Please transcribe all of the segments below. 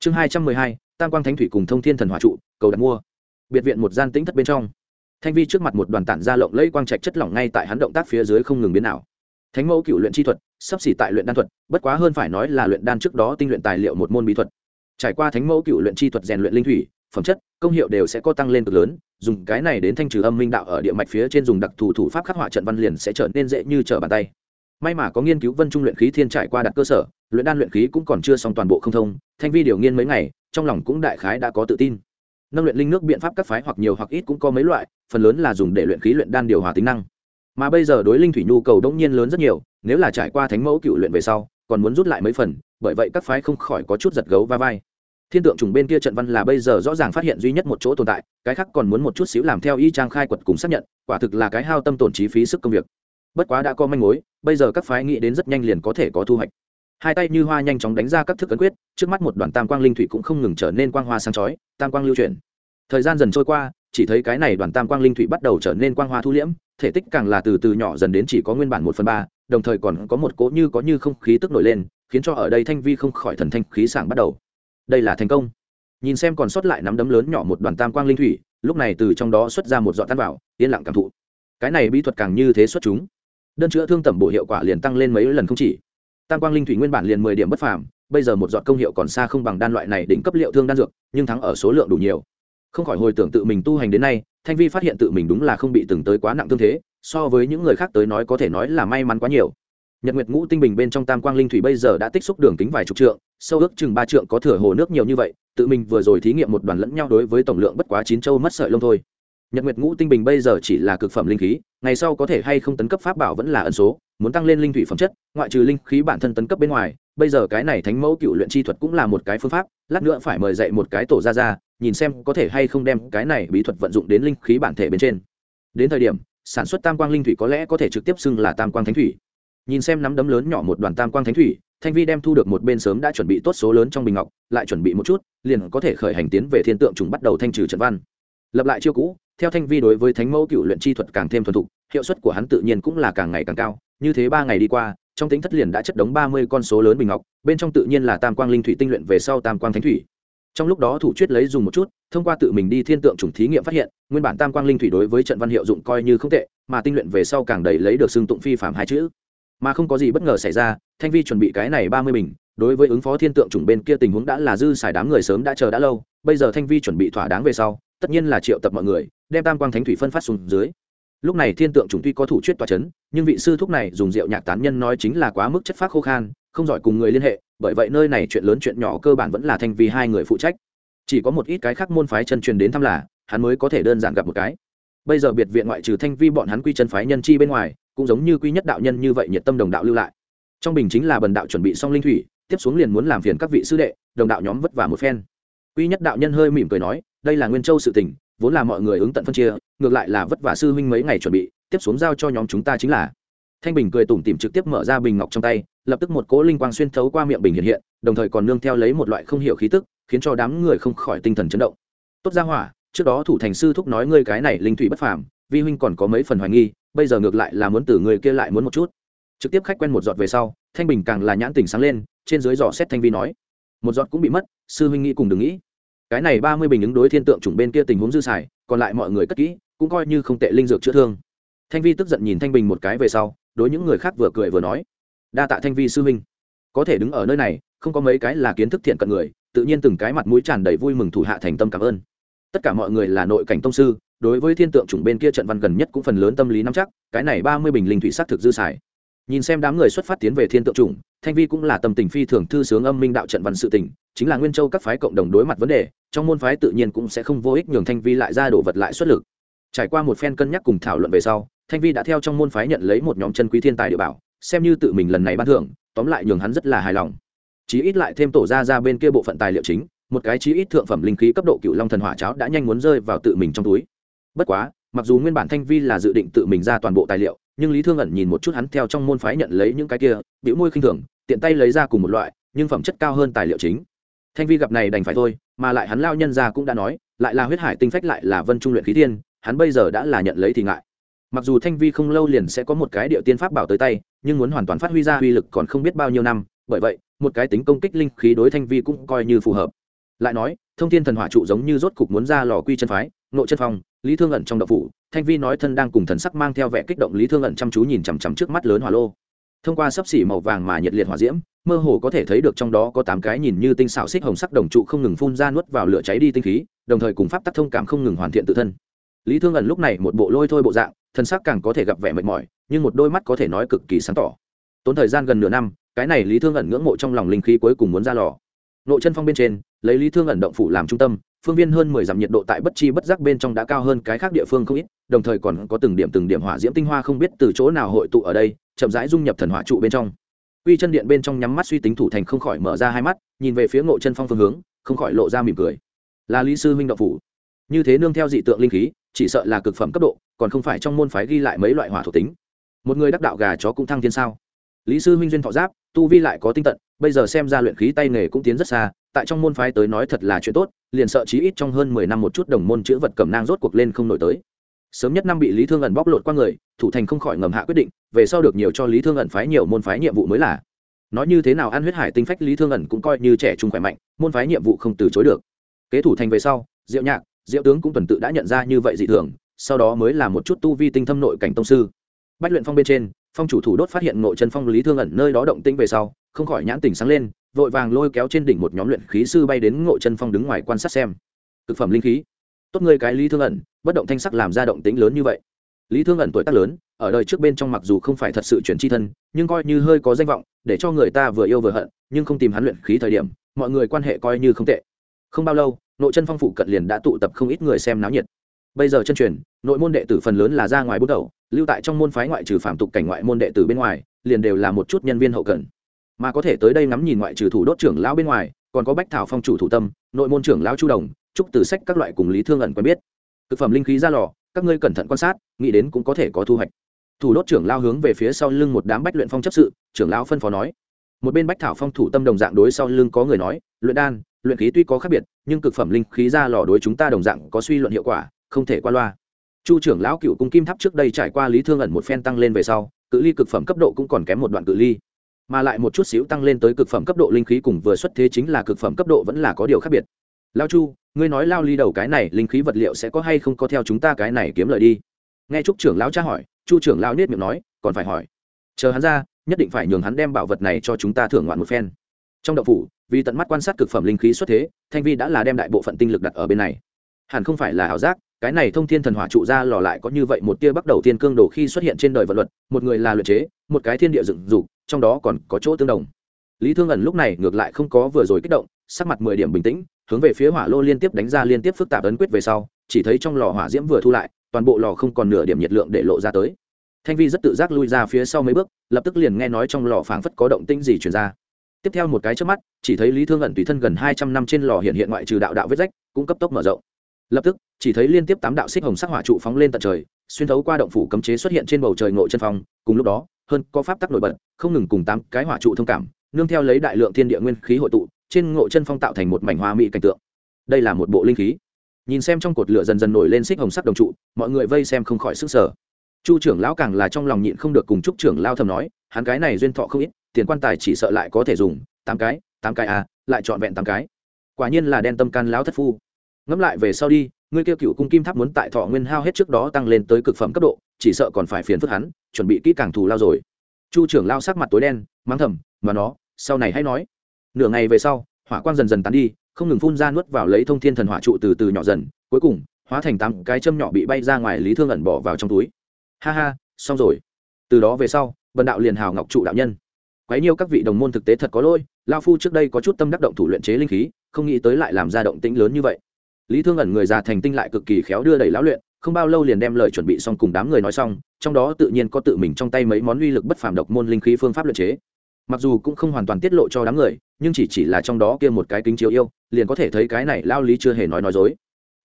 chương hai trăm mười hai, tam quang thánh thủy cùng thông thiên thần hòa trụ, cầu đặt mua. Biệt viện một gian tĩnh thất bên trong. Thanh vi trước mặt một đoàn tản ra lộng lẫy quang trạch chất lỏng ngay tại hắn động tác phía dưới không ngừng biến nào thánh mẫu cựu luyện chi thuật, sắp xỉ tại luyện đan thuật, bất quá hơn phải nói là luyện đan trước đó tinh luyện tài liệu một môn bí thuật. Trải qua thánh mẫu cựu luyện chi thuật rèn luyện linh thủy, phẩm chất, công hiệu đều sẽ có tăng lên cực lớn, dùng cái này đến thanh trừ âm minh đạo ở địa mạch phía trên dùng đặc thù thủ pháp khắc họa trận văn liền sẽ trở nên dễ như trở bàn tay may mà có nghiên cứu vân trung luyện khí thiên trải qua đặt cơ sở, luyện đan luyện khí cũng còn chưa xong toàn bộ không thông, thanh vi điều nghiên mấy ngày, trong lòng cũng đại khái đã có tự tin. Nâng luyện linh nước biện pháp các phái hoặc nhiều hoặc ít cũng có mấy loại, phần lớn là dùng để luyện khí luyện đan điều hòa tính năng. Mà bây giờ đối linh thủy nhu cầu đông nhiên lớn rất nhiều, nếu là trải qua thánh mẫu cựu luyện về sau, còn muốn rút lại mấy phần, bởi vậy các phái không khỏi có chút giật gấu va vai. Thiên tượng trùng bên kia trận văn là bây giờ rõ ràng phát hiện duy nhất một chỗ tồn tại, cái khác còn muốn một chút xíu làm theo y trang khai quật cùng xác nhận, quả thực là cái hao tâm tổn trí phí sức công việc bất quá đã có manh mối, bây giờ các phái nghĩ đến rất nhanh liền có thể có thu hoạch. Hai tay như hoa nhanh chóng đánh ra các thức ấn quyết, trước mắt một đoàn tam quang linh thủy cũng không ngừng trở nên quang hoa sáng chói, tam quang lưu chuyển. Thời gian dần trôi qua, chỉ thấy cái này đoàn tam quang linh thủy bắt đầu trở nên quang hoa thu liễm, thể tích càng là từ từ nhỏ dần đến chỉ có nguyên bản một phần ba, đồng thời còn có một cỗ như có như không khí tức nổi lên, khiến cho ở đây thanh vi không khỏi thần thanh khí sảng bắt đầu. Đây là thành công. Nhìn xem còn sót lại nắm đấm lớn nhỏ một đoàn tam quang linh thủy, lúc này từ trong đó xuất ra một dọn tan vào, yên lặng cảm thụ. Cái này bí thuật càng như thế xuất chúng đơn chữa thương tẩm bổ hiệu quả liền tăng lên mấy lần không chỉ. Tam quang linh thủy nguyên bản liền mười điểm bất phàm, bây giờ một giọt công hiệu còn xa không bằng đan loại này đỉnh cấp liệu thương đan dược, nhưng thắng ở số lượng đủ nhiều. Không khỏi hồi tưởng tự mình tu hành đến nay, thanh vi phát hiện tự mình đúng là không bị từng tới quá nặng tương thế, so với những người khác tới nói có thể nói là may mắn quá nhiều. Nhật nguyệt ngũ tinh bình bên trong tam quang linh thủy bây giờ đã tích xúc đường kính vài chục trượng, sâu ước chừng ba trượng có thừa hồ nước nhiều như vậy, tự mình vừa rồi thí nghiệm một đoàn lẫn nhau đối với tổng lượng bất quá chín châu mất sợi lông thôi nhật nguyệt ngũ tinh bình bây giờ chỉ là cực phẩm linh khí, ngày sau có thể hay không tấn cấp pháp bảo vẫn là ẩn số, muốn tăng lên linh thủy phẩm chất, ngoại trừ linh khí bản thân tấn cấp bên ngoài, bây giờ cái này thánh mẫu cựu luyện chi thuật cũng là một cái phương pháp, lát nữa phải mời dạy một cái tổ ra ra nhìn xem có thể hay không đem cái này bí thuật vận dụng đến linh khí bản thể bên trên. Đến thời điểm, sản xuất tam quang linh thủy có lẽ có thể trực tiếp xưng là tam quang thánh thủy. Nhìn xem nắm đấm lớn nhỏ một đoàn tam quang thánh thủy, thanh vi đem thu được một bên sớm đã chuẩn bị tốt số lớn trong bình ngọc, lại chuẩn bị một chút, liền có thể khởi hành tiến về thiên tượng trùng bắt đầu thanh trừ trận văn. Lập lại chiêu cũ theo thanh vi đối với thánh mẫu cựu luyện chi thuật càng thêm thuần thục, hiệu suất của hắn tự nhiên cũng là càng ngày càng cao. Như thế ba ngày đi qua, trong tính thất liền đã chất đống ba mươi con số lớn bình ngọc, bên trong tự nhiên là tam quang linh thủy tinh luyện về sau tam quang thánh thủy. Trong lúc đó thủ chuyết lấy dùng một chút, thông qua tự mình đi thiên tượng chủng thí nghiệm phát hiện, nguyên bản tam quang linh thủy đối với trận văn hiệu dụng coi như không tệ, mà tinh luyện về sau càng đầy lấy được xưng tụng phi phạm hai chữ. Mà không có gì bất ngờ xảy ra, thanh vi chuẩn bị cái này ba mươi bình, đối với ứng phó thiên tượng chủng bên kia tình huống đã là dư xài đám người sớm đã chờ đã lâu, bây giờ thanh vi chuẩn bị thỏa đáng về sau, tất nhiên là triệu tập mọi người đem tam quang thánh thủy phân phát xuống dưới. Lúc này thiên tượng chúng tuy có thủ chuyết tòa c h ấ n nhưng vị sư thúc này dùng rượu nhạc tán nhân nói chính là quá mức chất phác khô khan, không giỏi cùng người liên hệ, bởi vậy nơi này chuyện lớn chuyện nhỏ cơ bản vẫn là thanh vi hai người phụ trách. Chỉ có một ít cái khác môn phái chân truyền đến thăm là, hắn mới có thể đơn giản gặp một cái. Bây giờ biệt viện ngoại trừ thanh vi bọn hắn quy chân phái nhân chi bên ngoài, cũng giống như quy nhất đạo nhân như vậy nhiệt tâm đồng đạo lưu lại. Trong bình chính là bần đạo chuẩn bị xong linh thủy, tiếp xuống liền muốn làm phiền các vị sư đệ, đồng đạo nhóm vất vả một phen. Quy nhất đạo nhân hơi mỉm cười nói, đây là nguyên châu sự tình vốn là mọi người ứng tận phân chia, ngược lại là vất vả sư huynh mấy ngày chuẩn bị, tiếp xuống giao cho nhóm chúng ta chính là. Thanh bình cười tủm tìm trực tiếp mở ra bình ngọc trong tay, lập tức một cỗ linh quang xuyên thấu qua miệng bình hiện hiện, đồng thời còn nương theo lấy một loại không hiểu khí tức, khiến cho đám người không khỏi tinh thần chấn động. Tốt ra hỏa, trước đó thủ thành sư thúc nói ngươi cái này linh thủy bất phàm, vi huynh còn có mấy phần hoài nghi, bây giờ ngược lại là muốn từ người kia lại muốn một chút. Trực tiếp khách quen một giọt về sau, thanh bình càng là nhãn tình sáng lên, trên dưới giỏ xét thanh vi nói, một giọt cũng bị mất, sư huynh nghĩ cùng đừng nghĩ cái này ba mươi bình ứng đối thiên tượng chủng bên kia tình huống dư xài, còn lại mọi người cất kỹ, cũng coi như không tệ linh dược chữa thương. Thanh vi tức giận nhìn thanh bình một cái về sau, đối những người khác vừa cười vừa nói, đa tạ thanh vi sư huynh. Có thể đứng ở nơi này, không có mấy cái là kiến thức thiện cận người, tự nhiên từng cái mặt mũi tràn đầy vui mừng thủ hạ thành tâm cảm ơn. Tất cả mọi người là nội cảnh tông sư, đối với thiên tượng chủng bên kia trận văn gần nhất cũng phần lớn tâm lý nắm chắc, cái này ba mươi bình linh thủy s á c thực dư xài. Nhìn xem đám người xuất phát tiến về thiên tượng chủng, thanh vi cũng là tâm tình phi thường thư sướng âm minh đạo trận văn sự tỉnh chính là nguyên châu các phái cộng đồng đối mặt vấn đề, trong môn phái tự nhiên cũng sẽ không vô ích nhường thanh vi lại ra đổ vật lại xuất lực. Trải qua một phen cân nhắc cùng thảo luận về sau, thanh vi đã theo trong môn phái nhận lấy một nhóm chân quý thiên tài địa bảo, xem như tự mình lần này ban thưởng, tóm lại nhường hắn rất là hài lòng. Chí ít lại thêm tổ ra ra bên kia bộ phận tài liệu chính, một cái chí ít thượng phẩm linh khí cấp độ cựu long thần hỏa cháo đã nhanh muốn rơi vào tự mình trong túi. Bất quá, mặc dù nguyên bản thanh vi là dự định tự mình ra toàn bộ tài liệu, nhưng lý thương ẩn nhìn một chút hắn theo trong môn phái nhận lấy những cái kia biểu môi khinh thường, tiện tay lấy ra cùng một loại, nhưng phẩm chất cao hơn tài liệu chính thanh vi gặp này đành phải thôi, mà lại hắn lao nhân ra cũng đã nói, lại là huyết hải tinh phách lại là vân trung luyện khí tiên, hắn bây giờ đã là nhận lấy thì ngại. Mặc dù thanh vi không lâu liền sẽ có một cái điệu tiên pháp bảo tới tay, nhưng muốn hoàn toàn phát huy ra uy lực còn không biết bao nhiêu năm, bởi vậy, một cái tính công kích linh khí đối thanh vi cũng coi như phù hợp. Lại nói, thông thiên thần hỏa trụ giống như rốt cục muốn ra lò quy chân phái, nội chân phong, lý thương ẩn trong đậu phủ, thanh vi nói thân đang cùng thần sắc mang theo vẻ kích động lý thương ẩn chăm chú nhìn chằm chằm trước mắt lớn hỏa lô thông qua sấp xỉ màu vàng mà nhiệt liệt hỏa diễm, mơ hồ có thể thấy được trong đó có tám cái nhìn như tinh xảo xích hồng sắc đồng trụ không ngừng phun ra nuốt vào lửa cháy đi tinh khí, đồng thời cùng pháp tắc thông cảm không ngừng hoàn thiện tự thân. Lý thương ẩn lúc này một bộ lôi thôi bộ dạng, thân sắc càng có thể gặp vẻ mệt mỏi, nhưng một đôi mắt có thể nói cực kỳ sáng tỏ. Tốn thời gian gần nửa năm, cái này lý thương ẩn ngưỡng mộ trong lòng linh khí cuối cùng muốn ra lò. Nội chân phong bên trên, lấy lý thương ẩn động phủ làm trung tâm, phương viên hơn mười dặm nhiệt độ tại bất chi bất giác bên trong đã cao hơn cái khác địa phương không ít, đồng thời còn có từng điểm từng điểm hỏa diễm tinh hoa không biết từ chỗ nào hội tụ ở đây chậm rãi dung nhập thần hỏa trụ bên trong. Uy chân điện bên trong nhắm mắt suy tính thủ thành không khỏi mở ra hai mắt, nhìn về phía ngộ chân phong phương hướng, không khỏi lộ ra mỉm cười. Là lý sư huynh động phủ. Như thế nương theo dị tượng linh khí, chỉ sợ là cực phẩm cấp độ, còn không phải trong môn phái ghi lại mấy loại hỏa thuộc tính. Một người đắc đạo gà chó cũng thăng thiên sao? Lý sư huynh duyên thọ giáp, tu vi lại có tinh tận, bây giờ xem ra luyện khí tay nghề cũng tiến rất xa, tại trong môn phái tới nói thật là chuyện tốt, liền sợ chí ít trong hơn mười năm một chút đồng môn chữ vật cầm nang rốt cuộc lên không nổi tới sớm nhất năm bị lý thương ẩn bóc lột qua người, thủ thành không khỏi ngầm hạ quyết định, về sau được nhiều cho lý thương ẩn phái nhiều môn phái nhiệm vụ mới là. Nói như thế nào ăn huyết hải tinh phách lý thương ẩn cũng coi như trẻ trung khỏe mạnh, môn phái nhiệm vụ không từ chối được. Kế thủ thành về sau, diệu nhạc, diệu tướng cũng tuần tự đã nhận ra như vậy dị thường, sau đó mới là một chút tu vi tinh thâm nội cảnh tông sư. Bách luyện phong bên trên, phong chủ thủ đốt phát hiện nội chân phong lý thương ẩn nơi đó động tinh về sau, không khỏi nhãn tình sáng lên, vội vàng lôi kéo trên đỉnh một nhóm luyện khí sư bay đến ngộ chân phong đứng ngoài quan sát xem. Thực phẩm linh khí tốt ngươi cái lý thương ẩn, bất động thanh sắc làm ra động tĩnh lớn như vậy. Lý thương ẩn tuổi tác lớn, ở đời trước bên trong mặc dù không phải thật sự chuyển chi thân, nhưng coi như hơi có danh vọng, để cho người ta vừa yêu vừa hận, nhưng không tìm hắn luyện khí thời điểm, mọi người quan hệ coi như không tệ. Không bao lâu, nội chân phong phụ cận liền đã tụ tập không ít người xem náo nhiệt. Bây giờ chân truyền, nội môn đệ tử phần lớn là ra ngoài bút đầu, lưu tại trong môn phái ngoại trừ phạm tục cảnh ngoại môn đệ tử bên ngoài, liền đều là một chút nhân viên hậu cần. Mà có thể tới đây ngắm nhìn ngoại trừ thủ đốt trưởng lão bên ngoài, còn có bách thảo phong chủ thủ tâm, nội môn trưởng lão chu đồng trúc từ sách các loại cùng lý thương ẩn quen biết. Thực phẩm linh khí ra lò, các ngươi cẩn thận quan sát, nghĩ đến cũng có thể có thu hoạch. Thủ đốt trưởng lao hướng về phía sau lưng một đám bách luyện phong chấp sự, trưởng lão phân phó nói. Một bên bách thảo phong thủ tâm đồng dạng đối sau lưng có người nói, luyện đan, luyện khí tuy có khác biệt, nhưng cực phẩm linh khí ra lò đối chúng ta đồng dạng có suy luận hiệu quả, không thể qua loa. Chu trưởng lão cựu cung kim tháp trước đây trải qua lý thương ẩn một phen tăng lên về sau, cự ly cực phẩm cấp độ cũng còn kém một đoạn cự ly. Mà lại một chút xíu tăng lên tới cực phẩm cấp độ linh khí cùng vừa xuất thế chính là cực phẩm cấp độ vẫn là có điều khác biệt. Lao chu ngươi nói lao ly đầu cái này, linh khí vật liệu sẽ có hay không có theo chúng ta cái này kiếm lời đi? Nghe trúc trưởng lão tra hỏi, chu trưởng lão nết miệng nói, còn phải hỏi. Chờ hắn ra, nhất định phải nhường hắn đem bảo vật này cho chúng ta thưởng ngoạn một phen. Trong đậu phủ, vì tận mắt quan sát cực phẩm linh khí xuất thế, thanh vi đã là đem đại bộ phận tinh lực đặt ở bên này. Hẳn không phải là ảo giác, cái này thông thiên thần hỏa trụ ra lò lại có như vậy một tia bắt đầu tiên cương đồ khi xuất hiện trên đời vật luật, một người là luyện chế, một cái thiên địa dựng dục, trong đó còn có chỗ tương đồng. Lý thương ẩn lúc này ngược lại không có vừa rồi kích động, sắc mặt mười điểm bình tĩnh hướng về phía hỏa lô liên tiếp đánh ra liên tiếp phức tạp ấn quyết về sau, chỉ thấy trong lò hỏa diễm vừa thu lại, toàn bộ lò không còn nửa điểm nhiệt lượng để lộ ra tới. Thanh vi rất tự giác lui ra phía sau mấy bước, lập tức liền nghe nói trong lò phảng phất có động tinh gì truyền ra. Tiếp theo một cái trước mắt, chỉ thấy lý thương ẩn tùy thân gần hai trăm năm trên lò hiện hiện ngoại trừ đạo đạo vết rách, cũng cấp tốc mở rộng. Lập tức, chỉ thấy liên tiếp tám đạo xích hồng sắc hỏa trụ phóng lên tận trời, xuyên thấu qua động phủ cấm chế xuất hiện trên bầu trời ngộ chân phong, cùng lúc đó, hơn có pháp tắc nổi bật, không ngừng cùng tám cái hỏa trụ thông cảm, nương theo lấy đại lượng thiên địa nguyên khí hội tụ trên ngộ chân phong tạo thành một mảnh hoa mỹ cảnh tượng. Đây là một bộ linh khí. Nhìn xem trong cột lửa dần dần nổi lên xích hồng sắc đồng trụ, mọi người vây xem không khỏi sức sở chu trưởng lão càng là trong lòng nhịn không được cùng chúc trưởng lao thầm nói, hắn cái này duyên thọ không ít, tiền quan tài chỉ sợ lại có thể dùng, tám cái tám cái à lại trọn vẹn tám cái. Quả nhiên là đen tâm can lão thất phu. Ngẫm lại về sau đi, ngươi kêu cựu cung kim tháp muốn tại thọ nguyên hao hết trước đó tăng lên tới cực phẩm cấp độ, chỉ sợ còn phải phiền phức hắn, chuẩn bị kỹ càng thù lao rồi. Chu trưởng lao sắc mặt tối đen, mắng thầm, mà nó, sau này hãy nói nửa ngày về sau, hỏa quang dần dần tán đi, không ngừng phun ra nuốt vào lấy thông thiên thần hỏa trụ từ từ nhỏ dần, cuối cùng, hóa thành tám cái châm nhỏ bị bay ra ngoài lý thương ẩn bỏ vào trong túi. Ha ha, xong rồi. Từ đó về sau, bần đạo liền hào ngọc trụ đạo nhân. Quấy nhiêu các vị đồng môn thực tế thật có lỗi lao phu trước đây có chút tâm đắc động thủ luyện chế linh khí, không nghĩ tới lại làm ra động tĩnh lớn như vậy. Lý thương ẩn người già thành tinh lại cực kỳ khéo đưa đẩy lão luyện, không bao lâu liền đem lời chuẩn bị xong cùng đám người nói xong, trong đó tự nhiên có tự mình trong tay mấy món uy lực bất phàm độc môn linh khí phương pháp luyện chế mặc dù cũng không hoàn toàn tiết lộ cho đám người, nhưng chỉ chỉ là trong đó kia một cái kính chiếu yêu, liền có thể thấy cái này lao lý chưa hề nói nói dối.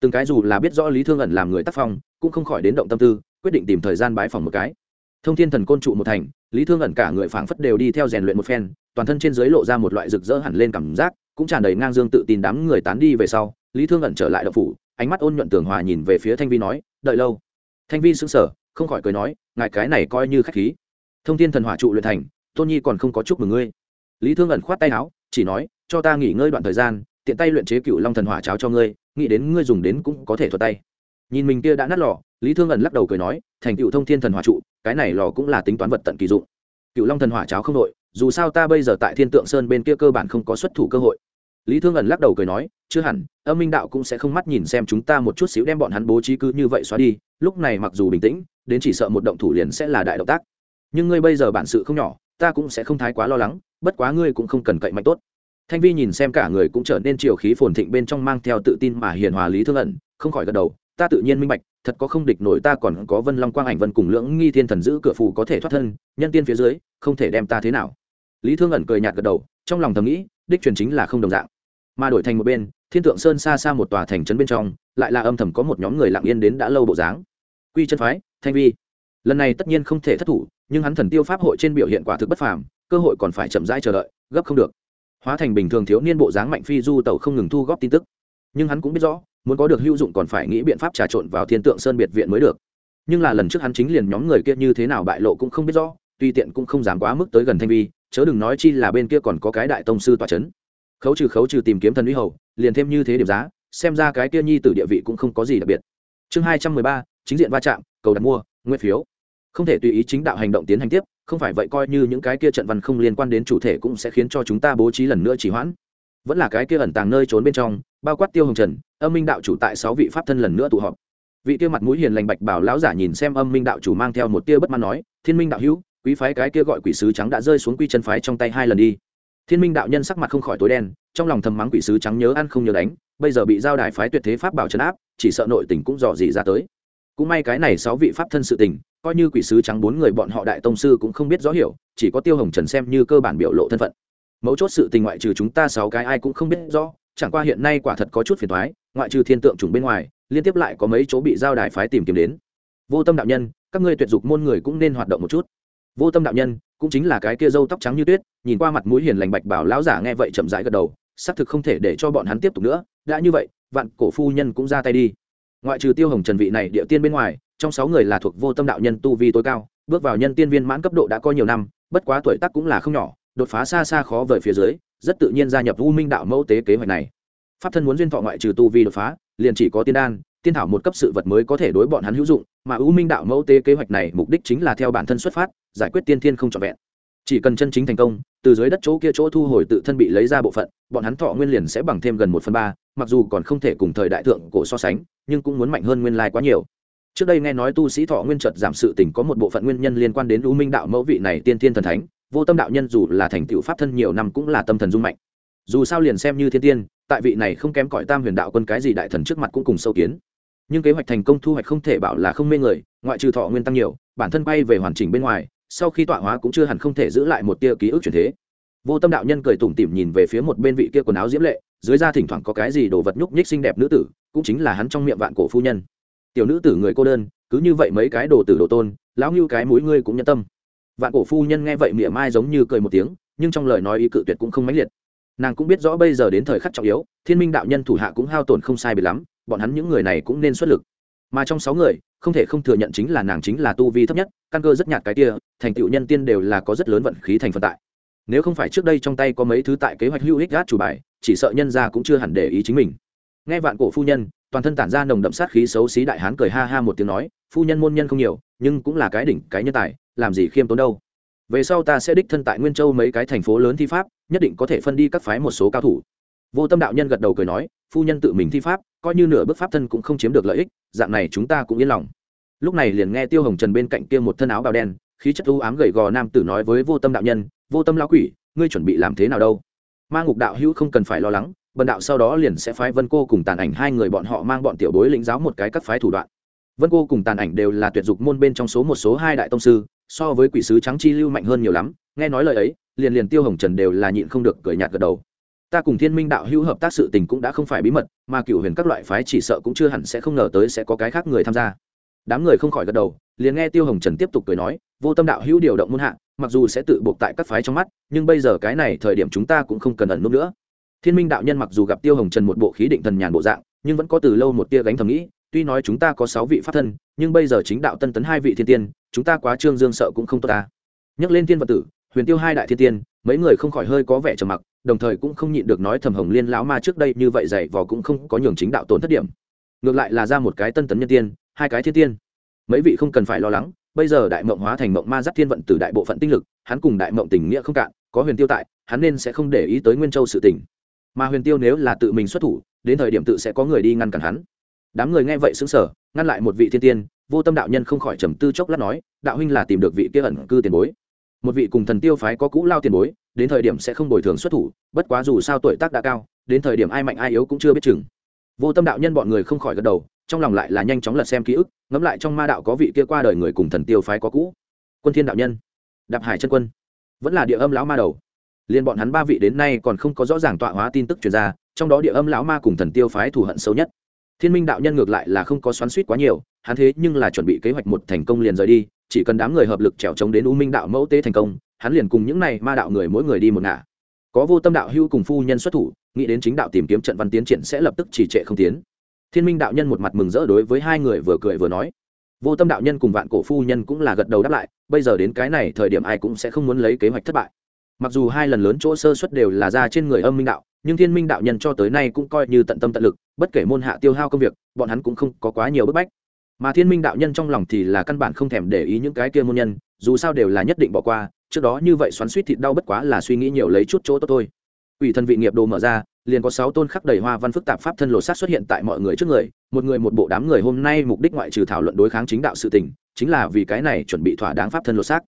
Từng cái dù là biết rõ lý thương ẩn làm người tác phong, cũng không khỏi đến động tâm tư, quyết định tìm thời gian bái phòng một cái. Thông thiên thần côn trụ một thành, lý thương ẩn cả người phảng phất đều đi theo rèn luyện một phen, toàn thân trên dưới lộ ra một loại rực rỡ hẳn lên cảm giác, cũng tràn đầy ngang dương tự tin đám người tán đi về sau, lý thương ẩn trở lại đậu phủ, ánh mắt ôn nhuận tường hòa nhìn về phía thanh vi nói, đợi lâu. Thanh vi sững sờ, không khỏi cười nói, ngài cái này coi như khách khí. Thông thiên thần hỏa trụ luyện thành tôn nhi còn không có chúc mừng ngươi. Lý thương ẩn khoát tay áo, chỉ nói, cho ta nghỉ ngơi đoạn thời gian, tiện tay luyện chế cựu long thần hỏa cháo cho ngươi, nghĩ đến ngươi dùng đến cũng có thể thuật tay. Nhìn mình kia đã nát lò, lý thương ẩn lắc đầu cười nói, thành cựu thông thiên thần hỏa trụ, cái này lò cũng là tính toán vật tận kỳ dụng. Cựu long thần hỏa cháo không nội, dù sao ta bây giờ tại thiên tượng sơn bên kia cơ bản không có xuất thủ cơ hội. Lý thương ẩn lắc đầu cười nói, chưa hẳn, âm minh đạo cũng sẽ không mắt nhìn xem chúng ta một chút xíu đem bọn hắn bố trí cứ như vậy xóa đi, lúc này mặc dù bình tĩnh, đến chỉ sợ một động thủ liền sẽ là đại động tác. Nhưng ngươi bây giờ bản sự không nhỏ ta cũng sẽ không thái quá lo lắng, bất quá ngươi cũng không cần cậy mạnh tốt. Thanh vi nhìn xem cả người cũng trở nên chiều khí phồn thịnh bên trong mang theo tự tin mà hiền hòa lý thương ẩn, không khỏi gật đầu, ta tự nhiên minh bạch, thật có không địch nổi ta còn có vân long quang ảnh vân cùng lưỡng nghi thiên thần giữ cửa phù có thể thoát thân, nhân tiên phía dưới, không thể đem ta thế nào. Lý thương ẩn cười nhạt gật đầu, trong lòng thầm nghĩ, đích truyền chính là không đồng dạng. Mà đổi thành một bên, thiên tượng sơn xa xa một tòa thành trấn bên trong, lại là âm thầm có một nhóm người lặng yên đến đã lâu bộ dáng. Quy chân phái, thanh vi lần này tất nhiên không thể thất thủ, nhưng hắn thần tiêu pháp hội trên biểu hiện quả thực bất phàm, cơ hội còn phải chậm rãi chờ đợi, gấp không được. Hóa thành bình thường thiếu niên bộ dáng mạnh phi du tàu không ngừng thu góp tin tức. Nhưng hắn cũng biết rõ, muốn có được hữu dụng còn phải nghĩ biện pháp trà trộn vào thiên tượng sơn biệt viện mới được. Nhưng là lần trước hắn chính liền nhóm người kia như thế nào bại lộ cũng không biết rõ, tuy tiện cũng không dám quá mức tới gần thanh vi, chớ đừng nói chi là bên kia còn có cái đại tông sư tòa c h ấ n khấu trừ khấu trừ tìm kiếm thần uy hầu, liền thêm như thế điểm giá, xem ra cái kia nhi t địa vị cũng không có gì đặc biệt. Chương hai trăm mười ba, chính diện va chạm, cầu đặt mua nguyên phiếu không thể tùy ý chính đạo hành động tiến hành tiếp, không phải vậy coi như những cái kia trận văn không liên quan đến chủ thể cũng sẽ khiến cho chúng ta bố trí lần nữa chỉ hoãn. Vẫn là cái kia ẩn tàng nơi trốn bên trong, bao quát tiêu hồng trần, âm minh đạo chủ tại sáu vị pháp thân lần nữa tụ họp. Vị kia mặt mũi hiền lành bạch bảo lão giả nhìn xem âm minh đạo chủ mang theo một tia bất mãn nói, thiên minh đạo hữu, quý phái cái kia gọi quỷ sứ trắng đã rơi xuống quy chân phái trong tay hai lần đi. Thiên minh đạo nhân sắc mặt không khỏi tối đen, trong lòng thầm mắng quỷ sứ trắng nhớ ăn không nhớ đánh, bây giờ bị giao đài phái tuyệt thế pháp bảo trấn áp, chỉ sợ nội tình cũng dò dỉ ra tới cũng may cái này sáu vị pháp thân sự tình, coi như quỷ sứ trắng bốn người bọn họ đại tông sư cũng không biết rõ hiểu, chỉ có tiêu hồng trần xem như cơ bản biểu lộ thân phận. Mấu chốt sự tình ngoại trừ chúng ta sáu cái ai cũng không biết rõ, chẳng qua hiện nay quả thật có chút phiền thoái ngoại trừ thiên tượng chủng bên ngoài, liên tiếp lại có mấy chỗ bị giao đài phái tìm kiếm đến. Vô tâm đạo nhân, các ngươi tuyệt dục môn người cũng nên hoạt động một chút. Vô tâm đạo nhân, cũng chính là cái kia râu tóc trắng như tuyết, nhìn qua mặt mũi hiền lành bạch bảo lão giả nghe vậy chậm rãi gật đầu, xác thực không thể để cho bọn hắn tiếp tục nữa, đã như vậy, vạn cổ phu nhân cũng ra tay đi ngoại trừ tiêu hồng trần vị này địa tiên bên ngoài, trong sáu người là thuộc vô tâm đạo nhân tu vi tối cao, bước vào nhân tiên viên mãn cấp độ đã có nhiều năm, bất quá tuổi tác cũng là không nhỏ, đột phá xa xa khó vời phía dưới, rất tự nhiên gia nhập u minh đạo mẫu tế kế hoạch này. Pháp thân muốn duyên thọ ngoại trừ tu vi đột phá, liền chỉ có tiên đan, tiên thảo một cấp sự vật mới có thể đối bọn hắn hữu dụng, mà ưu minh đạo mẫu tế kế hoạch này mục đích chính là theo bản thân xuất phát, giải quyết tiên thiên không trọn vẹn. Chỉ cần chân chính thành công, từ dưới đất chỗ kia chỗ thu hồi tự thân bị lấy ra bộ phận, bọn hắn thọ nguyên liền sẽ bằng thêm gần một phần ba mặc dù còn không thể cùng thời đại thượng cổ so sánh, nhưng cũng muốn mạnh hơn nguyên lai quá nhiều. Trước đây nghe nói tu sĩ thọ nguyên trật giảm sự tỉnh có một bộ phận nguyên nhân liên quan đến u minh đạo mẫu vị này tiên thiên thần thánh, vô tâm đạo nhân dù là thành tựu pháp thân nhiều năm cũng là tâm thần dung mạnh. Dù sao liền xem như thiên tiên, tại vị này không kém cỏi tam huyền đạo quân cái gì đại thần trước mặt cũng cùng sâu kiến. Nhưng kế hoạch thành công thu hoạch không thể bảo là không mê người, ngoại trừ thọ nguyên tăng nhiều, bản thân bay về hoàn chỉnh bên ngoài, sau khi tọa hóa cũng chưa hẳn không thể giữ lại một tia ký ức truyền thế vô tâm đạo nhân cười tủm tỉm nhìn về phía một bên vị kia quần áo diễm lệ, dưới da thỉnh thoảng có cái gì đồ vật nhúc nhích xinh đẹp nữ tử, cũng chính là hắn trong miệng vạn cổ phu nhân. Tiểu nữ tử người cô đơn, cứ như vậy mấy cái đồ tử đồ tôn, lão như cái mũi ngươi cũng nhân tâm. Vạn cổ phu nhân nghe vậy mỉa mai giống như cười một tiếng, nhưng trong lời nói ý cự tuyệt cũng không mãnh liệt. Nàng cũng biết rõ bây giờ đến thời khắc trọng yếu, thiên minh đạo nhân thủ hạ cũng hao tổn không sai bị lắm, bọn hắn những người này cũng nên xuất lực. Mà trong sáu người, không thể không thừa nhận chính là nàng chính là tu vi thấp nhất, căn cơ rất nhạt cái kia, thành tựu nhân tiên đều là có rất lớn vận khí thành phần tại nếu không phải trước đây trong tay có mấy thứ tại kế hoạch hữu ích gác chủ bài, chỉ sợ nhân ra cũng chưa hẳn để ý chính mình. Nghe vạn cổ phu nhân, toàn thân tản ra nồng đậm sát khí xấu xí đại hán cười ha ha một tiếng nói, phu nhân môn nhân không nhiều, nhưng cũng là cái đỉnh, cái nhân tài, làm gì khiêm tốn đâu. Về sau ta sẽ đích thân tại nguyên châu mấy cái thành phố lớn thi pháp, nhất định có thể phân đi các phái một số cao thủ. Vô tâm đạo nhân gật đầu cười nói, phu nhân tự mình thi pháp, coi như nửa bước pháp thân cũng không chiếm được lợi ích, dạng này chúng ta cũng yên lòng. Lúc này liền nghe tiêu hồng trần bên cạnh kia một thân áo bào đen, khí chất u ám gầy gò nam tử nói với vô tâm đạo nhân vô tâm lão quỷ, ngươi chuẩn bị làm thế nào đâu? Ma ngục đạo hữu không cần phải lo lắng, bần đạo sau đó liền sẽ phái vân cô cùng tàn ảnh hai người bọn họ mang bọn tiểu bối lĩnh giáo một cái các phái thủ đoạn. Vân cô cùng tàn ảnh đều là tuyệt dục môn bên trong số một số hai đại tông sư, so với quỷ sứ trắng chi lưu mạnh hơn nhiều lắm, nghe nói lời ấy, liền liền tiêu hồng trần đều là nhịn không được cười nhạt gật đầu. Ta cùng thiên minh đạo hữu hợp tác sự tình cũng đã không phải bí mật, mà cựu huyền các loại phái chỉ sợ cũng chưa hẳn sẽ không ngờ tới sẽ có cái khác người tham gia đám người không khỏi gật đầu, liền nghe tiêu hồng trần tiếp tục cười nói, vô tâm đạo hữu điều động muôn hạ, mặc dù sẽ tự buộc tại các phái trong mắt, nhưng bây giờ cái này thời điểm chúng ta cũng không cần ẩn nút nữa. Thiên minh đạo nhân mặc dù gặp tiêu hồng trần một bộ khí định thần nhàn bộ dạng, nhưng vẫn có từ lâu một tia gánh thầm nghĩ, tuy nói chúng ta có sáu vị pháp thân, nhưng bây giờ chính đạo tân tấn hai vị thiên tiên, chúng ta quá trương dương sợ cũng không tốt ta. Nhắc lên thiên vật tử, huyền tiêu hai đại thiên tiên, mấy người không khỏi hơi có vẻ trầm mặc, đồng thời cũng không nhịn được nói thầm hồng liên lão ma trước đây như vậy dạy vò cũng không có nhường chính đạo tổn thất điểm. Ngược lại là ra một cái tân tấn nhân tiên hai cái thiên tiên. Mấy vị không cần phải lo lắng, bây giờ đại mộng hóa thành mộng ma dắt thiên vận từ đại bộ phận tinh lực, hắn cùng đại mộng tình nghĩa không cạn, có huyền tiêu tại, hắn nên sẽ không để ý tới nguyên châu sự tình. Mà huyền tiêu nếu là tự mình xuất thủ, đến thời điểm tự sẽ có người đi ngăn cản hắn. Đám người nghe vậy xứng sở ngăn lại một vị thiên tiên, vô tâm đạo nhân không khỏi trầm tư chốc lát nói, đạo huynh là tìm được vị kia ẩn cư tiền bối. Một vị cùng thần tiêu phái có cũ lao tiền bối, đến thời điểm sẽ không bồi thường xuất thủ, bất quá dù sao tuổi tác đã cao, đến thời điểm ai mạnh ai yếu cũng chưa biết chừng vô tâm đạo nhân bọn người không khỏi gật đầu, trong lòng lại là nhanh chóng lật xem ký ức, ngẫm lại trong ma đạo có vị kia qua đời người cùng thần tiêu phái có cũ. Quân thiên đạo nhân, đạp hải chân quân, vẫn là địa âm lão ma đầu. Liên bọn hắn ba vị đến nay còn không có rõ ràng tọa hóa tin tức truyền ra, trong đó địa âm lão ma cùng thần tiêu phái thù hận sâu nhất. Thiên minh đạo nhân ngược lại là không có xoắn suýt quá nhiều, hắn thế nhưng là chuẩn bị kế hoạch một thành công liền rời đi, chỉ cần đám người hợp lực trèo chống đến u minh đạo mẫu tế thành công, hắn liền cùng những này ma đạo người mỗi người đi một ngả. Có vô tâm đạo hưu cùng phu nhân xuất thủ nghĩ đến chính đạo tìm kiếm trận văn tiến triển sẽ lập tức chỉ trệ không tiến. Thiên minh đạo nhân một mặt mừng rỡ đối với hai người vừa cười vừa nói. Vô tâm đạo nhân cùng vạn cổ phu nhân cũng là gật đầu đáp lại, bây giờ đến cái này thời điểm ai cũng sẽ không muốn lấy kế hoạch thất bại. Mặc dù hai lần lớn chỗ sơ xuất đều là ra trên người âm minh đạo, nhưng thiên minh đạo nhân cho tới nay cũng coi như tận tâm tận lực, bất kể môn hạ tiêu hao công việc, bọn hắn cũng không có quá nhiều bức bách. Mà thiên minh đạo nhân trong lòng thì là căn bản không thèm để ý những cái kia môn nhân, dù sao đều là nhất định bỏ qua, trước đó như vậy xoắn suýt thịt đau bất quá là suy nghĩ nhiều lấy chút chỗ tốt thôi ủy thần vị nghiệp đồ mở ra, liền có sáu tôn khắc đầy hoa văn phức tạp pháp thân lột sát xuất hiện tại mọi người trước người, một người một bộ đám người hôm nay mục đích ngoại trừ thảo luận đối kháng chính đạo sự tình, chính là vì cái này chuẩn bị thỏa đáng pháp thân lột xác.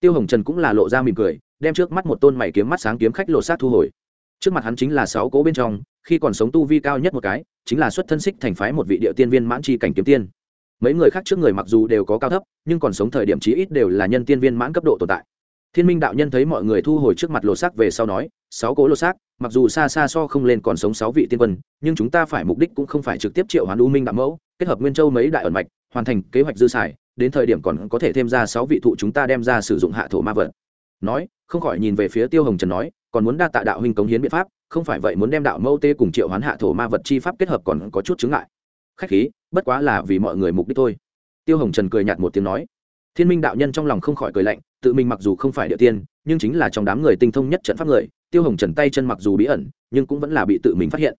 Tiêu hồng trần cũng là lộ ra mỉm cười, đem trước mắt một tôn mày kiếm mắt sáng kiếm khách lột xác thu hồi. Trước mặt hắn chính là sáu cố bên trong, khi còn sống tu vi cao nhất một cái, chính là xuất thân xích thành phái một vị địa tiên viên mãn chi cảnh kiếm tiên. Mấy người khác trước người mặc dù đều có cao thấp, nhưng còn sống thời điểm chí ít đều là nhân tiên viên mãn cấp độ tồn tại thiên minh đạo nhân thấy mọi người thu hồi trước mặt lột xác về sau nói, sáu cố lột xác, mặc dù xa xa so không lên còn sống sáu vị tiên quân, nhưng chúng ta phải mục đích cũng không phải trực tiếp triệu hoán u minh đạo mẫu, kết hợp nguyên châu mấy đại ẩn mạch, hoàn thành kế hoạch dư xài, đến thời điểm còn có thể thêm ra sáu vị thụ chúng ta đem ra sử dụng hạ thổ ma vật. Nói, không khỏi nhìn về phía tiêu hồng trần nói, còn muốn đa tạ đạo huynh cống hiến biện pháp, không phải vậy muốn đem đạo mẫu tê cùng triệu hoán hạ thổ ma vật chi pháp kết hợp còn có chút chứng ngại. Khách khí, bất quá là vì mọi người mục đích thôi. Tiêu hồng trần cười nhạt một tiếng nói thiên minh đạo nhân trong lòng không khỏi cười lạnh, tự mình mặc dù không phải địa tiên, nhưng chính là trong đám người tinh thông nhất trận pháp người, tiêu hồng trần tay chân mặc dù bí ẩn, nhưng cũng vẫn là bị tự mình phát hiện.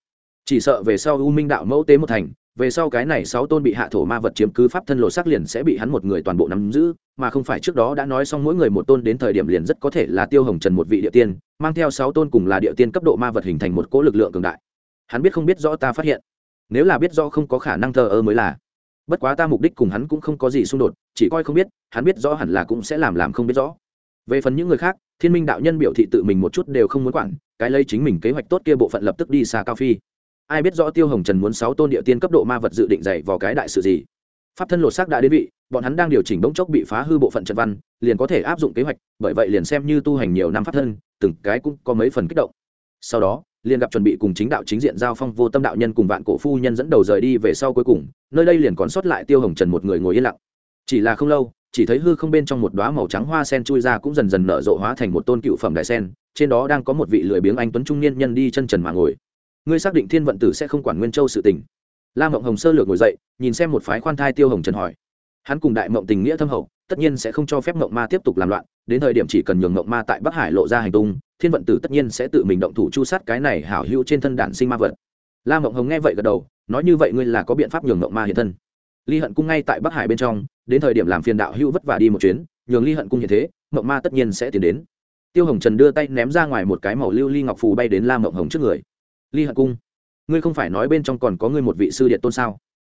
Chỉ sợ về sau u minh đạo mẫu tế một thành, về sau cái này sáu tôn bị hạ thổ ma vật chiếm cứ pháp thân lộ sắc liền sẽ bị hắn một người toàn bộ nắm giữ, mà không phải trước đó đã nói xong mỗi người một tôn đến thời điểm liền rất có thể là tiêu hồng trần một vị địa tiên, mang theo sáu tôn cùng là địa tiên cấp độ ma vật hình thành một cỗ lực lượng cường đại. Hắn biết không biết rõ ta phát hiện. Nếu là biết rõ không có khả năng thờ ơ mới là bất quá ta mục đích cùng hắn cũng không có gì xung đột, chỉ coi không biết, hắn biết rõ hẳn là cũng sẽ làm làm không biết rõ. Về phần những người khác, thiên minh đạo nhân biểu thị tự mình một chút đều không muốn quản, cái lấy chính mình kế hoạch tốt kia bộ phận lập tức đi xa cao phi. Ai biết rõ tiêu hồng trần muốn sáu tôn địa tiên cấp độ ma vật dự định dạy vào cái đại sự gì. Pháp thân lột xác đã đến vị, bọn hắn đang điều chỉnh bỗng chốc bị phá hư bộ phận trận văn, liền có thể áp dụng kế hoạch, bởi vậy liền xem như tu hành nhiều năm pháp thân, từng cái cũng có mấy phần kích động. Sau đó liền gặp chuẩn bị cùng chính đạo chính diện giao phong vô tâm đạo nhân cùng vạn cổ phu nhân dẫn đầu rời đi về sau cuối cùng, nơi đây liền còn sót lại tiêu hồng trần một người ngồi yên lặng. Chỉ là không lâu, chỉ thấy hư không bên trong một đoá màu trắng hoa sen chui ra cũng dần dần nở rộ hóa thành một tôn cựu phẩm đại sen, trên đó đang có một vị lười biếng anh tuấn trung niên nhân đi chân trần mà ngồi. Ngươi xác định thiên vận tử sẽ không quản nguyên châu sự tình. La mộng hồng sơ lược ngồi dậy, nhìn xem một phái khoan thai tiêu hồng trần hỏi hắn cùng đại mộng tình nghĩa thâm hậu, tất nhiên sẽ không cho phép mộng ma tiếp tục làm loạn, đến thời điểm chỉ cần nhường mộng ma tại bắc hải lộ ra hành tung, thiên vận tử tất nhiên sẽ tự mình động thủ chu sát cái này hảo hữu trên thân đản sinh ma vật. La mộng hồng nghe vậy gật đầu, nói như vậy ngươi là có biện pháp nhường mộng ma hiện thân. Ly hận cung ngay tại bắc hải bên trong, đến thời điểm làm phiền đạo hữu vất vả đi một chuyến, nhường ly hận cung như thế, mộng ma tất nhiên sẽ tiến đến. Tiêu hồng trần đưa tay ném ra ngoài một cái màu lưu ly ngọc phù bay đến la mộng hồng trước người. Ly hận cung, ngươi không phải nói bên trong còn có ngươi một vị sư điện tôn sao?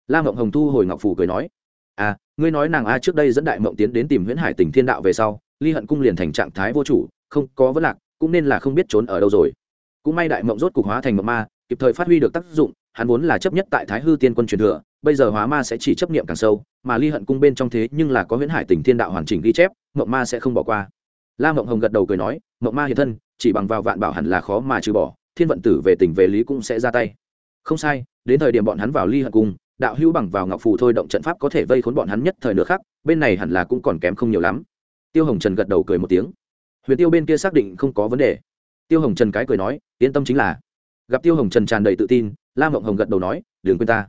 La mộng hồng thu hồi ngọc phù cười nói à ngươi nói nàng a trước đây dẫn đại mộng tiến đến tìm huyễn hải tỉnh thiên đạo về sau, ly hận cung liền thành trạng thái vô chủ, không có vấn lạc, cũng nên là không biết trốn ở đâu rồi. Cũng may đại mộng rốt cục hóa thành mộng ma, kịp thời phát huy được tác dụng, hắn vốn là chấp nhất tại thái hư tiên quân truyền thừa, bây giờ hóa ma sẽ chỉ chấp niệm càng sâu, mà ly hận cung bên trong thế nhưng là có huyễn hải tỉnh thiên đạo hoàn chỉnh ghi chép, mộng ma sẽ không bỏ qua. La mộng hồng gật đầu cười nói, mộng ma hiện thân, chỉ bằng vào vạn bảo hẳn là khó mà trừ bỏ, thiên vận tử về tỉnh về lý cũng sẽ ra tay. Không sai, đến thời điểm bọn hắn vào ly hận cung đạo hữu bằng vào ngọc phù thôi động trận pháp có thể vây khốn bọn hắn nhất thời nữa khác bên này hẳn là cũng còn kém không nhiều lắm. Tiêu hồng trần gật đầu cười một tiếng. Huyền tiêu bên kia xác định không có vấn đề. Tiêu hồng trần cái cười nói, yên tâm chính là. Gặp tiêu hồng trần tràn đầy tự tin, la mộng hồng gật đầu nói, đừng quên ta.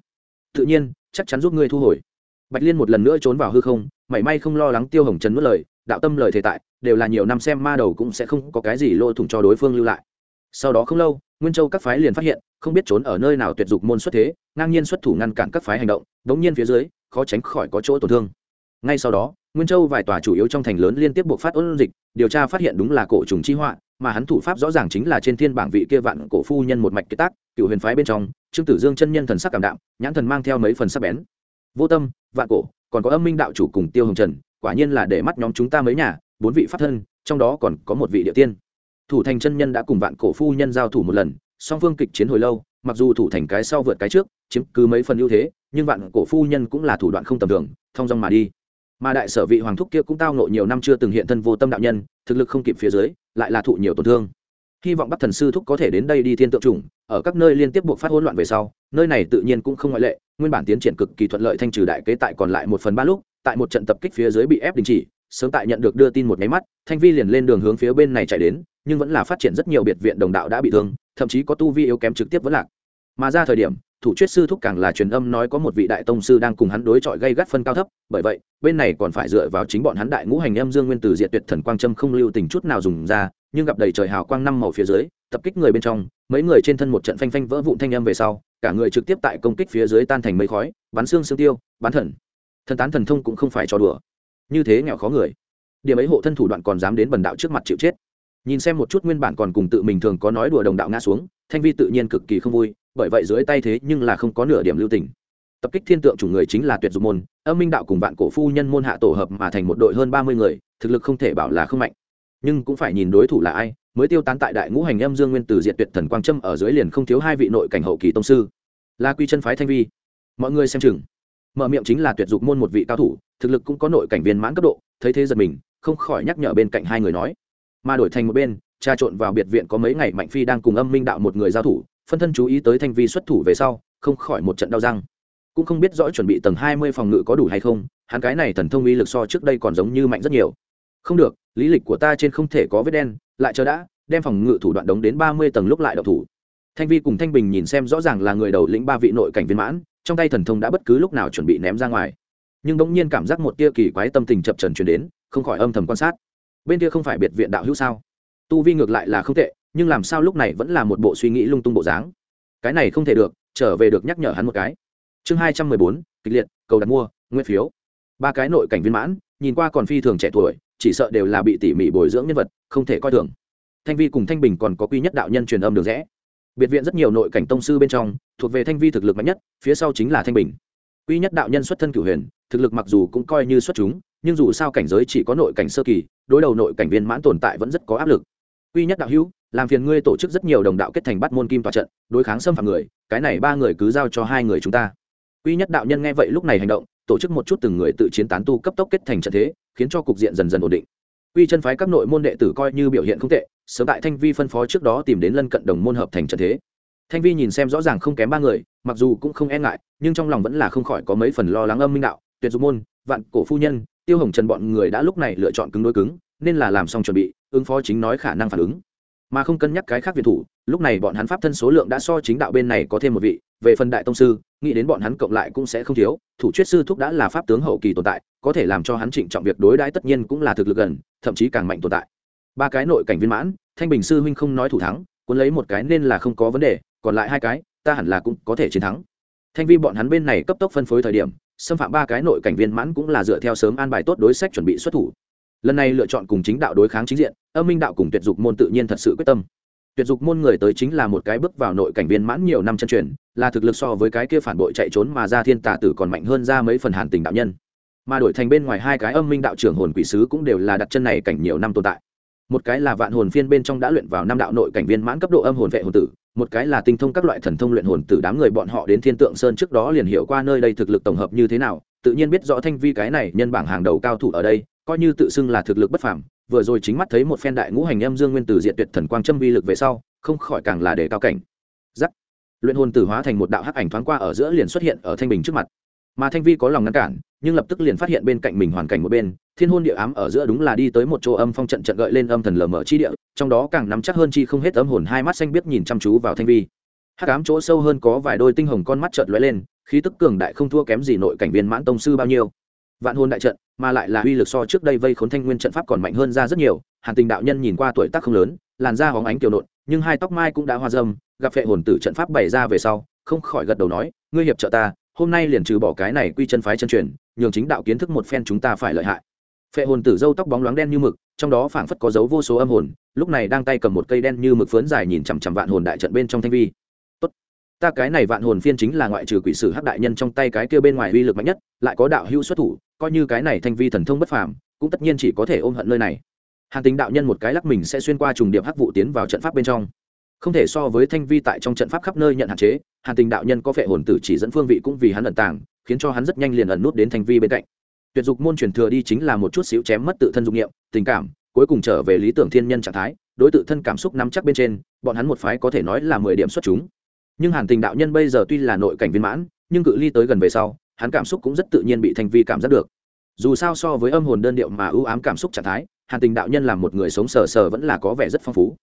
Tự nhiên, chắc chắn giúp ngươi thu hồi. Bạch liên một lần nữa trốn vào hư không, mảy may không lo lắng tiêu hồng trần nuốt lời, đạo tâm lời thể tại, đều là nhiều năm xem ma đầu cũng sẽ không có cái gì lỗ thủng cho đối phương lưu lại sau đó không lâu, nguyên châu các phái liền phát hiện, không biết trốn ở nơi nào tuyệt dục môn xuất thế, ngang nhiên xuất thủ ngăn cản các phái hành động, đống nhiên phía dưới, khó tránh khỏi có chỗ tổn thương. Ngay sau đó, nguyên châu vài tòa chủ yếu trong thành lớn liên tiếp buộc phát ôn dịch, điều tra phát hiện đúng là cổ trùng chi họa, mà hắn thủ pháp rõ ràng chính là trên thiên bảng vị kia vạn cổ phu nhân một mạch kế tác, cựu huyền phái bên trong, trương tử dương chân nhân thần sắc cảm đạm, nhãn thần mang theo mấy phần sắc bén. Vô tâm, vạn cổ, còn có âm minh đạo chủ cùng tiêu hồng trần, quả nhiên là để mắt nhóm chúng ta mấy nhà, bốn vị pháp thân, trong đó còn có một vị địa tiên thủ thành chân nhân đã cùng vạn cổ phu nhân giao thủ một lần, song phương kịch chiến hồi lâu, mặc dù thủ thành cái sau vượt cái trước, chiếm cứ mấy phần ưu thế, nhưng vạn cổ phu nhân cũng là thủ đoạn không tầm thường, thong dong mà đi. Mà đại sở vị hoàng thúc kia cũng tao nộ nhiều năm chưa từng hiện thân vô tâm đạo nhân, thực lực không kịp phía dưới, lại là thụ nhiều tổn thương. Hy vọng bắc thần sư thúc có thể đến đây đi thiên tượng chủng, ở các nơi liên tiếp buộc phát hỗn loạn về sau, nơi này tự nhiên cũng không ngoại lệ, nguyên bản tiến triển cực kỳ thuận lợi thanh trừ đại kế tại còn lại một phần ba lúc, tại một trận tập kích phía dưới bị ép đình chỉ sớm tại nhận được đưa tin một máy mắt, thanh vi liền lên đường hướng phía bên này chạy đến, nhưng vẫn là phát triển rất nhiều biệt viện đồng đạo đã bị thương, thậm chí có tu vi yếu kém trực tiếp vẫn lạc. Mà ra thời điểm, thủ chuyết sư thúc càng là truyền âm nói có một vị đại tông sư đang cùng hắn đối chọi gây gắt phân cao thấp, bởi vậy, bên này còn phải dựa vào chính bọn hắn đại ngũ hành âm dương nguyên từ diệt tuyệt thần quang trâm không lưu tình chút nào dùng ra, nhưng gặp đầy trời hào quang năm màu phía dưới, tập kích người bên trong, mấy người trên thân một trận phanh phanh vỡ vụn thanh âm về sau, cả người trực tiếp tại công kích phía dưới tan thành mây khói, bắn xương xương tiêu, bắn thần. Thần tán thần thông cũng không phải cho đùa như thế nghèo khó người. Điểm ấy hộ thân thủ đoạn còn dám đến bần đạo trước mặt chịu chết. Nhìn xem một chút nguyên bản còn cùng tự mình thường có nói đùa đồng đạo ngã xuống, thanh vi tự nhiên cực kỳ không vui, bởi vậy dưới tay thế nhưng là không có nửa điểm lưu tình. Tập kích thiên tượng chủ người chính là tuyệt dục môn, âm minh đạo cùng vạn cổ phu nhân môn hạ tổ hợp mà thành một đội hơn ba mươi người, thực lực không thể bảo là không mạnh. Nhưng cũng phải nhìn đối thủ là ai, mới tiêu tán tại đại ngũ hành âm dương nguyên từ diện tuyệt thần quang trâm ở dưới liền không thiếu hai vị nội cảnh hậu kỳ tông sư. La quy chân phái thanh vi. Mọi người xem chừng mở miệng chính là tuyệt dục môn một vị cao thủ, thực lực cũng có nội cảnh viên mãn cấp độ, thấy thế giật mình, không khỏi nhắc nhở bên cạnh hai người nói. Mà đổi thành một bên, trà trộn vào biệt viện có mấy ngày mạnh phi đang cùng âm minh đạo một người giao thủ, phân thân chú ý tới thanh vi xuất thủ về sau, không khỏi một trận đau răng. Cũng không biết rõ chuẩn bị tầng hai mươi phòng ngự có đủ hay không, hắn cái này thần thông uy lực so trước đây còn giống như mạnh rất nhiều. Không được, lý lịch của ta trên không thể có vết đen, lại chờ đã, đem phòng ngự thủ đoạn đống đến ba mươi tầng lúc lại đậu thủ. Thanh vi cùng thanh bình nhìn xem rõ ràng là người đầu lĩnh ba vị nội cảnh viên mãn trong tay thần thông đã bất cứ lúc nào chuẩn bị ném ra ngoài. Nhưng bỗng nhiên cảm giác một tia kỳ quái tâm tình chập trần truyền đến, không khỏi âm thầm quan sát. Bên kia không phải biệt viện đạo hữu sao? Tu vi ngược lại là không tệ, nhưng làm sao lúc này vẫn là một bộ suy nghĩ lung tung bộ dáng? Cái này không thể được, trở về được nhắc nhở hắn một cái. Chương hai trăm mười bốn, kịch liệt, cầu đặt mua, nguyên phiếu. Ba cái nội cảnh viên mãn, nhìn qua còn phi thường trẻ tuổi, chỉ sợ đều là bị tỉ mỉ bồi dưỡng nhân vật, không thể coi thường. Thanh vi cùng thanh bình còn có quy nhất đạo nhân truyền âm được rẽ biệt viện rất nhiều nội cảnh tông sư bên trong, thuộc về thanh vi thực lực mạnh nhất, phía sau chính là thanh bình. Quy nhất đạo nhân xuất thân cửu huyền, thực lực mặc dù cũng coi như xuất chúng, nhưng dù sao cảnh giới chỉ có nội cảnh sơ kỳ, đối đầu nội cảnh viên mãn tồn tại vẫn rất có áp lực. Quy nhất đạo hữu, làm phiền ngươi tổ chức rất nhiều đồng đạo kết thành bắt môn kim tòa trận, đối kháng xâm phạm người, cái này ba người cứ giao cho hai người chúng ta. Quy nhất đạo nhân nghe vậy lúc này hành động, tổ chức một chút từng người tự chiến tán tu cấp tốc kết thành trận thế, khiến cho cục diện dần dần ổn định. Quy chân phái các nội môn đệ tử coi như biểu hiện không tệ sớm tại thanh vi phân phó trước đó tìm đến lân cận đồng môn hợp thành trận thế. Thanh vi nhìn xem rõ ràng không kém ba người, mặc dù cũng không e ngại, nhưng trong lòng vẫn là không khỏi có mấy phần lo lắng âm minh đạo, tuyệt dục môn, vạn cổ phu nhân, tiêu hồng trần bọn người đã lúc này lựa chọn cứng đối cứng, nên là làm xong chuẩn bị, ứng phó chính nói khả năng phản ứng. Mà không cân nhắc cái khác việt thủ, lúc này bọn hắn pháp thân số lượng đã so chính đạo bên này có thêm một vị, về phần đại tông sư, nghĩ đến bọn hắn cộng lại cũng sẽ không thiếu, thủ chuyết sư thúc đã là pháp tướng hậu kỳ tồn tại, có thể làm cho hắn trịnh trọng việc đối đãi tất nhiên cũng là thực lực gần, thậm chí càng mạnh tồn tại ba cái nội cảnh viên mãn, thanh bình sư huynh không nói thủ thắng, cuốn lấy một cái nên là không có vấn đề, còn lại hai cái, ta hẳn là cũng có thể chiến thắng. Thanh vi bọn hắn bên này cấp tốc phân phối thời điểm, xâm phạm ba cái nội cảnh viên mãn cũng là dựa theo sớm an bài tốt đối sách chuẩn bị xuất thủ. Lần này lựa chọn cùng chính đạo đối kháng chính diện, âm minh đạo cùng tuyệt dục môn tự nhiên thật sự quyết tâm. Tuyệt dục môn người tới chính là một cái bước vào nội cảnh viên mãn nhiều năm chân truyền, là thực lực so với cái kia phản bội chạy trốn mà ra thiên tả tử còn mạnh hơn ra mấy phần hàn tình đạo nhân. Mà đổi thành bên ngoài hai cái âm minh đạo trưởng hồn quỷ sứ cũng đều là đặt chân này cảnh nhiều năm tồn tại một cái là vạn hồn phiên bên trong đã luyện vào năm đạo nội cảnh viên mãn cấp độ âm hồn vệ hồn tử, một cái là tinh thông các loại thần thông luyện hồn tử đám người bọn họ đến thiên tượng sơn trước đó liền hiểu qua nơi đây thực lực tổng hợp như thế nào, tự nhiên biết rõ thanh vi cái này nhân bảng hàng đầu cao thủ ở đây, coi như tự xưng là thực lực bất phàm, vừa rồi chính mắt thấy một phen đại ngũ hành âm dương nguyên tử diện tuyệt thần quang châm vi lực về sau, không khỏi càng là để cao cảnh. Giắc luyện hồn tử hóa thành một đạo hắc ảnh thoáng qua ở giữa liền xuất hiện ở thanh bình trước mặt. Mà thanh vi có lòng ngăn cản nhưng lập tức liền phát hiện bên cạnh mình hoàn cảnh một bên, thiên hôn địa ám ở giữa đúng là đi tới một chỗ âm phong trận trận gợi lên âm thần lờ mờ chi địa, trong đó càng nắm chắc hơn chi không hết âm hồn hai mắt xanh biết nhìn chăm chú vào thanh vi. Hắc ám chỗ sâu hơn có vài đôi tinh hồng con mắt trợn lóe lên, khí tức cường đại không thua kém gì nội cảnh viên mãn tông sư bao nhiêu. Vạn hôn đại trận, mà lại là uy lực so trước đây vây khốn thanh nguyên trận pháp còn mạnh hơn ra rất nhiều, hàn tình đạo nhân nhìn qua tuổi tác không lớn, làn da hóng ánh kiểu nộn, nhưng hai tóc mai cũng đã hoa dâm gặp phệ hồn tử trận pháp bày ra về sau, không khỏi gật đầu nói, ngươi hiệp trợ ta hôm nay liền trừ bỏ cái này quy chân phái chân truyền, nhường chính đạo kiến thức một phen chúng ta phải lợi hại. Phệ hồn tử dâu tóc bóng loáng đen như mực, trong đó phảng phất có dấu vô số âm hồn, lúc này đang tay cầm một cây đen như mực phớn dài nhìn chằm chằm vạn hồn đại trận bên trong thanh vi. Tốt, ta cái này vạn hồn phiên chính là ngoại trừ quỷ sử hắc đại nhân trong tay cái kia bên ngoài uy lực mạnh nhất, lại có đạo hưu xuất thủ, coi như cái này thanh vi thần thông bất phàm, cũng tất nhiên chỉ có thể ôm hận nơi này. Hàn tính đạo nhân một cái lắc mình sẽ xuyên qua trùng điệp hắc vụ tiến vào trận pháp bên trong không thể so với thanh vi tại trong trận pháp khắp nơi nhận hạn chế, hàn tình đạo nhân có vẻ hồn tử chỉ dẫn phương vị cũng vì hắn ẩn tàng, khiến cho hắn rất nhanh liền ẩn nút đến thanh vi bên cạnh. Tuyệt dục môn truyền thừa đi chính là một chút xíu chém mất tự thân dục nghiệm tình cảm, cuối cùng trở về lý tưởng thiên nhân trạng thái, đối tự thân cảm xúc nắm chắc bên trên, bọn hắn một phái có thể nói là mười điểm xuất chúng. Nhưng hàn tình đạo nhân bây giờ tuy là nội cảnh viên mãn, nhưng cự ly tới gần về sau, hắn cảm xúc cũng rất tự nhiên bị thanh vi cảm giác được. Dù sao so với âm hồn đơn điệu mà ưu ám cảm xúc trạng thái, hàn tình đạo nhân là một người sống sờ sờ vẫn là có vẻ rất phong phú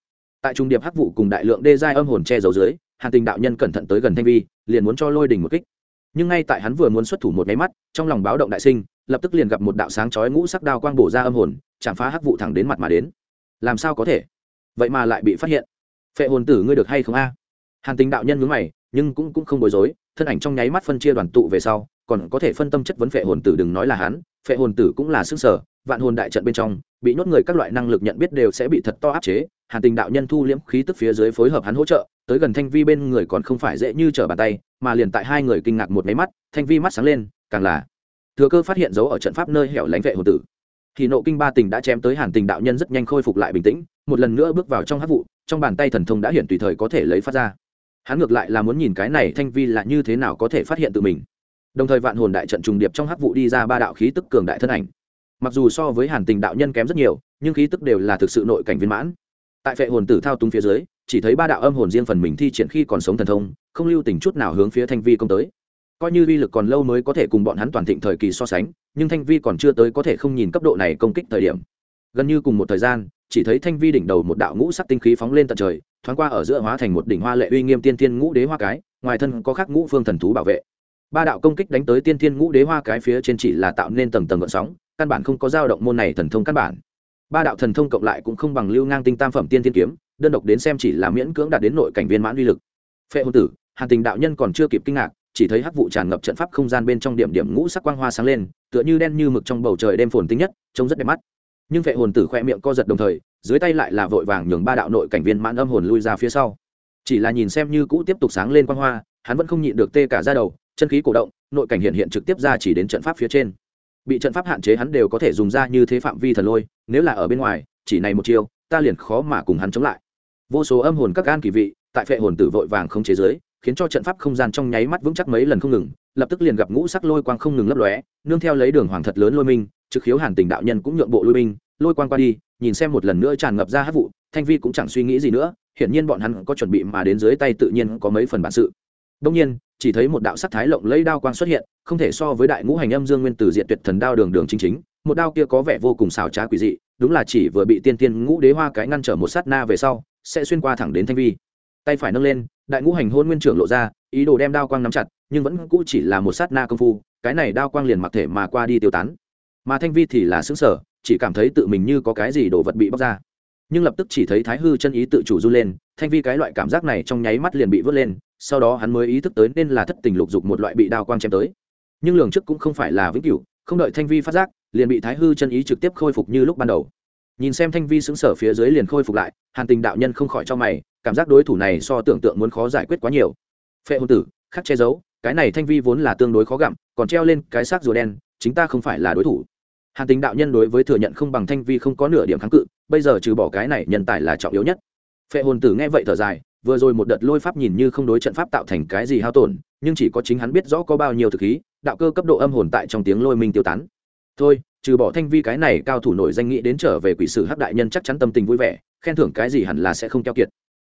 tại trung điệp hắc vụ cùng đại lượng đê giai âm hồn che giấu dưới, hàn tình đạo nhân cẩn thận tới gần thanh vi, liền muốn cho lôi đình một kích. Nhưng ngay tại hắn vừa muốn xuất thủ một máy mắt, trong lòng báo động đại sinh, lập tức liền gặp một đạo sáng chói ngũ sắc đao quang bổ ra âm hồn, chạm phá hắc vụ thẳng đến mặt mà đến. Làm sao có thể? Vậy mà lại bị phát hiện. Phệ hồn tử ngươi được hay không a? Hàn tình đạo nhân mướn mày, nhưng cũng cũng không bối rối, thân ảnh trong nháy mắt phân chia đoàn tụ về sau, còn có thể phân tâm chất vấn phệ hồn tử đừng nói là hắn, phệ hồn tử cũng là xương sở, vạn hồn đại trận bên trong, bị nhốt người các loại năng lực nhận biết đều sẽ bị thật to áp chế hàn tình đạo nhân thu liễm khí tức phía dưới phối hợp hắn hỗ trợ, tới gần thanh vi bên người còn không phải dễ như trở bàn tay, mà liền tại hai người kinh ngạc một máy mắt, thanh vi mắt sáng lên, càng là. Thừa cơ phát hiện dấu ở trận pháp nơi hẻo lánh vệ hồn tử. Thì nộ kinh ba tình đã chém tới hàn tình đạo nhân rất nhanh khôi phục lại bình tĩnh, một lần nữa bước vào trong hát vụ, trong bàn tay thần thông đã hiện tùy thời có thể lấy phát ra. Hắn ngược lại là muốn nhìn cái này thanh vi là như thế nào có thể phát hiện tự mình. Đồng thời vạn hồn đại trận trùng điệp trong hắc vụ đi ra ba đạo khí tức cường đại thân ảnh. Mặc dù so với hàn tình đạo nhân kém rất nhiều, nhưng khí tức đều là thực sự nội cảnh viên mãn tại phệ hồn tử thao túng phía dưới, chỉ thấy ba đạo âm hồn riêng phần mình thi triển khi còn sống thần thông, không lưu tình chút nào hướng phía thanh vi công tới. Coi như vi lực còn lâu mới có thể cùng bọn hắn toàn thịnh thời kỳ so sánh, nhưng thanh vi còn chưa tới có thể không nhìn cấp độ này công kích thời điểm. Gần như cùng một thời gian, chỉ thấy thanh vi đỉnh đầu một đạo ngũ sắc tinh khí phóng lên tận trời, thoáng qua ở giữa hóa thành một đỉnh hoa lệ uy nghiêm tiên tiên ngũ đế hoa cái, ngoài thân có khắc ngũ phương thần thú bảo vệ. Ba đạo công kích đánh tới tiên tiên ngũ đế hoa cái phía trên chỉ là tạo nên tầng tầng gợn sóng, căn bản không có dao động môn này thần thông căn bản ba đạo thần thông cộng lại cũng không bằng lưu ngang tinh tam phẩm tiên thiên kiếm, đơn độc đến xem chỉ là miễn cưỡng đạt đến nội cảnh viên mãn uy lực. Phệ hồn tử, hàn tình đạo nhân còn chưa kịp kinh ngạc, chỉ thấy hắc vụ tràn ngập trận pháp không gian bên trong điểm điểm ngũ sắc quang hoa sáng lên, tựa như đen như mực trong bầu trời đêm phồn tinh nhất, trông rất đẹp mắt. Nhưng phệ hồn tử khoe miệng co giật đồng thời, dưới tay lại là vội vàng nhường ba đạo nội cảnh viên mãn âm hồn lui ra phía sau. Chỉ là nhìn xem như cũ tiếp tục sáng lên quang hoa, hắn vẫn không nhịn được tê cả ra đầu, chân khí cổ động, nội cảnh hiện hiện trực tiếp ra chỉ đến trận pháp phía trên bị trận pháp hạn chế hắn đều có thể dùng ra như thế phạm vi thần lôi, nếu là ở bên ngoài, chỉ này một chiêu, ta liền khó mà cùng hắn chống lại. Vô số âm hồn các gan kỳ vị, tại phệ hồn tử vội vàng không chế giới, khiến cho trận pháp không gian trong nháy mắt vững chắc mấy lần không ngừng, lập tức liền gặp ngũ sắc lôi quang không ngừng lấp lóe, nương theo lấy đường hoàng thật lớn lôi minh, trực khiếu hàn tình đạo nhân cũng nhượng bộ lôi minh, lôi quang qua đi, nhìn xem một lần nữa tràn ngập ra hát vụ, thanh vi cũng chẳng suy nghĩ gì nữa, hiển nhiên bọn hắn có chuẩn bị mà đến dưới tay tự nhiên có mấy phần bản sự. Đông nhiên chỉ thấy một đạo sắc thái lộng lấy đao quang xuất hiện, không thể so với đại ngũ hành âm dương nguyên tử diện tuyệt thần đao đường đường chính chính, một đao kia có vẻ vô cùng xảo trá quỷ dị, đúng là chỉ vừa bị tiên tiên ngũ đế hoa cái ngăn trở một sát na về sau, sẽ xuyên qua thẳng đến thanh vi. Tay phải nâng lên, đại ngũ hành hôn nguyên trưởng lộ ra, ý đồ đem đao quang nắm chặt, nhưng vẫn cũ chỉ là một sát na công phu, cái này đao quang liền mặc thể mà qua đi tiêu tán. Mà thanh vi thì là xứng sở chỉ cảm thấy tự mình như có cái gì đồ vật bị bóc ra. Nhưng lập tức chỉ thấy thái hư chân ý tự chủ du lên, thanh vi cái loại cảm giác này trong nháy mắt liền bị vớt lên sau đó hắn mới ý thức tới nên là thất tình lục dục một loại bị đao quang chém tới. Nhưng lường trước cũng không phải là vĩnh cửu, không đợi thanh vi phát giác, liền bị thái hư chân ý trực tiếp khôi phục như lúc ban đầu. Nhìn xem thanh vi xứng sở phía dưới liền khôi phục lại, hàn tình đạo nhân không khỏi cho mày, cảm giác đối thủ này so tưởng tượng muốn khó giải quyết quá nhiều. Phệ hồn tử, khắc che giấu, cái này thanh vi vốn là tương đối khó gặm, còn treo lên cái xác rùa đen, chính ta không phải là đối thủ. Hàn tình đạo nhân đối với thừa nhận không bằng thanh vi không có nửa điểm kháng cự, bây giờ trừ bỏ cái này nhân tài là trọng yếu nhất. Phệ hồn tử nghe vậy thở dài vừa rồi một đợt lôi pháp nhìn như không đối trận pháp tạo thành cái gì hao tổn, nhưng chỉ có chính hắn biết rõ có bao nhiêu thực khí, đạo cơ cấp độ âm hồn tại trong tiếng lôi minh tiêu tán. Thôi, trừ bỏ thanh vi cái này cao thủ nổi danh nghĩ đến trở về quỷ sử hắc đại nhân chắc chắn tâm tình vui vẻ, khen thưởng cái gì hẳn là sẽ không keo kiệt.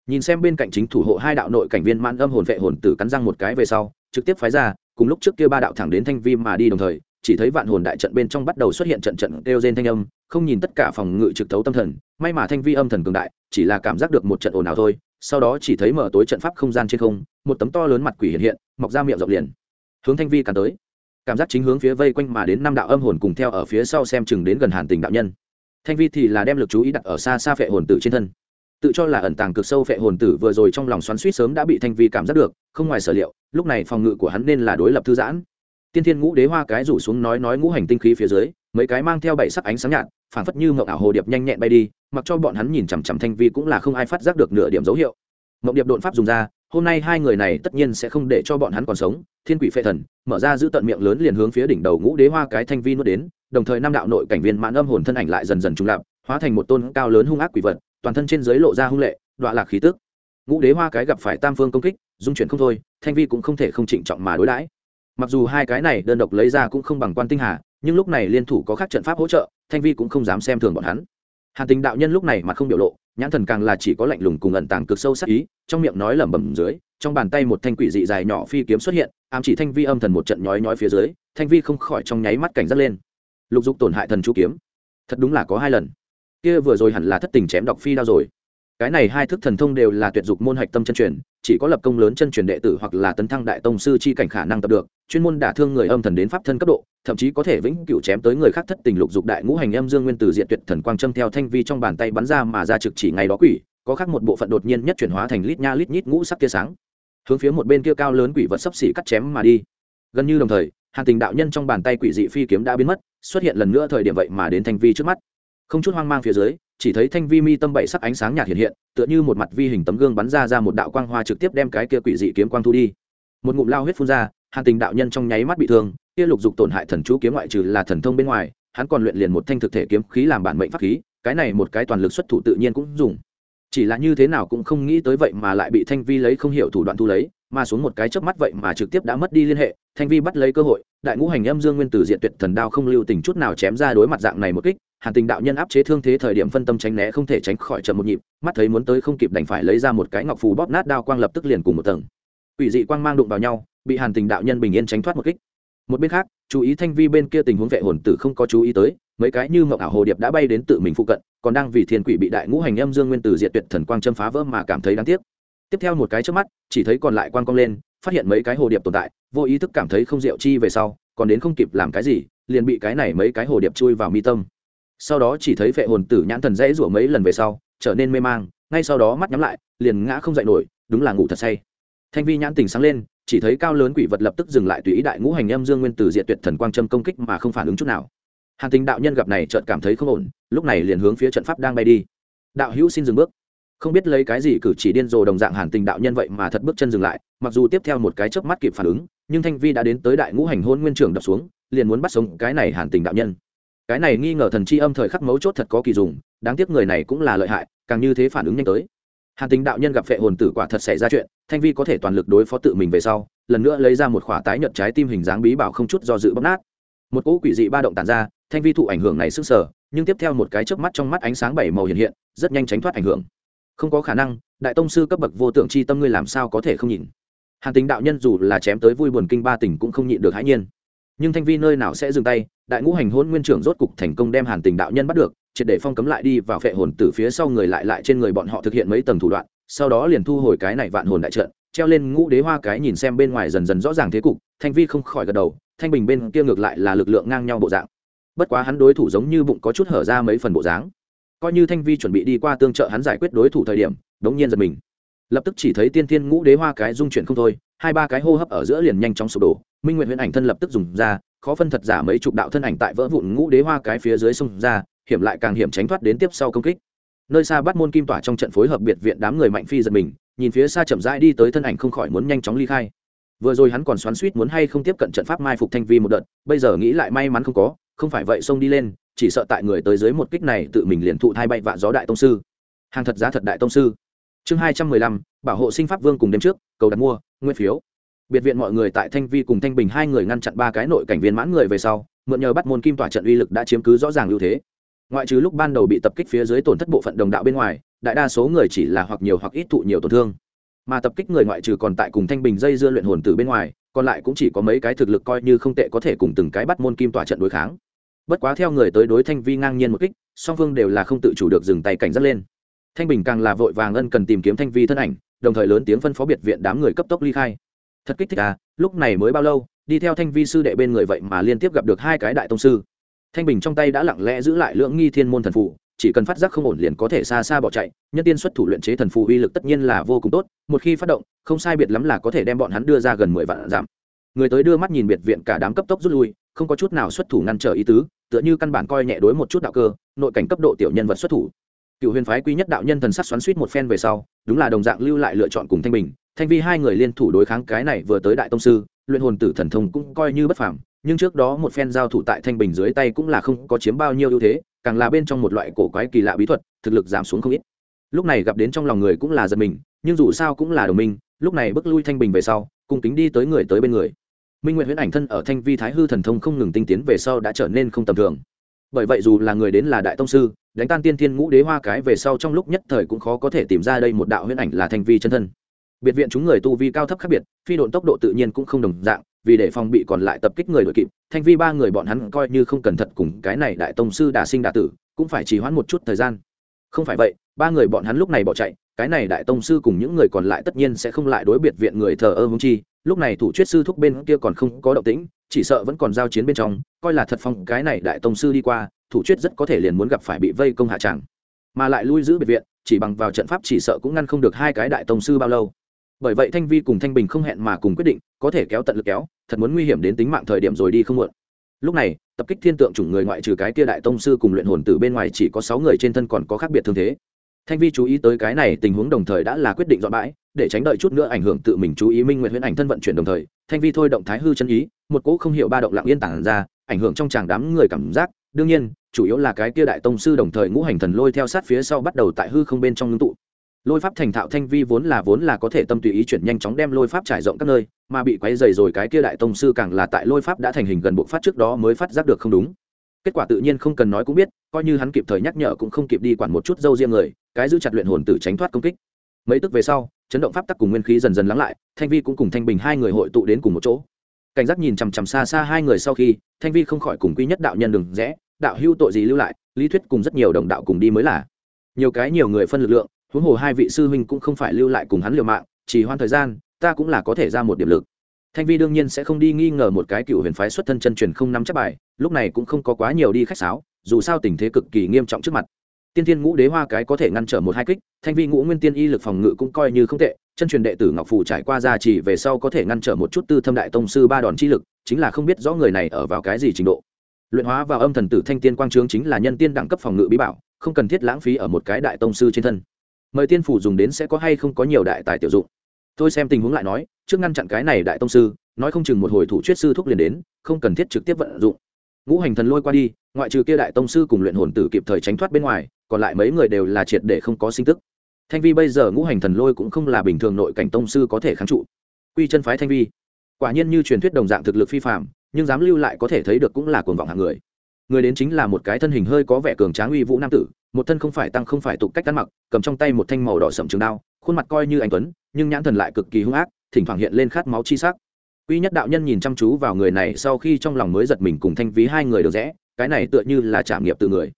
Nhìn xem bên cạnh chính thủ hộ hai đạo nội cảnh viên mãn âm hồn vệ hồn tử cắn răng một cái về sau, trực tiếp phái ra, cùng lúc trước kia ba đạo thẳng đến thanh vi mà đi đồng thời, chỉ thấy vạn hồn đại trận bên trong bắt đầu xuất hiện trận trận kêu rên thanh âm, không nhìn tất cả phòng ngự trực thấu tâm thần, may mà thanh vi âm thần cường đại, chỉ là cảm giác được một trận ồn ào thôi sau đó chỉ thấy mở tối trận pháp không gian trên không, một tấm to lớn mặt quỷ hiện hiện, mọc ra miệng rộng liền. Hướng thanh vi càn tới. Cảm giác chính hướng phía vây quanh mà đến năm đạo âm hồn cùng theo ở phía sau xem chừng đến gần hàn tình đạo nhân. Thanh vi thì là đem lực chú ý đặt ở xa xa phệ hồn tử trên thân. Tự cho là ẩn tàng cực sâu phệ hồn tử vừa rồi trong lòng xoắn suýt sớm đã bị thanh vi cảm giác được, không ngoài sở liệu, lúc này phòng ngự của hắn nên là đối lập thư giãn. Tiên thiên ngũ đế hoa cái rủ xuống nói nói ngũ hành tinh khí phía dưới mấy cái mang theo bảy sắc ánh sáng nhạt phảng phất như mộng ảo hồ điệp nhanh nhẹn bay đi mặc cho bọn hắn nhìn chằm chằm thanh vi cũng là không ai phát giác được nửa điểm dấu hiệu. Mộng điệp đột pháp dùng ra hôm nay hai người này tất nhiên sẽ không để cho bọn hắn còn sống. Thiên quỷ phệ thần mở ra giữ tận miệng lớn liền hướng phía đỉnh đầu ngũ đế hoa cái thanh vi nuốt đến đồng thời năm đạo nội cảnh viên mãn âm hồn thân ảnh lại dần dần trùng lập, hóa thành một tôn cao lớn hung ác quỷ vật toàn thân trên dưới lộ ra hung lệ đọa lạc khí tức. Ngũ đế hoa cái gặp phải tam phương công kích dung chuyển không thôi thanh vi cũng không thể không trịnh trọng mà đối đãi. Mặc dù hai cái này đơn độc lấy ra cũng không bằng quan tinh hà nhưng lúc này liên thủ có khác trận pháp hỗ trợ, thanh vi cũng không dám xem thường bọn hắn. Hàn tình đạo nhân lúc này mà không biểu lộ, nhãn thần càng là chỉ có lạnh lùng cùng ẩn tàng cực sâu sắc ý, trong miệng nói lẩm bẩm dưới, trong bàn tay một thanh quỷ dị dài nhỏ phi kiếm xuất hiện, ám chỉ thanh vi âm thần một trận nhói nhói phía dưới, thanh vi không khỏi trong nháy mắt cảnh giác lên. Lục dục tổn hại thần chú kiếm. Thật đúng là có hai lần. Kia vừa rồi hẳn là thất tình chém đọc phi đao rồi cái này hai thức thần thông đều là tuyệt dục môn hạch tâm chân truyền, chỉ có lập công lớn chân truyền đệ tử hoặc là tấn thăng đại tông sư chi cảnh khả năng tập được, chuyên môn đả thương người âm thần đến pháp thân cấp độ, thậm chí có thể vĩnh cửu chém tới người khác thất tình lục dục đại ngũ hành âm dương nguyên từ diện tuyệt thần quang châm theo thanh vi trong bàn tay bắn ra mà ra trực chỉ ngày đó quỷ, có khác một bộ phận đột nhiên nhất chuyển hóa thành lít nha lít nhít ngũ sắc tia sáng. Hướng phía một bên kia cao lớn quỷ vật sấp xỉ cắt chém mà đi. Gần như đồng thời, hàn tình đạo nhân trong bàn tay quỷ dị phi kiếm đã biến mất, xuất hiện lần nữa thời điểm vậy mà đến thanh vi trước mắt. Không chút hoang mang phía dưới chỉ thấy thanh vi mi tâm bảy sắc ánh sáng nhạt hiện hiện, tựa như một mặt vi hình tấm gương bắn ra ra một đạo quang hoa trực tiếp đem cái kia quỷ dị kiếm quang thu đi. Một ngụm lao huyết phun ra, hàn tình đạo nhân trong nháy mắt bị thương, kia lục dục tổn hại thần chú kiếm ngoại trừ là thần thông bên ngoài, hắn còn luyện liền một thanh thực thể kiếm khí làm bản mệnh pháp khí, cái này một cái toàn lực xuất thủ tự nhiên cũng dùng. Chỉ là như thế nào cũng không nghĩ tới vậy mà lại bị thanh vi lấy không hiểu thủ đoạn thu lấy, mà xuống một cái chớp mắt vậy mà trực tiếp đã mất đi liên hệ, thanh vi bắt lấy cơ hội, đại ngũ hành âm dương nguyên tử diện tuyệt thần đao không lưu tình chút nào chém ra đối mặt dạng này một kích hàn tình đạo nhân áp chế thương thế thời điểm phân tâm tránh né không thể tránh khỏi chậm một nhịp, mắt thấy muốn tới không kịp đành phải lấy ra một cái ngọc phù bóp nát đao quang lập tức liền cùng một tầng. Ủy dị quang mang đụng vào nhau, bị hàn tình đạo nhân bình yên tránh thoát một kích. Một bên khác, chú ý thanh vi bên kia tình huống vệ hồn tử không có chú ý tới, mấy cái như mộng ảo hồ điệp đã bay đến tự mình phụ cận, còn đang vì thiên quỷ bị đại ngũ hành âm dương nguyên tử diệt tuyệt thần quang châm phá vỡ mà cảm thấy đáng tiếc. Tiếp theo một cái trước mắt, chỉ thấy còn lại quang cong lên, phát hiện mấy cái hồ điệp tồn tại, vô ý thức cảm thấy không diệu chi về sau, còn đến không kịp làm cái gì, liền bị cái này mấy cái hồ điệp chui vào mi tâm sau đó chỉ thấy vệ hồn tử nhãn thần dãy rủa mấy lần về sau, trở nên mê mang, ngay sau đó mắt nhắm lại, liền ngã không dậy nổi, đúng là ngủ thật say. Thanh vi nhãn tình sáng lên, chỉ thấy cao lớn quỷ vật lập tức dừng lại tùy ý đại ngũ hành âm dương nguyên tử diệt tuyệt thần quang châm công kích mà không phản ứng chút nào. Hàn tình đạo nhân gặp này chợt cảm thấy không ổn, lúc này liền hướng phía trận pháp đang bay đi. Đạo hữu xin dừng bước. Không biết lấy cái gì cử chỉ điên rồ đồng dạng hàn tình đạo nhân vậy mà thật bước chân dừng lại, mặc dù tiếp theo một cái chớp mắt kịp phản ứng, nhưng thanh vi đã đến tới đại ngũ hành hôn nguyên trưởng đập xuống, liền muốn bắt sống cái này hàn tình đạo nhân cái này nghi ngờ thần chi âm thời khắc mấu chốt thật có kỳ dùng, đáng tiếc người này cũng là lợi hại, càng như thế phản ứng nhanh tới. Hàn tính đạo nhân gặp phệ hồn tử quả thật xảy ra chuyện, thanh vi có thể toàn lực đối phó tự mình về sau, lần nữa lấy ra một khỏa tái nhợt trái tim hình dáng bí bảo không chút do dự bóc nát. Một cỗ quỷ dị ba động tàn ra, thanh vi thụ ảnh hưởng này sức sở nhưng tiếp theo một cái chớp mắt trong mắt ánh sáng bảy màu hiện hiện, rất nhanh tránh thoát ảnh hưởng. Không có khả năng, đại tông sư cấp bậc vô tượng chi tâm ngươi làm sao có thể không nhìn hàn tính đạo nhân dù là chém tới vui buồn kinh ba tỉnh cũng không nhịn được hãi nhiên nhưng thanh vi nơi nào sẽ dừng tay, đại ngũ hành hôn nguyên trưởng rốt cục thành công đem hàn tình đạo nhân bắt được, triệt để phong cấm lại đi vào phệ hồn từ phía sau người lại lại trên người bọn họ thực hiện mấy tầng thủ đoạn, sau đó liền thu hồi cái này vạn hồn đại trận, treo lên ngũ đế hoa cái nhìn xem bên ngoài dần dần rõ ràng thế cục, thanh vi không khỏi gật đầu, thanh bình bên kia ngược lại là lực lượng ngang nhau bộ dạng. Bất quá hắn đối thủ giống như bụng có chút hở ra mấy phần bộ dáng. Coi như thanh vi chuẩn bị đi qua tương trợ hắn giải quyết đối thủ thời điểm, đống nhiên giật mình. Lập tức chỉ thấy tiên thiên ngũ đế hoa cái dung chuyển không thôi, hai ba cái hô hấp ở giữa liền nhanh chóng sụp đổ minh nguyện huyễn ảnh thân lập tức dùng ra, khó phân thật giả mấy chục đạo thân ảnh tại vỡ vụn ngũ đế hoa cái phía dưới sông ra, hiểm lại càng hiểm tránh thoát đến tiếp sau công kích. Nơi xa bắt môn kim tỏa trong trận phối hợp biệt viện đám người mạnh phi giật mình, nhìn phía xa chậm rãi đi tới thân ảnh không khỏi muốn nhanh chóng ly khai. Vừa rồi hắn còn xoắn suýt muốn hay không tiếp cận trận pháp mai phục thanh vi một đợt, bây giờ nghĩ lại may mắn không có, không phải vậy xông đi lên, chỉ sợ tại người tới dưới một kích này tự mình liền thụ thai bay vạ gió đại tông sư. Hàng thật giá thật đại tông sư. Chương hai trăm mười lăm, bảo hộ sinh pháp vương cùng đêm trước, cầu đặt mua, nguyên phiếu biệt viện mọi người tại thanh vi cùng thanh bình hai người ngăn chặn ba cái nội cảnh viên mãn người về sau, mượn nhờ bắt môn kim tỏa trận uy lực đã chiếm cứ rõ ràng ưu thế. Ngoại trừ lúc ban đầu bị tập kích phía dưới tổn thất bộ phận đồng đạo bên ngoài, đại đa số người chỉ là hoặc nhiều hoặc ít thụ nhiều tổn thương. Mà tập kích người ngoại trừ còn tại cùng thanh bình dây dưa luyện hồn từ bên ngoài, còn lại cũng chỉ có mấy cái thực lực coi như không tệ có thể cùng từng cái bắt môn kim tỏa trận đối kháng. Bất quá theo người tới đối thanh vi ngang nhiên một kích, song phương đều là không tự chủ được dừng tay cảnh giác lên. Thanh bình càng là vội vàng ân cần tìm kiếm thanh vi thân ảnh, đồng thời lớn tiếng phân phó biệt viện đám người cấp tốc ly khai thật kích thích à lúc này mới bao lâu, đi theo thanh vi sư đệ bên người vậy mà liên tiếp gặp được hai cái đại tông sư. Thanh bình trong tay đã lặng lẽ giữ lại lưỡng nghi thiên môn thần phụ chỉ cần phát giác không ổn liền có thể xa xa bỏ chạy, nhân tiên xuất thủ luyện chế thần phù uy lực tất nhiên là vô cùng tốt, một khi phát động, không sai biệt lắm là có thể đem bọn hắn đưa ra gần mười vạn giảm người tới đưa mắt nhìn biệt viện cả đám cấp tốc rút lui, không có chút nào xuất thủ ngăn trở ý tứ, tựa như căn bản coi nhẹ đối một chút đạo cơ, nội cảnh cấp độ tiểu nhân vật xuất thủ. Cựu huyền phái quý nhất đạo nhân thần sắc xoắn suýt một phen về sau, đúng là đồng dạng lưu lại lựa chọn cùng thanh bình thanh vi hai người liên thủ đối kháng cái này vừa tới đại tông sư, luyện hồn tử thần thông cũng coi như bất phàm, nhưng trước đó một phen giao thủ tại thanh bình dưới tay cũng là không có chiếm bao nhiêu ưu thế, càng là bên trong một loại cổ quái kỳ lạ bí thuật, thực lực giảm xuống không ít. Lúc này gặp đến trong lòng người cũng là giật mình, nhưng dù sao cũng là đồng minh, lúc này bước lui thanh bình về sau, cùng kính đi tới người tới bên người. Minh nguyện huyễn ảnh thân ở thanh vi thái hư thần thông không ngừng tinh tiến về sau đã trở nên không tầm thường. Bởi vậy dù là người đến là đại tông sư, đánh tan tiên thiên ngũ đế hoa cái về sau trong lúc nhất thời cũng khó có thể tìm ra đây một đạo huyễn ảnh là thanh vi chân thân biệt viện chúng người tu vi cao thấp khác biệt, phi độn tốc độ tự nhiên cũng không đồng dạng, vì để phòng bị còn lại tập kích người đội kịp, thanh vi ba người bọn hắn coi như không cẩn thận cùng cái này đại tông sư đà sinh đà tử, cũng phải trì hoãn một chút thời gian. Không phải vậy, ba người bọn hắn lúc này bỏ chạy, cái này đại tông sư cùng những người còn lại tất nhiên sẽ không lại đối biệt viện người thờ ơ hung chi, lúc này thủ chuyết sư thúc bên kia còn không có động tĩnh, chỉ sợ vẫn còn giao chiến bên trong, coi là thật phong cái này đại tông sư đi qua, thủ chuyết rất có thể liền muốn gặp phải bị vây công hạ tràng. Mà lại lui giữ biệt viện, chỉ bằng vào trận pháp chỉ sợ cũng ngăn không được hai cái đại tông sư bao lâu bởi vậy thanh vi cùng thanh bình không hẹn mà cùng quyết định, có thể kéo tận lực kéo, thật muốn nguy hiểm đến tính mạng thời điểm rồi đi không muộn. Lúc này, tập kích thiên tượng chủng người ngoại trừ cái kia đại tông sư cùng luyện hồn từ bên ngoài chỉ có sáu người trên thân còn có khác biệt thương thế. Thanh vi chú ý tới cái này tình huống đồng thời đã là quyết định dọn bãi, để tránh đợi chút nữa ảnh hưởng tự mình chú ý minh nguyện huyễn ảnh thân vận chuyển đồng thời, thanh vi thôi động thái hư chân ý, một cỗ không hiểu ba động lặng yên tản ra, ảnh hưởng trong chàng đám người cảm giác. Đương nhiên, chủ yếu là cái kia đại tông sư đồng thời ngũ hành thần lôi theo sát phía sau bắt đầu tại hư không bên trong ngưng tụ lôi pháp thành thạo thanh vi vốn là vốn là có thể tâm tùy ý chuyển nhanh chóng đem lôi pháp trải rộng các nơi, mà bị quấy dày rồi cái kia đại tông sư càng là tại lôi pháp đã thành hình gần bộ phát trước đó mới phát giác được không đúng. Kết quả tự nhiên không cần nói cũng biết, coi như hắn kịp thời nhắc nhở cũng không kịp đi quản một chút dâu riêng người, cái giữ chặt luyện hồn tử tránh thoát công kích. Mấy tức về sau, chấn động pháp tắc cùng nguyên khí dần dần lắng lại, thanh vi cũng cùng thanh bình hai người hội tụ đến cùng một chỗ. Cảnh giác nhìn chằm chằm xa xa hai người sau khi, thanh vi không khỏi cùng quy nhất đạo nhân đừng rẽ, đạo hưu tội gì lưu lại, lý thuyết cùng rất nhiều đồng đạo cùng đi mới là. Nhiều cái nhiều người phân lực lượng huống hồ hai vị sư huynh cũng không phải lưu lại cùng hắn liều mạng, chỉ hoan thời gian, ta cũng là có thể ra một điểm lực. Thanh vi đương nhiên sẽ không đi nghi ngờ một cái cựu huyền phái xuất thân chân truyền không nắm chắc bài, lúc này cũng không có quá nhiều đi khách sáo, dù sao tình thế cực kỳ nghiêm trọng trước mặt. Tiên tiên ngũ đế hoa cái có thể ngăn trở một hai kích, thanh vi ngũ nguyên tiên y lực phòng ngự cũng coi như không tệ, chân truyền đệ tử ngọc phủ trải qua gia trì về sau có thể ngăn trở một chút tư thâm đại tông sư ba đòn chi lực, chính là không biết rõ người này ở vào cái gì trình độ. Luyện hóa vào âm thần tử thanh tiên quang trướng chính là nhân tiên đẳng cấp phòng ngự bí bảo, không cần thiết lãng phí ở một cái đại tông sư trên thân mời tiên phủ dùng đến sẽ có hay không có nhiều đại tài tiểu dụng. Tôi xem tình huống lại nói, trước ngăn chặn cái này đại tông sư, nói không chừng một hồi thủ chuyết sư thúc liền đến, không cần thiết trực tiếp vận dụng. Ngũ hành thần lôi qua đi, ngoại trừ kia đại tông sư cùng luyện hồn tử kịp thời tránh thoát bên ngoài, còn lại mấy người đều là triệt để không có sinh tức. Thanh vi bây giờ ngũ hành thần lôi cũng không là bình thường nội cảnh tông sư có thể kháng trụ. Quy chân phái thanh vi. Quả nhiên như truyền thuyết đồng dạng thực lực phi phạm nhưng dám lưu lại có thể thấy được cũng là cuồng vọng hạng người người đến chính là một cái thân hình hơi có vẻ cường tráng uy vũ nam tử, một thân không phải tăng không phải tục cách ăn mặc, cầm trong tay một thanh màu đỏ sậm trường đao, khuôn mặt coi như anh tuấn, nhưng nhãn thần lại cực kỳ hung ác, thỉnh thoảng hiện lên khát máu chi sắc. Quy nhất đạo nhân nhìn chăm chú vào người này, sau khi trong lòng mới giật mình cùng thanh ví hai người được rẽ, cái này tựa như là trảm nghiệp tự người.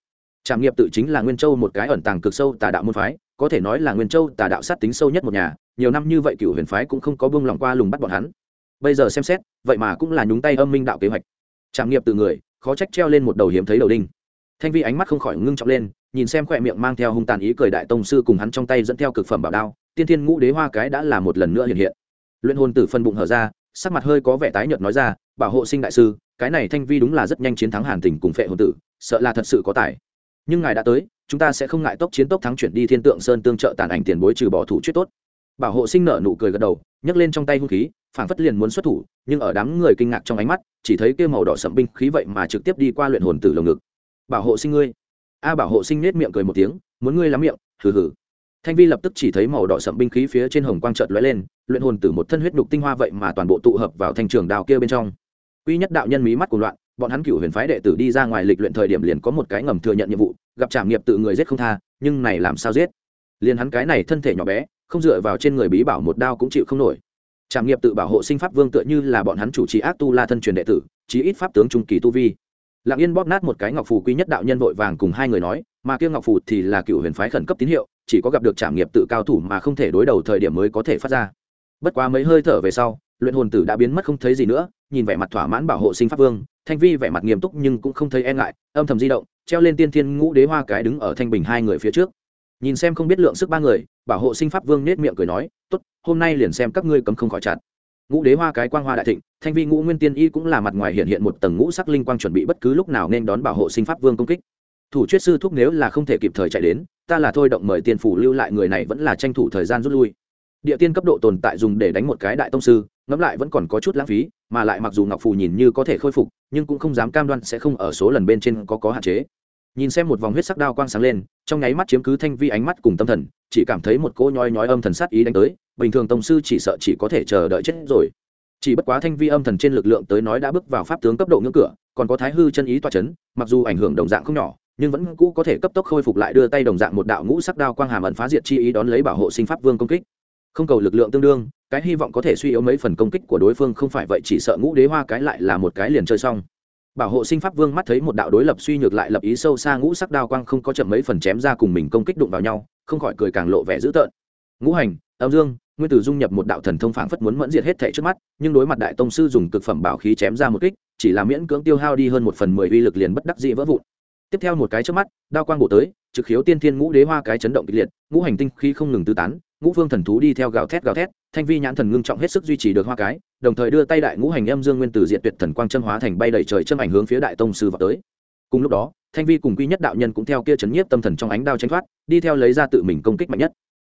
Trảm nghiệp tự chính là nguyên châu một cái ẩn tàng cực sâu tà đạo môn phái, có thể nói là nguyên châu tà đạo sát tính sâu nhất một nhà, nhiều năm như vậy cựu huyền phái cũng không có buông lòng qua lùng bắt bọn hắn. Bây giờ xem xét, vậy mà cũng là nhúng tay âm minh đạo kế hoạch. Trảm nghiệp tự người khó trách treo lên một đầu hiếm thấy đầu đinh. Thanh vi ánh mắt không khỏi ngưng trọng lên, nhìn xem khỏe miệng mang theo hung tàn ý cười đại tông sư cùng hắn trong tay dẫn theo cực phẩm bảo đao, tiên thiên ngũ đế hoa cái đã là một lần nữa hiện hiện. Luyện hồn tử phân bụng hở ra, sắc mặt hơi có vẻ tái nhợt nói ra, bảo hộ sinh đại sư, cái này thanh vi đúng là rất nhanh chiến thắng hàn tình cùng phệ hồn tử, sợ là thật sự có tài. Nhưng ngài đã tới, chúng ta sẽ không ngại tốc chiến tốc thắng chuyển đi thiên tượng sơn tương trợ tàn ảnh tiền bối trừ bỏ thủ chuyết tốt. Bảo hộ sinh nở nụ cười gật đầu nhấc lên trong tay hung khí, phảng phất liền muốn xuất thủ, nhưng ở đám người kinh ngạc trong ánh mắt, chỉ thấy kia màu đỏ sậm binh khí vậy mà trực tiếp đi qua luyện hồn tử lồng ngực. Bảo hộ sinh ngươi. A bảo hộ sinh nết miệng cười một tiếng, muốn ngươi lắm miệng, hừ hừ. Thanh vi lập tức chỉ thấy màu đỏ sậm binh khí phía trên hồng quang trợt lóe lên, luyện hồn tử một thân huyết đục tinh hoa vậy mà toàn bộ tụ hợp vào thanh trường đào kia bên trong. Quy nhất đạo nhân mí mắt của loạn, bọn hắn cửu huyền phái đệ tử đi ra ngoài lịch luyện thời điểm liền có một cái ngầm thừa nhận nhiệm vụ, gặp trảm nghiệp tự người giết không tha, nhưng này làm sao giết? Liền hắn cái này thân thể nhỏ bé, không dựa vào trên người bí bảo một đao cũng chịu không nổi. Trạm nghiệp tự bảo hộ sinh pháp vương tựa như là bọn hắn chủ trì ác tu la thân truyền đệ tử, chí ít pháp tướng trung kỳ tu vi. Lặng yên bóp nát một cái ngọc phù quý nhất đạo nhân vội vàng cùng hai người nói, mà kia ngọc phù thì là cựu huyền phái khẩn cấp tín hiệu, chỉ có gặp được trạm nghiệp tự cao thủ mà không thể đối đầu thời điểm mới có thể phát ra. Bất quá mấy hơi thở về sau, luyện hồn tử đã biến mất không thấy gì nữa, nhìn vẻ mặt thỏa mãn bảo hộ sinh pháp vương, thanh vi vẻ mặt nghiêm túc nhưng cũng không thấy e ngại, âm thầm di động, treo lên tiên thiên ngũ đế hoa cái đứng ở thanh bình hai người phía trước nhìn xem không biết lượng sức ba người, bảo hộ sinh pháp vương nết miệng cười nói, tốt, hôm nay liền xem các ngươi cấm không khỏi chặt. Ngũ đế hoa cái quang hoa đại thịnh, thanh vi ngũ nguyên tiên y cũng là mặt ngoài hiện hiện một tầng ngũ sắc linh quang chuẩn bị bất cứ lúc nào nên đón bảo hộ sinh pháp vương công kích. Thủ chuyết sư thúc nếu là không thể kịp thời chạy đến, ta là thôi động mời tiên phủ lưu lại người này vẫn là tranh thủ thời gian rút lui. Địa tiên cấp độ tồn tại dùng để đánh một cái đại tông sư, ngẫm lại vẫn còn có chút lãng phí, mà lại mặc dù ngọc phù nhìn như có thể khôi phục, nhưng cũng không dám cam đoan sẽ không ở số lần bên trên có có hạn chế. Nhìn xem một vòng huyết sắc đao quang sáng lên trong nháy mắt chiếm cứ thanh vi ánh mắt cùng tâm thần, chỉ cảm thấy một cỗ nhói nhói âm thần sát ý đánh tới, bình thường tông sư chỉ sợ chỉ có thể chờ đợi chết rồi. Chỉ bất quá thanh vi âm thần trên lực lượng tới nói đã bước vào pháp tướng cấp độ ngưỡng cửa, còn có thái hư chân ý toa c h ấ n mặc dù ảnh hưởng đồng dạng không nhỏ, nhưng vẫn cũ có thể cấp tốc khôi phục lại đưa tay đồng dạng một đạo ngũ sắc đao quang hàm ẩn phá diệt chi ý đón lấy bảo hộ sinh pháp vương công kích. Không cầu lực lượng tương đương, cái hy vọng có thể suy yếu mấy phần công kích của đối phương không phải vậy, chỉ sợ ngũ đế hoa cái lại là một cái liền chơi xong bảo hộ sinh pháp vương mắt thấy một đạo đối lập suy nhược lại lập ý sâu xa ngũ sắc đao quang không có chậm mấy phần chém ra cùng mình công kích đụng vào nhau, không khỏi cười càng lộ vẻ dữ tợn. Ngũ hành, âm dương, nguyên tử dung nhập một đạo thần thông phảng phất muốn mẫn diệt hết thảy trước mắt, nhưng đối mặt đại tông sư dùng cực phẩm bảo khí chém ra một kích, chỉ là miễn cưỡng tiêu hao đi hơn một phần mười uy lực liền bất đắc dĩ vỡ vụn. Tiếp theo một cái trước mắt, đao quang bổ tới, trực khiếu tiên thiên ngũ đế hoa cái chấn động kịch liệt, ngũ hành tinh khí không ngừng tứ tán, ngũ vương thần thú đi theo gào thét gào thét, thanh vi nhãn thần ngưng trọng hết sức duy trì được hoa cái đồng thời đưa tay đại ngũ hành âm dương nguyên tử diện tuyệt thần quang chân hóa thành bay đầy trời châm ảnh hướng phía đại tông sư vào tới. Cùng lúc đó, thanh vi cùng quy nhất đạo nhân cũng theo kia chấn nhiếp tâm thần trong ánh đao tranh thoát, đi theo lấy ra tự mình công kích mạnh nhất.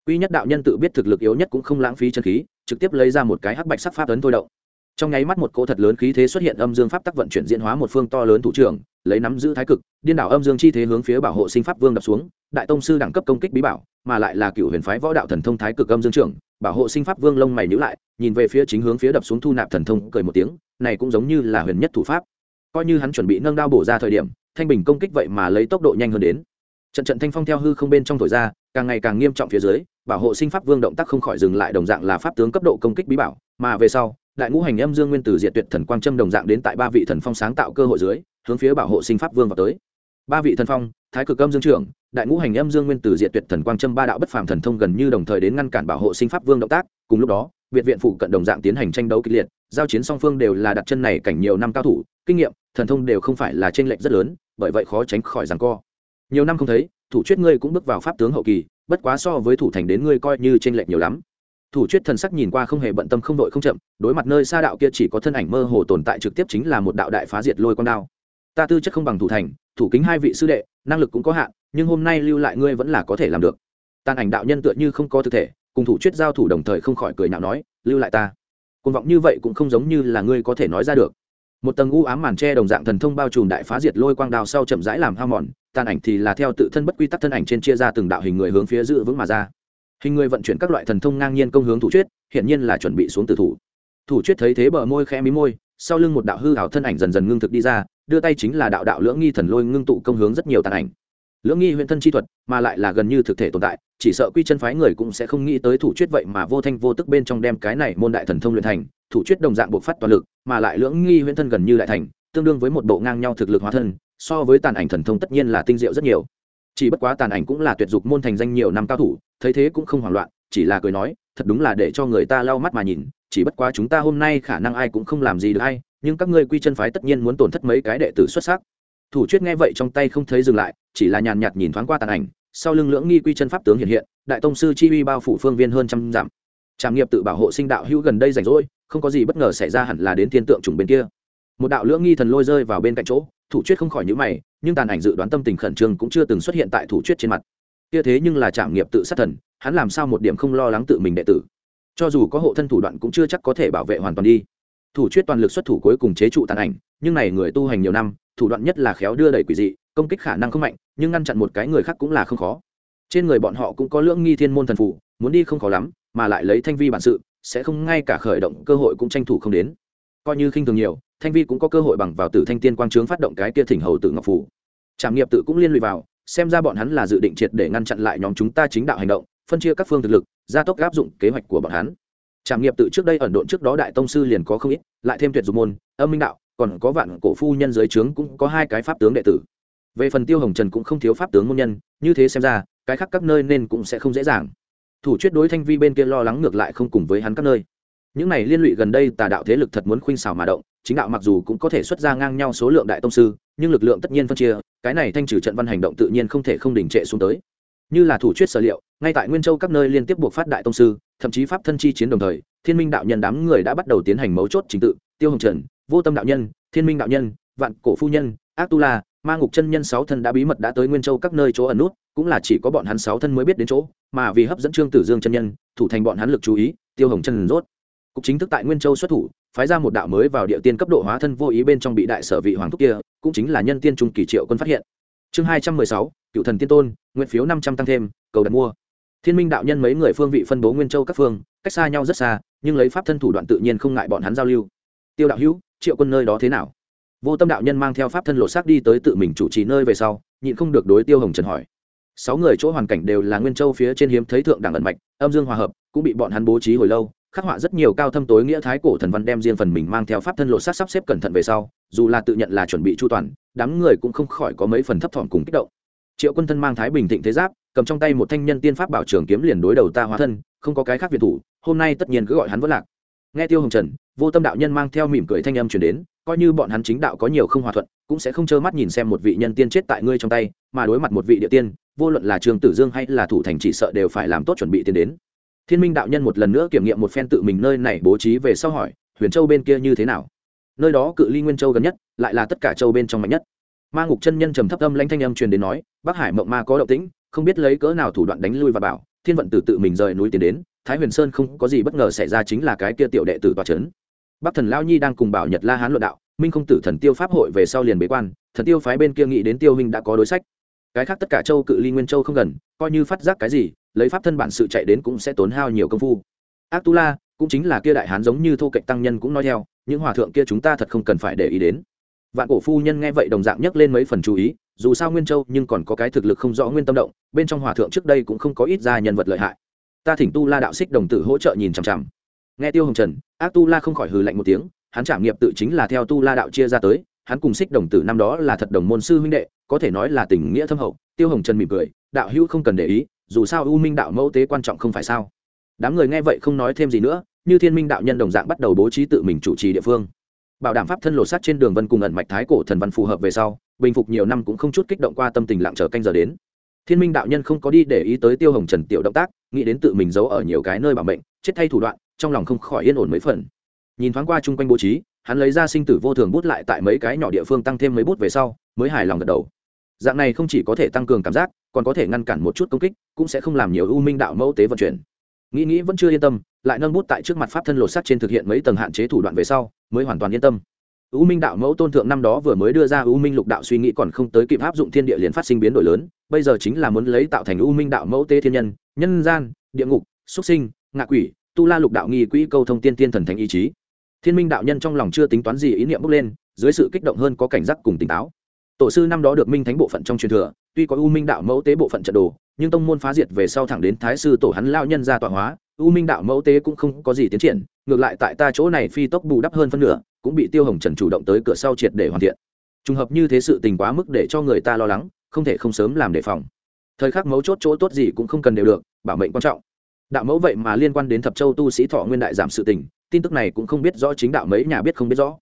Quy nhất đạo nhân tự biết thực lực yếu nhất cũng không lãng phí chân khí, trực tiếp lấy ra một cái hắc bạch sắc pháp ấn thôi động. Trong nháy mắt một cỗ thật lớn khí thế xuất hiện âm dương pháp tắc vận chuyển diễn hóa một phương to lớn thủ trưởng, lấy nắm giữ thái cực, điên đảo âm dương chi thế hướng phía bảo hộ sinh pháp vương đập xuống, đại tông sư đẳng cấp công kích bí bảo, mà lại là cựu huyền phái võ đạo thần thông thái cực âm dương trưởng bảo hộ sinh pháp vương lông mày nhữ lại, nhìn về phía chính hướng phía đập xuống thu nạp thần thông, cười một tiếng, này cũng giống như là huyền nhất thủ pháp. Coi như hắn chuẩn bị nâng đao bổ ra thời điểm, thanh bình công kích vậy mà lấy tốc độ nhanh hơn đến. Trận trận thanh phong theo hư không bên trong thổi ra, càng ngày càng nghiêm trọng phía dưới, bảo hộ sinh pháp vương động tác không khỏi dừng lại đồng dạng là pháp tướng cấp độ công kích bí bảo, mà về sau, đại ngũ hành âm dương nguyên tử diệt tuyệt thần quang châm đồng dạng đến tại ba vị thần phong sáng tạo cơ hội dưới, hướng phía bảo hộ sinh pháp vương vào tới. Ba vị thần phong, thái cực âm dương trưởng đại ngũ hành âm dương nguyên tử diệt tuyệt thần quang châm ba đạo bất phàm thần thông gần như đồng thời đến ngăn cản bảo hộ sinh pháp vương động tác. Cùng lúc đó biệt viện phụ cận đồng dạng tiến hành tranh đấu kịch liệt, giao chiến song phương đều là đặt chân này cảnh nhiều năm cao thủ, kinh nghiệm, thần thông đều không phải là tranh lệch rất lớn, bởi vậy khó tránh khỏi rằng co. Nhiều năm không thấy, thủ chuyết ngươi cũng bước vào pháp tướng hậu kỳ, bất quá so với thủ thành đến ngươi coi như tranh lệch nhiều lắm. Thủ chuyết thần sắc nhìn qua không hề bận tâm không đội không chậm, đối mặt nơi xa đạo kia chỉ có thân ảnh mơ hồ tồn tại trực tiếp chính là một đạo đại phá diệt lôi con đao. Ta tư chất không bằng thủ thành, thủ kính hai vị sư đệ, năng lực cũng có hạn nhưng hôm nay lưu lại ngươi vẫn là có thể làm được. Tàn ảnh đạo nhân tựa như không có thực thể, cùng thủ chuyết giao thủ đồng thời không khỏi cười nhạo nói, lưu lại ta. Côn vọng như vậy cũng không giống như là ngươi có thể nói ra được. Một tầng u ám màn tre đồng dạng thần thông bao trùm đại phá diệt lôi quang đào sau chậm rãi làm hao mòn, tàn ảnh thì là theo tự thân bất quy tắc thân ảnh trên chia ra từng đạo hình người hướng phía dự vững mà ra. Hình người vận chuyển các loại thần thông ngang nhiên công hướng thủ chuyết hiện nhiên là chuẩn bị xuống từ thủ. Thủ chuyết thấy thế bờ môi khẽ mí môi, sau lưng một đạo hư hảo thân ảnh dần dần ngưng thực đi ra, đưa tay chính là đạo đạo lưỡng nghi thần lôi ngưng tụ công hướng rất nhiều tàn ảnh lưỡng nghi huyện thân chi thuật, mà lại là gần như thực thể tồn tại, chỉ sợ quy chân phái người cũng sẽ không nghĩ tới thủ chuyết vậy mà vô thanh vô tức bên trong đem cái này môn đại thần thông luyện thành, thủ chuyết đồng dạng buộc phát toàn lực, mà lại lưỡng nghi huyện thân gần như đại thành, tương đương với một bộ ngang nhau thực lực hóa thân, so với tàn ảnh thần thông tất nhiên là tinh diệu rất nhiều. Chỉ bất quá tàn ảnh cũng là tuyệt dục môn thành danh nhiều năm cao thủ, thấy thế cũng không hoảng loạn, chỉ là cười nói, thật đúng là để cho người ta lau mắt mà nhìn, chỉ bất quá chúng ta hôm nay khả năng ai cũng không làm gì được hay nhưng các ngươi quy chân phái tất nhiên muốn tổn thất mấy cái đệ tử xuất sắc. Thủ chuyết nghe vậy trong tay không thấy dừng lại chỉ là nhàn nhạt nhìn thoáng qua tàn ảnh, sau lưng lưỡng nghi quy chân pháp tướng hiện hiện, đại tông sư chi uy bao phủ phương viên hơn trăm dặm. Trạm nghiệp tự bảo hộ sinh đạo hữu gần đây rảnh rỗi, không có gì bất ngờ xảy ra hẳn là đến thiên tượng trùng bên kia. Một đạo lưỡng nghi thần lôi rơi vào bên cạnh chỗ, thủ chuyết không khỏi nhữ mày, nhưng tàn ảnh dự đoán tâm tình khẩn trương cũng chưa từng xuất hiện tại thủ chuyết trên mặt. Kia thế nhưng là trạm nghiệp tự sát thần, hắn làm sao một điểm không lo lắng tự mình đệ tử? Cho dù có hộ thân thủ đoạn cũng chưa chắc có thể bảo vệ hoàn toàn đi. Thủ chuyết toàn lực xuất thủ cuối cùng chế trụ tàn ảnh, nhưng này người tu hành nhiều năm thủ đoạn nhất là khéo đưa đẩy quỷ dị, công kích khả năng không mạnh, nhưng ngăn chặn một cái người khác cũng là không khó. Trên người bọn họ cũng có lưỡng nghi thiên môn thần phủ muốn đi không khó lắm, mà lại lấy thanh vi bản sự, sẽ không ngay cả khởi động cơ hội cũng tranh thủ không đến. Coi như khinh thường nhiều, thanh vi cũng có cơ hội bằng vào tử thanh tiên quang trướng phát động cái kia thỉnh hầu tử ngọc phủ trảm nghiệp tự cũng liên lụy vào, xem ra bọn hắn là dự định triệt để ngăn chặn lại nhóm chúng ta chính đạo hành động, phân chia các phương thực lực, gia tốc áp dụng kế hoạch của bọn hắn. Trảm nghiệp tự trước đây ẩn độn trước đó đại tông sư liền có không ít, lại thêm tuyệt dục môn, âm minh đạo còn có vạn cổ phu nhân dưới trướng cũng có hai cái pháp tướng đệ tử. Về phần tiêu hồng trần cũng không thiếu pháp tướng môn nhân, như thế xem ra, cái khác các nơi nên cũng sẽ không dễ dàng. Thủ chuyết đối thanh vi bên kia lo lắng ngược lại không cùng với hắn các nơi. Những này liên lụy gần đây tà đạo thế lực thật muốn khuynh xảo mà động, chính đạo mặc dù cũng có thể xuất ra ngang nhau số lượng đại tông sư, nhưng lực lượng tất nhiên phân chia, cái này thanh trừ trận văn hành động tự nhiên không thể không đình trệ xuống tới. Như là thủ chuyết sở liệu, ngay tại nguyên châu các nơi liên tiếp buộc phát đại tông sư, thậm chí pháp thân chi chiến đồng thời, thiên minh đạo nhân đám người đã bắt đầu tiến hành mấu chốt trình tự, tiêu hồng trần vô tâm đạo nhân, thiên minh đạo nhân, vạn cổ phu nhân ác tu la ma ngục chân nhân sáu thân đã bí mật đã tới nguyên châu các nơi chỗ ẩn nút, cũng là chỉ có bọn hắn sáu thân mới biết đến chỗ, mà vì hấp dẫn trương tử dương chân nhân, thủ thành bọn hắn lực chú ý, tiêu hồng chân rốt. Cục chính thức tại nguyên châu xuất thủ, phái ra một đạo mới vào địa tiên cấp độ hóa thân vô ý bên trong bị đại sở vị hoàng thúc kia, cũng chính là nhân tiên trung kỳ triệu quân phát hiện. Chương hai trăm mười sáu, cựu thần tiên tôn, nguyện phiếu năm trăm tăng thêm, cầu đặt mua. Thiên minh đạo nhân mấy người phương vị phân bố nguyên châu các phương, cách xa nhau rất xa, nhưng lấy pháp thân thủ đoạn tự nhiên không ngại bọn hắn giao lưu tiêu đạo hữu, triệu quân nơi đó thế nào? Vô tâm đạo nhân mang theo pháp thân lộ xác đi tới tự mình chủ trì nơi về sau, nhịn không được đối tiêu hồng trần hỏi. Sáu người chỗ hoàn cảnh đều là nguyên châu phía trên hiếm thấy thượng đẳng ẩn mạch, âm dương hòa hợp, cũng bị bọn hắn bố trí hồi lâu, khắc họa rất nhiều cao thâm tối nghĩa thái cổ thần văn đem riêng phần mình mang theo pháp thân lộ sát sắp xếp cẩn thận về sau, dù là tự nhận là chuẩn bị chu toàn, đám người cũng không khỏi có mấy phần thấp thỏm cùng kích động. Triệu quân thân mang thái bình thịnh thế giáp, cầm trong tay một thanh nhân tiên pháp bảo trường kiếm liền đối đầu ta hóa thân, không có cái khác việt thủ, hôm nay tất nhiên cứ gọi hắn vất lạc. Nghe tiêu hồng trần vô tâm đạo nhân mang theo mỉm cười thanh âm chuyển đến, coi như bọn hắn chính đạo có nhiều không hòa thuận, cũng sẽ không trơ mắt nhìn xem một vị nhân tiên chết tại ngươi trong tay, mà đối mặt một vị địa tiên, vô luận là trường tử dương hay là thủ thành chỉ sợ đều phải làm tốt chuẩn bị tiến đến. Thiên minh đạo nhân một lần nữa kiểm nghiệm một phen tự mình nơi này bố trí về sau hỏi, huyền châu bên kia như thế nào? Nơi đó cự ly nguyên châu gần nhất, lại là tất cả châu bên trong mạnh nhất. Ma ngục chân nhân trầm thấp âm lãnh thanh âm truyền đến nói, bắc hải mộng ma có động tĩnh, không biết lấy cỡ nào thủ đoạn đánh lui và bảo, thiên vận tử tự mình rời núi tiến đến, thái huyền sơn không có gì bất ngờ xảy ra chính là cái kia tiểu đệ tử tòa trấn bắc thần lao nhi đang cùng bảo nhật la hán luận đạo, minh không tử thần tiêu pháp hội về sau liền bế quan, thần tiêu phái bên kia nghĩ đến tiêu huynh đã có đối sách. Cái khác tất cả châu cự ly nguyên châu không gần, coi như phát giác cái gì, lấy pháp thân bản sự chạy đến cũng sẽ tốn hao nhiều công phu. Ác tu la cũng chính là kia đại hán giống như thô cạnh tăng nhân cũng nói theo, những hòa thượng kia chúng ta thật không cần phải để ý đến. Vạn cổ phu nhân nghe vậy đồng dạng nhắc lên mấy phần chú ý, dù sao nguyên châu nhưng còn có cái thực lực không rõ nguyên tâm động, bên trong hòa thượng trước đây cũng không có ít ra nhân vật lợi hại. Ta thỉnh tu la đạo xích đồng tử hỗ trợ nhìn chằm chằm nghe tiêu hồng trần, ác tu la không khỏi hừ lạnh một tiếng, hắn trảm nghiệp tự chính là theo tu la đạo chia ra tới, hắn cùng xích đồng tử năm đó là thật đồng môn sư huynh đệ, có thể nói là tình nghĩa thâm hậu. Tiêu hồng trần mỉm cười, đạo hữu không cần để ý, dù sao u minh đạo mẫu tế quan trọng không phải sao? Đám người nghe vậy không nói thêm gì nữa, như thiên minh đạo nhân đồng dạng bắt đầu bố trí tự mình chủ trì địa phương. Bảo đảm pháp thân lột sắt trên đường vân cùng ẩn mạch thái cổ thần văn phù hợp về sau, bình phục nhiều năm cũng không chút kích động qua tâm tình lặng chờ canh giờ đến. Thiên minh đạo nhân không có đi để ý tới tiêu hồng trần tiểu động tác, nghĩ đến tự mình giấu ở nhiều cái nơi bảo mệnh, chết thay thủ đoạn trong lòng không khỏi yên ổn mấy phần. Nhìn thoáng qua chung quanh bố trí, hắn lấy ra sinh tử vô thường bút lại tại mấy cái nhỏ địa phương tăng thêm mấy bút về sau, mới hài lòng gật đầu. Dạng này không chỉ có thể tăng cường cảm giác, còn có thể ngăn cản một chút công kích, cũng sẽ không làm nhiều ưu minh đạo mẫu tế vận chuyển. Nghĩ nghĩ vẫn chưa yên tâm, lại nâng bút tại trước mặt pháp thân lột sắt trên thực hiện mấy tầng hạn chế thủ đoạn về sau, mới hoàn toàn yên tâm. Ưu minh đạo mẫu tôn thượng năm đó vừa mới đưa ra ưu minh lục đạo suy nghĩ còn không tới kịp áp dụng thiên địa liền phát sinh biến đổi lớn, bây giờ chính là muốn lấy tạo thành ưu minh đạo mẫu tế thiên nhân nhân gian, địa ngục xuất sinh, ngạ quỷ tu la lục đạo nghi quỹ câu thông tiên tiên thần thánh ý chí. Thiên minh đạo nhân trong lòng chưa tính toán gì ý niệm bước lên, dưới sự kích động hơn có cảnh giác cùng tỉnh táo. Tổ sư năm đó được minh thánh bộ phận trong truyền thừa, tuy có u minh đạo mẫu tế bộ phận trận đồ, nhưng tông môn phá diệt về sau thẳng đến thái sư tổ hắn lao nhân ra tọa hóa, u minh đạo mẫu tế cũng không có gì tiến triển, ngược lại tại ta chỗ này phi tốc bù đắp hơn phân nửa, cũng bị tiêu hồng trần chủ động tới cửa sau triệt để hoàn thiện. Trùng hợp như thế sự tình quá mức để cho người ta lo lắng, không thể không sớm làm đề phòng. Thời khắc mấu chốt chỗ tốt gì cũng không cần đều được, bảo mệnh quan trọng đạo mẫu vậy mà liên quan đến thập châu tu sĩ thọ nguyên đại giảm sự tình, tin tức này cũng không biết rõ chính đạo mấy nhà biết không biết rõ.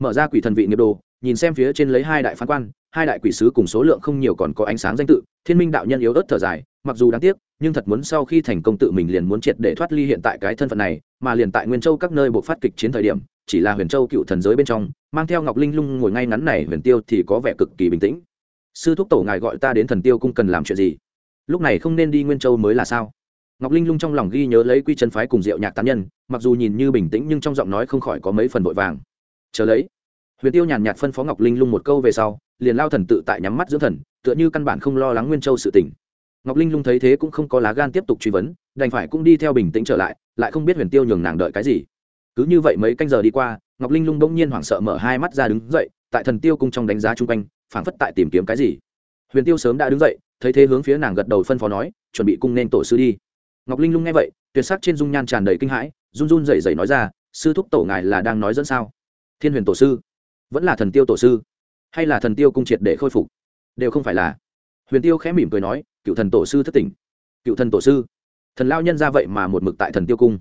Mở ra quỷ thần vị nghiệp đồ, nhìn xem phía trên lấy hai đại phán quan, hai đại quỷ sứ cùng số lượng không nhiều còn có ánh sáng danh tự, thiên minh đạo nhân yếu ớt thở dài, mặc dù đáng tiếc, nhưng thật muốn sau khi thành công tự mình liền muốn triệt để thoát ly hiện tại cái thân phận này, mà liền tại nguyên châu các nơi buộc phát kịch chiến thời điểm, chỉ là huyền châu cựu thần giới bên trong, mang theo ngọc linh lung ngồi ngay ngắn này, huyền tiêu thì có vẻ cực kỳ bình tĩnh. Sư thúc tổ ngài gọi ta đến thần tiêu cung cần làm chuyện gì? Lúc này không nên đi nguyên châu mới là sao? Ngọc linh lung trong lòng ghi nhớ lấy quy chân phái cùng diệu nhạc tán nhân, mặc dù nhìn như bình tĩnh nhưng trong giọng nói không khỏi có mấy phần vội vàng. Chờ lấy. Huyền tiêu nhàn nhạt phân phó ngọc linh lung một câu về sau, liền lao thần tự tại nhắm mắt dưỡng thần, tựa như căn bản không lo lắng nguyên châu sự tình. Ngọc linh lung thấy thế cũng không có lá gan tiếp tục truy vấn, đành phải cũng đi theo bình tĩnh trở lại lại không biết huyền tiêu nhường nàng đợi cái gì. Cứ như vậy mấy canh giờ đi qua, ngọc linh lung bỗng nhiên hoảng sợ mở hai mắt ra đứng dậy, tại thần tiêu cung trong đánh giá chung quanh, phảng phất tại tìm kiếm cái gì. Huyền tiêu sớm đã đứng dậy, thấy thế hướng phía nàng gật đầu phân phó nói, chuẩn bị cung nên tổ sư đi ngọc linh lung nghe vậy, tuyệt sắc trên dung nhan tràn đầy kinh hãi, run run rẩy rẩy nói ra, sư thúc tổ ngài là đang nói dẫn sao? Thiên huyền tổ sư, vẫn là thần tiêu tổ sư, hay là thần tiêu cung triệt để khôi phục? Đều không phải là. Huyền tiêu khẽ mỉm cười nói, cựu thần tổ sư thất tỉnh. Cựu thần tổ sư? Thần lao nhân ra vậy mà một mực tại thần tiêu cung.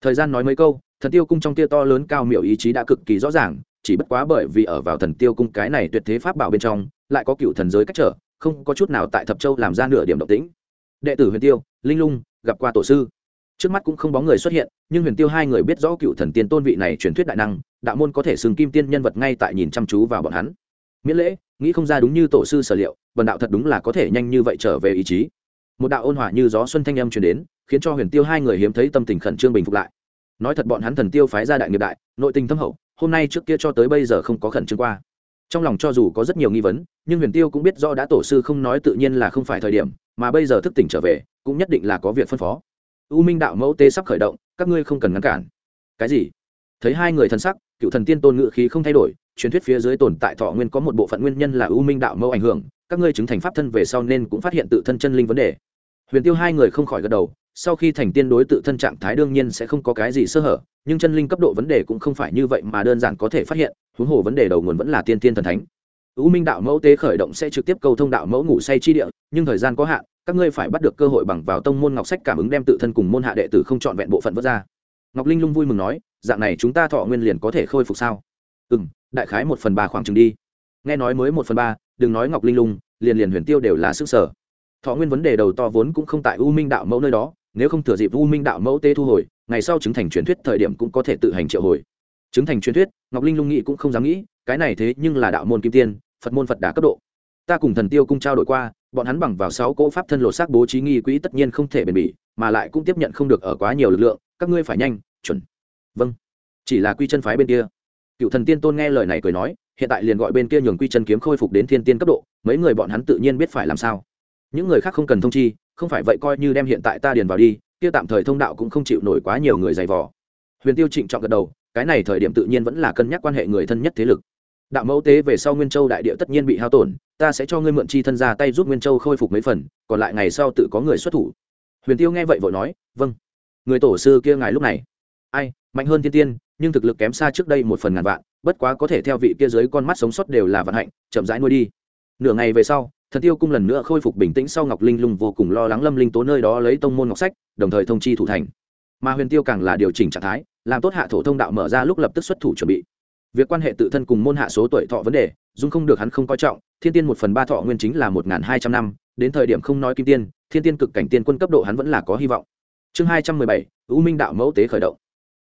Thời gian nói mấy câu, thần tiêu cung trong tia to lớn cao miểu ý chí đã cực kỳ rõ ràng, chỉ bất quá bởi vì ở vào thần tiêu cung cái này tuyệt thế pháp bảo bên trong, lại có cựu thần giới cách trở, không có chút nào tại thập châu làm ra nửa điểm động tĩnh. Đệ tử huyền tiêu, linh lung gặp qua tổ sư. Trước mắt cũng không bóng người xuất hiện, nhưng huyền tiêu hai người biết rõ cựu thần tiên tôn vị này truyền thuyết đại năng, đạo môn có thể xưng kim tiên nhân vật ngay tại nhìn chăm chú vào bọn hắn. Miễn lễ, nghĩ không ra đúng như tổ sư sở liệu vần đạo thật đúng là có thể nhanh như vậy trở về ý chí. Một đạo ôn hòa như gió xuân thanh âm truyền đến, khiến cho huyền tiêu hai người hiếm thấy tâm tình khẩn trương bình phục lại. Nói thật bọn hắn thần tiêu phái ra đại nghiệp đại, nội tình thâm hậu, hôm nay trước kia cho tới bây giờ không có khẩn trương qua. Trong lòng cho dù có rất nhiều nghi vấn, nhưng huyền tiêu cũng biết rõ đã tổ sư không nói tự nhiên là không phải thời điểm mà bây giờ thức tỉnh trở về, cũng nhất định là có việc phân phó. U minh đạo mẫu tê sắp khởi động, các ngươi không cần ngăn cản. Cái gì? Thấy hai người thân sắc, cựu thần tiên tôn ngự khí không thay đổi, truyền thuyết phía dưới tồn tại thọ nguyên có một bộ phận nguyên nhân là u minh đạo mẫu ảnh hưởng, các ngươi chứng thành pháp thân về sau nên cũng phát hiện tự thân chân linh vấn đề. Huyền tiêu hai người không khỏi gật đầu, sau khi thành tiên đối tự thân trạng thái đương nhiên sẽ không có cái gì sơ hở, nhưng chân linh cấp độ vấn đề cũng không phải như vậy mà đơn giản có thể phát hiện, huống hồ vấn đề đầu nguồn vẫn là tiên tiên thần thánh u minh đạo mẫu tế khởi động sẽ trực tiếp câu thông đạo mẫu ngủ say chi địa, nhưng thời gian có hạn, các ngươi phải bắt được cơ hội bằng vào tông môn ngọc sách cảm ứng đem tự thân cùng môn hạ đệ tử không chọn vẹn bộ phận vớt ra. Ngọc linh lung vui mừng nói, dạng này chúng ta thọ nguyên liền có thể khôi phục sao? Ừ m đại khái một phần ba khoảng chừng đi. Nghe nói mới một phần ba, đừng nói ngọc linh lung, liền liền huyền tiêu đều là sức sở. Thọ nguyên vấn đề đầu to vốn cũng không tại u minh đạo mẫu nơi đó, nếu không thừa dịp u minh đạo mẫu tê thu hồi, ngày sau chứng thành truyền thuyết thời điểm cũng có thể tự hành triệu hồi. Chứng thành truyền thuyết, ngọc linh lung nghĩ cũng không dám nghĩ, cái này thế nhưng là đạo môn kim tiên phật môn phật đà cấp độ. Ta cùng thần tiêu cung trao đổi qua, bọn hắn bằng vào sáu cỗ pháp thân lột xác bố trí nghi quỹ tất nhiên không thể bền bỉ, mà lại cũng tiếp nhận không được ở quá nhiều lực lượng, các ngươi phải nhanh, chuẩn. Vâng. Chỉ là quy chân phái bên kia. Cựu thần tiên tôn nghe lời này cười nói, hiện tại liền gọi bên kia nhường quy chân kiếm khôi phục đến thiên tiên cấp độ, mấy người bọn hắn tự nhiên biết phải làm sao. Những người khác không cần thông chi, không phải vậy coi như đem hiện tại ta điền vào đi, kia tạm thời thông đạo cũng không chịu nổi quá nhiều người dày vò. Huyền tiêu trịnh trọng gật đầu, cái này thời điểm tự nhiên vẫn là cân nhắc quan hệ người thân nhất thế lực đạo mẫu tế về sau nguyên châu đại địa tất nhiên bị hao tổn, ta sẽ cho ngươi mượn chi thân ra tay giúp nguyên châu khôi phục mấy phần, còn lại ngày sau tự có người xuất thủ. Huyền tiêu nghe vậy vội nói vâng. Người tổ sư kia ngài lúc này. Ai, mạnh hơn thiên tiên, nhưng thực lực kém xa trước đây một phần ngàn vạn, bất quá có thể theo vị kia dưới con mắt sống sót đều là vận hạnh, chậm rãi nuôi đi. Nửa ngày về sau, thần tiêu cung lần nữa khôi phục bình tĩnh sau ngọc linh lung vô cùng lo lắng lâm linh tố nơi đó lấy tông môn ngọc sách, đồng thời thông chi thủ thành. Mà huyền tiêu càng là điều chỉnh trạng thái, làm tốt hạ thổ thông đạo mở ra lúc lập tức xuất thủ chuẩn bị việc quan hệ tự thân cùng môn hạ số tuổi thọ vấn đề, dung không được hắn không coi trọng, thiên tiên một phần ba thọ nguyên chính là một n g h n hai trăm năm, đến thời điểm không nói kim tiên, thiên tiên cực cảnh tiên quân cấp độ hắn vẫn là có hy vọng. Chương hai trăm mười bảy, u minh đạo mẫu tế khởi động.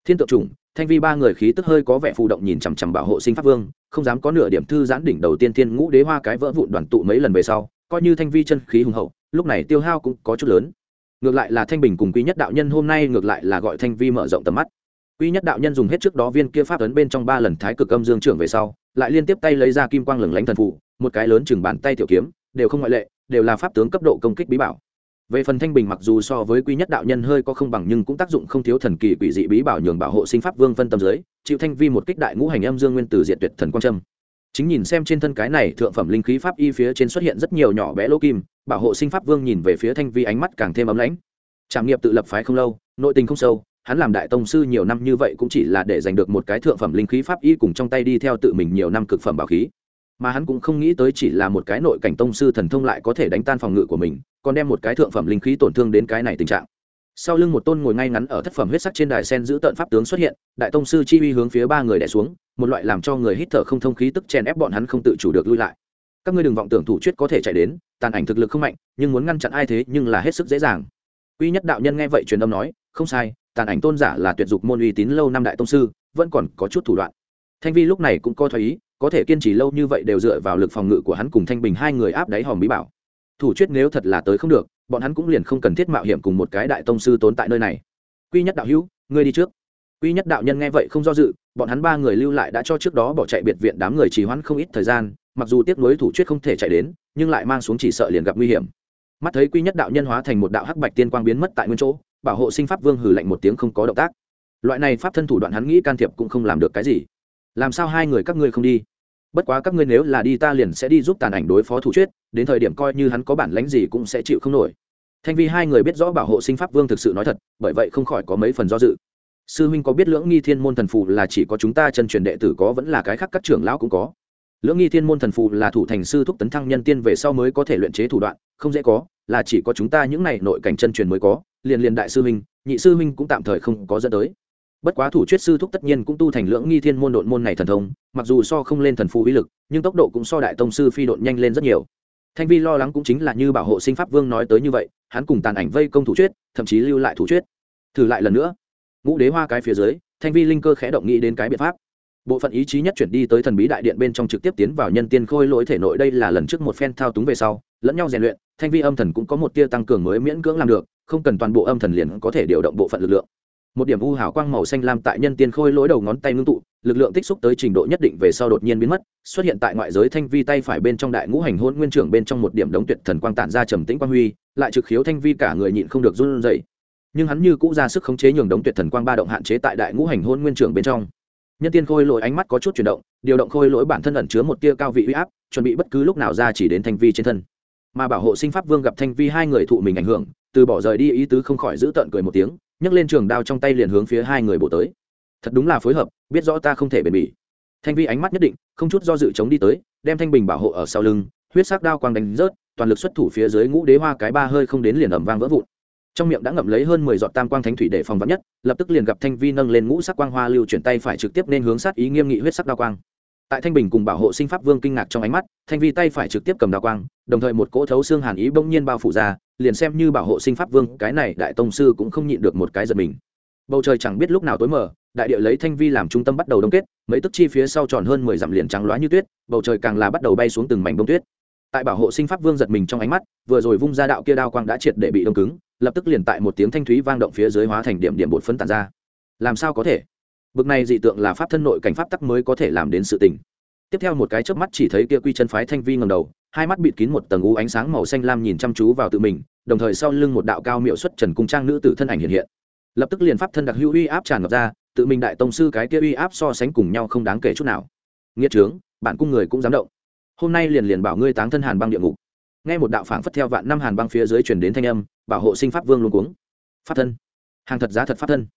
Thiên tượng chủng, thanh vi ba người khí tức hơi có vẻ phụ động nhìn chằm chằm bảo hộ sinh pháp vương, không dám có nửa điểm thư giãn đỉnh đầu tiên thiên ngũ đế hoa cái vỡ vụn đoàn tụ mấy lần về sau, coi như thanh vi chân khí hùng hậu, lúc này tiêu hao cũng có chút lớn. Ngược lại là thanh bình cùng quý nhất đạo nhân hôm nay ngược lại là gọi thanh vi mở rộng tầm mắt quý nhất đạo nhân dùng hết trước đó viên kia pháp ấn bên trong ba lần thái cực âm dương trưởng về sau lại liên tiếp tay lấy ra kim quang lửng lánh thần phù, một cái lớn chừng bàn tay tiểu kiếm đều không ngoại lệ đều là pháp tướng cấp độ công kích bí bảo. Về phần thanh bình mặc dù so với quý nhất đạo nhân hơi có không bằng nhưng cũng tác dụng không thiếu thần kỳ quỷ dị bí bảo nhường bảo hộ sinh pháp vương phân tâm giới chịu thanh vi một kích đại ngũ hành âm dương nguyên tử diệt tuyệt thần quang trâm chính nhìn xem trên thân cái này thượng phẩm linh khí pháp y phía trên xuất hiện rất nhiều nhỏ bé lỗ kim bảo hộ sinh pháp vương nhìn về phía thanh vi ánh mắt càng thêm ấm lãnh. Trảm nghiệp tự lập phái không lâu nội tình không sâu hắn làm đại tông sư nhiều năm như vậy cũng chỉ là để giành được một cái thượng phẩm linh khí pháp y cùng trong tay đi theo tự mình nhiều năm cực phẩm bảo khí. Mà hắn cũng không nghĩ tới chỉ là một cái nội cảnh tông sư thần thông lại có thể đánh tan phòng ngự của mình, còn đem một cái thượng phẩm linh khí tổn thương đến cái này tình trạng. Sau lưng một tôn ngồi ngay ngắn ở thất phẩm huyết sắc trên đài sen giữ tận pháp tướng xuất hiện, đại tông sư chi uy hướng phía ba người đẻ xuống, một loại làm cho người hít thở không thông khí tức chèn ép bọn hắn không tự chủ được lui lại. Các ngươi đừng vọng tưởng thủ chuyết có thể chạy đến, tàn ảnh thực lực không mạnh, nhưng muốn ngăn chặn ai thế nhưng là hết sức dễ dàng. Quy nhất đạo nhân nghe vậy truyền âm nói, không sai tàn ảnh tôn giả là tuyệt dục môn uy tín lâu năm đại tông sư, vẫn còn có chút thủ đoạn. Thanh vi lúc này cũng coi thoái ý, có thể kiên trì lâu như vậy đều dựa vào lực phòng ngự của hắn cùng thanh bình hai người áp đáy hòm bí bảo. Thủ chuyết nếu thật là tới không được, bọn hắn cũng liền không cần thiết mạo hiểm cùng một cái đại tông sư tốn tại nơi này. Quy nhất đạo hữu, ngươi đi trước. Quy nhất đạo nhân nghe vậy không do dự, bọn hắn ba người lưu lại đã cho trước đó bỏ chạy biệt viện đám người trì hoãn không ít thời gian, mặc dù tiếp nối thủ chuyết không thể chạy đến, nhưng lại mang xuống chỉ sợ liền gặp nguy hiểm. Mắt thấy quy nhất đạo nhân hóa thành một đạo hắc bạch tiên quang biến mất tại nguyên chỗ bảo hộ sinh pháp vương hử lạnh một tiếng không có động tác. Loại này pháp thân thủ đoạn hắn nghĩ can thiệp cũng không làm được cái gì. Làm sao hai người các ngươi không đi? Bất quá các ngươi nếu là đi ta liền sẽ đi giúp tàn ảnh đối phó thủ chuyết đến thời điểm coi như hắn có bản lánh gì cũng sẽ chịu không nổi. Thanh vi hai người biết rõ bảo hộ sinh pháp vương thực sự nói thật, bởi vậy không khỏi có mấy phần do dự. Sư huynh có biết lưỡng nghi thiên môn thần phù là chỉ có chúng ta chân truyền đệ tử có vẫn là cái khác các trưởng lão cũng có? Lưỡng nghi thiên môn thần phù là thủ thành sư thúc tấn thăng nhân tiên về sau mới có thể luyện chế thủ đoạn, không dễ có, là chỉ có chúng ta những này nội cảnh chân truyền mới có liền liền đại sư huynh, nhị sư huynh cũng tạm thời không có dẫn tới. Bất quá thủ chuyết sư thúc tất nhiên cũng tu thành lưỡng nghi thiên môn độn môn này thần thông, mặc dù so không lên thần phù uy lực, nhưng tốc độ cũng so đại tông sư phi độn nhanh lên rất nhiều. Thanh vi lo lắng cũng chính là như bảo hộ sinh pháp vương nói tới như vậy, hắn cùng tàn ảnh vây công thủ chuyết thậm chí lưu lại thủ chuyết thử lại lần nữa. Ngũ đế hoa cái phía dưới, thanh vi linh cơ khẽ động nghĩ đến cái biện pháp. Bộ phận ý chí nhất chuyển đi tới thần bí đại điện bên trong trực tiếp tiến vào nhân tiên khôi lỗi thể nội, đây là lần trước một phen thao túng về sau, lẫn nhau rèn luyện, thanh vi âm thần cũng có một tia tăng cường mới miễn cưỡng làm được không cần toàn bộ âm thần liền có thể điều động bộ phận lực lượng. Một điểm u hào quang màu xanh lam tại nhân tiên khôi lỗi đầu ngón tay ngưng tụ, lực lượng tích xúc tới trình độ nhất định về sau đột nhiên biến mất, xuất hiện tại ngoại giới thanh vi tay phải bên trong đại ngũ hành hôn nguyên trưởng bên trong một điểm đống tuyệt thần quang tản ra trầm tĩnh quang huy, lại trực khiếu thanh vi cả người nhịn không được run rẩy. Nhưng hắn như cũ ra sức khống chế nhường đống tuyệt thần quang ba động hạn chế tại đại ngũ hành hôn nguyên trưởng bên trong. Nhân tiên khôi lỗi ánh mắt có chút chuyển động, điều động khôi lỗi bản thân ẩn chứa một tia cao vị uy áp, chuẩn bị bất cứ lúc nào ra chỉ đến thanh vi trên thân. Mà bảo hộ sinh pháp vương gặp thanh vi hai người thụ mình ảnh hưởng từ bỏ rời đi ý tứ không khỏi giữ tợn cười một tiếng, nhấc lên trường đao trong tay liền hướng phía hai người bổ tới. Thật đúng là phối hợp, biết rõ ta không thể bền bỉ. Thanh vi ánh mắt nhất định, không chút do dự chống đi tới, đem thanh bình bảo hộ ở sau lưng, huyết sắc đao quang đánh rớt, toàn lực xuất thủ phía dưới ngũ đế hoa cái ba hơi không đến liền ẩm vang vỡ vụn. Trong miệng đã ngậm lấy hơn mười giọt tam quang thánh thủy để phòng vắn nhất, lập tức liền gặp thanh vi nâng lên ngũ sắc quang hoa lưu chuyển tay phải trực tiếp nên hướng sát ý nghiêm nghị huyết sắc đao quang tại thanh bình cùng bảo hộ sinh pháp vương kinh ngạc trong ánh mắt thanh vi tay phải trực tiếp cầm đào quang đồng thời một cỗ thấu xương hàn ý bỗng nhiên bao phủ ra liền xem như bảo hộ sinh pháp vương cái này đại tông sư cũng không nhịn được một cái giật mình. Bầu trời chẳng biết lúc nào tối mờ, đại địa lấy thanh vi làm trung tâm bắt đầu đông kết mấy tức chi phía sau tròn hơn mười dặm liền trắng loá như tuyết bầu trời càng là bắt đầu bay xuống từng mảnh bông tuyết. Tại bảo hộ sinh pháp vương giật mình trong ánh mắt vừa rồi vung ra đạo kia đao quang đã triệt để bị đông cứng lập tức liền tại một tiếng thanh thúy vang động phía dưới hóa thành điểm điểm bột phấn tàn ra. Làm sao có thể? Bực này dị tượng là pháp thân nội cảnh pháp tắc mới có thể làm đến sự tình. Tiếp theo một cái chớp mắt chỉ thấy kia quy chân phái thanh vi ngầm đầu, hai mắt bịt kín một tầng u ánh sáng màu xanh lam nhìn chăm chú vào tự mình, đồng thời sau lưng một đạo cao miệu xuất trần cung trang nữ tử thân ảnh hiện hiện. Lập tức liền pháp thân đặc hữu uy áp tràn ngập ra, tự mình đại tông sư cái kia uy áp so sánh cùng nhau không đáng kể chút nào. Nghĩa trướng bạn cung người cũng dám động. Hôm nay liền liền bảo ngươi táng thân hàn băng địa ngục. Nghe một đạo phảng phất theo vạn năm hàn băng phía dưới truyền đến thanh âm, bảo hộ sinh pháp vương luôn cuống. Pháp thân. Hàng thật giá thật pháp thân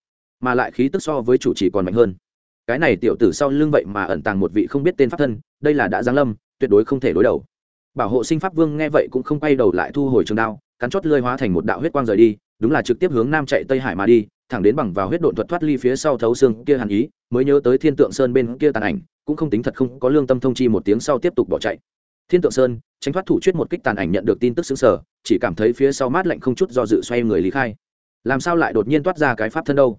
mà lại khí tức so với chủ trì còn mạnh hơn. Cái này tiểu tử sau lưng vậy mà ẩn tàng một vị không biết tên pháp thân, đây là đã giáng lâm, tuyệt đối không thể đối đầu. Bảo hộ sinh pháp vương nghe vậy cũng không quay đầu lại thu hồi trường đao, cắn chót lơi hóa thành một đạo huyết quang rời đi, đúng là trực tiếp hướng nam chạy tây hải mà đi, thẳng đến bằng vào huyết độn thuật thoát ly phía sau thấu xương kia hàn ý, mới nhớ tới thiên tượng sơn bên kia tàn ảnh, cũng không tính thật không có lương tâm thông chi một tiếng sau tiếp tục bỏ chạy. Thiên tượng sơn, tránh thoát thủ chuyết một kích tàn ảnh nhận được tin tức xứng sở, chỉ cảm thấy phía sau mát lạnh không chút do dự xoay người lý khai. Làm sao lại đột nhiên toát ra cái pháp thân đâu?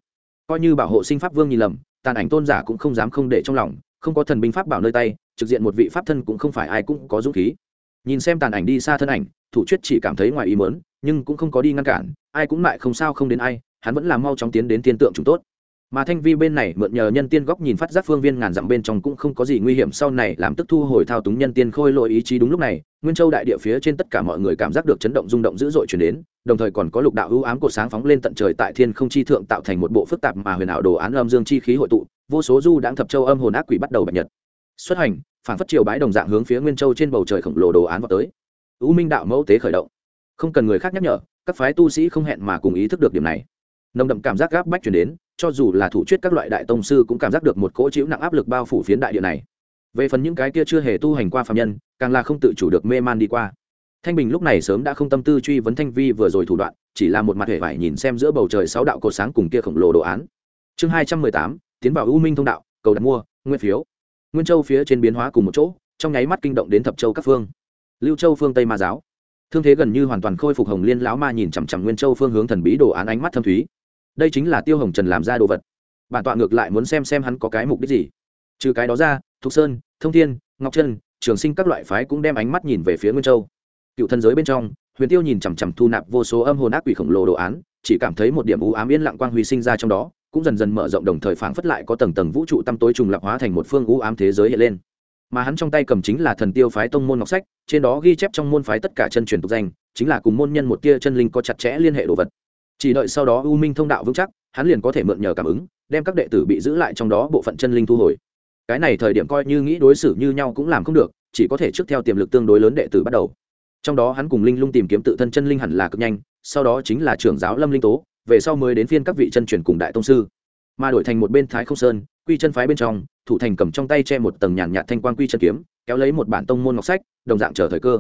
Coi như bảo hộ sinh pháp vương nhìn lầm, tàn ảnh tôn giả cũng không dám không để trong lòng, không có thần binh pháp bảo nơi tay, trực diện một vị pháp thân cũng không phải ai cũng có dũng khí. Nhìn xem tàn ảnh đi xa thân ảnh, thủ chuyết chỉ cảm thấy ngoài ý mớn nhưng cũng không có đi ngăn cản, ai cũng lại không sao không đến ai, hắn vẫn là mau chóng tiến đến tiên tượng chúng tốt mà thanh vi bên này mượn nhờ nhân tiên góc nhìn phát giác phương viên ngàn dặm bên trong cũng không có gì nguy hiểm, sau này làm tức thu hồi thao túng nhân tiên khôi lội ý chí đúng lúc này, nguyên châu đại địa phía trên tất cả mọi người cảm giác được chấn động, rung động dữ dội chuyển đến, đồng thời còn có lục đạo ưu ám cột sáng phóng lên tận trời tại thiên không chi thượng tạo thành một bộ phức tạp mà huyền ảo đồ án âm dương chi khí hội tụ, vô số du đang thập châu âm hồn ác quỷ bắt đầu bạch nhật. Xuất hành, phản phất triều bái đồng dạng hướng phía nguyên châu trên bầu trời khổng lồ đồ án vào tới. U minh đạo mẫu tế khởi động. Không cần người khác nhắc nhở, các phái tu sĩ không hẹn mà cùng ý thức được điểm này. Nồng đậm cảm giác gáp bách chuyển đến cho dù là thủ chuyết các loại đại tông sư cũng cảm giác được một cỗ chịu nặng áp lực bao phủ phiến đại địa này. Về phần những cái kia chưa hề tu hành qua phạm nhân, càng là không tự chủ được mê man đi qua. Thanh bình lúc này sớm đã không tâm tư truy vấn thanh vi vừa rồi thủ đoạn, chỉ là một mặt hề vải nhìn xem giữa bầu trời sáu đạo cột sáng cùng kia khổng lồ đồ án. Chương hai trăm mười tám, tiến vào u minh thông đạo, cầu đặt mua, nguyên phiếu. Nguyên châu phía trên biến hóa cùng một chỗ, trong nháy mắt kinh động đến thập châu các phương. Lưu châu phương tây ma giáo. Thương thế gần như hoàn toàn khôi phục hồng liên lão ma nhìn chằm chằm nguyên châu phương hướng thần bí đồ án ánh mắt thâm thúy đây chính là tiêu hồng trần làm ra đồ vật bản tọa ngược lại muốn xem xem hắn có cái mục đích gì trừ cái đó ra thục sơn thông thiên ngọc trân trường sinh các loại phái cũng đem ánh mắt nhìn về phía nguyên châu cựu thân giới bên trong huyền tiêu nhìn chằm chằm thu nạp vô số âm hồn ác quỷ khổng lồ đồ án chỉ cảm thấy một điểm u ám yên lặng quang huy sinh ra trong đó cũng dần dần mở rộng đồng thời phảng phất lại có tầng tầng vũ trụ tăm tối trùng lập hóa thành một phương u ám thế giới hiện lên mà hắn trong tay cầm chính là thần tiêu phái tông môn ngọc sách trên đó ghi chép trong môn phái tất cả chân truyền tục danh chính là cùng môn nhân một tia chân linh có chặt chẽ liên hệ đồ vật chỉ đợi sau đó u minh thông đạo vững chắc, hắn liền có thể mượn nhờ cảm ứng, đem các đệ tử bị giữ lại trong đó bộ phận chân linh thu hồi. Cái này thời điểm coi như nghĩ đối xử như nhau cũng làm không được, chỉ có thể trước theo tiềm lực tương đối lớn đệ tử bắt đầu. Trong đó hắn cùng linh lung tìm kiếm tự thân chân linh hẳn là cực nhanh, sau đó chính là trưởng giáo lâm linh tố, về sau mới đến phiên các vị chân truyền cùng đại tông sư. Mà đổi thành một bên thái không sơn, quy chân phái bên trong, thủ thành cầm trong tay che một tầng nhàn nhạt thanh quan quy chân kiếm, kéo lấy một bản tông môn ngọc sách, đồng dạng chờ thời cơ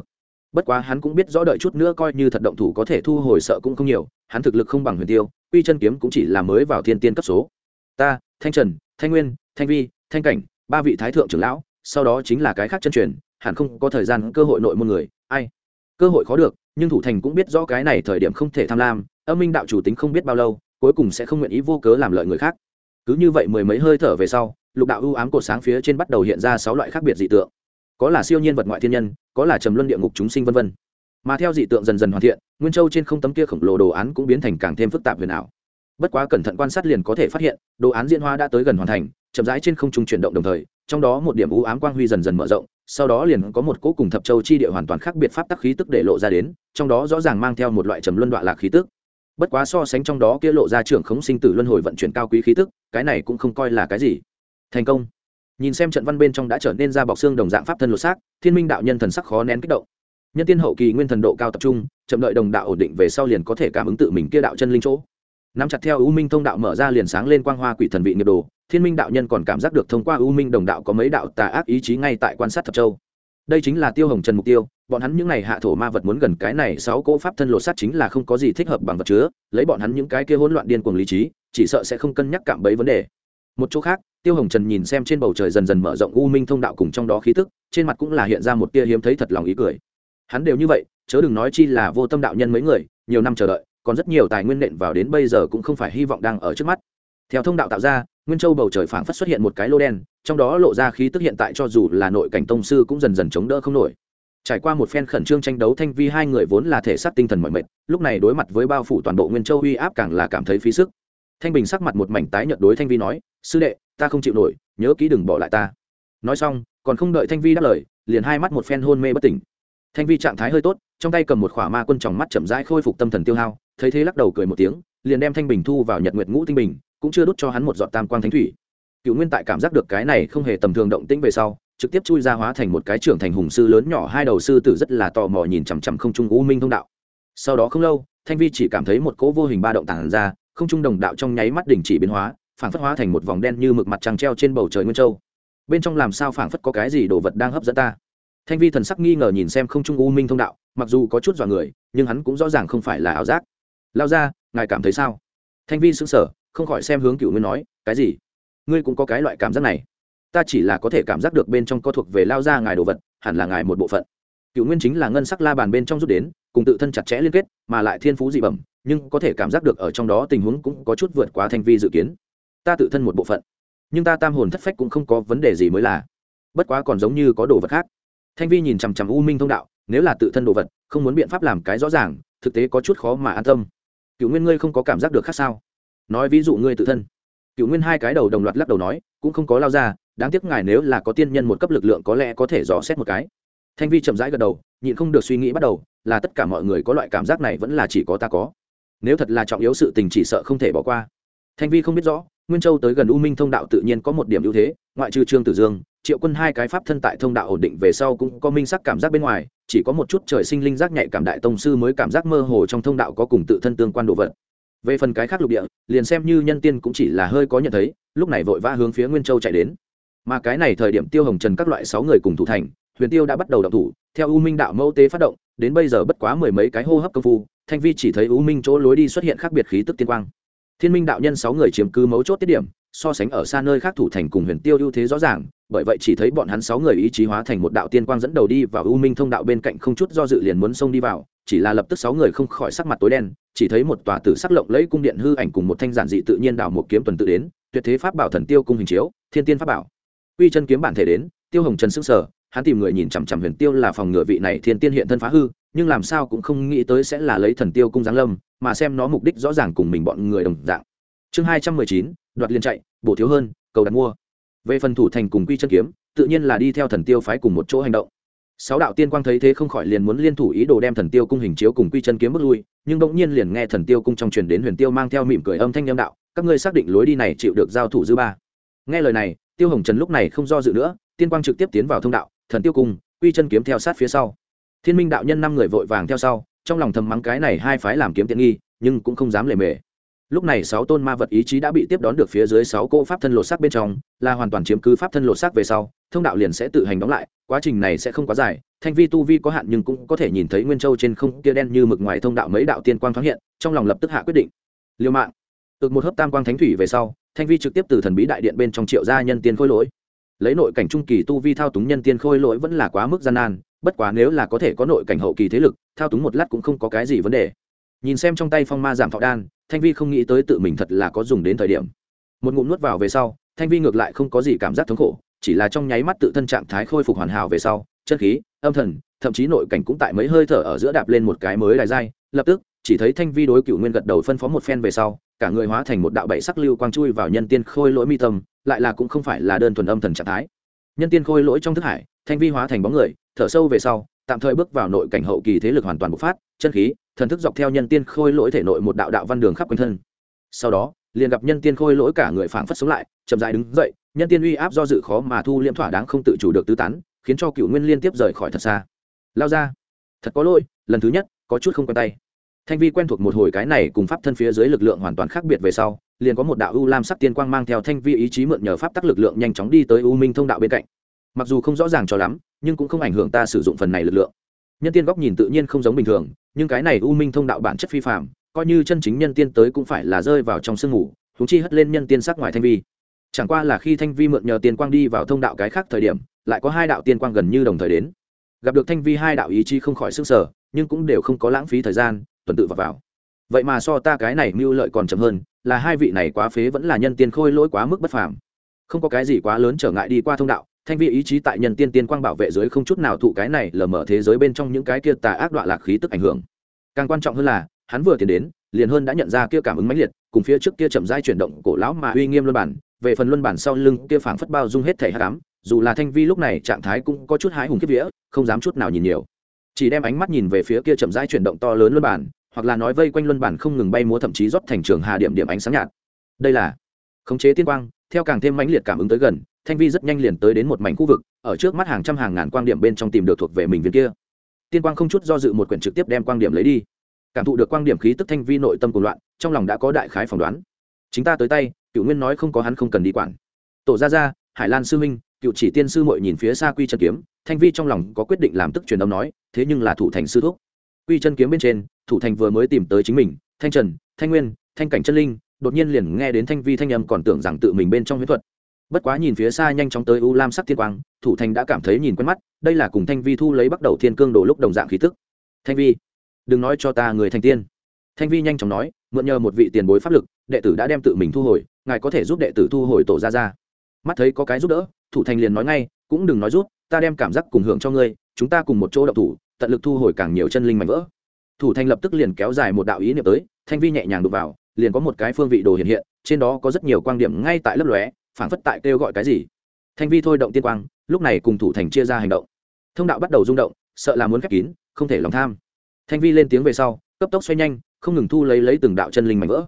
bất quá hắn cũng biết rõ đợi chút nữa coi như thật động thủ có thể thu hồi sợ cũng không nhiều, hắn thực lực không bằng huyền tiêu, quy chân kiếm cũng chỉ là mới vào thiên tiên cấp số. Ta, thanh trần, thanh nguyên, thanh vi, thanh cảnh, ba vị thái thượng trưởng lão, sau đó chính là cái khác chân truyền, hẳn không có thời gian, cơ hội nội môn người, ai? Cơ hội khó được, nhưng thủ thành cũng biết rõ cái này thời điểm không thể tham lam, âm minh đạo chủ tính không biết bao lâu, cuối cùng sẽ không nguyện ý vô cớ làm lợi người khác. Cứ như vậy mười mấy hơi thở về sau, lục đạo ưu ám cột sáng phía trên bắt đầu hiện ra sáu loại khác biệt dị tượng có là siêu nhiên vật ngoại thiên nhân, có là trầm luân địa ngục chúng sinh vân vân. Mà theo dị tượng dần dần hoàn thiện, nguyên châu trên không tấm kia khổng lồ đồ án cũng biến thành càng thêm phức tạp huyền ảo. Bất quá cẩn thận quan sát liền có thể phát hiện, đồ án diễn hoa đã tới gần hoàn thành, chậm rãi trên không trung chuyển động đồng thời, trong đó một điểm u ám quang huy dần dần mở rộng, sau đó liền có một cỗ cùng thập châu chi địa hoàn toàn khác biệt pháp tắc khí tức để lộ ra đến, trong đó rõ ràng mang theo một loại trầm luân đoạn lạc khí tức. Bất quá so sánh trong đó kia lộ ra trưởng khống sinh tử luân hồi vận chuyển cao quý khí tức, cái này cũng không coi là cái gì. Thành công nhìn xem trận văn bên trong đã trở nên ra bọc xương đồng dạng pháp thân lột xác, thiên minh đạo nhân thần sắc khó nén kích động. Nhân tiên hậu kỳ nguyên thần độ cao tập trung, chậm đợi đồng đạo ổn định về sau liền có thể cảm ứng tự mình kia đạo chân linh chỗ. Nắm chặt theo u minh thông đạo mở ra liền sáng lên quang hoa quỷ thần vị nghiệp đồ, thiên minh đạo nhân còn cảm giác được thông qua u minh đồng đạo có mấy đạo tà ác ý chí ngay tại quan sát thập châu. Đây chính là tiêu hồng trần mục tiêu, bọn hắn những n à y hạ thổ ma vật muốn gần cái này sáu cỗ pháp thân lột sát chính là không có gì thích hợp bằng vật chứa, lấy bọn hắn những cái kia hỗn loạn điên cuồng lý trí, chỉ sợ sẽ không cân nhắc cảm bấy vấn đề. Một chỗ khác tiêu hồng trần nhìn xem trên bầu trời dần dần mở rộng u minh thông đạo cùng trong đó khí tức, trên mặt cũng là hiện ra một tia hiếm thấy thật lòng ý cười. Hắn đều như vậy, chớ đừng nói chi là vô tâm đạo nhân mấy người, nhiều năm chờ đợi, còn rất nhiều tài nguyên nện vào đến bây giờ cũng không phải hy vọng đang ở trước mắt. Theo thông đạo tạo ra, nguyên châu bầu trời phảng phất xuất hiện một cái lô đen, trong đó lộ ra khí tức hiện tại cho dù là nội cảnh tông sư cũng dần dần chống đỡ không nổi. Trải qua một phen khẩn trương tranh đấu thanh vi hai người vốn là thể xác tinh thần mọi mệt, lúc này đối mặt với bao phủ toàn bộ nguyên châu uy áp càng là cảm thấy phí sức. Thanh bình sắc mặt một mảnh tái nhợt đối thanh vi nói, sư đệ ta không chịu nổi, nhớ kỹ đừng bỏ lại ta. Nói xong, còn không đợi thanh vi đáp lời, liền hai mắt một phen hôn mê bất tỉnh. Thanh vi trạng thái hơi tốt, trong tay cầm một khỏa ma quân tròng mắt chậm rãi khôi phục tâm thần tiêu hao, thấy thế lắc đầu cười một tiếng, liền đem thanh bình thu vào nhật nguyệt ngũ tinh bình, cũng chưa đút cho hắn một giọt tam quang thánh thủy. Cựu nguyên tại cảm giác được cái này không hề tầm thường động tĩnh về sau, trực tiếp chui ra hóa thành một cái trưởng thành hùng sư lớn nhỏ, hai đầu sư tử rất là tò mò nhìn chằm chằm không trung u minh thông đạo. Sau đó không lâu, thanh vi chỉ cảm thấy một cỗ vô hình ba động tản ra, không trung đồng đạo trong nháy mắt đình chỉ biến hóa phảng phất hóa thành một vòng đen như mực mặt trăng treo trên bầu trời nguyên châu. Bên trong làm sao phảng phất có cái gì đồ vật đang hấp dẫn ta? Thanh vi thần sắc nghi ngờ nhìn xem không trung u minh thông đạo, mặc dù có chút dọa người, nhưng hắn cũng rõ ràng không phải là ảo giác. Lao ra, ngài cảm thấy sao? Thanh vi sững sờ, không khỏi xem hướng cựu nguyên nói, cái gì? Ngươi cũng có cái loại cảm giác này. Ta chỉ là có thể cảm giác được bên trong có thuộc về lao ra ngài đồ vật, hẳn là ngài một bộ phận. Cựu nguyên chính là ngân sắc la bàn bên trong rút đến, cùng tự thân chặt chẽ liên kết, mà lại thiên phú dị bẩm, nhưng có thể cảm giác được ở trong đó tình huống cũng có chút vượt quá thanh vi dự kiến ta tự thân một bộ phận, nhưng ta tam hồn thất phách cũng không có vấn đề gì mới là. Bất quá còn giống như có đồ vật khác. Thanh vi nhìn chằm chằm u minh thông đạo, nếu là tự thân đồ vật, không muốn biện pháp làm cái rõ ràng, thực tế có chút khó mà an tâm. Cựu nguyên ngươi không có cảm giác được khác sao? Nói ví dụ ngươi tự thân. Cựu nguyên hai cái đầu đồng loạt lắc đầu nói, cũng không có lao ra, đáng tiếc ngài nếu là có tiên nhân một cấp lực lượng có lẽ có thể dò xét một cái. Thanh vi chậm rãi gật đầu, nhịn không được suy nghĩ bắt đầu, là tất cả mọi người có loại cảm giác này vẫn là chỉ có ta có. Nếu thật là trọng yếu sự tình chỉ sợ không thể bỏ qua. Thanh vi không biết rõ nguyên châu tới gần u minh thông đạo tự nhiên có một điểm ưu thế, ngoại trừ trương tử dương, triệu quân hai cái pháp thân tại thông đạo ổn định về sau cũng có minh sắc cảm giác bên ngoài, chỉ có một chút trời sinh linh giác nhạy cảm đại tông sư mới cảm giác mơ hồ trong thông đạo có cùng tự thân tương quan đồ vật. Về phần cái khác lục địa, liền xem như nhân tiên cũng chỉ là hơi có nhận thấy, lúc này vội vã hướng phía nguyên châu chạy đến. Mà cái này thời điểm tiêu hồng trần các loại sáu người cùng thủ thành, huyền tiêu đã bắt đầu động thủ, theo u minh đạo mẫu tế phát động, đến bây giờ bất quá mười mấy cái hô hấp công phu, thanh vi chỉ thấy u minh chỗ lối đi xuất hiện khác biệt khí tức tiên quang thiên minh đạo nhân sáu người chiếm cứ mấu chốt tiết điểm, so sánh ở xa nơi khác thủ thành cùng huyền tiêu ưu thế rõ ràng, bởi vậy chỉ thấy bọn hắn sáu người ý chí hóa thành một đạo tiên quang dẫn đầu đi vào u minh thông đạo bên cạnh không chút do dự liền muốn xông đi vào, chỉ là lập tức sáu người không khỏi sắc mặt tối đen, chỉ thấy một tòa tử sắc lộng lẫy cung điện hư ảnh cùng một thanh giản dị tự nhiên đảo một kiếm tuần tự đến, tuyệt thế pháp bảo thần tiêu cung hình chiếu, thiên tiên pháp bảo. Quy chân kiếm bản thể đến, tiêu hồng trần sức sở hắn tìm người nhìn chằm chằm huyền tiêu là phòng ngựa vị này thiên tiên hiện thân phá hư nhưng làm sao cũng không nghĩ tới sẽ là lấy thần tiêu cung giáng lâm, mà xem nó mục đích rõ ràng cùng mình bọn người đồng dạng. Chương hai trăm mười chín, đoạt liền chạy, bổ thiếu hơn, cầu đặt mua. Về phần thủ thành cùng quy chân kiếm, tự nhiên là đi theo thần tiêu phái cùng một chỗ hành động. Sáu đạo tiên quang thấy thế không khỏi liền muốn liên thủ ý đồ đem thần tiêu cung hình chiếu cùng quy chân kiếm bước lui, nhưng bỗng nhiên liền nghe thần tiêu cung trong truyền đến huyền tiêu mang theo mỉm cười âm thanh nhâm đạo, các ngươi xác định lối đi này chịu được giao thủ dư ba. Nghe lời này, tiêu hồng trần lúc này không do dự nữa, tiên quang trực tiếp tiến vào thông đạo, thần tiêu cung, quy chân kiếm theo sát phía sau thiên minh đạo nhân năm người vội vàng theo sau, trong lòng thầm mắng cái này hai phái làm kiếm tiện nghi, nhưng cũng không dám lề mề. Lúc này sáu tôn ma vật ý chí đã bị tiếp đón được phía dưới sáu cỗ pháp thân lột xác bên trong, là hoàn toàn chiếm cứ pháp thân lột xác về sau, thông đạo liền sẽ tự hành đóng lại, quá trình này sẽ không quá dài, thanh vi tu vi có hạn nhưng cũng có thể nhìn thấy nguyên châu trên không kia đen như mực ngoài thông đạo mấy đạo tiên quang thoáng hiện, trong lòng lập tức hạ quyết định. Liêu mạng. Ực một hớp tam quang thánh thủy về sau, thanh vi trực tiếp từ thần bí đại điện bên trong triệu gia nhân tiên khôi lỗi. Lấy nội cảnh trung kỳ tu vi thao túng nhân tiên khôi lỗi vẫn là quá mức gian nan bất quá nếu là có thể có nội cảnh hậu kỳ thế lực, thao túng một lát cũng không có cái gì vấn đề. Nhìn xem trong tay phong ma giảm thọ đan, thanh vi không nghĩ tới tự mình thật là có dùng đến thời điểm. Một ngụm nuốt vào về sau, thanh vi ngược lại không có gì cảm giác thống khổ, chỉ là trong nháy mắt tự thân trạng thái khôi phục hoàn hảo về sau, chân khí, âm thần, thậm chí nội cảnh cũng tại mấy hơi thở ở giữa đạp lên một cái mới đài dai lập tức, chỉ thấy thanh vi đối cựu nguyên gật đầu phân phó một phen về sau, cả người hóa thành một đạo bảy sắc lưu quang chui vào nhân tiên khôi lỗi mi tâm, lại là cũng không phải là đơn thuần âm thần trạng thái. Nhân tiên khôi lỗi trong thức hải, thanh vi hóa thành bóng người thở sâu về sau, tạm thời bước vào nội cảnh hậu kỳ thế lực hoàn toàn bộc phát, chân khí, thần thức dọc theo nhân tiên khôi lỗi thể nội một đạo đạo văn đường khắp quanh thân. Sau đó, liền gặp nhân tiên khôi lỗi cả người phảng phất sống lại, chậm dại đứng dậy, nhân tiên uy áp do dự khó mà thu liễm thỏa đáng không tự chủ được tứ tán, khiến cho cựu nguyên liên tiếp rời khỏi thật xa. Lao ra. Thật có lỗi, lần thứ nhất, có chút không quen tay. Thanh vi quen thuộc một hồi cái này cùng pháp thân phía dưới lực lượng hoàn toàn khác biệt về sau, liền có một đạo u lam sắc tiên quang mang theo thanh vi ý chí mượn nhờ pháp tắc lực lượng nhanh chóng đi tới u minh thông đạo bên cạnh. Mặc dù không rõ ràng cho lắm nhưng cũng không ảnh hưởng ta sử dụng phần này lực lượng. Nhân tiên góc nhìn tự nhiên không giống bình thường nhưng cái này u minh thông đạo bản chất phi phạm coi như chân chính nhân tiên tới cũng phải là rơi vào trong sương ngủ thúng chi hất lên nhân tiên sắc ngoài thanh vi. Chẳng qua là khi thanh vi mượn nhờ tiên quang đi vào thông đạo cái khác thời điểm lại có hai đạo tiên quang gần như đồng thời đến. Gặp được thanh vi hai đạo ý chí không khỏi sức sở nhưng cũng đều không có lãng phí thời gian tuần tự vào, vào. Vậy mà so ta cái này mưu lợi còn chậm hơn là hai vị này quá phế vẫn là nhân tiên khôi lỗi quá mức bất phàm. Không có cái gì quá lớn trở ngại đi qua thông đạo thanh vi ý chí tại nhân tiên tiên quang bảo vệ giới không chút nào thụ cái này lờ mở thế giới bên trong những cái kia tà ác đoạn lạc khí tức ảnh hưởng. Càng quan trọng hơn là, hắn vừa tiến đến, liền hơn đã nhận ra kia cảm ứng mãnh liệt, cùng phía trước kia chậm rãi chuyển động cổ lão mà uy nghiêm luân bản, về phần luân bản sau lưng kia phảng phất bao dung hết thể hát cám dù là thanh vi lúc này trạng thái cũng có chút hái hùng kiếp vía, không dám chút nào nhìn nhiều. Chỉ đem ánh mắt nhìn về phía kia chậm rãi chuyển động to lớn luân bản, hoặc là nói vây quanh luân bản không ngừng bay múa thậm chí rót thành trường hà điểm điểm ánh sáng nhạt. Đây là khống chế tiên quang, theo càng thêm mãnh liệt cảm ứng tới gần thanh vi rất nhanh liền tới đến một mảnh khu vực, ở trước mắt hàng trăm hàng ngàn quang điểm bên trong tìm được thuộc về mình viên kia. Tiên quang không chút do dự một quyển trực tiếp đem quang điểm lấy đi. Cảm thụ được quang điểm khí tức thanh vi nội tâm của loạn, trong lòng đã có đại khái phỏng đoán. Chính ta tới tay, cựu nguyên nói không có hắn không cần đi quản. Tổ gia gia, hải lan sư minh cựu chỉ tiên sư mội nhìn phía xa quy chân kiếm, thanh vi trong lòng có quyết định làm tức truyền âm nói, thế nhưng là thủ thành sư thúc. Quy chân kiếm bên trên, thủ thành vừa mới tìm tới chính mình, thanh trần, thanh nguyên, thanh cảnh chân linh, đột nhiên liền nghe đến thanh vi thanh âm còn tưởng rằng tự mình bên trong huyễn thuật bất quá nhìn phía xa nhanh chóng tới u lam sắc thiên quang, thủ thành đã cảm thấy nhìn quen mắt, đây là cùng thanh vi thu lấy bắt đầu thiên cương đồ lúc đồng dạng khí tức. Thanh vi, đừng nói cho ta người thành tiên. Thanh vi nhanh chóng nói, mượn nhờ một vị tiền bối pháp lực, đệ tử đã đem tự mình thu hồi, ngài có thể giúp đệ tử thu hồi tổ ra ra mắt thấy có cái giúp đỡ, thủ thành liền nói ngay, cũng đừng nói giúp, ta đem cảm giác cùng hưởng cho ngươi, chúng ta cùng một chỗ đậu thủ, tận lực thu hồi càng nhiều chân linh mạnh vỡ. Thủ thành lập tức liền kéo dài một đạo ý niệm tới, thanh vi nhẹ nhàng đục vào, liền có một cái phương vị đồ hiện hiện, trên đó có rất nhiều quan điểm ngay tại lớp lóe phảng phất tại kêu gọi cái gì. Thanh vi thôi động tiên quang, lúc này cùng thủ thành chia ra hành động. Thông đạo bắt đầu rung động, sợ là muốn khép kín, không thể lòng tham. Thanh vi lên tiếng về sau, cấp tốc xoay nhanh, không ngừng thu lấy lấy từng đạo chân linh mạnh vỡ.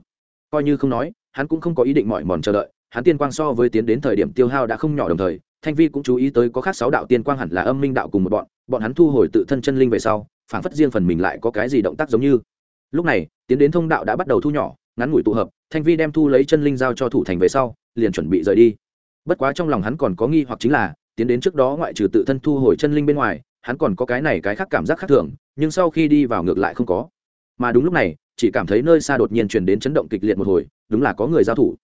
Coi như không nói, hắn cũng không có ý định mỏi mòn chờ đợi, hắn tiên quang so với tiến đến thời điểm tiêu hao đã không nhỏ đồng thời, thanh vi cũng chú ý tới có khác sáu đạo tiên quang hẳn là âm minh đạo cùng một bọn bọn hắn thu hồi tự thân chân linh về sau, phảng phất riêng phần mình lại có cái gì động tác giống như. Lúc này, tiến đến thông đạo đã bắt đầu thu nhỏ ngắn ngủi tụ hợp, thanh vi đem thu lấy chân linh giao cho thủ thành về sau, liền chuẩn bị rời đi. Bất quá trong lòng hắn còn có nghi hoặc chính là, tiến đến trước đó ngoại trừ tự thân thu hồi chân linh bên ngoài, hắn còn có cái này cái khác cảm giác khác thường, nhưng sau khi đi vào ngược lại không có. Mà đúng lúc này, chỉ cảm thấy nơi xa đột nhiên truyền đến chấn động kịch liệt một hồi, đúng là có người giao thủ.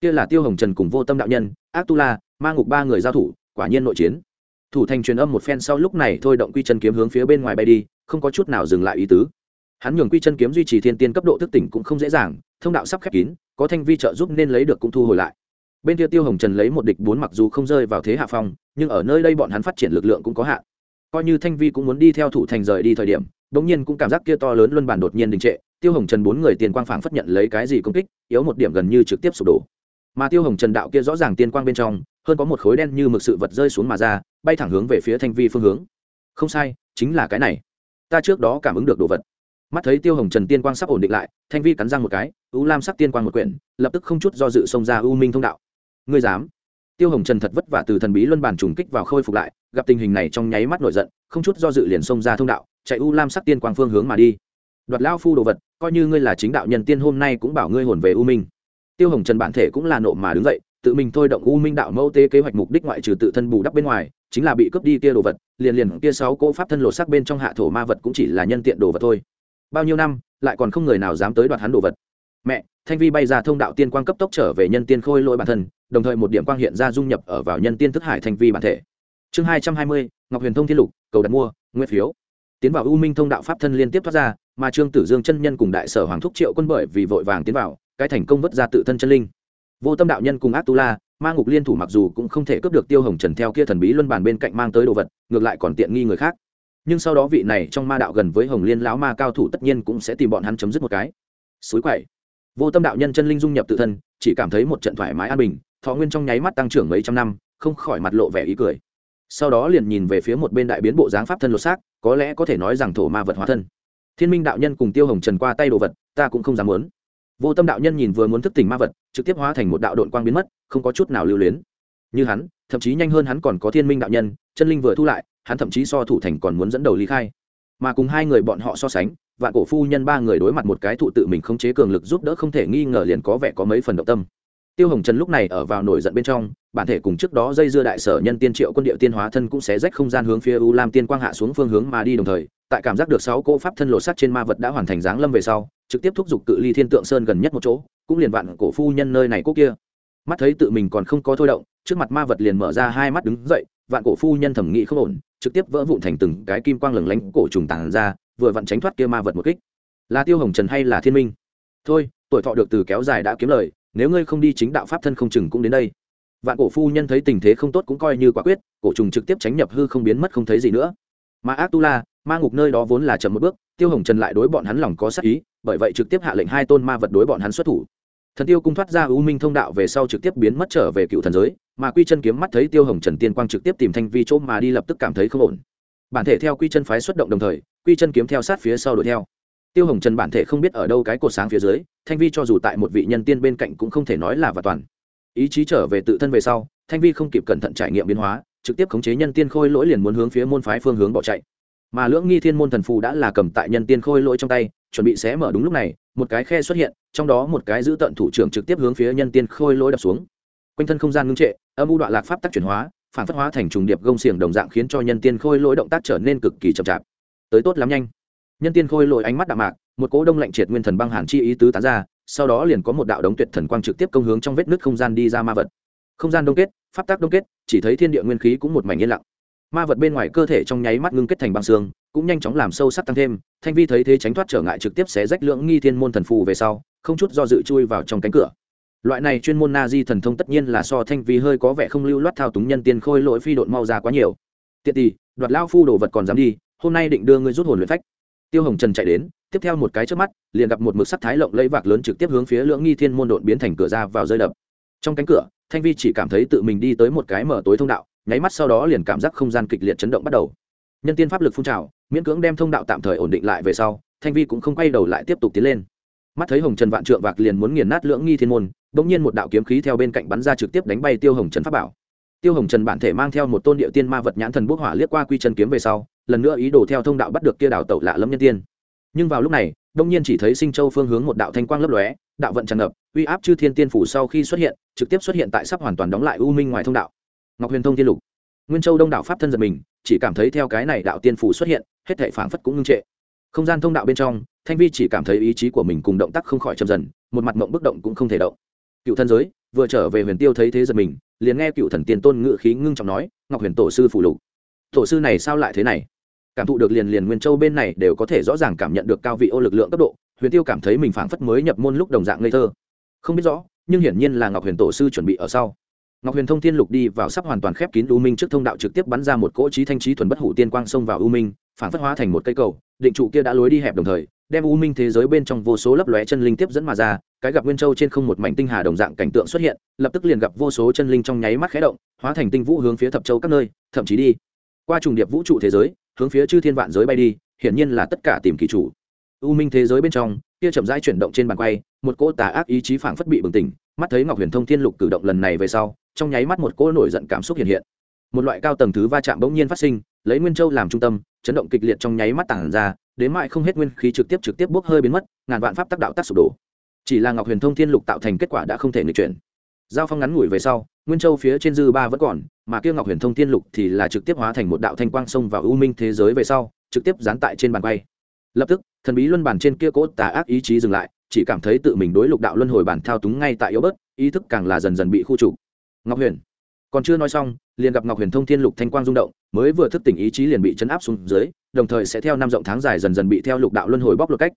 Kia là tiêu hồng trần cùng vô tâm đạo nhân ác tu la ma ngục ba người giao thủ, quả nhiên nội chiến. Thủ thành truyền âm một phen sau lúc này thôi động quy chân kiếm hướng phía bên ngoài bay đi, không có chút nào dừng lại ý tứ hắn nhường quy chân kiếm duy trì thiên tiên cấp độ thức tỉnh cũng không dễ dàng, thông đạo sắp khép kín, có thanh vi trợ giúp nên lấy được cũng thu hồi lại. Bên kia tiêu hồng trần lấy một địch bốn mặc dù không rơi vào thế hạ phong, nhưng ở nơi đây bọn hắn phát triển lực lượng cũng có hạn. Coi như thanh vi cũng muốn đi theo thủ thành rời đi thời điểm đ nhiên cũng cảm giác kia to lớn luân bản đột nhiên đình trệ, tiêu hồng trần bốn người tiền quang phảng phất nhận lấy cái gì công kích, yếu một điểm gần như trực tiếp sụp đổ. Mà tiêu hồng trần đạo kia rõ ràng tiên quang bên trong, hơn có một khối đen như mực sự vật rơi xuống mà ra, bay thẳng hướng về phía thanh vi phương hướng. Không sai, chính là cái này. Ta trước đó cảm ứng được đồ vật mắt thấy tiêu hồng trần tiên quang sắp ổn định lại, thanh vi cắn răng một cái, ưu lam sắc tiên quang một quyển, lập tức không chút do dự xông ra u minh thông đạo. Ngươi dám? Tiêu hồng trần thật vất vả từ thần bí luân bản trùng kích vào khôi phục lại, gặp tình hình này trong nháy mắt nổi giận, không chút do dự liền xông ra thông đạo, chạy u lam sắc tiên quang phương hướng mà đi. Đoạt lao phu đồ vật, coi như ngươi là chính đạo nhân tiên hôm nay cũng bảo ngươi hồn về u minh. Tiêu hồng trần bản thể cũng là nộ mà đứng dậy, tự mình thôi động u minh đạo mẫu tê kế hoạch mục đích ngoại trừ tự thân bù đắp bên ngoài, chính là bị cướp đi kia đồ vật, liền liền kia sáu cỗ pháp thân lột sắc bên trong hạ thổ ma vật cũng chỉ là nhân tiện đồ vật thôi bao nhiêu năm, lại còn không người nào dám tới đoạt hắn đồ vật. Mẹ, thanh vi bay ra thông đạo tiên quang cấp tốc trở về nhân tiên khôi lỗi bản thân, đồng thời một điểm quang hiện ra dung nhập ở vào nhân tiên thức hải thanh vi bản thể. Chương hai trăm hai mươi, ngọc huyền thông thiên lục, cầu đặt mua, nguyên phiếu. Tiến vào u minh thông đạo pháp thân liên tiếp thoát ra, mà trương tử dương chân nhân cùng đại sở hoàng thúc triệu quân bởi vì vội vàng tiến vào, cái thành công vất ra tự thân chân linh. Vô tâm đạo nhân cùng ác tu la, ma ngục liên thủ mặc dù cũng không thể cướp được tiêu hồng trần theo kia thần bí luân bàn bên cạnh mang tới đồ vật, ngược lại còn tiện nghi người khác nhưng sau đó vị này trong ma đạo gần với hồng liên lão ma cao thủ tất nhiên cũng sẽ tìm bọn hắn chấm dứt một cái. Suối quậy vô tâm đạo nhân chân linh dung nhập tự thân, chỉ cảm thấy một trận thoải mái an bình, thọ nguyên trong nháy mắt tăng trưởng mấy trăm năm, không khỏi mặt lộ vẻ ý cười. Sau đó liền nhìn về phía một bên đại biến bộ dáng pháp thân lột xác, có lẽ có thể nói rằng thổ ma vật hóa thân. Thiên minh đạo nhân cùng tiêu hồng trần qua tay đồ vật, ta cũng không dám muốn. Vô tâm đạo nhân nhìn vừa muốn thức tỉnh ma vật, trực tiếp hóa thành một đạo đội quang biến mất, không có chút nào lưu luyến. Như hắn, thậm chí nhanh hơn hắn còn có thiên minh đạo nhân, chân linh vừa thu lại hắn thậm chí so thủ thành còn muốn dẫn đầu ly khai. Mà cùng hai người bọn họ so sánh, vạn cổ phu nhân ba người đối mặt một cái thụ tự mình không chế cường lực giúp đỡ không thể nghi ngờ liền có vẻ có mấy phần động tâm. Tiêu hồng trần lúc này ở vào nổi giận bên trong, bản thể cùng trước đó dây dưa đại sở nhân tiên triệu quân địa tiên hóa thân cũng sẽ rách không gian hướng phía u lam tiên quang hạ xuống phương hướng mà đi đồng thời, tại cảm giác được sáu cỗ pháp thân lộ sắt trên ma vật đã hoàn thành dáng lâm về sau, trực tiếp thúc giục cự ly thiên tượng sơn gần nhất một chỗ, cũng liền vạn cổ phu nhân nơi này cố kia. Mắt thấy tự mình còn không có thôi động trước mặt ma vật liền mở ra hai mắt đứng dậy, vạn cổ phu nhân thẩm nghĩ không ổn, trực tiếp vỡ vụn thành từng cái kim quang lừng lánh cổ trùng tàn ra, vừa vặn tránh thoát kia ma vật một kích. Là tiêu hồng trần hay là thiên minh? Thôi, tuổi thọ được từ kéo dài đã kiếm lời, nếu ngươi không đi chính đạo pháp thân không chừng cũng đến đây. Vạn cổ phu nhân thấy tình thế không tốt cũng coi như quả quyết, cổ trùng trực tiếp tránh nhập hư không biến mất không thấy gì nữa. Mà ác tu la ma ngục nơi đó vốn là chậm một bước, tiêu hồng trần lại đối bọn hắn lòng có sắc ý, bởi vậy trực tiếp hạ lệnh hai tôn ma vật đối bọn hắn xuất thủ. Thần tiêu cung thoát ra u minh thông đạo về sau trực tiếp biến mất trở về cựu thần giới mà quy chân kiếm mắt thấy tiêu hồng trần tiên quang trực tiếp tìm thanh vi chỗ mà đi lập tức cảm thấy không ổn. Bản thể theo quy chân phái xuất động đồng thời, quy chân kiếm theo sát phía sau đuổi theo. Tiêu hồng trần bản thể không biết ở đâu cái cột sáng phía dưới, thanh vi cho dù tại một vị nhân tiên bên cạnh cũng không thể nói là và toàn. Ý chí trở về tự thân về sau, thanh vi không kịp cẩn thận trải nghiệm biến hóa, trực tiếp khống chế nhân tiên khôi lỗi liền muốn hướng phía môn phái phương hướng bỏ chạy. Mà lưỡng nghi thiên môn thần phù đã là cầm tại nhân tiên khôi lỗi trong tay, chuẩn bị xé mở đúng lúc này, một cái khe xuất hiện, trong đó một cái giữ tận thủ trưởng trực tiếp hướng phía nhân tiên khôi lỗi đập xuống quanh thân không gian ngưng trệ, âm u đoạn lạc pháp tắc chuyển hóa, phản phất hóa thành trùng điệp gông xiềng đồng dạng khiến cho nhân tiên khôi lỗi động tác trở nên cực kỳ chậm chạp. Tới tốt lắm nhanh. Nhân tiên khôi lỗi ánh mắt đạm mạc, một cỗ đông lạnh triệt nguyên thần băng hàn chi ý tứ tán ra, sau đó liền có một đạo đống tuyệt thần quang trực tiếp công hướng trong vết nứt không gian đi ra ma vật. Không gian đông kết, pháp tác đông kết, chỉ thấy thiên địa nguyên khí cũng một mảnh yên lặng. Ma vật bên ngoài cơ thể trong nháy mắt ngưng kết thành băng xương, cũng nhanh chóng làm sâu sắc tăng thêm, thanh vi thấy thế tránh thoát trở ngại trực tiếp xé rách lưỡng nghi thiên môn thần phù về sau, không chút do dự chui vào trong cánh cửa loại này chuyên môn na di thần thông tất nhiên là so thanh vi hơi có vẻ không lưu loát thao túng nhân tiên khôi lỗi phi độn mau ra quá nhiều. Tiện tỳ đoạt lao phu đồ vật còn dám đi, hôm nay định đưa ngươi rút hồn luyện phách. Tiêu hồng trần chạy đến, tiếp theo một cái trước mắt, liền gặp một mực sắt thái lộng lấy vạc lớn trực tiếp hướng phía lưỡng nghi thiên môn đột biến thành cửa ra vào rơi đập. Trong cánh cửa, thanh vi chỉ cảm thấy tự mình đi tới một cái mở tối thông đạo, nháy mắt sau đó liền cảm giác không gian kịch liệt chấn động bắt đầu. Nhân tiên pháp lực phun trào, miễn cưỡng đem thông đạo tạm thời ổn định lại về sau, thanh vi cũng không quay đầu lại tiếp tục tiến lên mắt thấy hồng trần vạn trượng vạc liền muốn nghiền nát lưỡng nghi thiên môn đ ỗ n g nhiên một đạo kiếm khí theo bên cạnh bắn ra trực tiếp đánh bay tiêu hồng trần pháp bảo. Tiêu hồng trần bản thể mang theo một tôn địa tiên ma vật nhãn thần bốc hỏa liếc qua quy chân kiếm về sau, lần nữa ý đồ theo thông đạo bắt được kia đảo tẩu lạ lâm nhân tiên. Nhưng vào lúc này đông nhiên chỉ thấy sinh châu phương hướng một đạo thanh quang lấp lóe, đạo vận tràn ngập, uy áp chư thiên tiên phủ sau khi xuất hiện, trực tiếp xuất hiện tại sắp hoàn toàn đóng lại u minh ngoài thông đạo. Ngọc huyền thông tiên lục. Nguyên châu đông đạo pháp thân giật mình, chỉ cảm thấy theo cái này đạo tiên phủ xuất hiện, hết thể phảng phất cũng ngưng trệ không gian thông đạo bên trong, thanh vi chỉ cảm thấy ý chí của mình cùng động tác không khỏi chậm dần, một mặt mộng bức động cũng không thể động. Cựu thân giới, vừa trở về huyền tiêu thấy thế giật mình, liền nghe cựu thần tiên tôn ngự khí ngưng trọng nói, ngọc huyền tổ sư phủ lục, tổ sư này sao lại thế này? Cảm thụ được liền liền nguyên châu bên này đều có thể rõ ràng cảm nhận được cao vị ô lực lượng cấp độ, huyền tiêu cảm thấy mình phảng phất mới nhập môn lúc đồng dạng ngây thơ. Không biết rõ, nhưng hiển nhiên là ngọc huyền tổ sư chuẩn bị ở sau. Ngọc huyền thông thiên lục đi vào sắp hoàn toàn khép kín u minh trước thông đạo trực tiếp bắn ra một cỗ trí thanh trí thuần bất hủ tiên quang xông vào u minh phản phất hóa thành một cây cầu, định trụ kia đã lối đi hẹp đồng thời, đem u minh thế giới bên trong vô số lấp lóe chân linh tiếp dẫn mà ra, cái gặp nguyên châu trên không một mảnh tinh hà đồng dạng cảnh tượng xuất hiện, lập tức liền gặp vô số chân linh trong nháy mắt khé động, hóa thành tinh vũ hướng phía thập châu các nơi, thậm chí đi. Qua trùng điệp vũ trụ thế giới, hướng phía chư thiên vạn giới bay đi, hiển nhiên là tất cả tìm kỳ chủ. U minh thế giới bên trong, kia chậm rãi chuyển động trên bàn quay, một cỗ tà ác ý chí phảng phất bị bừng tỉnh, mắt thấy ngọc huyền thông thiên lục cử động lần này về sau, trong nháy mắt một cỗ nổi giận cảm xúc hiện hiện. Một loại cao tầng thứ va chạm bỗng nhiên phát sinh, lấy nguyên châu làm trung tâm chấn động kịch liệt trong nháy mắt tản ra, đến mãi không hết nguyên khí trực tiếp trực tiếp bốc hơi biến mất, ngàn vạn pháp tác đạo tác sụp đổ. Chỉ là ngọc huyền thông thiên lục tạo thành kết quả đã không thể nghịch chuyển. Giao phong ngắn ngủi về sau, nguyên châu phía trên dư ba vẫn còn, mà kia ngọc huyền thông thiên lục thì là trực tiếp hóa thành một đạo thanh quang sông vào u minh thế giới về sau, trực tiếp dán tại trên bàn quay. Lập tức, thần bí luân bàn trên kia cốt tà ác ý chí dừng lại, chỉ cảm thấy tự mình đối lục đạo luân hồi bản thao túng ngay tại yếu bớt, ý thức càng là dần dần bị khu trục. Ngọc huyền, còn chưa nói xong liền gặp ngọc huyền thông thiên lục thanh quang rung động, mới vừa thức tỉnh ý chí liền bị chấn áp xuống dưới, đồng thời sẽ theo năm rộng tháng dài dần dần bị theo lục đạo luân hồi bóc lột cách.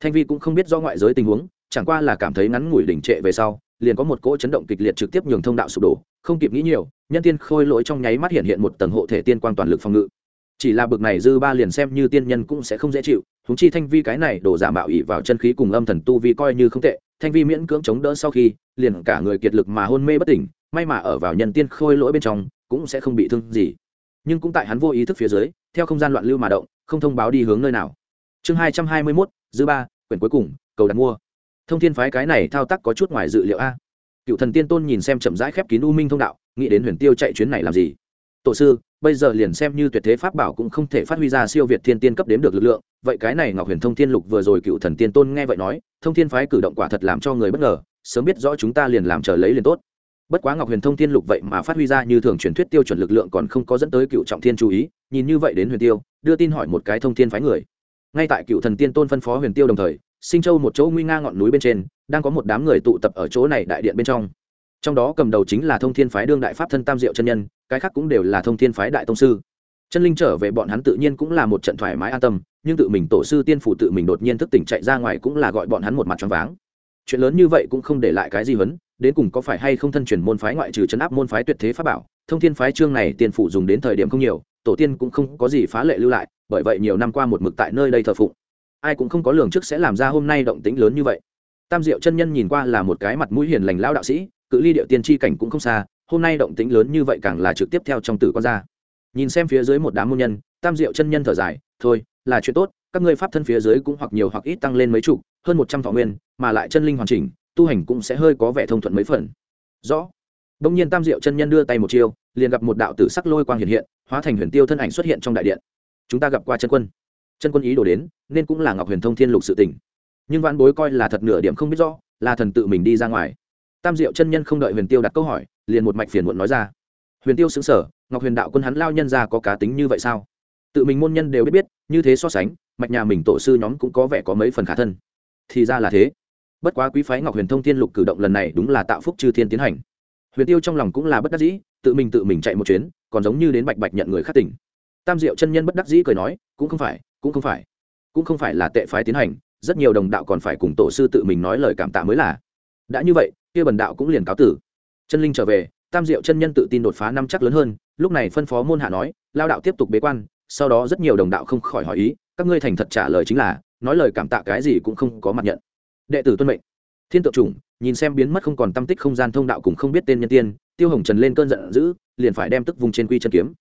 Thanh vi cũng không biết do ngoại giới tình huống, chẳng qua là cảm thấy ngắn ngủi đỉnh trệ về sau, liền có một cỗ chấn động kịch liệt trực tiếp nhường thông đạo sụp đổ, không kịp nghĩ nhiều, nhân tiên khôi lỗi trong nháy mắt hiện hiện một tầng hộ thể tiên quang toàn lực phòng ngự. Chỉ là bực này dư ba liền xem như tiên nhân cũng sẽ không dễ chịu húng chi thanh vi cái này đổ giả mạo ỉ vào chân khí cùng âm thần tu vi coi như không tệ, thanh vi miễn cưỡng chống đỡ sau khi, liền cả người kiệt lực mà hôn mê bất tỉnh, may mà ở vào nhân tiên khôi lỗi bên trong cũng sẽ không bị thương gì. Nhưng cũng tại hắn vô ý thức phía dưới, theo không gian loạn lưu mà động, không thông báo đi hướng nơi nào. Chương hai trăm hai mươi mốt, dư ba, quyển cuối cùng, cầu đặt mua. Thông thiên phái cái này thao tác có chút ngoài dự liệu a. Cựu thần tiên tôn nhìn xem chậm rãi khép kín u minh thông đạo, nghĩ đến huyền tiêu chạy chuyến này làm gì. Tổ sư, bây giờ liền xem như tuyệt thế pháp bảo cũng không thể phát huy ra siêu việt thiên tiên cấp đếm được lực lượng, vậy cái này ngọc huyền thông thiên lục vừa rồi cựu thần tiên tôn nghe vậy nói, thông thiên phái cử động quả thật làm cho người bất ngờ, sớm biết rõ chúng ta liền làm chờ lấy liền tốt bất quá ngọc huyền thông thiên lục vậy mà phát huy ra như thường truyền thuyết tiêu chuẩn lực lượng còn không có dẫn tới cựu trọng thiên chú ý, nhìn như vậy đến huyền tiêu, đưa tin hỏi một cái thông thiên phái người. Ngay tại cựu thần tiên tôn phân phó huyền tiêu đồng thời, sinh châu một chỗ nguy nga ngọn núi bên trên, đang có một đám người tụ tập ở chỗ này đại điện bên trong. Trong đó cầm đầu chính là thông thiên phái đương đại pháp thân tam diệu chân nhân, cái khác cũng đều là thông thiên phái đại tông sư. Chân linh trở về bọn hắn tự nhiên cũng là một trận thoải mái an tâm, nhưng tự mình tổ sư tiên phủ tự mình đột nhiên thức tỉnh chạy ra ngoài cũng là gọi bọn hắn một mặt choáng váng chuyện lớn như vậy cũng không để lại cái gì vấn đến cùng có phải hay không thân truyền môn phái ngoại trừ chấn áp môn phái tuyệt thế pháp bảo, thông thiên phái chương này tiền phủ dùng đến thời điểm không nhiều, tổ tiên cũng không có gì phá lệ lưu lại, bởi vậy nhiều năm qua một mực tại nơi đây thờ phụng. Ai cũng không có lường trước sẽ làm ra hôm nay động tĩnh lớn như vậy. Tam diệu chân nhân nhìn qua là một cái mặt mũi hiền lành lão đạo sĩ, cự ly điệu tiên tri cảnh cũng không xa, hôm nay động tĩnh lớn như vậy càng là trực tiếp theo trong tử con ra. Nhìn xem phía dưới một đám môn nhân, tam diệu chân nhân thở dài, thôi, là chuyện tốt, các ngươi pháp thân phía dưới cũng hoặc nhiều hoặc ít tăng lên mấy chục hơn một trăm thọ nguyên, mà lại chân linh hoàn chỉnh, tu hành cũng sẽ hơi có vẻ thông thuận mấy phần. Rõ. Đông nhiên tam diệu chân nhân đưa tay một chiêu, liền gặp một đạo tử sắc lôi quang hiện hiện, hóa thành huyền tiêu thân ảnh xuất hiện trong đại điện. Chúng ta gặp qua chân quân. Chân quân ý đồ đến, nên cũng là ngọc huyền thông thiên lục sự tỉnh nhưng văn bối coi là thật nửa điểm không biết rõ, là thần tự mình đi ra ngoài. Tam diệu chân nhân không đợi huyền tiêu đặt câu hỏi, liền một mạch phiền muộn nói ra. Huyền tiêu xứng sở ngọc huyền đạo quân hắn lao nhân ra có cá tính như vậy sao? Tự mình môn nhân đều biết biết, như thế so sánh, mạch nhà mình tổ sư nhóm cũng có vẻ có mấy phần khả thân thì ra là thế. Bất quá quý phái ngọc huyền thông thiên lục cử động lần này đúng là tạo phúc chư thiên tiến hành. Huyền tiêu trong lòng cũng là bất đắc dĩ, tự mình tự mình chạy một chuyến, còn giống như đến bạch bạch nhận người khác tỉnh. Tam diệu chân nhân bất đắc dĩ cười nói, cũng không phải, cũng không phải. Cũng không phải là tệ phái tiến hành, rất nhiều đồng đạo còn phải cùng tổ sư tự mình nói lời cảm tạ mới là. Đã như vậy, kia bần đạo cũng liền cáo tử. Chân linh trở về, tam diệu chân nhân tự tin đột phá năm chắc lớn hơn, lúc này phân phó môn hạ nói, lao đạo tiếp tục bế quan, sau đó rất nhiều đồng đạo không khỏi hỏi ý, các ngươi thành thật trả lời chính là nói lời cảm tạ cái gì cũng không có mặt nhận. Đệ tử tuân mệnh. Thiên tượng chủng, nhìn xem biến mất không còn tâm tích không gian thông đạo cùng không biết tên nhân tiên, tiêu hồng trần lên cơn giận dữ, liền phải đem tức vùng trên quy chân kiếm.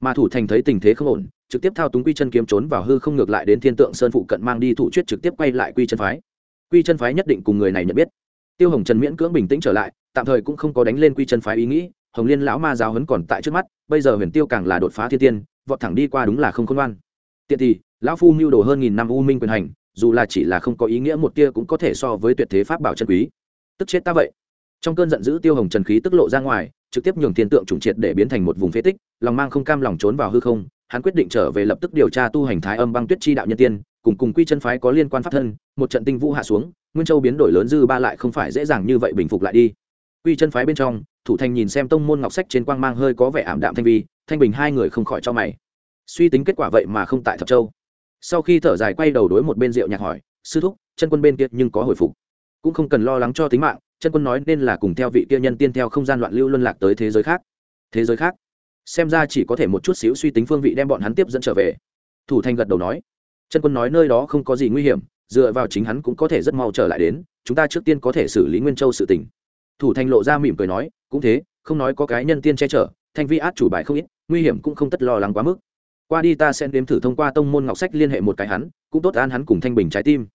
Mà thủ thành thấy tình thế không ổn, trực tiếp thao túng quy chân kiếm trốn vào hư không ngược lại đến thiên tượng sơn phụ cận mang đi thủ chuyết trực tiếp quay lại quy chân phái. Quy chân phái nhất định cùng người này nhận biết. Tiêu hồng trần miễn cưỡng bình tĩnh trở lại, tạm thời cũng không có đánh lên quy chân phái ý nghĩ, hồng liên lão ma giáo hấn còn tại trước mắt, bây giờ huyền tiêu càng là đột phá thiên tiên, vọt thẳng đi qua đúng là không khôn ngoan. Tiện thì lão phu mưu đồ hơn nghìn năm u minh quyền hành, dù là chỉ là không có ý nghĩa một tia cũng có thể so với tuyệt thế pháp bảo chân quý. Tức chết ta vậy. Trong cơn giận dữ tiêu hồng trần khí tức lộ ra ngoài, trực tiếp nhường thiên tượng trùng triệt để biến thành một vùng phế tích, lòng mang không cam lòng trốn vào hư không, hắn quyết định trở về lập tức điều tra tu hành thái âm băng tuyết chi đạo nhân tiên, cùng cùng quy chân phái có liên quan pháp thân, một trận tinh vũ hạ xuống, nguyên châu biến đổi lớn dư ba lại không phải dễ dàng như vậy bình phục lại đi. Quy chân phái bên trong, thủ thành nhìn xem tông môn ngọc sách trên quang mang hơi có vẻ ảm đạm thanh vi, thanh bình hai người không khỏi cho mày. Suy tính kết quả vậy mà không tại thập châu sau khi thở dài quay đầu đối một bên rượu nhạc hỏi, sư thúc, chân quân bên kia nhưng có hồi phục? Cũng không cần lo lắng cho tính mạng, chân quân nói nên là cùng theo vị kia nhân tiên theo không gian loạn lưu luân lạc tới thế giới khác. Thế giới khác? Xem ra chỉ có thể một chút xíu suy tính phương vị đem bọn hắn tiếp dẫn trở về. Thủ thành gật đầu nói. Chân quân nói nơi đó không có gì nguy hiểm, dựa vào chính hắn cũng có thể rất mau trở lại đến, chúng ta trước tiên có thể xử lý nguyên châu sự tình. Thủ thành lộ ra mỉm cười nói, cũng thế, không nói có cái nhân tiên che chở, thanh vi át chủ bài không ít, nguy hiểm cũng không tất lo lắng quá mức qua đi ta sẽ đếm thử thông qua tông môn ngọc sách liên hệ một cái hắn, cũng tốt an hắn cùng thanh bình trái tim.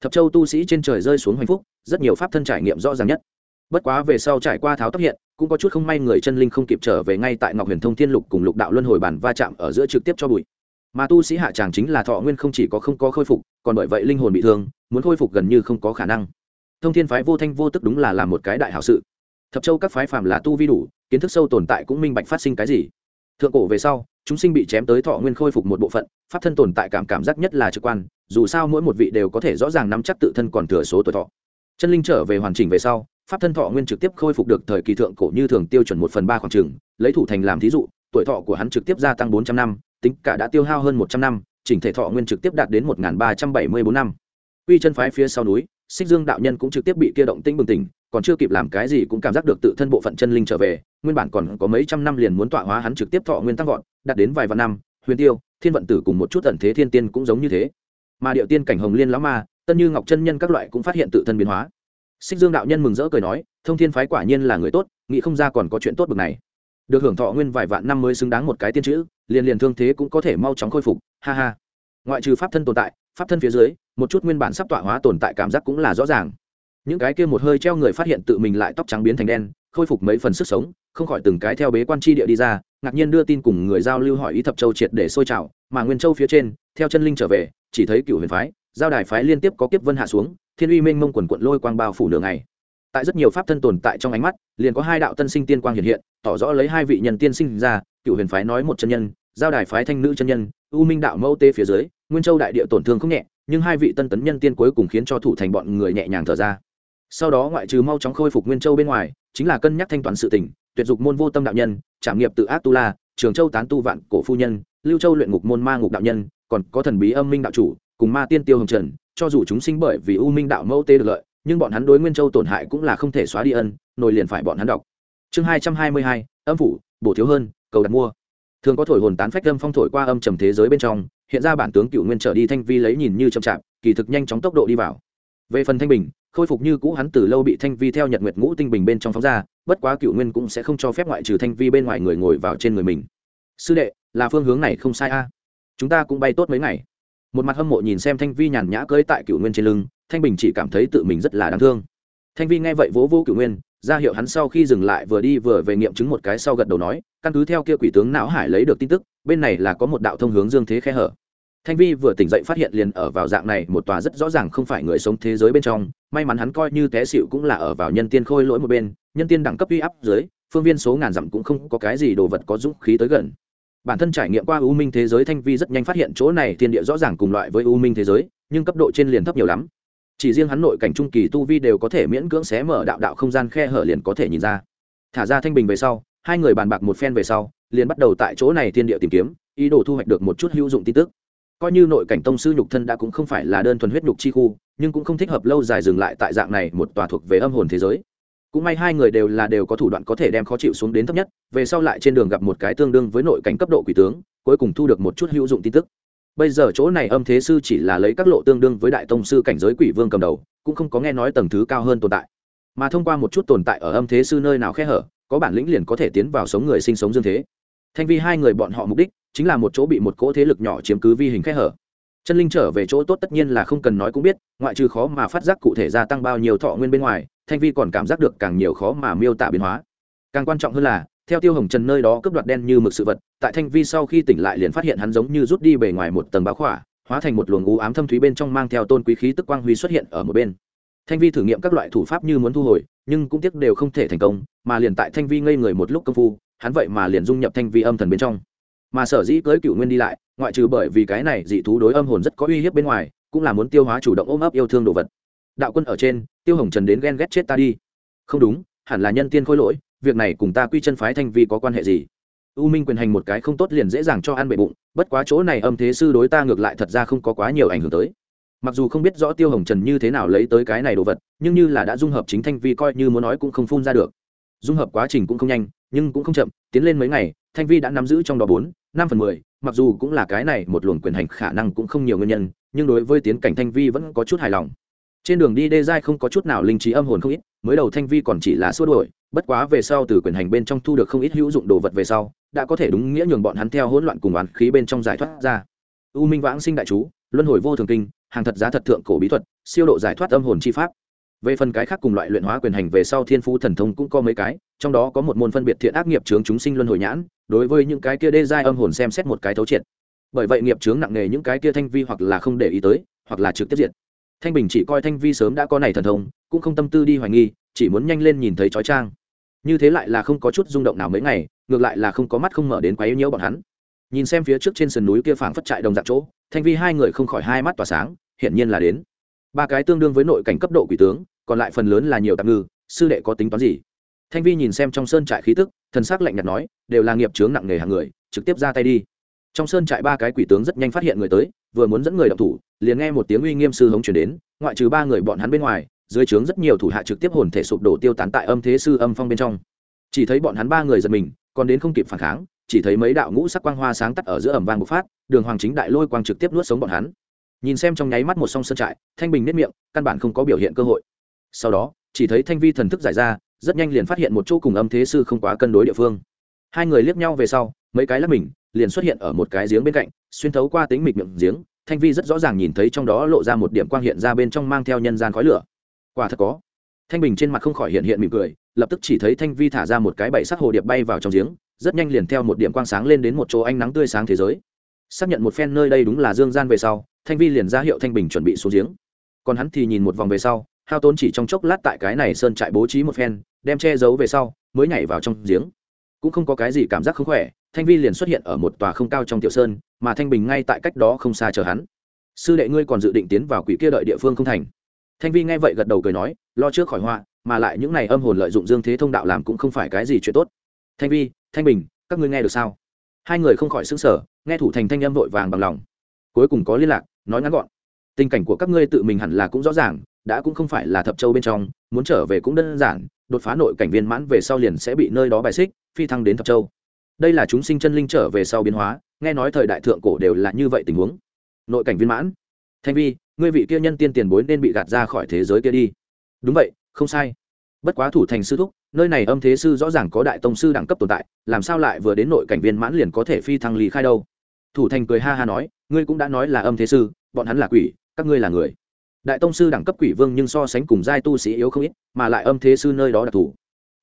Thập châu tu sĩ trên trời rơi xuống hạnh phúc, rất nhiều pháp thân trải nghiệm rõ ràng nhất. Bất quá về sau trải qua tháo tóc hiện, cũng có chút không may người chân linh không kịp trở về ngay tại ngọc huyền thông thiên lục cùng lục đạo luân hồi bản va chạm ở giữa trực tiếp cho bụi. Mà tu sĩ hạ tràng chính là thọ nguyên không chỉ có không có khôi phục, còn bởi vậy linh hồn bị thương, muốn khôi phục gần như không có khả năng. Thông thiên phái vô thanh vô tức đúng là làm một cái đại hảo sự. Thập châu các phái phàm là tu vi đủ, kiến thức sâu tồn tại cũng minh bạch phát sinh cái gì. Thượng cổ về sau chúng sinh bị chém tới thọ nguyên khôi phục một bộ phận pháp thân tồn tại cảm cảm giác nhất là trực quan dù sao mỗi một vị đều có thể rõ ràng nắm chắc tự thân còn thừa số tuổi thọ. Chân linh trở về hoàn chỉnh về sau pháp thân thọ nguyên trực tiếp khôi phục được thời kỳ thượng cổ như thường tiêu chuẩn một phần ba khoảng trường lấy thủ thành làm thí dụ tuổi thọ của hắn trực tiếp gia tăng bốn trăm năm tính cả đã tiêu hao hơn một trăm năm chỉnh thể thọ nguyên trực tiếp đạt đến một ba trăm bảy mươi bốn năm. Quy chân phái phía sau núi, Xích Dương đạo nhân cũng trực tiếp bị kia động tĩnh bừng tỉnh, còn chưa kịp làm cái gì cũng cảm giác được tự thân bộ phận chân linh trở về, nguyên bản còn có mấy trăm năm liền muốn tọa hóa hắn trực tiếp thọ nguyên tăng vọt, đạt đến vài vạn năm, Huyền Tiêu, Thiên vận tử cùng một chút ẩn thế thiên tiên cũng giống như thế. Mà điệu tiên cảnh Hồng Liên lão ma, Tân Như Ngọc chân nhân các loại cũng phát hiện tự thân biến hóa. Xích Dương đạo nhân mừng rỡ cười nói, Thông Thiên phái quả nhiên là người tốt, nghĩ không ra còn có chuyện tốt bực này. Được hưởng thọ nguyên vài vạn năm mới xứng đáng một cái tiên chữ, liền liền thương thế cũng có thể mau chóng khôi phục, ha ha. Ngoại trừ pháp thân tồn tại, pháp thân phía dưới, một chút nguyên bản sắp tọa hóa tồn tại cảm giác cũng là rõ ràng những cái kia một hơi treo người phát hiện tự mình lại tóc trắng biến thành đen, khôi phục mấy phần sức sống, không khỏi từng cái theo bế quan tri địa đi ra, ngạc nhiên đưa tin cùng người giao lưu hỏi ý thập châu triệt để sôi trào, mà nguyên châu phía trên, theo chân linh trở về, chỉ thấy cựu huyền phái, giao đài phái liên tiếp có kiếp vân hạ xuống, thiên uy minh mông quần quận lôi quang bao phủ nửa ngày. Tại rất nhiều pháp thân tồn tại trong ánh mắt, liền có hai đạo tân sinh tiên quang hiện hiện, tỏ rõ lấy hai vị nhân tiên sinh ra, cựu huyền phái nói một chân nhân, giao đài phái thanh nữ chân nhân, u minh đạo mẫu tê phía dưới, nguyên châu đại địa tổn thương không nhẹ, nhưng hai vị tân tấn nhân tiên cuối cùng khiến cho thủ thành bọn người nhẹ nhàng thở ra sau đó ngoại trừ mau chóng khôi phục nguyên châu bên ngoài, chính là cân nhắc thanh toán sự tỉnh tuyệt dục môn vô tâm đạo nhân, trảm nghiệp tự ác tu la, trường châu tán tu vạn cổ phu nhân, lưu châu luyện ngục môn ma ngục đạo nhân, còn có thần bí âm minh đạo chủ, cùng ma tiên tiêu hồng trần, cho dù chúng sinh bởi vì u minh đạo mẫu tê được lợi, nhưng bọn hắn đối nguyên châu tổn hại cũng là không thể xóa đi ân nổi liền phải bọn hắn đọc. Chương hai trăm hai mươi hai, âm phủ, bổ thiếu hơn, cầu đặt mua. Thường có thổi hồn tán phách âm phong thổi qua âm trầm thế giới bên trong, hiện ra bản tướng cựu nguyên trở đi thanh vi lấy nhìn như chậm chạp, kỳ thực nhanh chóng tốc độ đi vào. Về phần thanh bình khôi phục như cũ hắn từ lâu bị thanh vi theo nhật nguyệt ngũ tinh bình bên trong phóng ra, bất quá cựu nguyên cũng sẽ không cho phép ngoại trừ thanh vi bên ngoài người ngồi vào trên người mình. Sư đệ, là phương hướng này không sai a. Chúng ta cũng bay tốt mấy ngày. Một mặt hâm mộ nhìn xem thanh vi nhàn nhã cưỡi tại cựu nguyên trên lưng, thanh bình chỉ cảm thấy tự mình rất là đáng thương. Thanh vi nghe vậy vỗ vô cựu nguyên, ra hiệu hắn sau khi dừng lại vừa đi vừa về nghiệm chứng một cái sau gật đầu nói, căn cứ theo kia quỷ tướng não hải lấy được tin tức, bên này là có một đạo thông hướng dương thế khe hở thanh vi vừa tỉnh dậy phát hiện liền ở vào dạng này, một tòa rất rõ ràng không phải người sống thế giới bên trong. May mắn hắn coi như té xịu cũng là ở vào nhân tiên khôi lỗi một bên. Nhân tiên đẳng cấp uy áp dưới, phương viên số ngàn dặm cũng không có cái gì đồ vật có dũng khí tới gần. Bản thân trải nghiệm qua u minh thế giới, thanh vi rất nhanh phát hiện chỗ này thiên địa rõ ràng cùng loại với u minh thế giới, nhưng cấp độ trên liền thấp nhiều lắm. Chỉ riêng hắn nội cảnh trung kỳ tu vi đều có thể miễn cưỡng xé mở đạo đạo không gian khe hở liền có thể nhìn ra. Thả ra thanh bình về sau, hai người bàn bạc một phen về sau, liền bắt đầu tại chỗ này thiên địa tìm kiếm, ý đồ thu hoạch được một chút hữu dụng tin tức coi như nội cảnh tông sư nhục thân đã cũng không phải là đơn thuần huyết nhục chi khu, nhưng cũng không thích hợp lâu dài dừng lại tại dạng này một tòa thuộc về âm hồn thế giới. Cũng may hai người đều là đều có thủ đoạn có thể đem khó chịu xuống đến thấp nhất, về sau lại trên đường gặp một cái tương đương với nội cảnh cấp độ quỷ tướng, cuối cùng thu được một chút hữu dụng tin tức. Bây giờ chỗ này âm thế sư chỉ là lấy các lộ tương đương với đại tông sư cảnh giới quỷ vương cầm đầu, cũng không có nghe nói tầng thứ cao hơn tồn tại. Mà thông qua một chút tồn tại ở âm thế sư nơi nào khe hở, có bản lĩnh liền có thể tiến vào sống người sinh sống dương thế thanh vi hai người bọn họ mục đích chính là một chỗ bị một cỗ thế lực nhỏ chiếm cứ vi hình khẽ hở. Chân linh trở về chỗ tốt tất nhiên là không cần nói cũng biết, ngoại trừ khó mà phát giác cụ thể gia tăng bao nhiêu thọ nguyên bên ngoài, thanh vi còn cảm giác được càng nhiều khó mà miêu tả biến hóa. Càng quan trọng hơn là, theo tiêu hồng trần nơi đó cướp đoạt đen như mực sự vật, tại thanh vi sau khi tỉnh lại liền phát hiện hắn giống như rút đi bề ngoài một tầng báo khỏa, hóa thành một luồng u ám thâm thúy bên trong mang theo tôn quý khí tức quang huy xuất hiện ở một bên. Thanh vi thử nghiệm các loại thủ pháp như muốn thu hồi, nhưng cũng tiếc đều không thể thành công, mà liền tại thanh vi ngây người một lúc công phu hắn vậy mà liền dung nhập thanh vi âm thần bên trong. Mà sở dĩ cưới cựu nguyên đi lại, ngoại trừ bởi vì cái này dị thú đối âm hồn rất có uy hiếp bên ngoài, cũng là muốn tiêu hóa chủ động ôm ấp yêu thương đồ vật. Đạo quân ở trên, tiêu hồng trần đến ghen ghét chết ta đi. Không đúng, hẳn là nhân tiên khôi lỗi, việc này cùng ta quy chân phái thanh vi có quan hệ gì? U minh quyền hành một cái không tốt liền dễ dàng cho ăn bệ bụng, bất quá chỗ này âm thế sư đối ta ngược lại thật ra không có quá nhiều ảnh hưởng tới. Mặc dù không biết rõ tiêu hồng trần như thế nào lấy tới cái này đồ vật, nhưng như là đã dung hợp chính thanh vi coi như muốn nói cũng không phun ra được dung hợp quá trình cũng không nhanh, nhưng cũng không chậm, tiến lên mấy ngày, thanh vi đã nắm giữ trong đó bốn, năm phần mười, mặc dù cũng là cái này một luồng quyền hành khả năng cũng không nhiều nguyên nhân, nhưng đối với tiến cảnh thanh vi vẫn có chút hài lòng. Trên đường đi đê giai không có chút nào linh trí âm hồn không ít, mới đầu thanh vi còn chỉ là xua đổi bất quá về sau từ quyền hành bên trong thu được không ít hữu dụng đồ vật về sau, đã có thể đúng nghĩa nhường bọn hắn theo hỗn loạn cùng oán khí bên trong giải thoát ra. U minh vãng sinh đại chú, luân hồi vô thường kinh, hàng thật giá thật thượng cổ bí thuật, siêu độ giải thoát âm hồn chi pháp về phần cái khác cùng loại luyện hóa quyền hành về sau thiên phú thần thông cũng có mấy cái, trong đó có một môn phân biệt thiện ác nghiệp chướng chúng sinh luân hồi nhãn, đối với những cái kia đê giai âm hồn xem xét một cái thấu triệt. Bởi vậy nghiệp chướng nặng nề những cái kia thanh vi hoặc là không để ý tới, hoặc là trực tiếp diệt. Thanh bình chỉ coi thanh vi sớm đã có này thần thông, cũng không tâm tư đi hoài nghi, chỉ muốn nhanh lên nhìn thấy chói trang. Như thế lại là không có chút rung động nào mấy ngày, ngược lại là không có mắt không mở đến quá yếu nhiễu bọn hắn. Nhìn xem phía trước trên sườn núi kia phảng phất trại đồng dạng chỗ, thanh vi hai người không khỏi hai mắt tỏa sáng, hiển nhiên là đến. Ba cái tương đương với nội cảnh cấp độ quỷ tướng còn lại phần lớn là nhiều tạm ngư, sư đệ có tính toán gì? Thanh vi nhìn xem trong sơn trại khí tức, thần sắc lạnh nhạt nói, đều là nghiệp chướng nặng nề hàng người, trực tiếp ra tay đi. Trong sơn trại ba cái quỷ tướng rất nhanh phát hiện người tới, vừa muốn dẫn người động thủ, liền nghe một tiếng uy nghiêm sư hống chuyển đến, ngoại trừ ba người bọn hắn bên ngoài, dưới trướng rất nhiều thủ hạ trực tiếp hồn thể sụp đổ tiêu tán tại âm thế sư âm phong bên trong. Chỉ thấy bọn hắn ba người giật mình, còn đến không kịp phản kháng, chỉ thấy mấy đạo ngũ sắc quang hoa sáng tắt ở giữa ẩm vàng bộc phát, đường hoàng chính đại lôi quang trực tiếp nuốt sống bọn hắn. Nhìn xem trong nháy mắt một song sơn trại, thanh bình nếp miệng, căn bản không có biểu hiện cơ hội sau đó, chỉ thấy thanh vi thần thức giải ra, rất nhanh liền phát hiện một chỗ cùng âm thế sư không quá cân đối địa phương. Hai người liếc nhau về sau, mấy cái lắp mình, liền xuất hiện ở một cái giếng bên cạnh, xuyên thấu qua tính mịch miệng giếng, thanh vi rất rõ ràng nhìn thấy trong đó lộ ra một điểm quang hiện ra bên trong mang theo nhân gian khói lửa. Quả thật có. Thanh bình trên mặt không khỏi hiện hiện mỉm cười, lập tức chỉ thấy thanh vi thả ra một cái bảy sắc hồ điệp bay vào trong giếng, rất nhanh liền theo một điểm quang sáng lên đến một chỗ ánh nắng tươi sáng thế giới. Xác nhận một phen nơi đây đúng là dương gian về sau, thanh vi liền ra hiệu thanh bình chuẩn bị xuống giếng. Còn hắn thì nhìn một vòng về sau hao tốn chỉ trong chốc lát tại cái này sơn trại bố trí một phen, đem che giấu về sau, mới nhảy vào trong giếng. Cũng không có cái gì cảm giác không khỏe, thanh vi liền xuất hiện ở một tòa không cao trong tiểu sơn, mà thanh bình ngay tại cách đó không xa chờ hắn. Sư đệ ngươi còn dự định tiến vào quỷ kia đợi địa phương không thành? Thanh vi nghe vậy gật đầu cười nói, lo trước khỏi họa, mà lại những này âm hồn lợi dụng dương thế thông đạo làm cũng không phải cái gì chuyện tốt. Thanh vi, thanh bình, các ngươi nghe được sao? Hai người không khỏi xứng sở nghe thủ thành thanh âm vội vàng bằng lòng. Cuối cùng có liên lạc, nói ngắn gọn. Tình cảnh của các ngươi tự mình hẳn là cũng rõ ràng đã cũng không phải là thập châu bên trong, muốn trở về cũng đơn giản, đột phá nội cảnh viên mãn về sau liền sẽ bị nơi đó bài xích, phi thăng đến thập châu. Đây là chúng sinh chân linh trở về sau biến hóa, nghe nói thời đại thượng cổ đều là như vậy tình huống. Nội cảnh viên mãn. Thanh vi, ngươi vị kia nhân tiên tiền bối nên bị gạt ra khỏi thế giới kia đi. Đúng vậy, không sai. Bất quá thủ thành sư thúc, nơi này âm thế sư rõ ràng có đại tông sư đẳng cấp tồn tại, làm sao lại vừa đến nội cảnh viên mãn liền có thể phi thăng lý khai đâu? Thủ thành cười ha ha nói, ngươi cũng đã nói là âm thế sư, bọn hắn là quỷ, các ngươi là người đại tông sư đẳng cấp quỷ vương nhưng so sánh cùng giai tu sĩ yếu không ít, mà lại âm thế sư nơi đó đặc thù.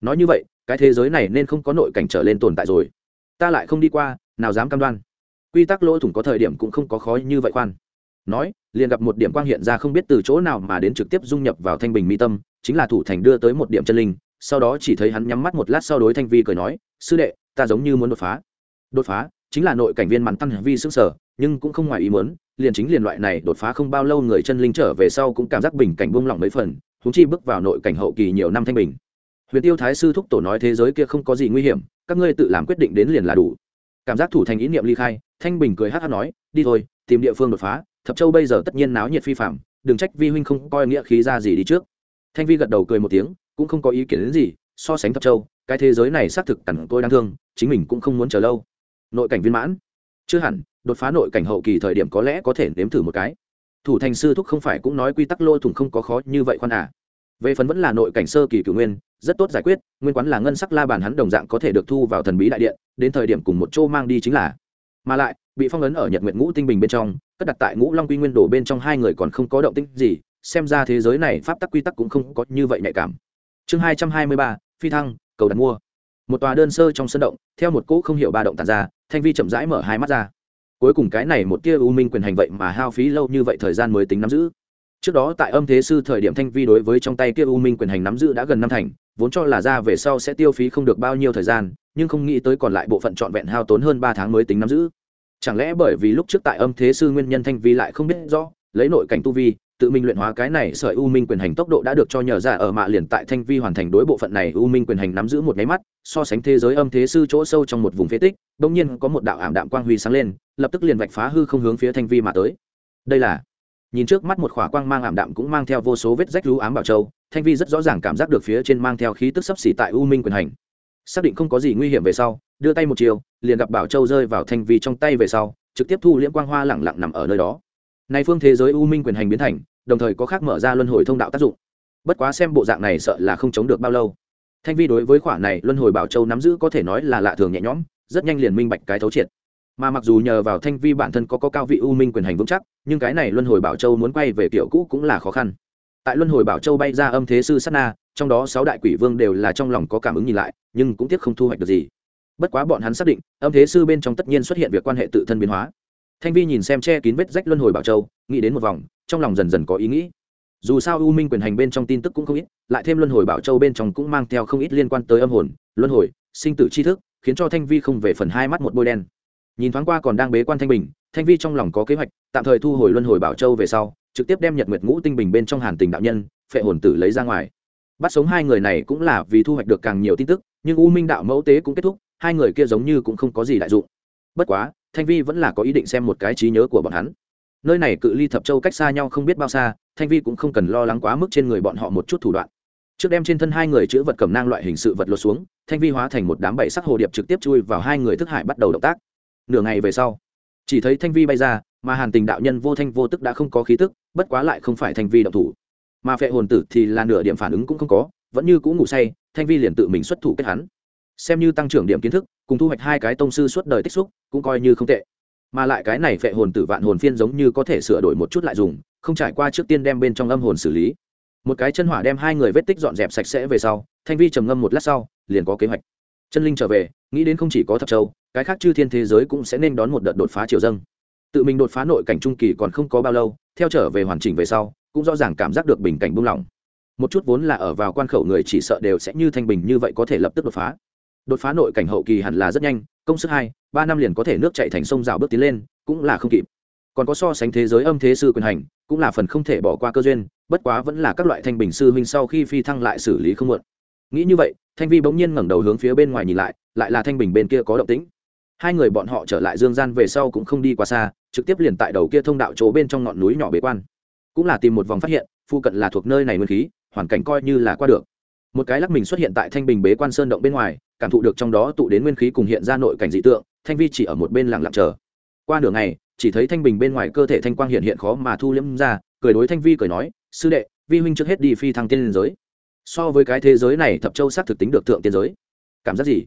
Nói như vậy, cái thế giới này nên không có nội cảnh trở lên tồn tại rồi. Ta lại không đi qua, nào dám cam đoan. Quy tắc lỗ thủng có thời điểm cũng không có khó như vậy khoan. Nói, liền gặp một điểm quang hiện ra không biết từ chỗ nào mà đến trực tiếp dung nhập vào thanh bình mi tâm, chính là thủ thành đưa tới một điểm chân linh, sau đó chỉ thấy hắn nhắm mắt một lát sau đối thanh vi cười nói, sư đệ, ta giống như muốn đột phá. Đột phá, chính là nội cảnh viên mắn tăng vi xương sở nhưng cũng không ngoài ý muốn liền chính liền loại này đột phá không bao lâu người chân linh trở về sau cũng cảm giác bình cảnh buông lỏng mấy phần húng chi bước vào nội cảnh hậu kỳ nhiều năm thanh bình. Huyền tiêu thái sư thúc tổ nói thế giới kia không có gì nguy hiểm, các ngươi tự làm quyết định đến liền là đủ. Cảm giác thủ thành ý niệm ly khai, thanh bình cười hát hát nói, đi thôi, tìm địa phương đột phá, thập châu bây giờ tất nhiên náo nhiệt phi phạm, đừng trách vi huynh không coi nghĩa khí ra gì đi trước. Thanh vi gật đầu cười một tiếng, cũng không có ý kiến đến gì, so sánh thập châu, cái thế giới này xác thực cẳng tôi đang thương, chính mình cũng không muốn chờ lâu. Nội cảnh viên mãn chưa hẳn, đột phá nội cảnh hậu kỳ thời điểm có lẽ có thể nếm thử một cái. Thủ thành sư thúc không phải cũng nói quy tắc lô thủng không có khó như vậy khoan à. Về phần vẫn là nội cảnh sơ kỳ cửu nguyên, rất tốt giải quyết, nguyên quán là ngân sắc la bàn hắn đồng dạng có thể được thu vào thần bí đại điện, đến thời điểm cùng một chỗ mang đi chính là. Mà lại, bị phong ấn ở nhật nguyện ngũ tinh bình bên trong, cất đặt tại ngũ long quy nguyên đồ bên trong hai người còn không có động tĩnh gì, xem ra thế giới này pháp tắc quy tắc cũng không có như vậy nhạy cảm. Chương hai trăm hai mươi ba, phi thăng, cầu đặt mua một tòa đơn sơ trong sân động, theo một cỗ không hiểu ba động tàn ra, thanh vi chậm rãi mở hai mắt ra. Cuối cùng cái này một tia u minh quyền hành vậy mà hao phí lâu như vậy thời gian mới tính nắm giữ. Trước đó tại âm thế sư thời điểm thanh vi đối với trong tay kia u minh quyền hành nắm giữ đã gần năm thành, vốn cho là ra về sau sẽ tiêu phí không được bao nhiêu thời gian, nhưng không nghĩ tới còn lại bộ phận trọn vẹn hao tốn hơn ba tháng mới tính nắm giữ. Chẳng lẽ bởi vì lúc trước tại âm thế sư nguyên nhân thanh vi lại không biết rõ, lấy nội cảnh tu vi tự mình luyện hóa cái này sợi u minh quyền hành tốc độ đã được cho nhờ ra ở mạ liền tại thanh vi hoàn thành đối bộ phận này u minh quyền hành nắm giữ một nháy mắt, so sánh thế giới âm thế sư chỗ sâu trong một vùng phế tích, bỗng nhiên có một đạo ảm đạm quang huy sáng lên, lập tức liền vạch phá hư không hướng phía thanh vi mà tới. Đây là, nhìn trước mắt một khỏa quang mang ảm đạm cũng mang theo vô số vết rách rú ám bảo châu, thanh vi rất rõ ràng cảm giác được phía trên mang theo khí tức sấp xỉ tại u minh quyền hành. Xác định không có gì nguy hiểm về sau, đưa tay một chiều, liền gặp bảo châu rơi vào thanh vi trong tay về sau, trực tiếp thu liễm quang hoa lẳng lặng nằm ở nơi đó. Nay phương thế giới u minh quyền hành biến thành đồng thời có khác mở ra luân hồi thông đạo tác dụng. Bất quá xem bộ dạng này sợ là không chống được bao lâu. Thanh vi đối với khoản này luân hồi bảo châu nắm giữ có thể nói là lạ thường nhẹ nhõm rất nhanh liền minh bạch cái thấu triệt. Mà mặc dù nhờ vào thanh vi bản thân có, có cao vị u minh quyền hành vững chắc nhưng cái này luân hồi bảo châu muốn quay về kiểu cũ cũng là khó khăn. Tại luân hồi bảo châu bay ra âm thế sư sát na trong đó sáu đại quỷ vương đều là trong lòng có cảm ứng nhìn lại nhưng cũng tiếc không thu hoạch được gì. Bất quá bọn hắn xác định âm thế sư bên trong tất nhiên xuất hiện việc quan hệ tự thân biến hóa. Thanh vi nhìn xem che kín vết rách luân hồi bảo châu nghĩ đến một vòng trong lòng dần dần có ý nghĩ. Dù sao u minh quyền hành bên trong tin tức cũng không ít, lại thêm luân hồi bảo châu bên trong cũng mang theo không ít liên quan tới âm hồn, luân hồi, sinh tử tri thức, khiến cho thanh vi không về phần hai mắt một bôi đen. Nhìn thoáng qua còn đang bế quan thanh bình, thanh vi trong lòng có kế hoạch, tạm thời thu hồi luân hồi bảo châu về sau, trực tiếp đem nhật nguyệt ngũ tinh bình bên trong hàn tình đạo nhân, phệ hồn tử lấy ra ngoài. Bắt sống hai người này cũng là vì thu hoạch được càng nhiều tin tức, nhưng u minh đạo mẫu tế cũng kết thúc, hai người kia giống như cũng không có gì đại dụng. Bất quá, thanh vi vẫn là có ý định xem một cái trí nhớ của bọn hắn nơi này cự ly thập châu cách xa nhau không biết bao xa, thanh vi cũng không cần lo lắng quá mức trên người bọn họ một chút thủ đoạn. Trước đem trên thân hai người chữ vật cầm nang loại hình sự vật lột xuống, thanh vi hóa thành một đám bảy sắc hồ điệp trực tiếp chui vào hai người thức hải bắt đầu động tác. Nửa ngày về sau, chỉ thấy thanh vi bay ra, mà hàn tình đạo nhân vô thanh vô tức đã không có khí tức, bất quá lại không phải thanh vi động thủ. Mà phệ hồn tử thì là nửa điểm phản ứng cũng không có, vẫn như cũng ngủ say, thanh vi liền tự mình xuất thủ kết hắn. Xem như tăng trưởng điểm kiến thức, cùng thu hoạch hai cái tông sư suốt đời tích xúc, cũng coi như không tệ mà lại cái này phệ hồn tử vạn hồn phiên giống như có thể sửa đổi một chút lại dùng, không trải qua trước tiên đem bên trong âm hồn xử lý. Một cái chân hỏa đem hai người vết tích dọn dẹp sạch sẽ về sau, thanh vi trầm ngâm một lát sau, liền có kế hoạch. Chân linh trở về, nghĩ đến không chỉ có thập châu, cái khác chư thiên thế giới cũng sẽ nên đón một đợt đột phá triều dâng. Tự mình đột phá nội cảnh trung kỳ còn không có bao lâu, theo trở về hoàn chỉnh về sau, cũng rõ ràng cảm giác được bình cảnh buông lỏng. Một chút vốn là ở vào quan khẩu người chỉ sợ đều sẽ như thanh bình như vậy có thể lập tức đột phá đột phá nội cảnh hậu kỳ hẳn là rất nhanh, công sức hai, ba năm liền có thể nước chạy thành sông rào bước tiến lên, cũng là không kịp. Còn có so sánh thế giới âm thế sư quyền hành, cũng là phần không thể bỏ qua cơ duyên, bất quá vẫn là các loại thanh bình sư huynh sau khi phi thăng lại xử lý không muộn. Nghĩ như vậy, thanh vi bỗng nhiên ngẩng đầu hướng phía bên ngoài nhìn lại lại là thanh bình bên kia có động tĩnh. Hai người bọn họ trở lại dương gian về sau cũng không đi quá xa, trực tiếp liền tại đầu kia thông đạo chỗ bên trong ngọn núi nhỏ bế quan. Cũng là tìm một vòng phát hiện phụ cận là thuộc nơi này nguyên khí, hoàn cảnh coi như là qua được. Một cái lắc mình xuất hiện tại thanh bình bế quan sơn động bên ngoài cảm thụ được trong đó tụ đến nguyên khí cùng hiện ra nội cảnh dị tượng, thanh vi chỉ ở một bên lặng lặng chờ. Qua nửa ngày, chỉ thấy thanh bình bên ngoài cơ thể thanh quang hiện hiện khó mà thu liễm ra, cười đối thanh vi cười nói, sư đệ, vi huynh trước hết đi phi thăng tiên liên giới. So với cái thế giới này thập châu xác thực tính được thượng tiên giới. Cảm giác gì?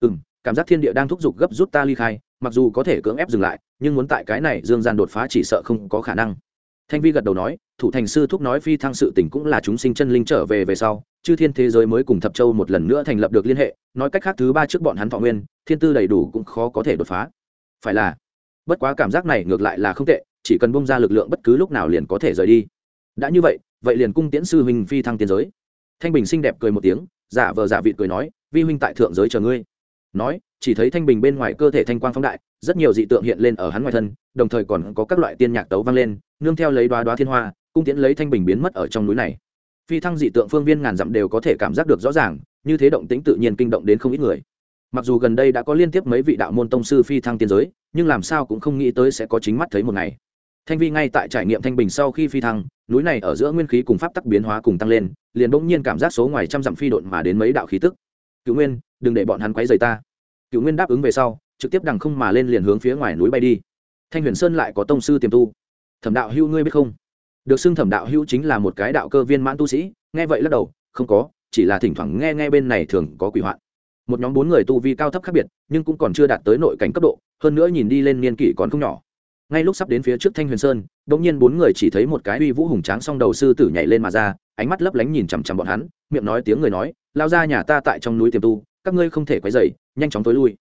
Ừ m cảm giác thiên địa đang thúc giục gấp rút ta ly khai, mặc dù có thể cưỡng ép dừng lại, nhưng muốn tại cái này dương gian đột phá chỉ sợ không có khả năng. Thanh vi gật đầu nói thủ thành sư thúc nói phi thăng sự tỉnh cũng là chúng sinh chân linh trở về về sau, chư thiên thế giới mới cùng thập châu một lần nữa thành lập được liên hệ, nói cách khác thứ ba trước bọn hắn thọ nguyên, thiên tư đầy đủ cũng khó có thể đột phá. Phải là, bất quá cảm giác này ngược lại là không tệ, chỉ cần bung ra lực lượng bất cứ lúc nào liền có thể rời đi. Đã như vậy vậy liền cung tiễn sư huynh phi thăng tiến giới. Thanh bình xinh đẹp cười một tiếng, giả vờ giả vịt cười nói, vi huynh tại thượng giới chờ ngươi. Nói, chỉ thấy thanh bình bên ngoài cơ thể thanh quang phóng đại, rất nhiều dị tượng hiện lên ở hắn ngoài thân, đồng thời còn có các loại tiên nhạc tấu vang lên, nương theo lấy đoá đoá thiên hoa cung tiễn lấy thanh bình biến mất ở trong núi này. Phi thăng dị tượng phương viên ngàn dặm đều có thể cảm giác được rõ ràng, như thế động tĩnh tự nhiên kinh động đến không ít người. Mặc dù gần đây đã có liên tiếp mấy vị đạo môn tông sư phi thăng tiên giới, nhưng làm sao cũng không nghĩ tới sẽ có chính mắt thấy một ngày. Thanh vi ngay tại trải nghiệm thanh bình sau khi phi thăng, núi này ở giữa nguyên khí cùng pháp tắc biến hóa cùng tăng lên, liền bỗng nhiên cảm giác số ngoài trăm dặm phi độn mà đến mấy đạo khí tức. Cựu nguyên, đừng để bọn hắn quấy rầy ta. Cựu nguyên đáp ứng về sau, trực tiếp đằng không mà lên liền hướng phía ngoài núi bay đi. Thanh huyền sơn lại có tông sư tiềm tu. Thẩm đạo hưu ngươi biết không? Được xưng thẩm đạo hữu chính là một cái đạo cơ viên mãn tu sĩ, nghe vậy lắc đầu, không có, chỉ là thỉnh thoảng nghe nghe bên này thường có quỷ hoạn. Một nhóm bốn người tu vi cao thấp khác biệt, nhưng cũng còn chưa đạt tới nội cảnh cấp độ, hơn nữa nhìn đi lên niên kỷ còn không nhỏ. Ngay lúc sắp đến phía trước thanh huyền sơn đ ỗ n g nhiên bốn người chỉ thấy một cái uy vũ hùng tráng song đầu sư tử nhảy lên mà ra, ánh mắt lấp lánh nhìn chằm chằm bọn hắn, miệng nói tiếng người nói, lao ra nhà ta tại trong núi tiềm tu, các ngươi không thể quấy dày nhanh chóng tối lui.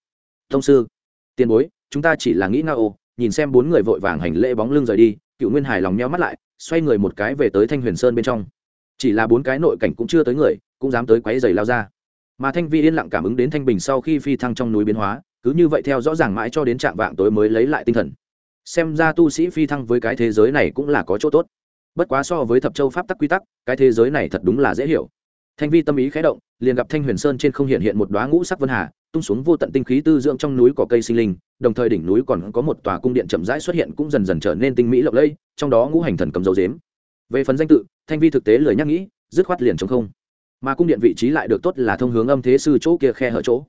Thông sư, tiền bối, chúng ta chỉ là nghĩ nga ô nhìn xem bốn người vội vàng hành lễ bóng lưng rời đi, cựu nguyên hài lòng nheo mắt lại, xoay người một cái về tới thanh huyền sơn bên trong. Chỉ là bốn cái nội cảnh cũng chưa tới người, cũng dám tới quấy giày lao ra. Mà thanh vi yên lặng cảm ứng đến thanh bình sau khi phi thăng trong núi biến hóa, cứ như vậy theo rõ ràng mãi cho đến trạng vạng tối mới lấy lại tinh thần. Xem ra tu sĩ phi thăng với cái thế giới này cũng là có chỗ tốt. Bất quá so với thập châu pháp tắc quy tắc, cái thế giới này thật đúng là dễ hiểu. Thanh vi tâm ý khé động, liền gặp thanh huyền sơn trên không hiện hiện một đoá ngũ sắc vân hà tung xuống vô tận tinh khí tư dưỡng trong núi có cây sinh linh, đồng thời đỉnh núi còn có một tòa cung điện chậm rãi xuất hiện cũng dần dần trở nên tinh mỹ lộng lẫy, trong đó ngũ hành thần cầm dấu dếm. Về phần danh tự, thanh vi thực tế lời nhắc nghĩ, dứt khoát liền chống không. Mà cung điện vị trí lại được tốt là thông hướng âm thế sư chỗ kia khe hở chỗ.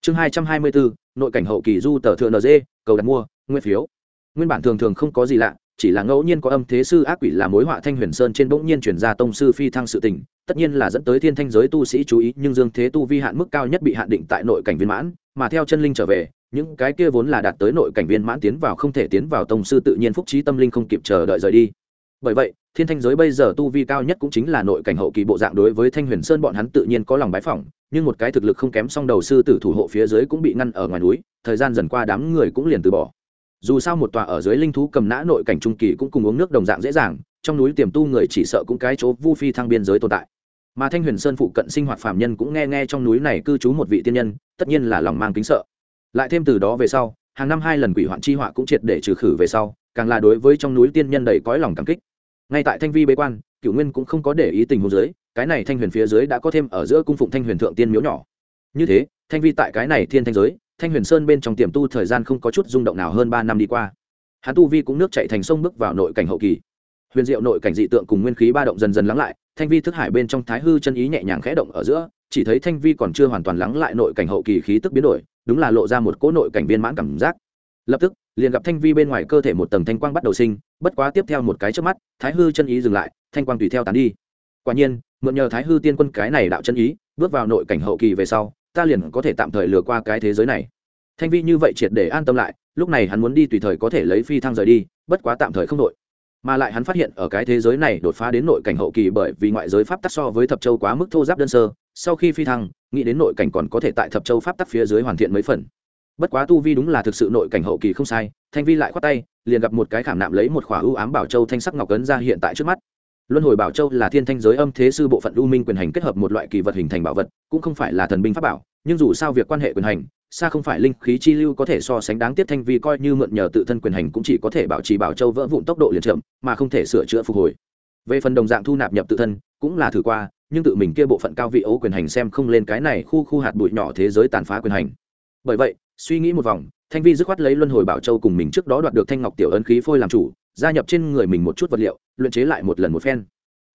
Chương hai trăm hai mươi bốn, nội cảnh hậu kỳ du tờ thượng nd cầu đặt mua, nguyên phiếu. Nguyên bản thường thường không có gì lạ, chỉ là ngẫu nhiên có âm thế sư ác quỷ là mối họa thanh huyền sơn trên bỗng nhiên chuyển ra tông sư phi thăng sự tình tất nhiên là dẫn tới thiên thanh giới tu sĩ chú ý, nhưng dương thế tu vi hạn mức cao nhất bị hạn định tại nội cảnh viên mãn, mà theo chân linh trở về, những cái kia vốn là đạt tới nội cảnh viên mãn tiến vào không thể tiến vào tông sư tự nhiên phúc trí tâm linh không kịp chờ đợi rời đi. Bởi vậy, thiên thanh giới bây giờ tu vi cao nhất cũng chính là nội cảnh hậu kỳ bộ dạng đối với thanh huyền sơn bọn hắn tự nhiên có lòng bái phỏng, nhưng một cái thực lực không kém song đầu sư tử thủ hộ phía dưới cũng bị ngăn ở ngoài núi, thời gian dần qua đám người cũng liền từ bỏ. Dù sao một tòa ở dưới linh thú cầm nã nội cảnh trung kỳ cũng cùng uống nước đồng dạng dễ dàng, trong núi tiềm tu người chỉ sợ cũng cái chỗ vu phi thăng biên giới tồn tại mà thanh huyền sơn phụ cận sinh hoạt phạm nhân cũng nghe nghe trong núi này cư trú một vị tiên nhân, tất nhiên là lòng mang kính sợ. Lại thêm từ đó về sau, hàng năm hai lần quỷ hoạn chi họa cũng triệt để trừ khử về sau, càng là đối với trong núi tiên nhân đầy cõi lòng cảm kích. Ngay tại thanh vi bế quan cựu nguyên cũng không có để ý tình huống dưới, cái này thanh huyền phía dưới đã có thêm ở giữa cung phụng thanh huyền thượng tiên miếu nhỏ. Như thế, thanh vi tại cái này thiên thanh giới, thanh huyền sơn bên trong tiềm tu thời gian không có chút rung động nào hơn ba năm đi qua. Hắn tu vi cũng nước chạy thành sông bước vào nội cảnh hậu kỳ huyền diệu nội cảnh dị tượng cùng nguyên khí ba động dần dần lắng lại, thanh vi thức hải bên trong thái hư chân ý nhẹ nhàng khẽ động ở giữa, chỉ thấy thanh vi còn chưa hoàn toàn lắng lại nội cảnh hậu kỳ khí tức biến đổi, đúng là lộ ra một cỗ nội cảnh viên mãn cảm giác. Lập tức, liền gặp thanh vi bên ngoài cơ thể một tầng thanh quang bắt đầu sinh, bất quá tiếp theo một cái trước mắt, thái hư chân ý dừng lại, thanh quang tùy theo tán đi. Quả nhiên, mượn nhờ thái hư tiên quân cái này đạo chân ý, bước vào nội cảnh hậu kỳ về sau, ta liền có thể tạm thời lừa qua cái thế giới này. Thanh vi như vậy triệt để an tâm lại, lúc này hắn muốn đi tùy thời có thể lấy phi thăng rời đi, bất quá tạm thời không đội mà lại hắn phát hiện ở cái thế giới này đột phá đến nội cảnh hậu kỳ bởi vì ngoại giới pháp tắc so với thập châu quá mức thô giáp đơn sơ, sau khi phi thăng, nghĩ đến nội cảnh còn có thể tại thập châu pháp tắc phía dưới hoàn thiện mấy phần. Bất quá tu vi đúng là thực sự nội cảnh hậu kỳ không sai, thanh vi lại khoát tay, liền gặp một cái khảm nạm lấy một khỏa ưu ám bảo châu thanh sắc ngọc ấn ra hiện tại trước mắt. Luân hồi bảo châu là thiên thanh giới âm thế sư bộ phận u minh quyền hành kết hợp một loại kỳ vật hình thành bảo vật, cũng không phải là thần binh pháp bảo, nhưng dù sao việc quan hệ quyền hành xa không phải linh khí chi lưu có thể so sánh đáng tiếc thanh vi coi như mượn nhờ tự thân quyền hành cũng chỉ có thể bảo trì bảo châu vỡ vụn tốc độ liền chậm, mà không thể sửa chữa phục hồi. Về phần đồng dạng thu nạp nhập tự thân, cũng là thử qua, nhưng tự mình kia bộ phận cao vị ấu quyền hành xem không lên cái này khu khu hạt bụi nhỏ thế giới tàn phá quyền hành. Bởi vậy, suy nghĩ một vòng, thanh vi dứt khoát lấy luân hồi bảo châu cùng mình trước đó đoạt được thanh ngọc tiểu ấn khí phôi làm chủ, gia nhập trên người mình một chút vật liệu, luyện chế lại một lần một phen.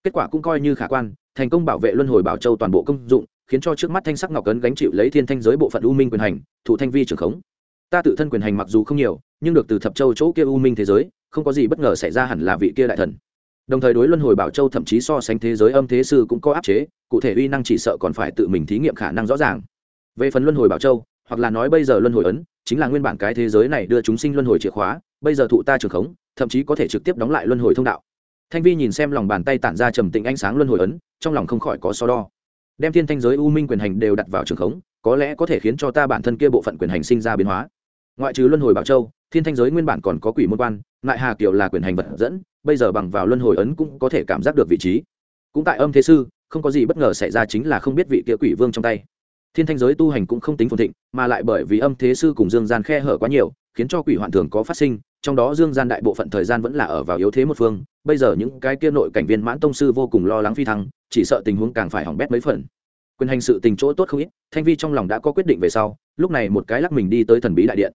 Kết quả cũng coi như khả quan, thành công bảo vệ luân hồi bảo châu toàn bộ công dụng khiến cho trước mắt thanh sắc ngọc ấn gánh chịu lấy thiên thanh giới bộ phận u minh quyền hành, thủ thanh vi trưởng khống. Ta tự thân quyền hành mặc dù không nhiều, nhưng được từ thập châu chỗ kia u minh thế giới, không có gì bất ngờ xảy ra hẳn là vị kia đại thần. Đồng thời đối luân hồi bảo châu thậm chí so sánh thế giới âm thế sư cũng có áp chế, cụ thể uy năng chỉ sợ còn phải tự mình thí nghiệm khả năng rõ ràng. Về phần luân hồi bảo châu, hoặc là nói bây giờ luân hồi ấn, chính là nguyên bản cái thế giới này đưa chúng sinh luân hồi chìa khóa, bây giờ thụ ta trưởng khống, thậm chí có thể trực tiếp đóng lại luân hồi thông đạo. Thanh vi nhìn xem lòng bàn tay tản ra trầm tĩnh ánh sáng luân hồi ấn, trong lòng không khỏi có so đo đem thiên thanh giới u minh quyền hành đều đặt vào trường khống, có lẽ có thể khiến cho ta bản thân kia bộ phận quyền hành sinh ra biến hóa. Ngoại trừ luân hồi bảo châu, thiên thanh giới nguyên bản còn có quỷ môn quan ngại hà kiều là quyền hành vật dẫn, bây giờ bằng vào luân hồi ấn cũng có thể cảm giác được vị trí. Cũng tại âm thế sư, không có gì bất ngờ xảy ra chính là không biết vị kia quỷ vương trong tay. Thiên thanh giới tu hành cũng không tính phồn thịnh, mà lại bởi vì âm thế sư cùng dương gian khe hở quá nhiều, khiến cho quỷ hoạn thường có phát sinh trong đó dương gian đại bộ phận thời gian vẫn là ở vào yếu thế một phương, bây giờ những cái kia nội cảnh viên mãn tông sư vô cùng lo lắng phi thăng, chỉ sợ tình huống càng phải hỏng bét mấy phần. Quyền hành sự tình chỗ tốt không ít, thanh vi trong lòng đã có quyết định về sau, lúc này một cái lắc mình đi tới thần bí đại điện.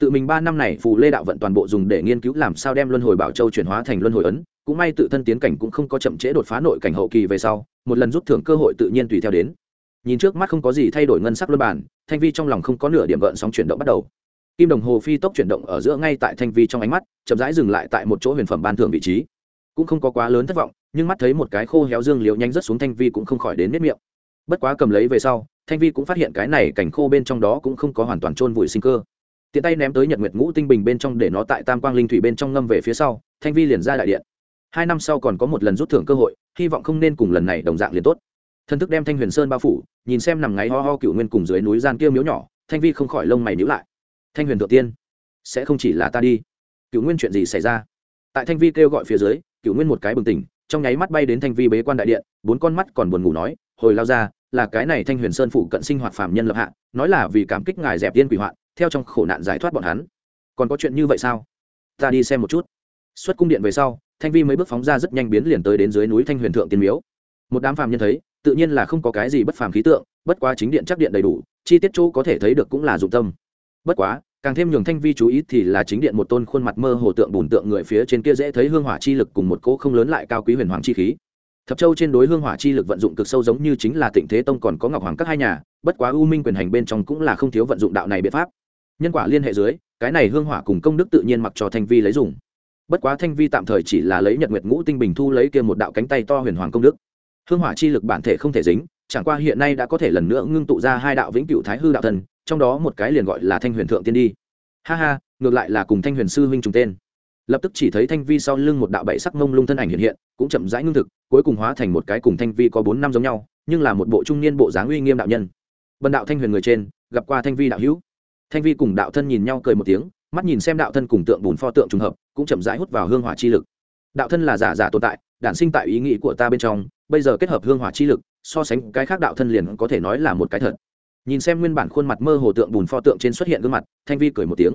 Tự mình ba năm này phù lê đạo vận toàn bộ dùng để nghiên cứu làm sao đem luân hồi bảo châu chuyển hóa thành luân hồi ấn, cũng may tự thân tiến cảnh cũng không có chậm trễ đột phá nội cảnh hậu kỳ về sau, một lần rút thưởng cơ hội tự nhiên tùy theo đến. Nhìn trước mắt không có gì thay đổi ngân sắc luân bản, thanh vi trong lòng không có nửa điểm gợn sóng chuyển động bắt đầu kim đồng hồ phi tốc chuyển động ở giữa ngay tại thanh vi trong ánh mắt, chậm rãi dừng lại tại một chỗ huyền phẩm ban thưởng vị trí. Cũng không có quá lớn thất vọng, nhưng mắt thấy một cái khô héo dương liệu nhanh rất xuống thanh vi cũng không khỏi đến nếp miệng. Bất quá cầm lấy về sau, thanh vi cũng phát hiện cái này cảnh khô bên trong đó cũng không có hoàn toàn trôn vùi sinh cơ. Tiện tay ném tới nhật nguyệt ngũ tinh bình bên trong để nó tại tam quang linh thủy bên trong ngâm về phía sau, thanh vi liền ra đại điện. Hai năm sau còn có một lần rút thưởng cơ hội, hy vọng không nên cùng lần này đồng dạng liền tốt. Thân thức đem thanh huyền sơn bao phủ, nhìn xem nằm ngáy ho ho cựu nguyên cùng dưới núi gian kia miếu nhỏ, thanh vi không khỏi lông mày nhữ lại thanh huyền thượng tiên, sẽ không chỉ là ta đi. Cựu nguyên chuyện gì xảy ra? Tại thanh vi kêu gọi phía dưới cựu nguyên một cái bừng tỉnh, trong nháy mắt bay đến thanh vi bế quan đại điện, bốn con mắt còn buồn ngủ nói, hồi lao ra, là cái này thanh huyền sơn phụ cận sinh hoạt phạm nhân lập hạ, nói là vì cảm kích ngài dẹp tiên quỷ hoạn, theo trong khổ nạn giải thoát bọn hắn. Còn có chuyện như vậy sao? Ta đi xem một chút. Xuất cung điện về sau, thanh vi mới bước phóng ra rất nhanh biến liền tới đến dưới núi thanh huyền thượng tiên miếu. Một đám phàm nhân thấy, tự nhiên là không có cái gì bất phàm khí tượng, bất quá chính điện chắc điện đầy đủ, chi tiết chỗ có thể thấy được cũng là dụng tâm bất quá, càng thêm nhường thanh vi chú ý thì là chính điện một tôn khuôn mặt mơ hồ tượng bùn tượng người phía trên kia dễ thấy hương hỏa chi lực cùng một cỗ không lớn lại cao quý huyền hoàng chi khí. Thập châu trên đối hương hỏa chi lực vận dụng cực sâu giống như chính là tịnh thế tông còn có ngọc hoàng các hai nhà, bất quá u minh quyền hành bên trong cũng là không thiếu vận dụng đạo này biện pháp. Nhân quả liên hệ dưới, cái này hương hỏa cùng công đức tự nhiên mặc cho thanh vi lấy dùng. Bất quá thanh vi tạm thời chỉ là lấy nhật nguyệt ngũ tinh bình thu lấy kia một đạo cánh tay to huyền hoàng công đức. Hương hỏa chi lực bản thể không thể dính, chẳng qua hiện nay đã có thể lần nữa ngưng tụ ra hai đạo vĩnh cửu thái hư đạo thần trong đó một cái liền gọi là thanh huyền thượng tiên đi. Ha ha, ngược lại là cùng thanh huyền sư huynh trùng tên. Lập tức chỉ thấy thanh vi sau lưng một đạo bảy sắc mông lung thân ảnh hiện hiện, cũng chậm rãi ngưng thực, cuối cùng hóa thành một cái cùng thanh vi có bốn năm giống nhau, nhưng là một bộ trung niên bộ dáng uy nghiêm đạo nhân. Bần đạo thanh huyền người trên, gặp qua thanh vi đạo hữu. Thanh vi cùng đạo thân nhìn nhau cười một tiếng, mắt nhìn xem đạo thân cùng tượng bùn pho tượng trùng hợp, cũng chậm rãi hút vào hương hỏa chi lực. Đạo thân là giả giả tồn tại, đản sinh tại ý nghĩ của ta bên trong, bây giờ kết hợp hương hỏa chi lực, so sánh cái khác đạo thân liền có thể nói là một cái thật nhìn xem nguyên bản khuôn mặt mơ hồ tượng bùn pho tượng trên xuất hiện gương mặt, thanh vi cười một tiếng.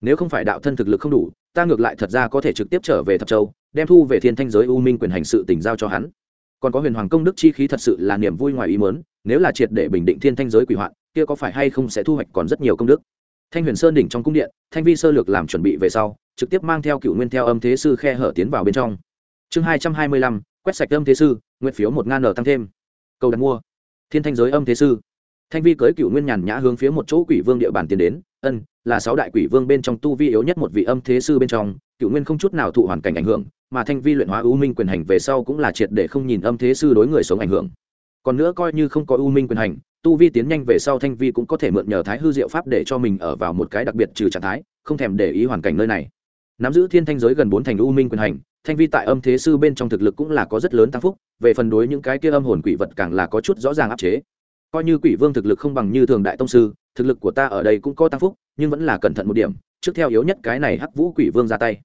Nếu không phải đạo thân thực lực không đủ, ta ngược lại thật ra có thể trực tiếp trở về thập châu, đem thu về thiên thanh giới u minh quyền hành sự tỉnh giao cho hắn. Còn có huyền hoàng công đức chi khí thật sự là niềm vui ngoài ý mớn nếu là triệt để bình định thiên thanh giới quỷ hoạn, kia có phải hay không sẽ thu hoạch còn rất nhiều công đức? Thanh huyền sơn đỉnh trong cung điện, thanh vi sơ lược làm chuẩn bị về sau, trực tiếp mang theo cựu nguyên theo âm thế sư khe hở tiến vào bên trong. Chương hai trăm hai mươi lăm, quét sạch âm thế sư, nguyện phiếu một ngàn nở tăng thêm. Cầu đặt mua. Thiên thanh giới âm thế sư thanh vi cưới cựu nguyên nhàn nhã hướng phía một chỗ quỷ vương địa bàn tiến đến. Ân, là sáu đại quỷ vương bên trong tu vi yếu nhất một vị âm thế sư bên trong cựu nguyên không chút nào thụ hoàn cảnh ảnh hưởng, mà thanh vi luyện hóa u minh quyền hành về sau cũng là triệt để không nhìn âm thế sư đối người sống ảnh hưởng. Còn nữa coi như không có u minh quyền hành, tu vi tiến nhanh về sau thanh vi cũng có thể mượn nhờ thái hư diệu pháp để cho mình ở vào một cái đặc biệt trừ trạng thái, không thèm để ý hoàn cảnh nơi này. Nắm giữ thiên thanh giới gần bốn thành u minh quyền hành, thanh vi tại âm thế sư bên trong thực lực cũng là có rất lớn tăng phúc, về phần đối những cái kia âm hồn quỷ vật càng là có chút rõ ràng áp chế coi như quỷ vương thực lực không bằng như thường đại tông sư, thực lực của ta ở đây cũng có tăng phúc, nhưng vẫn là cẩn thận một điểm, trước theo yếu nhất cái này hắc vũ quỷ vương ra tay.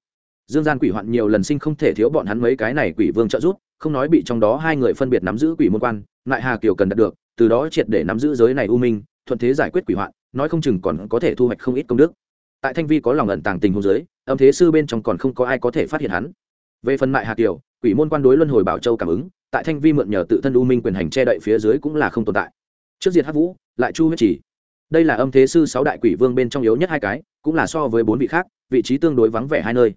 Dương gian quỷ hoạn nhiều lần sinh không thể thiếu bọn hắn mấy cái này quỷ vương trợ giúp, không nói bị trong đó hai người phân biệt nắm giữ quỷ môn quan ngại hà kiều cần đạt được, từ đó triệt để nắm giữ giới này u minh, thuận thế giải quyết quỷ hoạn, nói không chừng còn có thể thu hoạch không ít công đức. Tại thanh vi có lòng ẩn tàng tình hồ giới âm thế sư bên trong còn không có ai có thể phát hiện hắn. Về phần mại hà kiều, quỷ môn quan đối luân hồi bảo châu cảm ứng, tại thanh vi mượn nhờ tự thân u minh quyền hành che đậy phía dưới cũng là không tồn tại trước diệt hắc vũ, lại chu huyết chỉ. Đây là âm thế sư sáu đại quỷ vương bên trong yếu nhất hai cái, cũng là so với bốn vị khác, vị trí tương đối vắng vẻ hai nơi.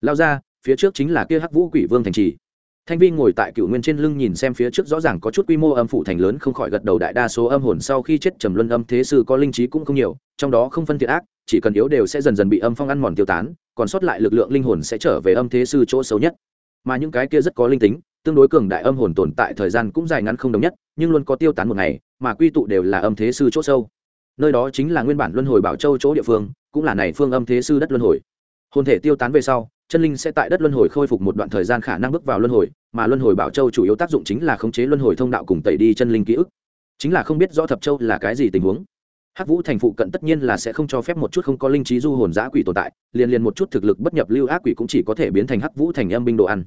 Lao ra, phía trước chính là kia hắc vũ quỷ vương thành trì. Thanh vi ngồi tại cựu nguyên trên lưng nhìn xem phía trước rõ ràng có chút quy mô âm phủ thành lớn không khỏi gật đầu đại đa số âm hồn sau khi chết trầm luân âm thế sư có linh trí cũng không nhiều, trong đó không phân thiện ác, chỉ cần yếu đều sẽ dần dần bị âm phong ăn mòn tiêu tán, còn sót lại lực lượng linh hồn sẽ trở về âm thế sư chỗ xấu nhất. Mà những cái kia rất có linh tính, tương đối cường đại âm hồn tồn tại thời gian cũng dài ngắn không đồng nhất nhưng luôn có tiêu tán một ngày, mà quy tụ đều là âm thế sư chỗ sâu. Nơi đó chính là nguyên bản luân hồi bảo châu chỗ địa phương, cũng là này phương âm thế sư đất luân hồi. Hồn thể tiêu tán về sau, chân linh sẽ tại đất luân hồi khôi phục một đoạn thời gian khả năng bước vào luân hồi, mà luân hồi bảo châu chủ yếu tác dụng chính là khống chế luân hồi thông đạo cùng tẩy đi chân linh ký ức. Chính là không biết rõ thập châu là cái gì tình huống. Hắc vũ thành phụ cận tất nhiên là sẽ không cho phép một chút không có linh trí du hồn giã quỷ tồn tại, liền liền một chút thực lực bất nhập lưu ác quỷ cũng chỉ có thể biến thành hắc vũ thành âm binh đồ ăn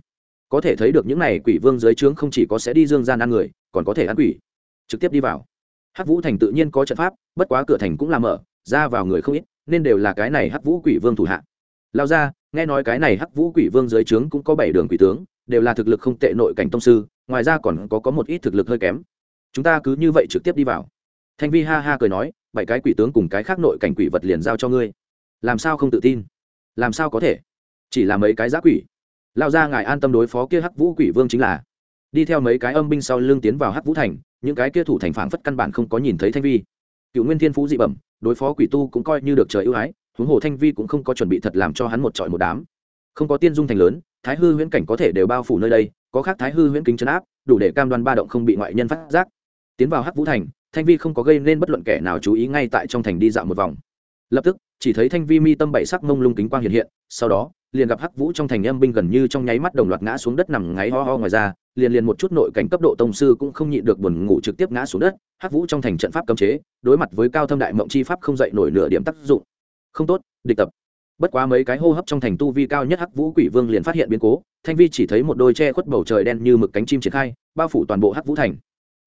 có thể thấy được những này quỷ vương dưới trướng không chỉ có sẽ đi dương gian ăn người, còn có thể ăn quỷ. Trực tiếp đi vào. Hắc vũ thành tự nhiên có trận pháp, bất quá cửa thành cũng làm mở, ra vào người không ít, nên đều là cái này hắc vũ quỷ vương thủ hạ. Lao ra, nghe nói cái này hắc vũ quỷ vương dưới trướng cũng có bảy đường quỷ tướng, đều là thực lực không tệ nội cảnh tông sư, ngoài ra còn có có một ít thực lực hơi kém. Chúng ta cứ như vậy trực tiếp đi vào. Thanh vi ha ha cười nói, bảy cái quỷ tướng cùng cái khác nội cảnh quỷ vật liền giao cho ngươi. Làm sao không tự tin? Làm sao có thể? Chỉ là mấy cái giá quỷ lao ra ngài an tâm đối phó kia hắc vũ quỷ vương chính là. Đi theo mấy cái âm binh sau lưng tiến vào hắc vũ thành, những cái kia thủ thành phản phất căn bản không có nhìn thấy thanh vi. Cựu nguyên thiên phú dị bẩm, đối phó quỷ tu cũng coi như được trời ưu ái, huống hồ thanh vi cũng không có chuẩn bị thật làm cho hắn một trọi một đám. Không có tiên dung thành lớn, thái hư huyễn cảnh có thể đều bao phủ nơi đây, có khác thái hư huyễn kính chấn áp, đủ để cam đoan ba động không bị ngoại nhân phát giác. Tiến vào hắc vũ thành, thanh vi không có gây nên bất luận kẻ nào chú ý ngay tại trong thành đi dạo một vòng. Lập tức, chỉ thấy thanh vi mi tâm bảy sắc mông lung kính quang hiện hiện, sau đó liền gặp hắc vũ trong thành âm binh gần như trong nháy mắt đồng loạt ngã xuống đất nằm ngáy ho ho ngoài ra, liền liền một chút nội cảnh cấp độ tông sư cũng không nhịn được buồn ngủ trực tiếp ngã xuống đất. Hắc vũ trong thành trận pháp cấm chế, đối mặt với cao thâm đại mộng chi pháp không dậy nổi nửa điểm tác dụng. Không tốt, địch tập. Bất quá mấy cái hô hấp trong thành tu vi cao nhất hắc vũ quỷ vương liền phát hiện biến cố, thanh vi chỉ thấy một đôi che khuất bầu trời đen như mực cánh chim triển khai, bao phủ toàn bộ hắc vũ thành.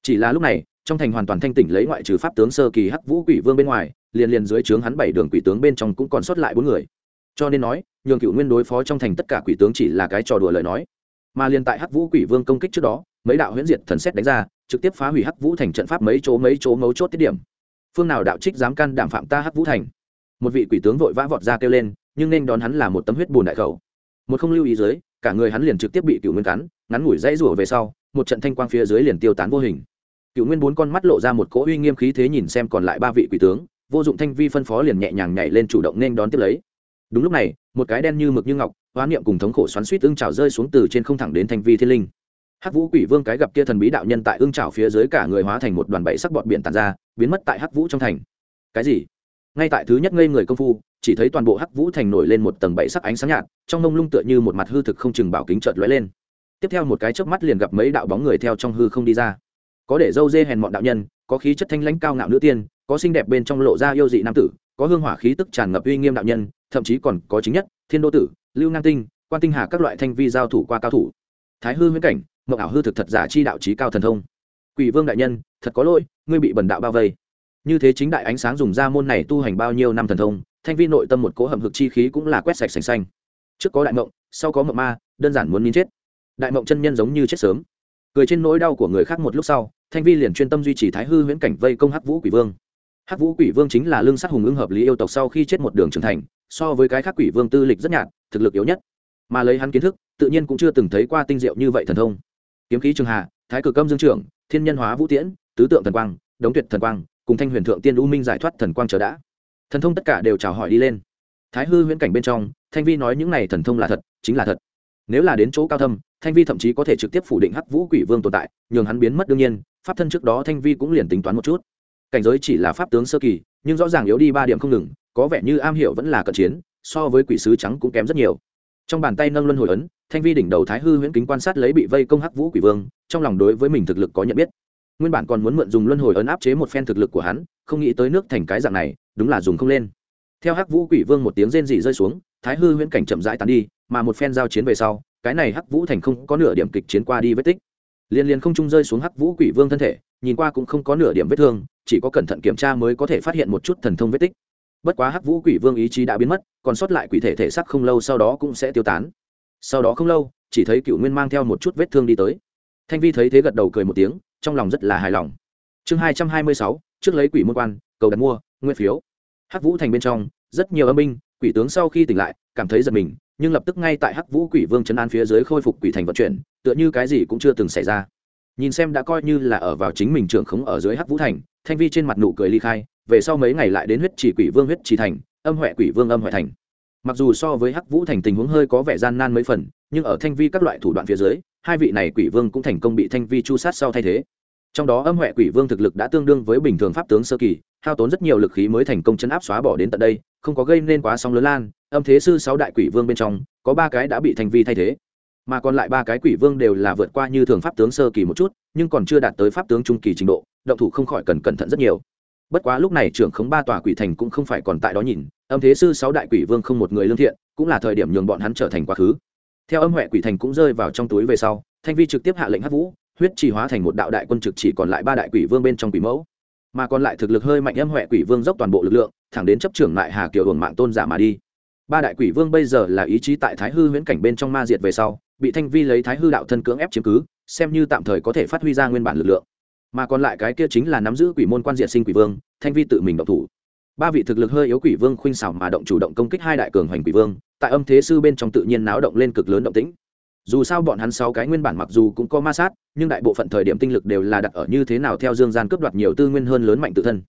Chỉ là lúc này, trong thành hoàn toàn thanh tỉnh lấy ngoại trừ pháp tướng sơ kỳ hắc vũ quỷ vương bên ngoài, liền liền dưới trướng hắn bảy đường quỷ tướng bên trong cũng còn sót lại bốn người cho nên nói, nhường cựu nguyên đối phó trong thành tất cả quỷ tướng chỉ là cái trò đùa lời nói. Mà liền tại hắc vũ quỷ vương công kích trước đó, mấy đạo huyễn diệt thần xét đánh ra, trực tiếp phá hủy hắc vũ thành trận pháp mấy chỗ mấy chỗ mấu chốt tiết điểm. Phương nào đạo trích dám can đảm phạm ta hắc vũ thành? Một vị quỷ tướng vội vã vọt ra kêu lên, nhưng nên đón hắn là một tấm huyết bùn đại khẩu. Một không lưu ý dưới, cả người hắn liền trực tiếp bị cựu nguyên cắn, ngắn ngủi dãy rủa về sau, một trận thanh quang phía dưới liền tiêu tán vô hình. Cựu nguyên bốn con mắt lộ ra một cỗ uy nghiêm khí thế nhìn xem còn lại ba vị quỷ tướng, vô dụng thanh vi phân phó liền nhẹ nhàng nhảy lên chủ động nên đón tiếp lấy đúng lúc này, một cái đen như mực như ngọc hoán niệm cùng thống khổ xoắn suýt ưng trào rơi xuống từ trên không thẳng đến thanh vi thiên linh. Hắc vũ quỷ vương cái gặp kia thần bí đạo nhân tại ưng trào phía dưới cả người hóa thành một đoàn bẫy sắc bọt biển tàn ra, biến mất tại hắc vũ trong thành. Cái gì? Ngay tại thứ nhất ngây người công phu, chỉ thấy toàn bộ hắc vũ thành nổi lên một tầng bẫy sắc ánh sáng nhạt, trong mông lung tựa như một mặt hư thực không chừng bảo kính trợt lóe lên. Tiếp theo một cái chớp mắt liền gặp mấy đạo bóng người theo trong hư không đi ra. Có để dâu dê hèn mọn đạo nhân, có khí chất thanh lãnh cao ngạo nữ tiên, có xinh đẹp bên trong lộ ra yêu dị nam tử, có hương hỏa khí tức tràn ngập uy nghiêm đạo nhân thậm chí còn có chính nhất, thiên đô tử, lưu ngang tinh, quan tinh hà các loại thanh vi giao thủ qua cao thủ. Thái hư huyễn cảnh mộng ảo hư thực thật giả chi đạo trí cao thần thông. Quỷ vương đại nhân, thật có lỗi, ngươi bị bần đạo bao vây. Như thế chính đại ánh sáng dùng ra môn này tu hành bao nhiêu năm thần thông, thanh vi nội tâm một cỗ hầm hực chi khí cũng là quét sạch sành xanh. Trước có đại mộng, sau có mộng ma, đơn giản muốn nín chết. Đại mộng chân nhân giống như chết sớm. Cười trên nỗi đau của người khác một lúc sau, thanh vi liền chuyên tâm duy trì thái hư huyễn cảnh vây công hắc vũ quỷ vương. Hắc vũ quỷ vương chính là lương sát hùng ưng hợp lý yêu tộc sau khi chết một đường trưởng thành so với cái khác quỷ vương tư lịch rất nhạt, thực lực yếu nhất. Mà lấy hắn kiến thức, tự nhiên cũng chưa từng thấy qua tinh diệu như vậy thần thông. Kiếm khí trường hà, thái cực âm dương trưởng, thiên nhân hóa vũ tiễn, tứ tượng thần quang, đống tuyệt thần quang, cùng thanh huyền thượng tiên u minh giải thoát thần quang chờ đã. Thần thông tất cả đều chào hỏi đi lên. Thái hư huyễn cảnh bên trong, thanh vi nói những này thần thông là thật, chính là thật. Nếu là đến chỗ cao thâm, thanh vi thậm chí có thể trực tiếp phủ định hắc vũ quỷ vương tồn tại, nhường hắn biến mất đương nhiên, pháp thân trước đó thanh vi cũng liền tính toán một chút. Cảnh giới chỉ là pháp tướng sơ kỳ, nhưng rõ ràng yếu đi ba điểm không ngừng có vẻ như am hiểu vẫn là cận chiến, so với quỷ sứ trắng cũng kém rất nhiều. Trong bàn tay nâng luân hồi ấn, thanh vi đỉnh đầu thái hư huyễn kính quan sát lấy bị vây công hắc vũ quỷ vương, trong lòng đối với mình thực lực có nhận biết. Nguyên bản còn muốn mượn dùng luân hồi ấn áp chế một phen thực lực của hắn, không nghĩ tới nước thành cái dạng này, đúng là dùng không lên. Theo hắc vũ quỷ vương một tiếng rên rỉ rơi xuống, thái hư huyễn cảnh chậm rãi tán đi, mà một phen giao chiến về sau, cái này hắc vũ thành không có nửa điểm kịch chiến qua đi vết tích. Liên liên không trung rơi xuống hắc vũ quỷ vương thân thể, nhìn qua cũng không có nửa điểm vết thương, chỉ có cẩn thận kiểm tra mới có thể phát hiện một chút thần thông vết tích bất quá hắc vũ quỷ vương ý chí đã biến mất, còn sót lại quỷ thể thể sắc không lâu sau đó cũng sẽ tiêu tán. Sau đó không lâu, chỉ thấy cựu nguyên mang theo một chút vết thương đi tới. Thanh vi thấy thế gật đầu cười một tiếng, trong lòng rất là hài lòng. Chương hai trăm hai mươi sáu, trước lấy quỷ môn quan, cầu đặt mua nguyên phiếu. Hắc vũ thành bên trong, rất nhiều âm binh, quỷ tướng sau khi tỉnh lại, cảm thấy giật mình, nhưng lập tức ngay tại hắc vũ quỷ vương trấn an phía dưới khôi phục quỷ thành vận chuyển, tựa như cái gì cũng chưa từng xảy ra. Nhìn xem đã coi như là ở vào chính mình trưởng khống ở dưới hắc vũ thành, thanh vi trên mặt nụ cười ly khai về sau mấy ngày lại đến huyết chỉ quỷ vương huyết chỉ thành, âm huệ quỷ vương âm huệ thành. Mặc dù so với hắc vũ thành tình huống hơi có vẻ gian nan mấy phần, nhưng ở thanh vi các loại thủ đoạn phía dưới, hai vị này quỷ vương cũng thành công bị thanh vi chu sát sau thay thế. Trong đó âm huệ quỷ vương thực lực đã tương đương với bình thường pháp tướng sơ kỳ, hao tốn rất nhiều lực khí mới thành công chấn áp xóa bỏ đến tận đây, không có gây nên quá sóng lớn lan, âm thế sư sáu đại quỷ vương bên trong, có ba cái đã bị thanh vi thay thế. Mà còn lại ba cái quỷ vương đều là vượt qua như thường pháp tướng sơ kỳ một chút, nhưng còn chưa đạt tới pháp tướng trung kỳ trình độ, động thủ không khỏi cần cẩn thận rất nhiều bất quá lúc này trưởng khống ba tòa quỷ thành cũng không phải còn tại đó nhìn, âm thế sư sáu đại quỷ vương không một người lương thiện, cũng là thời điểm nhường bọn hắn trở thành quá khứ. Theo âm huệ quỷ thành cũng rơi vào trong túi về sau, thanh vi trực tiếp hạ lệnh hát vũ, huyết trì hóa thành một đạo đại quân trực chỉ còn lại ba đại quỷ vương bên trong quỷ mẫu. Mà còn lại thực lực hơi mạnh âm huệ quỷ vương dốc toàn bộ lực lượng, thẳng đến chấp trưởng lại hà kiều hưởng mạng tôn giả mà đi. Ba đại quỷ vương bây giờ là ý chí tại thái hư huyễn cảnh bên trong ma diệt về sau, bị thanh vi lấy thái hư đạo thân cưỡng ép chiếm cứ, xem như tạm thời có thể phát huy ra nguyên bản lực lượng mà còn lại cái kia chính là nắm giữ quỷ môn quan diệt sinh quỷ vương, thanh vi tự mình động thủ. Ba vị thực lực hơi yếu quỷ vương khuynh xảo mà động chủ động công kích hai đại cường hoành quỷ vương, tại âm thế sư bên trong tự nhiên náo động lên cực lớn động tĩnh. Dù sao bọn hắn sáu cái nguyên bản mặc dù cũng có ma sát, nhưng đại bộ phận thời điểm tinh lực đều là đặt ở như thế nào theo dương gian cướp đoạt nhiều tư nguyên hơn lớn mạnh tự thân.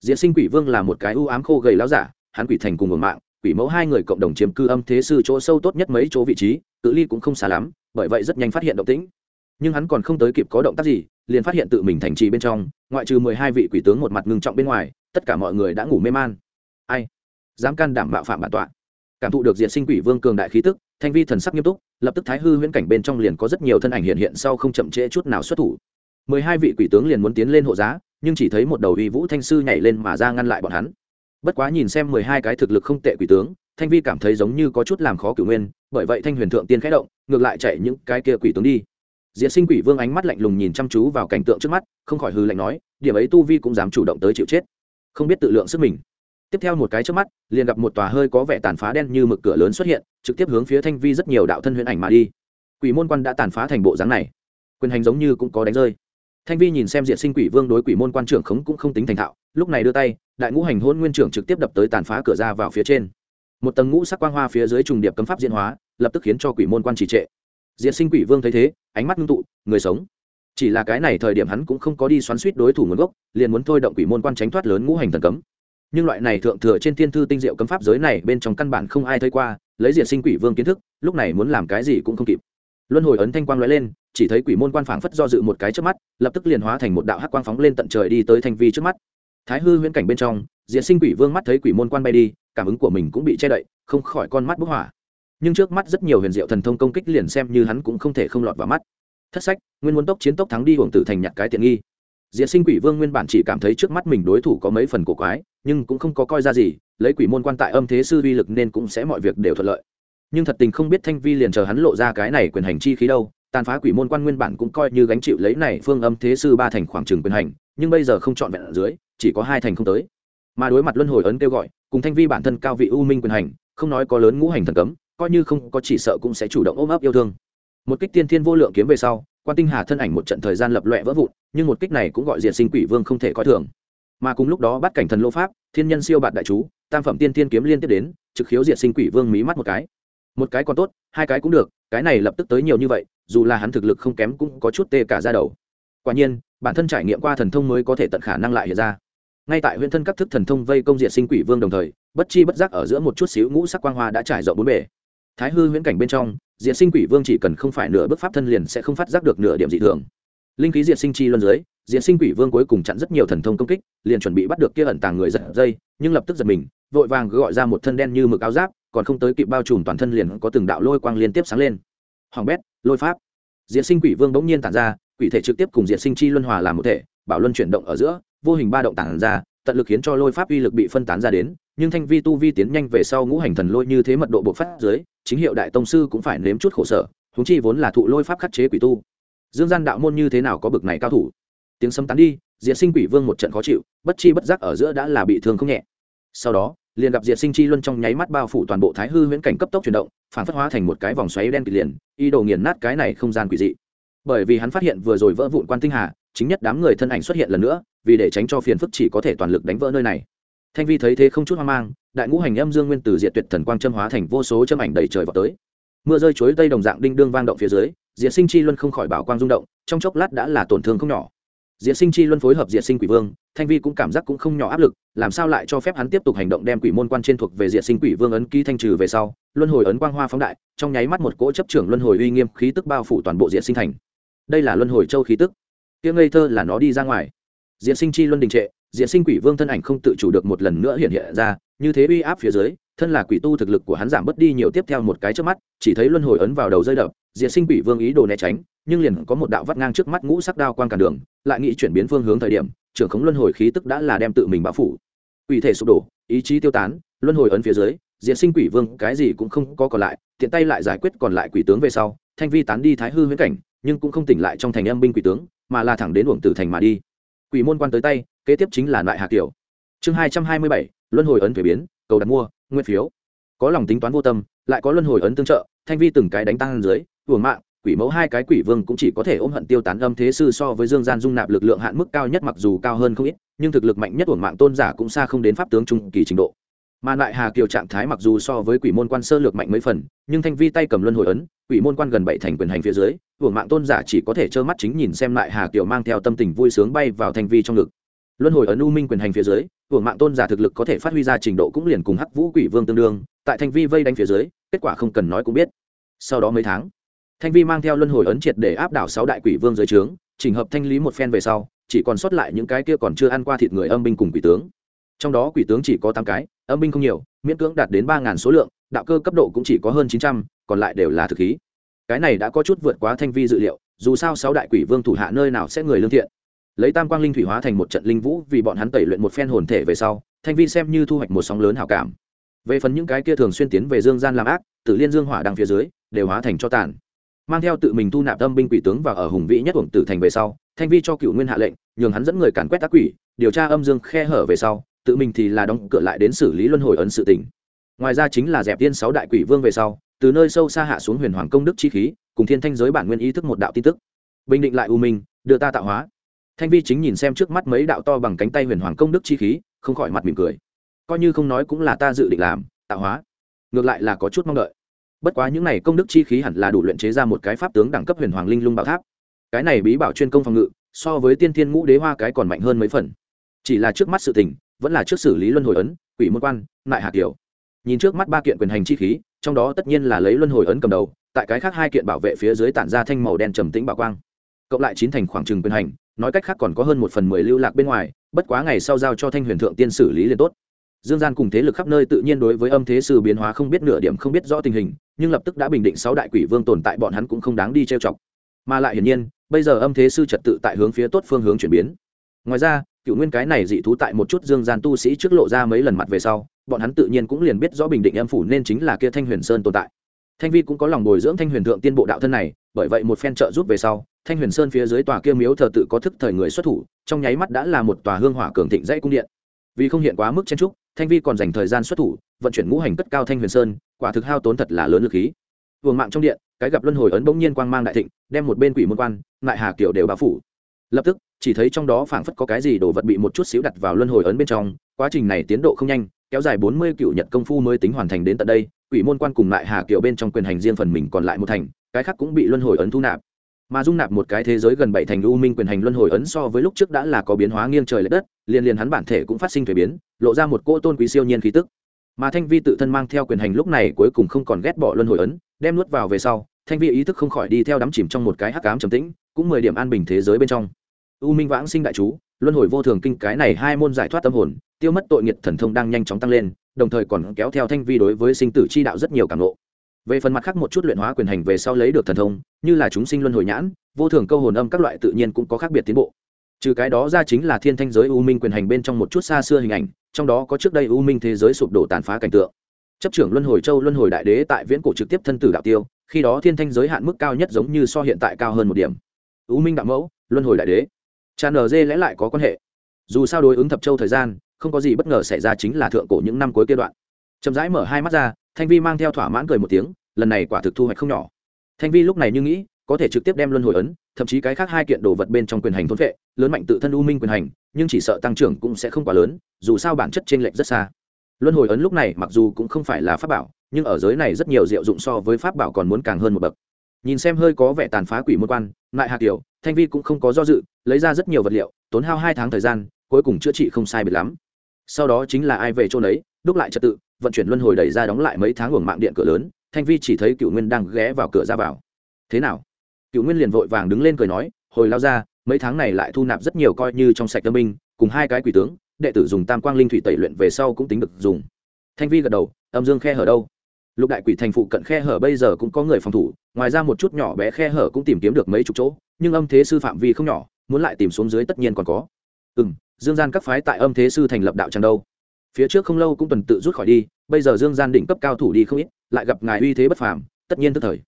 Diễn sinh quỷ vương là một cái ưu ám khô gầy láo giả, hắn quỷ thành cùng một mạng, quỷ mẫu hai người cộng đồng chiếm cư âm thế sư chỗ sâu tốt nhất mấy chỗ vị trí tự ly cũng không xa lắm, bởi vậy rất nhanh phát hiện động tĩnh nhưng hắn còn không tới kịp có động tác gì, liền phát hiện tự mình thành trì bên trong, ngoại trừ mười hai vị quỷ tướng một mặt ngưng trọng bên ngoài, tất cả mọi người đã ngủ mê man. Ai? Dám can đảm bạo phạm bản tọa. Cảm thụ được diện sinh quỷ vương cường đại khí tức, thanh vi thần sắc nghiêm túc, lập tức thái hư huyễn cảnh bên trong liền có rất nhiều thân ảnh hiện hiện sau không chậm trễ chút nào xuất thủ. Mười hai vị quỷ tướng liền muốn tiến lên hộ giá, nhưng chỉ thấy một đầu uy vũ thanh sư nhảy lên mà ra ngăn lại bọn hắn. Bất quá nhìn xem mười hai cái thực lực không tệ quỷ tướng, thanh vi cảm thấy giống như có chút làm khó cửu nguyên, bởi vậy thanh huyền thượng tiên khẽ động, ngược lại chạy những cái kia quỷ tướng đi. Diệt sinh quỷ vương ánh mắt lạnh lùng nhìn chăm chú vào cảnh tượng trước mắt, không khỏi hư lạnh nói, điểm ấy tu vi cũng dám chủ động tới chịu chết. Không biết tự lượng sức mình. Tiếp theo một cái trước mắt, liền gặp một tòa hơi có vẻ tàn phá đen như mực cửa lớn xuất hiện, trực tiếp hướng phía thanh vi rất nhiều đạo thân huyễn ảnh mà đi. Quỷ môn quan đã tàn phá thành bộ dáng này. Quyền hành giống như cũng có đánh rơi. Thanh vi nhìn xem diện sinh quỷ vương đối quỷ môn quan trưởng khống cũng không tính thành thạo, lúc này đưa tay, đại ngũ hành hôn nguyên trưởng trực tiếp đập tới tàn phá cửa ra vào phía trên. Một tầng ngũ sắc quang hoa phía dưới trùng điệp cấm pháp diễn hóa, lập tức khiến cho quỷ môn quan trì trệ. Diện sinh quỷ vương thấy thế ánh mắt ngưng tụ, người sống. Chỉ là cái này thời điểm hắn cũng không có đi xoắn suýt đối thủ nguồn gốc, liền muốn thôi động quỷ môn quan tránh thoát lớn ngũ hành thần cấm. Nhưng loại này thượng thừa trên thiên thư tinh diệu cấm pháp giới này bên trong căn bản không ai thấy qua, lấy diện sinh quỷ vương kiến thức, lúc này muốn làm cái gì cũng không kịp. Luân hồi ấn thanh quang lóe lên, chỉ thấy quỷ môn quan phảng phất do dự một cái trước mắt, lập tức liền hóa thành một đạo hắc quang phóng lên tận trời đi tới thanh vi trước mắt. Thái hư huyễn cảnh bên trong diện sinh quỷ vương mắt thấy quỷ môn quan bay đi, cảm ứng của mình cũng bị che đậy, không khỏi con mắt bức hỏa nhưng trước mắt rất nhiều huyền diệu thần thông công kích liền xem như hắn cũng không thể không lọt vào mắt. Thất sách, nguyên muốn tốc chiến tốc thắng đi hưởng tử thành nhặt cái tiện nghi. Diễn sinh quỷ vương nguyên bản chỉ cảm thấy trước mắt mình đối thủ có mấy phần cổ quái, nhưng cũng không có coi ra gì, lấy quỷ môn quan tại âm thế sư vi lực nên cũng sẽ mọi việc đều thuận lợi. Nhưng thật tình không biết thanh vi liền chờ hắn lộ ra cái này quyền hành chi khí đâu, tàn phá quỷ môn quan nguyên bản cũng coi như gánh chịu lấy này phương âm thế sư ba thành khoảng trừng quyền hành, nhưng bây giờ không chọn vẹn ở dưới, chỉ có hai thành không tới. Mà đối mặt luân hồi ấn kêu gọi, cùng thanh vi bản thân cao vị u minh quyền hành, không nói có lớn ngũ hành thần cấm coi như không có chỉ sợ cũng sẽ chủ động ôm ấp yêu thương. Một kích tiên thiên vô lượng kiếm về sau, quan tinh hà thân ảnh một trận thời gian lập loẹ vỡ vụn, nhưng một kích này cũng gọi diện sinh quỷ vương không thể coi thường. Mà cùng lúc đó bắt cảnh thần lô pháp, thiên nhân siêu bạt đại chú, tam phẩm tiên thiên kiếm liên tiếp đến, trực khiếu diện sinh quỷ vương mí mắt một cái. Một cái còn tốt, hai cái cũng được, cái này lập tức tới nhiều như vậy, dù là hắn thực lực không kém cũng có chút tê cả ra đầu. Quả nhiên, bản thân trải nghiệm qua thần thông mới có thể tận khả năng lại hiện ra. Ngay tại huyện thân các thức thần thông vây công diện sinh quỷ vương đồng thời, bất chi bất giác ở giữa một chút xíu ngũ sắc quang hoa đã trải rộng bốn bề thái hư huyễn cảnh bên trong, diệt sinh quỷ vương chỉ cần không phải nửa bước pháp thân liền sẽ không phát giác được nửa điểm dị thường. Linh khí diệt sinh chi luân dưới, diệt sinh quỷ vương cuối cùng chặn rất nhiều thần thông công kích, liền chuẩn bị bắt được kia ẩn tàng người giật dây, nhưng lập tức giật mình, vội vàng gọi ra một thân đen như mực áo giáp, còn không tới kịp bao trùm toàn thân liền có từng đạo lôi quang liên tiếp sáng lên. Hoàng bét, lôi pháp. Diệt sinh quỷ vương bỗng nhiên tản ra, quỷ thể trực tiếp cùng diệt sinh chi luân hòa làm một thể, bảo luân chuyển động ở giữa, vô hình ba động tản ra, tận lực khiến cho lôi pháp uy lực bị phân tán ra đến nhưng thanh vi tu vi tiến nhanh về sau ngũ hành thần lôi như thế mật độ bộc phát dưới, chính hiệu đại tông sư cũng phải nếm chút khổ sở húng chi vốn là thụ lôi pháp khắc chế quỷ tu. Dương gian đạo môn như thế nào có bực này cao thủ? Tiếng sấm tán đi, diệt sinh quỷ vương một trận khó chịu, bất chi bất giác ở giữa đã là bị thương không nhẹ. Sau đó, liền gặp diệt sinh chi luân trong nháy mắt bao phủ toàn bộ thái hư huyễn cảnh cấp tốc chuyển động, phản phất hóa thành một cái vòng xoáy đen kịt liền y đồ nghiền nát cái này không gian quỷ dị. Bởi vì hắn phát hiện vừa rồi vỡ vụn quan tinh hà, chính nhất đám người thân ảnh xuất hiện lần nữa, vì để tránh cho phiền phức chỉ có thể toàn lực đánh vỡ nơi này thanh vi thấy thế không chút hoang mang, đại ngũ hành âm dương nguyên tử diệt tuyệt thần quang châm hóa thành vô số châm ảnh đầy trời vào tới. Mưa rơi chuối tây đồng dạng đinh đương vang động phía dưới, diệt sinh chi luân không khỏi bảo quang rung động, trong chốc lát đã là tổn thương không nhỏ. Diệt sinh chi luân phối hợp diệt sinh quỷ vương, thanh vi cũng cảm giác cũng không nhỏ áp lực, làm sao lại cho phép hắn tiếp tục hành động đem quỷ môn quan trên thuộc về diệt sinh quỷ vương ấn ký thanh trừ về sau, luân hồi ấn quang hoa phóng đại, trong nháy mắt một cỗ chấp trưởng luân hồi uy nghiêm khí tức bao phủ toàn bộ diệt sinh thành. Đây là luân hồi châu khí tức. Tiếng ngây thơ là nó đi ra ngoài. Diệt sinh chi luân đình trệ diện sinh quỷ vương thân ảnh không tự chủ được một lần nữa hiện hiện ra, như thế uy áp phía dưới, thân là quỷ tu thực lực của hắn giảm bớt đi nhiều tiếp theo một cái trước mắt, chỉ thấy luân hồi ấn vào đầu rơi đập diện sinh quỷ vương ý đồ né tránh, nhưng liền có một đạo vắt ngang trước mắt ngũ sắc đao quan cản đường, lại nghĩ chuyển biến phương hướng thời điểm, trưởng khống luân hồi khí tức đã là đem tự mình bao phủ. Quỷ thể sụp đổ, ý chí tiêu tán, luân hồi ấn phía dưới diện sinh quỷ vương cái gì cũng không có còn lại, tiện tay lại giải quyết còn lại quỷ tướng về sau, thanh vi tán đi thái hư huyễn cảnh, nhưng cũng không tỉnh lại trong thành âm binh quỷ tướng, mà là thẳng đến uổng tử thành mà đi. Quỷ môn quan tới tay kế tiếp chính là loại hạ kiểu chương hai trăm hai mươi bảy, luân hồi ấn thuế biến, cầu đặt mua, nguyên phiếu. Có lòng tính toán vô tâm, lại có luân hồi ấn tương trợ, thanh vi từng cái đánh tăng dưới uổng mạng, quỷ mẫu hai cái quỷ vương cũng chỉ có thể ôm hận tiêu tán âm thế sư so với dương gian dung nạp lực lượng hạn mức cao nhất mặc dù cao hơn không ít, nhưng thực lực mạnh nhất uổng mạng tôn giả cũng xa không đến pháp tướng trung kỳ trình độ. Mà lại hà kiều trạng thái mặc dù so với quỷ môn quan sơ lược mạnh mấy phần, nhưng thanh vi tay cầm luân hồi ấn, quỷ môn quan gần bảy thành quyền hành phía dưới uổng mạng tôn giả chỉ có thể trơ mắt chính nhìn xem lại hà kiều mang theo tâm tình vui sướng bay vào thanh vi trong ngực luân hồi ấn u minh quyền hành phía dưới, hưởng mạng tôn giả thực lực có thể phát huy ra trình độ cũng liền cùng hắc vũ quỷ vương tương đương, tại thanh vi vây đánh phía dưới, kết quả không cần nói cũng biết. Sau đó mấy tháng, thanh vi mang theo luân hồi ấn triệt để áp đảo sáu đại quỷ vương dưới trướng, chỉnh hợp thanh lý một phen về sau, chỉ còn sót lại những cái kia còn chưa ăn qua thịt người âm binh cùng quỷ tướng. Trong đó quỷ tướng chỉ có tám cái, âm binh không nhiều, miễn cưỡng đạt đến ba ngàn số lượng, đạo cơ cấp độ cũng chỉ có hơn chín trăm, còn lại đều là thực khí. Cái này đã có chút vượt quá thanh vi dự liệu, dù sao sáu đại quỷ vương thủ hạ nơi nào sẽ người lương thiện lấy tam quang linh thủy hóa thành một trận linh vũ vì bọn hắn tẩy luyện một phen hồn thể về sau, thanh vi xem như thu hoạch một sóng lớn hảo cảm. Về phần những cái kia thường xuyên tiến về dương gian làm ác, tử liên dương hỏa đằng phía dưới, đều hóa thành cho tàn. Mang theo tự mình thu nạp âm binh quỷ tướng và ở hùng vĩ nhất uổng tử thành về sau, thanh vi cho cựu nguyên hạ lệnh, nhường hắn dẫn người càn quét tác quỷ, điều tra âm dương khe hở về sau, tự mình thì là đóng cửa lại đến xử lý luân hồi ấn sự tỉnh ngoài ra chính là dẹp tiên sáu đại quỷ vương về sau, từ nơi sâu xa hạ xuống huyền hoàng công đức chi khí, cùng thiên thanh giới bản nguyên ý thức một đạo tin tức. Bình định lại u minh, đưa ta tạo hóa thanh vi chính nhìn xem trước mắt mấy đạo to bằng cánh tay huyền hoàng công đức chi khí, không khỏi mặt mỉm cười. Coi như không nói cũng là ta dự định làm, tạo hóa. Ngược lại là có chút mong đợi. Bất quá những này công đức chi khí hẳn là đủ luyện chế ra một cái pháp tướng đẳng cấp huyền hoàng linh lung bảo tháp. Cái này bí bảo chuyên công phòng ngự, so với tiên thiên ngũ đế hoa cái còn mạnh hơn mấy phần. Chỉ là trước mắt sự tình, vẫn là trước xử lý luân hồi ấn, quỷ môn quan, lại hạ kiều nhìn trước mắt ba kiện quyền hành chi khí, trong đó tất nhiên là lấy luân hồi ấn cầm đầu, tại cái khác hai kiện bảo vệ phía dưới tản ra thanh màu đen trầm tĩnh bảo quang. Cộng lại chín thành khoảng trừng quyền hành nói cách khác còn có hơn một phần mười lưu lạc bên ngoài, bất quá ngày sau giao cho thanh huyền thượng tiên xử lý liền tốt. Dương gian cùng thế lực khắp nơi tự nhiên đối với âm thế sư biến hóa không biết nửa điểm không biết rõ tình hình, nhưng lập tức đã bình định sáu đại quỷ vương tồn tại bọn hắn cũng không đáng đi trêu chọc. Mà lại hiển nhiên, bây giờ âm thế sư trật tự tại hướng phía tốt phương hướng chuyển biến. Ngoài ra cựu nguyên cái này dị thú tại một chút dương gian tu sĩ trước lộ ra mấy lần mặt về sau, bọn hắn tự nhiên cũng liền biết rõ bình định âm phủ nên chính là kia thanh huyền sơn tồn tại. Thanh vi cũng có lòng bồi dưỡng thanh huyền thượng tiên bộ đạo thân này, bởi vậy một phen trợ giúp về sau thanh huyền sơn phía dưới tòa kia miếu thờ tự có thức thời người xuất thủ, trong nháy mắt đã là một tòa hương hỏa cường thịnh dãy cung điện. Vì không hiện quá mức chen trúc thanh vi còn dành thời gian xuất thủ, vận chuyển ngũ hành cất cao thanh huyền sơn, quả thực hao tốn thật là lớn lực khí. Vương mạng trong điện, cái gặp luân hồi ấn bỗng nhiên quang mang đại thịnh, đem một bên quỷ môn quan lại hà kiểu đều bao phủ. Lập tức, chỉ thấy trong đó phảng phất có cái gì đồ vật bị một chút xíu đặt vào luân hồi ấn bên trong, quá trình này tiến độ không nhanh, kéo dài bốn mươi cựu nhật công phu mới tính hoàn thành đến tận đây, quỷ môn quan cùng lại hà kiểu bên trong quyền hành riêng phần mình còn lại một thành, cái khác cũng bị luân hồi ấn thu nạp mà dung nạp một cái thế giới gần bảy thành u minh quyền hành luân hồi ấn so với lúc trước đã là có biến hóa nghiêng trời l ệ đất, liền liền hắn bản thể cũng phát sinh thuế biến, lộ ra một cỗ tôn quý siêu nhiên khí tức. Mà thanh vi tự thân mang theo quyền hành lúc này cuối cùng không còn ghét bỏ luân hồi ấn, đem nuốt vào về sau, thanh vi ý thức không khỏi đi theo đắm chìm trong một cái hắc cám trầm tĩnh, cũng mười điểm an bình thế giới bên trong. U minh vãng sinh đại chú, luân hồi vô thường kinh cái này hai môn giải thoát tâm hồn, tiêu mất tội nghiệt thần thông đang nhanh chóng tăng lên, đồng thời còn kéo theo thanh vi đối với sinh tử chi đạo rất nhiều cảm lộ về phần mặt khác một chút luyện hóa quyền hành về sau lấy được thần thông, như là chúng sinh luân hồi nhãn, vô thường câu hồn âm các loại tự nhiên cũng có khác biệt tiến bộ. Trừ cái đó ra chính là thiên thanh giới u minh quyền hành bên trong một chút xa xưa hình ảnh, trong đó có trước đây u minh thế giới sụp đổ tàn phá cảnh tượng. Chấp trưởng luân hồi châu luân hồi đại đế tại viễn cổ trực tiếp thân tử đạo tiêu, khi đó thiên thanh giới hạn mức cao nhất giống như so hiện tại cao hơn một điểm. U minh đạo mẫu, luân hồi đại đế. Tràn ở dê lẽ lại có quan hệ. Dù sao đối ứng thập châu thời gian, không có gì bất ngờ xảy ra chính là thượng cổ những năm cuối kia đoạn. Chậm rãi mở hai mắt ra thanh vi mang theo thỏa mãn cười một tiếng, lần này quả thực thu hoạch không nhỏ. Thanh vi lúc này như nghĩ, có thể trực tiếp đem luân hồi ấn, thậm chí cái khác hai kiện đồ vật bên trong quyền hành thôn vệ, lớn mạnh tự thân u minh quyền hành, nhưng chỉ sợ tăng trưởng cũng sẽ không quá lớn, dù sao bản chất t r ê n lệch rất xa. Luân hồi ấn lúc này mặc dù cũng không phải là pháp bảo, nhưng ở giới này rất nhiều diệu dụng so với pháp bảo còn muốn càng hơn một bậc. Nhìn xem hơi có vẻ tàn phá quỷ môn quan, ngại hạt kiểu thanh vi cũng không có do dự, lấy ra rất nhiều vật liệu, tốn hao hai tháng thời gian, cuối cùng chữa trị không sai biệt lắm. Sau đó chính là ai về chỗ đấy đúc lại trật tự, vận chuyển luân hồi đẩy ra đóng lại mấy tháng uổng mạng điện cửa lớn, thanh vi chỉ thấy cựu nguyên đang ghé vào cửa ra vào. Thế nào? Cựu nguyên liền vội vàng đứng lên cười nói, hồi lao ra, mấy tháng này lại thu nạp rất nhiều coi như trong sạch tâm minh cùng hai cái quỷ tướng, đệ tử dùng tam quang linh thủy tẩy luyện về sau cũng tính được dùng. Thanh vi gật đầu, âm dương khe hở đâu? Lục đại quỷ thành phụ cận khe hở bây giờ cũng có người phòng thủ, ngoài ra một chút nhỏ bé khe hở cũng tìm kiếm được mấy chục chỗ, nhưng âm thế sư phạm vi không nhỏ, muốn lại tìm xuống dưới tất nhiên còn có. Ừ m dương gian các phái tại âm thế sư thành lập đạo tràng đâu? Phía trước không lâu cũng tuần tự rút khỏi đi, bây giờ dương gian đỉnh cấp cao thủ đi không ít, lại gặp ngài uy thế bất phàm, tất nhiên tức thời.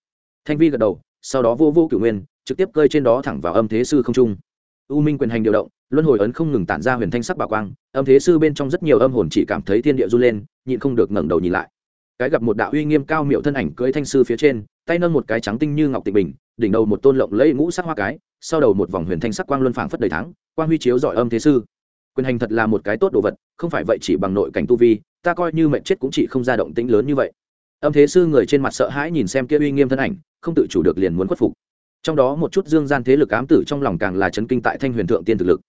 Thanh vi gật đầu, sau đó vô vô cửu nguyên, trực tiếp cơi trên đó thẳng vào âm thế sư không trung. U minh quyền hành điều động, luân hồi ấn không ngừng tản ra huyền thanh sắc bảo quang, âm thế sư bên trong rất nhiều âm hồn chỉ cảm thấy thiên địa run lên, nhịn không được ngẩng đầu nhìn lại. Cái gặp một đạo uy nghiêm cao miệu thân ảnh cưới thanh sư phía trên, tay nâng một cái trắng tinh như ngọc tịnh bình, đỉnh đầu một tôn lộng lẫy ngũ sắc hoa cái, sau đầu một vòng huyền thanh sắc quang luân phảng phất đầy thắng, quang huy chiếu giỏi âm thế sư quyền hành thật là một cái tốt đồ vật, không phải vậy chỉ bằng nội cảnh tu vi, ta coi như mệnh chết cũng chỉ không ra động tĩnh lớn như vậy. Âm thế sư người trên mặt sợ hãi nhìn xem kia uy nghiêm thân ảnh, không tự chủ được liền muốn khuất phục. Trong đó một chút dương gian thế lực ám tử trong lòng càng là chấn kinh tại thanh huyền thượng tiên thực lực.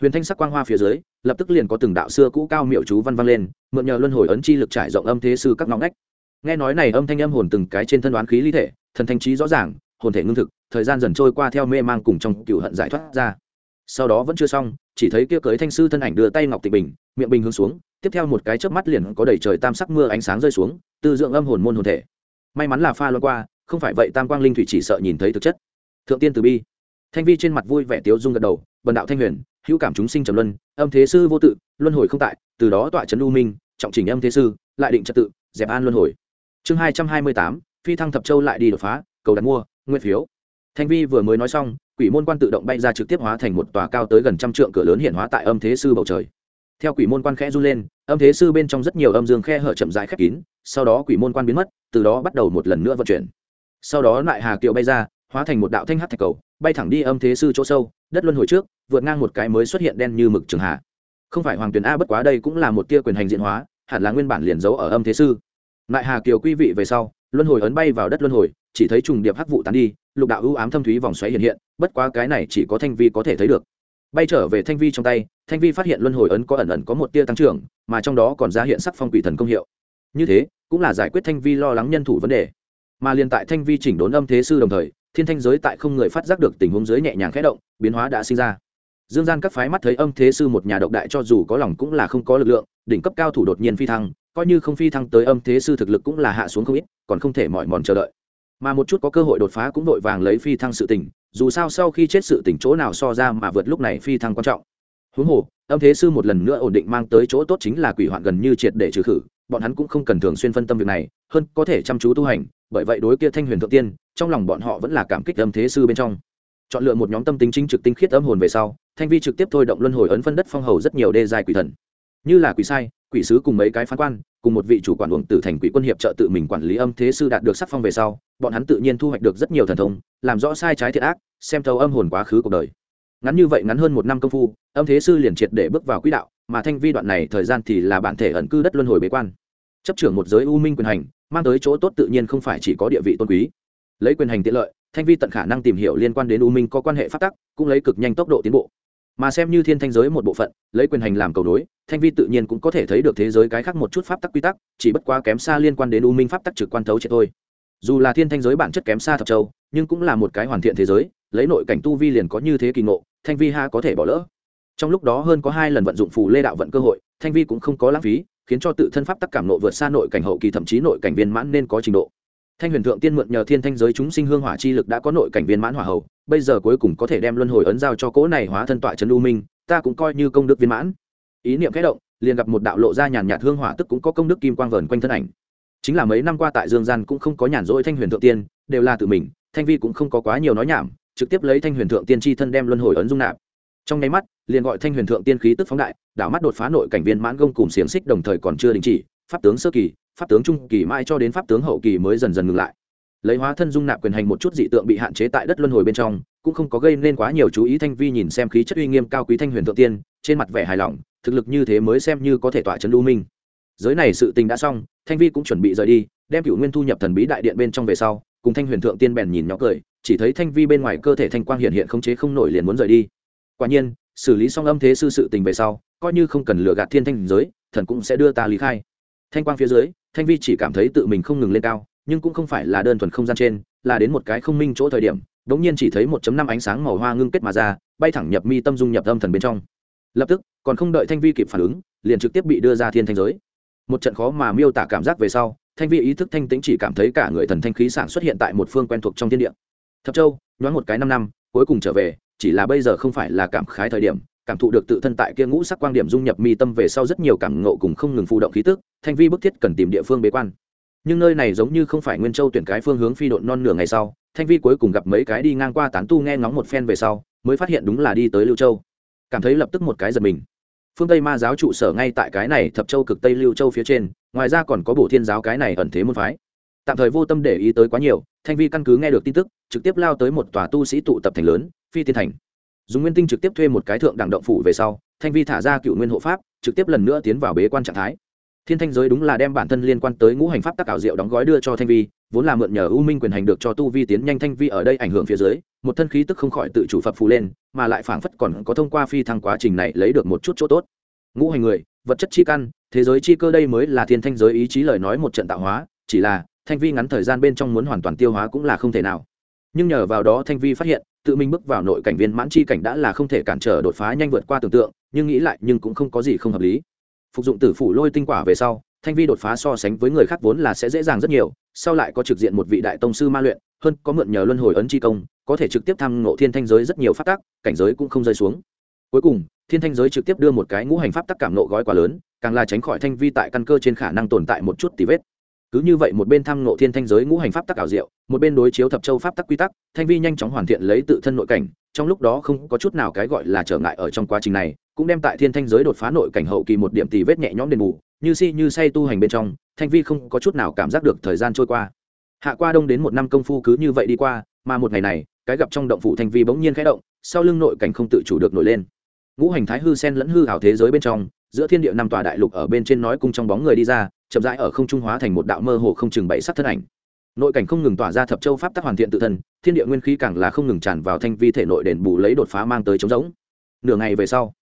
Huyền thanh sắc quang hoa phía dưới, lập tức liền có từng đạo xưa cũ cao miệu chú văn văn lên, mượn nhờ luân hồi ấn chi lực trải rộng âm thế sư các ngõ ngách. Nghe nói này âm thanh âm hồn từng cái trên thân đoán khí ly thể, thần thanh trí rõ ràng, hồn thể ngưng thực, thời gian dần trôi qua theo mê mang cùng trong cựu hận giải thoát ra sau đó vẫn chưa xong, chỉ thấy kia cưới thanh sư thân ảnh đưa tay ngọc tịnh bình, miệng bình hướng xuống, tiếp theo một cái chớp mắt liền có đầy trời tam sắc mưa ánh sáng rơi xuống, tư dưỡng âm hồn môn hồn thể. May mắn là pha loan qua, không phải vậy tam quang linh thủy chỉ sợ nhìn thấy thực chất. Thượng tiên từ bi. Thanh vi trên mặt vui vẻ tiếu dung gật đầu, bần đạo thanh huyền, hữu cảm chúng sinh trầm luân, âm thế sư vô tự, luân hồi không tại, từ đó tọa trấn u minh, trọng trình âm thế sư, lại định trật tự, dẹp an luân hồi. Chương hai trăm hai mươi tám, phi thăng thập châu lại đi đột phá, cầu đặt mua nguyên phiếu thanh vi vừa mới nói xong, quỷ môn quan tự động bay ra trực tiếp hóa thành một tòa cao tới gần trăm trượng cửa lớn hiện hóa tại âm thế sư bầu trời. Theo quỷ môn quan khẽ run lên, âm thế sư bên trong rất nhiều âm dương khe hở chậm rãi khép kín, sau đó quỷ môn quan biến mất, từ đó bắt đầu một lần nữa vận chuyển. Sau đó lại hà kiệu bay ra, hóa thành một đạo thanh hát thạch cầu, bay thẳng đi âm thế sư chỗ sâu, đất luân hồi trước, vượt ngang một cái mới xuất hiện đen như mực trường hạ không phải hoàng tuyền a bất quá đây cũng là một tia quyền hành diện hóa, hẳn là nguyên bản liền giấu ở âm thế sư. Lại hà kiều quý vị về sau, luân hồi ấn bay vào đất luân hồi, chỉ thấy trùng điệp hắc vụ tán đi lục đạo ưu ám thâm thúy vòng xoáy hiện hiện, bất quá cái này chỉ có thanh vi có thể thấy được. Bay trở về thanh vi trong tay, thanh vi phát hiện luân hồi ấn có ẩn ẩn có một tia tăng trưởng, mà trong đó còn ra hiện sắc phong quỷ thần công hiệu. Như thế, cũng là giải quyết thanh vi lo lắng nhân thủ vấn đề. Mà liền tại thanh vi chỉnh đốn âm thế sư đồng thời, thiên thanh giới tại không người phát giác được tình huống giới nhẹ nhàng khẽ động, biến hóa đã sinh ra. Dương gian các phái mắt thấy âm thế sư một nhà độc đại cho dù có lòng cũng là không có lực lượng, đỉnh cấp cao thủ đột nhiên phi thăng, coi như không phi thăng tới âm thế sư thực lực cũng là hạ xuống không ít, còn không thể mỏi mòn chờ đợi mà một chút có cơ hội đột phá cũng vội vàng lấy phi thăng sự tỉnh dù sao sau khi chết sự tỉnh chỗ nào so ra mà vượt lúc này phi thăng quan trọng. Huống hồ, âm thế sư một lần nữa ổn định mang tới chỗ tốt chính là quỷ hoạn gần như triệt để trừ khử, bọn hắn cũng không cần thường xuyên phân tâm việc này, hơn có thể chăm chú tu hành, bởi vậy đối kia thanh huyền thượng tiên, trong lòng bọn họ vẫn là cảm kích âm thế sư bên trong. Chọn lựa một nhóm tâm tính chính trực tinh khiết âm hồn về sau, thanh vi trực tiếp thôi động luân hồi ấn phân đất phong hầu rất nhiều đê dài quỷ thần. Như là quỷ sai, quỷ sứ cùng mấy cái phán quan, cùng một vị chủ quản uổng tử thành quỷ quân hiệp trợ tự mình quản lý âm thế sư đạt được sắc phong về sau bọn hắn tự nhiên thu hoạch được rất nhiều thần thông, làm rõ sai trái thiệt ác, xem thấu âm hồn quá khứ cuộc đời. Ngắn như vậy ngắn hơn một năm công phu, âm thế sư liền triệt để bước vào quỹ đạo, mà thanh vi đoạn này thời gian thì là bản thể ẩn cư đất luân hồi bế quan. Chấp trưởng một giới u minh quyền hành, mang tới chỗ tốt tự nhiên không phải chỉ có địa vị tôn quý. Lấy quyền hành tiện lợi, thanh vi tận khả năng tìm hiểu liên quan đến u minh có quan hệ phát tắc, cũng lấy cực nhanh tốc độ tiến bộ. Mà xem như thiên thanh giới một bộ phận, lấy quyền hành làm cầu nối, thanh vi tự nhiên cũng có thể thấy được thế giới cái khác một chút pháp tắc quy tắc, chỉ bất quá kém xa liên quan đến u minh pháp tắc trực quan thấu triệt thôi dù là thiên thanh giới bản chất kém xa thập châu, nhưng cũng là một cái hoàn thiện thế giới, lấy nội cảnh tu vi liền có như thế kỳ ngộ, thanh vi ha có thể bỏ lỡ. Trong lúc đó hơn có hai lần vận dụng phù lê đạo vận cơ hội, thanh vi cũng không có lãng phí, khiến cho tự thân pháp tắc cảm nộ vượt xa nội cảnh hậu kỳ thậm chí nội cảnh viên mãn nên có trình độ. Thanh huyền thượng tiên mượn nhờ thiên thanh giới chúng sinh hương hỏa chi lực đã có nội cảnh viên mãn hỏa hậu bây giờ cuối cùng có thể đem luân hồi ấn giao cho cỗ này hóa thân tọa trấn u minh, ta cũng coi như công đức viên mãn. Ý niệm khẽ động, liền gặp một đạo lộ ra nhàn nhạt hương hỏa tức cũng có công đức kim quang vờn quanh thân ảnh chính là mấy năm qua tại dương gian cũng không có nhàn rỗi thanh huyền thượng tiên, đều là tự mình, thanh vi cũng không có quá nhiều nói nhảm, trực tiếp lấy thanh huyền thượng tiên chi thân đem luân hồi ấn dung nạp. Trong nháy mắt, liền gọi thanh huyền thượng tiên khí tức phóng đại, đảo mắt đột phá nội cảnh viên mãn gông cùng xiềng xích đồng thời còn chưa đình chỉ, pháp tướng sơ kỳ, pháp tướng trung kỳ mãi cho đến pháp tướng hậu kỳ mới dần dần ngừng lại. Lấy hóa thân dung nạp quyền hành một chút dị tượng bị hạn chế tại đất luân hồi bên trong, cũng không có gây nên quá nhiều chú ý thanh vi nhìn xem khí chất uy nghiêm cao quý thanh huyền thượng tiên, trên mặt vẻ hài lòng, thực lực như thế mới xem như có thể tỏa trấn lưu minh giới này sự tình đã xong, thanh vi cũng chuẩn bị rời đi, đem cựu nguyên thu nhập thần bí đại điện bên trong về sau, cùng thanh huyền thượng tiên bèn nhìn nhỏ cười, chỉ thấy thanh vi bên ngoài cơ thể thanh quang hiện hiện không chế không nổi liền muốn rời đi. Quả nhiên, xử lý xong âm thế sư sự tình về sau, coi như không cần lừa gạt thiên thanh giới, thần cũng sẽ đưa ta lý khai. Thanh quang phía dưới, thanh vi chỉ cảm thấy tự mình không ngừng lên cao, nhưng cũng không phải là đơn thuần không gian trên, là đến một cái không minh chỗ thời điểm đ ỗ n g nhiên chỉ thấy một năm ánh sáng màu hoa ngưng kết mà ra, bay thẳng nhập mi tâm dung nhập âm thần bên trong. Lập tức, còn không đợi thanh vi kịp phản ứng, liền trực tiếp bị đưa ra thiên thanh giới một trận khó mà miêu tả cảm giác về sau, thanh vi ý thức thanh tĩnh chỉ cảm thấy cả người thần thanh khí sản xuất hiện tại một phương quen thuộc trong thiên địa. Thập châu, nhoáng một cái năm năm, cuối cùng trở về, chỉ là bây giờ không phải là cảm khái thời điểm, cảm thụ được tự thân tại kia ngũ sắc quan điểm dung nhập mi tâm về sau rất nhiều cảm ngộ cùng không ngừng phụ động khí tức, thanh vi bức thiết cần tìm địa phương bế quan. Nhưng nơi này giống như không phải nguyên châu tuyển cái phương hướng phi độn non nửa ngày sau, thanh vi cuối cùng gặp mấy cái đi ngang qua tán tu nghe ngóng một phen về sau, mới phát hiện đúng là đi tới lưu châu. Cảm thấy lập tức một cái giật mình phương tây ma giáo trụ sở ngay tại cái này thập châu cực tây lưu châu phía trên, ngoài ra còn có bổ thiên giáo cái này ẩn thế môn phái. Tạm thời vô tâm để ý tới quá nhiều, thanh vi căn cứ nghe được tin tức, trực tiếp lao tới một tòa tu sĩ tụ tập thành lớn, phi tiên thành. Dùng nguyên tinh trực tiếp thuê một cái thượng đẳng động phủ về sau, thanh vi thả ra cựu nguyên hộ pháp, trực tiếp lần nữa tiến vào bế quan trạng thái. Thiên thanh giới đúng là đem bản thân liên quan tới ngũ hành pháp tác ảo diệu đóng gói đưa cho thanh vi, vốn là mượn nhờ u minh quyền hành được cho tu vi tiến nhanh thanh vi ở đây ảnh hưởng phía dưới một thân khí tức không khỏi tự chủ phập phù lên, mà lại phảng phất còn có thông qua phi thăng quá trình này lấy được một chút chỗ tốt. Ngũ hành người, vật chất chi căn, thế giới chi cơ đây mới là thiên thanh giới ý chí lời nói một trận tạo hóa, chỉ là, thanh vi ngắn thời gian bên trong muốn hoàn toàn tiêu hóa cũng là không thể nào. Nhưng nhờ vào đó thanh vi phát hiện, tự mình bước vào nội cảnh viên mãn chi cảnh đã là không thể cản trở đột phá nhanh vượt qua tưởng tượng, nhưng nghĩ lại nhưng cũng không có gì không hợp lý. Phục dụng tử phủ lôi tinh quả về sau, thanh vi đột phá so sánh với người khác vốn là sẽ dễ dàng rất nhiều, sau lại có trực diện một vị đại tông sư ma luyện hơn, có mượn nhờ luân hồi ấn chi công, có thể trực tiếp thăm ngộ thiên thanh giới rất nhiều pháp tắc, cảnh giới cũng không rơi xuống. Cuối cùng, thiên thanh giới trực tiếp đưa một cái ngũ hành pháp tắc cảm nộ gói quá lớn, càng là tránh khỏi thanh vi tại căn cơ trên khả năng tồn tại một chút tì vết. Cứ như vậy một bên thăm ngộ thiên thanh giới ngũ hành pháp tắc ảo diệu, một bên đối chiếu thập châu pháp tắc quy tắc, thanh vi nhanh chóng hoàn thiện lấy tự thân nội cảnh, trong lúc đó không có chút nào cái gọi là trở ngại ở trong quá trình này, cũng đem tại thiên thanh giới đột phá nội cảnh hậu kỳ một điểm tì vết nhẹ nhõm đền bù, như si như say tu hành bên trong, thanh vi không có chút nào cảm giác được thời gian trôi qua hạ qua đông đến một năm công phu cứ như vậy đi qua, mà một ngày này, cái gặp trong động phủ thanh vi bỗng nhiên khẽ động, sau lưng nội cảnh không tự chủ được nổi lên. Ngũ hành thái hư sen lẫn hư hảo thế giới bên trong, giữa thiên địa năm tòa đại lục ở bên trên nói cung trong bóng người đi ra, chậm rãi ở không trung hóa thành một đạo mơ hồ không chừng bảy sắc thân ảnh. Nội cảnh không ngừng tỏa ra thập châu pháp tắc hoàn thiện tự thân, thiên địa nguyên khí càng là không ngừng tràn vào thanh vi thể nội đền bù lấy đột phá mang tới trống rỗng. Nửa ngày về sau,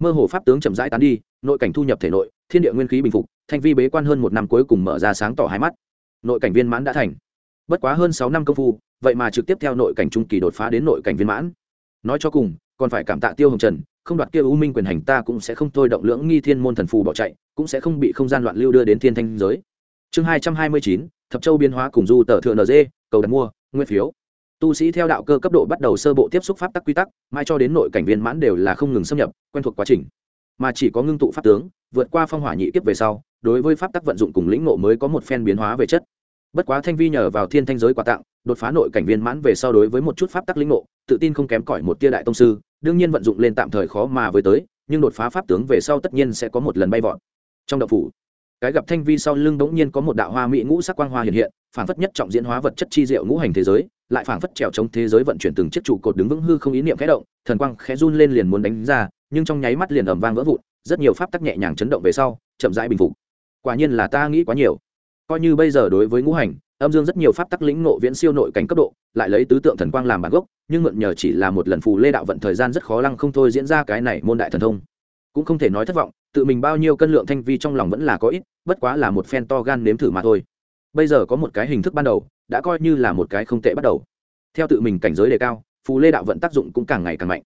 mơ hồ pháp tướng chậm rãi tán đi, nội cảnh thu nhập thể nội, thiên địa nguyên khí bình phục, thanh vi bế quan hơn một năm cuối cùng mở ra sáng tỏ hai mắt nội cảnh viên mãn đã thành. Bất quá hơn sáu năm công phu, vậy mà trực tiếp theo nội cảnh trung kỳ đột phá đến nội cảnh viên mãn. Nói cho cùng, còn phải cảm tạ tiêu hồng trần, không đoạt kia u minh quyền hành ta cũng sẽ không thôi động lưỡng nghi thiên môn thần phù bỏ chạy, cũng sẽ không bị không gian loạn lưu đưa đến thiên thanh giới. Chương hai trăm hai mươi chín, thập châu biến hóa cùng du tờ thượng nd cầu đặt mua, nguyên phiếu. Tu sĩ theo đạo cơ cấp độ bắt đầu sơ bộ tiếp xúc pháp tắc quy tắc mai cho đến nội cảnh viên mãn đều là không ngừng xâm nhập, quen thuộc quá trình. Mà chỉ có ngưng tụ pháp tướng, vượt qua phong hỏa nhị kiếp về sau, đối với pháp tắc vận dụng cùng lĩnh nộ mới có một phen biến hóa về chất bất quá thanh vi nhờ vào thiên thanh giới quà tặng, đột phá nội cảnh viên mãn về sau đối với một chút pháp tắc lĩnh ngộ, tự tin không kém cỏi một tia đại tông sư, đương nhiên vận dụng lên tạm thời khó mà với tới, nhưng đột phá pháp tướng về sau tất nhiên sẽ có một lần bay vọt. Trong đậu phủ, cái gặp thanh vi sau lưng bỗng nhiên có một đạo hoa mỹ ngũ sắc quang hoa hiện hiện phản phất nhất trọng diễn hóa vật chất chi diệu ngũ hành thế giới, lại phản phất trèo chống thế giới vận chuyển từng chiếc trụ cột đứng vững hư không ý niệm khẽ động, thần quang khẽ run lên liền muốn đánh ra, nhưng trong nháy mắt liền ầm vang vỡ vụn, rất nhiều pháp tắc nhẹ nhàng chấn động về sau, chậm rãi bình phục. Quả nhiên là ta nghĩ quá nhiều coi như bây giờ đối với ngũ hành, âm dương rất nhiều pháp tắc lĩnh nộ viễn siêu nội cảnh cấp độ, lại lấy tứ tượng thần quang làm bản gốc, nhưng mượn nhờ chỉ là một lần phù lê đạo vận thời gian rất khó lăng không thôi diễn ra cái này môn đại thần thông. Cũng không thể nói thất vọng, tự mình bao nhiêu cân lượng thanh vi trong lòng vẫn là có ít, bất quá là một phen to gan nếm thử mà thôi. Bây giờ có một cái hình thức ban đầu, đã coi như là một cái không tệ bắt đầu. Theo tự mình cảnh giới đề cao, phù lê đạo vận tác dụng cũng càng ngày càng mạnh.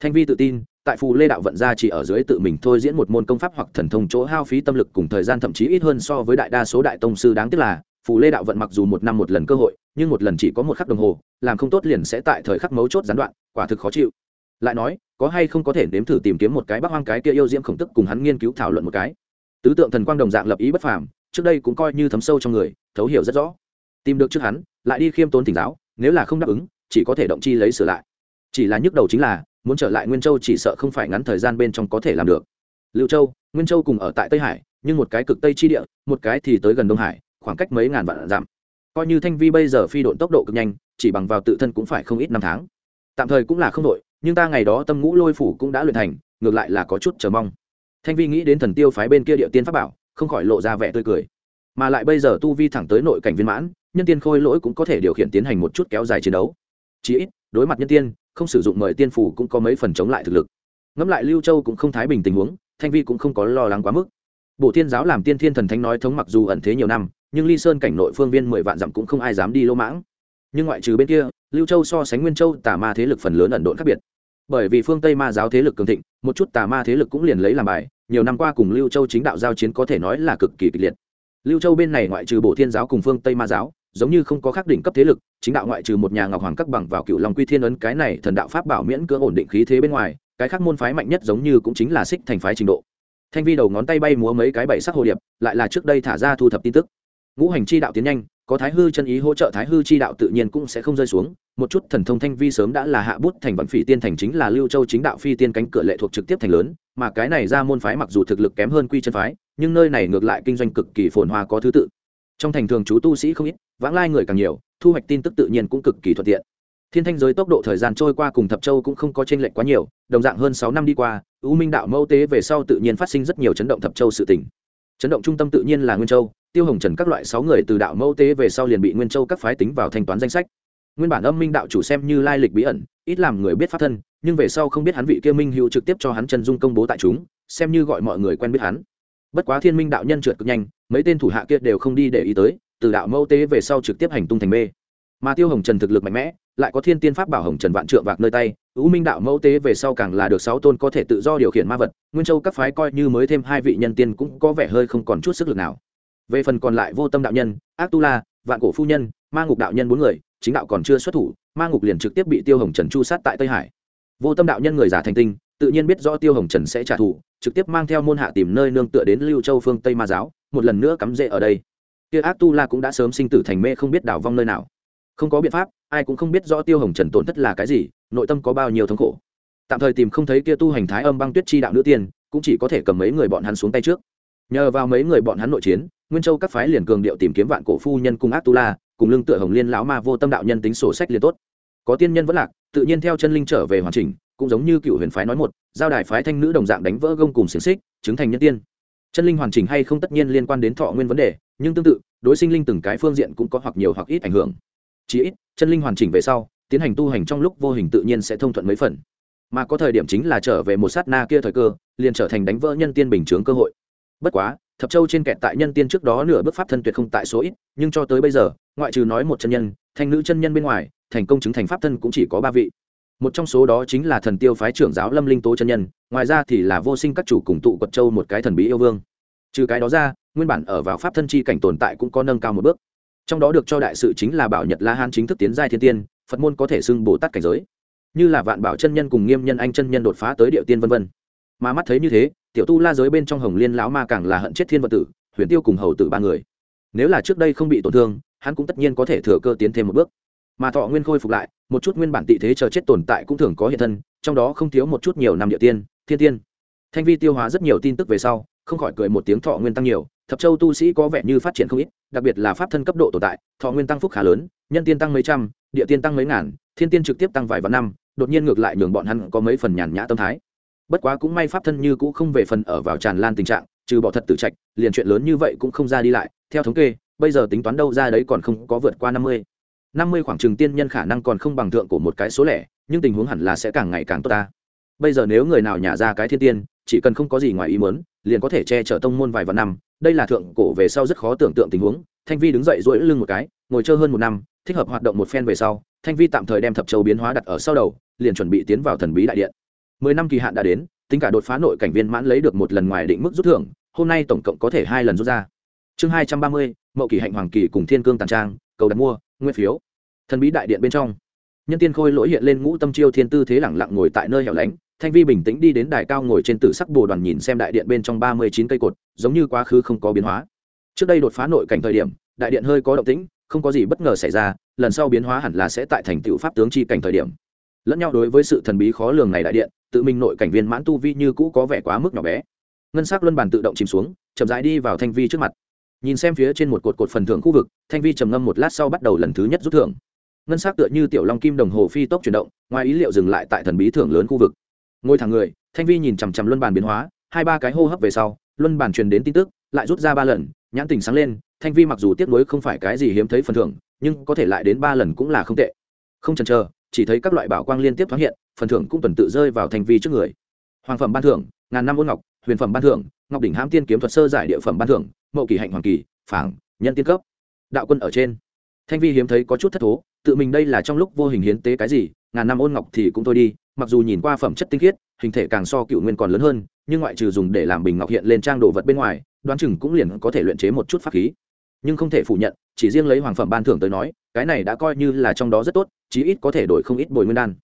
Thanh vi tự tin tại phù lê đạo vận ra chỉ ở dưới tự mình thôi diễn một môn công pháp hoặc thần thông chỗ hao phí tâm lực cùng thời gian thậm chí ít hơn so với đại đa số đại tông sư đáng tiếc là, phù lê đạo vận mặc dù một năm một lần cơ hội, nhưng một lần chỉ có một khắc đồng hồ, làm không tốt liền sẽ tại thời khắc mấu chốt gián đoạn, quả thực khó chịu. Lại nói, có hay không có thể nếm thử tìm kiếm một cái bắc hoang cái kia yêu diễm khổng tức cùng hắn nghiên cứu thảo luận một cái? Tứ tượng thần quang đồng dạng lập ý bất phàm, trước đây cũng coi như thấm sâu trong người, thấu hiểu rất rõ. Tìm được trước hắn, lại đi khiêm tốn thỉnh giáo, nếu là không đáp ứng, chỉ có thể động chi lấy sửa lại. Chỉ là nhức đầu chính là muốn trở lại nguyên châu chỉ sợ không phải ngắn thời gian bên trong có thể làm được. Lưu châu, nguyên châu cùng ở tại tây hải, nhưng một cái cực tây chi địa, một cái thì tới gần đông hải, khoảng cách mấy ngàn vạn giảm coi như thanh vi bây giờ phi độn tốc độ cực nhanh, chỉ bằng vào tự thân cũng phải không ít năm tháng. Tạm thời cũng là không đội nhưng ta ngày đó tâm ngũ lôi phủ cũng đã luyện thành, ngược lại là có chút chờ mong. Thanh vi nghĩ đến thần tiêu phái bên kia địa tiên pháp bảo, không khỏi lộ ra vẻ tươi cười. Mà lại bây giờ tu vi thẳng tới nội cảnh viên mãn, nhân tiên khôi lỗi cũng có thể điều khiển tiến hành một chút kéo dài chiến đấu. Chí ít, đối mặt nhân tiên không sử dụng mời tiên phủ cũng có mấy phần chống lại thực lực. Ngẫm lại lưu châu cũng không thái bình tình huống, thanh vi cũng không có lo lắng quá mức. Bộ tiên giáo làm tiên thiên thần thánh nói thống mặc dù ẩn thế nhiều năm, nhưng ly sơn cảnh nội phương viên mười vạn dặm cũng không ai dám đi lỗ mãng. Nhưng ngoại trừ bên kia, lưu châu so sánh nguyên châu, tà ma thế lực phần lớn ẩn độn khác biệt. Bởi vì phương tây ma giáo thế lực cường thịnh, một chút tà ma thế lực cũng liền lấy làm bài, nhiều năm qua cùng lưu châu chính đạo giao chiến có thể nói là cực kỳ kịch liệt. Lưu châu bên này ngoại trừ bộ thiên giáo cùng phương tây ma giáo giống như không có khắc đỉnh cấp thế lực, chính đạo ngoại trừ một nhà ngọc hoàng các bằng vào cựu long quy thiên ấn, cái này thần đạo pháp bảo miễn cưỡng ổn định khí thế bên ngoài, cái khác môn phái mạnh nhất giống như cũng chính là xích thành phái trình độ. Thanh vi đầu ngón tay bay múa mấy cái bảy sắc hồ điệp, lại là trước đây thả ra thu thập tin tức. Ngũ hành chi đạo tiến nhanh, có thái hư chân ý hỗ trợ thái hư chi đạo tự nhiên cũng sẽ không rơi xuống, một chút thần thông thanh vi sớm đã là hạ bút thành vận phỉ tiên thành chính là lưu châu chính đạo phi tiên cánh cửa lệ thuộc trực tiếp thành lớn, mà cái này ra môn phái mặc dù thực lực kém hơn quy chân phái, nhưng nơi này ngược lại kinh doanh cực kỳ phồn hoa có thứ tự trong thành thường chú tu sĩ không ít, vãng lai người càng nhiều, thu hoạch tin tức tự nhiên cũng cực kỳ thuận tiện. Thiên thanh giới tốc độ thời gian trôi qua cùng thập châu cũng không có tranh lệch quá nhiều, đồng dạng hơn sáu năm đi qua, u minh đạo mẫu tế về sau tự nhiên phát sinh rất nhiều chấn động thập châu sự tỉnh chấn động trung tâm tự nhiên là nguyên châu, tiêu hồng trần các loại sáu người từ đạo mẫu tế về sau liền bị nguyên châu các phái tính vào thanh toán danh sách. Nguyên bản âm minh đạo chủ xem như lai lịch bí ẩn, ít làm người biết pháp thân, nhưng về sau không biết hắn vị kia minh hữu trực tiếp cho hắn chân dung công bố tại chúng, xem như gọi mọi người quen biết hắn bất quá thiên minh đạo nhân trượt cực nhanh, mấy tên thủ hạ kia đều không đi để ý tới, từ đạo mẫu tế về sau trực tiếp hành tung thành mê. Mà tiêu hồng trần thực lực mạnh mẽ, lại có thiên tiên pháp bảo hồng trần vạn trượng vạc nơi tay ưu minh đạo mẫu tế về sau càng là được sáu tôn có thể tự do điều khiển ma vật, nguyên châu các phái coi như mới thêm hai vị nhân tiên cũng có vẻ hơi không còn chút sức lực nào. Về phần còn lại vô tâm đạo nhân, ác tu la, vạn cổ phu nhân, ma ngục đạo nhân bốn người, chính đạo còn chưa xuất thủ, ma ngục liền trực tiếp bị tiêu hồng trần chu sát tại tây hải. Vô tâm đạo nhân người giả thành tinh tự nhiên biết rõ tiêu hồng trần sẽ trả thù, trực tiếp mang theo môn hạ tìm nơi nương tựa đến lưu châu phương tây ma giáo, một lần nữa cắm rễ ở đây. Kia ác tu la cũng đã sớm sinh tử thành mê không biết đảo vong nơi nào. Không có biện pháp, ai cũng không biết rõ tiêu hồng trần tổn thất là cái gì, nội tâm có bao nhiêu thống khổ. Tạm thời tìm không thấy kia tu hành thái âm băng tuyết chi đạo nữ tiên, cũng chỉ có thể cầm mấy người bọn hắn xuống tay trước. Nhờ vào mấy người bọn hắn nội chiến, nguyên châu các phái liền cường điệu tìm kiếm vạn cổ phu nhân cung ác tu la, cùng lưng tựa hồng liên lão ma vô tâm đạo nhân tính sổ sách liền tốt. Có tiên nhân vẫn lạc, tự nhiên theo chân linh trở về hoàn chỉnh cũng giống như cựu huyền phái nói một, giao đài phái thanh nữ đồng dạng đánh vỡ gông cùng xiềng xích, chứng thành nhân tiên. Chân linh hoàn chỉnh hay không tất nhiên liên quan đến thọ nguyên vấn đề, nhưng tương tự, đối sinh linh từng cái phương diện cũng có hoặc nhiều hoặc ít ảnh hưởng. Chỉ ít, chân linh hoàn chỉnh về sau, tiến hành tu hành trong lúc vô hình tự nhiên sẽ thông thuận mấy phần. Mà có thời điểm chính là trở về một sát na kia thời cơ, liền trở thành đánh vỡ nhân tiên bình chướng cơ hội. Bất quá, thập châu trên kẹt tại nhân tiên trước đó nửa bước pháp thân tuyệt không tại số ít, nhưng cho tới bây giờ, ngoại trừ nói một chân nhân thành nữ chân nhân bên ngoài, thành công chứng thành pháp thân cũng chỉ có ba vị một trong số đó chính là thần tiêu phái trưởng giáo lâm linh tố chân nhân, ngoài ra thì là vô sinh các chủ cùng tụ quật châu một cái thần bí yêu vương. Trừ cái đó ra, nguyên bản ở vào pháp thân chi cảnh tồn tại cũng có nâng cao một bước. Trong đó được cho đại sự chính là bảo nhật la hán chính thức tiến giai thiên tiên, phật môn có thể xưng bồ tát cảnh giới. Như là vạn bảo chân nhân cùng nghiêm nhân anh chân nhân đột phá tới địa tiên vân vân. Mà mắt thấy như thế, tiểu tu la giới bên trong hồng liên lão ma càng là hận chết thiên vật tử, huyền tiêu cùng hầu tử ba người. Nếu là trước đây không bị tổn thương, hắn cũng tất nhiên có thể thừa cơ tiến thêm một bước mà thọ nguyên khôi phục lại, một chút nguyên bản tị thế chờ chết tồn tại cũng thường có hiện thân, trong đó không thiếu một chút nhiều năm địa tiên, thiên tiên. Thanh vi tiêu hóa rất nhiều tin tức về sau, không khỏi cười một tiếng thọ nguyên tăng nhiều, thập châu tu sĩ có vẻ như phát triển không ít, đặc biệt là pháp thân cấp độ tồn tại, thọ nguyên tăng phúc khá lớn, nhân tiên tăng mấy trăm, địa tiên tăng mấy ngàn, thiên tiên trực tiếp tăng vài vạn năm, đột nhiên ngược lại nhường bọn hắn có mấy phần nhàn nhã tâm thái. Bất quá cũng may pháp thân như cũ không về phần ở vào tràn lan tình trạng, trừ bỏ thật tử trạch, liền chuyện lớn như vậy cũng không ra đi lại, theo thống kê, bây giờ tính toán đâu ra đấy còn không có vượt qua năm mươi năm mươi khoảng trường tiên nhân khả năng còn không bằng thượng của một cái số lẻ, nhưng tình huống hẳn là sẽ càng ngày càng tốt ta. Bây giờ nếu người nào nhả ra cái thiên tiên, chỉ cần không có gì ngoài ý muốn, liền có thể che chở tông môn vài vạn năm. Đây là thượng cổ về sau rất khó tưởng tượng tình huống. Thanh vi đứng dậy duỗi lưng một cái, ngồi chơi hơn một năm, thích hợp hoạt động một phen về sau, thanh vi tạm thời đem thập châu biến hóa đặt ở sau đầu, liền chuẩn bị tiến vào thần bí đại điện. Mười năm kỳ hạn đã đến, tính cả đột phá nội cảnh viên mãn lấy được một lần ngoài định mức rút thưởng, hôm nay tổng cộng có thể hai lần rút ra. Chương hai trăm ba mươi, mậu kỳ hạnh hoàng kỳ cùng thiên cương tàn trang, cầu đặt mua nguyên phiếu. Thần bí đại điện bên trong, nhân tiên khôi lỗi hiện lên ngũ tâm chiêu thiên tư thế lẳng lặng ngồi tại nơi hẻo lánh, thanh vi bình tĩnh đi đến đài cao ngồi trên tử sắc bồ đoàn nhìn xem đại điện bên trong ba mươi chín cây cột, giống như quá khứ không có biến hóa. Trước đây đột phá nội cảnh thời điểm, đại điện hơi có động tĩnh, không có gì bất ngờ xảy ra, lần sau biến hóa hẳn là sẽ tại thành tựu pháp tướng chi cảnh thời điểm. Lẫn nhau đối với sự thần bí khó lường này đại điện, tự mình nội cảnh viên mãn tu vi như cũ có vẻ quá mức nhỏ bé. Ngân s ắ c luân bàn tự động chìm xuống, chậm rãi đi vào thanh vi trước mặt nhìn xem phía trên một cột cột phần thưởng khu vực, thanh vi trầm ngâm một lát sau bắt đầu lần thứ nhất rút thưởng. Ngân s ắ c tựa như tiểu long kim đồng hồ phi tốc chuyển động, ngoài ý liệu dừng lại tại thần bí thưởng lớn khu vực. Ngồi thẳng người, thanh vi nhìn chằm chằm luân bàn biến hóa, hai ba cái hô hấp về sau, luân bàn truyền đến tin tức, lại rút ra ba lần, nhãn tình sáng lên, thanh vi mặc dù tiếc nuối không phải cái gì hiếm thấy phần thưởng, nhưng có thể lại đến ba lần cũng là không tệ. Không chần chờ, chỉ thấy các loại bảo quang liên tiếp thoáng hiện, phần thưởng cũng tuần tự rơi vào thanh vi trước người. Hoàng phẩm ban thưởng, ngàn năm ôn ngọc, huyền phẩm ban thưởng, ngọc đỉnh hãm tiên kiếm thuật sơ giải địa phẩm ban thưởng mậu kỳ hạnh hoàng kỳ, phảng, nhân tiên cấp. Đạo quân ở trên. Thanh vi hiếm thấy có chút thất thố, tự mình đây là trong lúc vô hình hiến tế cái gì, ngàn năm ôn ngọc thì cũng thôi đi, mặc dù nhìn qua phẩm chất tinh khiết, hình thể càng so cựu nguyên còn lớn hơn, nhưng ngoại trừ dùng để làm bình ngọc hiện lên trang đồ vật bên ngoài, đoán chừng cũng liền có thể luyện chế một chút pháp khí. Nhưng không thể phủ nhận, chỉ riêng lấy hoàng phẩm ban thưởng tới nói, cái này đã coi như là trong đó rất tốt, chí ít có thể đổi không ít bồi nguyên đan.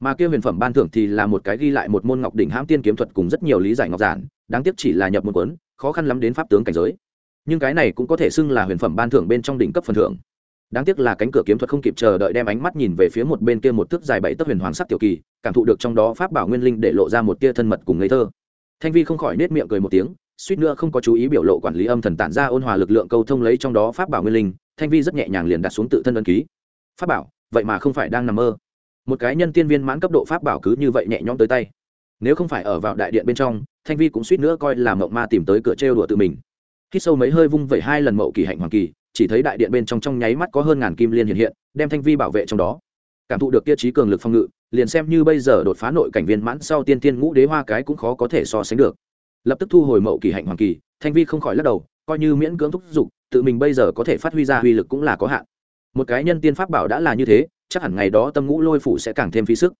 Mà kia huyền phẩm ban thưởng thì là một cái ghi lại một môn ngọc đỉnh hãm tiên kiếm thuật cùng rất nhiều lý giải ngọc giản, đáng tiếc chỉ là nhập một cuốn, khó khăn lắm đến pháp tướng cảnh giới nhưng cái này cũng có thể xưng là huyền phẩm ban thưởng bên trong đỉnh cấp phần thưởng. Đáng tiếc là cánh cửa kiếm thuật không kịp chờ đợi đem ánh mắt nhìn về phía một bên kia một thước dài bảy tấc huyền hoàng sắc tiểu kỳ, cảm thụ được trong đó pháp bảo nguyên linh để lộ ra một tia thân mật cùng ngây thơ. Thanh vi không khỏi nết miệng cười một tiếng, suýt nữa không có chú ý biểu lộ quản lý âm thần tản ra ôn hòa lực lượng câu thông lấy trong đó pháp bảo nguyên linh, thanh vi rất nhẹ nhàng liền đặt xuống tự thân ân ký. Pháp bảo, vậy mà không phải đang nằm mơ. Một cái nhân tiên viên mãn cấp độ pháp bảo cứ như vậy nhẹ nhõm tới tay. Nếu không phải ở vào đại điện bên trong, thanh vi cũng suýt nữa coi là mộng ma tìm tới cửa trêu đùa tự mình khi sâu mấy hơi vung vẩy hai lần mậu kỳ hạnh hoàng kỳ, chỉ thấy đại điện bên trong trong nháy mắt có hơn ngàn kim liên hiện hiện, đem thanh vi bảo vệ trong đó. Cảm thụ được tiêu chí cường lực phòng ngự, liền xem như bây giờ đột phá nội cảnh viên mãn sau tiên tiên ngũ đế hoa cái cũng khó có thể so sánh được. Lập tức thu hồi mậu kỳ hạnh hoàng kỳ, thanh vi không khỏi lắc đầu, coi như miễn cưỡng thúc giục, tự mình bây giờ có thể phát huy ra uy lực cũng là có hạn. Một cái nhân tiên pháp bảo đã là như thế, chắc hẳn ngày đó tâm ngũ lôi phủ sẽ càng thêm phí sức.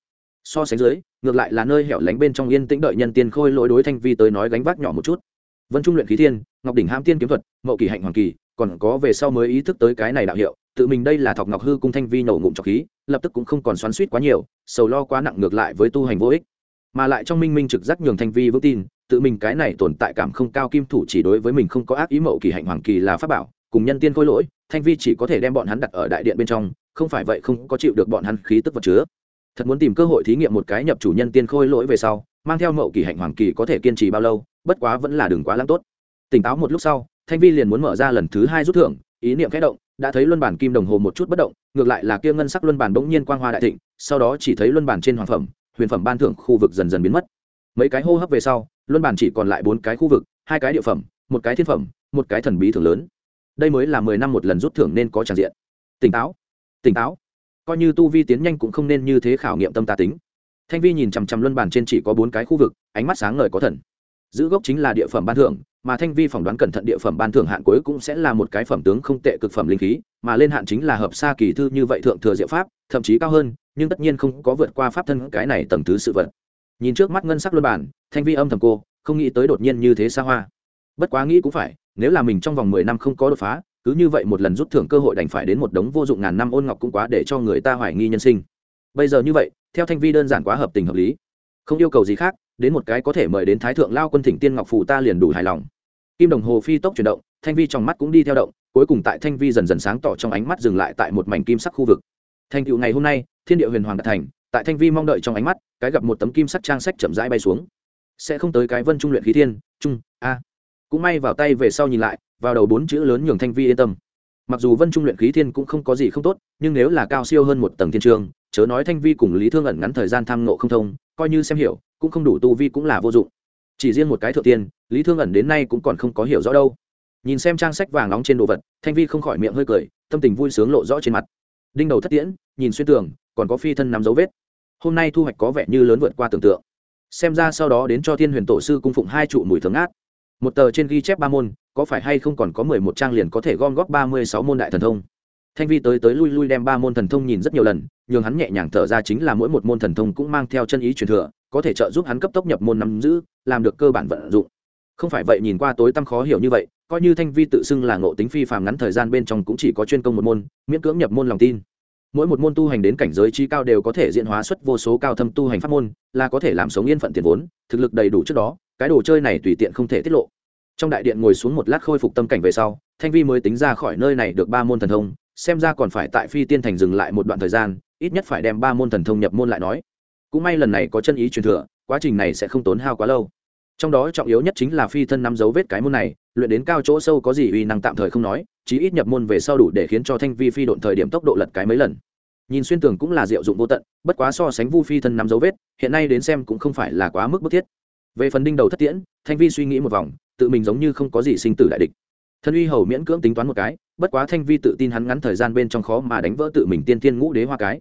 So sánh dưới, ngược lại là nơi hẻo lánh bên trong yên tĩnh đợi nhân tiên khôi lỗi đối thanh vi tới nói gánh vác nhỏ một chút vân trung luyện khí thiên, ngọc đỉnh ham tiên kiếm thuật, mậu kỳ hạnh hoàng kỳ, còn có về sau mới ý thức tới cái này đạo hiệu, tự mình đây là thọc ngọc hư cung thanh vi nổ ngụm trọc khí, lập tức cũng không còn xoắn suýt quá nhiều, sầu lo quá nặng ngược lại với tu hành vô ích. Mà lại trong minh minh trực giác nhường thanh vi vững tin, tự mình cái này tồn tại cảm không cao kim thủ chỉ đối với mình không có ác ý mậu kỳ hạnh hoàng kỳ là pháp bảo, cùng nhân tiên khôi lỗi, thanh vi chỉ có thể đem bọn hắn đặt ở đại điện bên trong, không phải vậy không có chịu được bọn hắn khí tức vật chứa thật muốn tìm cơ hội thí nghiệm một cái nhập chủ nhân tiên khôi lỗi về sau, mang theo mậu kỳ hạnh hoàng kỳ có thể kiên trì bao lâu, bất quá vẫn là đừng quá lắm tốt. Tỉnh táo một lúc sau, thanh vi liền muốn mở ra lần thứ hai rút thưởng, ý niệm khẽ động, đã thấy luân bản kim đồng hồ một chút bất động, ngược lại là kia ngân sắc luân bản bỗng nhiên quang hoa đại thịnh, sau đó chỉ thấy luân bản trên hoàng phẩm, huyền phẩm ban thưởng khu vực dần dần biến mất. Mấy cái hô hấp về sau, luân bản chỉ còn lại bốn cái khu vực, hai cái địa phẩm, một cái thiên phẩm, một cái thần bí thường lớn. Đây mới là mười năm một lần rút thưởng nên có tràn diện. Tỉnh táo tỉnh táo coi như tu vi tiến nhanh cũng không nên như thế khảo nghiệm tâm ta tính. Thanh vi nhìn chằm chằm luân bản trên chỉ có bốn cái khu vực, ánh mắt sáng ngời có thần. Giữ gốc chính là địa phẩm ban thưởng, mà thanh vi phỏng đoán cẩn thận địa phẩm ban thưởng hạn cuối cũng sẽ là một cái phẩm tướng không tệ cực phẩm linh khí, mà lên hạn chính là hợp xa kỳ thư như vậy thượng thừa diệu pháp, thậm chí cao hơn, nhưng tất nhiên không có vượt qua pháp thân cái này tầng thứ sự vật. Nhìn trước mắt ngân sắc luân bản thanh vi âm thầm cô, không nghĩ tới đột nhiên như thế xa hoa. Bất quá nghĩ cũng phải, nếu là mình trong vòng mười năm không có đột phá cứ như vậy một lần rút thưởng cơ hội đành phải đến một đống vô dụng ngàn năm ôn ngọc cũng quá để cho người ta hoài nghi nhân sinh. Bây giờ như vậy, theo thanh vi đơn giản quá hợp tình hợp lý. Không yêu cầu gì khác, đến một cái có thể mời đến thái thượng lao quân thỉnh tiên ngọc phù ta liền đủ hài lòng. Kim đồng hồ phi tốc chuyển động, thanh vi trong mắt cũng đi theo động, cuối cùng tại thanh vi dần dần sáng tỏ trong ánh mắt dừng lại tại một mảnh kim sắc khu vực. Thành tựu ngày hôm nay, thiên địa huyền hoàng đạt thành, tại thanh vi mong đợi trong ánh mắt, cái gặp một tấm kim sắc trang sách chậm rãi bay xuống. Sẽ không tới cái vân trung luyện khí thiên, trung, a. Cũng may vào tay về sau nhìn lại vào đầu bốn chữ lớn nhường thanh vi yên tâm. Mặc dù vân trung luyện khí thiên cũng không có gì không tốt, nhưng nếu là cao siêu hơn một tầng thiên trường, chớ nói thanh vi cùng lý thương ẩn ngắn thời gian tham nộ không thông, coi như xem hiểu, cũng không đủ tu vi cũng là vô dụng. Chỉ riêng một cái thượng tiên, lý thương ẩn đến nay cũng còn không có hiểu rõ đâu. Nhìn xem trang sách vàng nóng trên đồ vật, thanh vi không khỏi miệng hơi cười, tâm tình vui sướng lộ rõ trên mặt. Đinh đầu thất tiễn, nhìn xuyên tường, còn có phi thân nắm dấu vết. Hôm nay thu hoạch có vẻ như lớn vượt qua tưởng tượng. Xem ra sau đó đến cho thiên huyền tổ sư cung phụng hai trụ mùi thường át một tờ trên ghi chép ba môn, có phải hay không còn có mười một trang liền có thể gom góp ba mươi sáu môn đại thần thông? Thanh vi tới tới lui lui đem ba môn thần thông nhìn rất nhiều lần, nhường hắn nhẹ nhàng thở ra chính là mỗi một môn thần thông cũng mang theo chân ý truyền thừa, có thể trợ giúp hắn cấp tốc nhập môn nắm giữ, làm được cơ bản vận dụng. Không phải vậy nhìn qua tối tăm khó hiểu như vậy, coi như thanh vi tự xưng là ngộ tính phi phàm ngắn thời gian bên trong cũng chỉ có chuyên công một môn, miễn cưỡng nhập môn lòng tin. Mỗi một môn tu hành đến cảnh giới trí cao đều có thể diễn hóa xuất vô số cao thâm tu hành pháp môn, là có thể làm sống yên phận tiền vốn, thực lực đầy đủ trước đó cái đồ chơi này tùy tiện không thể tiết lộ. Trong đại điện ngồi xuống một lát khôi phục tâm cảnh về sau, thanh vi mới tính ra khỏi nơi này được ba môn thần thông, xem ra còn phải tại phi tiên thành dừng lại một đoạn thời gian, ít nhất phải đem ba môn thần thông nhập môn lại nói. Cũng may lần này có chân ý truyền thừa, quá trình này sẽ không tốn hao quá lâu. Trong đó trọng yếu nhất chính là phi thân nắm dấu vết cái môn này, luyện đến cao chỗ sâu có gì uy năng tạm thời không nói, chí ít nhập môn về sau đủ để khiến cho thanh vi phi độn thời điểm tốc độ lật cái mấy lần. Nhìn xuyên tường cũng là diệu dụng vô tận, bất quá so sánh vu phi thân nắm dấu vết, hiện nay đến xem cũng không phải là quá mức bức thiết về phần đinh đầu thất tiễn, thanh vi suy nghĩ một vòng, tự mình giống như không có gì sinh tử đại địch. Thân uy hầu miễn cưỡng tính toán một cái, bất quá thanh vi tự tin hắn ngắn thời gian bên trong khó mà đánh vỡ tự mình tiên tiên ngũ đế hoa cái.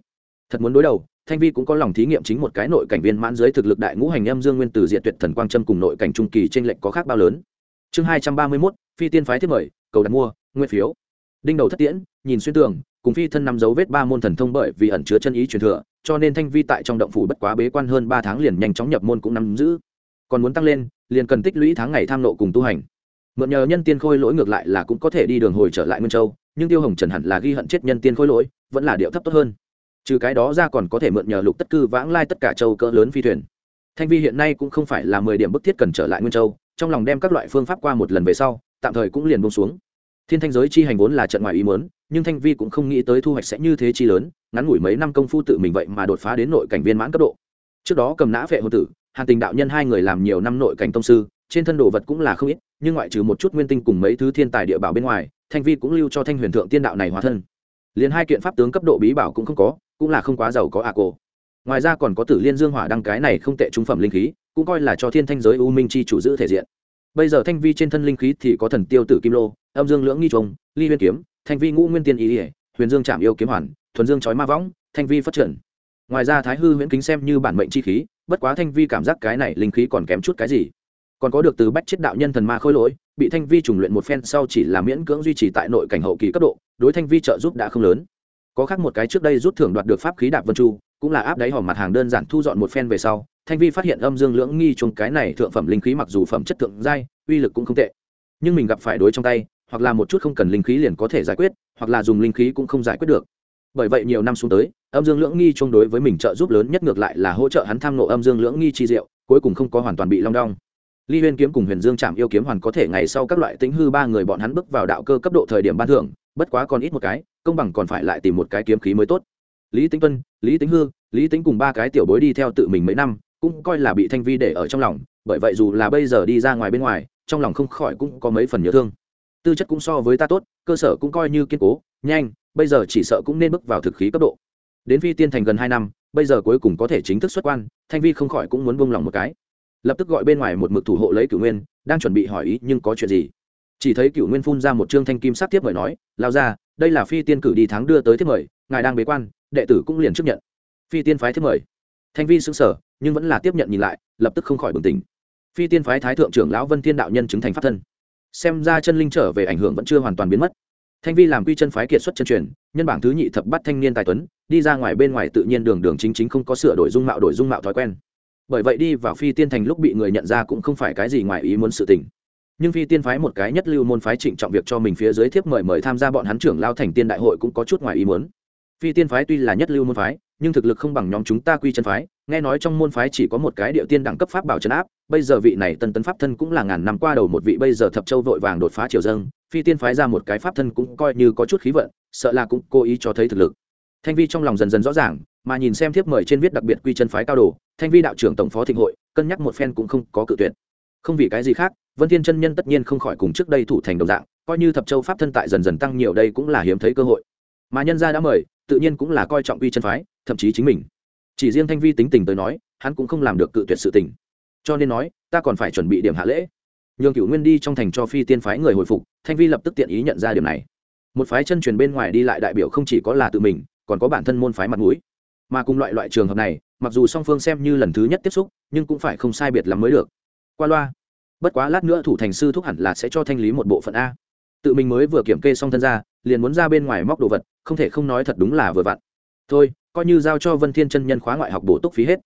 Thật muốn đối đầu, thanh vi cũng có lòng thí nghiệm chính một cái nội cảnh viên mãn dưới thực lực đại ngũ hành âm dương nguyên tử diện tuyệt thần quang trâm cùng nội cảnh trung kỳ trên lệnh có khác bao lớn. Chương hai trăm ba mươi mốt, phi tiên phái thiết mời, cầu đặt mua nguyên phiếu. Đinh đầu thất tiễn, nhìn xuyên tường, cùng phi thân nằm dấu vết ba môn thần thông bởi vì ẩn chứa chân ý truyền thừa, cho nên thanh vi tại trong động phủ bất quá bế quan hơn ba tháng liền nhanh chóng nhập môn cũng nắm giữ còn muốn tăng lên, liền cần tích lũy tháng ngày tham nộ cùng tu hành. Mượn nhờ nhân tiên khôi lỗi ngược lại là cũng có thể đi đường hồi trở lại nguyên châu, nhưng tiêu hồng trần hẳn là ghi hận chết nhân tiên khôi lỗi, vẫn là điệu thấp tốt hơn. Trừ cái đó ra còn có thể mượn nhờ lục tất cư vãng lai tất cả châu cỡ lớn phi thuyền. Thanh vi hiện nay cũng không phải là mười điểm bức thiết cần trở lại nguyên châu, trong lòng đem các loại phương pháp qua một lần về sau, tạm thời cũng liền bông xuống. Thiên thanh giới chi hành vốn là trận ngoài ý muốn, nhưng thanh vi cũng không nghĩ tới thu hoạch sẽ như thế chi lớn, ngắn ngủi mấy năm công phu tự mình vậy mà đột phá đến nội cảnh viên mãn cấp độ. Trước đó cầm nã vệ hồ tử hàn tình đạo nhân hai người làm nhiều năm nội cảnh tông sư, trên thân đồ vật cũng là không ít, nhưng ngoại trừ một chút nguyên tinh cùng mấy thứ thiên tài địa bảo bên ngoài, thanh vi cũng lưu cho thanh huyền thượng tiên đạo này hóa thân. Liền hai kiện pháp tướng cấp độ bí bảo cũng không có, cũng là không quá giàu có ạ cổ. Ngoài ra còn có tử liên dương hỏa đăng cái này không tệ trung phẩm linh khí, cũng coi là cho thiên thanh giới u minh chi chủ giữ thể diện. Bây giờ thanh vi trên thân linh khí thì có thần tiêu tử kim lô, âm dương lưỡng nghi trùng, ly huyên kiếm, thanh vi ngũ nguyên tiên ý ỉa huyền dương trạm yêu kiếm hoàn, thuần dương chói ma võng, thanh vi phát triển ngoài ra thái hư huyễn kính xem như bản mệnh chi khí, bất quá thanh vi cảm giác cái này linh khí còn kém chút cái gì. Còn có được từ bách chết đạo nhân thần ma khôi lỗi, bị thanh vi trùng luyện một phen sau chỉ là miễn cưỡng duy trì tại nội cảnh hậu kỳ cấp độ, đối thanh vi trợ giúp đã không lớn. Có khác một cái trước đây rút thưởng đoạt được pháp khí đạp vân chu, cũng là áp đáy hòm mặt hàng đơn giản thu dọn một phen về sau, thanh vi phát hiện âm dương lưỡng nghi chung cái này thượng phẩm linh khí mặc dù phẩm chất thượng giai, uy lực cũng không tệ. Nhưng mình gặp phải đối trong tay, hoặc là một chút không cần linh khí liền có thể giải quyết, hoặc là dùng linh khí cũng không giải quyết được bởi vậy nhiều năm xuống tới, âm dương lưỡng nghi chung đối với mình trợ giúp lớn nhất ngược lại là hỗ trợ hắn tham nộ âm dương lưỡng nghi chi diệu, cuối cùng không có hoàn toàn bị long đong. Ly huyên kiếm cùng huyền dương chạm yêu kiếm hoàn có thể ngày sau các loại tính hư ba người bọn hắn bước vào đạo cơ cấp độ thời điểm ban thưởng, bất quá còn ít một cái, công bằng còn phải lại tìm một cái kiếm khí mới tốt. Lý tính tuân, lý tính hư, lý tính cùng ba cái tiểu bối đi theo tự mình mấy năm, cũng coi là bị thanh vi để ở trong lòng, bởi vậy dù là bây giờ đi ra ngoài bên ngoài, trong lòng không khỏi cũng có mấy phần nhớ thương. Tư chất cũng so với ta tốt, cơ sở cũng coi như kiên cố nhanh, bây giờ chỉ sợ cũng nên bước vào thực khí cấp độ. Đến phi tiên thành gần hai năm, bây giờ cuối cùng có thể chính thức xuất quan, thanh vi không khỏi cũng muốn buông lòng một cái. Lập tức gọi bên ngoài một mực thủ hộ lấy cửu nguyên, đang chuẩn bị hỏi ý nhưng có chuyện gì. Chỉ thấy cửu nguyên phun ra một trương thanh kim sắc tiếp mời nói, lao ra, đây là phi tiên cử đi tháng đưa tới tiếp mời, ngài đang bế quan, đệ tử cũng liền chấp nhận. Phi tiên phái tiếp mời. Thanh vi xứng sở nhưng vẫn là tiếp nhận nhìn lại, lập tức không khỏi bừng tỉnh. Phi tiên phái thái thượng trưởng lão vân thiên đạo nhân chứng thành pháp thân. Xem ra chân linh trở về ảnh hưởng vẫn chưa hoàn toàn biến mất thanh vi làm quy chân phái kiệt xuất chân truyền, nhân bảng thứ nhị thập bắt thanh niên tài tuấn, đi ra ngoài bên ngoài tự nhiên đường đường chính chính không có sửa đổi dung mạo đổi dung mạo thói quen. Bởi vậy đi vào phi tiên thành lúc bị người nhận ra cũng không phải cái gì ngoài ý muốn sự tình. Nhưng phi tiên phái một cái nhất lưu môn phái trịnh trọng việc cho mình phía dưới thiếp mời mời tham gia bọn hắn trưởng lao thành tiên đại hội cũng có chút ngoài ý muốn. Phi tiên phái tuy là nhất lưu môn phái, nhưng thực lực không bằng nhóm chúng ta quy chân phái, nghe nói trong môn phái chỉ có một cái điệu tiên đẳng cấp pháp bảo trấn áp, bây giờ vị này tân tấn pháp thân cũng là ngàn năm qua đầu một vị, bây giờ thập châu vội vàng đột phá triều dâng phi tiên phái ra một cái pháp thân cũng coi như có chút khí vận, sợ là cũng cố ý cho thấy thực lực. Thanh vi trong lòng dần dần rõ ràng, mà nhìn xem thiếp mời trên viết đặc biệt quy chân phái cao đồ, thanh vi đạo trưởng tổng phó thịnh hội, cân nhắc một phen cũng không có cự tuyệt. Không vì cái gì khác, vân thiên chân nhân tất nhiên không khỏi cùng trước đây thủ thành đồng dạng, coi như thập châu pháp thân tại dần dần tăng nhiều đây cũng là hiếm thấy cơ hội. Mà nhân gia đã mời, tự nhiên cũng là coi trọng quy chân phái, thậm chí chính mình. Chỉ riêng thanh vi tính tình tới nói, hắn cũng không làm được cự tuyệt sự tình. Cho nên nói, ta còn phải chuẩn bị điểm hạ lễ nhường Cựu nguyên đi trong thành cho phi tiên phái người hồi phục, thanh vi lập tức tiện ý nhận ra điểm này. Một phái chân truyền bên ngoài đi lại đại biểu không chỉ có là tự mình, còn có bản thân môn phái mặt mũi. Mà cùng loại loại trường hợp này, mặc dù song phương xem như lần thứ nhất tiếp xúc, nhưng cũng phải không sai biệt lắm mới được. Qua loa. Bất quá lát nữa thủ thành sư thúc hẳn là sẽ cho thanh lý một bộ phận a. Tự mình mới vừa kiểm kê xong thân ra, liền muốn ra bên ngoài móc đồ vật, không thể không nói thật đúng là vừa vặn. Thôi, coi như giao cho vân thiên chân nhân khóa ngoại học bổ túc phí hết.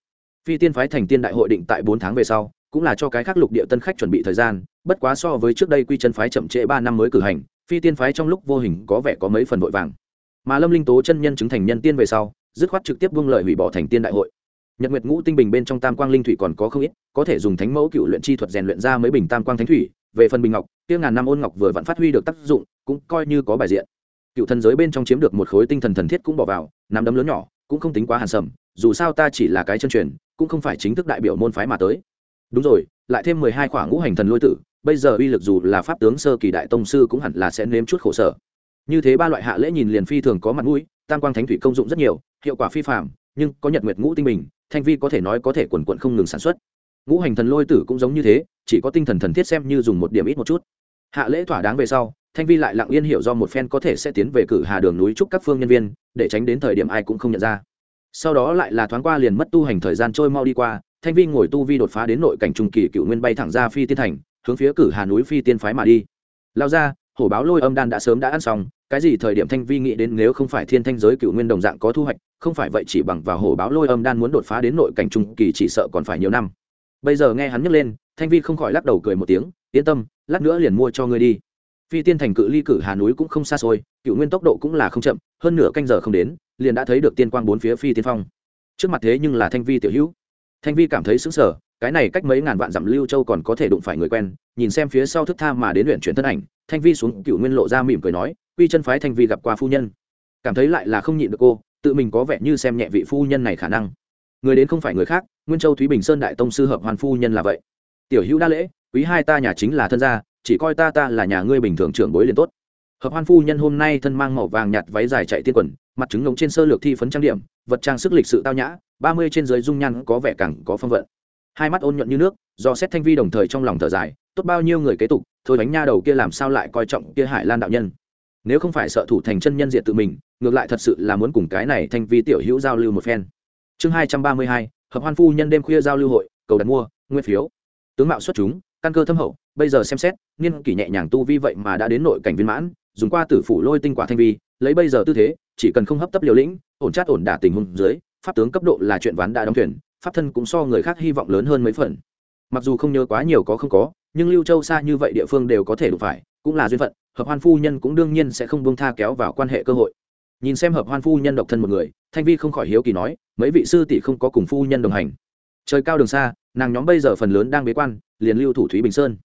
Phi tiên phái thành tiên đại hội định tại bốn tháng về sau cũng là cho cái khác lục địa tân khách chuẩn bị thời gian, bất quá so với trước đây quy chân phái chậm trễ ba năm mới cử hành, phi tiên phái trong lúc vô hình có vẻ có mấy phần vội vàng. Mà lâm linh tố chân nhân chứng thành nhân tiên về sau, dứt khoát trực tiếp buông lời hủy bỏ thành tiên đại hội. Nhật nguyệt ngũ tinh bình bên trong tam quang linh thủy còn có không ít, có thể dùng thánh mẫu cựu luyện chi thuật rèn luyện ra mấy bình tam quang thánh thủy, về phần bình ngọc tiêu ngàn năm ôn ngọc vừa vẫn phát huy được tác dụng, cũng coi như có bài diện. Cựu thần giới bên trong chiếm được một khối tinh thần thần thiết cũng bỏ vào, nắm đấm lớn nhỏ, cũng không tính quá hàn sầm, dù sao ta chỉ là cái chân truyền, cũng không phải chính thức đại biểu môn phái mà tới đúng rồi, lại thêm mười hai khoảng ngũ hành thần lôi tử, bây giờ uy lực dù là pháp tướng sơ kỳ đại tông sư cũng hẳn là sẽ nếm chút khổ sở. Như thế ba loại hạ lễ nhìn liền phi thường có mặt mũi, tam quang thánh thủy công dụng rất nhiều, hiệu quả phi phạm nhưng có nhật nguyệt ngũ tinh bình, thanh vi có thể nói có thể quần quận không ngừng sản xuất. Ngũ hành thần lôi tử cũng giống như thế, chỉ có tinh thần thần thiết xem như dùng một điểm ít một chút. Hạ lễ thỏa đáng về sau, thanh vi lại lặng yên hiểu do một phen có thể sẽ tiến về cử hà đường núi trúc các phương nhân viên, để tránh đến thời điểm ai cũng không nhận ra. Sau đó lại là thoáng qua liền mất tu hành thời gian trôi mau đi qua thanh vi ngồi tu vi đột phá đến nội cảnh trung kỳ cựu nguyên bay thẳng ra phi tiên thành, hướng phía cử hà núi phi tiên phái mà đi. Lao ra, hổ báo lôi âm đan đã sớm đã ăn xong, cái gì thời điểm thanh vi nghĩ đến nếu không phải thiên thanh giới cựu nguyên đồng dạng có thu hoạch, không phải vậy chỉ bằng vào hổ báo lôi âm đan muốn đột phá đến nội cảnh trung kỳ chỉ sợ còn phải nhiều năm. Bây giờ nghe hắn nhấc lên, thanh vi không khỏi lắc đầu cười một tiếng, yên tâm, lát nữa liền mua cho ngươi đi. Phi tiên thành cự ly cử hà núi cũng không xa xôi, cựu nguyên tốc độ cũng là không chậm, hơn nửa canh giờ không đến, liền đã thấy được tiên quang bốn phía phi tiên phong. Trước mặt thế nhưng là thanh vi tiểu hữu thanh vi cảm thấy sững sờ, cái này cách mấy ngàn vạn dặm lưu châu còn có thể đụng phải người quen nhìn xem phía sau thức tha mà đến luyện chuyển thân ảnh thanh vi xuống cựu nguyên lộ ra mỉm cười nói quy chân phái thanh vi gặp qua phu nhân. Cảm thấy lại là không nhịn được cô tự mình có vẻ như xem nhẹ vị phu nhân này khả năng. Người đến không phải người khác nguyên châu thúy bình sơn đại tông sư hợp hoàn phu nhân là vậy. Tiểu hữu đa lễ quý hai ta nhà chính là thân gia chỉ coi ta ta là nhà ngươi bình thường trưởng bối liền tốt. Hợp hoan phu nhân hôm nay thân mang màu vàng nhạt váy dài chạy tiên quần mặt trứng ngống trên sơ lược thi phấn trang điểm, vật trang sức lịch sự tao nhã, ba mươi trên dưới dung nhan có vẻ càng có phong vận. Hai mắt ôn nhuận như nước, do xét thanh vi đồng thời trong lòng thở dài, tốt bao nhiêu người kế tục, thôi bánh nha đầu kia làm sao lại coi trọng kia hải lan đạo nhân. Nếu không phải sợ thủ thành chân nhân diện tự mình, ngược lại thật sự là muốn cùng cái này thanh vi tiểu hữu giao lưu một phen. Chương hai trăm ba mươi hai, hợp hoan phu nhân đêm khuya giao lưu hội, cầu đặt mua, nguyên phiếu. Tướng mạo xuất chúng, căn cơ thâm hậu, bây giờ xem xét niên kỷ nhẹ nhàng tu vi vậy mà đã đến nội cảnh viên mãn, dùng qua tử phủ lôi tinh quả thanh vi lấy bây giờ tư thế, chỉ cần không hấp tấp liều lĩnh, ổn chát ổn đả tình huống dưới, pháp tướng cấp độ là chuyện ván đã đóng thuyền, pháp thân cũng so người khác hy vọng lớn hơn mấy phần. Mặc dù không nhớ quá nhiều có không có, nhưng lưu châu xa như vậy địa phương đều có thể đụng phải, cũng là duyên phận, hợp hoan phu nhân cũng đương nhiên sẽ không buông tha kéo vào quan hệ cơ hội. Nhìn xem hợp hoan phu nhân độc thân một người, thanh vi không khỏi hiếu kỳ nói, mấy vị sư tỷ không có cùng phu nhân đồng hành. Trời cao đường xa, nàng nhóm bây giờ phần lớn đang bế quan, liền lưu thủ thúy bình sơn.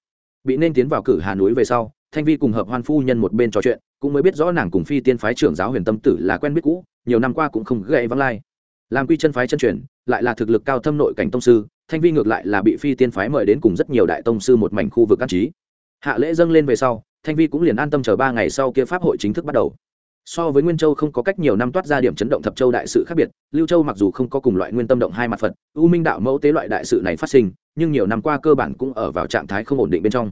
Bị nên tiến vào cử hà núi về sau thanh vi cùng hợp hoan phu nhân một bên trò chuyện, cũng mới biết rõ nàng cùng phi tiên phái trưởng giáo huyền tâm tử là quen biết cũ, nhiều năm qua cũng không gậy vắng lai. Làm quy chân phái chân truyền, lại là thực lực cao thâm nội cảnh tông sư, thanh vi ngược lại là bị phi tiên phái mời đến cùng rất nhiều đại tông sư một mảnh khu vực an trí. Hạ lễ dâng lên về sau, thanh vi cũng liền an tâm chờ ba ngày sau kia pháp hội chính thức bắt đầu. So với nguyên châu không có cách nhiều năm toát ra điểm chấn động thập châu đại sự khác biệt, lưu châu mặc dù không có cùng loại nguyên tâm động hai mặt phật, u minh đạo mẫu tế loại đại sự này phát sinh, nhưng nhiều năm qua cơ bản cũng ở vào trạng thái không ổn định bên trong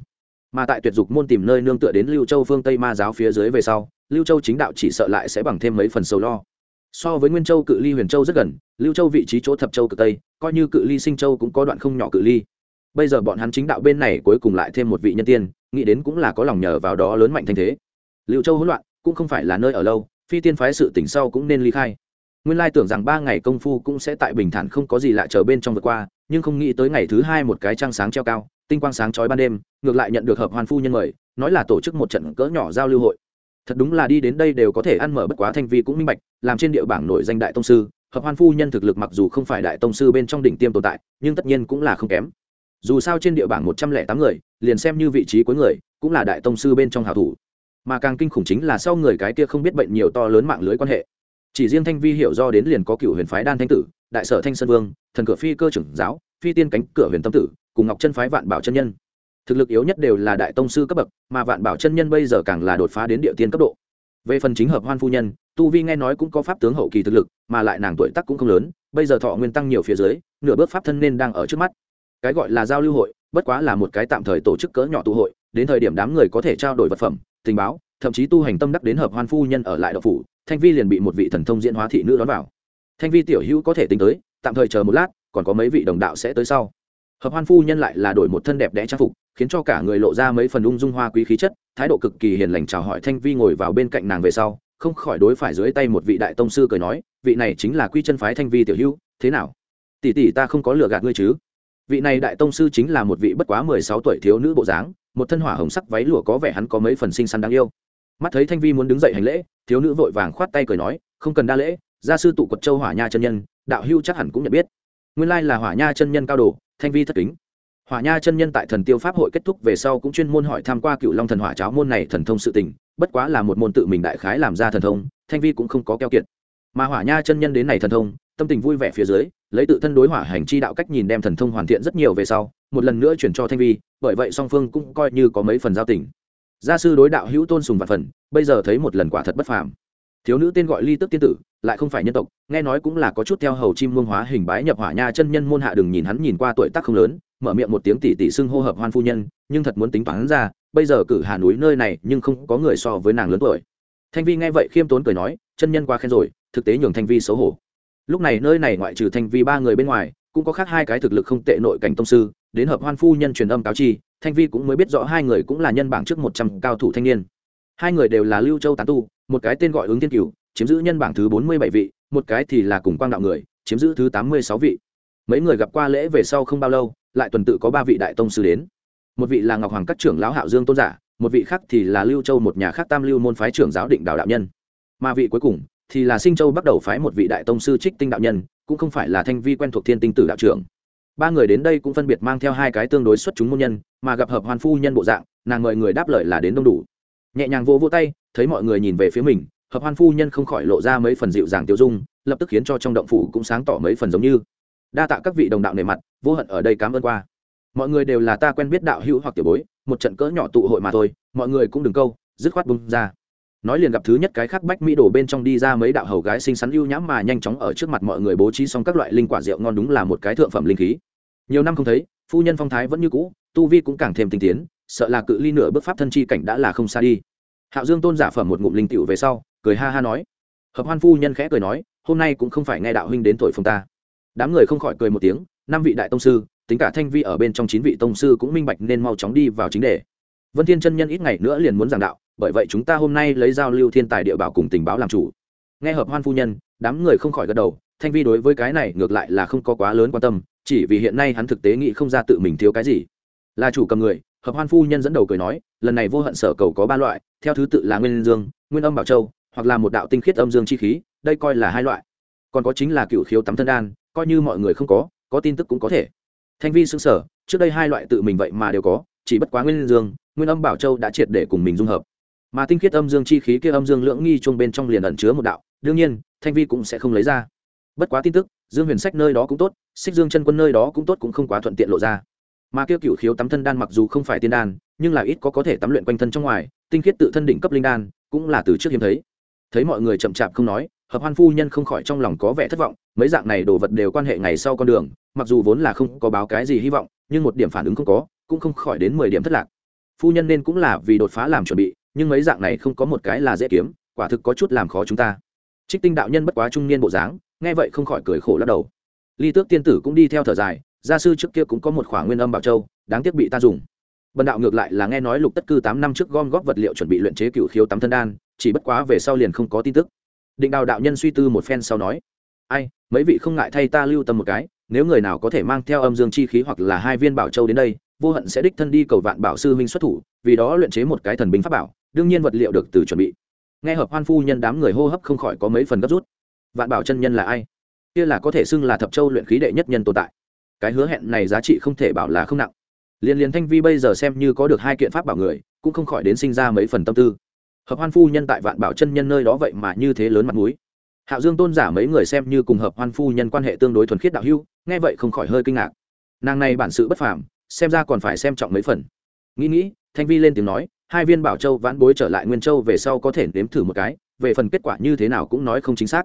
mà tại tuyệt dục môn tìm nơi nương tựa đến lưu châu phương tây ma giáo phía dưới về sau, lưu châu chính đạo chỉ sợ lại sẽ bằng thêm mấy phần sầu lo. So với nguyên châu cự ly huyền châu rất gần, lưu châu vị trí chỗ thập châu cực tây, coi như cự ly sinh châu cũng có đoạn không nhỏ cự ly. Bây giờ bọn hắn chính đạo bên này cuối cùng lại thêm một vị nhân tiên, nghĩ đến cũng là có lòng nhờ vào đó lớn mạnh thanh thế. Lưu châu hỗn loạn, cũng không phải là nơi ở lâu, phi tiên phái sự tỉnh sau cũng nên ly khai. Nguyên lai tưởng rằng ba ngày công phu cũng sẽ tại bình thản không có gì lạ chờ bên trong vượt qua, nhưng không nghĩ tới ngày thứ hai một cái trăng sáng treo cao tinh quang sáng chói ban đêm, ngược lại nhận được hợp hoàn phu nhân mời, nói là tổ chức một trận cỡ nhỏ giao lưu hội. Thật đúng là đi đến đây đều có thể ăn mở bất quá thanh vi cũng minh bạch, làm trên địa bảng nổi danh đại tông sư, hợp hoan phu nhân thực lực mặc dù không phải đại tông sư bên trong đỉnh tiêm tồn tại, nhưng tất nhiên cũng là không kém. Dù sao trên địa bảng một trăm lẻ tám người, liền xem như vị trí cuối người, cũng là đại tông sư bên trong hảo thủ. Mà càng kinh khủng chính là sau người cái kia không biết bệnh nhiều to lớn mạng lưới quan hệ. Chỉ riêng thanh vi hiểu do đến liền có cựu huyền phái đan thanh tử, đại sở thanh sơn vương, thần cửa phi cơ trưởng giáo phi tiên cánh cửa huyền tâm tử, cùng ngọc chân phái vạn bảo chân nhân. Thực lực yếu nhất đều là đại tông sư cấp bậc, mà vạn bảo chân nhân bây giờ càng là đột phá đến địa tiên cấp độ. Về phần chính hợp hoan phu nhân, tu vi nghe nói cũng có pháp tướng hậu kỳ thực lực, mà lại nàng tuổi tác cũng không lớn, bây giờ thọ nguyên tăng nhiều phía dưới, nửa bước pháp thân nên đang ở trước mắt. Cái gọi là giao lưu hội, bất quá là một cái tạm thời tổ chức cỡ nhỏ tụ hội, đến thời điểm đám người có thể trao đổi vật phẩm, tình báo, thậm chí tu hành tâm đắc đến hợp hoan phu nhân ở lại độc phủ, thanh vi liền bị một vị thần thông diễn hóa thị nữ đón vào. Thanh vi tiểu hữu có thể tính tới, tạm thời chờ một lát còn có mấy vị đồng đạo sẽ tới sau. Hợp hoan phu nhân lại là đổi một thân đẹp đẽ trang phục, khiến cho cả người lộ ra mấy phần ung dung hoa quý khí chất, thái độ cực kỳ hiền lành chào hỏi thanh vi ngồi vào bên cạnh nàng về sau, không khỏi đối phải dưới tay một vị đại tông sư cười nói, vị này chính là quy chân phái thanh vi tiểu hữu, thế nào? Tỷ tỷ ta không có lừa gạt ngươi chứ? Vị này đại tông sư chính là một vị bất quá mười sáu tuổi thiếu nữ bộ dáng, một thân hỏa hồng sắc váy lụa có vẻ hắn có mấy phần xinh xắn đáng yêu. Mắt thấy thanh vi muốn đứng dậy hành lễ, thiếu nữ vội vàng khoát tay cười nói, không cần đa lễ, gia sư tụ quật châu hỏa nha chân nhân, đạo hưu chắc hẳn cũng nhận biết nguyên lai là hỏa nha chân nhân cao đồ, thanh vi thất kính. Hỏa nha chân nhân tại thần tiêu pháp hội kết thúc về sau cũng chuyên môn hỏi tham q u a cựu long thần hỏa cháo môn này thần thông sự tình, bất quá là một môn tự mình đại khái làm ra thần thông, thanh vi cũng không có keo kiệt. Mà hỏa nha chân nhân đến này thần thông, tâm tình vui vẻ phía dưới, lấy tự thân đối hỏa hành chi đạo cách nhìn đem thần thông hoàn thiện rất nhiều về sau, một lần nữa chuyển cho thanh vi, bởi vậy song phương cũng coi như có mấy phần giao tình. Gia sư đối đạo hữu tôn sùng và phần, bây giờ thấy một lần quả thật bất phàm. Thiếu nữ tên gọi ly tức tiên tử lại không phải nhân tộc, nghe nói cũng là có chút theo hầu chim muông hóa hình bái nhập hỏa nha chân nhân môn hạ đừng nhìn hắn nhìn qua tuổi tác không lớn, mở miệng một tiếng tỷ tỷ xưng hô hợp hoan phu nhân, nhưng thật muốn tính toán ra, bây giờ cử hà núi nơi này nhưng không có người so với nàng lớn tuổi. Thanh vi nghe vậy khiêm tốn cười nói, chân nhân quá khen rồi, thực tế nhường thanh vi xấu hổ. Lúc này nơi này ngoại trừ thanh vi ba người bên ngoài, cũng có khác hai cái thực lực không tệ nội cảnh tông sư, đến hợp hoan phu nhân truyền âm cáo chi, thanh vi cũng mới biết rõ hai người cũng là nhân bảng trước một trăm cao thủ thanh niên. Hai người đều là lưu châu tán tu, một cái tên gọi ứng thiên cửu chiếm giữ nhân bảng thứ bốn mươi bảy vị, một cái thì là cùng quang đạo người, chiếm giữ thứ tám mươi sáu vị. Mấy người gặp qua lễ về sau không bao lâu, lại tuần tự có ba vị đại tông sư đến. Một vị là ngọc hoàng các trưởng lão hạo dương tôn giả, một vị khác thì là lưu châu một nhà khác tam lưu môn phái trưởng giáo định đạo đạo nhân. Mà vị cuối cùng thì là sinh châu bắt đầu phái một vị đại tông sư trích tinh đạo nhân, cũng không phải là thanh vi quen thuộc thiên tinh tử đạo trưởng. Ba người đến đây cũng phân biệt mang theo hai cái tương đối xuất chúng môn nhân, mà gặp hợp hoàn phu nhân bộ dạng, nàng mời người đáp lời là đến đông đủ. Nhẹ nhàng vỗ vỗ tay, thấy mọi người nhìn về phía mình hợp hoan phu nhân không khỏi lộ ra mấy phần dịu dàng tiêu dung, lập tức khiến cho trong động phủ cũng sáng tỏ mấy phần giống như. Đa tạ các vị đồng đạo nề mặt, vô hận ở đây cảm ơn qua. Mọi người đều là ta quen biết đạo hữu hoặc tiểu bối, một trận cỡ nhỏ tụ hội mà thôi, mọi người cũng đừng câu, dứt khoát bung ra. Nói liền gặp thứ nhất cái khác bách mỹ đổ bên trong đi ra mấy đạo hầu gái xinh xắn ưu nhãm mà nhanh chóng ở trước mặt mọi người bố trí xong các loại linh quả rượu ngon đúng là một cái thượng phẩm linh khí. Nhiều năm không thấy, phu nhân phong thái vẫn như cũ, tu vi cũng càng thêm tinh tiến, sợ là cự ly nửa bước pháp thân chi cảnh đã là không xa đi. Hạo dương tôn giả phẩm một ngụm linh tiệu về sau cười ha ha nói. Hợp hoan phu nhân khẽ cười nói, hôm nay cũng không phải nghe đạo huynh đến thổi phồng ta. Đám người không khỏi cười một tiếng, năm vị đại tông sư, tính cả thanh vi ở bên trong chín vị tông sư cũng minh bạch nên mau chóng đi vào chính đề. Vân thiên chân nhân ít ngày nữa liền muốn giảng đạo, bởi vậy chúng ta hôm nay lấy giao lưu thiên tài địa bảo cùng tình báo làm chủ. Nghe hợp hoan phu nhân, đám người không khỏi gật đầu, thanh vi đối với cái này ngược lại là không có quá lớn quan tâm, chỉ vì hiện nay hắn thực tế nghĩ không ra tự mình thiếu cái gì. Là chủ cầm người, hợp hoan phu nhân dẫn đầu cười nói, lần này vô hận sở cầu có ba loại, theo thứ tự là nguyên dương, nguyên âm bảo châu hoặc là một đạo tinh khiết âm dương chi khí, đây coi là hai loại. Còn có chính là cựu khiếu tắm thân đan, coi như mọi người không có có tin tức cũng có thể. Thanh vi xứng sở trước đây hai loại tự mình vậy mà đều có, chỉ bất quá nguyên dương, nguyên âm bảo châu đã triệt để cùng mình dung hợp. Mà tinh khiết âm dương chi khí kia âm dương lưỡng nghi chung bên trong liền ẩn chứa một đạo, đương nhiên, thanh vi cũng sẽ không lấy ra. Bất quá tin tức, dương huyền sách nơi đó cũng tốt, xích dương chân quân nơi đó cũng tốt cũng không quá thuận tiện lộ ra. Mà kia cựu khiếu tắm thân đan mặc dù không phải tiên đan, nhưng là ít có có thể tắm luyện quanh thân trong ngoài, tinh khiết tự thân đỉnh cấp linh đan, cũng là từ trước hiếm thấy thấy mọi người chậm chạp không nói, hợp hoan phu nhân không khỏi trong lòng có vẻ thất vọng, mấy dạng này đồ vật đều quan hệ ngày sau con đường, mặc dù vốn là không có báo cái gì hy vọng, nhưng một điểm phản ứng không có, cũng không khỏi đến mười điểm thất lạc. Phu nhân nên cũng là vì đột phá làm chuẩn bị, nhưng mấy dạng này không có một cái là dễ kiếm, quả thực có chút làm khó chúng ta. Trích tinh đạo nhân bất quá trung niên bộ dáng, nghe vậy không khỏi cười khổ lắc đầu. Ly tước tiên tử cũng đi theo thở dài, gia sư trước kia cũng có một khoảng nguyên âm bảo châu, đáng tiếc bị ta dùng. Bần đạo ngược lại là nghe nói lục tất cư tám năm trước gom góp vật liệu chuẩn bị luyện chế cựu khiếu tắm thân đan chỉ bất quá về sau liền không có tin tức. Định đào đạo nhân suy tư một phen sau nói, ai, mấy vị không ngại thay ta lưu tâm một cái, nếu người nào có thể mang theo âm dương chi khí hoặc là hai viên bảo châu đến đây, vô hận sẽ đích thân đi cầu vạn bảo sư huynh xuất thủ, vì đó luyện chế một cái thần binh pháp bảo, đương nhiên vật liệu được từ chuẩn bị. Nghe hợp hoan phu nhân đám người hô hấp không khỏi có mấy phần gấp rút. Vạn bảo chân nhân là ai? Kia là có thể xưng là thập châu luyện khí đệ nhất nhân tồn tại. Cái hứa hẹn này giá trị không thể bảo là không nặng. Liên liên thanh vi bây giờ xem như có được hai kiện pháp bảo người, cũng không khỏi đến sinh ra mấy phần tâm tư hợp hoan phu nhân tại vạn bảo chân nhân nơi đó vậy mà như thế lớn mặt mũi. Hạo dương tôn giả mấy người xem như cùng hợp hoan phu nhân quan hệ tương đối thuần khiết đạo hưu nghe vậy không khỏi hơi kinh ngạc. Nàng này bản sự bất phàm, xem ra còn phải xem trọng mấy phần. Nghĩ nghĩ, thanh vi lên tiếng nói, hai viên bảo châu vãn bối trở lại nguyên châu về sau có thể nếm thử một cái, về phần kết quả như thế nào cũng nói không chính xác.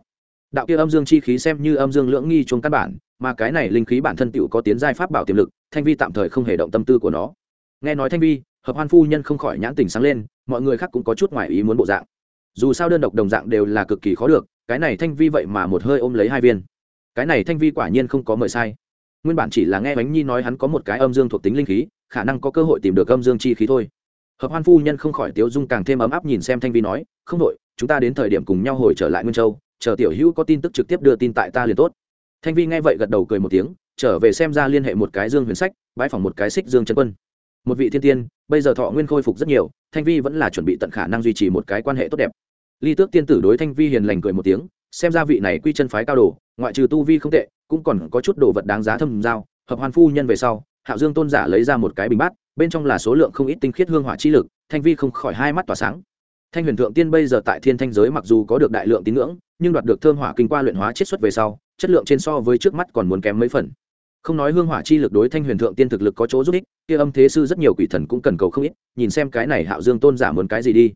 Đạo kia âm dương chi khí xem như âm dương lưỡng nghi chung căn bản, mà cái này linh khí bản thân tựu có tiến giai pháp bảo tiềm lực, thanh vi tạm thời không hề động tâm tư của nó. Nghe nói thanh vi, hợp hoan phu nhân không khỏi nhãn tình sáng lên mọi người khác cũng có chút ngoài ý muốn bộ dạng. Dù sao đơn độc đồng dạng đều là cực kỳ khó được, cái này thanh vi vậy mà một hơi ôm lấy hai viên. Cái này thanh vi quả nhiên không có mời sai. Nguyên bản chỉ là nghe bánh nhi nói hắn có một cái âm dương thuộc tính linh khí, khả năng có cơ hội tìm được âm dương chi khí thôi. Hợp hoan phu nhân không khỏi tiếu dung càng thêm ấm áp nhìn xem thanh vi nói, không đội chúng ta đến thời điểm cùng nhau hồi trở lại nguyên châu, chờ tiểu hữu có tin tức trực tiếp đưa tin tại ta liền tốt. Thanh vi nghe vậy gật đầu cười một tiếng, trở về xem ra liên hệ một cái dương huyền sách bãi phòng một cái xích dương chân quân một vị thiên tiên, bây giờ thọ nguyên khôi phục rất nhiều, thanh vi vẫn là chuẩn bị tận khả năng duy trì một cái quan hệ tốt đẹp. Ly tước tiên tử đối thanh vi hiền lành cười một tiếng, xem ra vị này quy chân phái cao đồ, ngoại trừ tu vi không tệ, cũng còn có chút đồ vật đáng giá thâm giao. Hợp hoàn phu nhân về sau, hạo dương tôn giả lấy ra một cái bình bát, bên trong là số lượng không ít tinh khiết hương hỏa chi lực, thanh vi không khỏi hai mắt tỏa sáng. Thanh huyền thượng tiên bây giờ tại thiên thanh giới mặc dù có được đại lượng tín ngưỡng, nhưng đoạt được thơm hỏa kinh qua luyện hóa chiết xuất về sau, chất lượng trên so với trước mắt còn muốn kém mấy phần. Không nói hương hỏa chi lực đối thanh huyền thượng tiên thực lực có chỗ giúp ích kia âm thế sư rất nhiều quỷ thần cũng cần cầu không ít, nhìn xem cái này hạo dương tôn giả muốn cái gì đi.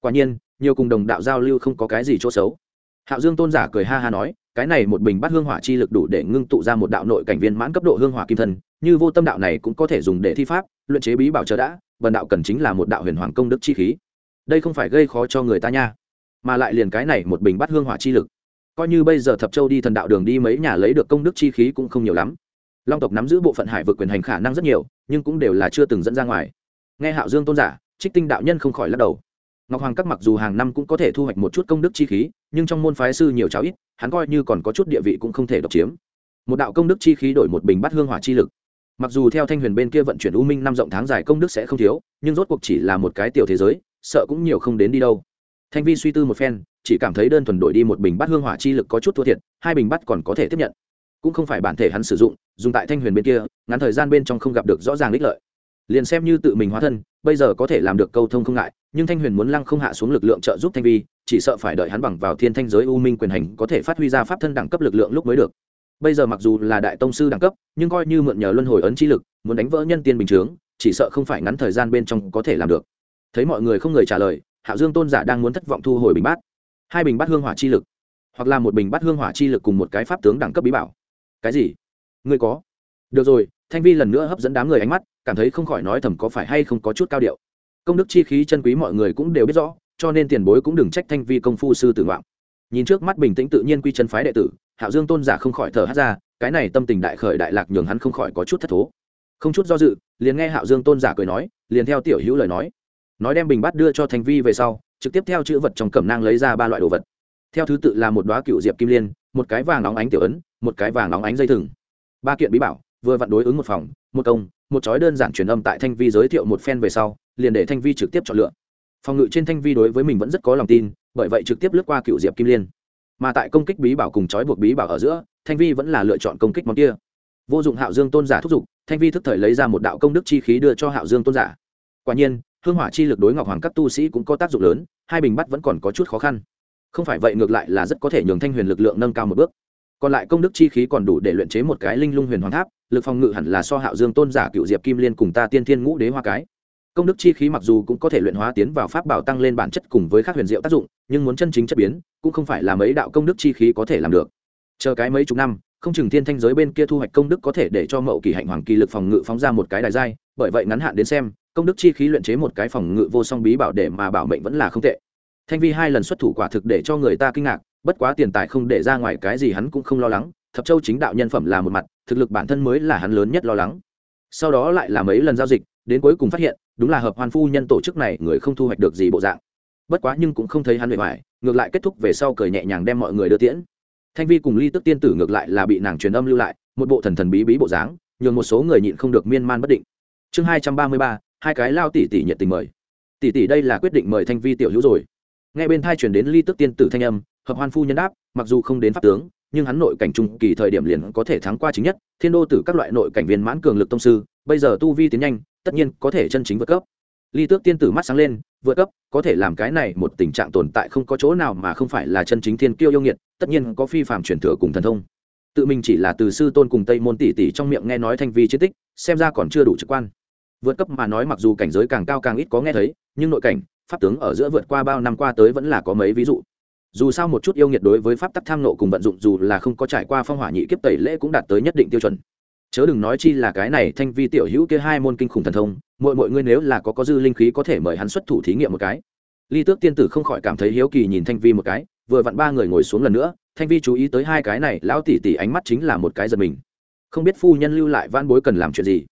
Quả nhiên, nhiều cùng đồng đạo giao lưu không có cái gì chỗ xấu. Hạo dương tôn giả cười ha ha nói, cái này một bình bắt hương hỏa chi lực đủ để ngưng tụ ra một đạo nội cảnh viên mãn cấp độ hương hỏa kim thân, như vô tâm đạo này cũng có thể dùng để thi pháp, luyện chế bí bảo chờ đã, vần đạo cần chính là một đạo huyền hoàng công đức chi khí. Đây không phải gây khó cho người ta nha, mà lại liền cái này một bình bắt hương hỏa chi lực. Coi như bây giờ thập châu đi thần đạo đường đi mấy nhà lấy được công đức chi khí cũng không nhiều lắm long tộc nắm giữ bộ phận hải vực quyền hành khả năng rất nhiều, nhưng cũng đều là chưa từng dẫn ra ngoài. Nghe hạo dương tôn giả, trích tinh đạo nhân không khỏi lắc đầu. Ngọc hoàng các mặc dù hàng năm cũng có thể thu hoạch một chút công đức chi khí, nhưng trong môn phái sư nhiều cháo ít, hắn coi như còn có chút địa vị cũng không thể độc chiếm. Một đạo công đức chi khí đổi một bình bắt hương hỏa chi lực. Mặc dù theo thanh huyền bên kia vận chuyển u minh năm rộng tháng dài công đức sẽ không thiếu, nhưng rốt cuộc chỉ là một cái tiểu thế giới, sợ cũng nhiều không đến đi đâu. Thanh vi suy tư một phen, chỉ cảm thấy đơn thuần đổi đi một bình bắt hương hỏa chi lực có chút thua thiệt, hai bình bắt còn có thể tiếp nhận cũng không phải bản thể hắn sử dụng, dùng tại thanh huyền bên kia, ngắn thời gian bên trong không gặp được rõ ràng ích lợi. Liền xem như tự mình hóa thân, bây giờ có thể làm được câu thông không ngại, nhưng thanh huyền muốn lăng không hạ xuống lực lượng trợ giúp thanh vi, chỉ sợ phải đợi hắn bằng vào thiên thanh giới u minh quyền hành có thể phát huy ra pháp thân đẳng cấp lực lượng lúc mới được. Bây giờ mặc dù là đại tông sư đẳng cấp, nhưng coi như mượn nhờ luân hồi ấn chi lực, muốn đánh vỡ nhân tiên bình chướng, chỉ sợ không phải ngắn thời gian bên trong có thể làm được. Thấy mọi người không người trả lời, hạ dương tôn giả đang muốn thất vọng thu hồi bình bát. Hai bình bát hương hỏa chi lực, hoặc là một bình bát hương hỏa chi lực cùng một cái pháp tướng đẳng cấp bí bảo cái gì? Ngươi có? Được rồi, thanh vi lần nữa hấp dẫn đám người ánh mắt, cảm thấy không khỏi nói thầm có phải hay không có chút cao điệu. Công đức chi khí chân quý mọi người cũng đều biết rõ, cho nên tiền bối cũng đừng trách thanh vi công phu sư tử ngoạm. Nhìn trước mắt bình tĩnh tự nhiên quy chân phái đệ tử, hạo dương tôn giả không khỏi thở hát ra, cái này tâm tình đại khởi đại lạc nhường hắn không khỏi có chút thất thố. Không chút do dự, liền nghe hạo dương tôn giả cười nói, liền theo tiểu hữu lời nói. Nói đem bình bát đưa cho thanh vi về sau, trực tiếp theo chữ vật trong cẩm nang lấy ra ba loại đồ vật. Theo thứ tự là một đoá cựu diệp kim liên một cái vàng óng ánh tiểu ấn, một cái vàng óng ánh dây thừng. Ba kiện bí bảo, vừa vặn đối ứng một phòng, một công, một chói đơn giản truyền âm tại thanh vi giới thiệu một phen về sau, liền để thanh vi trực tiếp chọn lựa. Phòng ngự trên thanh vi đối với mình vẫn rất có lòng tin, bởi vậy trực tiếp lướt qua cựu diệp kim liên. Mà tại công kích bí bảo cùng chói buộc bí bảo ở giữa, thanh vi vẫn là lựa chọn công kích món kia. Vô dụng hạo dương tôn giả thúc giục, thanh vi thức thời lấy ra một đạo công đức chi khí đưa cho hạo dương tôn giả. Quả nhiên, hương hỏa chi lực đối ngọc hoàng các tu sĩ cũng có tác dụng lớn, hai bình bắt vẫn còn có chút khó khăn không phải vậy ngược lại là rất có thể nhường thanh huyền lực lượng nâng cao một bước. Còn lại công đức chi khí còn đủ để luyện chế một cái linh lung huyền hoàng tháp, lực phòng ngự hẳn là so hạo dương tôn giả cựu diệp kim liên cùng ta tiên thiên ngũ đế hoa cái. Công đức chi khí mặc dù cũng có thể luyện hóa tiến vào pháp bảo tăng lên bản chất cùng với các huyền diệu tác dụng, nhưng muốn chân chính chất biến, cũng không phải là mấy đạo công đức chi khí có thể làm được. Chờ cái mấy chục năm, không chừng thiên thanh giới bên kia thu hoạch công đức có thể để cho mậu kỳ hạnh hoàng kỳ lực phòng ngự phóng ra một cái đài giai, bởi vậy ngắn hạn đến xem, công đức chi khí luyện chế một cái phòng ngự vô song bí bảo để mà bảo mệnh vẫn là không tệ thanh vi hai lần xuất thủ quả thực để cho người ta kinh ngạc, bất quá tiền tài không để ra ngoài cái gì hắn cũng không lo lắng, thập châu chính đạo nhân phẩm là một mặt, thực lực bản thân mới là hắn lớn nhất lo lắng. Sau đó lại là mấy lần giao dịch, đến cuối cùng phát hiện, đúng là hợp Hoan phu nhân tổ chức này người không thu hoạch được gì bộ dạng. Bất quá nhưng cũng không thấy hắn bề ngoài, ngược lại kết thúc về sau cười nhẹ nhàng đem mọi người đưa tiễn. Thanh vi cùng ly tức tiên tử ngược lại là bị nàng truyền âm lưu lại, một bộ thần thần bí bí bộ dáng, nhường một số người nhịn không được miên man bất định. Chương hai trăm ba mươi ba, hai cái lao tỷ tỷ nhiệt tình mời. Tỷ tỷ đây là quyết định mời thanh vi tiểu hữu rồi nghe bên thai chuyển đến ly tức tiên tử thanh âm, hợp hoan phu nhân đáp, mặc dù không đến pháp tướng, nhưng hắn nội cảnh trung kỳ thời điểm liền có thể thắng qua chính nhất, thiên đô tử các loại nội cảnh viên mãn cường lực tông sư, bây giờ tu vi tiến nhanh, tất nhiên có thể chân chính vượt cấp. Ly tước tiên tử mắt sáng lên, vượt cấp, có thể làm cái này một tình trạng tồn tại không có chỗ nào mà không phải là chân chính thiên kiêu yêu nghiệt, tất nhiên có phi phạm truyền thừa cùng thần thông. Tự mình chỉ là từ sư tôn cùng tây môn tỷ tỷ trong miệng nghe nói thanh vi chiến tích, xem ra còn chưa đủ trực quan. Vượt cấp mà nói mặc dù cảnh giới càng cao càng ít có nghe thấy, nhưng nội cảnh pháp tướng ở giữa vượt qua bao năm qua tới vẫn là có mấy ví dụ. Dù sao một chút yêu nghiệt đối với pháp tắc tham nộ cùng vận dụng dù là không có trải qua phong hỏa nhị kiếp tẩy lễ cũng đạt tới nhất định tiêu chuẩn. Chớ đừng nói chi là cái này thanh vi tiểu hữu kia hai môn kinh khủng thần thông mọi mọi ngươi nếu là có có dư linh khí có thể mời hắn xuất thủ thí nghiệm một cái. Ly tước tiên tử không khỏi cảm thấy hiếu kỳ nhìn thanh vi một cái, vừa vặn ba người ngồi xuống lần nữa, thanh vi chú ý tới hai cái này, lão tỷ tỷ ánh mắt chính là một cái giật mình. Không biết phu nhân lưu lại van bối cần làm chuyện gì.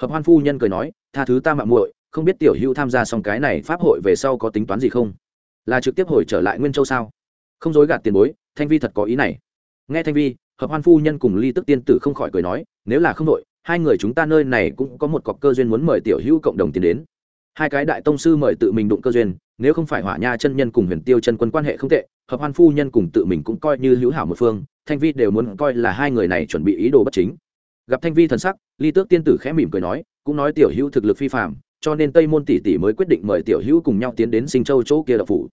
Hợp hoan phu nhân cười nói, tha thứ ta mạng muội không biết tiểu hữu tham gia xong cái này pháp hội về sau có tính toán gì không? Là trực tiếp hồi trở lại nguyên châu sao? Không dối gạt tiền bối, thanh vi thật có ý này. Nghe thanh vi, hợp hoan phu nhân cùng ly tức tiên tử không khỏi cười nói, nếu là không đội, hai người chúng ta nơi này cũng có một cọc cơ duyên muốn mời tiểu hữu cộng đồng tiến đến. Hai cái đại tông sư mời tự mình đụng cơ duyên, nếu không phải hỏa nha chân nhân cùng huyền tiêu chân quân quan hệ không tệ, hợp hoan phu nhân cùng tự mình cũng coi như hữu hảo một phương, thanh vi đều muốn coi là hai người này chuẩn bị ý đồ bất chính. Gặp thanh vi thần sắc, ly tước tiên tử khẽ mỉm cười nói, cũng nói tiểu hữu thực lực phi phạm cho nên tây môn tỷ tỷ mới quyết định mời tiểu hữu cùng nhau tiến đến sinh châu chỗ kia đậu phủ.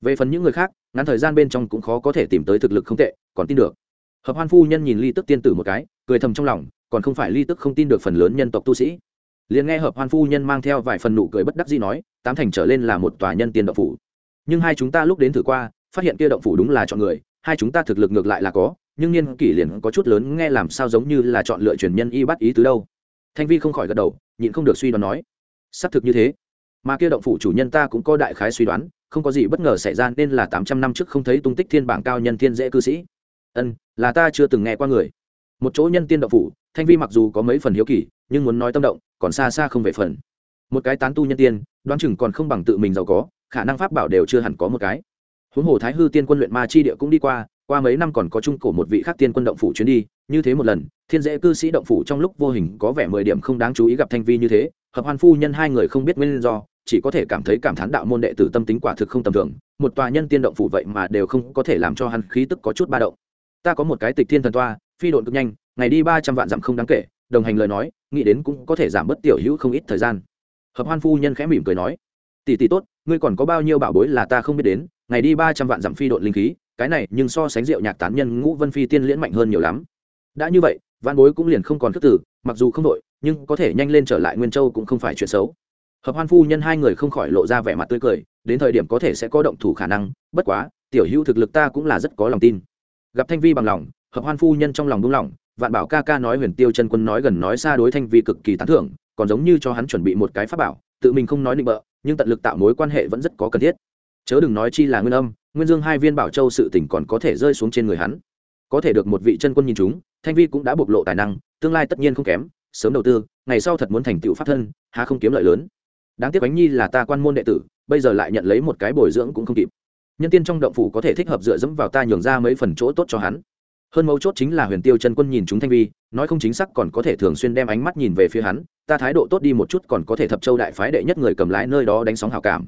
Về phần những người khác, ngắn thời gian bên trong cũng khó có thể tìm tới thực lực không tệ, còn tin được. Hợp hoan phu nhân nhìn ly tức tiên tử một cái, cười thầm trong lòng, còn không phải ly tức không tin được phần lớn nhân tộc tu sĩ. Liền nghe hợp hoan phu nhân mang theo vài phần nụ cười bất đắc dĩ nói, tám thành trở lên là một tòa nhân tiên động phủ. Nhưng hai chúng ta lúc đến thử qua, phát hiện kia động phủ đúng là chọn người, hai chúng ta thực lực ngược lại là có, nhưng niên kỷ liền có chút lớn, nghe làm sao giống như là chọn lựa truyền nhân y bắt ý tứ đâu. Thanh vi không khỏi gật đầu, nhịn không được suy đoán nói xác thực như thế. Mà kia động phủ chủ nhân ta cũng có đại khái suy đoán, không có gì bất ngờ xảy ra nên là tám trăm năm trước không thấy tung tích thiên bảng cao nhân thiên dễ cư sĩ. Ân, là ta chưa từng nghe qua người. Một chỗ nhân tiên động phủ, thanh vi mặc dù có mấy phần hiếu kỳ, nhưng muốn nói tâm động, còn xa xa không về phần. Một cái tán tu nhân tiên, đoán chừng còn không bằng tự mình giàu có, khả năng pháp bảo đều chưa hẳn có một cái. Huống hồ thái hư tiên quân luyện ma chi địa cũng đi qua qua mấy năm còn có trung cổ một vị khác tiên quân động phủ chuyến đi, như thế một lần, thiên dễ cư sĩ động phủ trong lúc vô hình có vẻ mười điểm không đáng chú ý gặp thanh vi như thế hợp hoan phu nhân hai người không biết nguyên do, chỉ có thể cảm thấy cảm thán đạo môn đệ tử tâm tính quả thực không tầm thường, một tòa nhân tiên động phủ vậy mà đều không có thể làm cho hắn khí tức có chút ba động. Ta có một cái tịch thiên thần toa, phi độn cực nhanh, ngày đi ba trăm vạn dặm không đáng kể, đồng hành lời nói, nghĩ đến cũng có thể giảm bớt tiểu hữu không ít thời gian. Hợp hoan phu nhân khẽ mỉm cười nói, tỷ tỷ tốt, ngươi còn có bao nhiêu bảo bối là ta không biết đến, ngày đi ba trăm vạn dặm phi độn linh khí, cái này nhưng so sánh rượu nhạc tán nhân ngũ vân phi tiên liễn mạnh hơn nhiều lắm. Đã như vậy văn bối cũng liền không còn khước tử mặc dù không đội nhưng có thể nhanh lên trở lại nguyên châu cũng không phải chuyện xấu. Hợp hoan phu nhân hai người không khỏi lộ ra vẻ mặt tươi cười, đến thời điểm có thể sẽ có động thủ khả năng, bất quá, tiểu hữu thực lực ta cũng là rất có lòng tin. Gặp thanh vi bằng lòng, hợp hoan phu nhân trong lòng đúng lòng, vạn bảo ca ca nói huyền tiêu chân quân nói gần nói xa đối thanh vi cực kỳ tán thưởng, còn giống như cho hắn chuẩn bị một cái pháp bảo, tự mình không nói định bợ, nhưng tận lực tạo mối quan hệ vẫn rất có cần thiết. Chớ đừng nói chi là nguyên âm, nguyên dương hai viên bảo châu sự tỉnh còn có thể rơi xuống trên người hắn. Có thể được một vị chân quân nhìn chúng, thanh vi cũng đã bộc lộ tài năng, tương lai tất nhiên không kém sớm đầu tư, ngày sau thật muốn thành tựu pháp thân, há không kiếm lợi lớn. Đáng tiếc ánh nhi là ta quan môn đệ tử, bây giờ lại nhận lấy một cái bồi dưỡng cũng không kịp. Nhân tiên trong động phủ có thể thích hợp dựa dẫm vào ta nhường ra mấy phần chỗ tốt cho hắn. Hơn mấu chốt chính là huyền tiêu chân quân nhìn chúng thanh vi, nói không chính xác còn có thể thường xuyên đem ánh mắt nhìn về phía hắn, ta thái độ tốt đi một chút còn có thể thập châu đại phái đệ nhất người cầm lái nơi đó đánh sóng hào cảm.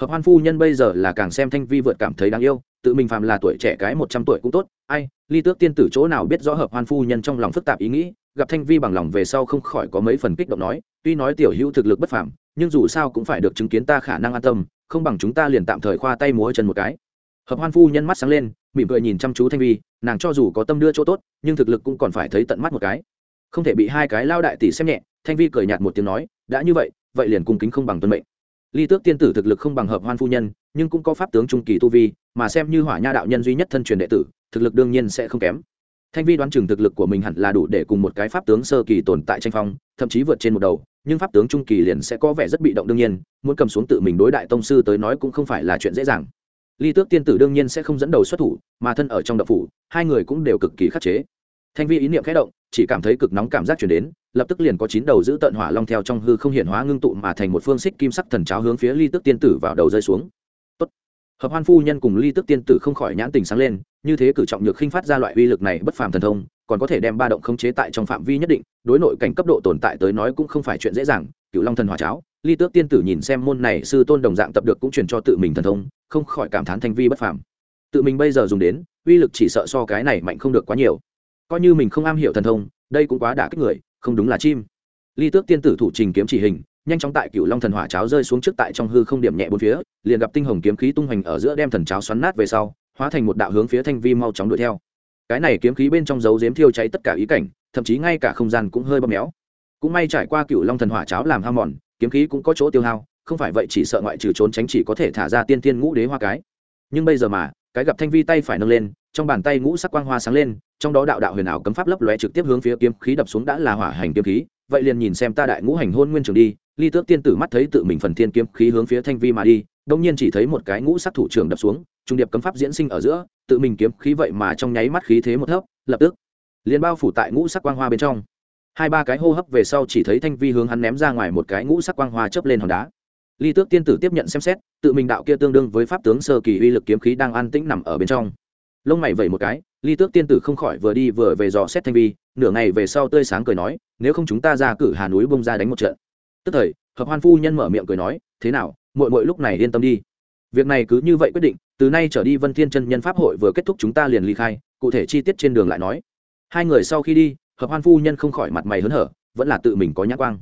Hợp hoan phu nhân bây giờ là càng xem thanh vi vượt cảm thấy đáng yêu tự mình phàm là tuổi trẻ cái một trăm tuổi cũng tốt. Ai, ly tước tiên tử chỗ nào biết rõ hợp hoan phu nhân trong lòng phức tạp ý nghĩ, gặp thanh vi bằng lòng về sau không khỏi có mấy phần kích động nói, tuy nói tiểu hữu thực lực bất phàm, nhưng dù sao cũng phải được chứng kiến ta khả năng an tâm, không bằng chúng ta liền tạm thời khoa tay múa chân một cái. Hợp hoan phu nhân mắt sáng lên, mỉm cười nhìn chăm chú thanh vi, nàng cho dù có tâm đưa chỗ tốt, nhưng thực lực cũng còn phải thấy tận mắt một cái. Không thể bị hai cái lao đại tỷ xem nhẹ, thanh vi cười nhạt một tiếng nói, đã như vậy vậy liền cung kính không bằng tuân mệnh. Ly tước tiên tử thực lực không bằng hợp hoan phu nhân nhưng cũng có pháp tướng trung kỳ tu vi, mà xem như hỏa nha đạo nhân duy nhất thân truyền đệ tử, thực lực đương nhiên sẽ không kém. Thanh vi đoán chừng thực lực của mình hẳn là đủ để cùng một cái pháp tướng sơ kỳ tồn tại tranh phong, thậm chí vượt trên một đầu, nhưng pháp tướng trung kỳ liền sẽ có vẻ rất bị động đương nhiên, muốn cầm xuống tự mình đối đại tông sư tới nói cũng không phải là chuyện dễ dàng. Ly tước tiên tử đương nhiên sẽ không dẫn đầu xuất thủ, mà thân ở trong đập phủ, hai người cũng đều cực kỳ khắc chế. Thanh vi ý niệm khẽ động, chỉ cảm thấy cực nóng cảm giác chuyển đến, lập tức liền có chín đầu giữ tận hỏa long theo trong hư không hiện hóa ngưng tụ mà thành một phương xích kim sắc thần cháo hướng phía ly tước tiên tử vào đầu rơi xuống hợp hoan phu nhân cùng ly tước tiên tử không khỏi nhãn tình sáng lên, như thế cử trọng nhược khinh phát ra loại uy lực này bất phàm thần thông, còn có thể đem ba động khống chế tại trong phạm vi nhất định, đối nội cảnh cấp độ tồn tại tới nói cũng không phải chuyện dễ dàng. Cựu long thần hỏa cháo, ly tước tiên tử nhìn xem môn này sư tôn đồng dạng tập được cũng truyền cho tự mình thần thông, không khỏi cảm thán thanh vi bất phàm. Tự mình bây giờ dùng đến, uy lực chỉ sợ so cái này mạnh không được quá nhiều. Coi như mình không am hiểu thần thông, đây cũng quá đả kích người, không đúng là chim. Ly tước tiên tử thủ trình kiếm chỉ hình nhanh chóng tại cựu long thần hỏa cháo rơi xuống trước tại trong hư không điểm nhẹ bốn phía, liền gặp tinh hồng kiếm khí tung hoành ở giữa đem thần cháo xoắn nát về sau, hóa thành một đạo hướng phía thanh vi mau chóng đuổi theo. Cái này kiếm khí bên trong dấu dếm thiêu cháy tất cả ý cảnh, thậm chí ngay cả không gian cũng hơi bóp méo. Cũng may trải qua cựu long thần hỏa cháo làm hao mòn, kiếm khí cũng có chỗ tiêu hao, không phải vậy chỉ sợ ngoại trừ trốn tránh chỉ có thể thả ra tiên tiên ngũ đế hoa cái. Nhưng bây giờ mà, cái gặp thanh vi tay phải nâng lên, trong bàn tay ngũ sắc quang hoa sáng lên, trong đó đạo đạo huyền ảo cấm pháp lấp lóe trực tiếp hướng phía kiếm khí đập xuống đã là hỏa hành kiếm khí. Vậy liền nhìn xem ta đại ngũ hành hôn nguyên trường đi ly tước tiên tử mắt thấy tự mình phần thiên kiếm khí hướng phía thanh vi mà đi đông nhiên chỉ thấy một cái ngũ sắc thủ trưởng đập xuống, trung điệp cấm pháp diễn sinh ở giữa, tự mình kiếm khí vậy mà trong nháy mắt khí thế một thấp, lập tức, liền bao phủ tại ngũ sắc quang hoa bên trong. Hai ba cái hô hấp về sau chỉ thấy thanh vi hướng hắn ném ra ngoài một cái ngũ sắc quang hoa chớp lên hòn đá. Ly tước tiên tử tiếp nhận xem xét, tự mình đạo kia tương đương với pháp tướng sơ kỳ uy lực kiếm khí đang an tĩnh nằm ở bên trong. Lông mày vẩy một cái, ly tước tiên tử không khỏi vừa đi vừa về dò xét thanh vi, nửa ngày về sau tươi sáng cười nói, nếu không chúng ta ra cử hà núi bông ra đánh một trận tức thời, hợp hoan phu nhân mở miệng cười nói, thế nào mội mội lúc này yên tâm đi. Việc này cứ như vậy quyết định, từ nay trở đi vân thiên chân nhân pháp hội vừa kết thúc chúng ta liền ly khai, cụ thể chi tiết trên đường lại nói. Hai người sau khi đi, hợp hoan phu nhân không khỏi mặt mày hớn hở, vẫn là tự mình có nhã quang.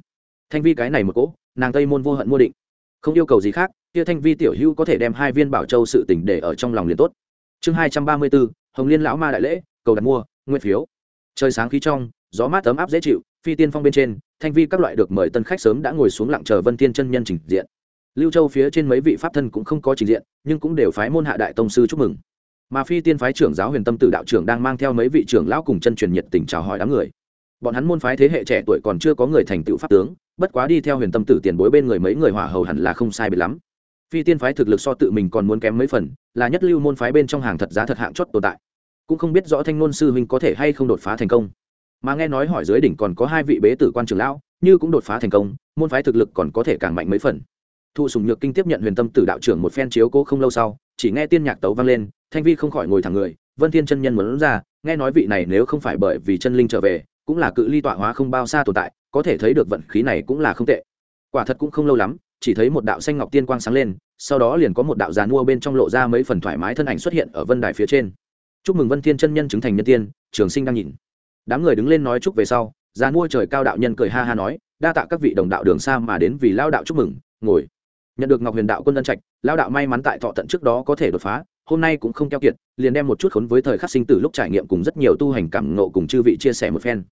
Thanh vi cái này một cỗ, nàng tây môn vô hận mua định. Không yêu cầu gì khác, kia thanh vi tiểu hữu có thể đem hai viên bảo châu sự tỉnh để ở trong lòng liền tốt. Chương hai trăm ba mươi bốn, hồng liên lão ma đại lễ, cầu đặt mua nguyên phiếu. Trời sáng khí trong, gió mát ấm áp dễ chịu, phi tiên phong bên trên thanh vi các loại được mời tân khách sớm đã ngồi xuống lặng chờ vân tiên chân nhân trình diện. Lưu châu phía trên mấy vị pháp thân cũng không có trình diện, nhưng cũng đều phái môn hạ đại tông sư chúc mừng. Mà phi tiên phái trưởng giáo huyền tâm tử đạo trưởng đang mang theo mấy vị trưởng lão cùng chân truyền nhiệt tình chào hỏi đám người. Bọn hắn môn phái thế hệ trẻ tuổi còn chưa có người thành tựu pháp tướng, bất quá đi theo huyền tâm tử tiền bối bên người mấy người hỏa hầu hẳn là không sai biệt lắm. Phi tiên phái thực lực so tự mình còn muốn kém mấy phần, là nhất lưu môn phái bên trong hàng thật giá thật hạng chót tồn tại. Cũng không biết rõ thanh ngôn sư huynh có thể hay không đột phá thành công mà nghe nói hỏi dưới đỉnh còn có hai vị bế tử quan trưởng lão, như cũng đột phá thành công, môn phái thực lực còn có thể càng mạnh mấy phần. Thụ sùng nhược kinh tiếp nhận huyền tâm tử đạo trưởng một phen chiếu cố không lâu sau, chỉ nghe tiên nhạc tấu vang lên, thanh vi không khỏi ngồi thẳng người, vân thiên chân nhân muốn ra, nghe nói vị này nếu không phải bởi vì chân linh trở về, cũng là cự ly tọa hóa không bao xa tồn tại, có thể thấy được vận khí này cũng là không tệ. Quả thật cũng không lâu lắm, chỉ thấy một đạo xanh ngọc tiên quang sáng lên, sau đó liền có một đạo giàn mua bên trong lộ ra mấy phần thoải mái thân ảnh xuất hiện ở vân đài phía trên. Chúc mừng vân thiên chân nhân chứng thành nhân tiên, trường sinh đang nhìn đám người đứng lên nói chúc về sau giàn mua trời cao đạo nhân cười ha ha nói, đa tạ các vị đồng đạo đường xa mà đến vì lao đạo chúc mừng, ngồi. Nhận được ngọc huyền đạo quân ân trạch, lao đạo may mắn tại thọ tận trước đó có thể đột phá, hôm nay cũng không keo kiệt, liền đem một chút khốn với thời khắc sinh tử lúc trải nghiệm cùng rất nhiều tu hành cảm ngộ cùng chư vị chia sẻ một phen.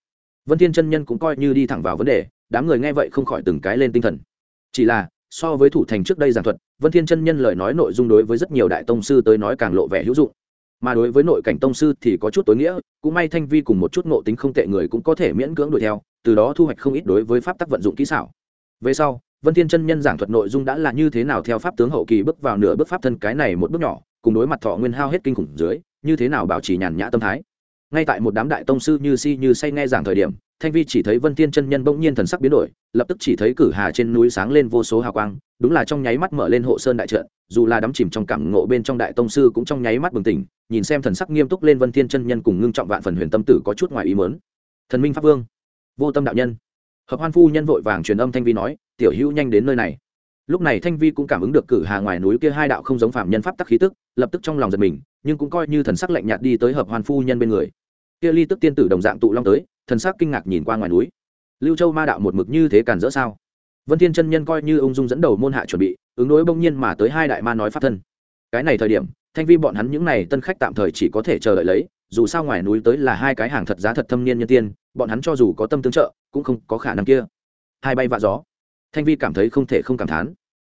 Vân thiên chân nhân cũng coi như đi thẳng vào vấn đề, đám người nghe vậy không khỏi từng cái lên tinh thần. Chỉ là, so với thủ thành trước đây giảng thuật, vân thiên chân nhân lời nói nội dung đối với rất nhiều đại tông sư tới nói càng lộ vẻ hữu dụng mà đối với nội cảnh tông sư thì có chút tối nghĩa, cũng may thanh vi cùng một chút ngộ tính không tệ người cũng có thể miễn cưỡng đuổi theo, từ đó thu hoạch không ít đối với pháp tắc vận dụng kỹ xảo. Về sau, vân thiên chân nhân giảng thuật nội dung đã là như thế nào theo pháp tướng hậu kỳ bước vào nửa bước pháp thân cái này một bước nhỏ, cùng đối mặt thọ nguyên hao hết kinh khủng dưới, như thế nào bảo trì nhàn nhã tâm thái ngay tại một đám đại tông sư như si như say nghe giảng thời điểm, thanh vi chỉ thấy vân thiên chân nhân bỗng nhiên thần sắc biến đổi, lập tức chỉ thấy cử hà trên núi sáng lên vô số hào quang, đúng là trong nháy mắt mở lên hộ sơn đại trận, dù là đắm chìm trong cảm ngộ bên trong đại tông sư cũng trong nháy mắt bừng tỉnh, nhìn xem thần sắc nghiêm túc lên vân thiên chân nhân cùng ngưng trọng vạn phần huyền tâm tử có chút ngoài ý mớn thần minh pháp vương, vô tâm đạo nhân. Hợp hoan phu nhân vội vàng truyền âm thanh vi nói, tiểu hữu nhanh đến nơi này lúc này thanh vi cũng cảm ứng được cử hà ngoài núi kia hai đạo không giống phạm nhân pháp tắc khí tức, lập tức trong lòng giật mình, nhưng cũng coi như thần sắc lạnh nhạt đi tới hợp hoàn phu nhân bên người. Kia ly tức tiên tử đồng dạng tụ long tới, thần sắc kinh ngạc nhìn qua ngoài núi. Lưu châu ma đạo một mực như thế càn rỡ sao? Vân thiên chân nhân coi như ung dung dẫn đầu môn hạ chuẩn bị, ứng đối bỗng nhiên mà tới hai đại ma nói pháp thân. Cái này thời điểm, thanh vi bọn hắn những này tân khách tạm thời chỉ có thể chờ đợi lấy, dù sao ngoài núi tới là hai cái hàng thật giá thật thâm niên nhân tiên, bọn hắn cho dù có tâm tương trợ, cũng không có khả năng kia. Hai bay vạ gió thanh vi cảm thấy không thể không cảm thán.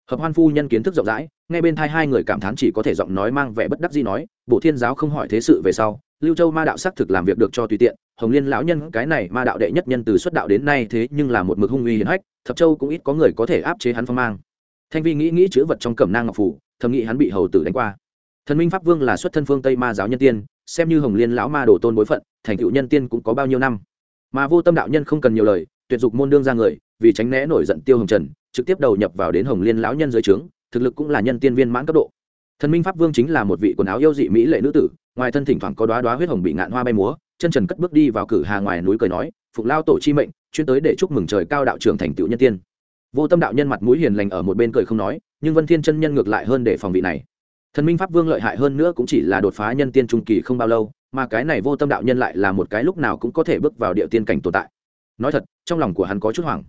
Hợp hoan phu nhân kiến thức rộng rãi ngay bên thai hai người cảm thán chỉ có thể giọng nói mang vẻ bất đắc gì nói bộ thiên giáo không hỏi thế sự về sau, lưu châu ma đạo xác thực làm việc được cho tùy tiện, hồng liên lão nhân cái này ma đạo đệ nhất nhân từ xuất đạo đến nay thế nhưng là một mực hung uy hiển hách, thập châu cũng ít có người có thể áp chế hắn phong mang. Thanh vi nghĩ nghĩ chữ vật trong cẩm nang ngọc phủ, thầm nghĩ hắn bị hầu tử đánh qua. Thần minh pháp vương là xuất thân phương tây ma giáo nhân tiên, xem như hồng liên lão ma đồ tôn bối phận, thành tựu nhân tiên cũng có bao nhiêu năm. Mà vô tâm đạo nhân không cần nhiều lời, tuyệt dục môn đương ra người vì tránh né nổi giận tiêu hồng trần, trực tiếp đầu nhập vào đến hồng liên lão nhân dưới trướng, thực lực cũng là nhân tiên viên mãn cấp độ. Thần minh pháp vương chính là một vị quần áo yêu dị mỹ lệ nữ tử, ngoài thân thỉnh thoảng có đoá đoá huyết hồng bị ngạn hoa bay múa, chân trần cất bước đi vào cử hà ngoài núi cười nói, phục lao tổ chi mệnh, chuyên tới để chúc mừng trời cao đạo trưởng thành tựu nhân tiên. Vô tâm đạo nhân mặt mũi hiền lành ở một bên cười không nói, nhưng vân thiên chân nhân ngược lại hơn để phòng vị này. Thần minh pháp vương lợi hại hơn nữa cũng chỉ là đột phá nhân tiên trung kỳ không bao lâu, mà cái này vô tâm đạo nhân lại là một cái lúc nào cũng có thể bước vào địa tiên cảnh tồn tại. Nói thật, trong lòng của hắn có chút hoảng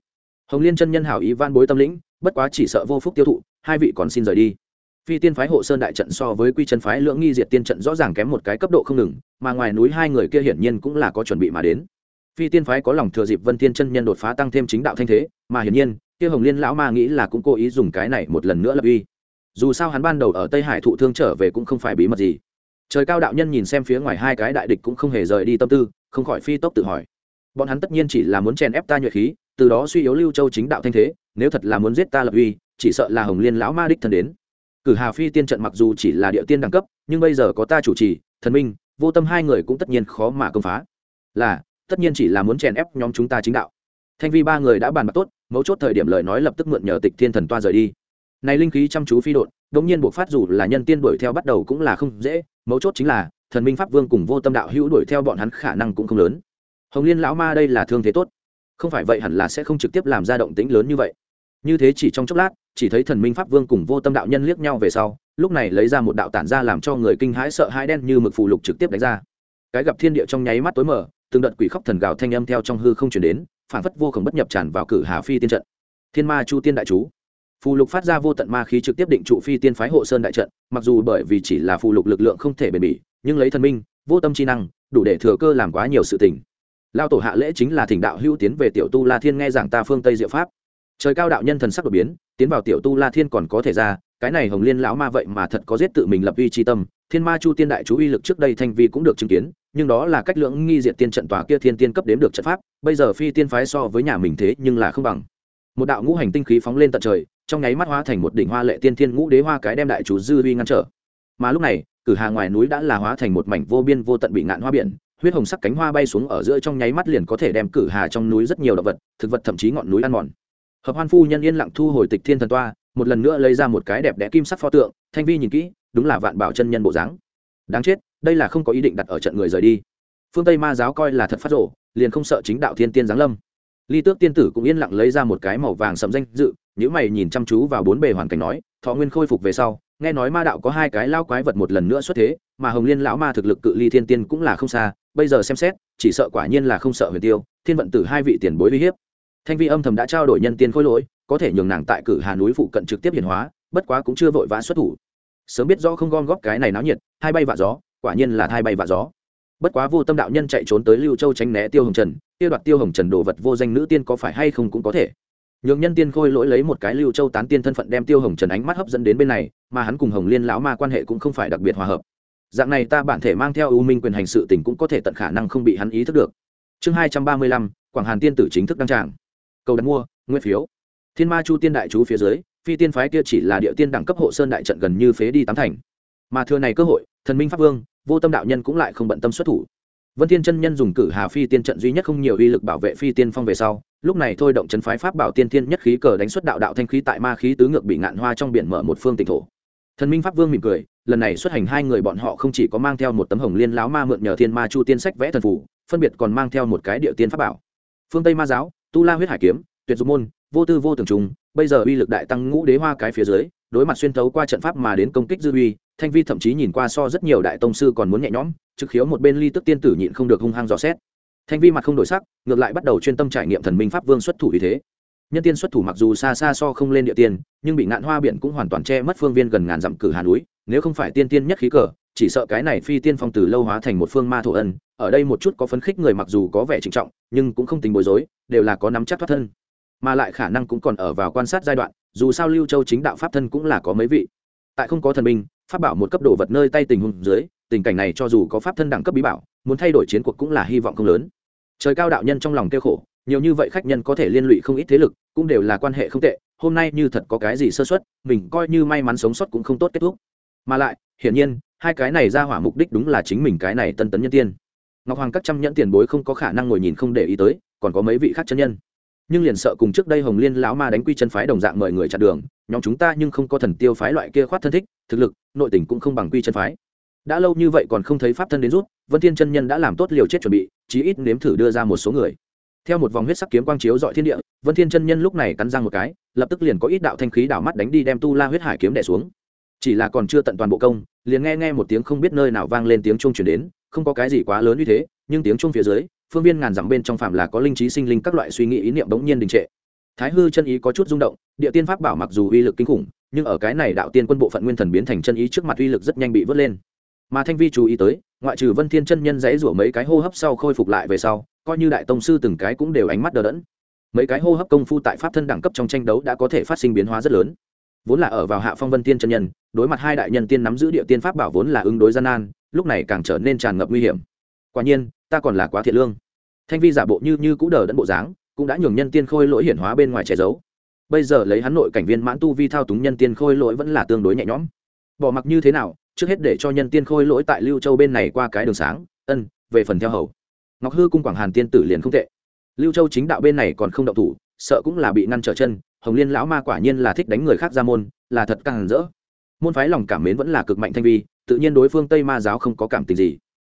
hồng liên chân nhân hảo ý van bối tâm lĩnh, bất quá chỉ sợ vô phúc tiêu thụ, hai vị còn xin rời đi. Phi tiên phái hộ sơn đại trận so với quy chân phái lưỡng nghi diệt tiên trận rõ ràng kém một cái cấp độ không ngừng, mà ngoài núi hai người kia hiển nhiên cũng là có chuẩn bị mà đến. Phi tiên phái có lòng thừa dịp vân tiên chân nhân đột phá tăng thêm chính đạo thanh thế, mà hiển nhiên, kia hồng liên lão ma nghĩ là cũng cố ý dùng cái này một lần nữa lập uy. Dù sao hắn ban đầu ở tây hải thụ thương trở về cũng không phải bí mật gì. Trời cao đạo nhân nhìn xem phía ngoài hai cái đại địch cũng không hề rời đi tâm tư, không khỏi phi tốc tự hỏi. Bọn hắn tất nhiên chỉ là muốn chèn ép ta nhuệ khí từ đó suy yếu lưu châu chính đạo thanh thế, nếu thật là muốn giết ta lập uy, chỉ sợ là hồng liên lão ma đích thân đến. Cử hà phi tiên trận mặc dù chỉ là địa tiên đẳng cấp, nhưng bây giờ có ta chủ trì, thần minh, vô tâm hai người cũng tất nhiên khó mà công phá. Là, tất nhiên chỉ là muốn chèn ép nhóm chúng ta chính đạo. Thanh vi ba người đã bàn bạc tốt, mấu chốt thời điểm lời nói lập tức mượn nhờ tịch thiên thần toa rời đi. Này linh khí chăm chú phi đột đống nhiên buộc phát dù là nhân tiên đuổi theo bắt đầu cũng là không dễ, mấu chốt chính là, thần minh pháp vương cùng vô tâm đạo hữu đuổi theo bọn hắn khả năng cũng không lớn. Hồng liên lão ma đây là thương thế tốt không phải vậy hẳn là sẽ không trực tiếp làm ra động tĩnh lớn như vậy. Như thế chỉ trong chốc lát, chỉ thấy thần minh pháp vương cùng vô tâm đạo nhân liếc nhau về sau, lúc này lấy ra một đạo tản ra làm cho người kinh hãi sợ hãi đen như mực phù lục trực tiếp đánh ra. Cái gặp thiên địa trong nháy mắt tối mở từng đợt quỷ khóc thần gào thanh âm theo trong hư không chuyển đến phản phất vô khổng bất nhập tràn vào cử hà phi tiên trận. Thiên ma chu tiên đại chú. Phù lục phát ra vô tận ma khí trực tiếp định trụ phi tiên phái hộ sơn đại trận, mặc dù bởi vì chỉ là phù lục lực lượng không thể bền bỉ, nhưng lấy thần minh, vô tâm chi năng, đủ để thừa cơ làm quá nhiều sự tình lao tổ hạ lễ chính là thỉnh đạo hữu tiến về tiểu tu la thiên nghe giảng ta phương tây diệu pháp. Trời cao đạo nhân thần sắc đột biến, tiến vào tiểu tu la thiên còn có thể ra, cái này hồng liên lão ma vậy mà thật có giết tự mình lập uy chi tâm, thiên ma chu tiên đại chú uy lực trước đây thanh vi cũng được chứng kiến, nhưng đó là cách lưỡng nghi diệt tiên trận tòa kia thiên tiên cấp đếm được trận pháp, bây giờ phi tiên phái so với nhà mình thế nhưng là không bằng. Một đạo ngũ hành tinh khí phóng lên tận trời, trong nháy mắt hóa thành một đỉnh hoa lệ tiên thiên ngũ đế hoa cái đem đại chú dư uy ngăn trở. Mà lúc này, cử hà ngoài núi đã là hóa thành một mảnh vô biên vô tận bị ngạn hoa biển huyết hồng sắc cánh hoa bay xuống ở giữa trong nháy mắt liền có thể đem cử hà trong núi rất nhiều động vật, thực vật thậm chí ngọn núi ăn mòn. Hợp hoan phu nhân yên lặng thu hồi tịch thiên thần toa, một lần nữa lấy ra một cái đẹp đẽ kim sắc pho tượng, thanh vi nhìn kỹ, đúng là vạn bảo chân nhân bộ dáng. Đáng chết, đây là không có ý định đặt ở trận người rời đi. Phương tây ma giáo coi là thật phát rổ liền không sợ chính đạo thiên tiên giáng lâm. Ly tước tiên tử cũng yên lặng lấy ra một cái màu vàng sầm danh dự những mày nhìn chăm chú vào bốn bề hoàn cảnh nói, thọ nguyên khôi phục về sau, nghe nói ma đạo có hai cái lao quái vật một lần nữa xuất thế, mà hồng liên lão ma thực lực cự ly thiên tiên cũng là không xa bây giờ xem xét, chỉ sợ quả nhiên là không sợ huyền tiêu, thiên vận tử hai vị tiền bối uy hiếp. Thanh vi âm thầm đã trao đổi nhân tiên khôi lỗi, có thể nhường nàng tại cử hà núi phụ cận trực tiếp hiển hóa, bất quá cũng chưa vội vã xuất thủ. Sớm biết rõ không gom góp cái này náo nhiệt, hai bay vạ gió, quả nhiên là hai bay vạ gió. Bất quá vô tâm đạo nhân chạy trốn tới lưu châu tránh né tiêu hồng trần tiêu đoạt tiêu hồng trần đồ vật vô danh nữ tiên có phải hay không cũng có thể. Nhường nhân tiên khôi lỗi lấy một cái lưu châu tán tiên thân phận đem tiêu hồng trần ánh mắt hấp dẫn đến bên này, mà hắn cùng hồng liên lão ma quan hệ cũng không phải đặc biệt hòa hợp dạng này ta bản thể mang theo ưu minh quyền hành sự tình cũng có thể tận khả năng không bị hắn ý thức được. Chương hai trăm ba mươi lăm, quảng hàn tiên tử chính thức đăng tràng. Cầu đặt mua nguyên phiếu. Thiên ma chu tiên đại chú phía dưới, phi tiên phái kia chỉ là địa tiên đẳng cấp hộ sơn đại trận gần như phế đi tám thành. Mà thừa này cơ hội, thần minh pháp vương, vô tâm đạo nhân cũng lại không bận tâm xuất thủ. Vân thiên chân nhân dùng cử hà phi tiên trận duy nhất không nhiều uy lực bảo vệ phi tiên phong về sau, lúc này thôi động chân phái pháp bảo tiên tiên nhất khí cờ đánh xuất đạo đạo thanh khí tại ma khí tứ ngược bị ngạn hoa trong biển mở một phương tỉnh thổ. Thần minh pháp vương mỉm cười lần này xuất hành hai người bọn họ không chỉ có mang theo một tấm hồng liên láo ma mượn nhờ thiên ma chu tiên sách vẽ thần phủ, phân biệt còn mang theo một cái địa tiên pháp bảo. Phương tây ma giáo, tu la huyết hải kiếm, tuyệt dục môn, vô tư vô tưởng trùng, bây giờ uy lực đại tăng ngũ đế hoa cái phía dưới, đối mặt xuyên thấu qua trận pháp mà đến công kích dư uy, thanh vi thậm chí nhìn qua so rất nhiều đại tông sư còn muốn nhẹ nhõm, trực khiếu một bên ly tức tiên tử nhịn không được hung hăng dò xét. Thanh vi mặt không đổi sắc, ngược lại bắt đầu chuyên tâm trải nghiệm thần minh pháp vương xuất thủ vì thế. Nhân tiên xuất thủ mặc dù xa xa so không lên địa tiên, nhưng bị ngạn hoa biển cũng hoàn toàn che mất phương viên gần ngàn dặm cử hà núi nếu không phải tiên tiên nhất khí cờ, chỉ sợ cái này phi tiên phong từ lâu hóa thành một phương ma thổ ân, ở đây một chút có phấn khích người mặc dù có vẻ trịnh trọng, nhưng cũng không tính bối rối, đều là có nắm chắc thoát thân. Mà lại khả năng cũng còn ở vào quan sát giai đoạn, dù sao lưu châu chính đạo pháp thân cũng là có mấy vị. Tại không có thần binh, pháp bảo một cấp độ vật nơi tay tình huống dưới, tình cảnh này cho dù có pháp thân đẳng cấp bí bảo, muốn thay đổi chiến cuộc cũng là hy vọng không lớn. Trời cao đạo nhân trong lòng kêu khổ, nhiều như vậy khách nhân có thể liên lụy không ít thế lực, cũng đều là quan hệ không tệ, hôm nay như thật có cái gì sơ xuất mình coi như may mắn sống sót cũng không tốt kết thúc mà lại, hiển nhiên, hai cái này ra hỏa mục đích đúng là chính mình cái này tân tấn nhân tiên. Ngọc hoàng các trăm nhẫn tiền bối không có khả năng ngồi nhìn không để ý tới, còn có mấy vị khác chân nhân. Nhưng liền sợ cùng trước đây hồng liên lão ma đánh quy chân phái đồng dạng mời người chặn đường, nhóm chúng ta nhưng không có thần tiêu phái loại kia khoát thân thích, thực lực, nội tình cũng không bằng quy chân phái. Đã lâu như vậy còn không thấy pháp thân đến rút, vân thiên chân nhân đã làm tốt liều chết chuẩn bị, chí ít nếm thử đưa ra một số người. Theo một vòng huyết sắc kiếm quang chiếu dọi thiên địa, vân thiên chân nhân lúc này cắn răng một cái, lập tức liền có ít đạo thanh khí đảo mắt đánh đi đem tu la huyết hải kiếm đè xuống chỉ là còn chưa tận toàn bộ công, liền nghe nghe một tiếng không biết nơi nào vang lên tiếng chuông chuyển đến, không có cái gì quá lớn như thế, nhưng tiếng chuông phía dưới, phương viên ngàn dặm bên trong phạm là có linh trí sinh linh các loại suy nghĩ ý niệm bỗng nhiên đình trệ. Thái hư chân ý có chút rung động, địa tiên pháp bảo mặc dù uy lực kinh khủng, nhưng ở cái này đạo tiên quân bộ phận nguyên thần biến thành chân ý trước mặt uy lực rất nhanh bị vớt lên. Mà thanh vi chú ý tới, ngoại trừ vân thiên chân nhân dãy rủa mấy cái hô hấp sau khôi phục lại về sau, coi như đại tông sư từng cái cũng đều ánh mắt đờ đẫn. Mấy cái hô hấp công phu tại pháp thân đẳng cấp trong tranh đấu đã có thể phát sinh biến hóa rất lớn vốn là ở vào hạ phong vân tiên chân nhân, đối mặt hai đại nhân tiên nắm giữ địa tiên pháp bảo vốn là ứng đối gian nan, lúc này càng trở nên tràn ngập nguy hiểm. Quả nhiên, ta còn là quá thiệt lương. Thanh vi giả bộ như như cũ đờ đẫn bộ dáng, cũng đã nhường nhân tiên khôi lỗi hiển hóa bên ngoài che giấu. Bây giờ lấy hắn nội cảnh viên mãn tu vi thao túng nhân tiên khôi lỗi vẫn là tương đối nhẹ nhõm. Bỏ mặc như thế nào, trước hết để cho nhân tiên khôi lỗi tại lưu châu bên này qua cái đường sáng, ân, về phần theo hầu. Ngọc hư cung quảng hàn tiên tử liền không tệ. Lưu châu chính đạo bên này còn không động thủ, sợ cũng là bị ngăn trở chân hồng liên lão ma quả nhiên là thích đánh người khác ra môn, là thật càng rỡ. Môn phái lòng cảm mến vẫn là cực mạnh thanh vi, tự nhiên đối phương tây ma giáo không có cảm tình gì.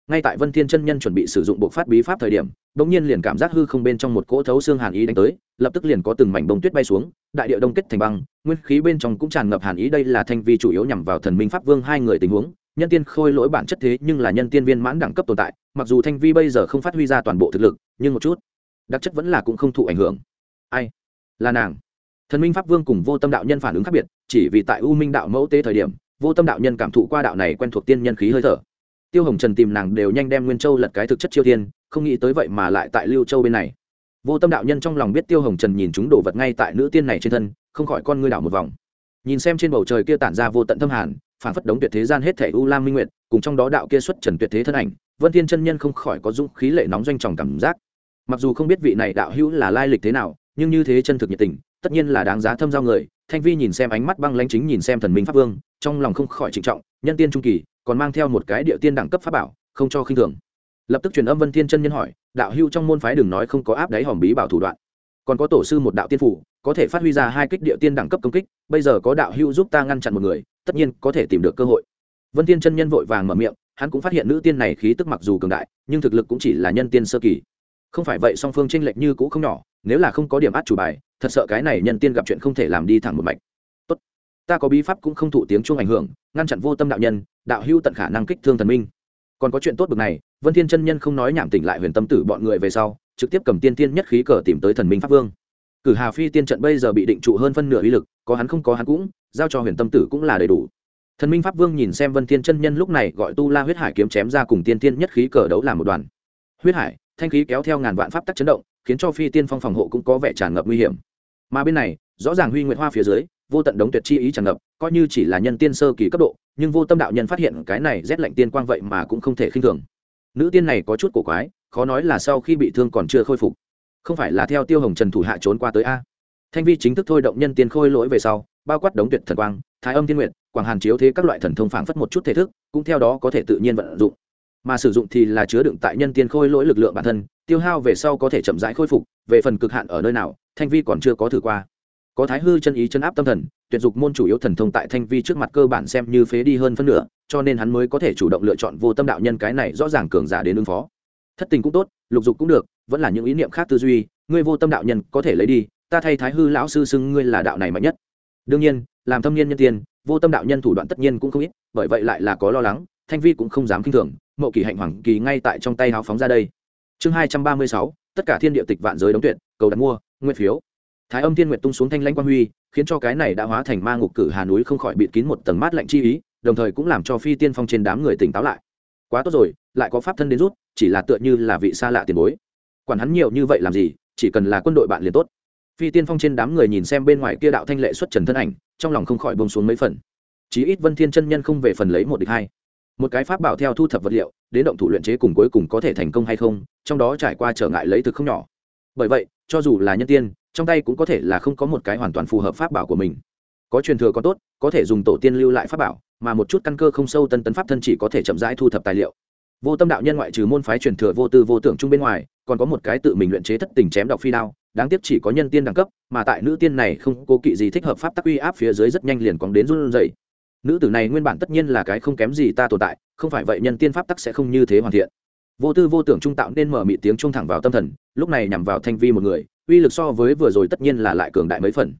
Ngay tại vân thiên chân nhân chuẩn bị sử dụng bộ phát bí pháp thời điểm, bỗng nhiên liền cảm giác hư không bên trong một cỗ thấu xương hàn ý đánh tới, lập tức liền có từng mảnh bông tuyết bay xuống, đại địa đông kết thành băng, nguyên khí bên trong cũng tràn ngập hàn ý, đây là thanh vi chủ yếu nhằm vào thần minh pháp vương hai người tình huống. Nhân tiên khôi lỗi bản chất thế nhưng là nhân tiên viên mãn đẳng cấp tồn tại, mặc dù thanh vi bây giờ không phát huy ra toàn bộ thực lực, nhưng một chút, đặc chất vẫn là cũng không thụ ảnh hưởng. Ai? Là nàng thần minh pháp vương cùng vô tâm đạo nhân phản ứng khác biệt, chỉ vì tại u minh đạo mẫu tế thời điểm, vô tâm đạo nhân cảm thụ qua đạo này quen thuộc tiên nhân khí hơi thở. Tiêu hồng trần tìm nàng đều nhanh đem nguyên châu lật cái thực chất chiêu tiên, không nghĩ tới vậy mà lại tại lưu châu bên này. Vô tâm đạo nhân trong lòng biết tiêu hồng trần nhìn chúng đồ vật ngay tại nữ tiên này trên thân, không khỏi con ngươi đảo một vòng. Nhìn xem trên bầu trời kia tản ra vô tận thâm hàn, phản phất đống tuyệt thế gian hết thể u lam minh nguyện cùng trong đó đạo kia xuất trần tuyệt thế thân ảnh, vân thiên chân nhân không khỏi có dũng khí lệ nóng doanh tròng cảm giác. Mặc dù không biết vị này đạo hữu là lai lịch thế nào, nhưng như thế chân thực nhiệt tình tất nhiên là đáng giá thâm giao người, thanh vi nhìn xem ánh mắt băng lãnh chính nhìn xem thần minh pháp vương, trong lòng không khỏi trịnh trọng, nhân tiên trung kỳ, còn mang theo một cái địa tiên đẳng cấp pháp bảo, không cho khinh thường. Lập tức truyền âm vân thiên chân nhân hỏi, đạo hưu trong môn phái đừng nói không có áp đáy hòm bí bảo thủ đoạn. Còn có tổ sư một đạo tiên phủ, có thể phát huy ra hai kích địa tiên đẳng cấp công kích, bây giờ có đạo hưu giúp ta ngăn chặn một người, tất nhiên có thể tìm được cơ hội. Vân thiên chân nhân vội vàng mở miệng, hắn cũng phát hiện nữ tiên này khí tức mặc dù cường đại, nhưng thực lực cũng chỉ là nhân tiên sơ kỳ không phải vậy, song phương tranh lệch như cũ không nhỏ, nếu là không có điểm át chủ bài, thật sợ cái này nhân tiên gặp chuyện không thể làm đi thẳng một mạch. Tốt. Ta có bí pháp cũng không thụ tiếng chuông ảnh hưởng, ngăn chặn vô tâm đạo nhân, đạo hưu tận khả năng kích thương thần minh. Còn có chuyện tốt bực này, vân thiên chân nhân không nói nhảm tỉnh lại huyền tâm tử bọn người về sau, trực tiếp cầm tiên tiên nhất khí cờ tìm tới thần minh pháp vương. Cử hà phi tiên trận bây giờ bị định trụ hơn phân nửa uy lực, có hắn không có hắn cũng, giao cho huyền tâm tử cũng là đầy đủ. Thần minh pháp vương nhìn xem vân thiên chân nhân lúc này gọi tu la huyết hải kiếm chém ra cùng tiên tiên nhất khí cờ đấu làm một đoàn. Huyết hải thanh khí kéo theo ngàn vạn pháp tắc chấn động, khiến cho phi tiên phong phòng hộ cũng có vẻ tràn ngập nguy hiểm. Mà bên này, rõ ràng huy nguyện hoa phía dưới, vô tận đống tuyệt chi ý tràn ngập, coi như chỉ là nhân tiên sơ kỳ cấp độ, nhưng vô tâm đạo nhân phát hiện cái này rét lạnh tiên quang vậy mà cũng không thể khinh thường. Nữ tiên này có chút cổ quái, khó nói là sau khi bị thương còn chưa khôi phục. Không phải là theo tiêu hồng trần thủ hạ trốn qua tới a. Thanh vi chính thức thôi động nhân tiên khôi lỗi về sau, bao quát đống tuyệt thần quang, thái âm tiên nguyện quảng hàn chiếu thế các loại thần thông phảng phất một chút thể thức, cũng theo đó có thể tự nhiên vận dụng mà sử dụng thì là chứa đựng tại nhân tiên khôi lỗi lực lượng bản thân, tiêu hao về sau có thể chậm rãi khôi phục, về phần cực hạn ở nơi nào, thanh vi còn chưa có thử qua. Có thái hư chân ý chân áp tâm thần, tuyệt dục môn chủ yếu thần thông tại thanh vi trước mặt cơ bản xem như phế đi hơn phân nửa, cho nên hắn mới có thể chủ động lựa chọn vô tâm đạo nhân cái này rõ ràng cường giả đến ứng phó. Thất tình cũng tốt, lục dục cũng được, vẫn là những ý niệm khác tư duy, ngươi vô tâm đạo nhân có thể lấy đi, ta thay thái hư lão sư xưng ngươi là đạo này mạnh nhất. Đương nhiên, làm thâm niên nhân tiên, vô tâm đạo nhân thủ đoạn tất nhiên cũng không ít, bởi vậy lại là có lo lắng thanh vi cũng không dám k i n h thường, mậu kỳ hạnh hoàng kỳ ngay tại trong tay háo phóng ra đây. Chương hai trăm ba mươi sáu, tất cả thiên địa tịch vạn giới đóng tuyệt, cầu đặt mua nguyên phiếu. Thái âm thiên nguyệt tung xuống thanh lãnh quang huy, khiến cho cái này đã hóa thành ma ngục cử hà núi không khỏi bịt kín một tầng mát lạnh chi ý, đồng thời cũng làm cho phi tiên phong trên đám người tỉnh táo lại. Quá tốt rồi, lại có pháp thân đến rút, chỉ là tựa như là vị xa lạ tiền bối. Quản hắn nhiều như vậy làm gì, chỉ cần là quân đội bạn liền tốt. Phi tiên phong trên đám người nhìn xem bên ngoài kia đạo thanh lệ xuất trần thân ảnh, trong lòng không khỏi bông xuống mấy phần. Chí ít vân thiên chân nhân không về phần lấy một địch hai một cái pháp bảo theo thu thập vật liệu, đến động thủ luyện chế cùng cuối cùng có thể thành công hay không, trong đó trải qua trở ngại lấy thực không nhỏ. Bởi vậy, cho dù là nhân tiên, trong tay cũng có thể là không có một cái hoàn toàn phù hợp pháp bảo của mình. Có truyền thừa có tốt, có thể dùng tổ tiên lưu lại pháp bảo, mà một chút căn cơ không sâu tân tấn pháp thân chỉ có thể chậm rãi thu thập tài liệu. Vô tâm đạo nhân ngoại trừ môn phái truyền thừa vô tư vô tưởng chung bên ngoài, còn có một cái tự mình luyện chế thất tình chém đọc phi đao, đáng tiếc chỉ có nhân tiên đẳng cấp, mà tại nữ tiên này không cố kỵ gì thích hợp pháp tắc uy áp phía dưới rất nhanh liền còn đến run rẩy nữ tử này nguyên bản tất nhiên là cái không kém gì ta tồn tại, không phải vậy nhân tiên pháp tắc sẽ không như thế hoàn thiện. Vô tư vô tưởng trung tạo nên mở mị tiếng trung thẳng vào tâm thần, lúc này nhằm vào thanh vi một người, uy lực so với vừa rồi tất nhiên là lại cường đại mấy phần.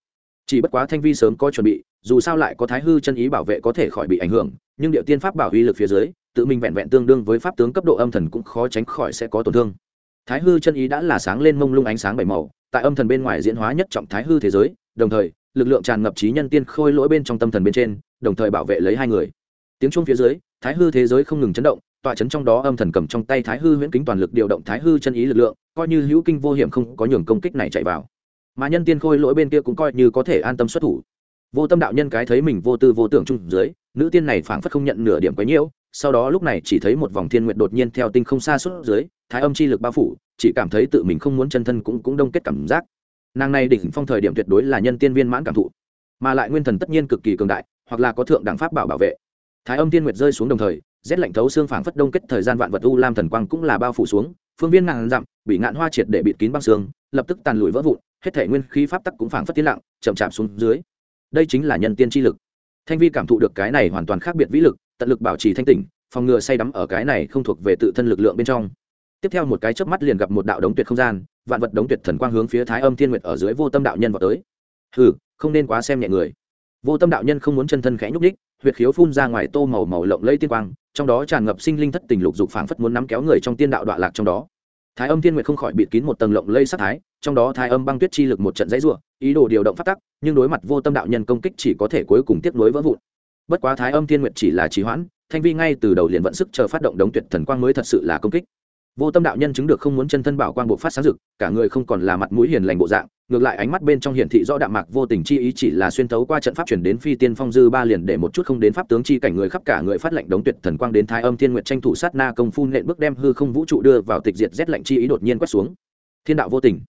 Chỉ bất quá thanh vi sớm có chuẩn bị, dù sao lại có thái hư chân ý bảo vệ có thể khỏi bị ảnh hưởng, nhưng điệu tiên pháp bảo uy lực phía dưới, tự mình vẹn vẹn tương đương với pháp tướng cấp độ âm thần cũng khó tránh khỏi sẽ có tổn thương. Thái hư chân ý đã là sáng lên mông lung ánh sáng bảy màu, tại âm thần bên ngoài diễn hóa nhất trọng thái hư thế giới, đồng thời, lực lượng tràn ngập trí nhân tiên khôi lỗi bên trong tâm thần bên trên đồng thời bảo vệ lấy hai người. Tiếng chuông phía dưới, thái hư thế giới không ngừng chấn động, tọa chấn trong đó âm thần cầm trong tay thái hư huyễn kính toàn lực điều động thái hư chân ý lực lượng, coi như hữu kinh vô hiểm không có nhường công kích này chạy vào. Mà nhân tiên khôi lỗi bên kia cũng coi như có thể an tâm xuất thủ. Vô tâm đạo nhân cái thấy mình vô tư vô tưởng chung dưới, nữ tiên này phảng phất không nhận nửa điểm quấy nhiễu, sau đó lúc này chỉ thấy một vòng thiên nguyện đột nhiên theo tinh không xa suốt dưới, thái âm chi lực bao phủ, chỉ cảm thấy tự mình không muốn chân thân cũng cũng đông kết cảm giác. Nàng này đỉnh phong thời điểm tuyệt đối là nhân tiên viên mãn cảm thụ, mà lại nguyên thần tất nhiên cực kỳ cường đại hoặc là có thượng đẳng pháp bảo bảo vệ. Thái âm tiên nguyệt rơi xuống đồng thời, rét lạnh thấu xương phảng phất đông kết thời gian vạn vật u lam thần quang cũng là bao phủ xuống, phương viên ngàn dặm, bị ngạn hoa triệt để bịt kín băng xương, lập tức tàn lùi vỡ vụn, hết thể nguyên khí pháp tắc cũng phảng phất tiến lặng, chậm chạp xuống dưới. Đây chính là nhân tiên chi lực. Thanh vi cảm thụ được cái này hoàn toàn khác biệt vĩ lực, tận lực bảo trì thanh tỉnh, phòng ngừa say đắm ở cái này không thuộc về tự thân lực lượng bên trong. Tiếp theo một cái chớp mắt liền gặp một đạo đống tuyệt không gian, vạn vật đống tuyệt thần quang hướng phía thái âm thiên nguyệt ở dưới vô tâm đạo nhân vào tới. Hừ, không nên quá xem nhẹ người vô tâm đạo nhân không muốn chân thân khẽ nhúc ních huyệt khiếu phun ra ngoài tô màu màu lộng lẫy tiên quang, trong đó tràn ngập sinh linh thất tình lục dục phảng phất muốn nắm kéo người trong tiên đạo đoạn lạc trong đó. Thái âm thiên nguyệt không khỏi bịt kín một tầng lộng lây sát thái, trong đó thái âm băng tuyết chi lực một trận dãy ruộng ý đồ điều động phát tắc, nhưng đối mặt vô tâm đạo nhân công kích chỉ có thể cuối cùng tiếp nối vỡ vụn. Bất quá thái âm thiên nguyệt chỉ là trì hoãn, thanh vi ngay từ đầu liền vận sức chờ phát động đống tuyệt thần quang mới thật sự là công kích vô tâm đạo nhân chứng được không muốn chân thân bảo quang bộ phát sáng rực, cả người không còn là mặt mũi hiền lành bộ dạng, ngược lại ánh mắt bên trong hiển thị rõ đạm mạc vô tình chi ý chỉ là xuyên thấu qua trận pháp chuyển đến phi tiên phong dư ba liền để một chút không đến pháp tướng chi cảnh người khắp cả người phát lệnh đống tuyệt thần quang đến thái âm thiên nguyện tranh thủ sát na công phu nện bước đem hư không vũ trụ đưa vào tịch diệt rét lạnh chi ý đột nhiên quét xuống. Thiên đạo vô tình.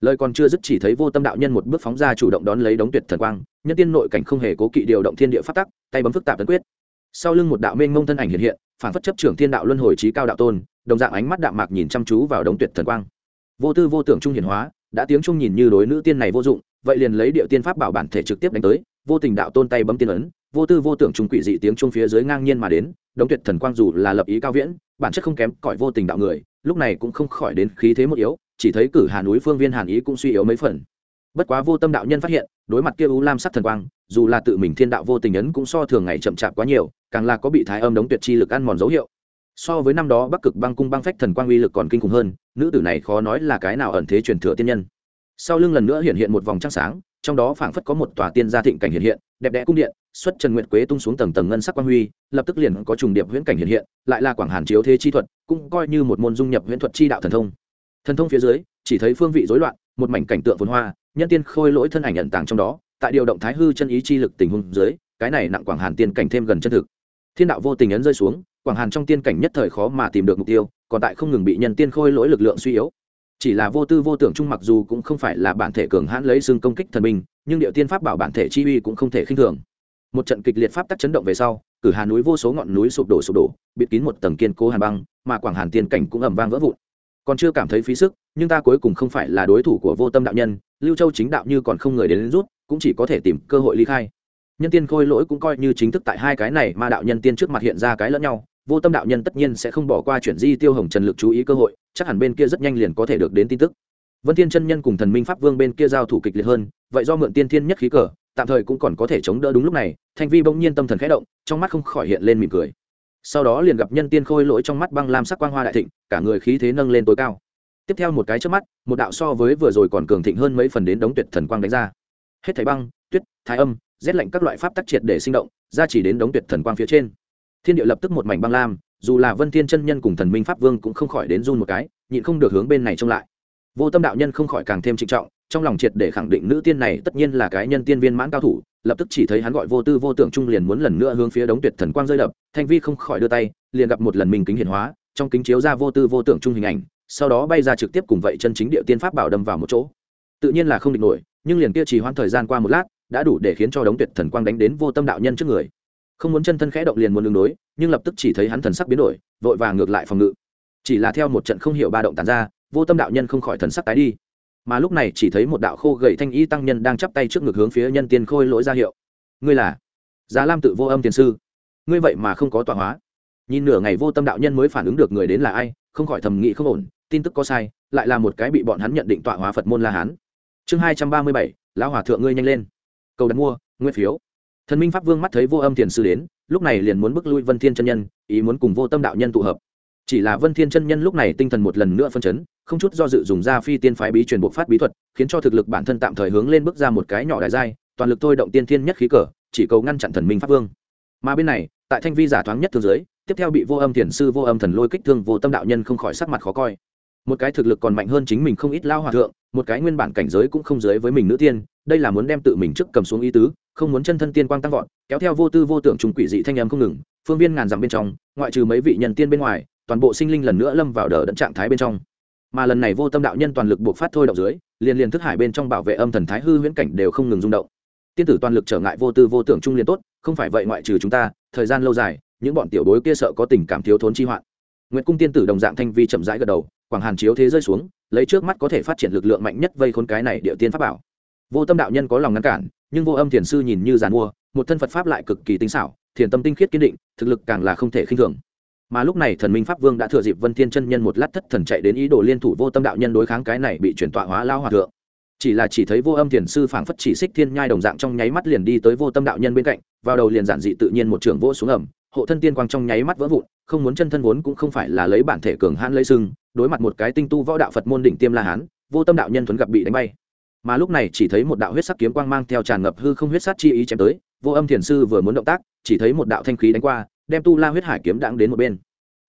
Lời còn chưa dứt chỉ thấy vô tâm đạo nhân một bước phóng ra chủ động đón lấy đống tuyệt thần quang, nhân tiên nội cảnh không hề cố kỵ điều động thiên địa phát tắc, tay bấm phức tạp tấn quyết. Sau lưng một đạo mênh mông thân ảnh hiện hiện phản phất chấp trưởng thiên đạo luân hồi trí cao đạo tôn đồng dạng ánh mắt đạm mạc nhìn chăm chú vào đống tuyệt thần quang. Vô tư vô tưởng trung hiển hóa, đã tiếng trung nhìn như đối nữ tiên này vô dụng, vậy liền lấy điệu tiên pháp bảo bản thể trực tiếp đánh tới, vô tình đạo tôn tay bấm tiên ấn, vô tư vô tưởng trung quỷ dị tiếng trung phía dưới ngang nhiên mà đến, đống tuyệt thần quang dù là lập ý cao viễn, bản chất không kém cõi vô tình đạo người, lúc này cũng không khỏi đến khí thế một yếu, chỉ thấy cử hà núi phương viên hàn ý cũng suy yếu mấy phần. Bất quá vô tâm đạo nhân phát hiện, đối mặt kia u lam sắc thần quang, dù là tự mình thiên đạo vô tình ấn cũng so thường ngày chậm chạp quá nhiều, càng là có bị thái âm đống tuyệt chi lực ăn mòn dấu hiệu so với năm đó bắc cực băng cung băng phách thần quang uy lực còn kinh khủng hơn, nữ tử này khó nói là cái nào ẩn thế truyền thừa tiên nhân. Sau lưng lần nữa hiện hiện một vòng trăng sáng, trong đó phảng phất có một tòa tiên gia thịnh cảnh hiện hiện, đẹp đẽ cung điện, xuất trần nguyệt quế tung xuống tầng tầng ngân sắc quang huy, lập tức liền có trùng điệp huyễn cảnh hiện hiện, lại là quảng hàn chiếu thế chi thuật, cũng coi như một môn dung nhập huyễn thuật chi đạo thần thông. Thần thông phía dưới, chỉ thấy phương vị rối loạn, một mảnh cảnh tượng phồn hoa, nhân tiên khôi lỗi thân ảnh ẩn tàng trong đó, tại điều động thái hư chân ý chi lực tình huống dưới, cái này nặng quảng hàn tiên cảnh thêm gần chân thực. Thiên đạo vô tình ấn rơi xuống quảng hàn trong tiên cảnh nhất thời khó mà tìm được mục tiêu còn tại không ngừng bị nhân tiên khôi lỗi lực lượng suy yếu. Chỉ là vô tư vô tưởng chung mặc dù cũng không phải là bản thể cường hãn lấy xương công kích thần minh nhưng điệu tiên pháp bảo bản thể chi uy cũng không thể khinh thường. Một trận kịch liệt pháp tắc chấn động về sau cử hà núi vô số ngọn núi sụp đổ sụp đổ bịt kín một tầng kiên cố hàn băng mà quảng hàn tiên cảnh cũng ầm vang vỡ vụn. Còn chưa cảm thấy phí sức nhưng ta cuối cùng không phải là đối thủ của vô tâm đạo nhân lưu châu chính đạo như còn không người đến, đến rút cũng chỉ có thể tìm cơ hội ly khai. Nhân tiên khôi lỗi cũng coi như chính thức tại hai cái này mà đạo nhân tiên trước mặt hiện ra cái lẫn nhau vô tâm đạo nhân tất nhiên sẽ không bỏ qua chuyển di tiêu hồng trần lực chú ý cơ hội, chắc hẳn bên kia rất nhanh liền có thể được đến tin tức. Vân thiên chân nhân cùng thần minh pháp vương bên kia giao thủ kịch liệt hơn, vậy do mượn tiên thiên nhất khí cờ, tạm thời cũng còn có thể chống đỡ đúng lúc này, thanh vi bỗng nhiên tâm thần khẽ động, trong mắt không khỏi hiện lên mỉm cười. Sau đó liền gặp nhân tiên khôi lỗi trong mắt băng lam sắc quang hoa đại thịnh, cả người khí thế nâng lên tối cao. Tiếp theo một cái trước mắt, một đạo so với vừa rồi còn cường thịnh hơn mấy phần đến đống tuyệt thần quang đánh ra. Hết thảy băng, tuyết, thái âm, rét lạnh các loại pháp tác triệt để sinh động, ra chỉ đến đống tuyệt thần quang phía trên thiên địa lập tức một mảnh băng lam, dù là vân thiên chân nhân cùng thần minh pháp vương cũng không khỏi đến run một cái, nhịn không được hướng bên này trông lại. Vô tâm đạo nhân không khỏi càng thêm trịnh trọng, trong lòng triệt để khẳng định nữ tiên này tất nhiên là cái nhân tiên viên mãn cao thủ, lập tức chỉ thấy hắn gọi vô tư vô tưởng trung liền muốn lần nữa hướng phía đống tuyệt thần quang rơi đập, thanh vi không khỏi đưa tay, liền gặp một lần mình kính hiển hóa, trong kính chiếu ra vô tư vô tưởng trung hình ảnh, sau đó bay ra trực tiếp cùng vậy chân chính địa tiên pháp bảo đâm vào một chỗ. Tự nhiên là không địch nổi, nhưng liền kia chỉ hoãn thời gian qua một lát, đã đủ để khiến cho đống tuyệt thần quang đánh đến vô tâm đạo nhân trước người không muốn chân thân khẽ động liền muốn đường đối, nhưng lập tức chỉ thấy hắn thần sắc biến đổi, vội vàng ngược lại phòng ngự. Chỉ là theo một trận không hiểu ba động tàn ra, vô tâm đạo nhân không khỏi thần sắc tái đi. Mà lúc này chỉ thấy một đạo khô gậy thanh y tăng nhân đang chắp tay trước ngực hướng phía nhân tiên khôi lỗi ra hiệu. Ngươi là giá lam tự vô âm tiền sư. Ngươi vậy mà không có tọa hóa. Nhìn nửa ngày vô tâm đạo nhân mới phản ứng được người đến là ai, không khỏi thầm nghĩ không ổn, tin tức có sai, lại là một cái bị bọn hắn nhận định tọa hóa phật môn la hán. Chương hai trăm ba mươi bảy, lão hòa thượng ngươi nhanh lên. Cầu đặt mua, nguyên phiếu thần minh pháp vương mắt thấy vô âm thiền sư đến, lúc này liền muốn bước lui vân thiên chân nhân, ý muốn cùng vô tâm đạo nhân tụ hợp. Chỉ là vân thiên chân nhân lúc này tinh thần một lần nữa phân chấn, không chút do dự dùng ra phi tiên phái bí truyền bộ phát bí thuật, khiến cho thực lực bản thân tạm thời hướng lên bước ra một cái nhỏ đại giai, toàn lực thôi động tiên thiên nhất khí cờ, chỉ cầu ngăn chặn thần minh pháp vương. Mà bên này, tại thanh vi giả thoáng nhất thương giới, tiếp theo bị vô âm thiền sư, vô âm thần lôi kích thương vô tâm đạo nhân không khỏi sắc mặt khó coi một cái thực lực còn mạnh hơn chính mình không ít lao hòa thượng, một cái nguyên bản cảnh giới cũng không giới với mình nữ tiên, đây là muốn đem tự mình trước cầm xuống ý tứ, không muốn chân thân tiên quang tăng vọt, kéo theo vô tư vô tưởng trùng quỷ dị thanh âm không ngừng, phương viên ngàn dặm bên trong, ngoại trừ mấy vị nhân tiên bên ngoài, toàn bộ sinh linh lần nữa lâm vào đờ đẫn trạng thái bên trong. Mà lần này vô tâm đạo nhân toàn lực buộc phát thôi động dưới, liền liền thức hải bên trong bảo vệ âm thần thái hư huyễn cảnh đều không ngừng rung động. Tiên tử toàn lực trở ngại vô tư vô tưởng trung liền tốt, không phải vậy ngoại trừ chúng ta, thời gian lâu dài, những bọn tiểu bối kia sợ có tình cảm thiếu thốn chi hoạn. Nguyễn cung tiên tử đồng dạng thanh vi chậm rãi gật đầu quảng hàn chiếu thế rơi xuống, lấy trước mắt có thể phát triển lực lượng mạnh nhất vây khốn cái này địa tiên pháp bảo. Vô tâm đạo nhân có lòng ngăn cản, nhưng vô âm thiền sư nhìn như giàn mua, một thân phật pháp lại cực kỳ tinh xảo, thiền tâm tinh khiết kiên định, thực lực càng là không thể khinh thường. Mà lúc này thần minh pháp vương đã thừa dịp vân thiên chân nhân một lát thất thần chạy đến ý đồ liên thủ vô tâm đạo nhân đối kháng cái này bị chuyển tọa hóa lao hòa thượng. Chỉ là chỉ thấy vô âm thiền sư phảng phất chỉ xích thiên nhai đồng dạng trong nháy mắt liền đi tới vô tâm đạo nhân bên cạnh, vào đầu liền giản dị tự nhiên một trường vô xuống ẩm hộ thân tiên quang trong nháy mắt vỡ vụn, không muốn chân thân vốn cũng không phải là lấy bản thể cường hãn lấy sưng đối mặt một cái tinh tu võ đạo phật môn đỉnh tiêm la hán, vô tâm đạo nhân thuấn gặp bị đánh bay. Mà lúc này chỉ thấy một đạo huyết sắc kiếm quang mang theo tràn ngập hư không huyết sát chi ý chém tới, vô âm thiền sư vừa muốn động tác, chỉ thấy một đạo thanh khí đánh qua, đem tu la huyết hải kiếm đãng đến một bên.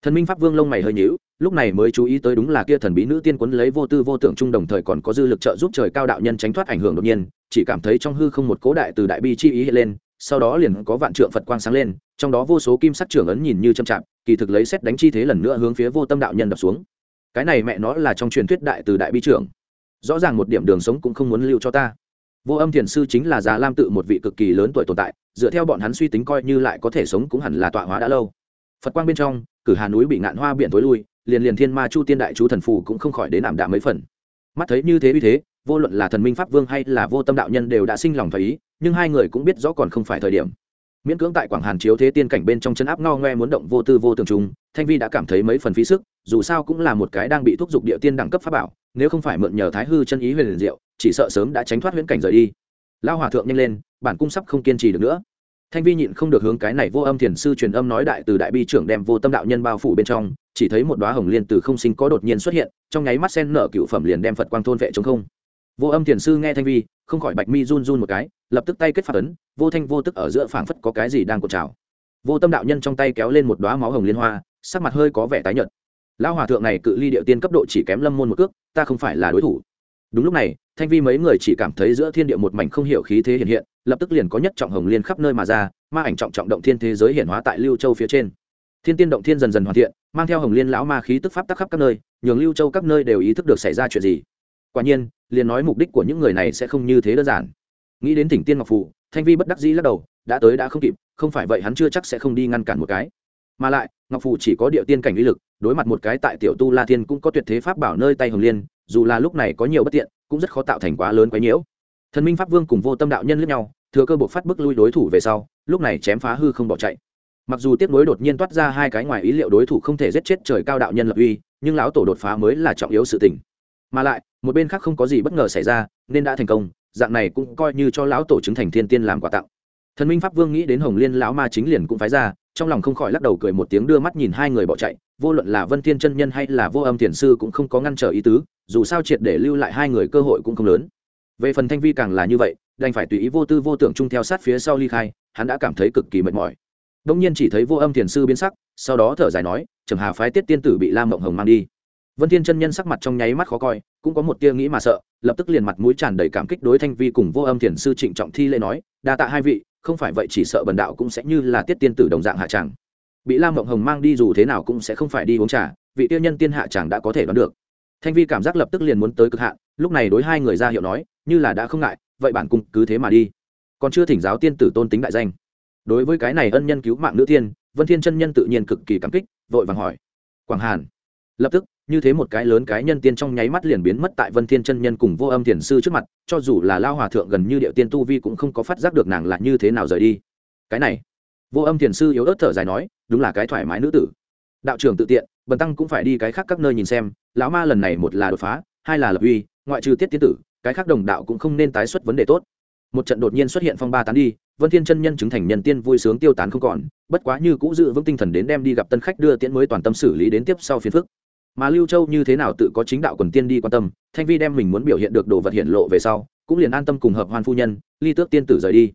Thần minh pháp vương lông mày hơi nhíu, lúc này mới chú ý tới đúng là kia thần bí nữ tiên quấn lấy vô tư vô tưởng chung đồng thời còn có dư lực trợ giúp trời cao đạo nhân tránh thoát ảnh hưởng đột nhiên, chỉ cảm thấy trong hư không một cố đại từ đại bi chi ý hiện lên, sau đó liền có vạn trượng phật quang sáng lên, trong đó vô số kim sắc trưởng ấn nhìn như châm chạm kỳ thực lấy xét đánh chi thế lần nữa hướng phía vô tâm đạo nhân đập xuống cái này mẹ nó là trong truyền thuyết đại từ đại bi trưởng. Rõ ràng một điểm đường sống cũng không muốn lưu cho ta. Vô âm thiền sư chính là già lam tự một vị cực kỳ lớn tuổi tồn tại, dựa theo bọn hắn suy tính coi như lại có thể sống cũng hẳn là tọa hóa đã lâu. Phật quang bên trong, cử hà núi bị ngạn hoa biển tối lui, liền liền thiên ma chu tiên đại chú thần phù cũng không khỏi đến ảm đạm mấy phần. Mắt thấy như thế uy thế, vô luận là thần minh pháp vương hay là vô tâm đạo nhân đều đã sinh lòng thấy nhưng hai người cũng biết rõ còn không phải thời điểm miễn cưỡng tại quảng hàn chiếu thế tiên cảnh bên trong chân áp ngao ngoe muốn động vô tư vô tường trùng thanh vi đã cảm thấy mấy phần phí sức, dù sao cũng là một cái đang bị thúc giục địa tiên đẳng cấp pháp bảo, nếu không phải mượn nhờ thái hư chân ý huyền liền diệu, chỉ sợ sớm đã tránh thoát huyễn cảnh rời đi. Lao hòa thượng nhanh lên, bản cung sắp không kiên trì được nữa. Thanh vi nhịn không được hướng cái này vô âm thiền sư truyền âm nói đại từ đại bi trưởng đem vô tâm đạo nhân bao phủ bên trong, chỉ thấy một đoá hồng liên từ không sinh có đột nhiên xuất hiện, trong nháy mắt sen nở cựu phẩm liền đem phật quang thôn vệ chống không vô âm thiền sư nghe thanh vi, không khỏi bạch mi run run một cái, lập tức tay kết phạt ấn, vô thanh vô tức ở giữa phảng phất có cái gì đang cột trào. Vô tâm đạo nhân trong tay kéo lên một đoá máu hồng liên hoa, sắc mặt hơi có vẻ tái nhợt. Lão hòa thượng này cự ly điệu tiên cấp độ chỉ kém lâm môn một cước, ta không phải là đối thủ. Đúng lúc này, thanh vi mấy người chỉ cảm thấy giữa thiên địa một mảnh không hiểu khí thế hiện hiện, lập tức liền có nhất trọng hồng liên khắp nơi mà ra, ma ảnh trọng trọng động thiên thế giới hiện hóa tại lưu châu phía trên. Thiên tiên động thiên dần dần hoàn thiện, mang theo hồng liên lão ma khí tức pháp tắc khắp các nơi, nhường lưu châu các nơi đều ý thức được xảy ra chuyện gì quả nhiên, liền nói mục đích của những người này sẽ không như thế đơn giản. Nghĩ đến tỉnh tiên ngọc phụ thanh vi bất đắc dĩ lắc đầu, đã tới đã không kịp, không phải vậy hắn chưa chắc sẽ không đi ngăn cản một cái. Mà lại, ngọc phụ chỉ có địa tiên cảnh uy lực, đối mặt một cái tại tiểu tu la thiên cũng có tuyệt thế pháp bảo nơi tay hồng liên, dù là lúc này có nhiều bất tiện, cũng rất khó tạo thành quá lớn quái nhiễu. Thần minh pháp vương cùng vô tâm đạo nhân lẫn nhau, thừa cơ buộc phát bức lui đối thủ về sau, lúc này chém phá hư không bỏ chạy. Mặc dù tiếp nối đột nhiên toát ra hai cái ngoài ý liệu đối thủ không thể giết chết trời cao đạo nhân lập uy, nhưng lão tổ đột phá mới là trọng yếu sự tình mà lại, một bên khác không có gì bất ngờ xảy ra, nên đã thành công, dạng này cũng coi như cho lão tổ chứng thành thiên tiên làm quà tặng. Thần minh pháp vương nghĩ đến hồng liên lão ma chính liền cũng phái ra, trong lòng không khỏi lắc đầu cười một tiếng đưa mắt nhìn hai người bỏ chạy, vô luận là vân thiên chân nhân hay là vô âm thiền sư cũng không có ngăn trở ý tứ, dù sao triệt để lưu lại hai người cơ hội cũng không lớn. Về phần thanh vi càng là như vậy, đành phải tùy ý vô tư vô tưởng chung theo sát phía sau ly khai, hắn đã cảm thấy cực kỳ mệt mỏi. Đông nhiên chỉ thấy vô âm thiền sư biến sắc, sau đó thở dài nói, trầm hà phái tiết tiên tử bị lam mộng hồng mang đi vân thiên chân nhân sắc mặt trong nháy mắt khó coi, cũng có một tia nghĩ mà sợ, lập tức liền mặt mũi tràn đầy cảm kích đối thanh vi cùng vô âm thiền sư trịnh trọng thi lễ nói, đa tạ hai vị, không phải vậy chỉ sợ bần đạo cũng sẽ như là tiết tiên tử đồng dạng hạ tràng bị lam mộng hồng mang đi dù thế nào cũng sẽ không phải đi uống trà, vị tiêu nhân tiên hạ tràng đã có thể đoán được. Thanh vi cảm giác lập tức liền muốn tới cực hạn, lúc này đối hai người ra hiệu nói, như là đã không ngại, vậy bản cung cứ thế mà đi. Còn chưa thỉnh giáo tiên tử tôn tính đại danh. Đối với cái này ân nhân cứu mạng nữ tiên, vân thiên chân nhân tự nhiên cực kỳ cảm kích, vội vàng hỏi, quảng hàn. Lập tức như thế một cái lớn cái nhân tiên trong nháy mắt liền biến mất tại vân thiên chân nhân cùng vô âm thiền sư trước mặt, cho dù là lao hòa thượng gần như điệu tiên tu vi cũng không có phát giác được nàng là như thế nào rời đi. Cái này, vô âm thiền sư yếu ớt thở dài nói, đúng là cái thoải mái nữ tử. Đạo trưởng tự tiện, bần tăng cũng phải đi cái khác các nơi nhìn xem, lão ma lần này một là đột phá, hai là lập uy, ngoại trừ tiết tiến tử, cái khác đồng đạo cũng không nên tái xuất vấn đề tốt. Một trận đột nhiên xuất hiện phong ba tán đi, vân thiên chân nhân chứng thành nhân tiên vui sướng tiêu tán không còn, bất quá như cũ dự vững tinh thần đến đem đi gặp tân khách đưa tiễn mới toàn tâm xử lý đến tiếp sau phiền phức mà lưu châu như thế nào tự có chính đạo quần tiên đi quan tâm, thanh vi đem mình muốn biểu hiện được đồ vật hiện lộ về sau, cũng liền an tâm cùng hợp hoan phu nhân, ly tước tiên tử rời đi.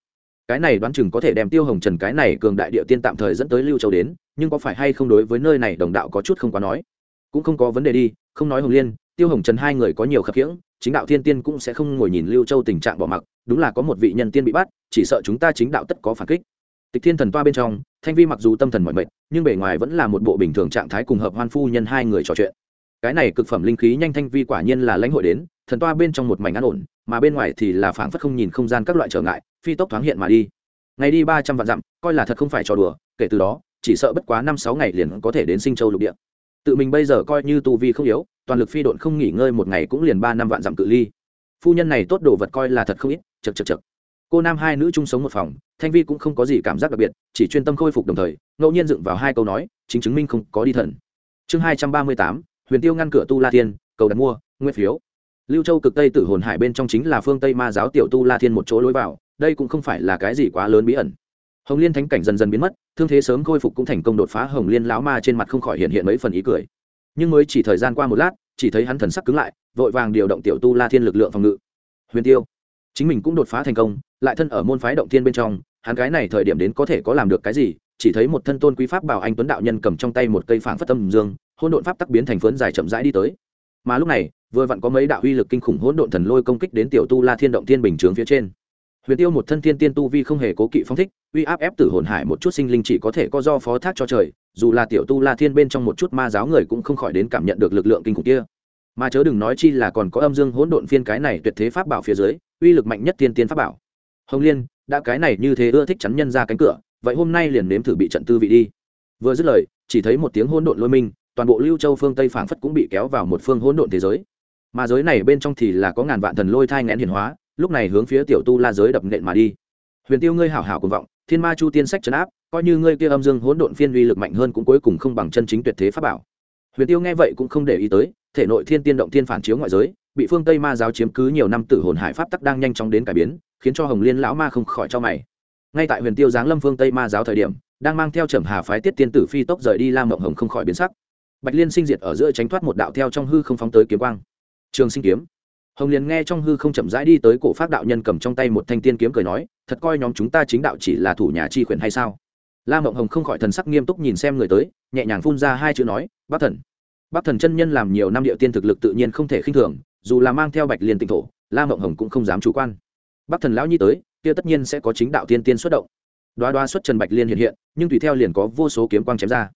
Cái này đoán chừng có thể đem tiêu hồng trần cái này cường đại địa tiên tạm thời dẫn tới lưu châu đến, nhưng có phải hay không đối với nơi này đồng đạo có chút không quá nói. Cũng không có vấn đề đi, không nói hồng liên, tiêu hồng trần hai người có nhiều khập khiễng, chính đạo thiên tiên cũng sẽ không ngồi nhìn lưu châu tình trạng bỏ mặc, đúng là có một vị nhân tiên bị bắt, chỉ sợ chúng ta chính đạo tất có phản kích tịch thiên thần toa bên trong, thanh vi mặc dù tâm thần mọi mệt, nhưng bề ngoài vẫn là một bộ bình thường trạng thái cùng hợp hoan phu nhân hai người trò chuyện. Cái này cực phẩm linh khí nhanh thanh vi quả nhiên là lãnh hội đến, thần toa bên trong một mảnh an ổn, mà bên ngoài thì là phảng phất không nhìn không gian các loại trở ngại, phi tốc thoáng hiện mà đi. Ngày đi ba trăm vạn dặm, coi là thật không phải trò đùa, kể từ đó, chỉ sợ bất quá năm sáu ngày liền có thể đến sinh châu lục địa. Tự mình bây giờ coi như tu vi không yếu, toàn lực phi độn không nghỉ ngơi một ngày cũng liền ba năm vạn dặm cự ly. Phu nhân này tốt đồ vật coi là thật không ít chật chật chật cô nam hai nữ chung sống một phòng, thanh vi cũng không có gì cảm giác đặc biệt, chỉ chuyên tâm khôi phục đồng thời, ngẫu nhiên dựng vào hai câu nói, chính chứng minh không có đi thần. Chương hai trăm ba mươi tám, huyền tiêu ngăn cửa tu la thiên, cầu đặt mua, nguyên phiếu. Lưu châu cực tây tử hồn hải bên trong chính là phương tây ma giáo tiểu tu la thiên một chỗ lối vào, đây cũng không phải là cái gì quá lớn bí ẩn. Hồng liên thánh cảnh dần dần biến mất, thương thế sớm khôi phục cũng thành công đột phá hồng liên lão ma trên mặt không khỏi hiện hiện mấy phần ý cười. Nhưng mới chỉ thời gian qua một lát, chỉ thấy hắn thần sắc cứng lại, vội vàng điều động tiểu tu la thiên lực lượng phòng ngự. Huyền tiêu chính mình cũng đột phá thành công, lại thân ở môn phái động thiên bên trong, hắn cái này thời điểm đến có thể có làm được cái gì, chỉ thấy một thân tôn quý pháp bảo anh tuấn đạo nhân cầm trong tay một cây phảng phất tâm dương hôn độn pháp tắc biến thành phấn dài chậm rãi đi tới. Mà lúc này, vừa vặn có mấy đạo uy lực kinh khủng hỗn độn thần lôi công kích đến tiểu tu la thiên động thiên bình chướng phía trên. Huyền tiêu một thân thiên tiên tu vi không hề cố kỵ phong thích, uy áp ép tử hồn hải một chút sinh linh chỉ có thể có do phó thác cho trời, dù là tiểu tu la thiên bên trong một chút ma giáo người cũng không khỏi đến cảm nhận được lực lượng kinh khủng kia. Mà chớ đừng nói chi là còn có âm dương hỗn độn phiên cái này tuyệt thế pháp bảo phía dưới uy lực mạnh nhất tiên tiên pháp bảo. Hồng liên, đã cái này như thế ưa thích chắn nhân ra cánh cửa, vậy hôm nay liền nếm thử bị trận tư vị đi. Vừa dứt lời, chỉ thấy một tiếng hỗn độn lôi minh, toàn bộ lưu châu phương tây phảng phất cũng bị kéo vào một phương hỗn độn thế giới. Mà giới này bên trong thì là có ngàn vạn thần lôi thai ngẽn hiển hóa, lúc này hướng phía tiểu tu la giới đập nện mà đi. Huyền tiêu ngươi hảo hảo cùng vọng, thiên ma chu tiên sách trấn áp, coi như ngươi kia âm dương hỗn độn phiên uy lực mạnh hơn cũng cuối cùng không bằng chân chính tuyệt thế pháp bảo. Huyền tiêu nghe vậy cũng không để ý tới, thể nội thiên tiên động tiên phản chiếu ngoại giới bị phương tây ma giáo chiếm cứ nhiều năm tử hồn hải pháp tắc đang nhanh chóng đến cải biến, khiến cho hồng liên lão ma không khỏi cho mày. Ngay tại huyền tiêu giáng lâm phương tây ma giáo thời điểm, đang mang theo trầm hà phái tiết tiên tử phi tốc rời đi lam mộng hồng không khỏi biến sắc. Bạch liên sinh diệt ở giữa tránh thoát một đạo theo trong hư không phóng tới kiếm quang. Trường sinh kiếm. Hồng liền nghe trong hư không chậm rãi đi tới cổ phát đạo nhân cầm trong tay một thanh tiên kiếm cười nói, thật coi nhóm chúng ta chính đạo chỉ là thủ nhà chi khuyển hay sao? La mộng hồng không khỏi thần sắc nghiêm túc nhìn xem người tới, nhẹ nhàng phun ra hai chữ nói, bác thần. Bác thần chân nhân làm nhiều năm địa tiên thực lực tự nhiên không thể khinh thường dù là mang theo bạch liên tịnh thổ, la mộng hồng cũng không dám chủ quan. Bắc thần lão nhi tới, kia tất nhiên sẽ có chính đạo tiên tiên xuất động. Đoá đoá xuất trần bạch liên hiện hiện, nhưng tùy theo liền có vô số kiếm quang chém ra.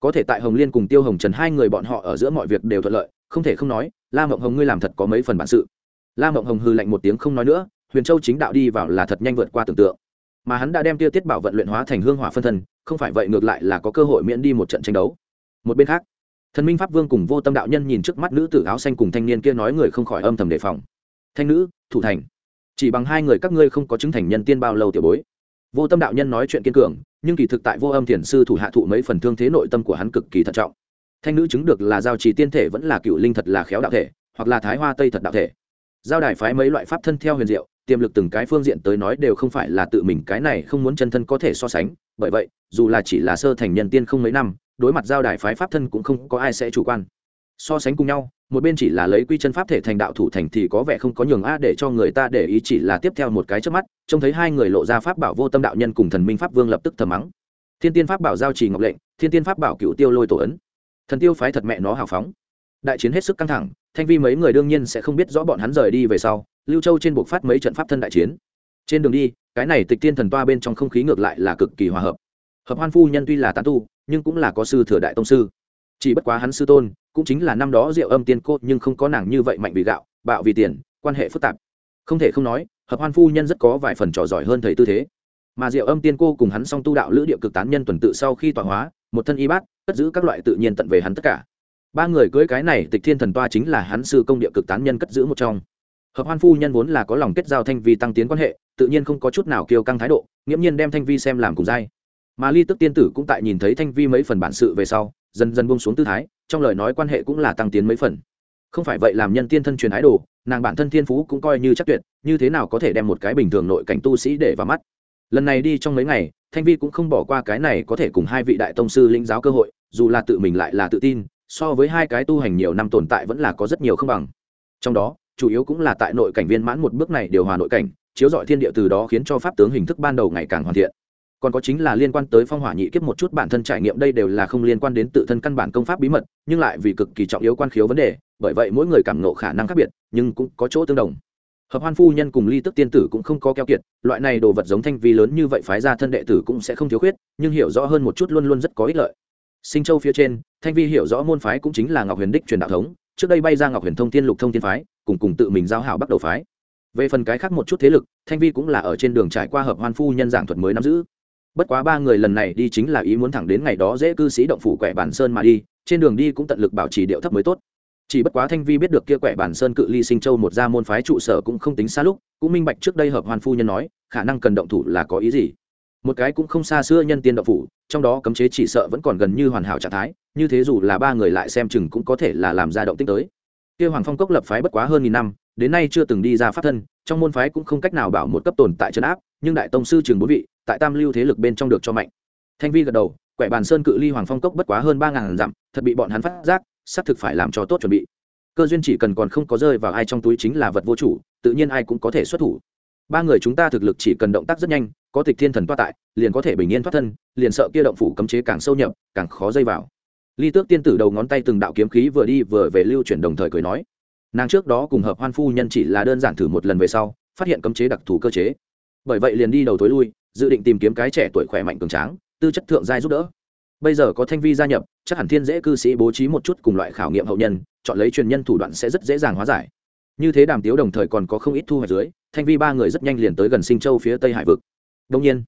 Có thể tại hồng liên cùng tiêu hồng trần hai người bọn họ ở giữa mọi việc đều thuận lợi, không thể không nói, la mộng hồng ngươi làm thật có mấy phần bản sự. La mộng hồng hư lạnh một tiếng không nói nữa, huyền châu chính đạo đi vào là thật nhanh vượt qua tưởng tượng. Mà hắn đã đem tiêu tiết bảo vận luyện hóa thành hương hỏa phân thân, không phải vậy ngược lại là có cơ hội miễn đi một trận tranh đấu. Một bên khác thần minh pháp vương cùng vô tâm đạo nhân nhìn trước mắt nữ tử áo xanh cùng thanh niên kia nói người không khỏi âm thầm đề phòng. Thanh nữ, thủ thành. Chỉ bằng hai người các ngươi không có chứng thành nhân tiên bao lâu tiểu bối. Vô tâm đạo nhân nói chuyện kiên cường, nhưng kỳ thực tại vô âm thiền sư thủ hạ thụ mấy phần thương thế nội tâm của hắn cực kỳ thận trọng. Thanh nữ chứng được là giao trì tiên thể vẫn là cựu linh thật là khéo đạo thể, hoặc là thái hoa tây thật đạo thể. Giao đài phái mấy loại pháp thân theo huyền diệu, tiềm lực từng cái phương diện tới nói đều không phải là tự mình cái này không muốn chân thân có thể so sánh. Bởi vậy, dù là chỉ là sơ thành nhân tiên không mấy năm đối mặt giao đài phái pháp thân cũng không có ai sẽ chủ quan. So sánh cùng nhau, một bên chỉ là lấy quy chân pháp thể thành đạo thủ thành thì có vẻ không có nhường a để cho người ta để ý chỉ là tiếp theo một cái trước mắt, trông thấy hai người lộ ra pháp bảo vô tâm đạo nhân cùng thần minh pháp vương lập tức thầm mắng. Thiên tiên pháp bảo giao trì ngọc lệnh, thiên tiên pháp bảo cựu tiêu lôi tổ ấn. Thần tiêu phái thật mẹ nó hào phóng. Đại chiến hết sức căng thẳng, thanh vi mấy người đương nhiên sẽ không biết rõ bọn hắn rời đi về sau, lưu châu trên buộc phát mấy trận pháp thân đại chiến. Trên đường đi, cái này tịch tiên thần toa bên trong không khí ngược lại là cực kỳ hòa hợp hợp hoan phu nhân tuy là tán tu, nhưng cũng là có sư thừa đại tông sư. Chỉ bất quá hắn sư tôn, cũng chính là năm đó rượu âm tiên cô, nhưng không có nàng như vậy mạnh vì gạo, bạo vì tiền, quan hệ phức tạp. Không thể không nói, hợp hoan phu nhân rất có vài phần trò giỏi hơn thầy tư thế. Mà diệu âm tiên cô cùng hắn song tu đạo lữ địa cực tán nhân tuần tự sau khi tọa hóa, một thân y bát, cất giữ các loại tự nhiên tận về hắn tất cả. Ba người cưới cái này tịch thiên thần toa chính là hắn sư công địa cực tán nhân cất giữ một trong. Hợp hoan phu nhân vốn là có lòng kết giao thanh vi tăng tiến quan hệ, tự nhiên không có chút nào kiêu căng thái độ, nghiễm nhiên đem thanh vi xem làm cùng dai mà ly tức tiên tử cũng tại nhìn thấy thanh vi mấy phần bản sự về sau, dần dần buông xuống tư thái, trong lời nói quan hệ cũng là tăng tiến mấy phần. Không phải vậy làm nhân tiên thân truyền ái đồ, nàng bản thân thiên phú cũng coi như chắc tuyệt, như thế nào có thể đem một cái bình thường nội cảnh tu sĩ để vào mắt? Lần này đi trong mấy ngày, thanh vi cũng không bỏ qua cái này có thể cùng hai vị đại tông sư lĩnh giáo cơ hội, dù là tự mình lại là tự tin, so với hai cái tu hành nhiều năm tồn tại vẫn là có rất nhiều không bằng. Trong đó, chủ yếu cũng là tại nội cảnh viên mãn một bước này điều hòa nội cảnh, chiếu dọi thiên địa từ đó khiến cho pháp tướng hình thức ban đầu ngày càng hoàn thiện còn có chính là liên quan tới phong hỏa nhị kiếp một chút bản thân trải nghiệm đây đều là không liên quan đến tự thân căn bản công pháp bí mật, nhưng lại vì cực kỳ trọng yếu quan khiếu vấn đề, bởi vậy mỗi người cảm nộ khả năng khác biệt, nhưng cũng có chỗ tương đồng. Hợp hoan phu nhân cùng ly tức tiên tử cũng không có keo kiệt, loại này đồ vật giống thanh vi lớn như vậy phái ra thân đệ tử cũng sẽ không thiếu khuyết, nhưng hiểu rõ hơn một chút luôn luôn rất có ích lợi. Sinh châu phía trên, thanh vi hiểu rõ môn phái cũng chính là ngọc huyền đích truyền đạo thống, trước đây bay ra ngọc huyền thông tiên lục thông tiên phái, cùng cùng tự mình giao hảo bắt đầu phái. Về phần cái khác một chút thế lực, thanh vi cũng là ở trên đường trải qua hợp hoan phu nhân giảng thuật mới nắm giữ bất quá ba người lần này đi chính là ý muốn thẳng đến ngày đó dễ cư sĩ động phủ quẻ bản sơn mà đi, trên đường đi cũng tận lực bảo trì điệu thấp mới tốt. Chỉ bất quá thanh vi biết được kia quẻ bản sơn cự ly sinh châu một gia môn phái trụ sở cũng không tính xa lúc, cũng minh bạch trước đây hợp hoàn phu nhân nói, khả năng cần động thủ là có ý gì. Một cái cũng không xa xưa nhân tiên động phủ, trong đó cấm chế chỉ sợ vẫn còn gần như hoàn hảo trạng thái, như thế dù là ba người lại xem chừng cũng có thể là làm ra động tích tới. Kia hoàng phong cốc lập phái bất quá hơn nghìn năm, đến nay chưa từng đi ra pháp thân, trong môn phái cũng không cách nào bảo một cấp tồn tại trấn áp nhưng đại tông sư trường bốn vị tại tam lưu thế lực bên trong được cho mạnh. Thanh vi gật đầu, quẻ bàn sơn cự ly hoàng phong cốc bất quá hơn ba ngàn dặm, thật bị bọn hắn phát giác, xác thực phải làm cho tốt chuẩn bị. Cơ duyên chỉ cần còn không có rơi vào ai trong túi chính là vật vô chủ, tự nhiên ai cũng có thể xuất thủ. Ba người chúng ta thực lực chỉ cần động tác rất nhanh, có tịch thiên thần toa tại, liền có thể bình yên thoát thân, liền sợ kia động phủ cấm chế càng sâu nhập, càng khó dây vào. Ly tước tiên tử đầu ngón tay từng đạo kiếm khí vừa đi vừa về lưu chuyển đồng thời cười nói, nàng trước đó cùng hợp hoan phu nhân chỉ là đơn giản thử một lần về sau, phát hiện cấm chế đặc thù cơ chế bởi vậy liền đi đầu tối lui, dự định tìm kiếm cái trẻ tuổi khỏe mạnh cường tráng, tư chất thượng giai giúp đỡ. Bây giờ có thanh vi gia nhập, chắc hẳn thiên dễ cư sĩ bố trí một chút cùng loại khảo nghiệm hậu nhân, chọn lấy truyền nhân thủ đoạn sẽ rất dễ dàng hóa giải. Như thế đàm tiếu đồng thời còn có không ít thu hoạch dưới, thanh vi ba người rất nhanh liền tới gần sinh châu phía tây hải vực. Đông nhiên,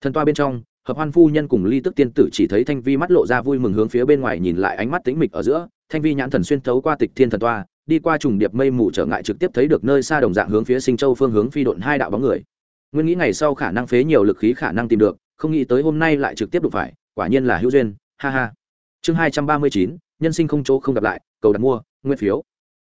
thần toa bên trong, hợp hoan phu nhân cùng ly tức tiên tử chỉ thấy thanh vi mắt lộ ra vui mừng hướng phía bên ngoài nhìn lại ánh mắt tính mịch ở giữa, thanh vi nhãn thần xuyên thấu qua tịch thiên thần toa, đi qua trùng điệp mây mù trở ngại trực tiếp thấy được nơi xa đồng dạng hướng phía sinh châu phương hướng phi độn hai đạo bóng người nguyên nghĩ ngày sau khả năng phế nhiều lực khí khả năng tìm được, không nghĩ tới hôm nay lại trực tiếp đụng phải, quả nhiên là hữu duyên, ha ha. Chương hai trăm ba mươi chín, nhân sinh không chỗ không gặp lại, cầu đặt mua, nguyên phiếu.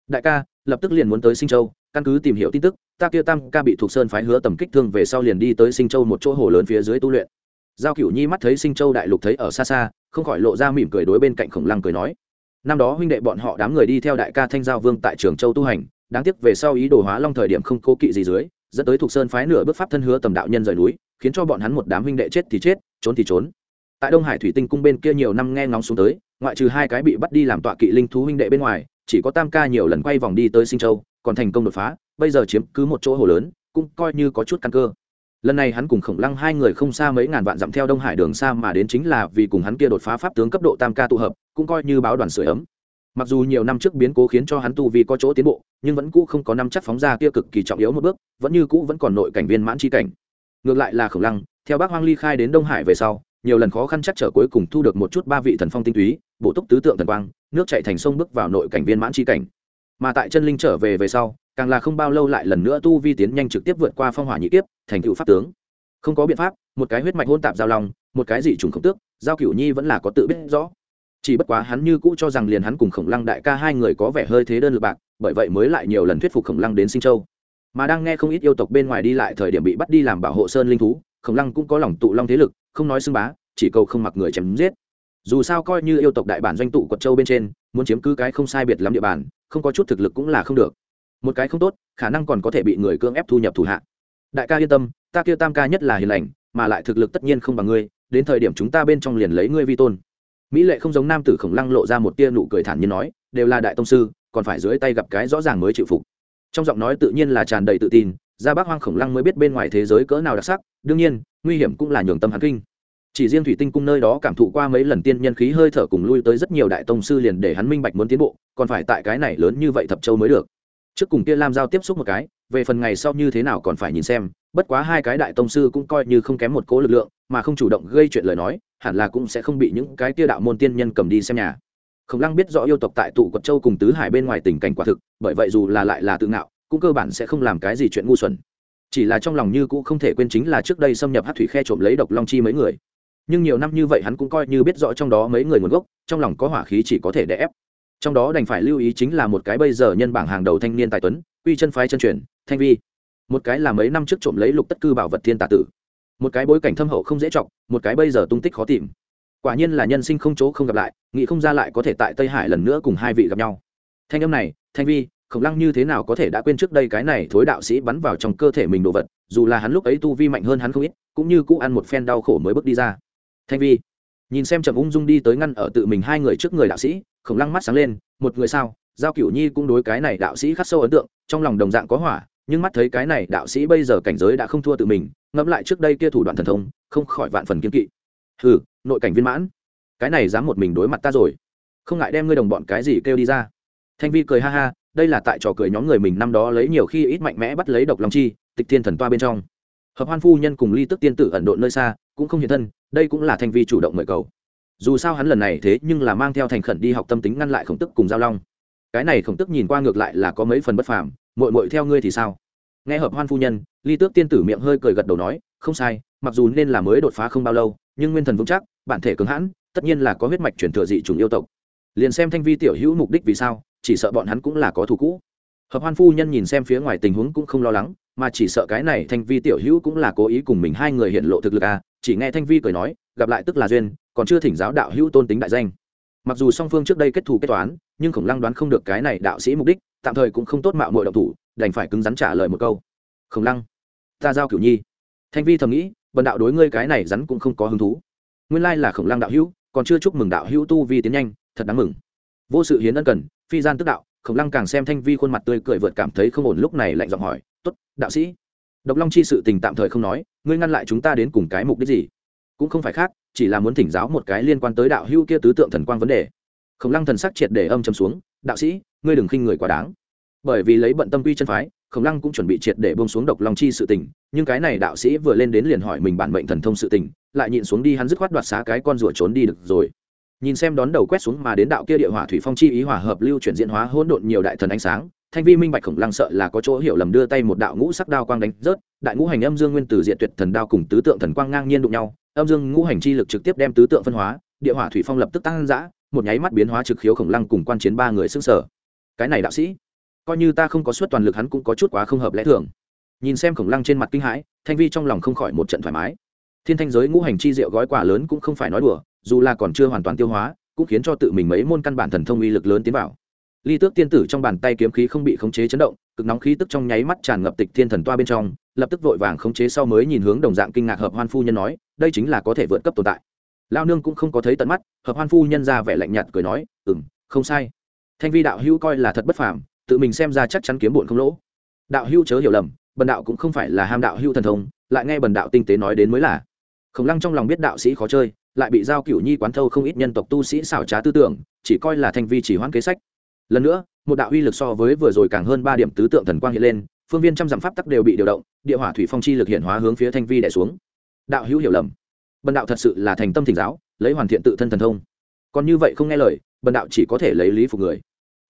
Đại ca, lập tức liền muốn tới sinh châu, căn cứ tìm hiểu tin tức, ta kia tam ca bị thuộc sơn phái hứa tầm kích thương về sau liền đi tới sinh châu một chỗ hồ lớn phía dưới tu luyện. Giao cửu nhi mắt thấy sinh châu đại lục thấy ở xa xa, không khỏi lộ ra mỉm cười đối bên cạnh khổng lăng cười nói. Năm đó huynh đệ bọn họ đám người đi theo đại ca thanh giao vương tại trường châu tu hành, đáng tiếc về sau ý đồ hóa long thời điểm không cố kỵ gì dưới dẫn tới thuộc sơn phái nửa bước pháp thân hứa tầm đạo nhân rời núi, khiến cho bọn hắn một đám huynh đệ chết thì chết, trốn thì trốn. Tại đông hải thủy tinh cung bên kia nhiều năm nghe ngóng xuống tới, ngoại trừ hai cái bị bắt đi làm tọa kỵ linh thú huynh đệ bên ngoài, chỉ có tam ca nhiều lần quay vòng đi tới sinh châu, còn thành công đột phá, bây giờ chiếm cứ một chỗ hồ lớn, cũng coi như có chút căn cơ. Lần này hắn cùng khổng lăng hai người không xa mấy ngàn vạn dặm theo đông hải đường xa mà đến chính là vì cùng hắn kia đột phá pháp tướng cấp độ tam ca tụ hợp, cũng coi như báo đoàn sửa ấm mặc dù nhiều năm trước biến cố khiến cho hắn tu Vi có chỗ tiến bộ, nhưng vẫn cũ không có năm chắc phóng ra kia cực kỳ trọng yếu một bước, vẫn như cũ vẫn còn nội cảnh viên mãn chi cảnh. Ngược lại là khổng lăng, theo bác hoang ly khai đến đông hải về sau, nhiều lần khó khăn chắc trở cuối cùng thu được một chút ba vị thần phong tinh túy, bổ túc tứ tượng thần quang, nước chạy thành sông bước vào nội cảnh viên mãn chi cảnh. Mà tại chân linh trở về về sau, càng là không bao lâu lại lần nữa tu vi tiến nhanh trực tiếp vượt qua phong hỏa nhị kiếp, thành cựu pháp tướng. Không có biện pháp, một cái huyết mạch hôn tạp giao long, một cái dị trùng khổng tước, giao cựu nhi vẫn là có tự biết rõ chỉ bất quá hắn như cũ cho rằng liền hắn cùng khổng lăng đại ca hai người có vẻ hơi thế đơn lực bạc, bởi vậy mới lại nhiều lần thuyết phục khổng lăng đến sinh châu. Mà đang nghe không ít yêu tộc bên ngoài đi lại thời điểm bị bắt đi làm bảo hộ sơn linh thú, khổng lăng cũng có lòng tụ long thế lực, không nói xưng bá, chỉ cầu không mặc người chém giết. Dù sao coi như yêu tộc đại bản doanh tụ quật châu bên trên, muốn chiếm cứ cái không sai biệt lắm địa bàn, không có chút thực lực cũng là không được. Một cái không tốt, khả năng còn có thể bị người cưỡng ép thu nhập thủ hạ. Đại ca yên tâm, ta kia tam ca nhất là hiền lành, mà lại thực lực tất nhiên không bằng ngươi, đến thời điểm chúng ta bên trong liền lấy ngươi vi tôn mỹ lệ không giống nam tử khổng lăng lộ ra một tia nụ cười thản nhiên nói, đều là đại tông sư, còn phải dưới tay gặp cái rõ ràng mới chịu phục. Trong giọng nói tự nhiên là tràn đầy tự tin, ra bác hoang khổng lăng mới biết bên ngoài thế giới cỡ nào đặc sắc, đương nhiên, nguy hiểm cũng là nhường tâm hắn kinh. Chỉ riêng thủy tinh cung nơi đó cảm thụ qua mấy lần tiên nhân khí hơi thở cùng lui tới rất nhiều đại tông sư liền để hắn minh bạch muốn tiến bộ, còn phải tại cái này lớn như vậy thập châu mới được. Trước cùng kia lam giao tiếp xúc một cái về phần ngày sau như thế nào còn phải nhìn xem, bất quá hai cái đại tông sư cũng coi như không kém một cố lực lượng, mà không chủ động gây chuyện lời nói, hẳn là cũng sẽ không bị những cái tia đạo môn tiên nhân cầm đi xem nhà. Khổng lăng biết rõ yêu tộc tại tụ quật châu cùng tứ hải bên ngoài tình cảnh quả thực, bởi vậy dù là lại là tự ngạo, cũng cơ bản sẽ không làm cái gì chuyện ngu xuẩn. Chỉ là trong lòng như cũ không thể quên chính là trước đây xâm nhập hát thủy khe trộm lấy độc long chi mấy người. Nhưng nhiều năm như vậy hắn cũng coi như biết rõ trong đó mấy người nguồn gốc, trong lòng có hỏa khí chỉ có thể đè ép trong đó đành phải lưu ý chính là một cái bây giờ nhân bảng hàng đầu thanh niên tài tuấn quy chân phái chân truyền, thanh vi. Một cái là mấy năm trước trộm lấy lục tất cư bảo vật thiên tà tử. Một cái bối cảnh thâm hậu không dễ chọc, một cái bây giờ tung tích khó tìm. Quả nhiên là nhân sinh không chỗ không gặp lại, nghĩ không ra lại có thể tại tây hải lần nữa cùng hai vị gặp nhau. Thanh âm này, thanh vi, khổng lăng như thế nào có thể đã quên trước đây cái này thối đạo sĩ bắn vào trong cơ thể mình đồ vật, dù là hắn lúc ấy tu vi mạnh hơn hắn không ít, cũng như cũ ăn một phen đau khổ mới bước đi ra. Thanh vi, nhìn xem trầm ung dung đi tới ngăn ở tự mình hai người trước người đạo sĩ khổng lăng mắt sáng lên, một người sao? Giao cửu nhi cũng đối cái này đạo sĩ khắc sâu ấn tượng, trong lòng đồng dạng có hỏa, nhưng mắt thấy cái này đạo sĩ bây giờ cảnh giới đã không thua tự mình, ngẫm lại trước đây kia thủ đoạn thần thông, không khỏi vạn phần kiên kỵ. Hừ, nội cảnh viên mãn. Cái này dám một mình đối mặt ta rồi. Không ngại đem ngươi đồng bọn cái gì kêu đi ra. Thanh vi cười ha ha, đây là tại trò cười nhóm người mình năm đó lấy nhiều khi ít mạnh mẽ bắt lấy độc long chi, tịch thiên thần toa bên trong. Hợp hoan phu nhân cùng ly tức tiên tử ẩn độn nơi xa, cũng không hiện thân, đây cũng là thanh vi chủ động mời cầu dù sao hắn lần này thế nhưng là mang theo thành khẩn đi học tâm tính ngăn lại khổng tức cùng giao long. Cái này khổng tức nhìn qua ngược lại là có mấy phần bất phàm mội mội theo ngươi thì sao? Nghe hợp hoan phu nhân, ly tước tiên tử miệng hơi cười gật đầu nói, không sai, mặc dù nên là mới đột phá không bao lâu, nhưng nguyên thần vững chắc, bản thể cứng hãn, tất nhiên là có huyết mạch chuyển thừa dị chủng yêu tộc. Liền xem thanh vi tiểu hữu mục đích vì sao, chỉ sợ bọn hắn cũng là có thù cũ. Hợp hoan phu nhân nhìn xem phía ngoài tình huống cũng không lo lắng mà chỉ sợ cái này thanh vi tiểu hữu cũng là cố ý cùng mình hai người hiện lộ thực lực à chỉ nghe thanh vi cười nói, gặp lại tức là duyên, còn chưa thỉnh giáo đạo hữu tôn tính đại danh. Mặc dù song phương trước đây kết thù kết toán, nhưng khổng lăng đoán không được cái này đạo sĩ mục đích, tạm thời cũng không tốt mạo mọi động thủ, đành phải cứng rắn trả lời một câu. Khổng lăng, ta giao cửu nhi. Thanh vi thầm nghĩ, bần đạo đối ngươi cái này rắn cũng không có hứng thú. Nguyên lai là khổng lăng đạo hữu, còn chưa chúc mừng đạo hữu tu vi tiến nhanh, thật đáng mừng. Vô sự hiến ân cần, phi gian tức đạo, khổng lăng càng xem thanh vi khuôn mặt tươi cười vượt cảm thấy không ổn lúc này lạnh giọng hỏi Tốt, đạo sĩ. Độc long chi sự tình tạm thời không nói ngươi ngăn lại chúng ta đến cùng cái mục đích gì? Cũng không phải khác chỉ là muốn thỉnh giáo một cái liên quan tới đạo hưu kia tứ tượng thần quang vấn đề. Khổng lăng thần sắc triệt để âm châm xuống đạo sĩ ngươi đừng khinh người quá đáng. Bởi vì lấy bận tâm quy chân phái khổng lăng cũng chuẩn bị triệt để bông xuống độc long chi sự tình nhưng cái này đạo sĩ vừa lên đến liền hỏi mình bản mệnh thần thông sự tình lại nhịn xuống đi hắn dứt khoát đoạt xá cái con rùa trốn đi được rồi. Nhìn xem đón đầu quét xuống mà đến đạo kia địa hỏa thủy phong chi ý hỏa hợp lưu chuyển diễn hóa hỗn độn nhiều đại thần ánh sáng thanh vi minh bạch khổng lăng sợ là có chỗ hiểu lầm đưa tay một đạo ngũ sắc đao quang đánh rớt, đại ngũ hành âm dương nguyên tử diện tuyệt thần đao cùng tứ tượng thần quang ngang nhiên đụng nhau, âm dương ngũ hành chi lực trực tiếp đem tứ tượng phân hóa, địa hỏa thủy phong lập tức tăng dã, một nháy mắt biến hóa trực khiếu khổng lăng cùng quan chiến ba người xưng sở cái này đạo sĩ, coi như ta không có suất toàn lực hắn cũng có chút quá không hợp lẽ thường. Nhìn xem khổng lăng trên mặt kinh hãi, thanh vi trong lòng không khỏi một trận thoải mái. Thiên thanh giới ngũ hành chi diệu gói quả lớn cũng không phải nói đùa, dù là còn chưa hoàn toàn tiêu hóa, cũng khiến cho tự mình mấy môn căn bản thần thông uy lực lớn tiến vào ly tước tiên tử trong bàn tay kiếm khí không bị khống chế chấn động, cực nóng khí tức trong nháy mắt tràn ngập tịch thiên thần toa bên trong, lập tức vội vàng khống chế sau mới nhìn hướng đồng dạng kinh ngạc hợp hoan phu nhân nói, đây chính là có thể vượt cấp tồn tại. Lao nương cũng không có thấy tận mắt, hợp hoan phu nhân ra vẻ lạnh nhạt cười nói ừ m không sai. Thanh vi đạo hữu coi là thật bất phàm, tự mình xem ra chắc chắn kiếm bụn không lỗ. Đạo hữu chớ hiểu lầm, bần đạo cũng không phải là ham đạo hữu thần thông, lại nghe bần đạo tinh tế nói đến mới là. Khổng lăng trong lòng biết đạo sĩ khó chơi, lại bị giao cửu nhi quán thâu không ít nhân tộc tu sĩ xảo trá tư tưởng, chỉ coi là thanh vi chỉ hoãn kế sách lần nữa, một đạo uy lực so với vừa rồi càng hơn ba điểm tứ tượng thần quang hiện lên, phương viên trăm dặm pháp tắc đều bị điều động, địa hỏa thủy phong chi lực hiện hóa hướng phía thanh vi đẻ xuống. Đạo hữu hiểu lầm. Bần đạo thật sự là thành tâm thỉnh giáo, lấy hoàn thiện tự thân thần thông. Còn như vậy không nghe lời, bần đạo chỉ có thể lấy lý phục người.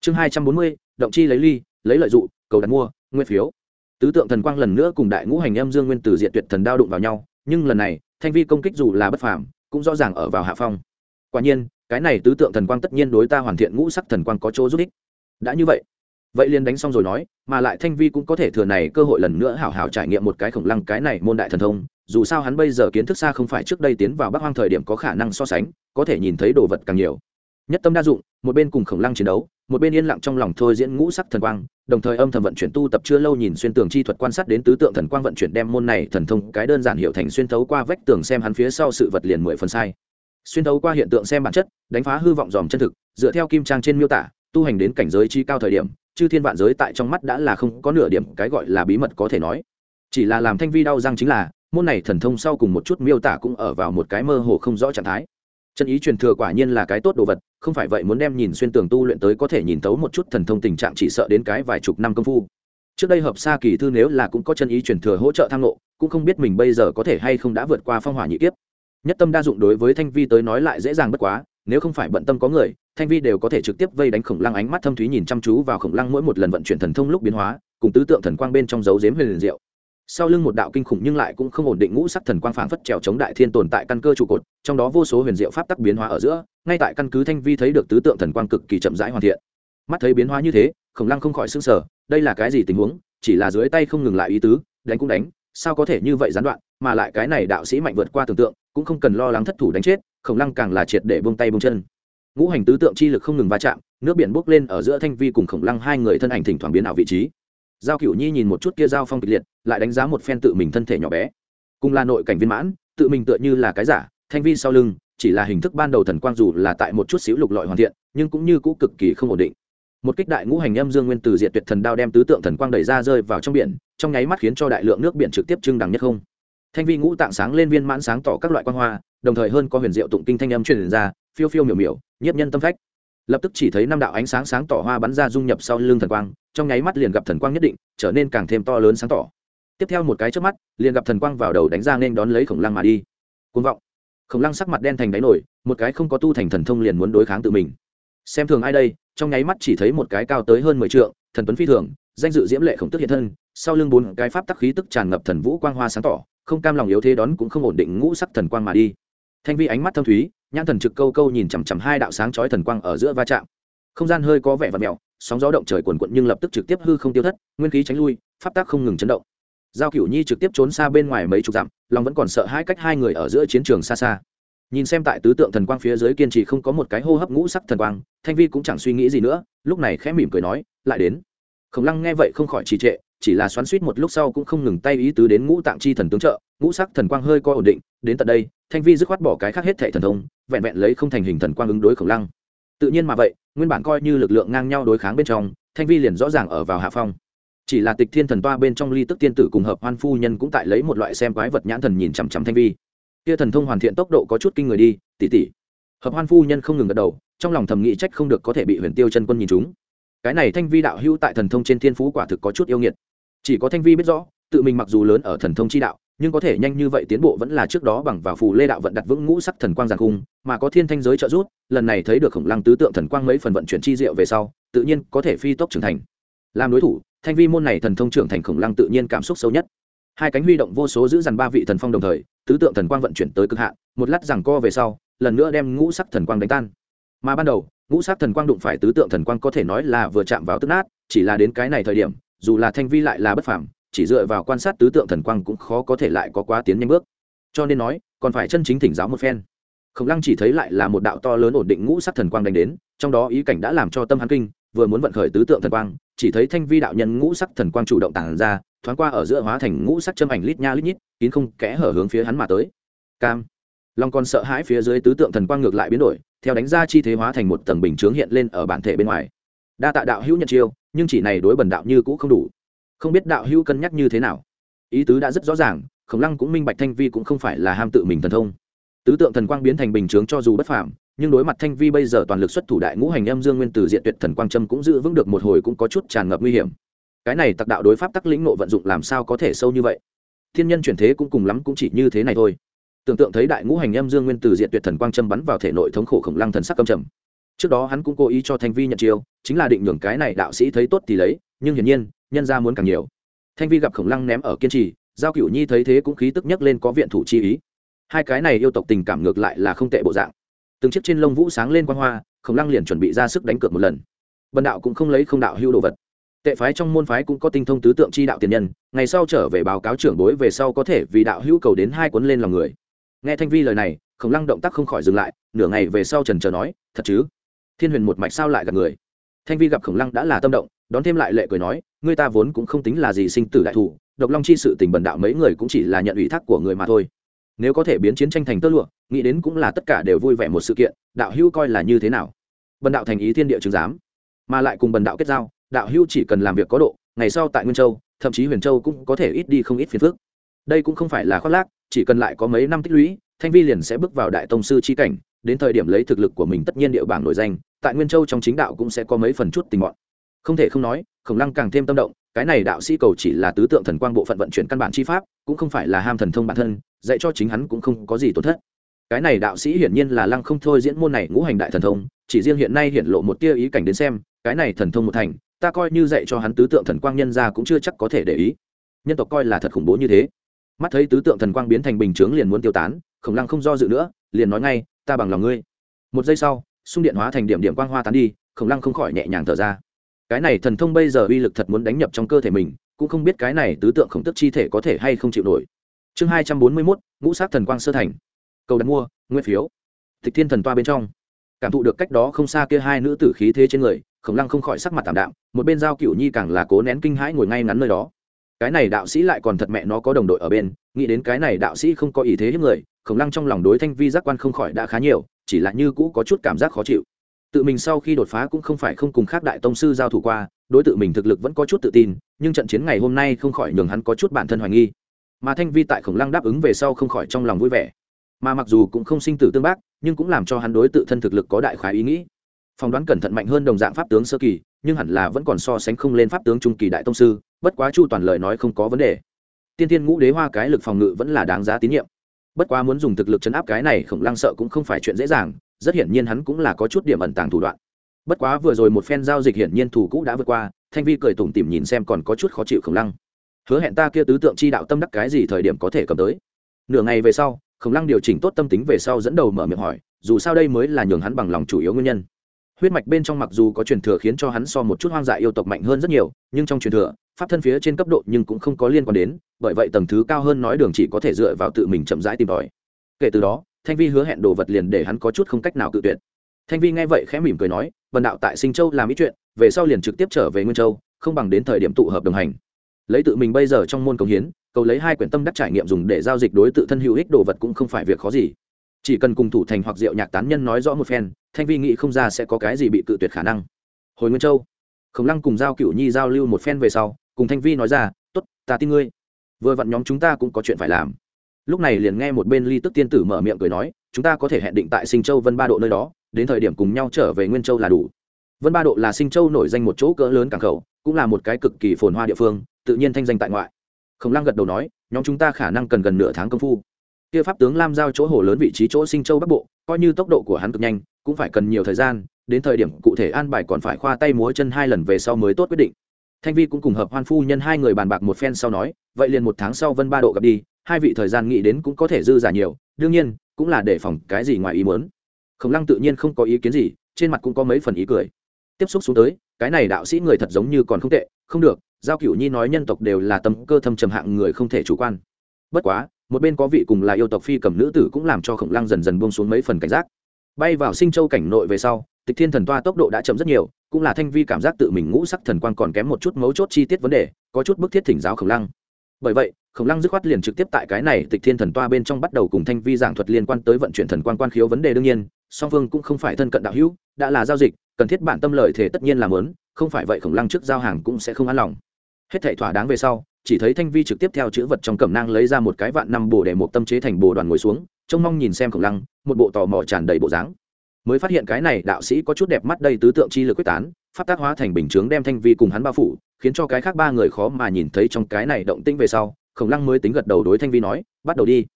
Chương hai trăm bốn mươi, động chi lấy ly, lấy lợi dụng cầu đặt mua, nguyên phiếu. Tứ tượng thần quang lần nữa cùng đại ngũ hành âm dương nguyên tử diện tuyệt thần đao đụng vào nhau, nhưng lần này, thanh vi công kích dù là bất phàm, cũng rõ ràng ở vào hạ phong. Quả nhiên cái này tứ tượng thần quang tất nhiên đối ta hoàn thiện ngũ sắc thần quang có chỗ giúp ích. Đã như vậy vậy liền đánh xong rồi nói, mà lại thanh vi cũng có thể thừa này cơ hội lần nữa hảo hảo trải nghiệm một cái khổng lăng cái này môn đại thần thông, dù sao hắn bây giờ kiến thức xa không phải trước đây tiến vào bắc hoang thời điểm có khả năng so sánh, có thể nhìn thấy đồ vật càng nhiều. Nhất tâm đa dụng, một bên cùng khổng lăng chiến đấu, một bên yên lặng trong lòng thôi diễn ngũ sắc thần quang, đồng thời âm thầm vận chuyển tu tập chưa lâu nhìn xuyên tường chi thuật quan sát đến tứ tượng thần quang vận chuyển đem môn này thần thông cái đơn giản hiệu thành xuyên thấu qua vách tường xem hắn phía sau sự vật liền mười phần sai xuyên thấu qua hiện tượng xem bản chất, đánh phá hư vọng dòm chân thực, dựa theo kim trang trên miêu tả, tu hành đến cảnh giới chi cao thời điểm, chư thiên vạn giới tại trong mắt đã là không có nửa điểm cái gọi là bí mật có thể nói. Chỉ là làm thanh vi đau răng chính là, môn này thần thông sau cùng một chút miêu tả cũng ở vào một cái mơ hồ không rõ trạng thái. Chân ý truyền thừa quả nhiên là cái tốt đồ vật, không phải vậy muốn đem nhìn xuyên tường tu luyện tới có thể nhìn tấu một chút thần thông tình trạng chỉ sợ đến cái vài chục năm công phu. Trước đây hợp xa kỳ thư nếu là cũng có chân ý truyền thừa hỗ trợ thang lộ cũng không biết mình bây giờ có thể hay không đã vượt qua phong hỏa nhị kiếp nhất tâm đa dụng đối với thanh vi tới nói lại dễ dàng bất quá nếu không phải bận tâm có người thanh vi đều có thể trực tiếp vây đánh khổng lăng ánh mắt thâm thúy nhìn chăm chú vào khổng lăng mỗi một lần vận chuyển thần thông lúc biến hóa cùng tứ tượng thần quang bên trong dấu dếm huyền liền diệu. Sau lưng một đạo kinh khủng nhưng lại cũng không ổn định ngũ sắc thần quang phảng phất trèo chống đại thiên tồn tại căn cơ trụ cột trong đó vô số huyền diệu pháp tắc biến hóa ở giữa ngay tại căn cứ thanh vi thấy được tứ tượng thần quang cực kỳ chậm rãi hoàn thiện. Mắt thấy biến hóa như thế khổng lăng không khỏi s sờ, sở đây là cái gì tình huống chỉ là dưới tay không ngừng lại ý tứ đánh cũng đánh sao có thể như vậy gián đoạn mà lại cái này đạo sĩ mạnh vượt qua tưởng tượng cũng không cần lo lắng thất thủ đánh chết, khổng lăng càng là triệt để bông tay bông chân. Ngũ hành tứ tượng chi lực không ngừng va chạm, nước biển bốc lên ở giữa thanh vi cùng khổng lăng hai người thân ảnh thỉnh thoảng biến ảo vị trí. Giao cửu nhi nhìn một chút kia giao phong kịch liệt, lại đánh giá một phen tự mình thân thể nhỏ bé. Cùng là nội cảnh viên mãn, tự mình tựa như là cái giả, thanh vi sau lưng, chỉ là hình thức ban đầu thần quang dù là tại một chút xíu lục lọi hoàn thiện, nhưng cũng như cũ cực kỳ không ổn định. Một kích đại ngũ hành âm dương nguyên từ diện tuyệt thần đao đem tứ tượng thần quang đẩy ra rơi vào trong biển, trong nháy mắt khiến cho đại lượng nước biển trực tiếp trưng đằng nhất không thanh vi ngũ tạng sáng lên viên mãn sáng tỏ các loại quan hoa, đồng thời hơn có huyền diệu tụng kinh thanh âm truyền ra, phiêu phiêu miểu miểu, nhiếp nhân tâm phách. Lập tức chỉ thấy năm đạo ánh sáng sáng tỏ hoa bắn ra dung nhập sau lưng thần quang, trong nháy mắt liền gặp thần quang nhất định, trở nên càng thêm to lớn sáng tỏ. Tiếp theo một cái trước mắt, liền gặp thần quang vào đầu đánh ra nên đón lấy khổng lăng mà đi. Côn vọng. Khổng lăng sắc mặt đen thành đáy nổi, một cái không có tu thành thần thông liền muốn đối kháng tự mình. Xem thường ai đây, trong nháy mắt chỉ thấy một cái cao tới hơn mười trượng, thần tuấn phi thường, danh dự diễm lệ khổng tức hiện thân, sau lưng bốn cái pháp tắc khí tức tràn ngập thần vũ quang hoa sáng tỏ không cam lòng yếu thế đón cũng không ổn định ngũ sắc thần quang mà đi. Thanh vi ánh mắt thâm thúy, nhãn thần trực câu câu nhìn chằm chằm hai đạo sáng chói thần quang ở giữa va chạm. Không gian hơi có vẻ và mèo, sóng gió động trời quần quận nhưng lập tức trực tiếp hư không tiêu thất, nguyên khí tránh lui, pháp tác không ngừng chấn động. Giao cửu nhi trực tiếp trốn xa bên ngoài mấy chục dặm, lòng vẫn còn sợ hai cách hai người ở giữa chiến trường xa xa. Nhìn xem tại tứ tượng thần quang phía dưới kiên trì không có một cái hô hấp ngũ sắc thần quang, thanh vi cũng chẳng suy nghĩ gì nữa, lúc này khẽ mỉm cười nói, lại đến. Khổng lăng nghe vậy không khỏi trì trệ chỉ là xoắn suýt một lúc sau cũng không ngừng tay ý tứ đến ngũ tạng chi thần tướng trợ, ngũ sắc thần quang hơi co ổn định, đến tận đây, thanh vi dứt khoát bỏ cái khác hết thệ thần thông, vẹn vẹn lấy không thành hình thần quang ứng đối khổng lăng. Tự nhiên mà vậy, nguyên bản coi như lực lượng ngang nhau đối kháng bên trong, thanh vi liền rõ ràng ở vào hạ phong. Chỉ là tịch thiên thần toa bên trong ly tức tiên tử cùng hợp hoan phu nhân cũng tại lấy một loại xem quái vật nhãn thần nhìn chằm chằm thanh vi. Kia thần thông hoàn thiện tốc độ có chút kinh người đi, tỉ tỉ. Hợp hoan phu nhân không ngừng gật đầu, trong lòng thầm nghĩ trách không được có thể bị huyền tiêu chân quân nhìn chúng. Cái này thanh vi đạo hữu tại thần thông trên thiên phú quả thực có chút yêu nghiệt chỉ có thanh vi biết rõ, tự mình mặc dù lớn ở thần thông chi đạo, nhưng có thể nhanh như vậy tiến bộ vẫn là trước đó bằng vào phù lê đạo vận đặt vững ngũ sắc thần quang giàn cung mà có thiên thanh giới trợ giúp, lần này thấy được khổng lăng tứ tượng thần quang mấy phần vận chuyển chi diệu về sau, tự nhiên có thể phi tốc trưởng thành. Làm đối thủ, thanh vi môn này thần thông trưởng thành khổng lăng tự nhiên cảm xúc sâu nhất. Hai cánh huy động vô số giữ dằn ba vị thần phong đồng thời, tứ tượng thần quang vận chuyển tới cực hạn, một lát rằng co về sau, lần nữa đem ngũ sắc thần quang đánh tan. Mà ban đầu, ngũ sắc thần quang đụng phải tứ tượng thần quang có thể nói là vừa chạm vào tức nát, chỉ là đến cái này thời điểm dù là thanh vi lại là bất phàm, chỉ dựa vào quan sát tứ tượng thần quang cũng khó có thể lại có quá tiến nhanh bước. Cho nên nói, còn phải chân chính thỉnh giáo một phen. Khổng lăng chỉ thấy lại là một đạo to lớn ổn định ngũ sắc thần quang đánh đến, trong đó ý cảnh đã làm cho tâm hắn kinh, vừa muốn vận khởi tứ tượng thần quang, chỉ thấy thanh vi đạo nhân ngũ sắc thần quang chủ động tản ra, thoáng qua ở giữa hóa thành ngũ sắc châm ảnh lít nha lít nhít, kín không kẽ hở hướng phía hắn mà tới. Cam. Long còn sợ hãi phía dưới tứ tượng thần quang ngược lại biến đổi, theo đánh ra chi thế hóa thành một tầng bình chướng hiện lên ở bản thể bên ngoài. Đa tạ đạo hữu nhật chiêu nhưng chỉ này đối bần đạo như cũ không đủ. Không biết đạo hữu cân nhắc như thế nào. Ý tứ đã rất rõ ràng, khổng lăng cũng minh bạch thanh vi cũng không phải là ham tự mình thần thông. Tứ tượng thần quang biến thành bình chướng cho dù bất phạm nhưng đối mặt thanh vi bây giờ toàn lực xuất thủ đại ngũ hành âm dương nguyên từ diện tuyệt thần quang trâm cũng giữ vững được một hồi cũng có chút tràn ngập nguy hiểm. Cái này tặc đạo đối pháp tắc lĩnh nộ vận dụng làm sao có thể sâu như vậy? Thiên nhân chuyển thế cũng cùng lắm cũng chỉ như thế này thôi. Tưởng tượng thấy đại ngũ hành âm dương nguyên từ diện tuyệt thần quang trâm bắn vào thể nội thống khổ khổng lăng thần sắc cầm trầm trước đó hắn cũng cố ý cho thanh vi nhận chiêu, chính là định nhường cái này đạo sĩ thấy tốt thì lấy, nhưng hiển nhiên, nhân ra muốn càng nhiều. Thanh vi gặp khổng lăng ném ở kiên trì, giao cửu nhi thấy thế cũng khí tức nhấc lên có viện thủ chi ý. Hai cái này yêu tộc tình cảm ngược lại là không tệ bộ dạng. Từng chiếc trên lông vũ sáng lên quan hoa, khổng lăng liền chuẩn bị ra sức đánh cược một lần. Bần đạo cũng không lấy không đạo hưu đồ vật. Tệ phái trong môn phái cũng có tinh thông tứ tượng chi đạo tiền nhân, ngày sau trở về báo cáo trưởng bối về sau có thể vì đạo hữu cầu đến hai cuốn lên lòng người. Nghe thanh vi lời này, khổng lăng động tác không khỏi dừng lại, nửa ngày về sau trần trờ nói, thật chứ? Thiên huyền một mạch sao lại gặp người? Thanh vi gặp khổng lăng đã là tâm động, đón thêm lại lệ cười nói, ngươi ta vốn cũng không tính là gì sinh tử đại thủ, độc long chi sự tình bần đạo mấy người cũng chỉ là nhận ủy thác của người mà thôi. Nếu có thể biến chiến tranh thành tơ lụa, nghĩ đến cũng là tất cả đều vui vẻ một sự kiện, đạo hữu coi là như thế nào? Bần đạo thành ý thiên địa chứng giám, mà lại cùng bần đạo kết giao, đạo hữu chỉ cần làm việc có độ, ngày sau tại nguyên châu, thậm chí huyền châu cũng có thể ít đi không ít phiền phức. Đây cũng không phải là khoác lác, chỉ cần lại có mấy năm tích lũy, thanh vi liền sẽ bước vào đại tông sư chi cảnh, đến thời điểm lấy thực lực của mình tất nhiên địa bảng nổi danh tại nguyên châu trong chính đạo cũng sẽ có mấy phần chút tình bọn. Không thể không nói, khổng lăng càng thêm tâm động, cái này đạo sĩ cầu chỉ là tứ tượng thần quang bộ phận vận chuyển căn bản chi pháp, cũng không phải là ham thần thông bản thân, dạy cho chính hắn cũng không có gì tổn thất. Cái này đạo sĩ hiển nhiên là lăng không thôi diễn môn này ngũ hành đại thần thông, chỉ riêng hiện nay hiện lộ một tia ý cảnh đến xem, cái này thần thông một thành, ta coi như dạy cho hắn tứ tượng thần quang nhân ra cũng chưa chắc có thể để ý. Nhân tộc coi là thật khủng bố như thế. Mắt thấy tứ tượng thần quang biến thành bình chướng liền muốn tiêu tán, khổng lăng không do dự nữa, liền nói ngay, ta bằng lòng ngươi. Một giây sau xung điện hóa thành điểm điểm quang hoa tán đi, khổng lăng không khỏi nhẹ nhàng thở ra. Cái này thần thông bây giờ uy lực thật muốn đánh nhập trong cơ thể mình, cũng không biết cái này tứ tượng khổng tức chi thể có thể hay không chịu nổi. Chương hai trăm bốn mươi mốt, ngũ sát thần quang sơ thành. Cầu đặt mua, nguyên phiếu. Tịch thiên thần toa bên trong. Cảm thụ được cách đó không xa kia hai nữ tử khí thế trên người, khổng lăng không khỏi sắc mặt tảm đạm, một bên giao cựu nhi càng là cố nén kinh hãi ngồi ngay ngắn nơi đó. Cái này đạo sĩ lại còn thật mẹ nó có đồng đội ở bên, nghĩ đến cái này đạo sĩ không có ý thế hiếp người khổng lăng trong lòng đối thanh vi giác quan không khỏi đã khá nhiều, chỉ là như cũ có chút cảm giác khó chịu. Tự mình sau khi đột phá cũng không phải không cùng khác đại tông sư giao thủ qua, đối tượng mình thực lực vẫn có chút tự tin, nhưng trận chiến ngày hôm nay không khỏi nhường hắn có chút bản thân hoài nghi. Mà thanh vi tại khổng lăng đáp ứng về sau không khỏi trong lòng vui vẻ. Mà mặc dù cũng không sinh tử tương bác, nhưng cũng làm cho hắn đối tự thân thực lực có đại khái ý nghĩ. Phỏng đoán cẩn thận mạnh hơn đồng dạng pháp tướng sơ kỳ, nhưng hẳn là vẫn còn so sánh không lên pháp tướng trung kỳ đại tông sư, bất quá chu toàn lời nói không có vấn đề. Tiên tiên ngũ đế hoa cái lực phòng ngự vẫn là đáng giá tín nhiệm bất quá muốn dùng thực lực chấn áp cái này khổng lăng sợ cũng không phải chuyện dễ dàng, rất hiển nhiên hắn cũng là có chút điểm ẩn tàng thủ đoạn. Bất quá vừa rồi một phen giao dịch hiển nhiên thủ cũ đã vượt qua, thanh vi cười tủm tỉm nhìn xem còn có chút khó chịu khổng lăng. Hứa hẹn ta kia tứ tượng chi đạo tâm đắc cái gì thời điểm có thể cầm tới. Nửa ngày về sau, khổng lăng điều chỉnh tốt tâm tính về sau dẫn đầu mở miệng hỏi, dù sao đây mới là nhường hắn bằng lòng chủ yếu nguyên nhân huyết mạch bên trong mặc dù có truyền thừa khiến cho hắn so một chút hoang dại yêu tộc mạnh hơn rất nhiều, nhưng trong truyền thừa, pháp thân phía trên cấp độ nhưng cũng không có liên quan đến, bởi vậy tầng thứ cao hơn nói đường chỉ có thể dựa vào tự mình chậm rãi tìm tòi. Kể từ đó, thanh vi hứa hẹn đồ vật liền để hắn có chút không cách nào cự tuyệt. Thanh vi nghe vậy khẽ mỉm cười nói vần đạo tại sinh châu làm ít chuyện, về sau liền trực tiếp trở về nguyên châu, không bằng đến thời điểm tụ hợp đồng hành. Lấy tự mình bây giờ trong môn công hiến, cầu lấy hai quyển tâm đắc trải nghiệm dùng để giao dịch đối tự thân hữu ích đồ vật cũng không phải việc khó gì chỉ cần cùng thủ thành hoặc diệu nhạc tán nhân nói rõ một phen, thanh vi nghĩ không ra sẽ có cái gì bị cự tuyệt khả năng. Hồi nguyên châu, khổng lăng cùng giao cựu nhi giao lưu một phen về sau, cùng thanh vi nói ra t ố t ta tin ngươi. Vừa vặn nhóm chúng ta cũng có chuyện phải làm. Lúc này liền nghe một bên ly tức tiên tử mở miệng cười nói, chúng ta có thể hẹn định tại sinh châu vân ba độ nơi đó, đến thời điểm cùng nhau trở về nguyên châu là đủ. Vân ba độ là sinh châu nổi danh một chỗ cỡ lớn cảng khẩu, cũng là một cái cực kỳ phồn hoa địa phương, tự nhiên thanh danh tại ngoại. Khổng lăng gật đầu nói, nhóm chúng ta khả năng cần gần nửa tháng công phu kia pháp tướng lam giao chỗ hồ lớn vị trí chỗ sinh châu bắc bộ, coi như tốc độ của hắn cực nhanh, cũng phải cần nhiều thời gian, đến thời điểm cụ thể an bài còn phải khoa tay múa chân hai lần về sau mới tốt quyết định. Thanh vi cũng cùng hợp hoan phu nhân hai người bàn bạc một phen sau nói, vậy liền một tháng sau vân ba độ gặp đi, hai vị thời gian nghĩ đến cũng có thể dư giả nhiều, đương nhiên, cũng là để phòng cái gì ngoài ý muốn. Khổng lăng tự nhiên không có ý kiến gì, trên mặt cũng có mấy phần ý cười. Tiếp xúc xuống tới, cái này đạo sĩ người thật giống như còn không tệ, không được, giao cửu nhi nói nhân tộc đều là tâm cơ thâm trầm hạng người không thể chủ quan. Bất quá một bên có vị cùng là yêu tộc phi cầm nữ tử cũng làm cho khổng lăng dần dần buông xuống mấy phần cảnh giác. Bay vào sinh châu cảnh nội về sau, tịch thiên thần toa tốc độ đã chậm rất nhiều, cũng là thanh vi cảm giác tự mình ngũ sắc thần quang còn kém một chút mấu chốt chi tiết vấn đề, có chút bức thiết thỉnh giáo khổng lăng. Bởi vậy, khổng lăng dứt khoát liền trực tiếp tại cái này tịch thiên thần toa bên trong bắt đầu cùng thanh vi giảng thuật liên quan tới vận chuyển thần quan quan khiếu vấn đề đương nhiên, song phương cũng không phải thân cận đạo hữu, đã là giao dịch, cần thiết bản tâm lợi thể tất nhiên là lớn không phải vậy khổng lăng trước giao hàng cũng sẽ không an lòng. Hết thảy thỏa đáng về sau chỉ thấy thanh vi trực tiếp theo chữ vật trong cẩm nang lấy ra một cái vạn năm bồ để một tâm chế thành bồ đoàn ngồi xuống, trông mong nhìn xem khổng lăng, một bộ tò mò tràn đầy bộ dáng. Mới phát hiện cái này đạo sĩ có chút đẹp mắt đây tứ tượng chi lực quyết tán phát tác hóa thành bình chướng đem thanh vi cùng hắn bao phủ, khiến cho cái khác ba người khó mà nhìn thấy trong cái này động tĩnh về sau, khổng lăng mới tính gật đầu đối thanh vi nói, bắt đầu đi.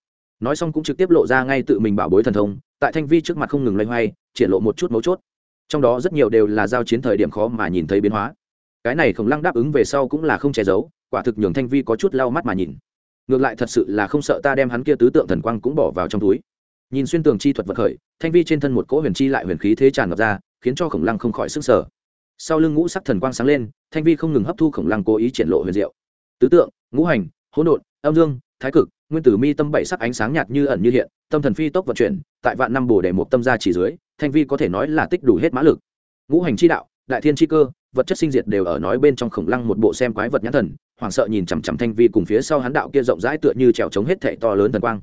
Nói xong cũng trực tiếp lộ ra ngay tự mình bảo bối thần thông, tại thanh vi trước mặt không ngừng loay hoay, triển lộ một chút mấu chốt. Trong đó rất nhiều đều là giao chiến thời điểm khó mà nhìn thấy biến hóa cái này khổng lăng đáp ứng về sau cũng là không che giấu, quả thực nhường thanh vi có chút lau mắt mà nhìn. Ngược lại thật sự là không sợ ta đem hắn kia tứ tượng thần quang cũng bỏ vào trong túi. Nhìn xuyên tường chi thuật vật khởi, thanh vi trên thân một cỗ huyền chi lại huyền khí thế tràn ngập ra, khiến cho khổng lăng không khỏi sức sở sau lưng ngũ sắc thần quang sáng lên, thanh vi không ngừng hấp thu khổng lăng cố ý triển lộ huyền diệu. Tứ tượng, ngũ hành, hỗn độn, âm dương, thái cực, nguyên tử mi tâm bảy sắc ánh sáng nhạt như ẩn như hiện, tâm thần phi tốc vận chuyển, tại vạn năm bồ để một tâm ra chỉ dưới, thanh vi có thể nói là tích đủ hết mã lực. Ngũ hành chi đạo, đại thiên chi cơ vật chất sinh diệt đều ở nói bên trong khổng lăng một bộ xem quái vật nhãn thần, hoảng sợ nhìn chằm chằm thanh vi cùng phía sau hắn đạo kia rộng rãi tựa như trèo trống hết thệ to lớn thần quang.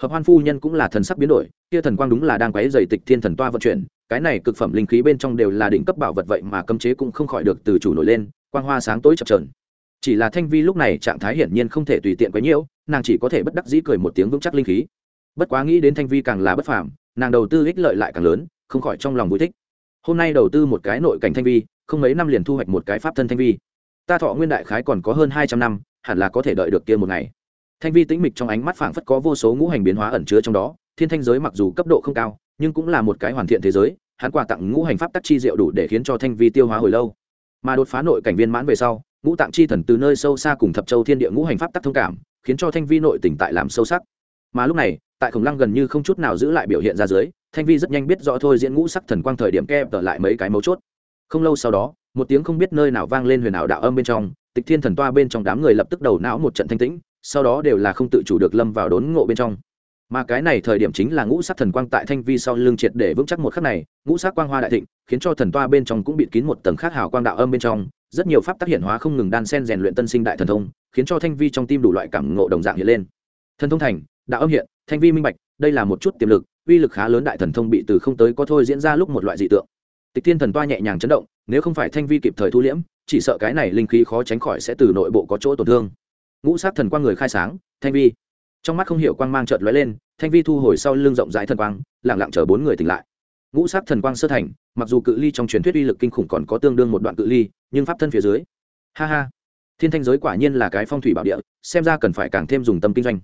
Hợp hoan phu nhân cũng là thần sắc biến đổi, kia thần quang đúng là đang quấy dày tịch thiên thần toa vận chuyển, cái này cực phẩm linh khí bên trong đều là đỉnh cấp bảo vật vậy mà cấm chế cũng không khỏi được từ chủ nổi lên, quang hoa sáng tối chập trờn chỉ là thanh vi lúc này trạng thái hiển nhiên không thể tùy tiện quấy nhiễu, nàng chỉ có thể bất đắc dĩ cười một tiếng vững chắc linh khí. Bất quá nghĩ đến thanh vi càng là bất phàm, nàng đầu tư ích lợi lại càng lớn, không khỏi trong lòng vui thích. Hôm nay đầu tư một cái nội cảnh thanh vi không mấy năm liền thu hoạch một cái pháp thân thanh vi. Ta thọ nguyên đại khái còn có hơn hai trăm năm, hẳn là có thể đợi được kia một ngày. Thanh vi tĩnh mịch trong ánh mắt phảng phất có vô số ngũ hành biến hóa ẩn chứa trong đó, thiên thanh giới mặc dù cấp độ không cao, nhưng cũng là một cái hoàn thiện thế giới, hắn quà tặng ngũ hành pháp tắc chi diệu đủ để khiến cho thanh vi tiêu hóa hồi lâu. Mà đột phá nội cảnh viên mãn về sau, ngũ tạng chi thần từ nơi sâu xa cùng thập châu thiên địa ngũ hành pháp tắc thông cảm, khiến cho thanh vi nội tỉnh tại làm sâu sắc. Mà lúc này, tại khổng lăng gần như không chút nào giữ lại biểu hiện ra dưới, thanh vi rất nhanh biết rõ thôi diễn ngũ sắc thần quang thời điểm kẹp tở lại mấy cái mấu chốt không lâu sau đó, một tiếng không biết nơi nào vang lên huyền ảo đạo âm bên trong, tịch thiên thần toa bên trong đám người lập tức đầu não một trận thanh tĩnh, sau đó đều là không tự chủ được lâm vào đốn ngộ bên trong. Mà cái này thời điểm chính là ngũ sắc thần quang tại thanh vi sau lưng triệt để vững chắc một khắc này, ngũ sắc quang hoa đại thịnh, khiến cho thần toa bên trong cũng bị kín một tầng khác hào quang đạo âm bên trong, rất nhiều pháp tác hiện hóa không ngừng đan sen rèn luyện tân sinh đại thần thông, khiến cho thanh vi trong tim đủ loại cảm ngộ đồng dạng hiện lên. Thần thông thành, đạo âm hiện, thanh vi minh bạch, đây là một chút tiềm lực, uy lực khá lớn đại thần thông bị từ không tới có thôi diễn ra lúc một loại dị tượng tịch thiên thần toa nhẹ nhàng chấn động, nếu không phải thanh vi kịp thời thu liễm, chỉ sợ cái này linh khí khó tránh khỏi sẽ từ nội bộ có chỗ tổn thương. Ngũ sát thần quang người khai sáng, thanh vi. Trong mắt không hiểu quang mang chợt lóe lên, thanh vi thu hồi sau lưng rộng rãi thần quang lẳng lặng chờ bốn người tỉnh lại. Ngũ sát thần quang sơ thành, mặc dù cự ly trong truyền thuyết uy lực kinh khủng còn có tương đương một đoạn cự ly, nhưng pháp thân phía dưới. Ha ha. Thiên thanh giới quả nhiên là cái phong thủy bảo địa, xem ra cần phải càng thêm dùng tâm kinh doanh.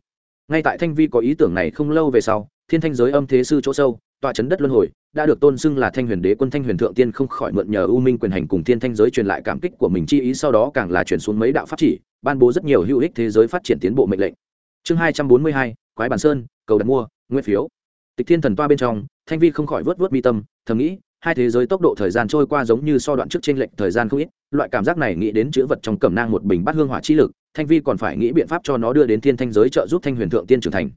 Ngay tại thanh vi có ý tưởng này không lâu về sau, thiên thanh giới âm thế sư chỗ sâu, tọa chấn đất luân hồi đã được tôn xưng là thanh huyền đế quân, thanh huyền thượng tiên không khỏi mượn nhờ u minh quyền hành cùng thiên thanh giới truyền lại cảm kích của mình chi ý, sau đó càng là chuyển xuống mấy đạo pháp chỉ, ban bố rất nhiều hữu ích thế giới phát triển tiến bộ mệnh lệnh. Chương hai trăm bốn mươi hai, quái bản sơn, cầu đặt mua, nguyên phiếu. Tịch thiên thần toa bên trong, thanh vi không khỏi vớt vớt mi tâm, thầm nghĩ, hai thế giới tốc độ thời gian trôi qua giống như so đoạn trước t r ê n lệch thời gian không ít, loại cảm giác này nghĩ đến chữ vật trong cẩm nang một bình bát hương hỏa chi lực, thanh vi còn phải nghĩ biện pháp cho nó đưa đến thiên thanh giới trợ giúp thanh huyền thượng tiên trưởng thành.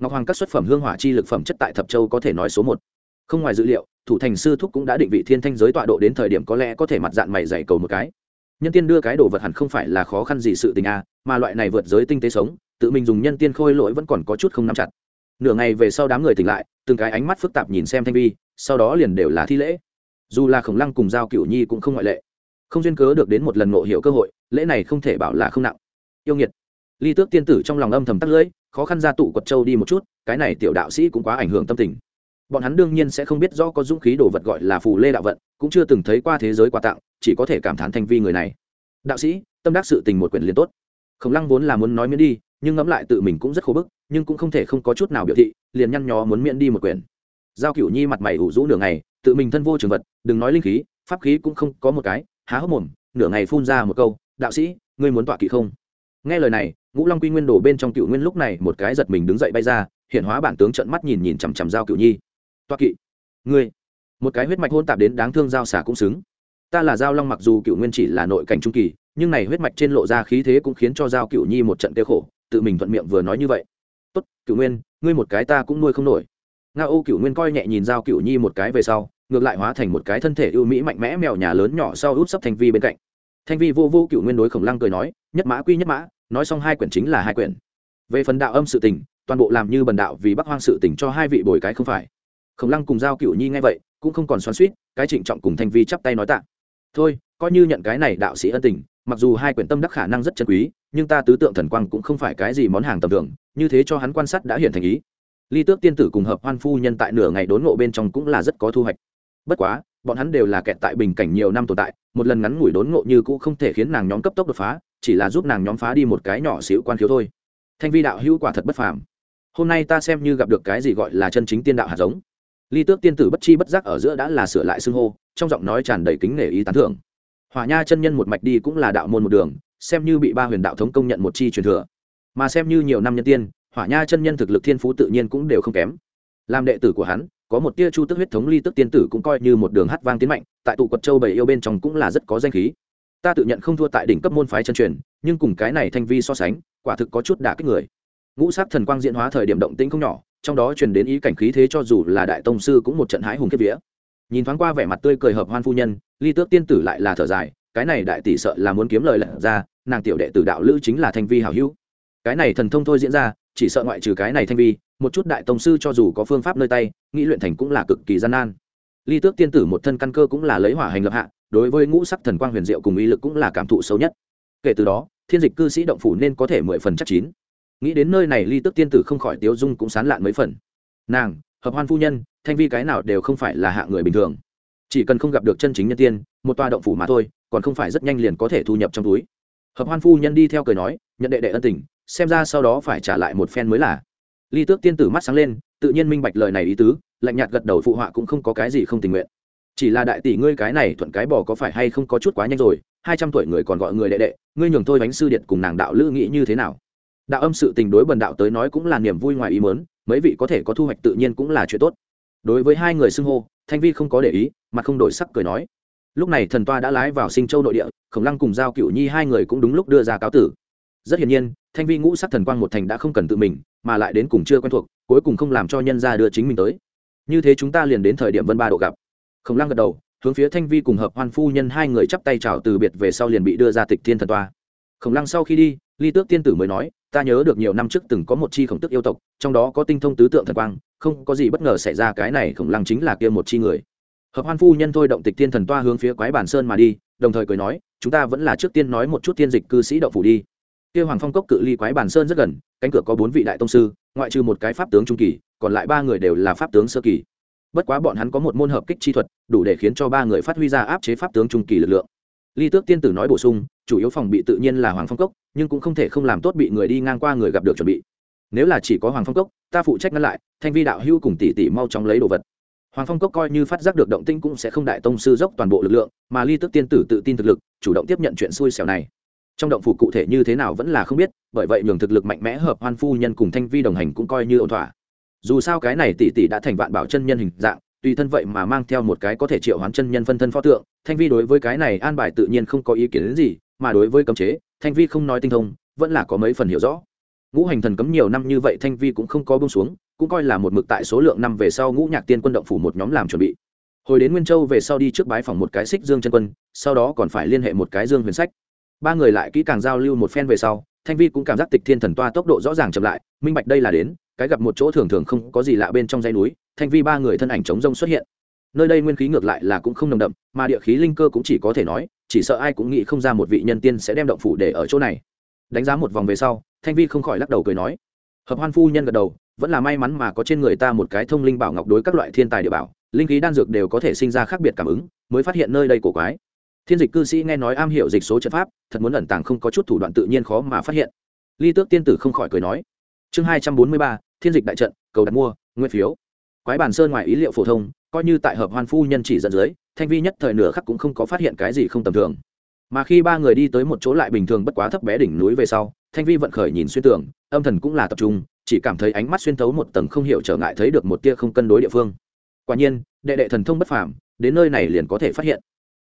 Ngọc hoàng các xuất phẩm hương hỏa chi lực phẩm chất tại thập châu có thể nói số một không ngoài dữ liệu, thủ thành sư thúc cũng đã định vị thiên thanh giới tọa độ đến thời điểm có lẽ có thể mặt dạng mày dày cầu một cái. Nhân tiên đưa cái đồ vật hẳn không phải là khó khăn gì sự tình a mà loại này vượt giới tinh tế sống, tự mình dùng nhân tiên khôi lỗi vẫn còn có chút không nắm chặt. Nửa ngày về sau đám người tỉnh lại, từng cái ánh mắt phức tạp nhìn xem thanh vi, sau đó liền đều là thi lễ. Dù là khổng lăng cùng giao cựu nhi cũng không ngoại lệ. Không duyên cớ được đến một lần ngộ hiểu cơ hội, lễ này không thể bảo là không nặng. Yêu nghiệt. Ly tước tiên tử trong lòng âm thầm tắt lưỡi, khó khăn ra tụ quật châu đi một chút, cái này tiểu đạo sĩ cũng quá ảnh hưởng tâm tình bọn hắn đương nhiên sẽ không biết rõ có dũng khí đồ vật gọi là phù lê đạo vận, cũng chưa từng thấy qua thế giới quà tặng, chỉ có thể cảm thán thanh vi người này. Đạo sĩ, tâm đắc sự tình một quyển liền tốt. Khổng lăng vốn là muốn nói miễn đi, nhưng ngẫm lại tự mình cũng rất khổ bức, nhưng cũng không thể không có chút nào biểu thị, liền nhăn nhó muốn miễn đi một quyển. Giao cửu nhi mặt mày ủ rũ nửa ngày, tự mình thân vô trường vật, đừng nói linh khí, pháp khí cũng không có một cái, há hốc mồm, nửa ngày phun ra một câu, đạo sĩ, ngươi muốn tọa kỵ không? Nghe lời này, ngũ long quy nguyên đổ bên trong cựu nguyên lúc này một cái giật mình đứng dậy bay ra, hiện hóa bản tướng trận mắt nhìn nhìn chằm chằm giao cựu nhi toa kỵ. Ngươi. Một cái huyết mạch hôn tạp đến đáng thương giao xả cũng xứng. Ta là giao long mặc dù cựu nguyên chỉ là nội cảnh trung kỳ, nhưng này huyết mạch trên lộ ra khí thế cũng khiến cho giao cựu nhi một trận tiêu khổ, tự mình thuận miệng vừa nói như vậy. Tốt, cựu nguyên, ngươi một cái ta cũng nuôi không nổi. Nga ô cựu nguyên coi nhẹ nhìn giao cựu nhi một cái về sau, ngược lại hóa thành một cái thân thể ưu mỹ mạnh mẽ mèo nhà lớn nhỏ sau út sấp thanh vi bên cạnh. Thanh vi vô vô cựu nguyên đối khổng lăng cười nói, nhất mã quy nhất mã, nói xong hai quyển chính là hai quyển. Về phần đạo âm sự tình, toàn bộ làm như bần đạo vì bắc hoang sự tình cho hai vị bồi cái không phải khổng lăng cùng giao cựu nhi nghe vậy, cũng không còn xoắn suýt cái trịnh trọng cùng thanh vi chắp tay nói tạ. Thôi, coi như nhận cái này đạo sĩ ân tình, mặc dù hai quyển tâm đắc khả năng rất chân quý, nhưng ta tứ tượng thần quang cũng không phải cái gì món hàng tầm thường, như thế cho hắn quan sát đã hiện thành ý. Ly tước tiên tử cùng hợp hoan phu nhân tại nửa ngày đốn ngộ bên trong cũng là rất có thu hoạch. Bất quá, bọn hắn đều là kẹt tại bình cảnh nhiều năm tồn tại, một lần ngắn ngủi đốn ngộ như cũng không thể khiến nàng nhóm cấp tốc đột phá, chỉ là giúp nàng nhóm phá đi một cái nhỏ xíu quan khiếu thôi. Thanh vi đạo hữu quả thật bất phàm. Hôm nay ta xem như gặp được cái gì gọi là chân chính tiên đạo hạt giống ly tước tiên tử bất chi bất giác ở giữa đã là sửa lại xưng hô, trong giọng nói tràn đầy kính nể ý tán thưởng. Hỏa nha chân nhân một mạch đi cũng là đạo môn một đường, xem như bị ba huyền đạo thống công nhận một chi truyền thừa. Mà xem như nhiều năm nhân tiên, hỏa nha chân nhân thực lực thiên phú tự nhiên cũng đều không kém. Làm đệ tử của hắn, có một tia chu tức huyết thống ly tức tiên tử cũng coi như một đường hát vang tiến mạnh, tại tụ quật châu bảy yêu bên trong cũng là rất có danh khí. Ta tự nhận không thua tại đỉnh cấp môn phái chân truyền, nhưng cùng cái này thanh vi so sánh, quả thực có chút đả kích người. Ngũ sắc thần quang diễn hóa thời điểm động tĩnh không nhỏ trong đó truyền đến ý cảnh khí thế cho dù là đại tông sư cũng một trận hãi hùng kiếp vía. Nhìn thoáng qua vẻ mặt tươi cười hợp hoan phu nhân, ly tước tiên tử lại là thở dài, cái này đại tỷ sợ là muốn kiếm lời lận ra, nàng tiểu đệ tử đạo lữ chính là thanh vi hảo hữu. Cái này thần thông thôi diễn ra, chỉ sợ ngoại trừ cái này thanh vi, một chút đại tông sư cho dù có phương pháp nơi tay, nghĩ luyện thành cũng là cực kỳ gian nan. Ly tước tiên tử một thân căn cơ cũng là lấy hỏa hành lập hạ, đối với ngũ sắc thần quang huyền diệu cùng uy lực cũng là cảm thụ sâu nhất. Kể từ đó, thiên dịch cư sĩ động phủ nên có thể mười phần chắc chín nghĩ đến nơi này ly tước tiên tử không khỏi tiếu dung cũng sán lạn mấy phần. Nàng, hợp hoan phu nhân, thanh vi cái nào đều không phải là hạ người bình thường. Chỉ cần không gặp được chân chính nhân tiên, một toa động phủ mà thôi, còn không phải rất nhanh liền có thể thu nhập trong túi. Hợp hoan phu nhân đi theo cười nói, nhận đệ đệ ân tình, xem ra sau đó phải trả lại một phen mới là. Ly tước tiên tử mắt sáng lên, tự nhiên minh bạch lời này ý tứ, lạnh nhạt gật đầu phụ họa cũng không có cái gì không tình nguyện. Chỉ là đại tỷ ngươi cái này thuận cái bò có phải hay không có chút quá nhanh rồi, hai trăm tuổi người còn gọi người đệ đệ, ngươi nhường thôi bánh sư điện cùng nàng đạo lữ nghĩ như thế nào? Đạo âm sự tình đối bần đạo tới nói cũng là niềm vui ngoài ý mớn mấy vị có thể có thu hoạch tự nhiên cũng là chuyện tốt. Đối với hai người xưng hô, thanh vi không có để ý mà không đổi sắc cười nói, lúc này thần toa đã lái vào sinh châu nội địa, khổng lăng cùng giao cựu nhi hai người cũng đúng lúc đưa ra cáo tử. Rất hiển nhiên, thanh vi ngũ sắc thần quang một thành đã không cần tự mình, mà lại đến cùng chưa quen thuộc, cuối cùng không làm cho nhân ra đưa chính mình tới. Như thế chúng ta liền đến thời điểm vân ba độ gặp. Khổng lăng gật đầu, hướng phía thanh vi cùng hợp hoan phu nhân hai người chắp tay chào từ biệt về sau liền bị đưa ra tịch thiên thần toa. Khổng lăng sau khi đi, ly tước tiên tử mới nói ta nhớ được nhiều năm trước từng có một chi khổng tức yêu tộc, trong đó có tinh thông tứ tượng thần quang, không có gì bất ngờ xảy ra, cái này khổng lăng chính là kia một chi người. Hợp hoan phu nhân thôi động tịch thiên thần toa hướng phía quái bản sơn mà đi, đồng thời cười nói, chúng ta vẫn là trước tiên nói một chút tiên dịch cư sĩ đậu phủ đi. Kia hoàng phong cốc cự ly quái bản sơn rất gần, cánh cửa có bốn vị đại tông sư, ngoại trừ một cái pháp tướng trung kỳ, còn lại ba người đều là pháp tướng sơ kỳ. Bất quá bọn hắn có một môn hợp kích chi thuật, đủ để khiến cho ba người phát huy ra áp chế pháp tướng trung kỳ lực lượng. Ly tước tiên tử nói bổ sung chủ yếu phòng bị tự nhiên là hoàng phong cốc, nhưng cũng không thể không làm tốt bị người đi ngang qua người gặp được chuẩn bị. Nếu là chỉ có hoàng phong cốc, ta phụ trách ngăn lại, thanh vi đạo hưu cùng tỷ tỷ mau chóng lấy đồ vật. Hoàng phong cốc coi như phát giác được động tinh cũng sẽ không đại tông sư dốc toàn bộ lực lượng, mà ly tước tiên tử tự tin thực lực, chủ động tiếp nhận chuyện xui xẻo này. Trong động phủ cụ thể như thế nào vẫn là không biết, bởi vậy nhường thực lực mạnh mẽ hợp hoan phu nhân cùng thanh vi đồng hành cũng coi như ổn thỏa. Dù sao cái này tỷ tỷ đã thành vạn bảo chân nhân hình dạng, tùy thân vậy mà mang theo một cái có thể triệu hoán chân nhân phân thân pho tượng, thanh vi đối với cái này an bài tự nhiên không có ý kiến gì mà đối với cấm chế, thanh vi không nói tinh thông, vẫn là có mấy phần hiểu rõ. Ngũ hành thần cấm nhiều năm như vậy thanh vi cũng không có bông xuống, cũng coi là một mực tại số lượng năm về sau ngũ nhạc tiên quân động phủ một nhóm làm chuẩn bị. Hồi đến nguyên châu về sau đi trước bái phòng một cái xích dương chân quân, sau đó còn phải liên hệ một cái dương huyền sách. Ba người lại kỹ càng giao lưu một phen về sau, thanh vi cũng cảm giác tịch thiên thần toa tốc độ rõ ràng chậm lại, minh bạch đây là đến, cái gặp một chỗ thường thường không có gì lạ bên trong dãy núi, thanh vi ba người thân ảnh chống rông xuất hiện nơi đây nguyên khí ngược lại là cũng không nồng đậm, mà địa khí linh cơ cũng chỉ có thể nói, chỉ sợ ai cũng nghĩ không ra một vị nhân tiên sẽ đem động phủ để ở chỗ này. Đánh giá một vòng về sau, thanh vi không khỏi lắc đầu cười nói, hợp hoan phu nhân gật đầu, vẫn là may mắn mà có trên người ta một cái thông linh bảo ngọc đối các loại thiên tài địa bảo, linh khí đan dược đều có thể sinh ra khác biệt cảm ứng, mới phát hiện nơi đây cổ quái. Thiên dịch cư sĩ nghe nói am hiểu dịch số trận pháp, thật muốn ẩn tàng không có chút thủ đoạn tự nhiên khó mà phát hiện. Ly tước tiên tử không khỏi cười nói, chương hai trăm bốn mươi ba, thiên dịch đại trận, cầu đặt mua, nguyên phiếu. Quái bản sơn ngoài ý liệu phổ thông coi như tại hợp hoan phu nhân chỉ dẫn dưới, thanh vi nhất thời nửa khắc cũng không có phát hiện cái gì không tầm thường. Mà khi ba người đi tới một chỗ lại bình thường bất quá thấp bé đỉnh núi về sau, thanh vi vận khởi nhìn xuyên tưởng âm thần cũng là tập trung, chỉ cảm thấy ánh mắt xuyên thấu một tầng không hiểu trở ngại thấy được một tia không cân đối địa phương. Quả nhiên, đệ đệ thần thông bất phàm, đến nơi này liền có thể phát hiện.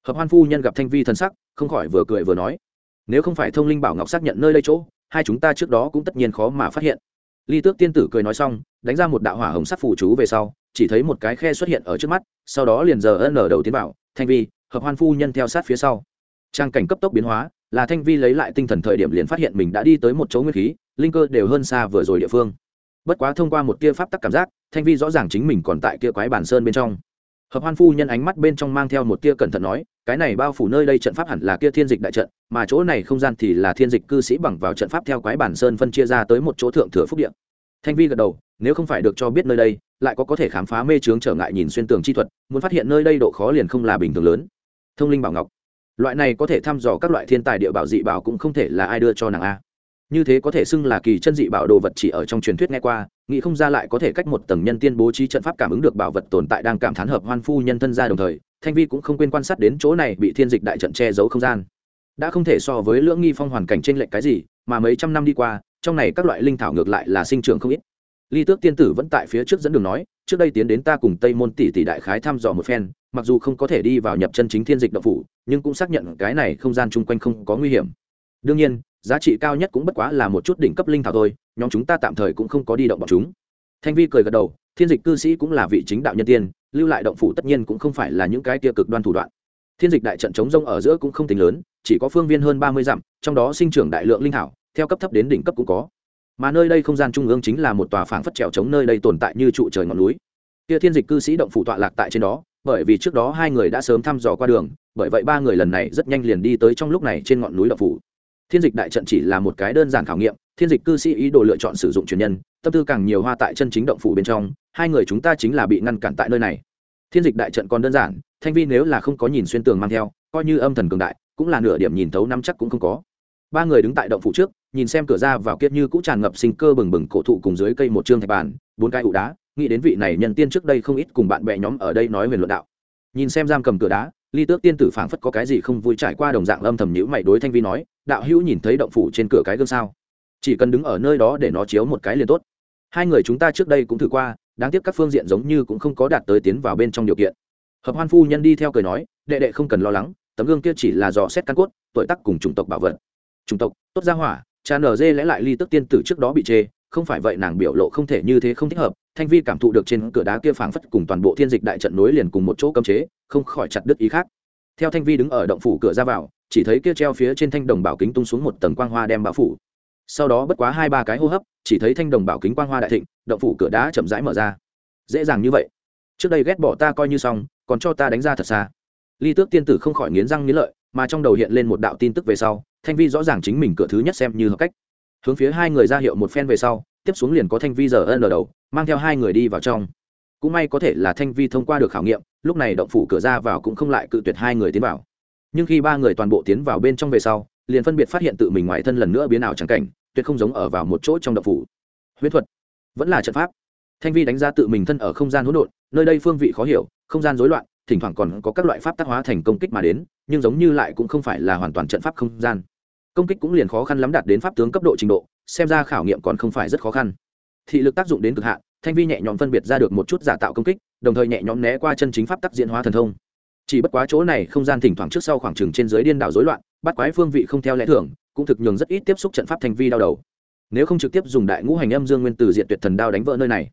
Hợp hoan phu nhân gặp thanh vi thần sắc, không khỏi vừa cười vừa nói, nếu không phải thông linh bảo ngọc xác nhận nơi đây chỗ, hai chúng ta trước đó cũng tất nhiên khó mà phát hiện. Ly tước tiên tử cười nói xong, đánh ra một đạo hỏa hồng sắc phù chú về sau chỉ thấy một cái khe xuất hiện ở trước mắt, sau đó liền giờ ân đầu tiến vào, thanh vi, hợp hoan phu nhân theo sát phía sau. Trang cảnh cấp tốc biến hóa, là thanh vi lấy lại tinh thần thời điểm liền phát hiện mình đã đi tới một chỗ nguyên khí, linh cơ đều hơn xa vừa rồi địa phương. Bất quá thông qua một tia pháp tắc cảm giác, thanh vi rõ ràng chính mình còn tại kia quái bản sơn bên trong. Hợp hoan phu nhân ánh mắt bên trong mang theo một tia cẩn thận nói, cái này bao phủ nơi đây trận pháp hẳn là kia thiên dịch đại trận, mà chỗ này không gian thì là thiên dịch cư sĩ bằng vào trận pháp theo quái bản sơn phân chia ra tới một chỗ thượng thừa phúc điện thanh vi gật đầu, nếu không phải được cho biết nơi đây, lại có có thể khám phá mê trướng trở ngại nhìn xuyên tường chi thuật, muốn phát hiện nơi đây độ khó liền không là bình thường lớn. Thông linh bảo ngọc, loại này có thể thăm dò các loại thiên tài địa bảo dị bảo cũng không thể là ai đưa cho nàng a. Như thế có thể xưng là kỳ chân dị bảo đồ vật chỉ ở trong truyền thuyết nghe qua, nghĩ không ra lại có thể cách một tầng nhân tiên bố trí trận pháp cảm ứng được bảo vật tồn tại đang cảm thán hợp hoan phu nhân thân ra đồng thời, thanh vi cũng không quên quan sát đến chỗ này bị thiên dịch đại trận che giấu không gian. Đã không thể so với lưỡng nghi phong hoàn cảnh trên lệnh cái gì, mà mấy trăm năm đi qua trong này các loại linh thảo ngược lại là sinh trưởng không ít. Ly tước tiên tử vẫn tại phía trước dẫn đường nói, trước đây tiến đến ta cùng tây môn tỷ tỷ đại khái thăm dò một phen, mặc dù không có thể đi vào nhập chân chính thiên dịch động phủ, nhưng cũng xác nhận cái này không gian chung quanh không có nguy hiểm. Đương nhiên, giá trị cao nhất cũng bất quá là một chút đỉnh cấp linh thảo thôi, nhóm chúng ta tạm thời cũng không có đi động bọn chúng. Thanh vi cười gật đầu, thiên dịch cư sĩ cũng là vị chính đạo nhân tiên, lưu lại động phủ tất nhiên cũng không phải là những cái kia cực đoan thủ đoạn. Thiên dịch đại trận chống rông ở giữa cũng không tính lớn, chỉ có phương viên hơn ba mươi dặm, trong đó sinh trưởng đại lượng linh thảo theo cấp thấp đến đỉnh cấp cũng có. Mà nơi đây không gian trung ương chính là một tòa phảng phất trèo chống nơi đây tồn tại như trụ trời ngọn núi. Kia thiên dịch cư sĩ động phủ tọa lạc tại trên đó, bởi vì trước đó hai người đã sớm thăm dò qua đường, bởi vậy ba người lần này rất nhanh liền đi tới trong lúc này trên ngọn núi động phủ. Thiên dịch đại trận chỉ là một cái đơn giản khảo nghiệm, thiên dịch cư sĩ ý đồ lựa chọn sử dụng truyền nhân, tâm tư càng nhiều hoa tại chân chính động phủ bên trong, hai người chúng ta chính là bị ngăn cản tại nơi này. Thiên dịch đại trận còn đơn giản, thanh vi nếu là không có nhìn xuyên tường mang theo, coi như âm thần cường đại, cũng là nửa điểm nhìn thấu năm chắc cũng không có. Ba người đứng tại động phủ trước nhìn xem cửa ra vào kiết như cũng tràn ngập sinh cơ bừng bừng cổ thụ cùng dưới cây một trương thạch bàn, bốn cái ụ đá, nghĩ đến vị này nhân tiên trước đây không ít cùng bạn bè nhóm ở đây nói về luận đạo. Nhìn xem giam cầm cửa đá, ly tước tiên tử phảng phất có cái gì không vui trải qua đồng dạng âm thầm nhữ mày đối thanh vi nói, đạo hữu nhìn thấy động phủ trên cửa cái gương sao? Chỉ cần đứng ở nơi đó để nó chiếu một cái liền tốt. Hai người chúng ta trước đây cũng thử qua, đáng tiếc các phương diện giống như cũng không có đạt tới tiến vào bên trong điều kiện. Hợp hoan phu nhân đi theo cười nói, đệ đệ không cần lo lắng, tấm gương kia chỉ là dò xét căn cốt, tuổi tác cùng chủng tộc bảo vật. Chủng tộc, tốt gia hỏa cha nở dê lẽ lại ly tức tiên tử trước đó bị chê, không phải vậy nàng biểu lộ không thể như thế không thích hợp, thanh vi cảm thụ được trên cửa đá kia phảng phất cùng toàn bộ thiên dịch đại trận nối liền cùng một chỗ cấm chế, không khỏi chặt đứt ý khác. Theo thanh vi đứng ở động phủ cửa ra vào, chỉ thấy kia treo phía trên thanh đồng bảo kính tung xuống một tầng quang hoa đem bao phủ. Sau đó bất quá hai ba cái hô hấp, chỉ thấy thanh đồng bảo kính quang hoa đại thịnh, động phủ cửa đá chậm rãi mở ra. Dễ dàng như vậy. Trước đây ghét bỏ ta coi như xong, còn cho ta đánh ra thật xa. Ly tước tiên tử không khỏi nghiến răng nghiến lợi, mà trong đầu hiện lên một đạo tin tức về sau thanh vi rõ ràng chính mình cửa thứ nhất xem như hợp cách. Hướng phía hai người ra hiệu một phen về sau, tiếp xuống liền có thanh vi giờ ân ở đầu, mang theo hai người đi vào trong. Cũng may có thể là thanh vi thông qua được khảo nghiệm, lúc này động phủ cửa ra vào cũng không lại cự tuyệt hai người tiến vào. Nhưng khi ba người toàn bộ tiến vào bên trong về sau, liền phân biệt phát hiện tự mình ngoài thân lần nữa biến ảo trắng cảnh, tuyệt không giống ở vào một chỗ trong động phủ. Huyễn thuật. Vẫn là trận pháp. Thanh vi đánh giá tự mình thân ở không gian hỗn độn, nơi đây phương vị khó hiểu, không gian rối loạn, thỉnh thoảng còn có các loại pháp tác hóa thành công kích mà đến, nhưng giống như lại cũng không phải là hoàn toàn trận pháp không gian công kích cũng liền khó khăn lắm đạt đến pháp tướng cấp độ trình độ, xem ra khảo nghiệm còn không phải rất khó khăn. Thị lực tác dụng đến cực hạn, thanh vi nhẹ nhõm phân biệt ra được một chút giả tạo công kích, đồng thời nhẹ nhõm né qua chân chính pháp tắc diễn hóa thần thông. Chỉ bất quá chỗ này không gian thỉnh thoảng trước sau khoảng trừng trên dưới điên đảo rối loạn, bắt quái phương vị không theo lẽ thường, cũng thực nhường rất ít tiếp xúc trận pháp thanh vi đau đầu. Nếu không trực tiếp dùng đại ngũ hành âm dương nguyên từ diện tuyệt thần đao đánh vỡ nơi này,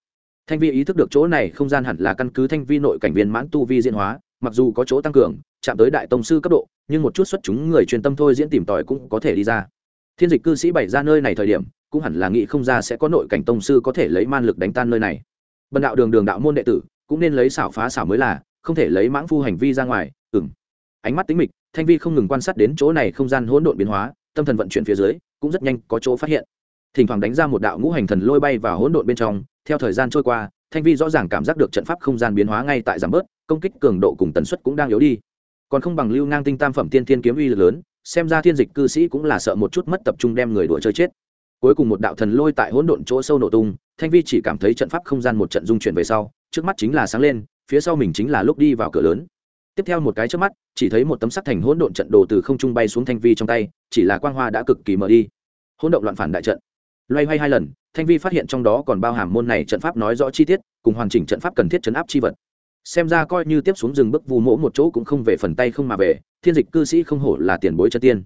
thanh vi ý thức được chỗ này không gian hẳn là căn cứ thanh vi nội cảnh viên mãn tu vi diễn hóa mặc dù có chỗ tăng cường, chạm tới đại tông sư cấp độ, nhưng một chút xuất chúng người truyền tâm thôi diễn tìm tòi cũng có thể đi ra. Thiên dịch cư sĩ bày ra nơi này thời điểm, cũng hẳn là nghĩ không ra sẽ có nội cảnh tông sư có thể lấy man lực đánh tan nơi này. Bần đạo đường đường đạo môn đệ tử, cũng nên lấy xảo phá xảo mới là, không thể lấy mãng phu hành vi ra ngoài ừng ánh mắt tính mịch, thanh vi không ngừng quan sát đến chỗ này không gian hỗn độn biến hóa, tâm thần vận chuyển phía dưới, cũng rất nhanh có chỗ phát hiện. Thỉnh thoảng đánh ra một đạo ngũ hành thần lôi bay vào hỗn độn bên trong, theo thời gian trôi qua thanh vi rõ ràng cảm giác được trận pháp không gian biến hóa ngay tại giảm bớt, công kích cường độ cùng tần suất cũng đang yếu đi. Còn không bằng lưu ngang tinh tam phẩm tiên thiên kiếm uy lực lớn, xem ra thiên dịch cư sĩ cũng là sợ một chút mất tập trung đem người đùa chơi chết. Cuối cùng một đạo thần lôi tại hỗn độn chỗ sâu nổ tung, thanh vi chỉ cảm thấy trận pháp không gian một trận dung chuyển về sau, trước mắt chính là sáng lên, phía sau mình chính là lúc đi vào cửa lớn. Tiếp theo một cái trước mắt, chỉ thấy một tấm sắt thành hỗn độn trận đồ từ không trung bay xuống thanh vi trong tay, chỉ là quang hoa đã cực kỳ mở đi. Hỗn độn loạn phản đại trận. Loay hoay hai lần thanh vi phát hiện trong đó còn bao hàm môn này trận pháp nói rõ chi tiết, cùng hoàn chỉnh trận pháp cần thiết chấn áp chi vật. Xem ra coi như tiếp xuống rừng bức vu mỗ một chỗ cũng không về phần tay không mà về, thiên dịch cư sĩ không hổ là tiền bối chân tiên.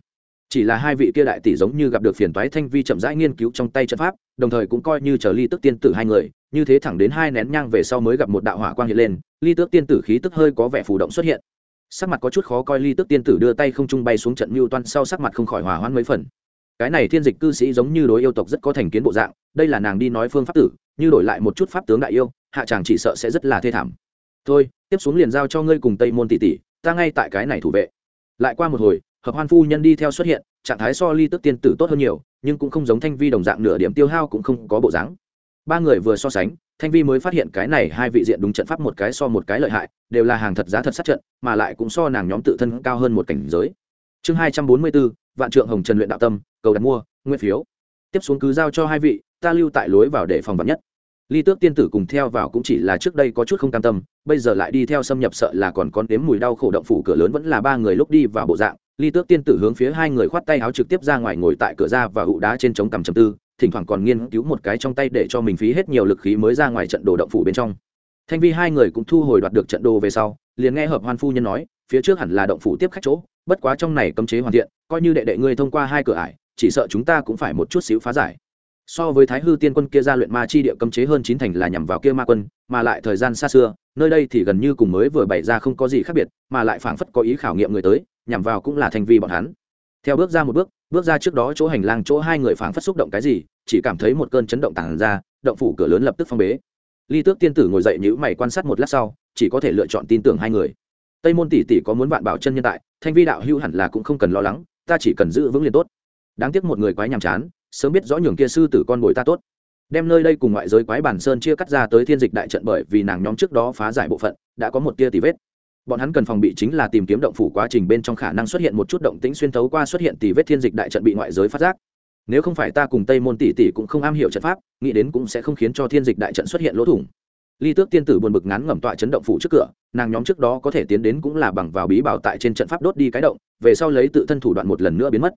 Chỉ là hai vị kia đại tỷ giống như gặp được phiền toái, thanh vi chậm rãi nghiên cứu trong tay trận pháp, đồng thời cũng coi như chờ ly tức tiên tử hai người, như thế thẳng đến hai nén nhang về sau mới gặp một đạo hỏa quang hiện lên, ly tước tiên tử khí tức hơi có vẻ phù động xuất hiện. Sắc mặt có chút khó coi, ly tước tiên tử đưa tay không trung bay xuống trận mưu toan, sau sắc mặt không khỏi hòa hoãn mấy phần. Cái này thiên dịch cư sĩ giống như đối yêu tộc rất có thành kiến bộ dạng đây là nàng đi nói phương pháp tử, như đổi lại một chút pháp tướng đại yêu, hạ chàng chỉ sợ sẽ rất là thê thảm. Thôi, tiếp xuống liền giao cho ngươi cùng tây môn tỷ tỷ, ta ngay tại cái này thủ vệ. Lại qua một hồi, hợp hoan phu nhân đi theo xuất hiện, trạng thái so ly tức tiên tử tốt hơn nhiều, nhưng cũng không giống thanh vi đồng dạng nửa điểm tiêu hao cũng không có bộ dáng. Ba người vừa so sánh, thanh vi mới phát hiện cái này hai vị diện đúng trận pháp một cái so một cái lợi hại, đều là hàng thật giá thật sát trận, mà lại cũng so nàng nhóm tự thân cao hơn một cảnh giới. Chương hai trăm bốn mươi bốn, vạn trượng hồng trần luyện đạo tâm, cầu đặt mua nguyên phiếu tiếp xuống cứ giao cho hai vị, ta lưu tại lối vào để phòng vật nhất. Ly tước tiên tử cùng theo vào cũng chỉ là trước đây có chút không cam tâm, bây giờ lại đi theo xâm nhập sợ là còn có đếm mùi đau khổ động phủ cửa lớn vẫn là ba người lúc đi vào bộ dạng. Ly tước tiên tử hướng phía hai người khoát tay áo trực tiếp ra ngoài ngồi tại cửa ra và hụ đá trên trống cằm chầm tư, thỉnh thoảng còn nghiên cứu một cái trong tay để cho mình phí hết nhiều lực khí mới ra ngoài trận đồ động phủ bên trong. Thanh vi hai người cũng thu hồi đoạt được trận đồ về sau, liền nghe hợp hoan phu nhân nói, phía trước hẳn là động phủ tiếp khách chỗ, bất quá trong này cấm chế hoàn thiện, coi như đệ đệ ngươi thông qua hai cửa ải chỉ sợ chúng ta cũng phải một chút xíu phá giải. So với thái hư tiên quân kia ra luyện ma chi địa cấm chế hơn chín thành là nhằm vào kia ma quân, mà lại thời gian xa xưa, nơi đây thì gần như cùng mới vừa bày ra không có gì khác biệt, mà lại phảng phất có ý khảo nghiệm người tới, nhằm vào cũng là thành vi bọn hắn. Theo bước ra một bước bước ra trước đó chỗ hành lang chỗ hai người phảng phất xúc động cái gì, chỉ cảm thấy một cơn chấn động tàn ra, động phủ cửa lớn lập tức phong bế. Ly tước tiên tử ngồi dậy nhữ mày quan sát một lát sau, chỉ có thể lựa chọn tin tưởng hai người. Tây môn tỷ tỷ có muốn bạn bảo chân nhân tại, thanh vi đạo hưu hẳn là cũng không cần lo lắng, ta chỉ cần giữ vững liền tốt đáng tiếc một người quái nhàm chán, sớm biết rõ nhường kia sư tử con bồi ta tốt. Đem nơi đây cùng ngoại giới quái bản sơn chia cắt ra tới thiên dịch đại trận bởi vì nàng nhóm trước đó phá giải bộ phận, đã có một tia tì vết. Bọn hắn cần phòng bị chính là tìm kiếm động phủ quá trình bên trong khả năng xuất hiện một chút động tĩnh xuyên thấu qua xuất hiện tì vết thiên dịch đại trận bị ngoại giới phát giác. Nếu không phải ta cùng tây môn tỷ tỷ cũng không am hiểu trận pháp, nghĩ đến cũng sẽ không khiến cho thiên dịch đại trận xuất hiện lỗ thủng. Ly tước tiên tử buồn bực ngắn ngẩm tọa chấn động phủ trước cửa, nàng nhóm trước đó có thể tiến đến cũng là bằng vào bí bảo tại trên trận pháp đốt đi cái động, về sau lấy tự thân thủ đoạn một lần nữa biến mất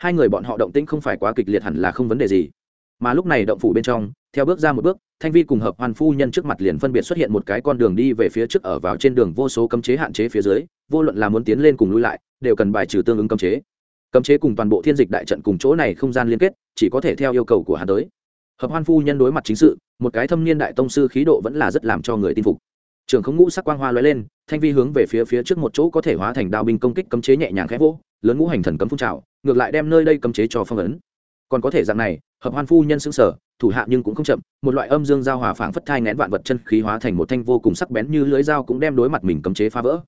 hai người bọn họ động tĩnh không phải quá kịch liệt hẳn là không vấn đề gì. Mà lúc này động phủ bên trong, theo bước ra một bước, thanh vi cùng hợp hoàn phu nhân trước mặt liền phân biệt xuất hiện một cái con đường đi về phía trước ở vào trên đường vô số cấm chế hạn chế phía dưới, vô luận là muốn tiến lên cùng lui lại, đều cần bài trừ tương ứng cấm chế. Cấm chế cùng toàn bộ thiên dịch đại trận cùng chỗ này không gian liên kết, chỉ có thể theo yêu cầu của hắn tới. Hợp hoan phu nhân đối mặt chính sự, một cái thâm niên đại tông sư khí độ vẫn là rất làm cho người tin phục trường không ngũ sắc quang hoa lóe lên, thanh vi hướng về phía phía trước một chỗ có thể hóa thành đao binh công kích cấm chế nhẹ nhàng khẽ vỗ, lớn ngũ hành thần cấm phun trào, ngược lại đem nơi đây cấm chế cho phong ấn. Còn có thể dạng này, hợp hoan phu nhân xứng sở, thủ hạ nhưng cũng không chậm, một loại âm dương giao hòa phảng phất thai ngén vạn vật chân khí hóa thành một thanh vô cùng sắc bén như lưới dao cũng đem đối mặt mình cấm chế phá vỡ.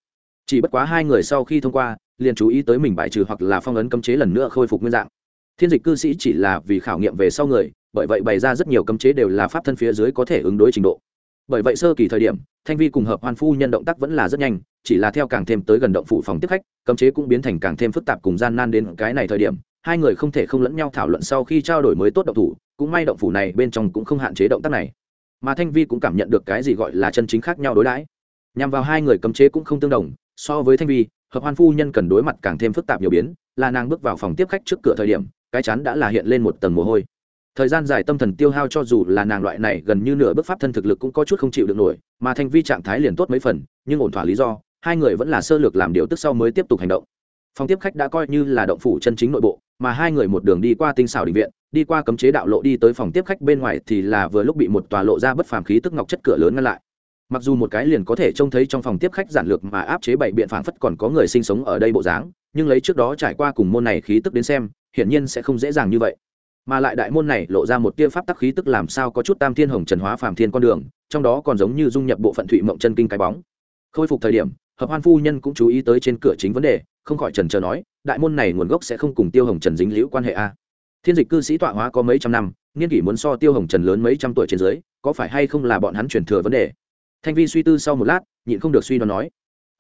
Chỉ bất quá hai người sau khi thông qua, liền chú ý tới mình bại trừ hoặc là phong ấn cấm chế lần nữa khôi phục nguyên dạng. Thiên dịch cư sĩ chỉ là vì khảo nghiệm về sau người, bởi vậy bày ra rất nhiều cấm chế đều là pháp thân phía dưới có thể ứng đối trình độ bởi vậy sơ kỳ thời điểm, thanh vi cùng hợp hoan phu nhân động tác vẫn là rất nhanh, chỉ là theo càng thêm tới gần động phủ phòng tiếp khách, cấm chế cũng biến thành càng thêm phức tạp cùng gian nan đến cái này thời điểm, hai người không thể không lẫn nhau thảo luận sau khi trao đổi mới tốt động thủ, cũng may động phủ này bên trong cũng không hạn chế động tác này. Mà thanh vi cũng cảm nhận được cái gì gọi là chân chính khác nhau đối đãi. Nhằm vào hai người cấm chế cũng không tương đồng, so với thanh vi, hợp hoan phu nhân cần đối mặt càng thêm phức tạp nhiều biến, là nàng bước vào phòng tiếp khách trước cửa thời điểm, cái chắn đã là hiện lên một tầng mồ hôi thời gian dài tâm thần tiêu hao cho dù là nàng loại này gần như nửa bước pháp thân thực lực cũng có chút không chịu được nổi, mà thanh vi trạng thái liền tốt mấy phần, nhưng ổn thỏa lý do, hai người vẫn là sơ lược làm điều tức sau mới tiếp tục hành động. Phòng tiếp khách đã coi như là động phủ chân chính nội bộ, mà hai người một đường đi qua tinh xảo định viện, đi qua cấm chế đạo lộ đi tới phòng tiếp khách bên ngoài thì là vừa lúc bị một tòa lộ ra bất phàm khí tức ngọc chất cửa lớn ngăn lại. Mặc dù một cái liền có thể trông thấy trong phòng tiếp khách giản lược mà áp chế bảy biện phản phất còn có người sinh sống ở đây bộ dáng, nhưng lấy trước đó trải qua cùng môn này khí tức đến xem, hiển nhiên sẽ không dễ dàng như vậy mà lại đại môn này lộ ra một tia pháp tắc khí tức làm sao có chút tam thiên hồng trần hóa phàm thiên con đường, trong đó còn giống như dung nhập bộ phận thụy mộng chân kinh cái bóng. Khôi phục thời điểm, hợp hoan phu nhân cũng chú ý tới trên cửa chính vấn đề, không khỏi trần chờ nói, đại môn này nguồn gốc sẽ không cùng tiêu hồng trần dính liễu quan hệ a. Thiên dịch cư sĩ tọa hóa có mấy trăm năm, nghiên kỷ muốn so tiêu hồng trần lớn mấy trăm tuổi trên dưới, có phải hay không là bọn hắn truyền thừa vấn đề? Thanh vi suy tư sau một lát, nhịn không được suy đoán nói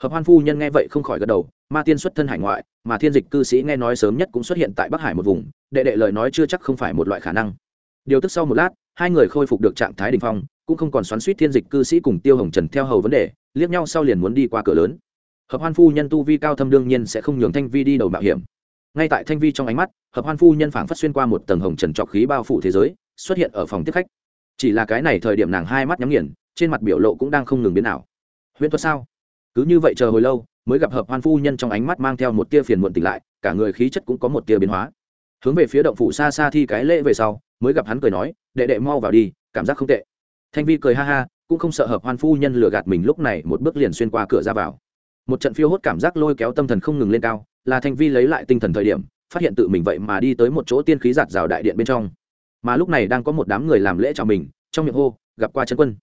hợp hoan phu nhân nghe vậy không khỏi gật đầu, ma tiên xuất thân hải ngoại, mà thiên dịch cư sĩ nghe nói sớm nhất cũng xuất hiện tại bắc hải một vùng, đệ đệ lời nói chưa chắc không phải một loại khả năng. Điều tức sau một lát, hai người khôi phục được trạng thái đình phong, cũng không còn xoắn suýt thiên dịch cư sĩ cùng tiêu hồng trần theo hầu vấn đề, liếc nhau sau liền muốn đi qua cửa lớn. Hợp hoan phu nhân tu vi cao thâm đương nhiên sẽ không nhường thanh vi đi đầu mạo hiểm. Ngay tại thanh vi trong ánh mắt, hợp hoan phu nhân phảng phất xuyên qua một tầng hồng trần trọc khí bao phủ thế giới, xuất hiện ở phòng tiếp khách. Chỉ là cái này thời điểm nàng hai mắt nhắm nghiền, trên mặt biểu lộ cũng đang không ngừng biến ảo. Huyễn thuật sao? Cứ như vậy chờ hồi lâu, mới gặp hợp hoan phu nhân trong ánh mắt mang theo một tia phiền muộn tỉnh lại, cả người khí chất cũng có một tia biến hóa. Hướng về phía động phủ xa xa thi cái lễ về sau, mới gặp hắn cười nói, đệ đệ mau vào đi, cảm giác không tệ. Thanh vi cười ha ha, cũng không sợ hợp hoan phu nhân lừa gạt mình lúc này một bước liền xuyên qua cửa ra vào. Một trận phiêu hốt cảm giác lôi kéo tâm thần không ngừng lên cao, là thanh vi lấy lại tinh thần thời điểm, phát hiện tự mình vậy mà đi tới một chỗ tiên khí giạt rào đại điện bên trong. Mà lúc này đang có một đám người làm lễ chào mình, trong miệng hô, gặp qua chân quân.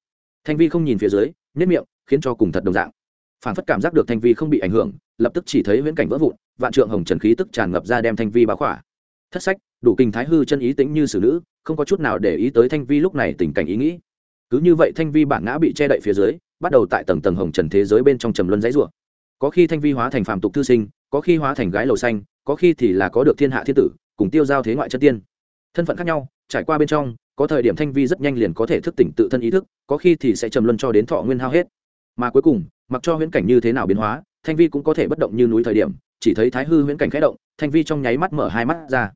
Thanh vi không nhìn phía dưới nhất miệng, khiến cho cùng thật đồng dạng phản phất cảm giác được thanh vi không bị ảnh hưởng, lập tức chỉ thấy viễn cảnh vỡ vụn, vạn trượng hồng trần khí tức tràn ngập ra đem thanh vi báo khỏa. Thất sách, đủ kinh thái hư chân ý tính như xử nữ, không có chút nào để ý tới thanh vi lúc này tình cảnh ý nghĩ. Cứ như vậy thanh vi bản ngã bị che đậy phía dưới, bắt đầu tại tầng tầng hồng trần thế giới bên trong trầm luân dãy rủa. Có khi thanh vi hóa thành phàm tục thư sinh, có khi hóa thành gái lầu xanh, có khi thì là có được thiên hạ thiên tử, cùng tiêu giao thế ngoại chân tiên. Thân phận khác nhau, trải qua bên trong, có thời điểm thanh vi rất nhanh liền có thể thức tỉnh tự thân ý thức, có khi thì sẽ trầm luân cho đến thọ nguyên hao hết. Mà cuối cùng mặc cho huyễn cảnh như thế nào biến hóa, thanh vi cũng có thể bất động như núi thời điểm, chỉ thấy thái hư huyễn cảnh khẽ động, thanh vi trong nháy mắt mở hai mắt ra.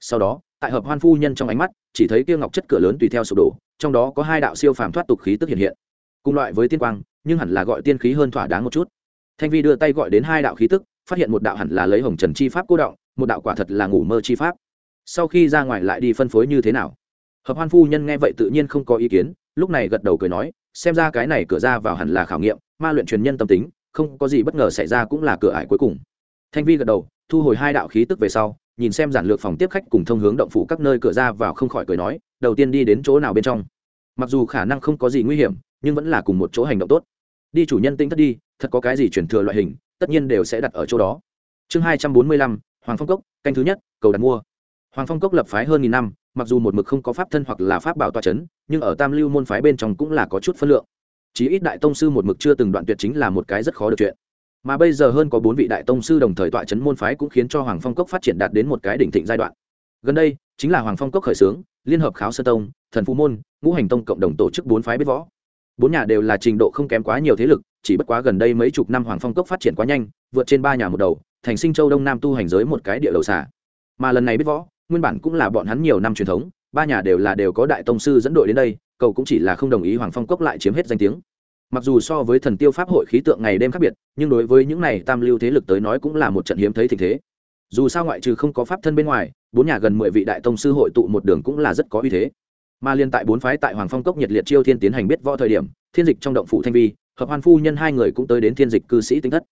Sau đó, tại hợp hoan phu nhân trong ánh mắt, chỉ thấy kia ngọc chất cửa lớn tùy theo sụp đổ, trong đó có hai đạo siêu phàm thoát tục khí tức hiện hiện. Cùng loại với tiên quang, nhưng hẳn là gọi tiên khí hơn thỏa đáng một chút. Thanh vi đưa tay gọi đến hai đạo khí tức, phát hiện một đạo hẳn là lấy hồng trần chi pháp cô động, một đạo quả thật là ngủ mơ chi pháp. Sau khi ra ngoài lại đi phân phối như thế nào? Hợp hoan phu nhân nghe vậy tự nhiên không có ý kiến, lúc này gật đầu cười nói xem ra cái này cửa ra vào hẳn là khảo nghiệm, ma luyện truyền nhân tâm tính, không có gì bất ngờ xảy ra cũng là cửa ải cuối cùng. Thanh vi gật đầu, thu hồi hai đạo khí tức về sau, nhìn xem giản lược phòng tiếp khách cùng thông hướng động phủ các nơi cửa ra vào không khỏi cười nói, đầu tiên đi đến chỗ nào bên trong. Mặc dù khả năng không có gì nguy hiểm, nhưng vẫn là cùng một chỗ hành động tốt. Đi chủ nhân tinh thất đi, thật có cái gì chuyển thừa loại hình, tất nhiên đều sẽ đặt ở chỗ đó. Chương hai trăm bốn mươi lăm, hoàng phong cốc, canh thứ nhất, cầu đặt mua. Hoàng phong cốc lập phái hơn nghìn năm mặc dù một mực không có pháp thân hoặc là pháp bảo toa c h ấ n nhưng ở tam lưu môn phái bên trong cũng là có chút phân lượng. Chí ít đại tông sư một mực chưa từng đoạn tuyệt chính là một cái rất khó được chuyện. Mà bây giờ hơn có bốn vị đại tông sư đồng thời tọa c h ấ n môn phái cũng khiến cho hoàng phong cốc phát triển đạt đến một cái đỉnh thịnh giai đoạn. Gần đây, chính là hoàng phong cốc khởi xướng, liên hợp kháo sơ tông, thần phú môn, ngũ hành tông cộng đồng tổ chức bốn phái biết võ. Bốn nhà đều là trình độ không kém quá nhiều thế lực, chỉ bất quá gần đây mấy chục năm hoàng phong cốc phát triển quá nhanh, vượt trên ba nhà một đầu, thành sinh châu đông nam tu hành giới một cái địa đầu xả mà lần này biết võ nguyên bản cũng là bọn hắn nhiều năm truyền thống, ba nhà đều là đều có đại tông sư dẫn đội đến đây, cầu cũng chỉ là không đồng ý hoàng phong cốc lại chiếm hết danh tiếng. Mặc dù so với thần tiêu pháp hội khí tượng ngày đêm khác biệt, nhưng đối với những này tam lưu thế lực tới nói cũng là một trận hiếm thấy tình thế. Dù sao ngoại trừ không có pháp thân bên ngoài, bốn nhà gần mười vị đại tông sư hội tụ một đường cũng là rất có uy thế. Mà liên tại bốn phái tại hoàng phong cốc nhiệt liệt chiêu thiên tiến hành biết võ thời điểm, thiên dịch trong động phủ thanh vi, hợp hoan phu nhân hai người cũng tới đến thiên dịch cư sĩ tinh thất.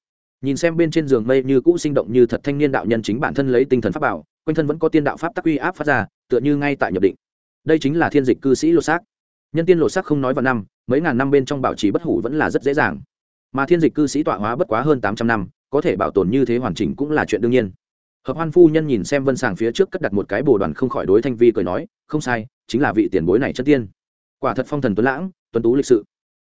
Nhìn xem bên trên giường mây như cũ sinh động như thật thanh niên đạo nhân chính bản thân lấy tinh thần pháp bảo quanh thân vẫn có tiên đạo pháp tắc uy áp phát ra, tựa như ngay tại nhập định. Đây chính là thiên dịch cư sĩ lột xác. Nhân tiên lột xác không nói vào năm, mấy ngàn năm bên trong bảo trì bất hủ vẫn là rất dễ dàng. Mà thiên dịch cư sĩ tọa hóa bất quá hơn tám trăm năm, có thể bảo tồn như thế hoàn chỉnh cũng là chuyện đương nhiên. Hợp hoan phu nhân nhìn xem vân sàng phía trước cất đặt một cái bồ đoàn không khỏi đối thanh vi cười nói, không sai, chính là vị tiền bối này chất tiên. Quả thật phong thần tuấn lãng, tuấn tú lịch sự.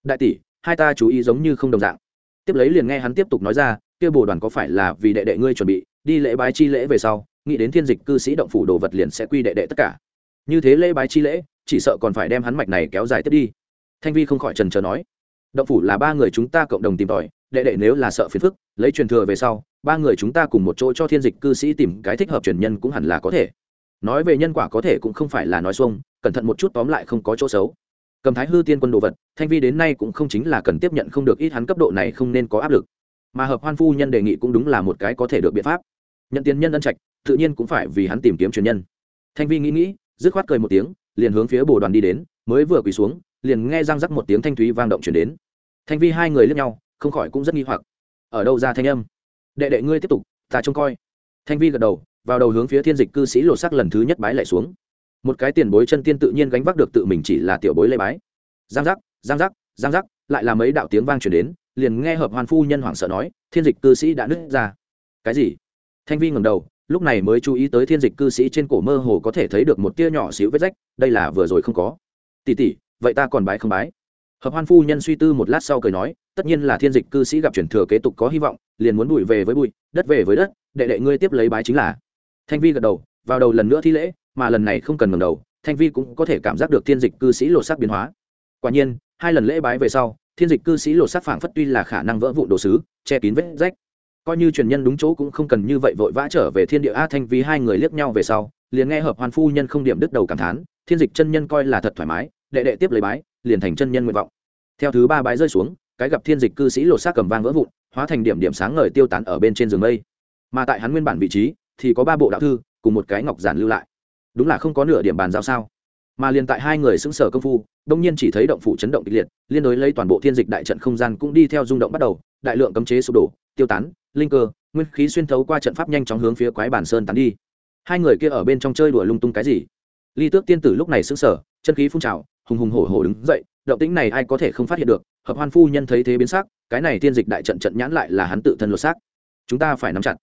Đại tỷ, hai ta chú ý giống như không đồng dạng. Tiếp lấy liền nghe hắn tiếp tục nói ra, kia bồ đoàn có phải là vì đệ đệ ngươi chuẩn bị, đi lễ bái chi lễ về sau nghĩ đến thiên dịch cư sĩ động phủ đồ vật liền sẽ quy đệ đệ tất cả. Như thế lễ bái chi lễ, chỉ sợ còn phải đem hắn mạch này kéo dài tiếp đi. Thanh vi không khỏi trần trờ nói, động phủ là ba người chúng ta cộng đồng tìm tòi, đệ đệ nếu là sợ phiền phức, lấy truyền thừa về sau, ba người chúng ta cùng một chỗ cho thiên dịch cư sĩ tìm cái thích hợp truyền nhân cũng hẳn là có thể. Nói về nhân quả có thể cũng không phải là nói xuông, cẩn thận một chút tóm lại không có chỗ xấu. Cầm thái hư tiên quân đồ vật, thanh vi đến nay cũng không chính là cần tiếp nhận không được, ít hắn cấp độ này không nên có áp lực. Mà hợp hoan phu nhân đề nghị cũng đúng là một cái có thể được biện pháp. Nhận tiền nhân ân trạch tự nhiên cũng phải vì hắn tìm kiếm truyền nhân. Thanh vi nghĩ nghĩ, dứt khoát cười một tiếng, liền hướng phía bồ đoàn đi đến, mới vừa quỳ xuống, liền nghe răng rắc một tiếng thanh thúy vang động chuyển đến. Thanh vi hai người lướt nhau, không khỏi cũng rất nghi hoặc. Ở đâu ra thanh âm? Đệ đệ ngươi tiếp tục, ta trông coi. Thanh vi gật đầu, vào đầu hướng phía thiên dịch cư sĩ lột sắc lần thứ nhất bái lại xuống. Một cái tiền bối chân tiên tự nhiên gánh vác được tự mình chỉ là tiểu bối lê bái. Giang giác giang giác giang giác, lại là mấy đạo tiếng vang chuyển đến, liền nghe hợp hoàn phu nhân hoảng sợ nói, thiên dịch cư sĩ đã nứt ra. Cái gì? Thanh vi ngẩng đầu lúc này mới chú ý tới thiên dịch cư sĩ trên cổ mơ hồ có thể thấy được một tia nhỏ xíu vết rách, đây là vừa rồi không có. Tỉ tỉ vậy ta còn bái không bái? Hợp hoan phu nhân suy tư một lát sau cười nói, tất nhiên là thiên dịch cư sĩ gặp chuyển thừa kế tục có hy vọng, liền muốn bụi về với bụi đất về với đất, đệ đệ ngươi tiếp lấy bái chính là. Thanh vi gật đầu, vào đầu lần nữa thi lễ, mà lần này không cần ngầm đầu, thanh vi cũng có thể cảm giác được thiên dịch cư sĩ lột sắc biến hóa. Quả nhiên, hai lần lễ bái về sau, thiên dịch cư sĩ lột sắc phảng phất tuy là khả năng vỡ vụ đồ sứ, che kín vết rách coi như truyền nhân đúng chỗ cũng không cần như vậy vội vã trở về thiên địa a thanh vì hai người liếc nhau về sau, liền nghe hợp hoàn phu nhân không điểm đứt đầu cảm thán, thiên dịch chân nhân coi là thật thoải mái, đệ đệ tiếp lấy bái, liền thành chân nhân nguyện vọng. Theo thứ ba bái rơi xuống, cái gặp thiên dịch cư sĩ lột xác cầm vang vỡ vụn, hóa thành điểm điểm sáng ngời tiêu tán ở bên trên giường mây. Mà tại hắn nguyên bản vị trí, thì có ba bộ đạo thư, cùng một cái ngọc giản lưu lại. Đúng là không có nửa điểm bàn giao sao. Mà liền tại hai người xứng sở công phu, đông nhiên chỉ thấy động phủ chấn động kịch liệt, liên đối lấy toàn bộ thiên dịch đại trận không gian cũng đi theo rung động bắt đầu, đại lượng cấm chế sụp đổ tiêu tán linh cơ nguyên khí xuyên thấu qua trận pháp nhanh chóng hướng phía quái bản sơn tán đi. Hai người kia ở bên trong chơi đùa lung tung cái gì? Ly tước tiên tử lúc này sững sờ, chân khí phun trào hùng hùng hổ hổ đứng dậy động tĩnh này ai có thể không phát hiện được hợp hoan phu nhân thấy thế biến sắc cái này tiên dịch đại trận trận nhãn lại là hắn tự thân lột xác. Chúng ta phải nắm chặt.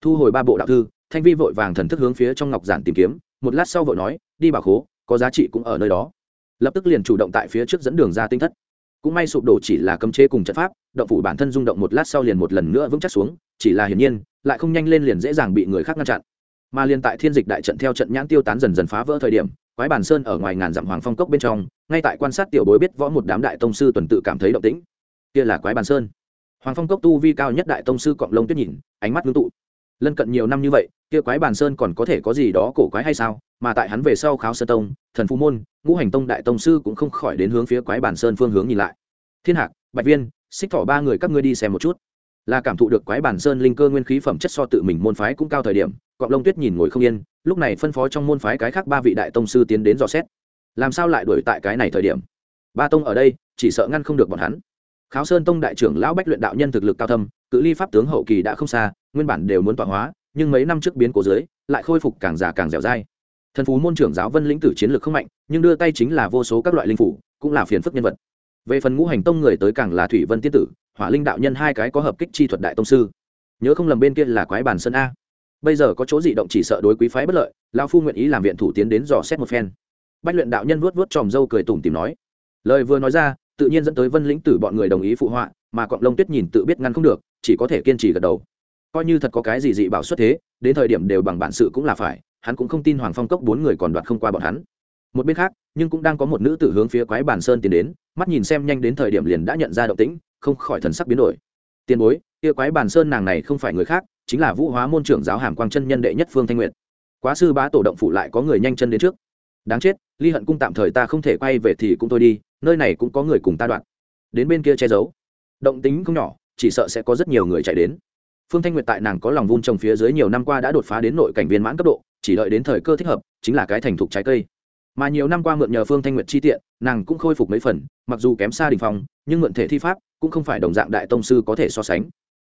Thu hồi ba bộ đạo thư thanh vi vội vàng thần thức hướng phía trong ngọc giản tìm kiếm một lát sau vội nói đi bảo khố có giá trị cũng ở nơi đó. Lập tức liền chủ động tại phía trước dẫn đường ra tinh thất cũng may sụp đổ chỉ là cấm chế cùng trận pháp, động phủ bản thân rung động một lát sau liền một lần nữa vững chắc xuống, chỉ là hiển nhiên, lại không nhanh lên liền dễ dàng bị người khác ngăn chặn. Mà liền tại thiên dịch đại trận theo trận nhãn tiêu tán dần dần phá vỡ thời điểm, quái bản sơn ở ngoài ngàn dặm hoàng phong cốc bên trong, ngay tại quan sát tiểu bối biết võ một đám đại tông sư tuần tự cảm thấy động tĩnh. Kia là quái bản sơn. Hoàng phong cốc tu vi cao nhất đại tông sư cọng lông tuyết nhìn, ánh mắt ngưng tụ. Lân cận nhiều năm như vậy, kia quái bản sơn còn có thể có gì đó cổ quái hay sao? Mà tại hắn về sau kháo sơn tông, thần phu môn, ngũ hành tông đại tông sư cũng không khỏi đến hướng phía quái bản sơn phương hướng nhìn lại. Thiên hạc, bạch viên, xích thỏ ba người các ngươi đi xem một chút. Là cảm thụ được quái bản sơn linh cơ nguyên khí phẩm chất so tự mình môn phái cũng cao thời điểm cọng lông tuyết nhìn ngồi không yên, lúc này phân phó trong môn phái cái khác ba vị đại tông sư tiến đến dò xét. Làm sao lại đuổi tại cái này thời điểm? Ba tông ở đây, chỉ sợ ngăn không được bọn hắn. Kháo sơn tông đại trưởng lão bách luyện đạo nhân thực lực cao thâm, cự ly pháp tướng hậu kỳ đã không xa, nguyên bản đều muốn tọa hóa, nhưng mấy năm trước biến cố dưới, lại khôi phục càng già càng dẻo dai thần phú môn trưởng giáo vân lĩnh tử chiến lược không mạnh, nhưng đưa tay chính là vô số các loại linh phủ, cũng là phiền phức nhân vật. Về phần ngũ hành tông người tới càng là thủy vân tiên tử, hỏa linh đạo nhân hai cái có hợp kích chi thuật đại tông sư. Nhớ không lầm bên kia là quái bản sân a. Bây giờ có chỗ dị động chỉ sợ đối quý phái bất lợi lao phu nguyện ý làm viện thủ tiến đến dò xét một phen. Bách luyện đạo nhân vuốt vuốt tròm râu cười tủm tìm nói. Lời vừa nói ra, tự nhiên dẫn tới vân lĩnh tử bọn người đồng ý phụ họa, mà cọng lông tuyết nhìn tự biết ngăn không được, chỉ có thể kiên trì gật đầu. Coi như thật có cái gì dị bảo xuất thế, đến thời điểm đều bằng bản sự cũng là phải hắn cũng không tin hoàng phong cốc bốn người còn đoạt không qua bọn hắn. Một bên khác, nhưng cũng đang có một nữ tử hướng phía quái bản sơn tiến đến, mắt nhìn xem nhanh đến thời điểm liền đã nhận ra động tĩnh, không khỏi thần sắc biến đổi. Tiền bối, kia quái bản sơn nàng này không phải người khác, chính là vũ hóa môn trưởng giáo hàm quang chân nhân đệ nhất phương thanh nguyệt. Quá sư bá tổ động phụ lại có người nhanh chân đến trước. Đáng chết, ly hận cung tạm thời ta không thể quay về thì cũng thôi đi, nơi này cũng có người cùng ta đoạn. Đến bên kia che giấu. Động tính không nhỏ, chỉ sợ sẽ có rất nhiều người chạy đến. Phương thanh nguyệt tại nàng có lòng vun trồng phía dưới nhiều năm qua đã đột phá đến nội cảnh viên mãn cấp độ chỉ đợi đến thời cơ thích hợp, chính là cái thành thục trái cây. Mà nhiều năm qua mượn nhờ phương thanh nguyệt chi tiện, nàng cũng khôi phục mấy phần, mặc dù kém xa đình phong, nhưng mượn thể thi pháp cũng không phải đồng dạng đại tông sư có thể so sánh.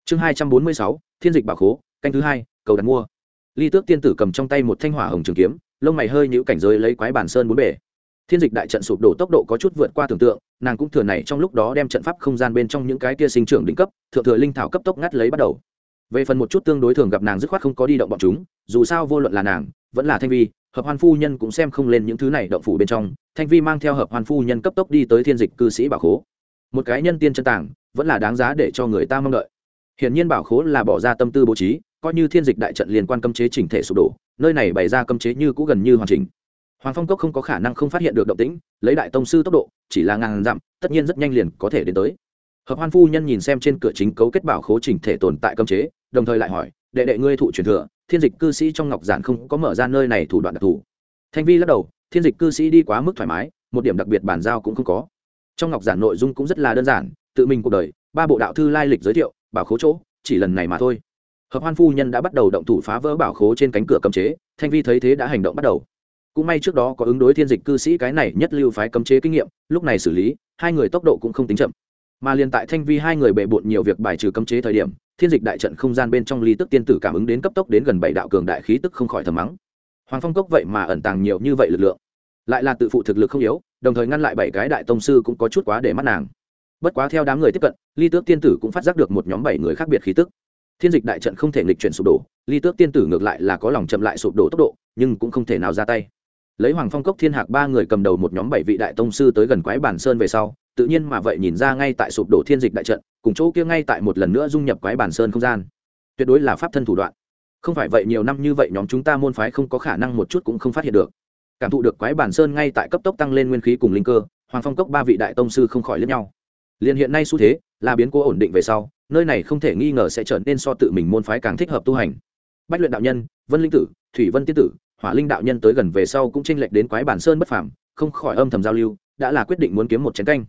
Chương hai trăm bốn mươi sáu, thiên dịch bảo khố, canh thứ hai, cầu đặt mua. Ly tước tiên tử cầm trong tay một thanh hỏa hồng trường kiếm, lông mày hơi nhũ cảnh giới lấy quái bản sơn bốn bể thiên dịch đại trận sụp đổ tốc độ có chút vượt qua tưởng tượng, nàng cũng thừa này trong lúc đó đem trận pháp không gian bên trong những cái kia sinh trưởng đỉnh cấp, thượng thừa linh thảo cấp tốc ngắt lấy bắt đầu về phần một chút tương đối thường gặp nàng dứt khoát không có đi động bọn chúng, dù sao vô luận là nàng, vẫn là thanh vi, hợp hoan phu nhân cũng xem không lên những thứ này động phủ bên trong. Thanh vi mang theo hợp hoan phu nhân cấp tốc đi tới thiên dịch cư sĩ bảo khố. Một cái nhân tiên chân tảng vẫn là đáng giá để cho người ta mong đợi. Hiển nhiên bảo khố là bỏ ra tâm tư bố trí, coi như thiên dịch đại trận liên quan cấm chế chỉnh thể sụp đổ, nơi này bày ra cấm chế như cũ gần như hoàn chỉnh. Hoàng phong cốc không có khả năng không phát hiện được động tĩnh, lấy đại tông sư tốc độ, chỉ là ngàn dặm, tất nhiên rất nhanh liền có thể đến tới. Hợp hoan phu nhân nhìn xem trên cửa chính cấu kết bảo khố chỉnh thể tồn tại cấm chế đồng thời lại hỏi, đệ đệ ngươi thụ truyền thừa, thiên dịch cư sĩ trong ngọc giản không có mở ra nơi này thủ đoạn đặc thù? Thanh vi lắc đầu, thiên dịch cư sĩ đi quá mức thoải mái, một điểm đặc biệt bàn giao cũng không có. Trong ngọc giản nội dung cũng rất là đơn giản, tự mình cuộc đời, ba bộ đạo thư lai lịch giới thiệu, bảo khố chỗ, chỉ lần này mà thôi. Hợp hoan phu nhân đã bắt đầu động thủ phá vỡ bảo khố trên cánh cửa cấm chế, thanh vi thấy thế đã hành động bắt đầu. Cũng may trước đó có ứng đối thiên dịch cư sĩ cái này nhất lưu phái cấm chế kinh nghiệm, lúc này xử lý, hai người tốc độ cũng không tính chậm. Mà liền tại thanh vi hai người bệ bộn nhiều việc bài trừ cấm chế thời điểm thiên dịch đại trận không gian bên trong ly tức tiên tử cảm ứng đến cấp tốc đến gần bảy đạo cường đại khí tức không khỏi thầm mắng. Hoàng phong cốc vậy mà ẩn tàng nhiều như vậy lực lượng, lại là tự phụ thực lực không yếu, đồng thời ngăn lại bảy cái đại tông sư cũng có chút quá để mắt nàng. Bất quá theo đám người tiếp cận ly tước tiên tử cũng phát giác được một nhóm bảy người khác biệt khí tức. Thiên dịch đại trận không thể nghịch chuyển sụp đổ ly tước tiên tử ngược lại là có lòng chậm lại sụp đổ tốc độ, nhưng cũng không thể nào ra tay lấy hoàng phong cốc thiên hạc ba người cầm đầu một nhóm bảy vị đại tông sư tới gần quái bản sơn về sau, tự nhiên mà vậy nhìn ra ngay tại sụp đổ thiên dịch đại trận, cùng chỗ kia ngay tại một lần nữa dung nhập quái bản sơn không gian. Tuyệt đối là pháp thân thủ đoạn. Không phải vậy nhiều năm như vậy nhóm chúng ta môn phái không có khả năng một chút cũng không phát hiện được. Cảm thụ được quái bản sơn ngay tại cấp tốc tăng lên nguyên khí cùng linh cơ, hoàng phong cốc ba vị đại tông sư không khỏi lẫn nhau. Liền hiện nay xu thế là biến cố ổn định về sau, nơi này không thể nghi ngờ sẽ trở nên so tự mình môn phái càng thích hợp tu hành. Bách luyện đạo nhân, vân linh tử, thủy vân tiên tử hỏa linh đạo nhân tới gần về sau cũng tranh lệch đến quái bản sơn bất phàm, không khỏi âm thầm giao lưu, đã là quyết định muốn kiếm một chén canh.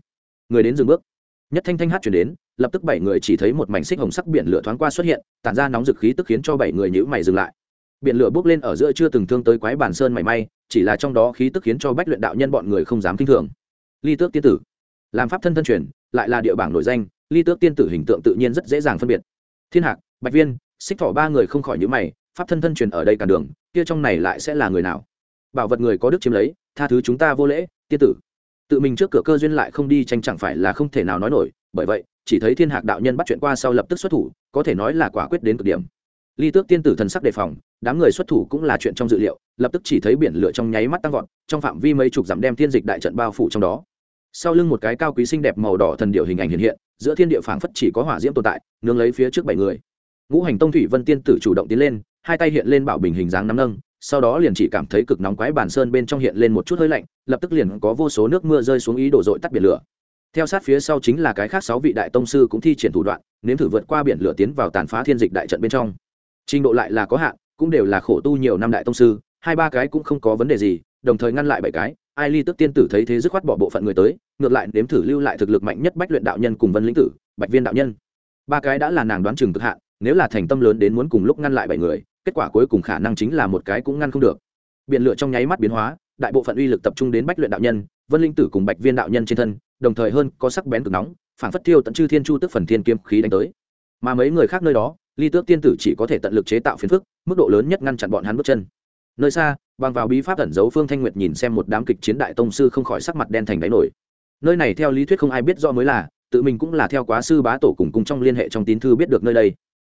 Người đến dừng bước. Nhất thanh thanh hát chuyển đến, lập tức bảy người chỉ thấy một mảnh xích hồng sắc biển lửa thoáng qua xuất hiện, tản ra nóng dực khí tức khiến cho bảy người nhữ mày dừng lại. Biển lửa bốc lên ở giữa chưa từng thương tới quái bản sơn mảy may, chỉ là trong đó khí tức khiến cho bách luyện đạo nhân bọn người không dám kinh thường. Ly tước tiên tử. Làm pháp thân thân truyền, lại là địa bảng nổi danh, ly tước tiên tử hình tượng tự nhiên rất dễ dàng phân biệt. Thiên hạc, bạch viên, xích thỏ ba người không khỏi nhữ mày pháp thân thân truyền ở đây cả đường, kia trong này lại sẽ là người nào? Bảo vật người có đức chiếm lấy, tha thứ chúng ta vô lễ, tiên tử. Tự mình trước cửa cơ duyên lại không đi tranh chẳng phải là không thể nào nói nổi, bởi vậy, chỉ thấy thiên hạc đạo nhân bắt chuyện qua sau lập tức xuất thủ, có thể nói là quả quyết đến cực điểm. Ly tước tiên tử thần sắc đề phòng, đám người xuất thủ cũng là chuyện trong dự liệu, lập tức chỉ thấy biển lửa trong nháy mắt tăng vọt, trong phạm vi mấy chục dặm đem thiên dịch đại trận bao phủ trong đó. Sau lưng một cái cao quý xinh đẹp màu đỏ thần điệu hình ảnh hiện hiện, giữa thiên địa phảng phất chỉ có hỏa diễm tồn tại, nương lấy phía trước bảy người. Ngũ hành tông thủy vân tiên tử chủ động tiến lên hai tay hiện lên bảo bình hình dáng nắm nâng, sau đó liền chỉ cảm thấy cực nóng quái bản sơn bên trong hiện lên một chút hơi lạnh, lập tức liền có vô số nước mưa rơi xuống ý đổ dội tắt biển lửa. Theo sát phía sau chính là cái khác sáu vị đại tông sư cũng thi triển thủ đoạn, nếm thử vượt qua biển lửa tiến vào tàn phá thiên dịch đại trận bên trong. Trình độ lại là có hạn, cũng đều là khổ tu nhiều năm đại tông sư, hai ba cái cũng không có vấn đề gì, đồng thời ngăn lại bảy cái, ai ly tức tiên tử thấy thế dứt khoát bỏ bộ phận người tới, ngược lại nếm thử lưu lại thực lực mạnh nhất bách luyện đạo nhân cùng vân lĩnh tử, bạch viên đạo nhân. Ba cái đã là nàng đoán chừng cực hạn, nếu là thành tâm lớn đến muốn cùng lúc ngăn lại bảy người kết quả cuối cùng khả năng chính là một cái cũng ngăn không được. Biện lựa trong nháy mắt biến hóa, đại bộ phận uy lực tập trung đến bách luyện đạo nhân, vân linh tử cùng bạch viên đạo nhân trên thân, đồng thời hơn có sắc bén cực nóng, phản phất tiêu tận chư thiên chu tức phần thiên kiếm khí đánh tới. Mà mấy người khác nơi đó, ly tước tiên tử chỉ có thể tận lực chế tạo phiền phức, mức độ lớn nhất ngăn chặn bọn hắn bước chân. Nơi xa, bằng vào bí pháp ẩn giấu phương thanh nguyệt nhìn xem một đám kịch chiến đại tông sư không khỏi sắc mặt đen thành đáy nổi. Nơi này theo lý thuyết không ai biết rõ mới là, tự mình cũng là theo quá sư bá tổ cùng cùng trong liên hệ trong tín thư biết được nơi đây.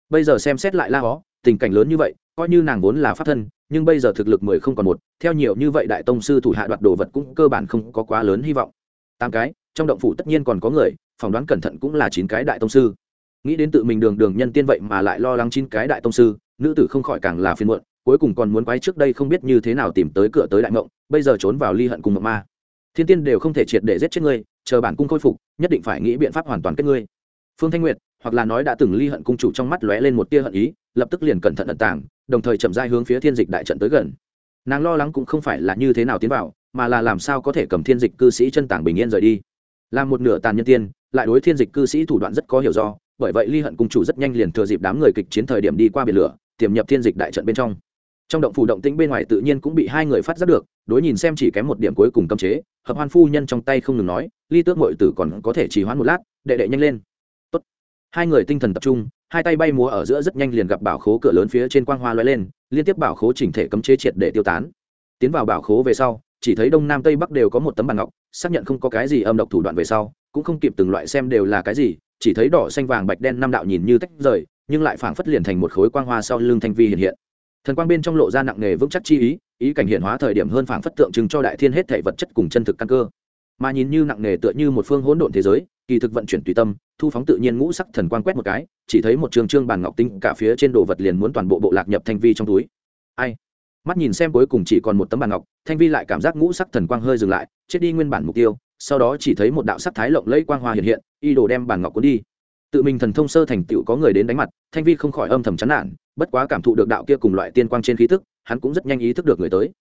Bây giờ xem xét lại la hó tình cảnh lớn như vậy, coi như nàng vốn là pháp thân, nhưng bây giờ thực lực mười không còn một, theo nhiều như vậy đại tông sư thủ hạ đoạt đồ vật cũng cơ bản không có quá lớn hy vọng. Tám cái, trong động phủ tất nhiên còn có người, phỏng đoán cẩn thận cũng là chín cái đại tông sư. Nghĩ đến tự mình đường đường nhân tiên vậy mà lại lo lắng chín cái đại tông sư, nữ tử không khỏi càng là phiên muộn, cuối cùng còn muốn quái trước đây không biết như thế nào tìm tới cửa tới đại mộng, bây giờ trốn vào ly hận cùng mộng ma. Thiên tiên đều không thể triệt để giết chết ngươi, chờ bản cung khôi phục, nhất định phải nghĩ biện pháp hoàn toàn kết ngươi. Phương thanh nguyệt hoặc là nói đã từng ly hận cung chủ trong mắt lóe lên một tia hận ý, lập tức liền cẩn thận ẩn tàng, đồng thời chậm dai hướng phía thiên dịch đại trận tới gần. Nàng lo lắng cũng không phải là như thế nào tiến vào, mà là làm sao có thể cầm thiên dịch cư sĩ chân tàng bình yên rời đi. Làm một nửa tàn nhân tiên, lại đối thiên dịch cư sĩ thủ đoạn rất có hiểu do, bởi vậy ly hận cung chủ rất nhanh liền thừa dịp đám người kịch chiến thời điểm đi qua biển lửa, tiềm nhập thiên dịch đại trận bên trong. Trong động phủ động tĩnh bên ngoài tự nhiên cũng bị hai người phát giác được, đối nhìn xem chỉ kém một điểm cuối cùng cấm chế, hợp hoan phu nhân trong tay không ngừng nói, ly tước mội tử còn có thể trì hoãn một lát, đệ đệ nhanh lên hai người tinh thần tập trung, hai tay bay múa ở giữa rất nhanh liền gặp bảo khố cửa lớn phía trên quang hoa loay lên, liên tiếp bảo khố chỉnh thể cấm chế triệt để tiêu tán. Tiến vào bảo khố về sau, chỉ thấy đông nam tây bắc đều có một tấm bàn ngọc, xác nhận không có cái gì âm độc thủ đoạn về sau, cũng không kịp từng loại xem đều là cái gì, chỉ thấy đỏ xanh vàng bạch đen năm đạo nhìn như tách rời, nhưng lại phảng phất liền thành một khối quang hoa sau lưng thanh vi hiện hiện. Thần quang bên trong lộ ra nặng nề vững chắc chi ý ý cảnh hiện hóa thời điểm hơn phảng phất tượng trưng cho đại thiên hết thể vật chất cùng chân thực căn cơ. Mà nhìn như nặng nề tựa như một phương hỗn độn thế giới kỳ thực vận chuyển tùy tâm, thu phóng tự nhiên ngũ sắc thần quang quét một cái, chỉ thấy một trường trương bàn ngọc tinh cả phía trên đồ vật liền muốn toàn bộ bộ lạc nhập thanh vi trong túi. Ai? Mắt nhìn xem cuối cùng chỉ còn một tấm bàn ngọc, thanh vi lại cảm giác ngũ sắc thần quang hơi dừng lại, chết đi nguyên bản mục tiêu, sau đó chỉ thấy một đạo sắc thái lộng lẫy quang hoa hiện hiện, y đồ đem bàn ngọc cuốn đi. Tự mình thần thông sơ thành tựu có người đến đánh mặt, thanh vi không khỏi âm thầm chán nản, bất quá cảm thụ được đạo kia cùng loại tiên quang trên khí tức, hắn cũng rất nhanh ý thức được người tới.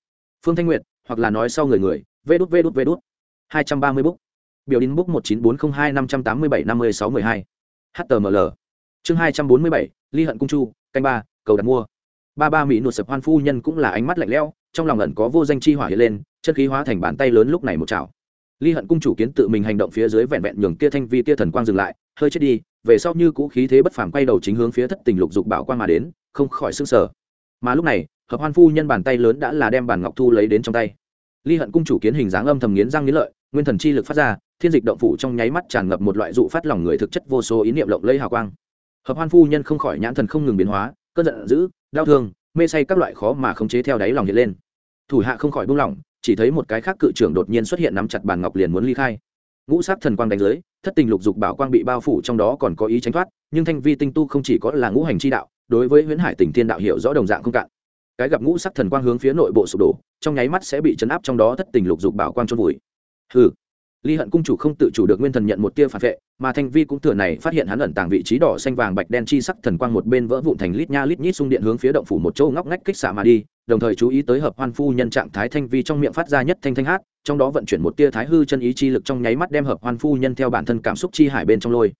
Phương thanh nguyệt, hoặc là nói sau người người, vê đút vê đút vê đút. Hai trăm ba mươi bút biểu đính búc một chín bốn không hai năm trăm tám mươi bảy năm mươi sáu mười hai. Html chương hai trăm bốn mươi bảy, ly hận cung chu, canh ba, cầu đặt mua. Ba ba mỹ nụt sập hoan phu nhân cũng là ánh mắt lạnh lẽo, trong lòng ẩn có vô danh chi hỏa hiện lên, chân khí hóa thành bàn tay lớn lúc này một chảo. Ly hận cung chủ kiến tự mình hành động phía dưới vẹn vẹn nhường kia thanh vi, kia thần quang dừng lại, hơi chết đi, về sau như cũ khí thế bất phàm quay đầu chính hướng phía thất tình lục dục bảo quang mà đến, không khỏi sưng sở mà lúc này, hợp hoan phu nhân bàn tay lớn đã là đem bàn ngọc thu lấy đến trong tay ly hận cung chủ kiến hình dáng âm thầm nghiến răng nghiến lợi, nguyên thần chi lực phát ra, thiên dịch động phủ trong nháy mắt tràn ngập một loại dụ phát lòng người thực chất vô số ý niệm lộng lây hào quang. Hợp hoan phu nhân không khỏi nhãn thần không ngừng biến hóa, cơn giận dữ, đau thương, mê say các loại khó mà khống chế theo đáy lòng hiện lên. Thủ hạ không khỏi buông lỏng, chỉ thấy một cái khác cự trưởng đột nhiên xuất hiện nắm chặt bàn ngọc liền muốn ly khai. Ngũ sát thần quang đánh giới thất tình lục dục bảo quang bị bao phủ trong đó còn có ý tránh thoát, nhưng thanh vi tinh tu không chỉ có là ngũ hành chi đạo, đối với huyễn hải tình thiên đạo hiểu rõ đồng dạng không cạn cái gặp ngũ sắc thần quang hướng phía nội bộ sụp đổ, trong nháy mắt sẽ bị chấn áp trong đó thất tình lục dục bảo quang trôn vùi. Hừ. Ly hận cung chủ không tự chủ được nguyên thần nhận một tia phản vệ, mà thanh vi cũng thừa này phát hiện hắn ẩn tàng vị trí đỏ xanh vàng bạch đen chi sắc thần quang một bên vỡ vụn thành lít nha lít nhít xung điện hướng phía động phủ một chỗ ngóc ngách kích xạ mà đi, đồng thời chú ý tới hợp hoan phu nhân trạng thái thanh vi trong miệng phát ra nhất thanh thanh hát, trong đó vận chuyển một tia thái hư chân ý chi lực trong nháy mắt đem hợp hoan phu nhân theo bản thân cảm xúc chi hải bên trong lôi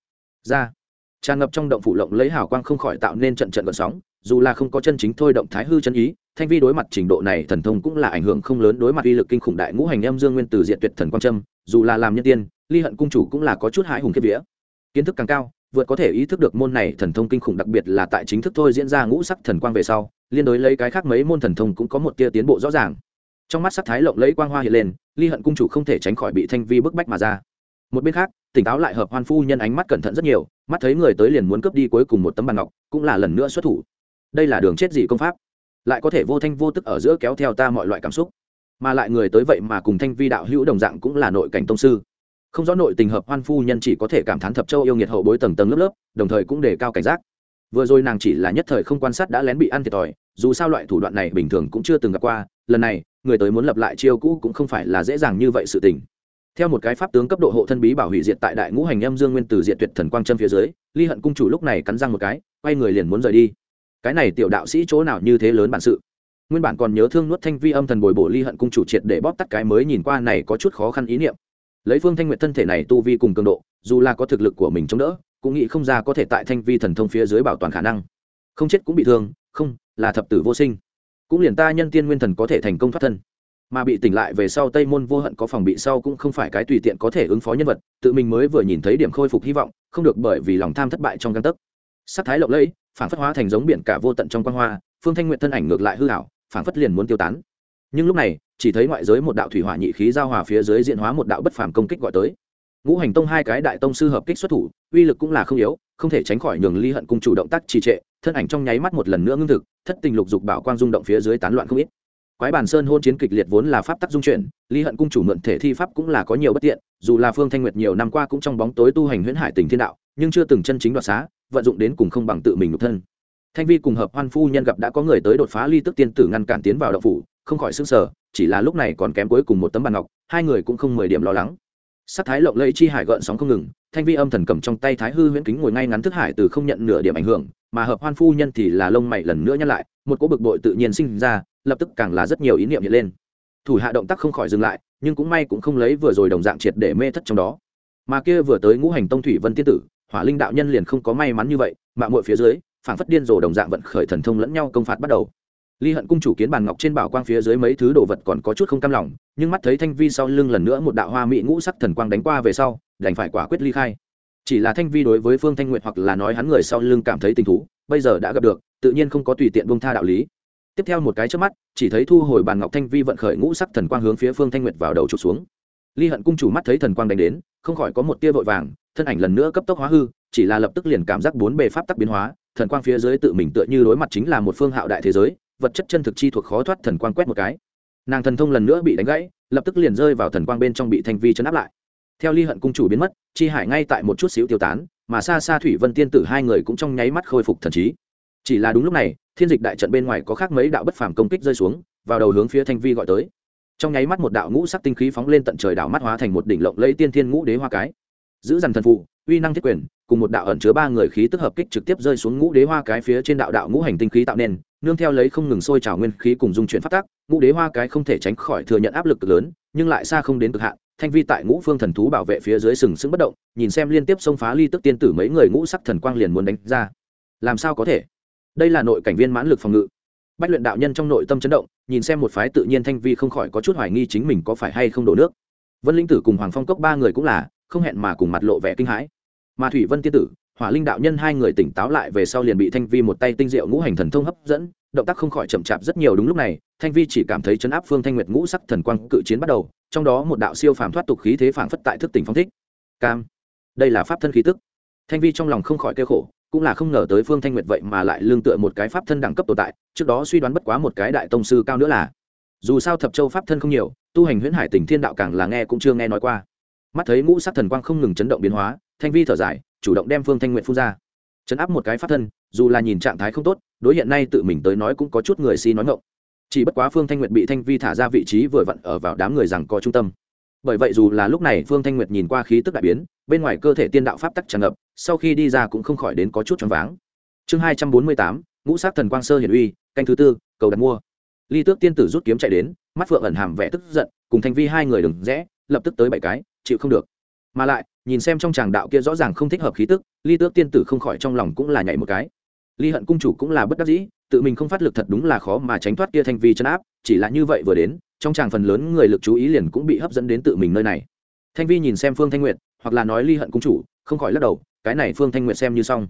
ra. Tràn ngập trong động phủ lộng lấy hào quang không khỏi tạo nên trận trận gợn sóng dù là không có chân chính thôi động thái hư chân ý, thanh vi đối mặt trình độ này thần thông cũng là ảnh hưởng không lớn đối mặt uy lực kinh khủng đại ngũ hành âm dương nguyên từ diện tuyệt thần quang trâm dù là làm nhân tiên, ly hận cung chủ cũng là có chút hãi hùng kiếp vía. Kiến thức càng cao, vượt có thể ý thức được môn này thần thông kinh khủng đặc biệt là tại chính thức thôi diễn ra ngũ sắc thần quang về sau, liên đối lấy cái khác mấy môn thần thông cũng có một tia tiến bộ rõ ràng. Trong mắt sắc thái lộng lẫy quang hoa hiện lên, ly hận cung chủ không thể tránh khỏi bị thanh vi bức bách mà ra. Một bên khác, tỉnh táo lại hợp hoan phu nhân ánh mắt cẩn thận rất nhiều, mắt thấy người tới liền muốn cướp đi cuối cùng một tấm bàn ngọc, cũng là lần nữa xuất thủ đây là đường chết gì công pháp? Lại có thể vô thanh vô tức ở giữa kéo theo ta mọi loại cảm xúc. Mà lại người tới vậy mà cùng thanh vi đạo hữu đồng dạng cũng là nội cảnh tông sư. Không rõ nội tình hợp hoan phu nhân chỉ có thể cảm thán thập châu yêu nghiệt hậu bối tầng tầng lớp lớp, đồng thời cũng đề cao cảnh giác. Vừa rồi nàng chỉ là nhất thời không quan sát đã lén bị ăn thiệt thòi, dù sao loại thủ đoạn này bình thường cũng chưa từng gặp qua, lần này, người tới muốn lập lại chiêu cũ cũng không phải là dễ dàng như vậy sự tình. Theo một cái pháp tướng cấp độ hộ thân bí bảo hủy diệt tại đại ngũ hành âm dương nguyên tử diệt tuyệt thần quang chân phía dưới, ly hận cung chủ lúc này cắn răng một cái, quay người liền muốn rời đi cái này tiểu đạo sĩ chỗ nào như thế lớn bản sự. Nguyên bản còn nhớ thương nuốt thanh vi âm thần bồi bổ ly hận cung chủ triệt để bóp tắt cái mới nhìn qua này có chút khó khăn ý niệm. Lấy phương thanh nguyện thân thể này tu vi cùng cường độ, dù là có thực lực của mình chống đỡ, cũng nghĩ không ra có thể tại thanh vi thần thông phía dưới bảo toàn khả năng. Không chết cũng bị thương, không, là thập tử vô sinh. Cũng liền ta nhân tiên nguyên thần có thể thành công thoát thân. Mà bị tỉnh lại về sau tây môn vô hận có phòng bị sau cũng không phải cái tùy tiện có thể ứng phó nhân vật, tự mình mới vừa nhìn thấy điểm khôi phục hy vọng, không được bởi vì lòng tham thất bại trong căn tấc sắc thái lộng lẫy phản phất hóa thành giống biển cả vô tận trong quan hoa, phương thanh nguyện thân ảnh ngược lại hư hảo phản phất liền muốn tiêu tán. Nhưng lúc này, chỉ thấy ngoại giới một đạo thủy hỏa nhị khí giao hòa phía dưới diện hóa một đạo bất phàm công kích gọi tới. Ngũ hành tông hai cái đại tông sư hợp kích xuất thủ, uy lực cũng là không yếu, không thể tránh khỏi nhường ly hận cung chủ động tác trì trệ, thân ảnh trong nháy mắt một lần nữa ngưng thực, thất tình lục dục bảo quang rung động phía dưới tán loạn không ít. Quái bản sơn hôn chiến kịch liệt vốn là pháp tắc dung chuyển, ly hận cung chủ mượn thể thi pháp cũng là có nhiều bất tiện, dù là phương thanh nguyệt nhiều năm qua cũng trong bóng tối tu hành huyễn hải tình thiên đạo nhưng chưa từng chân chính đoạt xá, vận dụng đến cùng không bằng tự mình nhục thân. Thanh vi cùng hợp hoan phu nhân gặp đã có người tới đột phá ly tức tiên tử ngăn cản tiến vào đậu phủ, không khỏi s ư n g sở chỉ là lúc này còn kém cuối cùng một tấm bàn ngọc, hai người cũng không mười điểm lo lắng. Sắc thái lộng lẫy chi hải gợn sóng không ngừng, thanh vi âm thần cầm trong tay thái hư huyễn kính ngồi ngay ngắn thức hải từ không nhận nửa điểm ảnh hưởng, mà hợp hoan phu nhân thì là lông mày lần nữa nhắc lại, một cỗ bực bội tự nhiên sinh ra, lập tức càng là rất nhiều ý niệm hiện lên. Thủ hạ động tác không khỏi dừng lại, nhưng cũng may cũng không lấy vừa rồi đồng dạng triệt để mê thất trong đó. Mà kia vừa tới ngũ hành tông thủy vân tiên tử hỏa linh đạo nhân liền không có may mắn như vậy mạng mội phía dưới phản phất điên rồ đồng dạng vận khởi thần thông lẫn nhau công phạt bắt đầu. Ly hận cung chủ kiến bàn ngọc trên bảo quang phía dưới mấy thứ đồ vật còn có chút không cam lòng, nhưng mắt thấy thanh vi sau lưng lần nữa một đạo hoa mỹ ngũ sắc thần quang đánh qua về sau, đành phải quả quyết ly khai. Chỉ là thanh vi đối với phương thanh nguyện hoặc là nói hắn người sau lưng cảm thấy tình thú, bây giờ đã gặp được, tự nhiên không có tùy tiện bông tha đạo lý. Tiếp theo một cái trước mắt, chỉ thấy thu hồi bàn ngọc thanh vi vận khởi ngũ sắc thần quang hướng phía phương thanh nguyệt vào đầu trục xuống. Ly hận cung chủ mắt thấy thần quang đánh đến, không khỏi có một tia vội vàng thân ảnh lần nữa cấp tốc hóa hư, chỉ là lập tức liền cảm giác bốn bề pháp tắc biến hóa, thần quang phía dưới tự mình tựa như đối mặt chính là một phương hạo đại thế giới, vật chất chân thực chi thuộc khó thoát thần quang quét một cái. Nàng thần thông lần nữa bị đánh gãy, lập tức liền rơi vào thần quang bên trong bị thanh vi chấn áp lại. Theo ly hận cung chủ biến mất, chi hải ngay tại một chút xíu tiêu tán, mà xa xa thủy vân tiên tử hai người cũng trong nháy mắt khôi phục thần trí. Chỉ là đúng lúc này, thiên dịch đại trận bên ngoài có khác mấy đạo bất phàm công kích rơi xuống, vào đầu hướng phía thanh vi gọi tới. Trong nháy mắt một đạo ngũ sắc tinh khí phóng lên tận trời đảo mắt hóa thành một đỉnh lộng lấy tiên thiên ngũ đế hoa cái giữ dằn thần phụ, uy năng thiết quyền, cùng một đạo ẩn chứa ba người khí tức hợp kích trực tiếp rơi xuống ngũ đế hoa cái phía trên đạo đạo ngũ hành tinh khí tạo nên, nương theo lấy không ngừng sôi trào nguyên khí cùng dung chuyển phát tác, ngũ đế hoa cái không thể tránh khỏi thừa nhận áp lực lớn, nhưng lại xa không đến cực hạn, thanh vi tại ngũ phương thần thú bảo vệ phía dưới sừng sững bất động, nhìn xem liên tiếp xông phá ly tức tiên tử mấy người ngũ sắc thần quang liền muốn đánh ra. Làm sao có thể? Đây là nội cảnh viên mãn lực phòng ngự. Bách luyện đạo nhân trong nội tâm chấn động, nhìn xem một phái tự nhiên thanh vi không khỏi có chút hoài nghi chính mình có phải hay không đổ nước. Vân linh tử cùng hoàng phong cốc ba người cũng là không hẹn mà cùng mặt lộ vẻ kinh hãi. Mà thủy vân tiên tử, hỏa linh đạo nhân hai người tỉnh táo lại về sau liền bị thanh vi một tay tinh diệu ngũ hành thần thông hấp dẫn, động tác không khỏi chậm chạp rất nhiều đúng lúc này, thanh vi chỉ cảm thấy chấn áp phương thanh nguyệt ngũ sắc thần quang cự chiến bắt đầu, trong đó một đạo siêu phàm thoát tục khí thế phảng phất tại thức tỉnh phong thích. Cam, đây là pháp thân khí tức. Thanh vi trong lòng không khỏi kêu khổ, cũng là không ngờ tới phương thanh nguyệt vậy mà lại lương tựa một cái pháp thân đẳng cấp tồn tại, trước đó suy đoán bất quá một cái đại tông sư cao nữa là. Dù sao thập châu pháp thân không nhiều, tu hành huyễn hải tỉnh thiên đạo càng là nghe cũng chưa nghe nói qua mắt thấy ngũ sắc thần quang không ngừng chấn động biến hóa, thanh vi thở dài, chủ động đem phương thanh nguyệt phun ra. Chấn áp một cái pháp thân, dù là nhìn trạng thái không tốt, đối hiện nay tự mình tới nói cũng có chút người si nói ngộng chỉ bất quá phương thanh nguyệt bị thanh vi thả ra vị trí vừa vặn ở vào đám người rằng có trung tâm. Bởi vậy dù là lúc này phương thanh nguyệt nhìn qua khí tức đại biến, bên ngoài cơ thể tiên đạo pháp tắc tràn ngập, sau khi đi ra cũng không khỏi đến có chút choáng váng. Chương hai trăm bốn mươi tám, ngũ sát thần quang sơ hiển uy, canh thứ tư, cầu đặt mua. Ly tước tiên tử rút kiếm chạy đến, mắt phượng ẩn hàm vẻ tức giận, cùng thanh vi hai người đừng rẽ, lập tức tới bảy cái chịu không được. Mà lại, nhìn xem trong chàng đạo kia rõ ràng không thích hợp khí tức, ly tước tiên tử không khỏi trong lòng cũng là nhảy một cái. Ly hận cung chủ cũng là bất đắc dĩ, tự mình không phát lực thật đúng là khó mà tránh thoát kia thanh vi chân áp, chỉ là như vậy vừa đến, trong chàng phần lớn người lực chú ý liền cũng bị hấp dẫn đến tự mình nơi này. Thanh vi nhìn xem phương thanh nguyệt, hoặc là nói ly hận cung chủ, không khỏi lắc đầu, cái này phương thanh nguyệt xem như xong.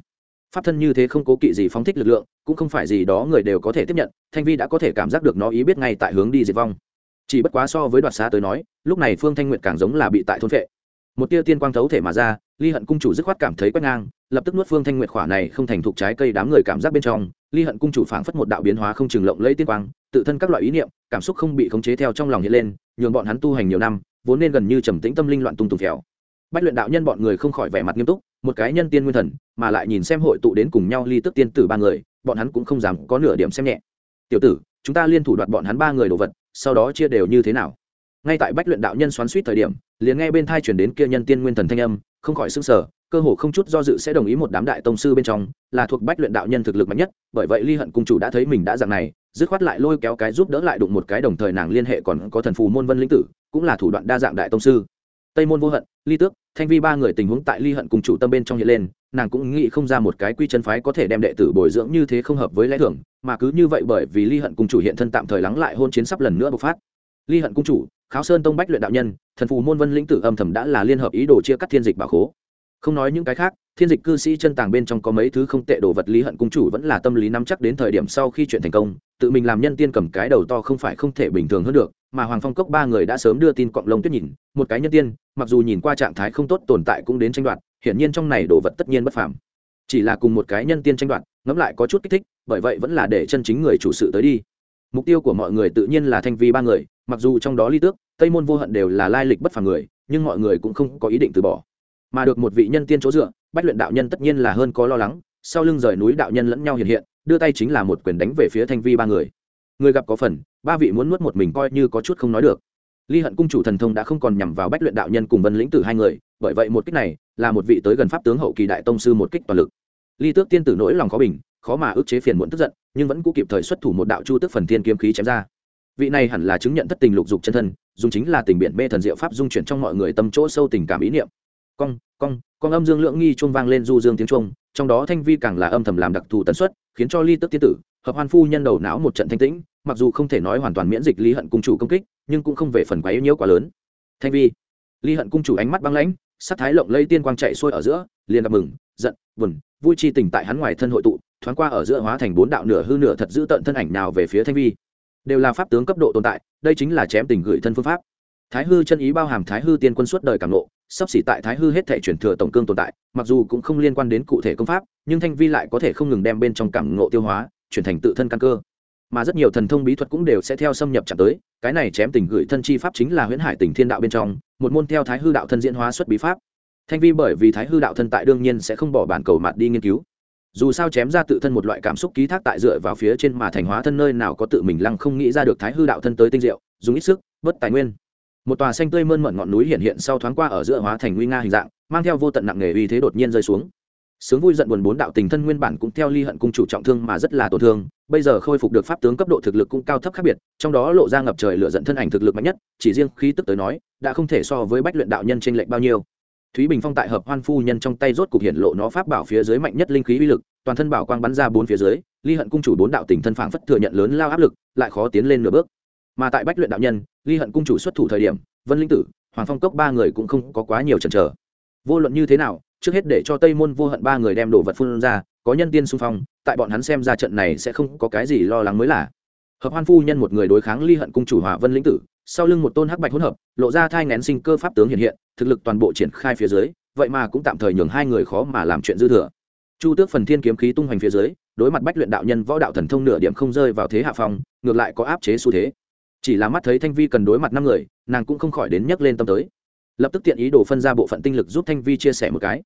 Pháp thân như thế không cố kỵ gì phóng thích lực lượng, cũng không phải gì đó người đều có thể tiếp nhận, thanh vi đã có thể cảm giác được nó ý biết ngay tại hướng đi diệt vong chỉ bất quá so với đoạt xá tới nói, lúc này phương thanh nguyệt càng giống là bị tại thôn vệ một tia tiên quang thấu thể mà ra, ly hận cung chủ dứt khoát cảm thấy quét ngang, lập tức nuốt phương thanh nguyệt khỏa này không thành thục trái cây đám người cảm giác bên trong, ly hận cung chủ phảng phất một đạo biến hóa không chừng lộng lấy tiên quang, tự thân các loại ý niệm, cảm xúc không bị khống chế theo trong lòng hiện lên, nhường bọn hắn tu hành nhiều năm, vốn nên gần như trầm tĩnh tâm linh loạn tung tùng phèo. Bách luyện đạo nhân bọn người không khỏi vẻ mặt nghiêm túc, một cái nhân tiên nguyên thần, mà lại nhìn xem hội tụ đến cùng nhau ly tức tiên tử ba người, bọn hắn cũng không dám có nửa điểm xem nhẹ. Tiểu tử, chúng ta liên thủ đoạt bọn hắn ba người đồ vật sau đó chia đều như thế nào. Ngay tại bách luyện đạo nhân xoắn suýt thời điểm, liền nghe bên thai chuyển đến kia nhân tiên nguyên thần thanh âm, không khỏi s ư n g sở cơ hồ không chút do dự sẽ đồng ý một đám đại tông sư bên trong, là thuộc bách luyện đạo nhân thực lực mạnh nhất, bởi vậy ly hận cung chủ đã thấy mình đã dạng này, dứt khoát lại lôi kéo cái giúp đỡ lại đụng một cái đồng thời nàng liên hệ còn có thần phù môn vân lĩnh tử, cũng là thủ đoạn đa dạng đại tông sư. Tây môn vô hận, ly tước thanh vi ba người tình huống tại ly hận cùng chủ tâm bên trong hiện lên, nàng cũng nghĩ không ra một cái quy chân phái có thể đem đệ tử bồi dưỡng như thế không hợp với lẽ thường, mà cứ như vậy bởi vì ly hận cùng chủ hiện thân tạm thời lắng lại hôn chiến sắp lần nữa bộc phát. Ly hận cung chủ, kháo sơn tông bách luyện đạo nhân, thần phù môn vân lĩnh tử âm thầm đã là liên hợp ý đồ chia cắt thiên dịch bảo khố. Không nói những cái khác, thiên dịch cư sĩ chân tàng bên trong có mấy thứ không tệ đồ vật lý hận cung chủ vẫn là tâm lý nắm chắc đến thời điểm sau khi chuyện thành công, tự mình làm nhân tiên cầm cái đầu to không phải không thể bình thường hơn được mà hoàng phong cốc ba người đã sớm đưa tin cọng lông tuyết nhìn, một cái nhân tiên, mặc dù nhìn qua trạng thái không tốt tồn tại cũng đến tranh đoạt, hiển nhiên trong này đồ vật tất nhiên bất phàm. Chỉ là cùng một cái nhân tiên tranh đoạt, ngẫm lại có chút kích thích, bởi vậy vẫn là để chân chính người chủ sự tới đi. Mục tiêu của mọi người tự nhiên là thanh vi ba người, mặc dù trong đó ly tước, tây môn vô hận đều là lai lịch bất phàm người, nhưng mọi người cũng không có ý định từ bỏ. Mà được một vị nhân tiên chỗ dựa, bách luyện đạo nhân tất nhiên là hơn có lo lắng, sau lưng rời núi đạo nhân lẫn nhau hiện hiện, đưa tay chính là một quyền đánh về phía thanh vi ba người người gặp có phần, ba vị muốn nuốt một mình coi như có chút không nói được. Ly hận cung chủ thần thông đã không còn nhằm vào bách luyện đạo nhân cùng vân lĩnh tử hai người, bởi vậy một kích này là một vị tới gần pháp tướng hậu kỳ đại tông sư một kích toàn lực. Ly tước tiên tử nỗi lòng khó bình, khó mà ức chế phiền muộn tức giận, nhưng vẫn cũ kịp thời xuất thủ một đạo chu tức phần thiên kiếm khí chém ra. Vị này hẳn là chứng nhận thất tình lục dục chân thân, dùng chính là tình biện mê thần diệu pháp dung chuyển trong mọi người tâm chỗ sâu tình cảm ý niệm. Cong cong con âm dương lượng nghi chuông vang lên du dương tiếng chuông, trong đó thanh vi càng là âm thầm làm đặc thù tần suất khiến cho ly tức tiên tử, hợp hoan phu nhân đầu não một trận thanh tĩnh, mặc dù không thể nói hoàn toàn miễn dịch lý hận cung chủ công kích, nhưng cũng không về phần quá yếu nhiễu quá lớn. Thanh vi, ly hận cung chủ ánh mắt băng lãnh, sắc thái lộng lây tiên quang chạy xuôi ở giữa, liền gặp mừng, giận, buồn, vui chi tình tại hắn ngoài thân hội tụ, thoáng qua ở giữa hóa thành bốn đạo nửa hư nửa thật giữ tận thân ảnh nào về phía thanh vi. Đều là pháp tướng cấp độ tồn tại, đây chính là chém tình gửi thân phương pháp. Thái hư chân ý bao hàm thái hư tiên quân suốt đời cảm lộ sắp xỉ tại thái hư hết thể chuyển thừa tổng cương tồn tại, mặc dù cũng không liên quan đến cụ thể công pháp, nhưng thanh vi lại có thể không ngừng đem bên trong cảm ngộ tiêu hóa, chuyển thành tự thân căn cơ. Mà rất nhiều thần thông bí thuật cũng đều sẽ theo xâm nhập chạm tới, cái này chém tình gửi thân chi pháp chính là huyễn hải tình thiên đạo bên trong, một môn theo thái hư đạo thân diễn hóa xuất bí pháp. Thanh vi bởi vì thái hư đạo thân tại đương nhiên sẽ không bỏ bản cầu mặt đi nghiên cứu. Dù sao chém ra tự thân một loại cảm xúc ký thác tại dựa vào phía trên mà thành hóa thân nơi nào có tự mình lăng không nghĩ ra được thái hư đạo thân tới tinh diệu, dùng ít sức, bất tài nguyên một tòa xanh tươi mơn mận ngọn núi hiện hiện sau thoáng qua ở giữa hóa thành nguy nga hình dạng, mang theo vô tận nặng nghề uy thế đột nhiên rơi xuống. Sướng vui giận buồn bốn đạo tình thân nguyên bản cũng theo ly hận cung chủ trọng thương mà rất là tổn thương, bây giờ khôi phục được pháp tướng cấp độ thực lực cũng cao thấp khác biệt, trong đó lộ ra ngập trời lựa giận thân ảnh thực lực mạnh nhất, chỉ riêng khí tức tới nói, đã không thể so với bách luyện đạo nhân trên lệnh bao nhiêu. Thúy bình phong tại hợp hoan phu nhân trong tay rốt cục hiện lộ nó pháp bảo phía dưới mạnh nhất linh khí uy lực, toàn thân bảo quang bắn ra bốn phía dưới, ly hận cung chủ bốn đạo tình thân phảng phất thừa nhận lớn lao áp lực, lại khó tiến lên nửa bước. Mà tại bách luyện đạo nhân ly hận cung chủ xuất thủ thời điểm, vân linh tử, hoàng phong cốc ba người cũng không có quá nhiều chần chờ. Vô luận như thế nào, trước hết để cho tây môn vô hận ba người đem đồ vật phun ra, có nhân tiên xung phong, tại bọn hắn xem ra trận này sẽ không có cái gì lo lắng mới là. Hợp hoan phu nhân một người đối kháng ly hận cung chủ hòa vân linh tử, sau lưng một tôn hắc bạch hỗn hợp, lộ ra thai ngén sinh cơ pháp tướng hiện hiện, thực lực toàn bộ triển khai phía dưới, vậy mà cũng tạm thời nhường hai người khó mà làm chuyện dư thừa. Chu tước phần thiên kiếm khí tung hoành phía dưới, đối mặt bách luyện đạo nhân võ đạo thần thông nửa điểm không rơi vào thế hạ phong, ngược lại có áp chế xu thế chỉ là mắt thấy thanh vi cần đối mặt năm người, nàng cũng không khỏi đến nhắc lên tâm tới. Lập tức tiện ý đồ phân ra bộ phận tinh lực giúp thanh vi chia sẻ một cái.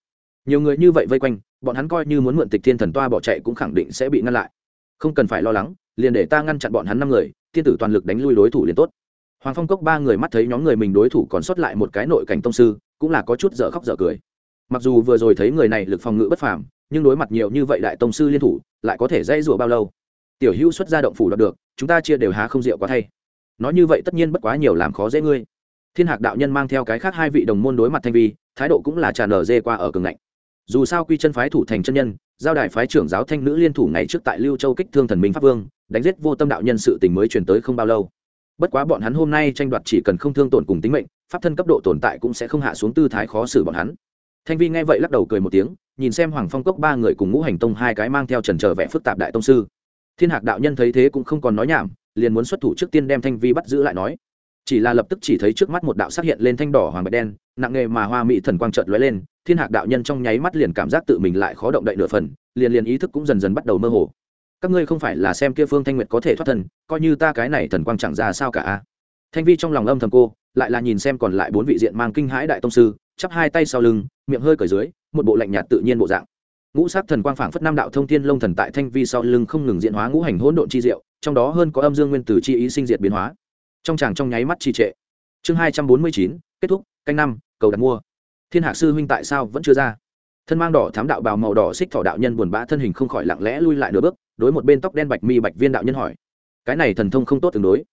Nhiều người như vậy vây quanh, bọn hắn coi như muốn mượn tịch thiên thần toa bỏ chạy cũng khẳng định sẽ bị ngăn lại. Không cần phải lo lắng, liền để ta ngăn chặn bọn hắn năm người, thiên tử toàn lực đánh lui đối thủ liền tốt. Hoàng phong cốc ba người mắt thấy nhóm người mình đối thủ còn sót lại một cái nội cảnh tông sư, cũng là có chút dở khóc dở cười. Mặc dù vừa rồi thấy người này lực phòng ngự bất phàm, nhưng đối mặt nhiều như vậy đại tông sư liên thủ, lại có thể dây rủa bao lâu? Tiểu hữu xuất ra động phủ đoạt được, chúng ta chia đều há không rượu quá thay nói như vậy tất nhiên bất quá nhiều làm khó dễ ngươi. Thiên hạc đạo nhân mang theo cái khác hai vị đồng môn đối mặt thanh vi, thái độ cũng là tràn nở dê qua ở cường ngạnh. Dù sao quy chân phái thủ thành chân nhân, giao đại phái trưởng giáo thanh nữ liên thủ ngày trước tại lưu châu kích thương thần minh pháp vương, đánh giết vô tâm đạo nhân sự tình mới truyền tới không bao lâu. Bất quá bọn hắn hôm nay tranh đoạt chỉ cần không thương tổn cùng tính mệnh, pháp thân cấp độ tồn tại cũng sẽ không hạ xuống tư thái khó xử bọn hắn. Thanh vi nghe vậy lắc đầu cười một tiếng, nhìn xem hoàng phong cốc ba người cùng ngũ hành tông hai cái mang theo trần trờ vẽ phức tạp đại tông sư. Thiên hạc đạo nhân thấy thế cũng không còn nói nhảm liền muốn xuất thủ trước tiên đem thanh vi bắt giữ lại nói. Chỉ là lập tức chỉ thấy trước mắt một đạo xác hiện lên thanh đỏ hoàng bạch đen, nặng nghề mà hoa mỹ thần quang trợt lóe lên, thiên hạc đạo nhân trong nháy mắt liền cảm giác tự mình lại khó động đậy nửa phần, liền liền ý thức cũng dần dần bắt đầu mơ hồ. Các ngươi không phải là xem kia phương thanh nguyệt có thể thoát thần coi như ta cái này thần quang chẳng ra sao cả thanh vi trong lòng âm thầm cô, lại là nhìn xem còn lại bốn vị diện mang kinh hãi đại tông sư, chắp hai tay sau lưng, miệng hơi cởi dưới, một bộ lạnh nhạt tự nhiên bộ dạng ngũ sát thần quang phảng phất năm đạo thông thiên lông thần tại thanh vi sau lưng không ngừng diễn hóa ngũ hành hỗn độn chi diệu, trong đó hơn có âm dương nguyên tử chi ý sinh diệt biến hóa. Trong chàng trong nháy mắt trì trệ. Chương hai trăm bốn mươi chín, kết thúc, canh năm, cầu đặt mua. Thiên hạ sư huynh tại sao vẫn chưa ra? Thân mang đỏ thám đạo bào màu đỏ xích thỏ đạo nhân buồn bã thân hình không khỏi lặng lẽ lui lại nửa bước, đối một bên tóc đen bạch mi bạch viên đạo nhân hỏi. Cái này thần thông không tốt tương đối.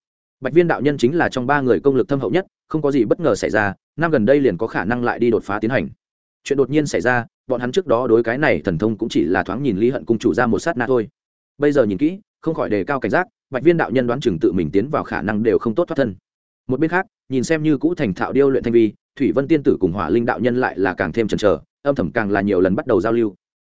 Bạch viên đạo nhân chính là trong ba người công lực thâm hậu nhất, không có gì bất ngờ xảy ra, năm gần đây liền có khả năng lại đi đột phá tiến hành chuyện đột nhiên xảy ra, bọn hắn trước đó đối cái này thần thông cũng chỉ là thoáng nhìn lý hận cung chủ ra một sát na thôi. Bây giờ nhìn kỹ, không khỏi đề cao cảnh giác, bạch viên đạo nhân đoán chừng tự mình tiến vào khả năng đều không tốt thoát thân. Một bên khác, nhìn xem như cũ thành thạo điêu luyện thanh vi, thủy vân tiên tử cùng hỏa linh đạo nhân lại là càng thêm chần chờ, âm thầm càng là nhiều lần bắt đầu giao lưu.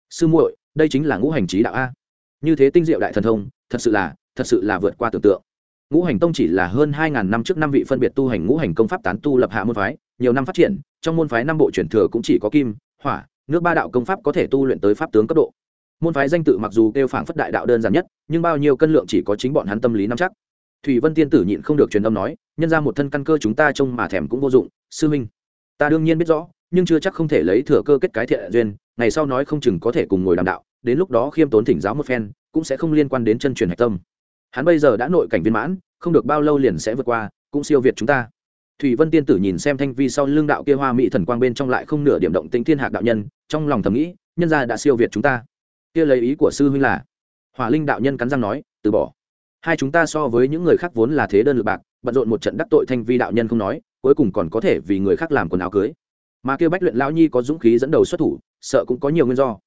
Sư muội, đây chính là ngũ hành trí đạo a. Như thế tinh diệu đại thần thông, thật sự là, thật sự là vượt qua tưởng tượng. Ngũ hành tông chỉ là hơn hai ngàn năm trước năm vị phân biệt tu hành ngũ hành công pháp tán tu lập hạ môn phái, nhiều năm phát triển trong môn phái năm bộ truyền thừa cũng chỉ có kim, hỏa, nước ba đạo công pháp có thể tu luyện tới pháp tướng cấp độ. Môn phái danh tự mặc dù kêu phảng phất đại đạo đơn giản nhất, nhưng bao nhiêu cân lượng chỉ có chính bọn hắn tâm lý nắm chắc. Thủy vân tiên tử nhịn không được truyền âm nói, nhân ra một thân căn cơ chúng ta trông mà thèm cũng vô dụng, sư minh ta đương nhiên biết rõ, nhưng chưa chắc không thể lấy thừa cơ kết cái thiện duyên, ngày sau nói không chừng có thể cùng ngồi đàm đạo, đến lúc đó khiêm tốn thỉnh giáo một phen, cũng sẽ không liên quan đến chân truyền hạch tâm. Hắn bây giờ đã nội cảnh viên mãn, không được bao lâu liền sẽ vượt qua, cũng siêu việt chúng ta thủy vân tiên tử nhìn xem thanh vi sau lưng đạo kia hoa mỹ thần quang bên trong lại không nửa điểm động tính thiên hạc đạo nhân, trong lòng thầm nghĩ, nhân gia đã siêu việt chúng ta. Kia lấy ý của sư huynh là, hỏa linh đạo nhân cắn răng nói, từ bỏ. Hai chúng ta so với những người khác vốn là thế đơn lực bạc, bận rộn một trận đắc tội thanh vi đạo nhân không nói, cuối cùng còn có thể vì người khác làm quần áo cưới. Mà kêu bách luyện lão nhi có dũng khí dẫn đầu xuất thủ, sợ cũng có nhiều nguyên do.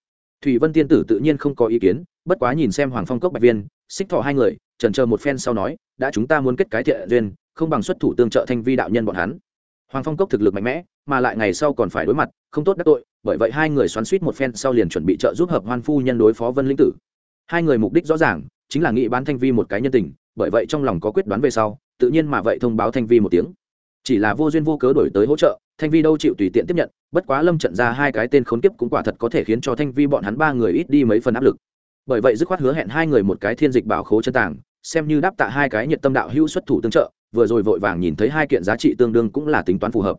Thủy vân tiên tử tự nhiên không có ý kiến, bất quá nhìn xem hoàng phong cốc bạch viên, xích thọ hai người trần chờ một phen sau nói, đã chúng ta muốn kết cái thiện duyên không bằng xuất thủ tương trợ thanh vi đạo nhân bọn hắn. Hoàng phong cốc thực lực mạnh mẽ, mà lại ngày sau còn phải đối mặt, không tốt đắc tội, bởi vậy hai người xoắn suýt một phen sau liền chuẩn bị trợ giúp hợp hoan phu nhân đối phó vân linh tử. Hai người mục đích rõ ràng, chính là nghị bán thanh vi một cái nhân tình, bởi vậy trong lòng có quyết đoán về sau, tự nhiên mà vậy thông báo thanh vi một tiếng. Chỉ là vô duyên vô cớ đổi tới hỗ trợ, thanh vi đâu chịu tùy tiện tiếp nhận, bất quá lâm trận ra hai cái tên khốn kiếp cũng quả thật có thể khiến cho thanh vi bọn hắn ba người ít đi mấy phần áp lực. Bởi vậy dứt khoát hứa hẹn hai người một cái thiên dịch bảo khố chân tàng, xem như đáp tạ hai cái nhiệt tâm đạo hữu xuất thủ tương trợ vừa rồi vội vàng nhìn thấy hai kiện giá trị tương đương cũng là tính toán phù hợp.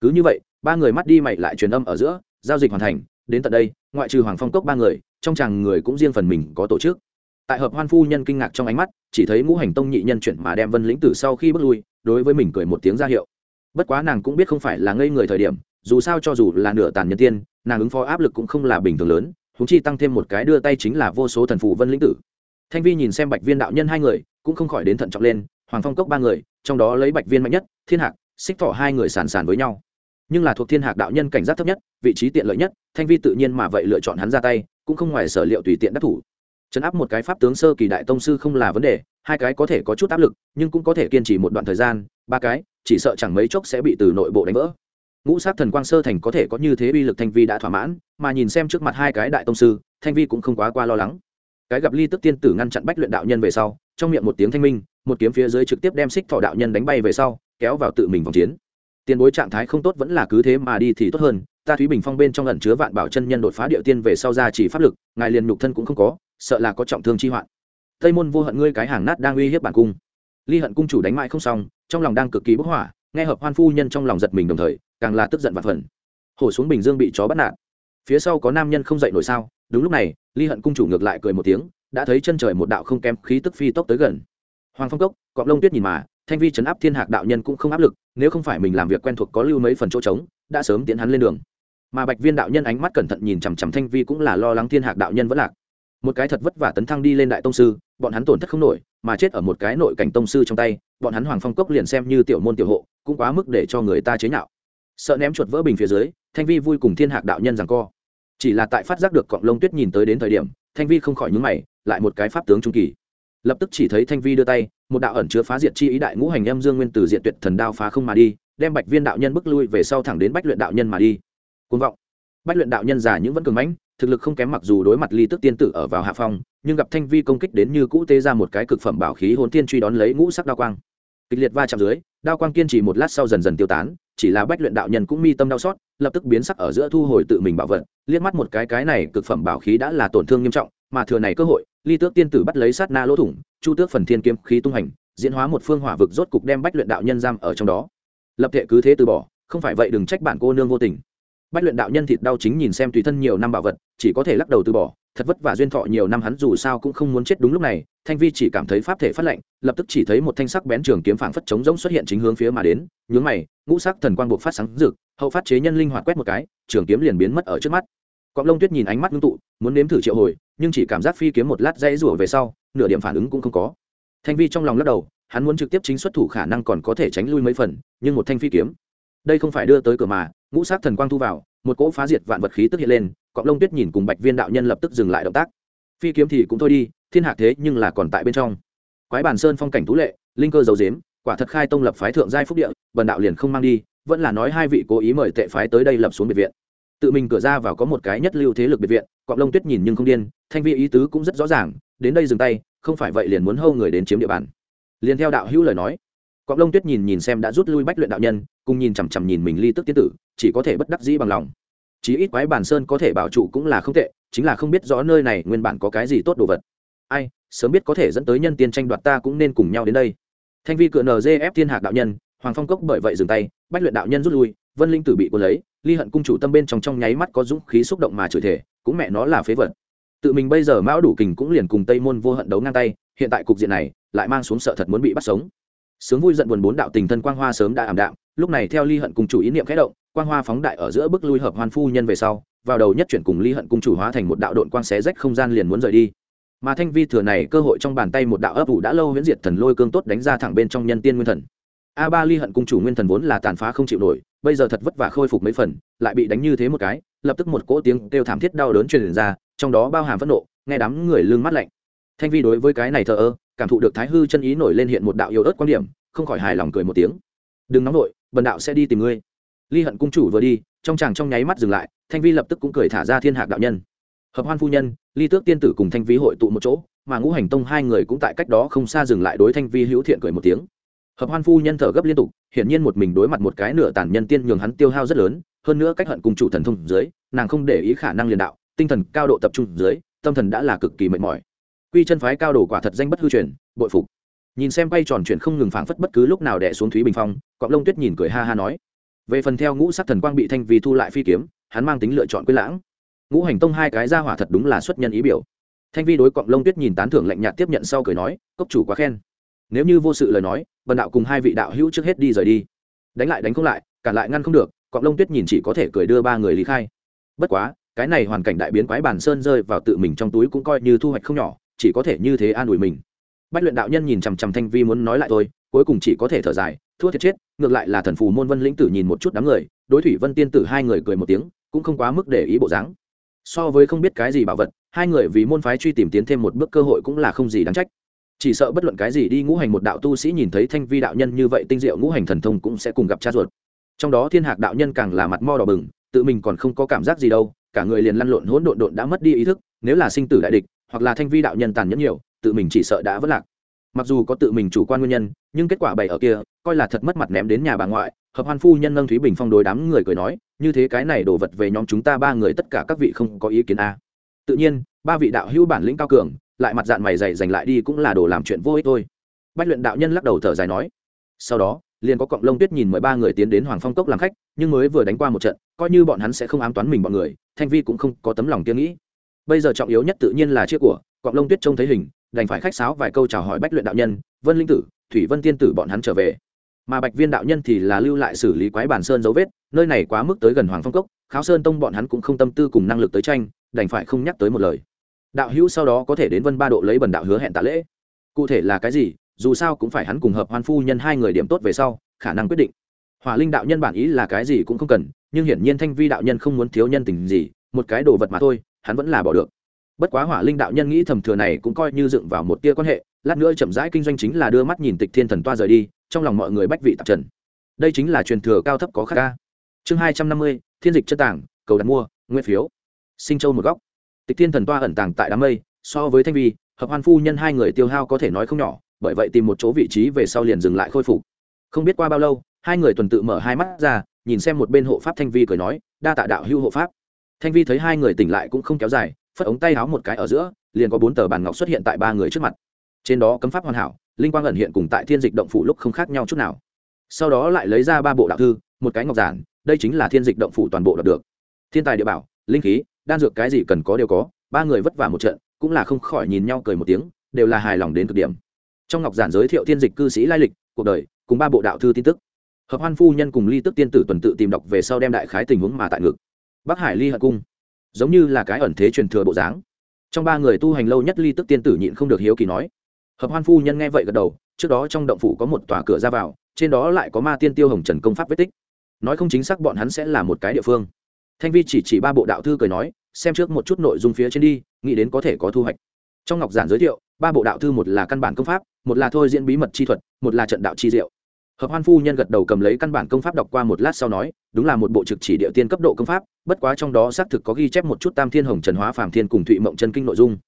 Cứ như vậy, ba người mắt đi mày lại truyền âm ở giữa, giao dịch hoàn thành, đến tận đây, ngoại trừ hoàng phong cốc ba người, trong chàng người cũng riêng phần mình có tổ chức. Tại hợp hoan phu nhân kinh ngạc trong ánh mắt, chỉ thấy ngũ hành tông nhị nhân chuyển mà đem vân lĩnh tử sau khi bước lui, đối với mình cười một tiếng ra hiệu. Bất quá nàng cũng biết không phải là ngây người thời điểm, dù sao cho dù là nửa tàn nhân tiên, nàng ứng phó áp lực cũng không là bình thường lớn húng chi tăng thêm một cái đưa tay chính là vô số thần phù vân lĩnh tử. Thanh vi nhìn xem bạch viên đạo nhân hai người, cũng không khỏi đến thận trọng lên, hoàng phong cốc ba người trong đó lấy bạch viên mạnh nhất, thiên hạc, xích thỏ hai người sàn sàn với nhau. Nhưng là thuộc thiên hạc đạo nhân cảnh giác thấp nhất, vị trí tiện lợi nhất, thanh vi tự nhiên mà vậy lựa chọn hắn ra tay, cũng không ngoài sở liệu tùy tiện đắc thủ. Chấn áp một cái pháp tướng sơ kỳ đại tông sư không là vấn đề, hai cái có thể có chút áp lực, nhưng cũng có thể kiên trì một đoạn thời gian, ba cái, chỉ sợ chẳng mấy chốc sẽ bị từ nội bộ đánh vỡ. Ngũ sát thần quang sơ thành có thể có như thế uy lực thanh vi đã thỏa mãn, mà nhìn xem trước mặt hai cái đại tông sư, thanh vi cũng không quá qua lo lắng. Cái gặp ly tức tiên tử ngăn chặn bách luyện đạo nhân về sau, trong miệng một tiếng thanh minh một kiếm phía dưới trực tiếp đem xích thọ đạo nhân đánh bay về sau, kéo vào tự mình vòng chiến. Tiền bối trạng thái không tốt vẫn là cứ thế mà đi thì tốt hơn, ta thúy bình phong bên trong ẩn chứa vạn bảo chân nhân đột phá địa tiên về sau ra chỉ pháp lực, ngài liền nhục thân cũng không có, sợ là có trọng thương chi hoạn. Tây môn vô hận ngươi cái hàng nát đang uy hiếp bản cung. Ly hận cung chủ đánh mãi không xong, trong lòng đang cực kỳ bức hỏa, nghe hợp hoan phu nhân trong lòng giật mình đồng thời, càng là tức giận và phần. Hổ xuống bình dương bị chó bắt nạt. Phía sau có nam nhân không dậy nổi sao? Đúng lúc này, ly hận cung chủ ngược lại cười một tiếng, đã thấy chân trời một đạo không kém khí tức phi tốc tới gần hoàng phong cốc, cọp lông tuyết nhìn mà, thanh vi chấn áp thiên hạc đạo nhân cũng không áp lực, nếu không phải mình làm việc quen thuộc có lưu mấy phần chỗ trống, đã sớm tiến hắn lên đường. Mà bạch viên đạo nhân ánh mắt cẩn thận nhìn chằm chằm thanh vi cũng là lo lắng thiên hạc đạo nhân vẫn lạc. Một cái thật vất vả tấn thăng đi lên đại tông sư, bọn hắn tổn thất không nổi, mà chết ở một cái nội cảnh tông sư trong tay, bọn hắn hoàng phong cốc liền xem như tiểu môn tiểu hộ, cũng quá mức để cho người ta chế nhạo. Sợ ném chuột vỡ bình phía dưới, thanh vi vui cùng thiên hạc đạo nhân rằng co. Chỉ là tại phát giác được cọng lông tuyết nhìn tới đến thời điểm, thanh vi không khỏi nhúng mày, lại một cái pháp tướng trung kỳ lập tức chỉ thấy thanh vi đưa tay, một đạo ẩn chứa phá diệt chi ý đại ngũ hành âm dương nguyên từ diện tuyệt thần đao phá không mà đi, đem bạch viên đạo nhân bước lui về sau thẳng đến bách luyện đạo nhân mà đi. Côn vọng. Bách luyện đạo nhân giả những vẫn cường mãnh, thực lực không kém mặc dù đối mặt ly tức tiên tử ở vào hạ phong, nhưng gặp thanh vi công kích đến như cũ tê ra một cái cực phẩm bảo khí hồn tiên truy đón lấy ngũ sắc đao quang. Kịch liệt va chạm dưới, đao quang kiên trì một lát sau dần dần tiêu tán, chỉ là bách luyện đạo nhân cũng mi tâm đau xót, lập tức biến sắc ở giữa thu hồi tự mình bảo vật, liếc mắt một cái cái này cực phẩm bảo khí đã là tổn thương nghiêm trọng, mà thừa này cơ hội ly tước tiên tử bắt lấy sát na lỗ thủng, chu tước phần thiên kiếm khí tung hành, diễn hóa một phương hỏa vực rốt cục đem bách luyện đạo nhân giam ở trong đó. Lập thể cứ thế từ bỏ, không phải vậy đừng trách bản cô nương vô tình. Bách luyện đạo nhân thịt đau chính nhìn xem tùy thân nhiều năm bảo vật, chỉ có thể lắc đầu từ bỏ, thật vất vả duyên thọ nhiều năm hắn dù sao cũng không muốn chết đúng lúc này, thanh vi chỉ cảm thấy pháp thể phát lệnh lập tức chỉ thấy một thanh sắc bén trường kiếm phảng phất chống rỗng xuất hiện chính hướng phía mà đến, nhướng mày, ngũ sắc thần quang buộc phát sáng rực, hậu phát chế nhân linh hoạt quét một cái, trường kiếm liền biến mất ở trước mắt cọng lông tuyết nhìn ánh mắt ngưng tụ, muốn nếm thử triệu hồi, nhưng chỉ cảm giác phi kiếm một lát dãy rủa về sau, nửa điểm phản ứng cũng không có. Thanh vi trong lòng lắc đầu, hắn muốn trực tiếp chính xuất thủ khả năng còn có thể tránh lui mấy phần, nhưng một thanh phi kiếm. Đây không phải đưa tới cửa mà, ngũ sắc thần quang thu vào, một cỗ phá diệt vạn vật khí tức hiện lên cọng lông tuyết nhìn cùng bạch viên đạo nhân lập tức dừng lại động tác. Phi kiếm thì cũng thôi đi, thiên hạ thế nhưng là còn tại bên trong. Quái bản sơn phong cảnh tú lệ, linh cơ dầu dếm, quả thật khai tông lập phái thượng giai phúc địa, bần đạo liền không mang đi, vẫn là nói hai vị cố ý mời tệ phái tới đây lập xuống biệt viện tự mình cửa ra vào có một cái nhất lưu thế lực biệt viện cọng lông tuyết nhìn nhưng không điên, thanh vi ý tứ cũng rất rõ ràng, đến đây dừng tay, không phải vậy liền muốn hâu người đến chiếm địa bàn. Liền theo đạo hữu lời nói cọng lông tuyết nhìn nhìn xem đã rút lui bách luyện đạo nhân, cùng nhìn chằm chằm nhìn mình ly tức tiên tử, chỉ có thể bất đắc dĩ bằng lòng. Chí ít quái bản sơn có thể bảo trụ cũng là không tệ, chính là không biết rõ nơi này nguyên bản có cái gì tốt đồ vật. Ai, sớm biết có thể dẫn tới nhân tiên tranh đoạt ta cũng nên cùng nhau đến đây. Thanh vi cựa nzf thiên hạc đạo nhân, hoàng phong cốc bởi vậy dừng tay, bách luyện đạo nhân rút lui, vân linh tử bị quân lấy ly hận cung chủ tâm bên trong trong nháy mắt có dũng khí xúc động mà chửi thể cũng mẹ nó là phế vật. Tự mình bây giờ mão đủ kình cũng liền cùng tây môn vô hận đấu ngang tay, hiện tại cục diện này lại mang xuống sợ thật muốn bị bắt sống. Sướng vui giận buồn bốn đạo tình thân quang hoa sớm đã ảm đạm, lúc này theo ly hận cung chủ ý niệm khẽ động, quang hoa phóng đại ở giữa bức lui hợp hoan phu nhân về sau, vào đầu nhất chuyển cùng ly hận cung chủ hóa thành một đạo độn quang xé rách không gian liền muốn rời đi. Mà thanh vi thừa này cơ hội trong bàn tay một đạo ấp ủ đã lâu huyễn diệt thần lôi cương tốt đánh ra thẳng bên trong nhân tiên nguyên thần a ba ly hận cung chủ nguyên thần vốn là tàn phá không chịu nổi, bây giờ thật vất vả khôi phục mấy phần, lại bị đánh như thế một cái, lập tức một cỗ tiếng kêu thảm thiết đau đớn truyền ra, trong đó bao hàm phẫn nộ, nghe đám người lương mắt lạnh. Thanh vi đối với cái này thờ ơ, cảm thụ được thái hư chân ý nổi lên hiện một đạo yếu ớt quan điểm, không khỏi hài lòng cười một tiếng. Đừng nóng nổi bần đạo sẽ đi tìm ngươi. Ly hận cung chủ vừa đi, trong chàng trong nháy mắt dừng lại, thanh vi lập tức cũng cười thả ra thiên hạc đạo nhân. Hợp hoan phu nhân, ly tước tiên tử cùng thanh vi hội tụ một chỗ, mà ngũ hành tông hai người cũng tại cách đó không xa dừng lại đối thanh vi hữu thiện cười một tiếng hợp hoan phu nhân thở gấp liên tục, hiển nhiên một mình đối mặt một cái nửa tàn nhân tiên nhường hắn tiêu hao rất lớn, hơn nữa cách hận cùng chủ thần thông dưới, nàng không để ý khả năng liền đạo, tinh thần cao độ tập trung dưới, tâm thần đã là cực kỳ mệt mỏi. Quy chân phái cao đồ quả thật danh bất hư truyền, bội phục. Nhìn xem bay tròn chuyển không ngừng phảng phất bất cứ lúc nào đẻ xuống thúy bình phong cọp lông tuyết nhìn cười ha ha nói. Về phần theo ngũ sắc thần quang bị thanh vì thu lại phi kiếm, hắn mang tính lựa chọn quyết lãng. Ngũ hành tông hai cái ra hỏa thật đúng là xuất nhân ý biểu. Thanh vi đối cọng lông tuyết nhìn tán thưởng lạnh nhạt tiếp nhận sau cười nói, cốc chủ quá khen nếu như vô sự lời nói vần đạo cùng hai vị đạo hữu trước hết đi rời đi. Đánh lại đánh không lại, cản lại ngăn không được cọng lông tuyết nhìn chỉ có thể cười đưa ba người lý khai. Bất quá, cái này hoàn cảnh đại biến quái bản sơn rơi vào tự mình trong túi cũng coi như thu hoạch không nhỏ, chỉ có thể như thế an ủi mình. Bách luyện đạo nhân nhìn chằm chằm thanh vi muốn nói lại tôi cuối cùng chỉ có thể thở dài, thua thiệt chết, ngược lại là thần phù môn vân lĩnh tử nhìn một chút đám người, đối thủy vân tiên tử hai người cười một tiếng, cũng không quá mức để ý bộ dáng. So với không biết cái gì bảo vật, hai người vì môn phái truy tìm tiến thêm một bước cơ hội cũng là không gì đáng trách chỉ sợ bất luận cái gì đi ngũ hành một đạo tu sĩ nhìn thấy thanh vi đạo nhân như vậy tinh diệu ngũ hành thần thông cũng sẽ cùng gặp cha ruột. Trong đó thiên hạc đạo nhân càng là mặt mo đỏ bừng, tự mình còn không có cảm giác gì đâu, cả người liền lăn lộn hỗn độn độn đã mất đi ý thức, nếu là sinh tử đại địch, hoặc là thanh vi đạo nhân tàn nhẫn nhiều, tự mình chỉ sợ đã vất lạc. Mặc dù có tự mình chủ quan nguyên nhân, nhưng kết quả bày ở kia, coi là thật mất mặt ném đến nhà bà ngoại, hợp hoan phu nhân nâng thúy bình phong đối đám người cười nói, như thế cái này đổ vật về nhóm chúng ta ba người tất cả các vị không có ý kiến a. Tự nhiên, ba vị đạo hữu bản lĩnh cao cường lại mặt dạng mày dày dành lại đi cũng là đồ làm chuyện vô ích thôi. Bách luyện đạo nhân lắc đầu thở dài nói, sau đó, liền có cọng lông tuyết nhìn mười ba người tiến đến hoàng phong cốc làm khách, nhưng mới vừa đánh qua một trận, coi như bọn hắn sẽ không ám toán mình bọn người, thanh vi cũng không có tấm lòng kiên nghĩ. Bây giờ trọng yếu nhất tự nhiên là chiếc của, cọng lông tuyết trông thấy hình, đành phải khách sáo vài câu chào hỏi bách luyện đạo nhân, vân linh tử, thủy vân tiên tử bọn hắn trở về. Mà bạch viên đạo nhân thì là lưu lại xử lý quái bản sơn dấu vết, nơi này quá mức tới gần hoàng phong cốc, kháo sơn tông bọn hắn cũng không tâm tư cùng năng lực tới tranh, đành phải không nhắc tới một lời đạo hữu sau đó có thể đến vân ba độ lấy bần đạo hứa hẹn tạ lễ. Cụ thể là cái gì, dù sao cũng phải hắn cùng hợp hoan phu nhân hai người điểm tốt về sau, khả năng quyết định. Hỏa linh đạo nhân bản ý là cái gì cũng không cần, nhưng hiển nhiên thanh vi đạo nhân không muốn thiếu nhân tình gì, một cái đồ vật mà thôi, hắn vẫn là bỏ được. Bất quá hỏa linh đạo nhân nghĩ thầm thừa này cũng coi như dựng vào một tia quan hệ, lát nữa chậm rãi kinh doanh chính là đưa mắt nhìn tịch thiên thần toa rời đi, trong lòng mọi người bách vị tạp trần. Đây chính là truyền thừa cao thấp có khắc ca. Chương hai trăm năm mươi, thiên dịch chất tảng cầu đặt mua nguyên phiếu. Sinh châu một góc tịch thiên thần toa ẩn tàng tại đám mây, so với thanh vi, hợp hoan phu nhân hai người tiêu hao có thể nói không nhỏ, bởi vậy tìm một chỗ vị trí về sau liền dừng lại khôi phục. Không biết qua bao lâu, hai người tuần tự mở hai mắt ra, nhìn xem một bên hộ pháp thanh vi cười nói, đa tạ đạo hưu hộ pháp. Thanh vi thấy hai người tỉnh lại cũng không kéo dài, phất ống tay háo một cái ở giữa, liền có bốn tờ bàn ngọc xuất hiện tại ba người trước mặt. Trên đó cấm pháp hoàn hảo, linh quang ẩn hiện cùng tại thiên dịch động phủ lúc không khác nhau chút nào. Sau đó lại lấy ra ba bộ đạo thư, một cái ngọc giản, đây chính là thiên dịch động phủ toàn bộ đọc được. Thiên tài địa bảo, linh khí đan dược cái gì cần có đều có, ba người vất vả một trận, cũng là không khỏi nhìn nhau cười một tiếng, đều là hài lòng đến cực điểm. Trong ngọc giản giới thiệu thiên dịch cư sĩ lai lịch, cuộc đời, cùng ba bộ đạo thư tin tức. Hợp hoan phu nhân cùng ly tức tiên tử tuần tự tìm đọc về sau đem đại khái tình huống mà tại ngực bắc hải ly hận cung, giống như là cái ẩn thế truyền thừa bộ dáng. Trong ba người tu hành lâu nhất ly tức tiên tử nhịn không được hiếu kỳ nói. Hợp hoan phu nhân nghe vậy gật đầu, trước đó trong động phủ có một tòa cửa ra vào, trên đó lại có ma tiên tiêu hồng trần công pháp vết tích. Nói không chính xác bọn hắn sẽ là một cái địa phương. Thanh vi chỉ chỉ ba bộ đạo thư cười nói xem trước một chút nội dung phía trên đi, nghĩ đến có thể có thu hoạch. Trong ngọc giản giới thiệu, ba bộ đạo thư một là căn bản công pháp, một là thôi diễn bí mật chi thuật, một là trận đạo chi diệu. Hợp hoan phu nhân gật đầu cầm lấy căn bản công pháp đọc qua một lát sau nói, đúng là một bộ trực chỉ địa tiên cấp độ công pháp, bất quá trong đó xác thực có ghi chép một chút tam thiên hồng trần hóa phàm thiên cùng thụy mộng chân kinh nội dung.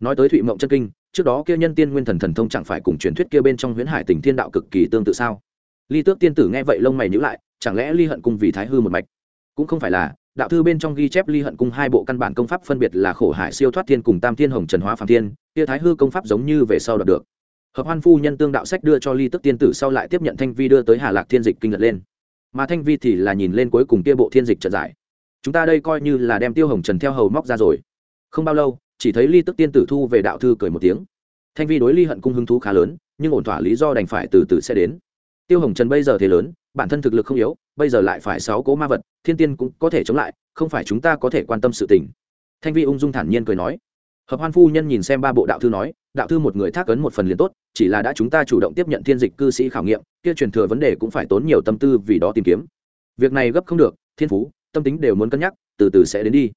Nói tới thụy mộng chân kinh, trước đó kia nhân tiên nguyên thần thần thông chẳng phải cùng truyền thuyết kia bên trong huyễn hải tình thiên đạo cực kỳ tương tự sao? Ly tước tiên tử nghe vậy lông mày nhữ lại, chẳng lẽ ly hận cung vì thái hư một mạch? Cũng không phải là đạo thư bên trong ghi chép ly hận cung hai bộ căn bản công pháp phân biệt là khổ hải siêu thoát thiên cùng tam thiên hồng trần hóa phàm thiên, kia thái hư công pháp giống như về sau đạt được. Hợp hoan phu nhân tương đạo sách đưa cho ly tức tiên tử sau lại tiếp nhận thanh vi đưa tới hà lạc thiên dịch kinh lật lên. Mà thanh vi thì là nhìn lên cuối cùng kia bộ thiên dịch trận giải. Chúng ta đây coi như là đem tiêu hồng trần theo hầu móc ra rồi. Không bao lâu, chỉ thấy ly tức tiên tử thu về đạo thư cười một tiếng. Thanh vi đối ly hận cung hứng thú khá lớn, nhưng ổn thỏa lý do đành phải từ từ sẽ đến. Tiêu hồng trần bây giờ thế lớn, bản thân thực lực không yếu bây giờ lại phải sáu cố ma vật, thiên tiên cũng có thể chống lại, không phải chúng ta có thể quan tâm sự tình. Thanh vi ung dung thản nhiên cười nói. Hợp hoan phu nhân nhìn xem ba bộ đạo thư nói, đạo thư một người thác ấn một phần liền tốt, chỉ là đã chúng ta chủ động tiếp nhận thiên dịch cư sĩ khảo nghiệm, kia truyền thừa vấn đề cũng phải tốn nhiều tâm tư vì đó tìm kiếm. Việc này gấp không được, thiên phú, tâm tính đều muốn cân nhắc, từ từ sẽ đến đi.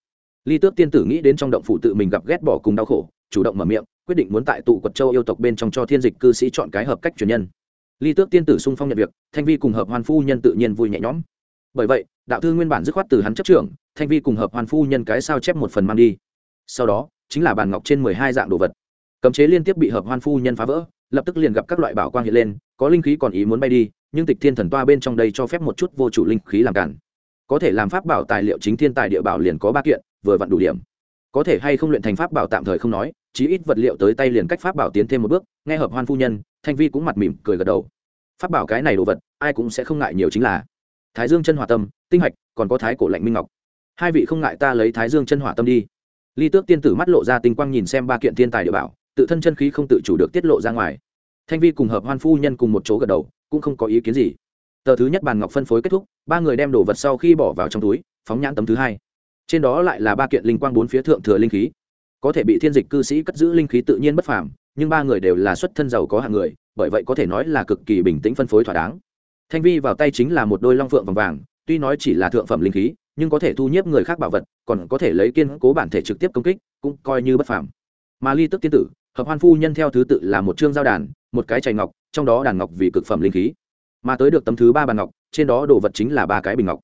Ly tước tiên tử nghĩ đến trong động phủ tự mình gặp ghét bỏ cùng đau khổ, chủ động mở miệng, quyết định muốn tại tụ quật châu yêu tộc bên trong cho thiên dịch cư sĩ chọn cái hợp cách truyền nhân ly tước tiên tử sung phong nhận việc, thanh vi cùng hợp hoàn phu nhân tự nhiên vui nhẹ nhõm. Bởi vậy, đạo thư nguyên bản dứt khoát từ hắn chấp trưởng, thanh vi cùng hợp hoàn phu nhân cái sao chép một phần mang đi. Sau đó, chính là bàn ngọc trên mười hai dạng đồ vật. Cấm chế liên tiếp bị hợp hoan phu nhân phá vỡ, lập tức liền gặp các loại bảo quang hiện lên, có linh khí còn ý muốn bay đi, nhưng tịch thiên thần toa bên trong đây cho phép một chút vô chủ linh khí làm cản. Có thể làm pháp bảo tài liệu chính thiên tài địa bảo liền có ba kiện, vừa vặn đủ điểm. Có thể hay không luyện thành pháp bảo tạm thời không nói chí ít vật liệu tới tay liền cách pháp bảo tiến thêm một bước, nghe hợp hoan phu nhân, thanh vi cũng mặt mỉm cười gật đầu. Pháp bảo cái này đồ vật, ai cũng sẽ không ngại nhiều chính là thái dương chân hòa tâm, tinh hạch, còn có thái cổ lạnh minh ngọc. Hai vị không ngại ta lấy thái dương chân hỏa tâm đi. Ly tước tiên tử mắt lộ ra tinh quang nhìn xem ba kiện thiên tài địa bảo, tự thân chân khí không tự chủ được tiết lộ ra ngoài. Thanh vi cùng hợp hoan phu nhân cùng một chỗ gật đầu, cũng không có ý kiến gì. Tờ thứ nhất bàn ngọc phân phối kết thúc, ba người đem đồ vật sau khi bỏ vào trong túi, phóng nhãn tấm thứ hai. Trên đó lại là ba kiện linh quang bốn phía thượng thừa linh khí có thể bị thiên dịch cư sĩ cất giữ linh khí tự nhiên bất phàm, nhưng ba người đều là xuất thân giàu có hạng người, bởi vậy có thể nói là cực kỳ bình tĩnh phân phối thỏa đáng. Thanh vi vào tay chính là một đôi long phượng vàng vàng, tuy nói chỉ là thượng phẩm linh khí, nhưng có thể thu nhếp người khác bảo vật, còn có thể lấy kiên cố bản thể trực tiếp công kích, cũng coi như bất phàm. Mà ly tức tiên tử, hợp hoan phu nhân theo thứ tự là một chương giao đàn, một cái chày ngọc, trong đó đàn ngọc vì cực phẩm linh khí. Mà tới được tấm thứ ba bàn ngọc, trên đó đồ vật chính là ba cái bình ngọc.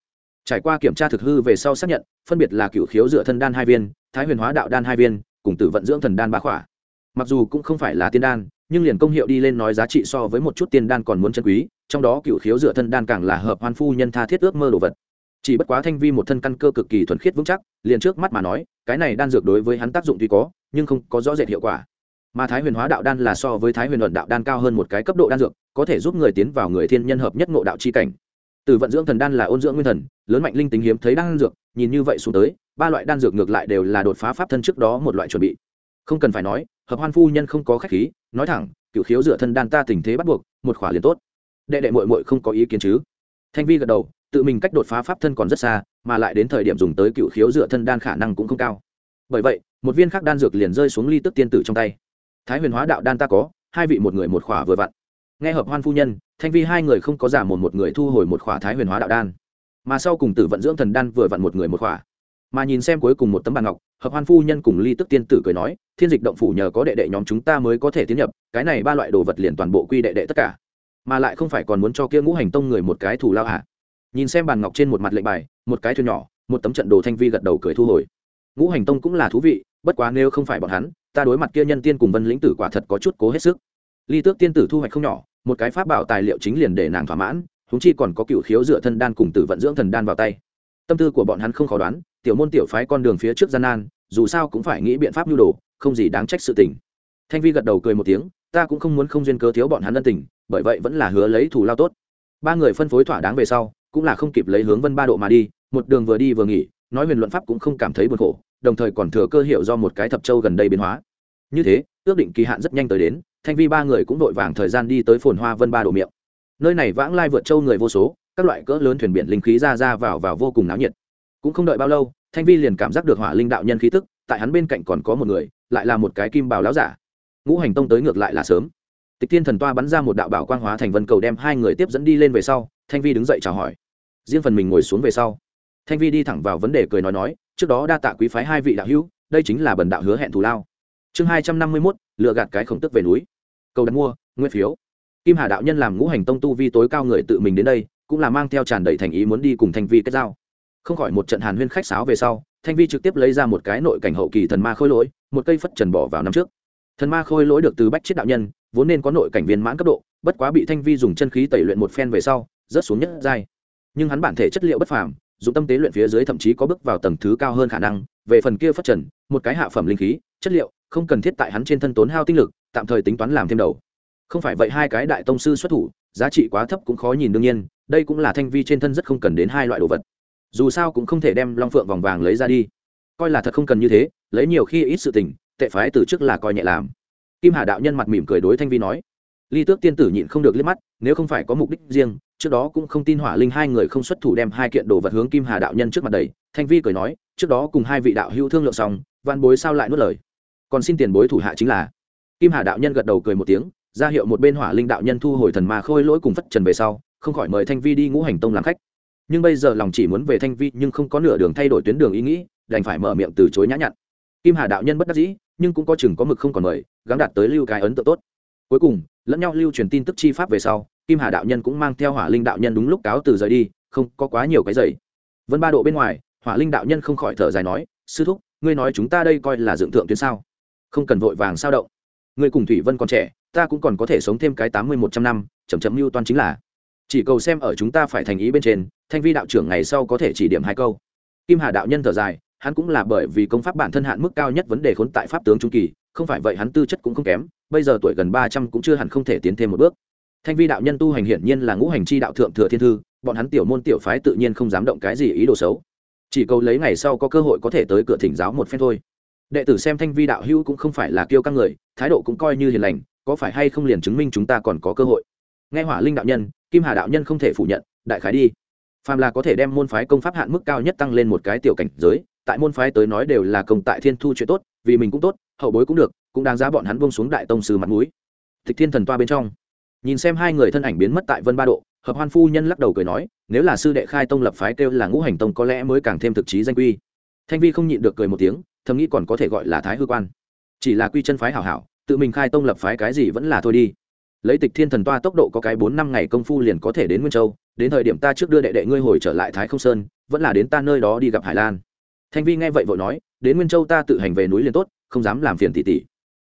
Trải qua kiểm tra thực hư về sau xác nhận, phân biệt là cựu khiếu dựa thân đan hai viên, thái huyền hóa đạo đan hai viên cùng tử vận dưỡng thần đan ba khỏa. Mặc dù cũng không phải là tiên đan, nhưng liền công hiệu đi lên nói giá trị so với một chút tiên đan còn muốn chân quý, trong đó cựu khiếu dựa thân đan càng là hợp hoan phu nhân tha thiết ước mơ đồ vật. Chỉ bất quá thanh vi một thân căn cơ cực kỳ thuần khiết vững chắc, liền trước mắt mà nói, cái này đan dược đối với hắn tác dụng tuy có, nhưng không có rõ rệt hiệu quả. Mà thái huyền hóa đạo đan là so với thái huyền luận đạo đan cao hơn một cái cấp độ đan dược, có thể giúp người tiến vào người thiên nhân hợp nhất ngộ đạo chi cảnh từ vận dưỡng thần đan là ôn dưỡng nguyên thần, lớn mạnh linh tính hiếm thấy đan dược, nhìn như vậy xuống tới, ba loại đan dược ngược lại đều là đột phá pháp thân trước đó một loại chuẩn bị. Không cần phải nói, hợp hoan phu nhân không có khách khí, nói thẳng, cựu khiếu dựa thân đan ta tình thế bắt buộc, một khỏa liền tốt. Đệ đệ mội mội không có ý kiến chứ? Thanh vi gật đầu, tự mình cách đột phá pháp thân còn rất xa, mà lại đến thời điểm dùng tới cựu khiếu dựa thân đan khả năng cũng không cao. Bởi vậy, một viên khác đan dược liền rơi xuống ly tức tiên tử trong tay. Thái huyền hóa đạo đan ta có, hai vị một người một khỏa vừa vặn nghe hợp hoan phu nhân, thanh vi hai người không có giả một một người thu hồi một khỏa thái huyền hóa đạo đan. Mà sau cùng tử vận dưỡng thần đan vừa vặn một người một khỏa. Mà nhìn xem cuối cùng một tấm bàn ngọc, hợp hoan phu nhân cùng ly tức tiên tử cười nói, thiên dịch động phủ nhờ có đệ đệ nhóm chúng ta mới có thể tiến nhập, cái này ba loại đồ vật liền toàn bộ quy đệ đệ tất cả. Mà lại không phải còn muốn cho kia ngũ hành tông người một cái thủ lao hả? Nhìn xem bàn ngọc trên một mặt lệnh bài, một cái thuyền nhỏ, một tấm trận đồ thanh vi gật đầu cười thu hồi. Ngũ hành tông cũng là thú vị, bất quá nếu không phải bọn hắn, ta đối mặt kia nhân tiên cùng vân lĩnh tử quả thật có chút cố hết sức. Ly tước tiên tử thu hoạch không nhỏ một cái pháp bảo tài liệu chính liền để nàng thỏa mãn húng chi còn có cựu khiếu dựa thân đan cùng tử vận dưỡng thần đan vào tay. Tâm tư của bọn hắn không khó đoán, tiểu môn tiểu phái con đường phía trước gian nan, dù sao cũng phải nghĩ biện pháp nhu đồ, không gì đáng trách sự tình. Thanh vi gật đầu cười một tiếng, ta cũng không muốn không duyên cớ thiếu bọn hắn ân tình, bởi vậy vẫn là hứa lấy thủ lao tốt. Ba người phân phối thỏa đáng về sau, cũng là không kịp lấy hướng vân ba độ mà đi, một đường vừa đi vừa nghỉ, nói huyền luận pháp cũng không cảm thấy buồn khổ, đồng thời còn thừa cơ hiệu do một cái thập châu gần đây biến hóa. Như thế, ước định kỳ hạn rất nhanh tới đến thanh vi ba người cũng đội vàng thời gian đi tới phồn hoa vân ba độ miệng. Nơi này vãng lai vượt châu người vô số, các loại cỡ lớn thuyền biển linh khí ra ra vào vào vô cùng náo nhiệt. Cũng không đợi bao lâu, thanh vi liền cảm giác được hỏa linh đạo nhân khí tức, tại hắn bên cạnh còn có một người, lại là một cái kim bào láo giả. Ngũ hành tông tới ngược lại là sớm. Tịch thiên thần toa bắn ra một đạo bảo quang hóa thành vân cầu đem hai người tiếp dẫn đi lên về sau, thanh vi đứng dậy chào hỏi. Riêng phần mình ngồi xuống về sau, thanh vi đi thẳng vào vấn đề cười nói nói, trước đó đa tạ quý phái hai vị đạo hữu, đây chính là bần đạo hứa hẹn thù lao chương hai trăm năm mươi mốt, lựa gạt cái khổng tức về núi. Cầu đặt mua, nguyên phiếu. Kim hà đạo nhân làm ngũ hành tông tu vi tối cao người tự mình đến đây, cũng là mang theo tràn đầy thành ý muốn đi cùng thanh vi kết giao. Không khỏi một trận hàn huyên khách sáo về sau, thanh vi trực tiếp lấy ra một cái nội cảnh hậu kỳ thần ma khôi lỗi, một cây phất trần bỏ vào năm trước. Thần ma khôi lỗi được từ bách chiết đạo nhân, vốn nên có nội cảnh viên mãn cấp độ, bất quá bị thanh vi dùng chân khí tẩy luyện một phen về sau, rớt xuống nhất giai. Nhưng hắn bản thể chất liệu bất phàm dùng tâm tế luyện phía dưới thậm chí có bước vào tầng thứ cao hơn khả năng. Về phần kia phất trần, một cái hạ phẩm linh khí, chất liệu không cần thiết tại hắn trên thân tốn hao tinh lực, tạm thời tính toán làm thêm đầu. Không phải vậy hai cái đại tông sư xuất thủ, giá trị quá thấp cũng khó nhìn đương nhiên, đây cũng là thanh vi trên thân rất không cần đến hai loại đồ vật. Dù sao cũng không thể đem long phượng vòng vàng lấy ra đi. Coi là thật không cần như thế, lấy nhiều khi ít sự tình, tệ phái từ trước là coi nhẹ làm. Kim hà đạo nhân mặt mỉm cười đối thanh vi nói, ly tước tiên tử nhịn không được liếc mắt, nếu không phải có mục đích riêng, trước đó cũng không tin hỏa linh hai người không xuất thủ đem hai kiện đồ vật hướng kim hà đạo nhân trước mặt đầy thanh vi cười nói, trước đó cùng hai vị đạo hữu thương lượng xong văn bối sao lại nuốt lời? Còn xin tiền bối thủ hạ chính là. Kim hà đạo nhân gật đầu cười một tiếng, ra hiệu một bên hỏa linh đạo nhân thu hồi thần ma khôi lỗi cùng phất trần về sau, không khỏi mời thanh vi đi ngũ hành tông làm khách. Nhưng bây giờ lòng chỉ muốn về thanh vi nhưng không có nửa đường thay đổi tuyến đường ý nghĩ, đành phải mở miệng từ chối nhã nhặn. Kim hà đạo nhân bất đắc dĩ, nhưng cũng có chừng có mực không còn mời, gắng đạt tới lưu cái ấn tượng tốt. Cuối cùng, lẫn nhau lưu truyền tin tức chi pháp về sau, kim hà đạo nhân cũng mang theo hỏa linh đạo nhân đúng lúc cáo từ rời đi, không có quá nhiều cái giày vân ba độ bên ngoài, hỏa linh đạo nhân không khỏi thở dài nói, sư thúc, ngươi nói chúng ta đây coi là dựng thượng tuyến sao? Không cần vội vàng sao động. Ngươi cùng thủy vân còn trẻ, ta cũng còn có thể sống thêm cái tám mươi một trăm năm chầm chấm mưu toan chính là. Chỉ cầu xem ở chúng ta phải thành ý bên trên, thanh vi đạo trưởng ngày sau có thể chỉ điểm hai câu. Kim hà đạo nhân thở dài, hắn cũng là bởi vì công pháp bản thân hạn mức cao nhất vấn đề khốn tại pháp tướng trung kỳ, không phải vậy hắn tư chất cũng không kém, bây giờ tuổi gần ba trăm cũng chưa hẳn không thể tiến thêm một bước. Thanh vi đạo nhân tu hành hiển nhiên là ngũ hành chi đạo thượng thừa thiên thư, bọn hắn tiểu môn tiểu phái tự nhiên không dám động cái gì ý đồ xấu. Chỉ cầu lấy ngày sau có cơ hội có thể tới cửa thỉnh giáo một phen thôi đệ tử xem thanh vi đạo hữu cũng không phải là kiêu căng người, thái độ cũng coi như hiền lành, có phải hay không liền chứng minh chúng ta còn có cơ hội? Nghe hỏa linh đạo nhân, kim hà đạo nhân không thể phủ nhận, đại khái đi. Phàm là có thể đem môn phái công pháp hạn mức cao nhất tăng lên một cái tiểu cảnh giới, tại môn phái tới nói đều là công tại thiên thu chuyện tốt, vì mình cũng tốt, hậu bối cũng được, cũng đáng giá bọn hắn buông xuống đại tông sư mặt mũi. Tịch thiên thần toa bên trong. Nhìn xem hai người thân ảnh biến mất tại vân ba độ, hợp hoan phu nhân lắc đầu cười nói, nếu là sư đệ khai tông lập phái kêu là ngũ hành tông có lẽ mới càng thêm thực chí danh quy. Thanh vi không nhịn được cười một tiếng thầm nghĩ còn có thể gọi là thái hư quan. Chỉ là quy chân phái hảo hảo, tự mình khai tông lập phái cái gì vẫn là thôi đi. Lấy tịch thiên thần toa tốc độ có cái bốn năm ngày công phu liền có thể đến nguyên châu, đến thời điểm ta trước đưa đệ đệ ngươi hồi trở lại thái không sơn, vẫn là đến ta nơi đó đi gặp hải lan. Thanh vi nghe vậy vội nói, đến nguyên châu ta tự hành về núi liền tốt, không dám làm phiền tỷ tỷ.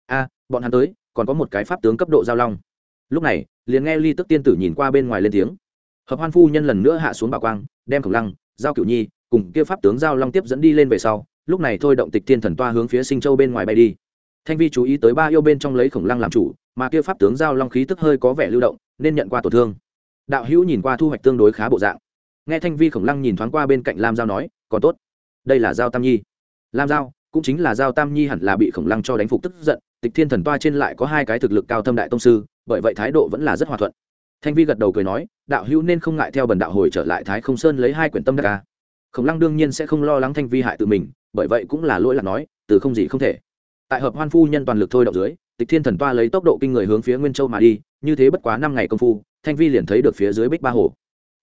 A, bọn hắn tới, còn có một cái pháp tướng cấp độ giao long. Lúc này, liền nghe ly tức tiên tử nhìn qua bên ngoài lên tiếng. Hợp hoan phu nhân lần nữa hạ xuống bảo quang, đem khổng lăng, giao cửu nhi, cùng kia pháp tướng giao long tiếp dẫn đi lên về sau lúc này thôi động tịch tiên thần toa hướng phía sinh châu bên ngoài bay đi. Thanh vi chú ý tới ba yêu bên trong lấy khổng lăng làm chủ, mà kia pháp tướng giao long khí tức hơi có vẻ lưu động, nên nhận qua tổn thương. Đạo hữu nhìn qua thu hoạch tương đối khá bộ dạng. Nghe thanh vi khổng lăng nhìn thoáng qua bên cạnh lam giao nói, còn tốt. Đây là giao tam nhi. Lam giao, cũng chính là giao tam nhi hẳn là bị khổng lăng cho đánh phục tức giận, tịch thiên thần toa trên lại có hai cái thực lực cao thâm đại tông sư, bởi vậy thái độ vẫn là rất hòa thuận. Thanh vi gật đầu cười nói, đạo hữu nên không ngại theo bần đạo hồi trở lại thái không sơn lấy hai quyển tâm đắc ca khổng lăng đương nhiên sẽ không lo lắng thanh vi hại tự mình bởi vậy cũng là lỗi lạc nói, từ không gì không thể. Tại hợp hoan phu nhân toàn lực thôi động dưới, tịch thiên thần toa lấy tốc độ kinh người hướng phía nguyên châu mà đi, như thế bất quá năm ngày công phu, thanh vi liền thấy được phía dưới bích ba hồ.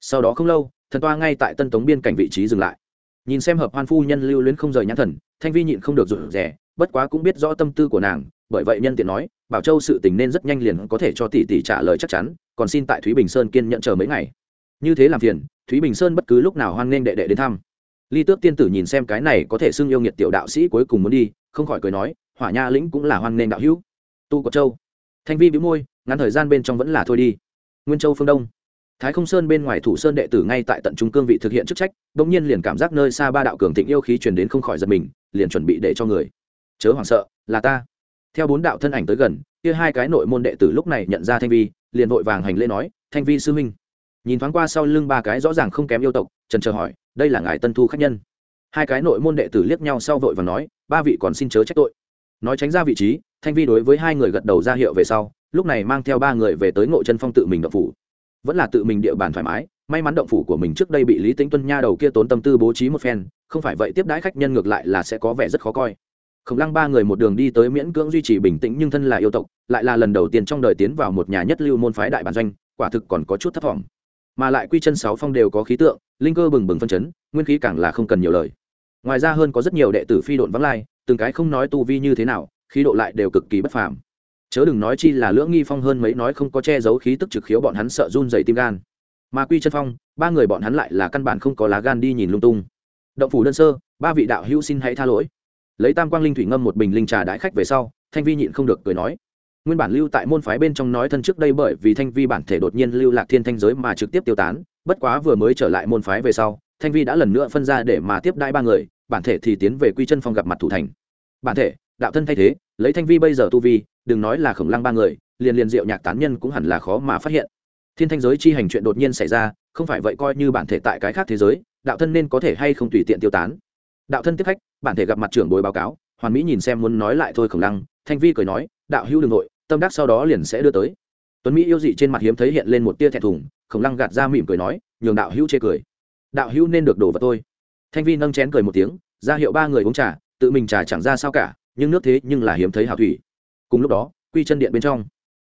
Sau đó không lâu, thần toa ngay tại tân tống biên cảnh vị trí dừng lại. Nhìn xem hợp hoan phu nhân lưu luyến không rời nhãn thần, thanh vi nhịn không được rụt rè, bất quá cũng biết rõ tâm tư của nàng, bởi vậy nhân tiện nói, bảo châu sự tình nên rất nhanh liền có thể cho tỷ tỷ trả lời chắc chắn, còn xin tại thúy bình sơn kiên nhận chờ mấy ngày. Như thế làm phiền, thúy bình sơn bất cứ lúc nào hoan nghênh đệ đệ đến thăm ly tước tiên tử nhìn xem cái này có thể xưng yêu nghiệt tiểu đạo sĩ cuối cùng muốn đi, không khỏi cười nói, hỏa nha lĩnh cũng là hoan nghênh đạo hữu. Tu của châu. Thanh vi bĩu môi, ngắn thời gian bên trong vẫn là thôi đi. Nguyên châu phương đông. Thái không sơn bên ngoài thủ sơn đệ tử ngay tại tận trung cương vị thực hiện chức trách, bỗng nhiên liền cảm giác nơi xa ba đạo cường thịnh yêu khí truyền đến không khỏi giật mình, liền chuẩn bị để cho người. Chớ hoảng sợ, là ta. Theo bốn đạo thân ảnh tới gần, kia hai cái nội môn đệ tử lúc này nhận ra thanh vi, liền vội vàng hành lễ nói, thanh vi sư huynh. Nhìn thoáng qua sau lưng ba cái rõ ràng không kém yêu tộc, trần chờ hỏi đây là ngài tân thu khách nhân. Hai cái nội môn đệ tử liếc nhau sau vội và nói, ba vị còn xin chớ trách tội. Nói tránh ra vị trí, thanh vi đối với hai người gật đầu ra hiệu về sau, lúc này mang theo ba người về tới ngộ chân phong tự mình động phủ. Vẫn là tự mình địa bàn thoải mái, may mắn động phủ của mình trước đây bị lý tính tuân nha đầu kia tốn tâm tư bố trí một phen, không phải vậy tiếp đãi khách nhân ngược lại là sẽ có vẻ rất khó coi. Khổng lăng ba người một đường đi tới miễn cưỡng duy trì bình tĩnh nhưng thân là yêu tộc, lại là lần đầu tiên trong đời tiến vào một nhà nhất lưu môn phái đại bản doanh, quả thực còn có chút thất vọng mà lại quy chân sáu phong đều có khí tượng, linh cơ bừng bừng phân chấn, nguyên khí càng là không cần nhiều lời. Ngoài ra hơn có rất nhiều đệ tử phi độn vắng lai, từng cái không nói tu vi như thế nào, khí độ lại đều cực kỳ bất phàm. Chớ đừng nói chi là lưỡng nghi phong hơn mấy nói không có che giấu khí tức trực khiếu bọn hắn sợ run dày tim gan. Mà quy chân phong, ba người bọn hắn lại là căn bản không có lá gan đi nhìn lung tung. Động phủ đơn sơ, ba vị đạo hữu xin hãy tha lỗi. Lấy tam quang linh thủy ngâm một bình linh trà đãi khách về sau, thanh vi nhịn không được cười nói nguyên bản lưu tại môn phái bên trong nói thân trước đây bởi vì thanh vi bản thể đột nhiên lưu lạc thiên thanh giới mà trực tiếp tiêu tán, bất quá vừa mới trở lại môn phái về sau, thanh vi đã lần nữa phân ra để mà tiếp đai ba người, bản thể thì tiến về quy chân phong gặp mặt thủ thành. Bản thể, đạo thân thay thế, lấy thanh vi bây giờ tu vi, đừng nói là khổng lăng ba người, liền liền diệu nhạc tán nhân cũng hẳn là khó mà phát hiện. Thiên thanh giới chi hành chuyện đột nhiên xảy ra, không phải vậy coi như bản thể tại cái khác thế giới, đạo thân nên có thể hay không tùy tiện tiêu tán. Đạo thân tiếp khách, bản thể gặp mặt trưởng bồi báo cáo, hoàn mỹ nhìn xem muốn nói lại thôi khổng lăng, thanh vi cười nói đạo hữu đường nội, tâm đắc sau đó liền sẽ đưa tới. Tuấn mỹ yêu dị trên mặt hiếm thấy hiện lên một tia thẹn thùng, khổng lăng gạt ra mỉm cười nói, nhường đạo hữu chê cười. Đạo hữu nên được đổ vào tôi. Thanh vi nâng chén cười một tiếng, ra hiệu ba người uống trà, tự mình trà chẳng ra sao cả, nhưng nước thế nhưng là hiếm thấy hào thủy. Cùng lúc đó, quy chân điện bên trong,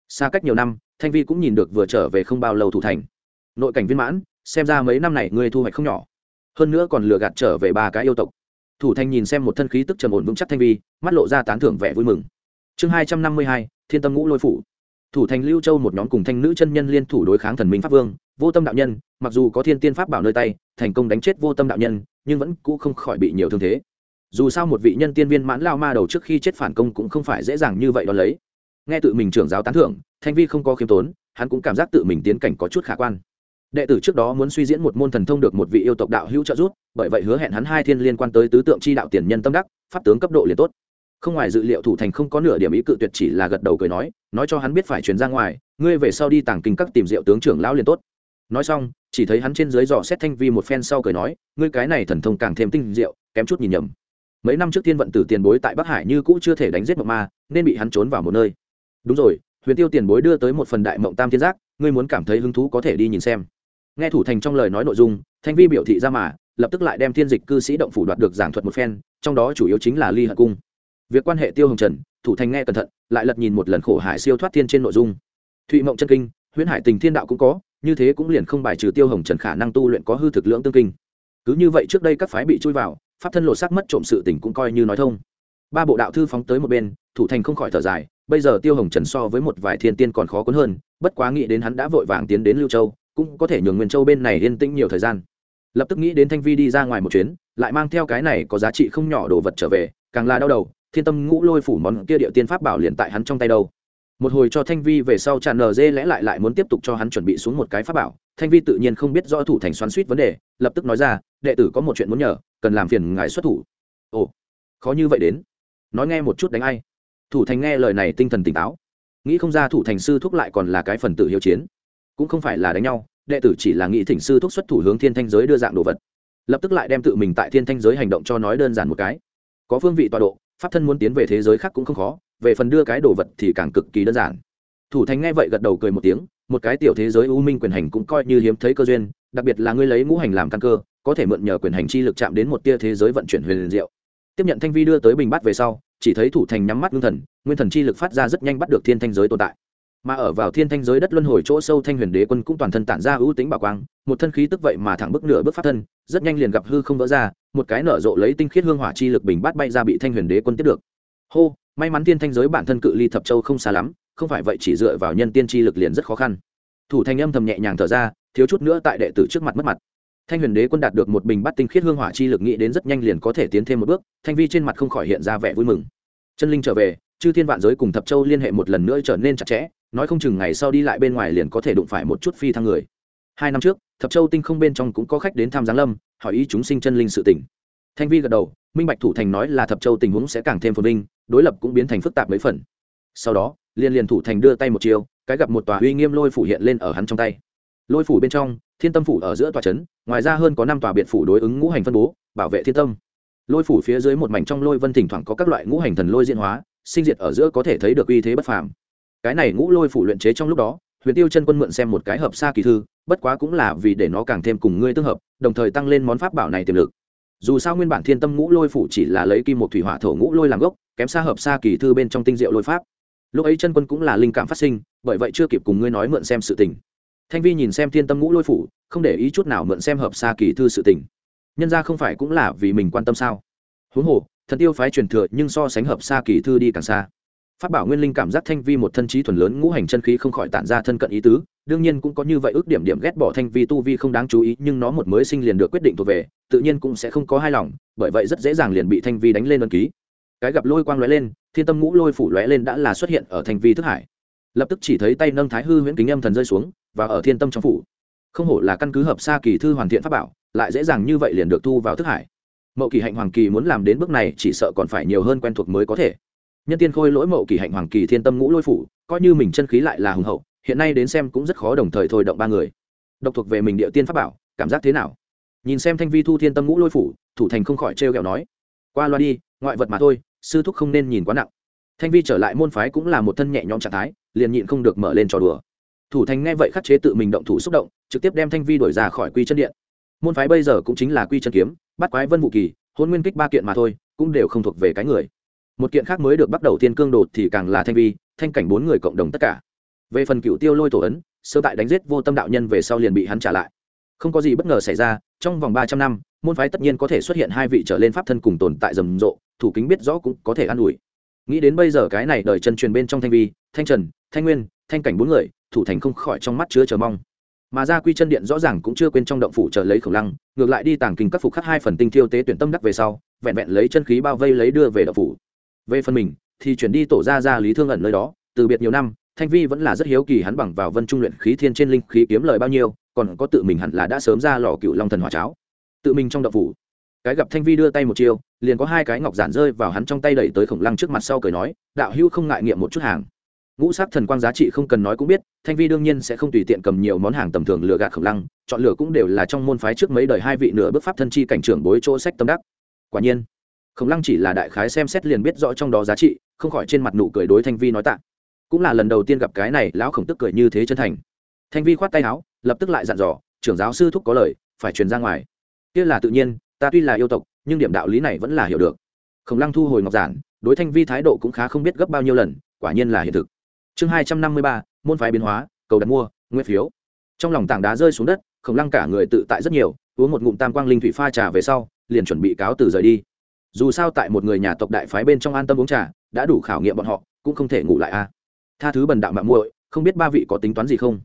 xa cách nhiều năm, thanh vi cũng nhìn được vừa trở về không bao lâu thủ thành. Nội cảnh viên mãn, xem ra mấy năm này ngươi thu hoạch không nhỏ. Hơn nữa còn lừa gạt trở về ba cái yêu tộc. Thủ thành nhìn xem một thân khí tức trầm ổn vững chắc thanh vi, mắt lộ ra tán thưởng vẻ vui mừng chương hai trăm năm mươi hai, thiên tâm ngũ lôi phủ. Thủ thành lưu châu một nhóm cùng thanh nữ chân nhân liên thủ đối kháng thần minh pháp vương, vô tâm đạo nhân, mặc dù có thiên tiên pháp bảo nơi tay, thành công đánh chết vô tâm đạo nhân, nhưng vẫn cũ không khỏi bị nhiều thương thế. Dù sao một vị nhân tiên viên mãn lao ma đầu trước khi chết phản công cũng không phải dễ dàng như vậy đón lấy. Nghe tự mình trưởng giáo tán thưởng, thanh vi không có khiêm tốn, hắn cũng cảm giác tự mình tiến cảnh có chút khả quan. Đệ tử trước đó muốn suy diễn một môn thần thông được một vị yêu tộc đạo hữu trợ giúp, bởi vậy hứa hẹn hắn hai thiên liên quan tới tứ tượng chi đạo tiền nhân tâm đắc, pháp tướng cấp độ liền tốt không ngoài dự liệu thủ thành không có nửa điểm ý cự tuyệt chỉ là gật đầu cười nói nói cho hắn biết phải chuyển ra ngoài, ngươi về sau đi tàng kinh các tìm diệu tướng trưởng lão liền tốt. Nói xong, chỉ thấy hắn trên dưới dò xét thanh vi một phen sau cười nói, ngươi cái này thần thông càng thêm tinh diệu, kém chút nhìn nhầm. Mấy năm trước tiên vận tử tiền bối tại bắc hải như cũ chưa thể đánh giết mộng ma, nên bị hắn trốn vào một nơi. Đúng rồi, huyền tiêu tiền bối đưa tới một phần đại mộng tam thiên giác, ngươi muốn cảm thấy hứng thú có thể đi nhìn xem. Nghe thủ thành trong lời nói nội dung, thanh vi biểu thị ra mà, lập tức lại đem thiên dịch cư sĩ động phủ đoạt được giảng thuật một phen, trong đó chủ yếu chính là ly hận cung việc quan hệ tiêu hồng trần, thủ thành nghe cẩn thận, lại lật nhìn một lần khổ hải siêu thoát thiên trên nội dung. Thụy mộng chân kinh, huyễn hải tình thiên đạo cũng có, như thế cũng liền không bài trừ tiêu hồng trần khả năng tu luyện có hư thực lưỡng tương kinh. Cứ như vậy trước đây các phái bị chui vào, pháp thân lộ sắc mất trộm sự tình cũng coi như nói thông. Ba bộ đạo thư phóng tới một bên, thủ thành không khỏi thở dài, bây giờ tiêu hồng trần so với một vài thiên tiên còn khó cuốn hơn, bất quá nghĩ đến hắn đã vội vàng tiến đến lưu châu, cũng có thể nhường nguyên châu bên này yên tĩnh nhiều thời gian. Lập tức nghĩ đến thanh vi đi ra ngoài một chuyến, lại mang theo cái này có giá trị không nhỏ đồ vật trở về, càng là đau đầu thiên tâm ngũ lôi phủ món kia điệu tiên pháp bảo liền tại hắn trong tay đâu. Một hồi cho thanh vi về sau tràn nờ dê lẽ lại lại muốn tiếp tục cho hắn chuẩn bị xuống một cái pháp bảo. Thanh vi tự nhiên không biết rõ thủ thành xoắn suýt vấn đề, lập tức nói ra, đệ tử có một chuyện muốn nhờ, cần làm phiền ngài xuất thủ. Ồ, khó như vậy đến. Nói nghe một chút đánh ai. Thủ thành nghe lời này tinh thần tỉnh táo. Nghĩ không ra thủ thành sư thúc lại còn là cái phần tự hiếu chiến. Cũng không phải là đánh nhau, đệ tử chỉ là nghĩ thỉnh sư thúc xuất thủ hướng thiên thanh giới đưa dạng đồ vật. Lập tức lại đem tự mình tại thiên thanh giới hành động cho nói đơn giản một cái. Có phương vị tọa độ pháp thân muốn tiến về thế giới khác cũng không khó, về phần đưa cái đồ vật thì càng cực kỳ đơn giản. Thủ thành nghe vậy gật đầu cười một tiếng, một cái tiểu thế giới u minh quyền hành cũng coi như hiếm thấy cơ duyên, đặc biệt là ngươi lấy ngũ hành làm căn cơ, có thể mượn nhờ quyền hành chi lực chạm đến một tia thế giới vận chuyển huyền liền diệu. Tiếp nhận thanh vi đưa tới bình bát về sau, chỉ thấy thủ thành nhắm mắt ngưng thần, nguyên thần chi lực phát ra rất nhanh bắt được thiên thanh giới tồn tại. Mà ở vào thiên thanh giới đất luân hồi chỗ sâu thanh huyền đế quân cũng toàn thân tản ra ưu tính bảo quang, một thân khí tức vậy mà thẳng bước nửa bước phát thân, rất nhanh liền gặp hư không vỡ ra một cái nở rộ lấy tinh khiết hương hỏa chi lực bình bát bay ra bị thanh huyền đế quân tiếp được. Hô, may mắn tiên thanh giới bản thân cự ly thập châu không xa lắm, không phải vậy chỉ dựa vào nhân tiên chi lực liền rất khó khăn. Thủ thanh âm thầm nhẹ nhàng thở ra, thiếu chút nữa tại đệ tử trước mặt mất mặt. Thanh huyền đế quân đạt được một bình bát tinh khiết hương hỏa chi lực nghĩ đến rất nhanh liền có thể tiến thêm một bước, thanh vi trên mặt không khỏi hiện ra vẻ vui mừng. Chân linh trở về, chư thiên vạn giới cùng thập châu liên hệ một lần nữa trở nên chặt chẽ, nói không chừng ngày sau đi lại bên ngoài liền có thể đụng phải một chút phi thăng người. Hai năm trước, thập châu tinh không bên trong cũng có khách đến tham giáng lâm hỏi ý chúng sinh chân linh sự tỉnh thanh vi gật đầu, minh bạch thủ thành nói là thập châu tình huống sẽ càng thêm phồn vinh, đối lập cũng biến thành phức tạp mấy phần. Sau đó, liên liền thủ thành đưa tay một chiều cái gặp một tòa uy nghiêm lôi phủ hiện lên ở hắn trong tay. Lôi phủ bên trong, thiên tâm phủ ở giữa tòa trấn ngoài ra hơn có năm tòa biệt phủ đối ứng ngũ hành phân bố, bảo vệ thiên tâm. Lôi phủ phía dưới một mảnh trong lôi vân thỉnh thoảng có các loại ngũ hành thần lôi diễn hóa, sinh diệt ở giữa có thể thấy được uy thế bất phàm. Cái này ngũ lôi phủ luyện chế trong lúc đó, huyền tiêu chân quân mượn xem một cái hợp xa kỳ thư, bất quá cũng là vì để nó càng thêm cùng ngươi tương hợp đồng thời tăng lên món pháp bảo này tiềm lực. Dù sao nguyên bản thiên tâm ngũ lôi phủ chỉ là lấy kim một thủy hỏa thổ ngũ lôi làm gốc, kém xa hợp xa kỳ thư bên trong tinh diệu lôi pháp. Lúc ấy chân quân cũng là linh cảm phát sinh, bởi vậy chưa kịp cùng ngươi nói mượn xem sự tình. Thanh vi nhìn xem thiên tâm ngũ lôi phủ, không để ý chút nào mượn xem hợp xa kỳ thư sự tình. Nhân ra không phải cũng là vì mình quan tâm sao? Huống hồ, thần tiêu phái truyền thừa nhưng so sánh hợp xa kỳ thư đi càng xa. Phát bảo nguyên linh cảm giác thanh vi một thân trí thuần lớn ngũ hành chân khí không khỏi tản ra thân cận ý tứ đương nhiên cũng có như vậy ước điểm điểm ghét bỏ thanh vi tu vi không đáng chú ý, nhưng nó một mới sinh liền được quyết định thuộc về, tự nhiên cũng sẽ không có hai lòng, bởi vậy rất dễ dàng liền bị thanh vi đánh lên đơn ký. Cái gặp lôi quang lóe lên, thiên tâm ngũ lôi phủ lóe lên đã là xuất hiện ở thanh vi thức hải. Lập tức chỉ thấy tay nâng thái hư huyễn kính âm thần rơi xuống, và ở thiên tâm trong phủ. Không hổ là căn cứ hợp xa kỳ thư hoàn thiện pháp bảo, lại dễ dàng như vậy liền được thu vào thức hải. Mậu kỳ hạnh hoàng kỳ muốn làm đến bước này chỉ sợ còn phải nhiều hơn quen thuộc mới có thể. Nhân tiên khôi lỗi mậu kỳ hạnh hoàng kỳ thiên tâm ngũ lôi phủ, coi như mình chân khí lại là hùng hậu hiện nay đến xem cũng rất khó đồng thời thôi động ba người. Độc thuộc về mình địa tiên pháp bảo, cảm giác thế nào? Nhìn xem thanh vi thu thiên tâm ngũ lôi phủ, thủ thành không khỏi trêu ghẹo nói, qua loa đi, ngoại vật mà thôi, sư thúc không nên nhìn quá nặng. Thanh vi trở lại môn phái cũng là một thân nhẹ nhõm trạng thái, liền nhịn không được mở lên trò đùa. Thủ thành nghe vậy khắc chế tự mình động thủ xúc động, trực tiếp đem thanh vi đổi ra khỏi quy chân điện. Môn phái bây giờ cũng chính là quy chân kiếm, bắt quái vân vũ kỳ, hôn nguyên kích ba kiện mà thôi, cũng đều không thuộc về cái người. Một kiện khác mới được bắt đầu tiên cương đột thì càng là thanh vi, thanh cảnh bốn người cộng đồng tất cả về phần cựu tiêu lôi tổ ấn, sơ tại đánh giết vô tâm đạo nhân về sau liền bị hắn trả lại. Không có gì bất ngờ xảy ra, trong vòng ba trăm năm, môn phái tất nhiên có thể xuất hiện hai vị trở lên pháp thân cùng tồn tại rầm rộ, thủ kính biết rõ cũng có thể an ủi. Nghĩ đến bây giờ cái này đời chân truyền bên trong thanh vi, thanh trần, thanh nguyên, thanh cảnh bốn người, thủ thành không khỏi trong mắt chứa chờ mong. Mà ra quy chân điện rõ ràng cũng chưa quên trong động phủ chờ lấy khổng lăng, ngược lại đi tàng kinh các phục khắc hai phần tinh thiêu tế tuyển tâm đắc về sau, vẹn vẹn lấy chân khí bao vây lấy đưa về động phủ. Về phần mình, thì chuyển đi tổ ra ra lý thương ẩn nơi đó, từ biệt nhiều năm thanh vi vẫn là rất hiếu kỳ hắn bằng vào vân trung luyện khí thiên trên linh khí kiếm lời bao nhiêu, còn có tự mình hẳn là đã sớm ra lò cựu long thần hỏa cháo. Tự mình trong động phủ, cái gặp thanh vi đưa tay một chiêu, liền có hai cái ngọc giản rơi vào hắn trong tay đẩy tới khổng lăng trước mặt sau cười nói, đạo hữu không ngại nghiệm một chút hàng. Ngũ sắc thần quang giá trị không cần nói cũng biết, thanh vi đương nhiên sẽ không tùy tiện cầm nhiều món hàng tầm thường lừa gạt khổng lăng, chọn lựa cũng đều là trong môn phái trước mấy đời hai vị nửa bước pháp thân chi cảnh trưởng bối chỗ sách tâm đắc. Quả nhiên, khổng lăng chỉ là đại khái xem xét liền biết rõ trong đó giá trị, không khỏi trên mặt nụ cười đối thanh vi nói tạ cũng là lần đầu tiên gặp cái này lão khổng tức cười như thế chân thành. Thanh vi khoát tay áo, lập tức lại dặn dò, trưởng giáo sư thúc có lời, phải truyền ra ngoài. Kia là tự nhiên, ta tuy là yêu tộc, nhưng điểm đạo lý này vẫn là hiểu được. Khổng lăng thu hồi ngọc giản, đối thanh vi thái độ cũng khá không biết gấp bao nhiêu lần, quả nhiên là hiện thực. Chương hai trăm năm mươi ba, môn phái biến hóa, cầu đặt mua, nguyên phiếu. Trong lòng tảng đá rơi xuống đất, khổng lăng cả người tự tại rất nhiều, uống một ngụm tam quang linh thủy pha trà về sau, liền chuẩn bị cáo từ rời đi. Dù sao tại một người nhà tộc đại phái bên trong an tâm uống trà, đã đủ khảo nghiệm bọn họ, cũng không thể ngủ lại a tha thứ bần đạo mạng muội, không biết ba vị có tính toán gì không?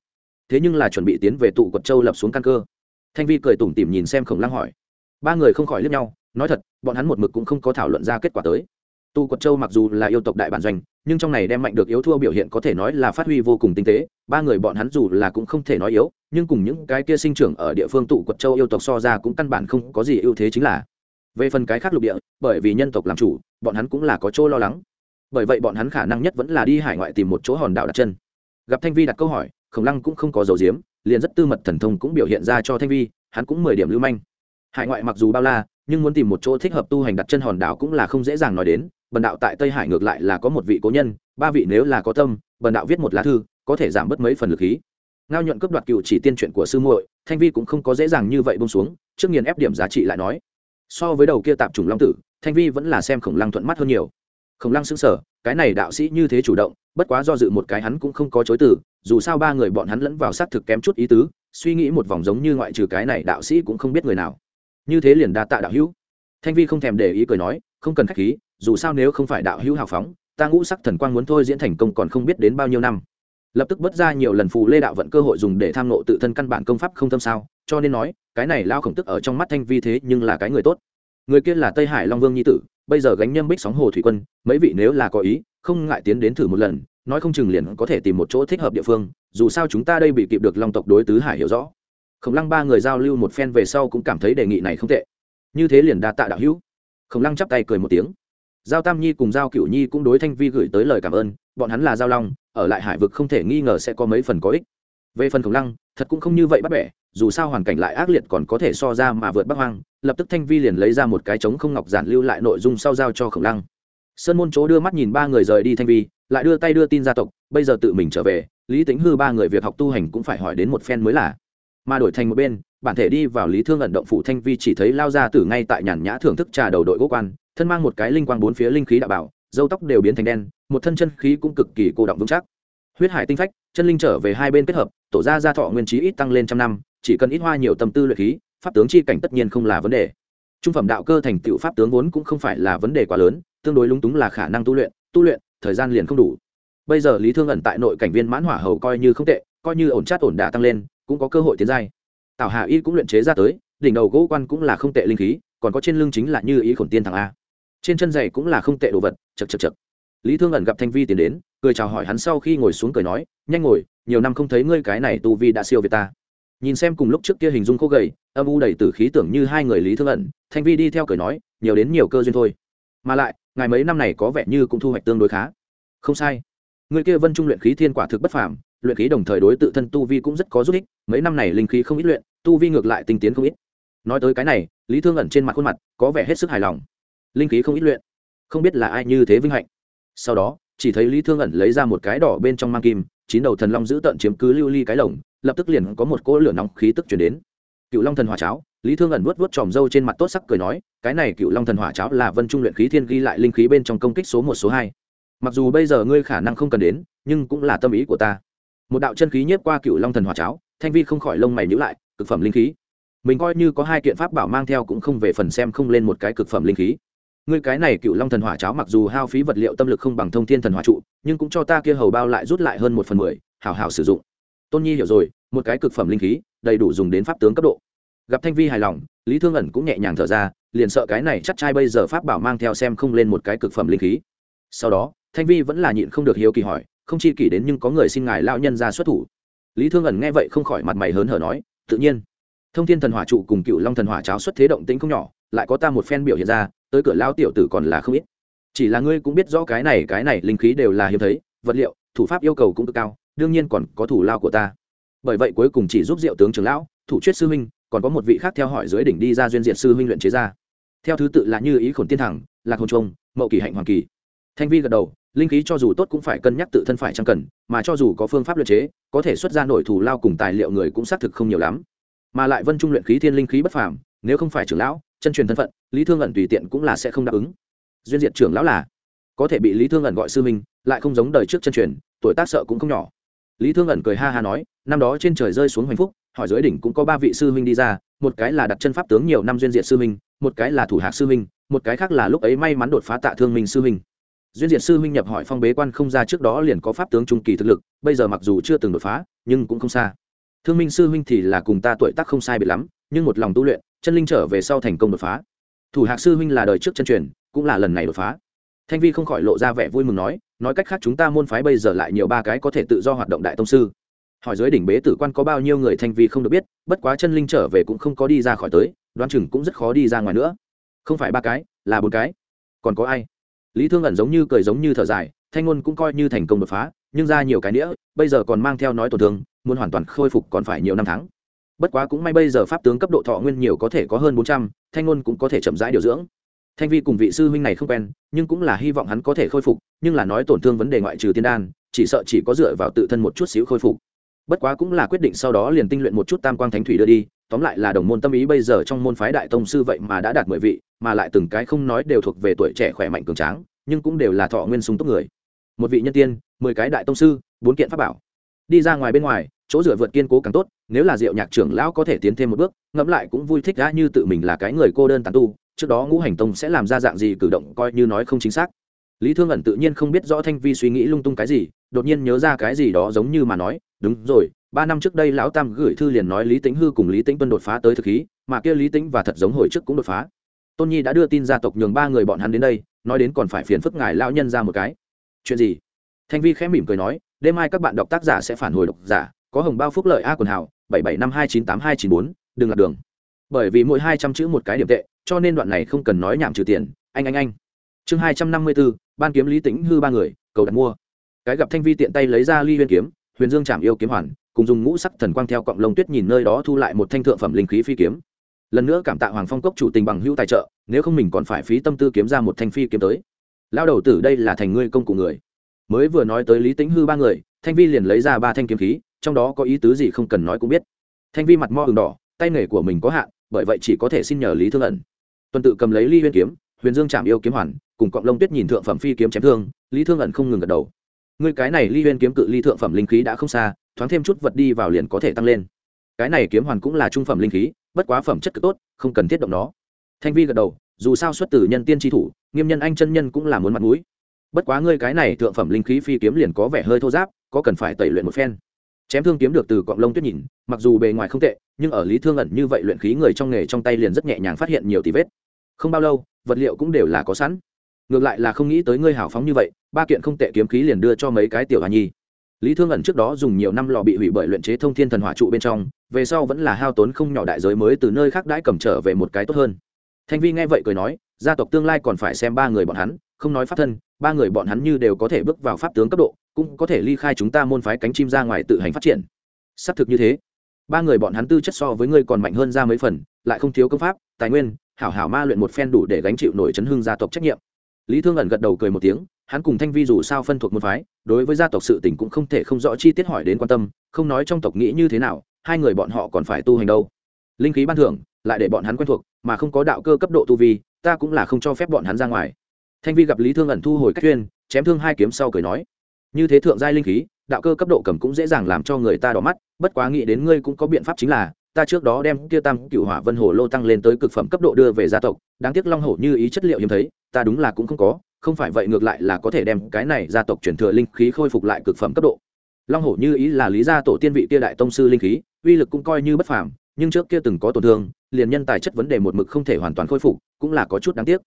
Thế nhưng là chuẩn bị tiến về tụ quật châu lập xuống căn cơ. Thanh vi cười tủm tỉm nhìn xem khổng lăng hỏi. Ba người không khỏi liếc nhau, nói thật, bọn hắn một mực cũng không có thảo luận ra kết quả tới. Tu quật châu mặc dù là yêu tộc đại bản doanh, nhưng trong này đem mạnh được yếu thua biểu hiện có thể nói là phát huy vô cùng tinh tế. Ba người bọn hắn dù là cũng không thể nói yếu, nhưng cùng những cái kia sinh trưởng ở địa phương tụ quật châu yêu tộc so ra cũng căn bản không có gì ưu thế chính là. Về phần cái khác lục địa, bởi vì nhân tộc làm chủ, bọn hắn cũng là có chỗ lo lắng bởi vậy bọn hắn khả năng nhất vẫn là đi hải ngoại tìm một chỗ hòn đảo đặt chân. Gặp thanh vi đặt câu hỏi, khổng lăng cũng không có dầu diếm liền rất tư mật thần thông cũng biểu hiện ra cho thanh vi, hắn cũng mười điểm lưu manh. Hải ngoại mặc dù bao la, nhưng muốn tìm một chỗ thích hợp tu hành đặt chân hòn đảo cũng là không dễ dàng nói đến, bần đạo tại tây hải ngược lại là có một vị cố nhân, ba vị nếu là có tâm, bần đạo viết một lá thư, có thể giảm bớt mấy phần lực khí. Ngao nhuận cấp đoạt cựu chỉ tiên chuyện của sư muội, thanh vi cũng không có dễ dàng như vậy bông xuống, trước nghiền ép điểm giá trị lại nói. So với đầu kia tạp trùng long tử, thanh vi vẫn là xem khổng lăng thuận mắt hơn nhiều khổng lăng xứng sở cái này đạo sĩ như thế chủ động, bất quá do dự một cái hắn cũng không có chối từ, dù sao ba người bọn hắn lẫn vào xác thực kém chút ý tứ, suy nghĩ một vòng giống như ngoại trừ cái này đạo sĩ cũng không biết người nào. Như thế liền đa tạ đạo hữu. Thanh vi không thèm để ý cười nói, không cần khách khí, dù sao nếu không phải đạo hữu hào phóng, ta ngũ sắc thần quang muốn thôi diễn thành công còn không biết đến bao nhiêu năm. Lập tức bất ra nhiều lần phù lê đạo vận cơ hội dùng để tham nộ tự thân căn bản công pháp không tâm sao, cho nên nói, cái này lao khổng tức ở trong mắt thanh vi thế nhưng là cái người tốt. Người kia là tây hải long vương nhi tử bây giờ gánh nhâm bích sóng hồ thủy quân, mấy vị nếu là có ý, không ngại tiến đến thử một lần, nói không chừng liền có thể tìm một chỗ thích hợp địa phương, dù sao chúng ta đây bị kịp được long tộc đối tứ hải hiểu rõ. Khổng lăng ba người giao lưu một phen về sau cũng cảm thấy đề nghị này không tệ. Như thế liền đa tạ đạo hữu. Khổng lăng chắp tay cười một tiếng. Giao tam nhi cùng giao cửu nhi cũng đối thanh vi gửi tới lời cảm ơn, bọn hắn là giao long, ở lại hải vực không thể nghi ngờ sẽ có mấy phần có ích. Về phần khổng lăng thật cũng không như vậy bắt bẻ, dù sao hoàn cảnh lại ác liệt còn có thể so ra mà vượt bắc hoang, lập tức thanh vi liền lấy ra một cái trống không ngọc giản lưu lại nội dung sau giao cho khổng lăng. Sơn môn chỗ đưa mắt nhìn ba người rời đi thanh vi, lại đưa tay đưa tin gia tộc, bây giờ tự mình trở về, lý tính hư ba người việc học tu hành cũng phải hỏi đến một phen mới là. Mà đổi thành một bên, bản thể đi vào lý thương ẩn động phủ thanh vi chỉ thấy lao ra từ ngay tại nhàn nhã thưởng thức trà đầu đội gỗ quan, thân mang một cái linh quang bốn phía linh khí đạo bảo, dâu tóc đều biến thành đen, một thân chân khí cũng cực kỳ cô động vững chắc. Huyết hải tinh phách chân linh trở về hai bên kết hợp, tổ ra gia thọ nguyên trí ít tăng lên trăm năm, chỉ cần ít hoa nhiều tâm tư luyện khí, pháp tướng chi cảnh tất nhiên không là vấn đề. Trung phẩm đạo cơ thành tựu pháp tướng vốn cũng không phải là vấn đề quá lớn, tương đối lúng túng là khả năng tu luyện tu luyện, thời gian liền không đủ. Bây giờ lý thương ẩn tại nội cảnh viên mãn hỏa hầu coi như không tệ, coi như ổn chát ổn đả tăng lên, cũng có cơ hội tiến giai. Tảo hạ y cũng luyện chế ra tới, đỉnh đầu gỗ quan cũng là không tệ linh khí, còn có trên lưng chính là như ý khổn tiên thằng a. Trên chân giày cũng là không tệ đồ vật, chật chật chật. Lý thương ẩn gặp thanh vi tiến đến cười chào hỏi hắn sau khi ngồi xuống cười nói, nhanh ngồi, nhiều năm không thấy ngươi cái này tu vi đã siêu việt ta. Nhìn xem cùng lúc trước kia hình dung khô gầy, âm u đầy t khí tưởng như hai người lý thương ẩn, thanh vi đi theo cười nói, nhiều đến nhiều cơ duyên thôi. Mà lại, ngài mấy năm này có vẻ như cũng thu hoạch tương đối khá. Không sai. Người kia vân trung luyện khí thiên quả thực bất phàm, luyện khí đồng thời đối tự thân tu vi cũng rất có giúp ích, mấy năm này linh khí không ít luyện, tu vi ngược lại tinh tiến không ít. Nói tới cái này, lý thương ẩn trên mặt khuôn mặt có vẻ hết sức hài lòng. Linh khí không ít luyện, không biết là ai như thế vinh hạnh. Sau đó chỉ thấy lý thương ẩn lấy ra một cái đỏ bên trong mang kim, chín đầu thần long giữ tận chiếm cứ lưu ly cái lồng, lập tức liền có một cỗ lửa nóng khí tức chuyển đến. Cựu long thần hòa cháo, lý thương ẩn vuốt vuốt tròm râu trên mặt tốt sắc cười nói, cái này cựu long thần hỏa cháo là vân trung luyện khí thiên ghi lại linh khí bên trong công kích số một, số hai. Mặc dù bây giờ ngươi khả năng không cần đến, nhưng cũng là tâm ý của ta. Một đạo chân khí nhiếp qua cựu long thần hỏa cháo, thanh vi không khỏi lông mày nhữ lại, cực phẩm linh khí. Mình coi như có hai kiện pháp bảo mang theo cũng không về phần xem không lên một cái cực phẩm linh khí ngươi cái này cựu long thần hỏa cháo mặc dù hao phí vật liệu tâm lực không bằng thông thiên thần hỏa trụ, nhưng cũng cho ta kia hầu bao lại rút lại hơn một phần mười hào hào sử dụng. Tôn nhi hiểu rồi, một cái cực phẩm linh khí, đầy đủ dùng đến pháp tướng cấp độ. Gặp thanh vi hài lòng, lý thương ẩn cũng nhẹ nhàng thở ra, liền sợ cái này chắc trai bây giờ pháp bảo mang theo xem không lên một cái cực phẩm linh khí. Sau đó, thanh vi vẫn là nhịn không được hiếu kỳ hỏi, không chi kỷ đến nhưng có người xin ngài lao nhân ra xuất thủ. Lý thương ẩn nghe vậy không khỏi mặt mày hớn hở nói, tự nhiên, thông thiên thần hỏa trụ cùng cựu long thần hỏa cháo xuất thế động tĩnh không nhỏ lại có ta một phen biểu hiện ra, tới cửa lao tiểu tử còn là không ít. Chỉ là ngươi cũng biết rõ cái này cái này linh khí đều là hiếm thấy, vật liệu, thủ pháp yêu cầu cũng cực cao, đương nhiên còn có thủ lao của ta. Bởi vậy cuối cùng chỉ giúp diệu tướng trưởng lão, thủ chuyết sư huynh, còn có một vị khác theo hỏi dưới đỉnh đi ra duyên diện sư huynh luyện chế ra. Theo thứ tự là như ý khổn tiên thẳng, lạc hồn trông mậu kỳ hạnh hoàng kỳ. Thanh vi gật đầu, linh khí cho dù tốt cũng phải cân nhắc tự thân phải chăng cần, mà cho dù có phương pháp luyện chế, có thể xuất ra nổi thủ lao cùng tài liệu người cũng xác thực không nhiều lắm. Mà lại vân trung luyện khí thiên linh khí bất phàm, nếu không phải trưởng lão chân truyền thân phận lý thương ẩn tùy tiện cũng là sẽ không đáp ứng. Duyên diện trưởng lão là có thể bị lý thương ẩn gọi sư minh lại không giống đời trước chân truyền tuổi tác sợ cũng không nhỏ. Lý thương ẩn cười ha ha nói năm đó trên trời rơi xuống hoành phúc hỏi dưới đỉnh cũng có ba vị sư minh đi ra một cái là đặt chân pháp tướng nhiều năm duyên diện sư minh, một cái là thủ hạc sư minh, một cái khác là lúc ấy may mắn đột phá tạ thương minh sư minh. duyên diện sư minh nhập hỏi phong bế quan không ra trước đó liền có pháp tướng trung kỳ thực lực bây giờ mặc dù chưa từng đột phá nhưng cũng không xa. Thương minh sư huynh thì là cùng ta tuổi tác không sai biệt lắm nhưng một lòng tu luyện chân linh trở về sau thành công đột phá. Thủ hạc sư huynh là đời trước chân truyền, cũng là lần này đột phá. Thanh vi không khỏi lộ ra vẻ vui mừng nói nói cách khác chúng ta môn phái bây giờ lại nhiều ba cái có thể tự do hoạt động đại tông sư. Hỏi dưới đỉnh bế tử quan có bao nhiêu người thanh vi không được biết, bất quá chân linh trở về cũng không có đi ra khỏi tới, đoán chừng cũng rất khó đi ra ngoài nữa. Không phải ba cái, là bốn cái. Còn có ai? Lý thương ẩn giống như cười giống như thở dài, thanh ngôn cũng coi như thành công đột phá, nhưng ra nhiều cái nữa bây giờ còn mang theo nói tổn thương, muốn hoàn toàn khôi phục còn phải nhiều năm tháng bất quá cũng may bây giờ pháp tướng cấp độ thọ nguyên nhiều có thể có hơn bốn trăm, thanh ngôn cũng có thể chậm rãi điều dưỡng. Thanh vi cùng vị sư huynh này không quen, nhưng cũng là hy vọng hắn có thể khôi phục, nhưng là nói tổn thương vấn đề ngoại trừ tiên đan, chỉ sợ chỉ có dựa vào tự thân một chút xíu khôi phục. Bất quá cũng là quyết định sau đó liền tinh luyện một chút tam quang thánh thủy đưa đi, tóm lại là đồng môn tâm ý bây giờ trong môn phái đại tông sư vậy mà đã đạt mười vị, mà lại từng cái không nói đều thuộc về tuổi trẻ khỏe mạnh cường tráng, nhưng cũng đều là thọ nguyên sung túc người. Một vị nhân tiên, mười cái đại tông sư, bốn kiện pháp bảo. Đi ra ngoài bên ngoài chỗ dựa vượt kiên cố càng tốt, nếu là diệu nhạc trưởng lão có thể tiến thêm một bước, ngẫm lại cũng vui thích đã như tự mình là cái người cô đơn tàn tu, trước đó ngũ hành tông sẽ làm ra dạng gì cử động coi như nói không chính xác. Lý thương ẩn tự nhiên không biết rõ thanh vi suy nghĩ lung tung cái gì, đột nhiên nhớ ra cái gì đó giống như mà nói, đúng rồi, ba năm trước đây lão tam gửi thư liền nói lý tính hư cùng lý tính tuân đột phá tới thực khí, mà kia lý tính và thật giống hồi trước cũng đột phá. Tôn nhi đã đưa tin gia tộc nhường ba người bọn hắn đến đây, nói đến còn phải phiền phức ngài lão nhân ra một cái. Chuyện gì? Thanh vi khẽ mỉm cười nói, đêm mai các bạn đọc tác giả sẽ phản hồi độc giả có hồng bao phúc lợi a quần hào, bảy bảy năm hai chín tám hai chín bốn, đừng lạc đường. Bởi vì mỗi hai trăm chữ một cái điểm tệ, cho nên đoạn này không cần nói nhảm trừ tiền. Anh anh anh. Chương hai trăm năm mươi bốn, ban kiếm lý tĩnh hư ba người, cầu đặt mua. Cái gặp thanh vi tiện tay lấy ra ly huyên kiếm, huyền dương chạm yêu kiếm hoàn, cùng dùng ngũ sắc thần quang theo cọng lông tuyết nhìn nơi đó thu lại một thanh thượng phẩm linh khí phi kiếm. Lần nữa cảm tạ hoàng phong cốc chủ tình bằng hữu tài trợ, nếu không mình còn phải phí tâm tư kiếm ra một thanh phi kiếm tới. Lao đầu tử đây là thành ngươi công cụ người. Mới vừa nói tới lý tĩnh hư ba người, thanh vi liền lấy ra ba thanh kiếm khí trong đó có ý tứ gì không cần nói cũng biết. Thanh vi mặt mo ửng đỏ, tay nghề của mình có hạn, bởi vậy chỉ có thể xin nhờ lý thương ẩn. Tuần tự cầm lấy ly huyên kiếm, huyền dương chạm yêu kiếm hoàn, cùng cọng lông tuyết nhìn thượng phẩm phi kiếm chém thương, lý thương ẩn không ngừng gật đầu. Ngươi cái này ly huyên kiếm cự ly thượng phẩm linh khí đã không xa, thoáng thêm chút vật đi vào liền có thể tăng lên. Cái này kiếm hoàn cũng là trung phẩm linh khí, bất quá phẩm chất cực tốt, không cần thiết động nó. Thanh vi gật đầu, dù sao xuất từ nhân tiên tri thủ, nghiêm nhân anh chân nhân cũng là muốn mặt mũi. Bất quá ngươi cái này thượng phẩm linh khí phi kiếm liền có vẻ hơi thô giáp, có cần phải tẩy luyện một phen chém thương kiếm được từ cọng lông tuyết nhìn, mặc dù bề ngoài không tệ, nhưng ở lý thương ẩn như vậy luyện khí người trong nghề trong tay liền rất nhẹ nhàng phát hiện nhiều tỷ vết. Không bao lâu, vật liệu cũng đều là có sẵn. Ngược lại là không nghĩ tới ngươi hào phóng như vậy, ba kiện không tệ kiếm khí liền đưa cho mấy cái tiểu hà nhi. Lý thương ẩn trước đó dùng nhiều năm lò bị hủy bởi luyện chế thông thiên thần hỏa trụ bên trong, về sau vẫn là hao tốn không nhỏ đại giới mới từ nơi khác đãi cầm trở về một cái tốt hơn. Thanh vi nghe vậy cười nói, gia tộc tương lai còn phải xem ba người bọn hắn, không nói pháp thân, ba người bọn hắn như đều có thể bước vào pháp tướng cấp độ cũng có thể ly khai chúng ta môn phái cánh chim ra ngoài tự hành phát triển. Xác thực như thế. Ba người bọn hắn tư chất so với ngươi còn mạnh hơn ra mấy phần, lại không thiếu công pháp, tài nguyên, hảo hảo ma luyện một phen đủ để gánh chịu nổi chấn hương gia tộc trách nhiệm. Lý thương ẩn gật đầu cười một tiếng, hắn cùng thanh vi dù sao phân thuộc môn phái, đối với gia tộc sự tình cũng không thể không rõ chi tiết hỏi đến quan tâm, không nói trong tộc nghĩ như thế nào, hai người bọn họ còn phải tu hành đâu. Linh khí ban thưởng, lại để bọn hắn quen thuộc, mà không có đạo cơ cấp độ tu vi, ta cũng là không cho phép bọn hắn ra ngoài. Thanh vi gặp lý thương ẩn thu hồi cách tuyên, chém thương hai kiếm sau cười nói như thế thượng giai linh khí, đạo cơ cấp độ cầm cũng dễ dàng làm cho người ta đỏ mắt, bất quá nghĩ đến ngươi cũng có biện pháp chính là, ta trước đó đem kia tam cựu hỏa vân hồ lô tăng lên tới cực phẩm cấp độ đưa về gia tộc, đáng tiếc long hổ như ý chất liệu hiếm thấy, ta đúng là cũng không có, không phải vậy ngược lại là có thể đem cái này gia tộc chuyển thừa linh khí khôi phục lại cực phẩm cấp độ. Long hổ như ý là lý gia tổ tiên vị kia đại tông sư linh khí, uy lực cũng coi như bất phàm, nhưng trước kia từng có tổn thương, liền nhân tài chất vấn đề một mực không thể hoàn toàn khôi phục, cũng là có chút đáng tiếc.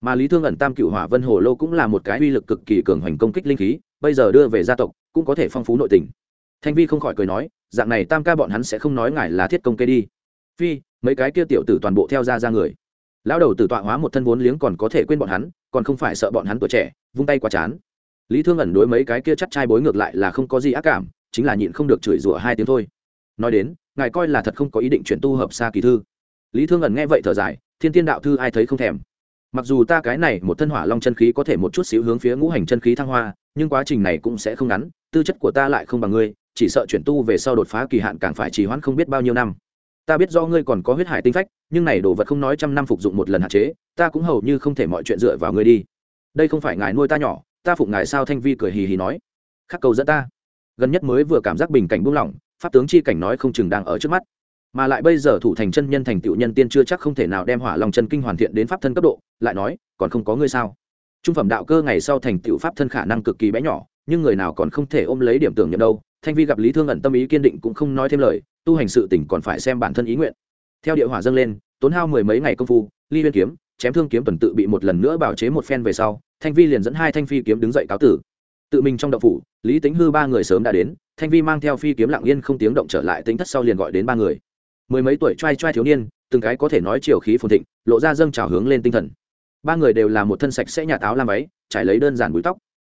Mà lý thương ẩn tam cựu hỏa vân hồ lô cũng là một cái uy lực cực kỳ cường hoành công kích linh khí bây giờ đưa về gia tộc, cũng có thể phong phú nội tình. Thanh vi không khỏi cười nói, dạng này tam ca bọn hắn sẽ không nói ngài là thiết công kê đi. Phi, mấy cái kia tiểu tử toàn bộ theo ra ra người. Lão đầu tử tọa hóa một thân vốn liếng còn có thể quên bọn hắn, còn không phải sợ bọn hắn tuổi trẻ, vung tay quá chán. Lý thương ẩn đối mấy cái kia chắc trai bối ngược lại là không có gì ác cảm, chính là nhịn không được chửi rủa hai tiếng thôi. Nói đến, ngài coi là thật không có ý định chuyển tu hợp xa kỳ thư. Lý thương ẩn nghe vậy thở dài, thiên tiên đạo thư ai thấy không thèm mặc dù ta cái này một thân hỏa long chân khí có thể một chút xíu hướng phía ngũ hành chân khí thăng hoa, nhưng quá trình này cũng sẽ không ngắn, tư chất của ta lại không bằng ngươi, chỉ sợ chuyển tu về sau đột phá kỳ hạn càng phải trì hoãn không biết bao nhiêu năm. Ta biết do ngươi còn có huyết hải tinh phách, nhưng này đồ vật không nói trăm năm phục dụng một lần hạn chế, ta cũng hầu như không thể mọi chuyện dựa vào ngươi đi. Đây không phải ngài nuôi ta nhỏ, ta phụng ngài sao thanh vi cười hì hì nói. Khắc cầu dẫn ta. Gần nhất mới vừa cảm giác bình cảnh buông lỏng, pháp tướng chi cảnh nói không chừng đang ở trước mắt mà lại bây giờ thủ thành chân nhân thành tựu nhân tiên chưa chắc không thể nào đem hỏa lòng chân kinh hoàn thiện đến pháp thân cấp độ, lại nói, còn không có ngươi sao? Trung phẩm đạo cơ ngày sau thành tựu pháp thân khả năng cực kỳ bé nhỏ, nhưng người nào còn không thể ôm lấy điểm tưởng nhận đâu. Thanh vi gặp lý thương ẩn tâm ý kiên định cũng không nói thêm lời, tu hành sự tỉnh còn phải xem bản thân ý nguyện. Theo địa hỏa dâng lên, tốn hao mười mấy ngày công phu, ly viên kiếm, chém thương kiếm tuần tự bị một lần nữa bảo chế một phen về sau, thanh vi liền dẫn hai thanh phi kiếm đứng dậy cáo tử. Tự mình trong đậu phủ, lý tính hư ba người sớm đã đến, thanh vi mang theo phi kiếm lặng yên không tiếng động trở lại tính thất sau liền gọi đến ba người mười mấy tuổi trai trai thiếu niên, từng cái có thể nói chiều khí phồn thịnh, lộ ra dâng trào hướng lên tinh thần. Ba người đều là một thân sạch sẽ nhà táo làm váy, trải lấy đơn giản búi tóc.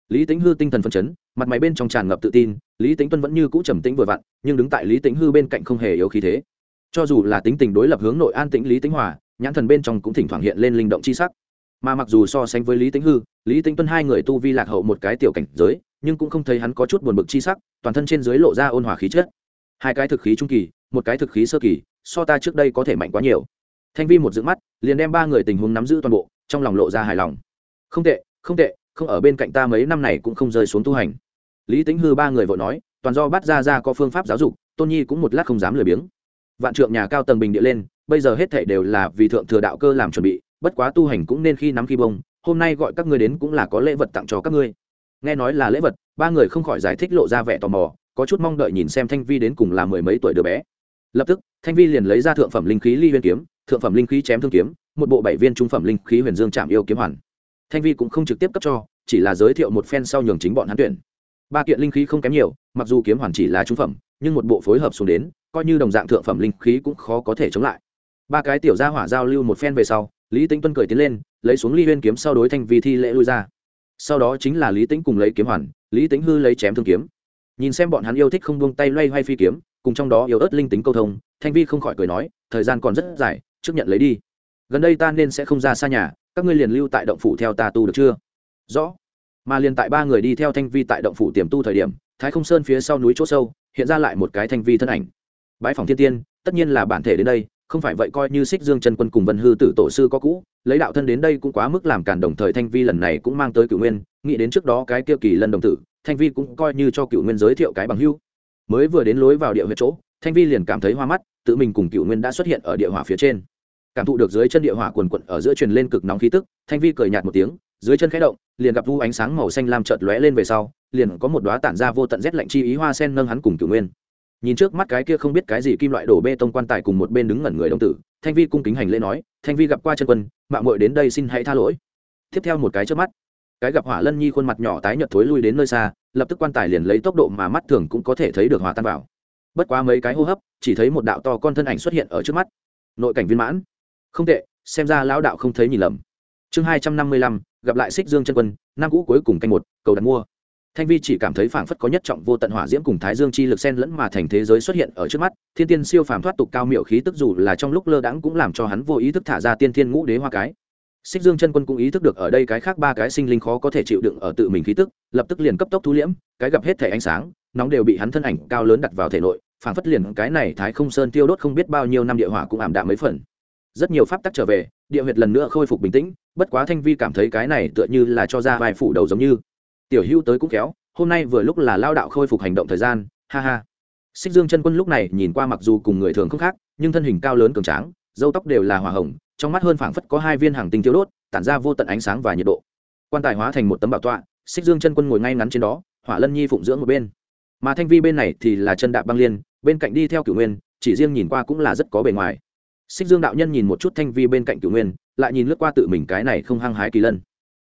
Lý tính hư tinh thần phân chấn, mặt máy bên trong tràn ngập tự tin, lý tính tuân vẫn như cũ trầm tĩnh vừa vặn, nhưng đứng tại lý tính hư bên cạnh không hề yếu khí thế. Cho dù là tính tình đối lập hướng nội an tĩnh lý tính hòa, nhãn thần bên trong cũng thỉnh thoảng hiện lên linh động c h i sắc. Mà mặc dù so sánh với lý tính hư, lý tính tuân hai người tu vi lạc hậu một cái tiểu cảnh giới, nhưng cũng không thấy hắn có chút buồn bực chi sắc, toàn thân trên dưới lộ ra ôn hòa khí chất. Hai cái thực khí trung kỳ một cái thực khí sơ kỳ, so ta trước đây có thể mạnh quá nhiều. Thanh vi một giữ mắt, liền đem ba người tình huống nắm giữ toàn bộ, trong lòng lộ ra hài lòng. Không tệ không tệ, không ở bên cạnh ta mấy năm này cũng không rơi xuống tu hành. Lý tính hư ba người vội nói, toàn do bắt ra ra có phương pháp giáo dục, tôn nhi cũng một lát không dám lười biếng. Vạn trượng nhà cao tầng bình địa lên, bây giờ hết thảy đều là vì thượng thừa đạo cơ làm chuẩn bị, bất quá tu hành cũng nên khi nắm khi bông, hôm nay gọi các ngươi đến cũng là có lễ vật tặng cho các ngươi. Nghe nói là lễ vật, ba người không khỏi giải thích lộ ra vẻ tò mò, có chút mong đợi nhìn xem thanh vi đến cùng là mười mấy tuổi đứa bé lập tức, thanh vi liền lấy ra thượng phẩm linh khí ly huyên kiếm, thượng phẩm linh khí chém thương kiếm, một bộ bảy viên trung phẩm linh khí huyền dương chạm yêu kiếm hoàn. Thanh vi cũng không trực tiếp cấp cho, chỉ là giới thiệu một phen sau nhường chính bọn hắn tuyển. Ba kiện linh khí không kém nhiều, mặc dù kiếm hoàn chỉ là trung phẩm, nhưng một bộ phối hợp xuống đến, coi như đồng dạng thượng phẩm linh khí cũng khó có thể chống lại. Ba cái tiểu gia hỏa giao lưu một phen về sau, lý tính tuân cười tiến lên, lấy xuống ly huyên kiếm sau đối thanh vi thi lễ lui ra. Sau đó chính là lý tính cùng lấy kiếm hoàn, lý tính hư lấy chém thương kiếm. Nhìn xem bọn hắn yêu thích không buông tay loay hoay phi kiếm cùng trong đó yếu ớt linh tính câu thông, thanh vi không khỏi cười nói, thời gian còn rất dài, trước nhận lấy đi. Gần đây ta nên sẽ không ra xa nhà, các ngươi liền lưu tại động phủ theo ta tu được chưa? Rõ. Mà liền tại ba người đi theo thanh vi tại động phủ tiềm tu thời điểm, thái không sơn phía sau núi chỗ sâu, hiện ra lại một cái thanh vi thân ảnh. Bãi phòng thiên tiên, tất nhiên là bản thể đến đây, không phải vậy coi như xích dương chân quân cùng vân hư tử tổ sư có cũ, lấy đạo thân đến đây cũng quá mức làm cản đồng thời thanh vi lần này cũng mang tới cựu nguyên, nghĩ đến trước đó cái kia kỳ lân đồng tử, thanh vi cũng coi như cho cựu nguyên giới thiệu cái bằng hưu mới vừa đến lối vào địa huyệt chỗ, thanh vi liền cảm thấy hoa mắt, tự mình cùng cựu nguyên đã xuất hiện ở địa hỏa phía trên. Cảm thụ được dưới chân địa hỏa quần quận ở giữa truyền lên cực nóng khí tức, thanh vi cười nhạt một tiếng, dưới chân khẽ động, liền gặp vu ánh sáng màu xanh lam chợt lóe lên về sau, liền có một đoá tản ra vô tận rét lạnh chi ý hoa sen nâng hắn cùng cửu nguyên. Nhìn trước mắt cái kia không biết cái gì kim loại đổ bê tông quan tài cùng một bên đứng ngẩn người đông tử, thanh vi cung kính hành lễ nói, thanh vi gặp qua chân quân mạng muội đến đây xin hãy tha lỗi. Tiếp theo một cái trước mắt cái gặp hỏa lân nhi khuôn mặt nhỏ tái nhợt thối lui đến nơi xa, lập tức quan tài liền lấy tốc độ mà mắt thường cũng có thể thấy được hòa tan vào. Bất quá mấy cái hô hấp, chỉ thấy một đạo to con thân ảnh xuất hiện ở trước mắt. Nội cảnh viên mãn. Không tệ, xem ra lão đạo không thấy nhìn lầm. Chương hai trăm năm mươi lăm, gặp lại xích dương chân quân, năm cũ cuối cùng canh một, cầu đặt mua. Thanh vi chỉ cảm thấy phảng phất có nhất trọng vô tận hỏa diễm cùng thái dương chi lực sen lẫn mà thành thế giới xuất hiện ở trước mắt, thiên tiên siêu phàm thoát tục cao miệu khí tức dù là trong lúc lơ đãng cũng làm cho hắn vô ý thức thả ra tiên thiên ngũ đế hoa cái xích dương chân quân cũng ý thức được ở đây cái khác ba cái sinh linh khó có thể chịu đựng ở tự mình khí tức, lập tức liền cấp tốc thu liễm, cái gặp hết thể ánh sáng, nóng đều bị hắn thân ảnh cao lớn đặt vào thể nội, phảng phất liền cái này thái không sơn tiêu đốt không biết bao nhiêu năm địa hỏa cũng ảm đạm mấy phần. Rất nhiều pháp tắc trở về, địa huyệt lần nữa khôi phục bình tĩnh, bất quá thanh vi cảm thấy cái này tựa như là cho ra vài phủ đầu giống như. Tiểu hưu tới cũng kéo hôm nay vừa lúc là lao đạo khôi phục hành động thời gian, ha ha. Xích dương chân quân lúc này nhìn qua mặc dù cùng người thường không khác, nhưng thân hình cao lớn cường tráng dâu tóc đều là hỏa hồng trong mắt hơn phảng phất có hai viên hàng tinh thiếu đốt, tản ra vô tận ánh sáng và nhiệt độ. Quan tài hóa thành một tấm bảo tọa, xích dương chân quân ngồi ngay ngắn trên đó, hỏa lân nhi phụng dưỡng một bên. Mà thanh vi bên này thì là chân đạp băng liên, bên cạnh đi theo cửu nguyên, chỉ riêng nhìn qua cũng là rất có bề ngoài. Xích dương đạo nhân nhìn một chút thanh vi bên cạnh cửu nguyên, lại nhìn lướt qua tự mình cái này không hăng hái kỳ lân.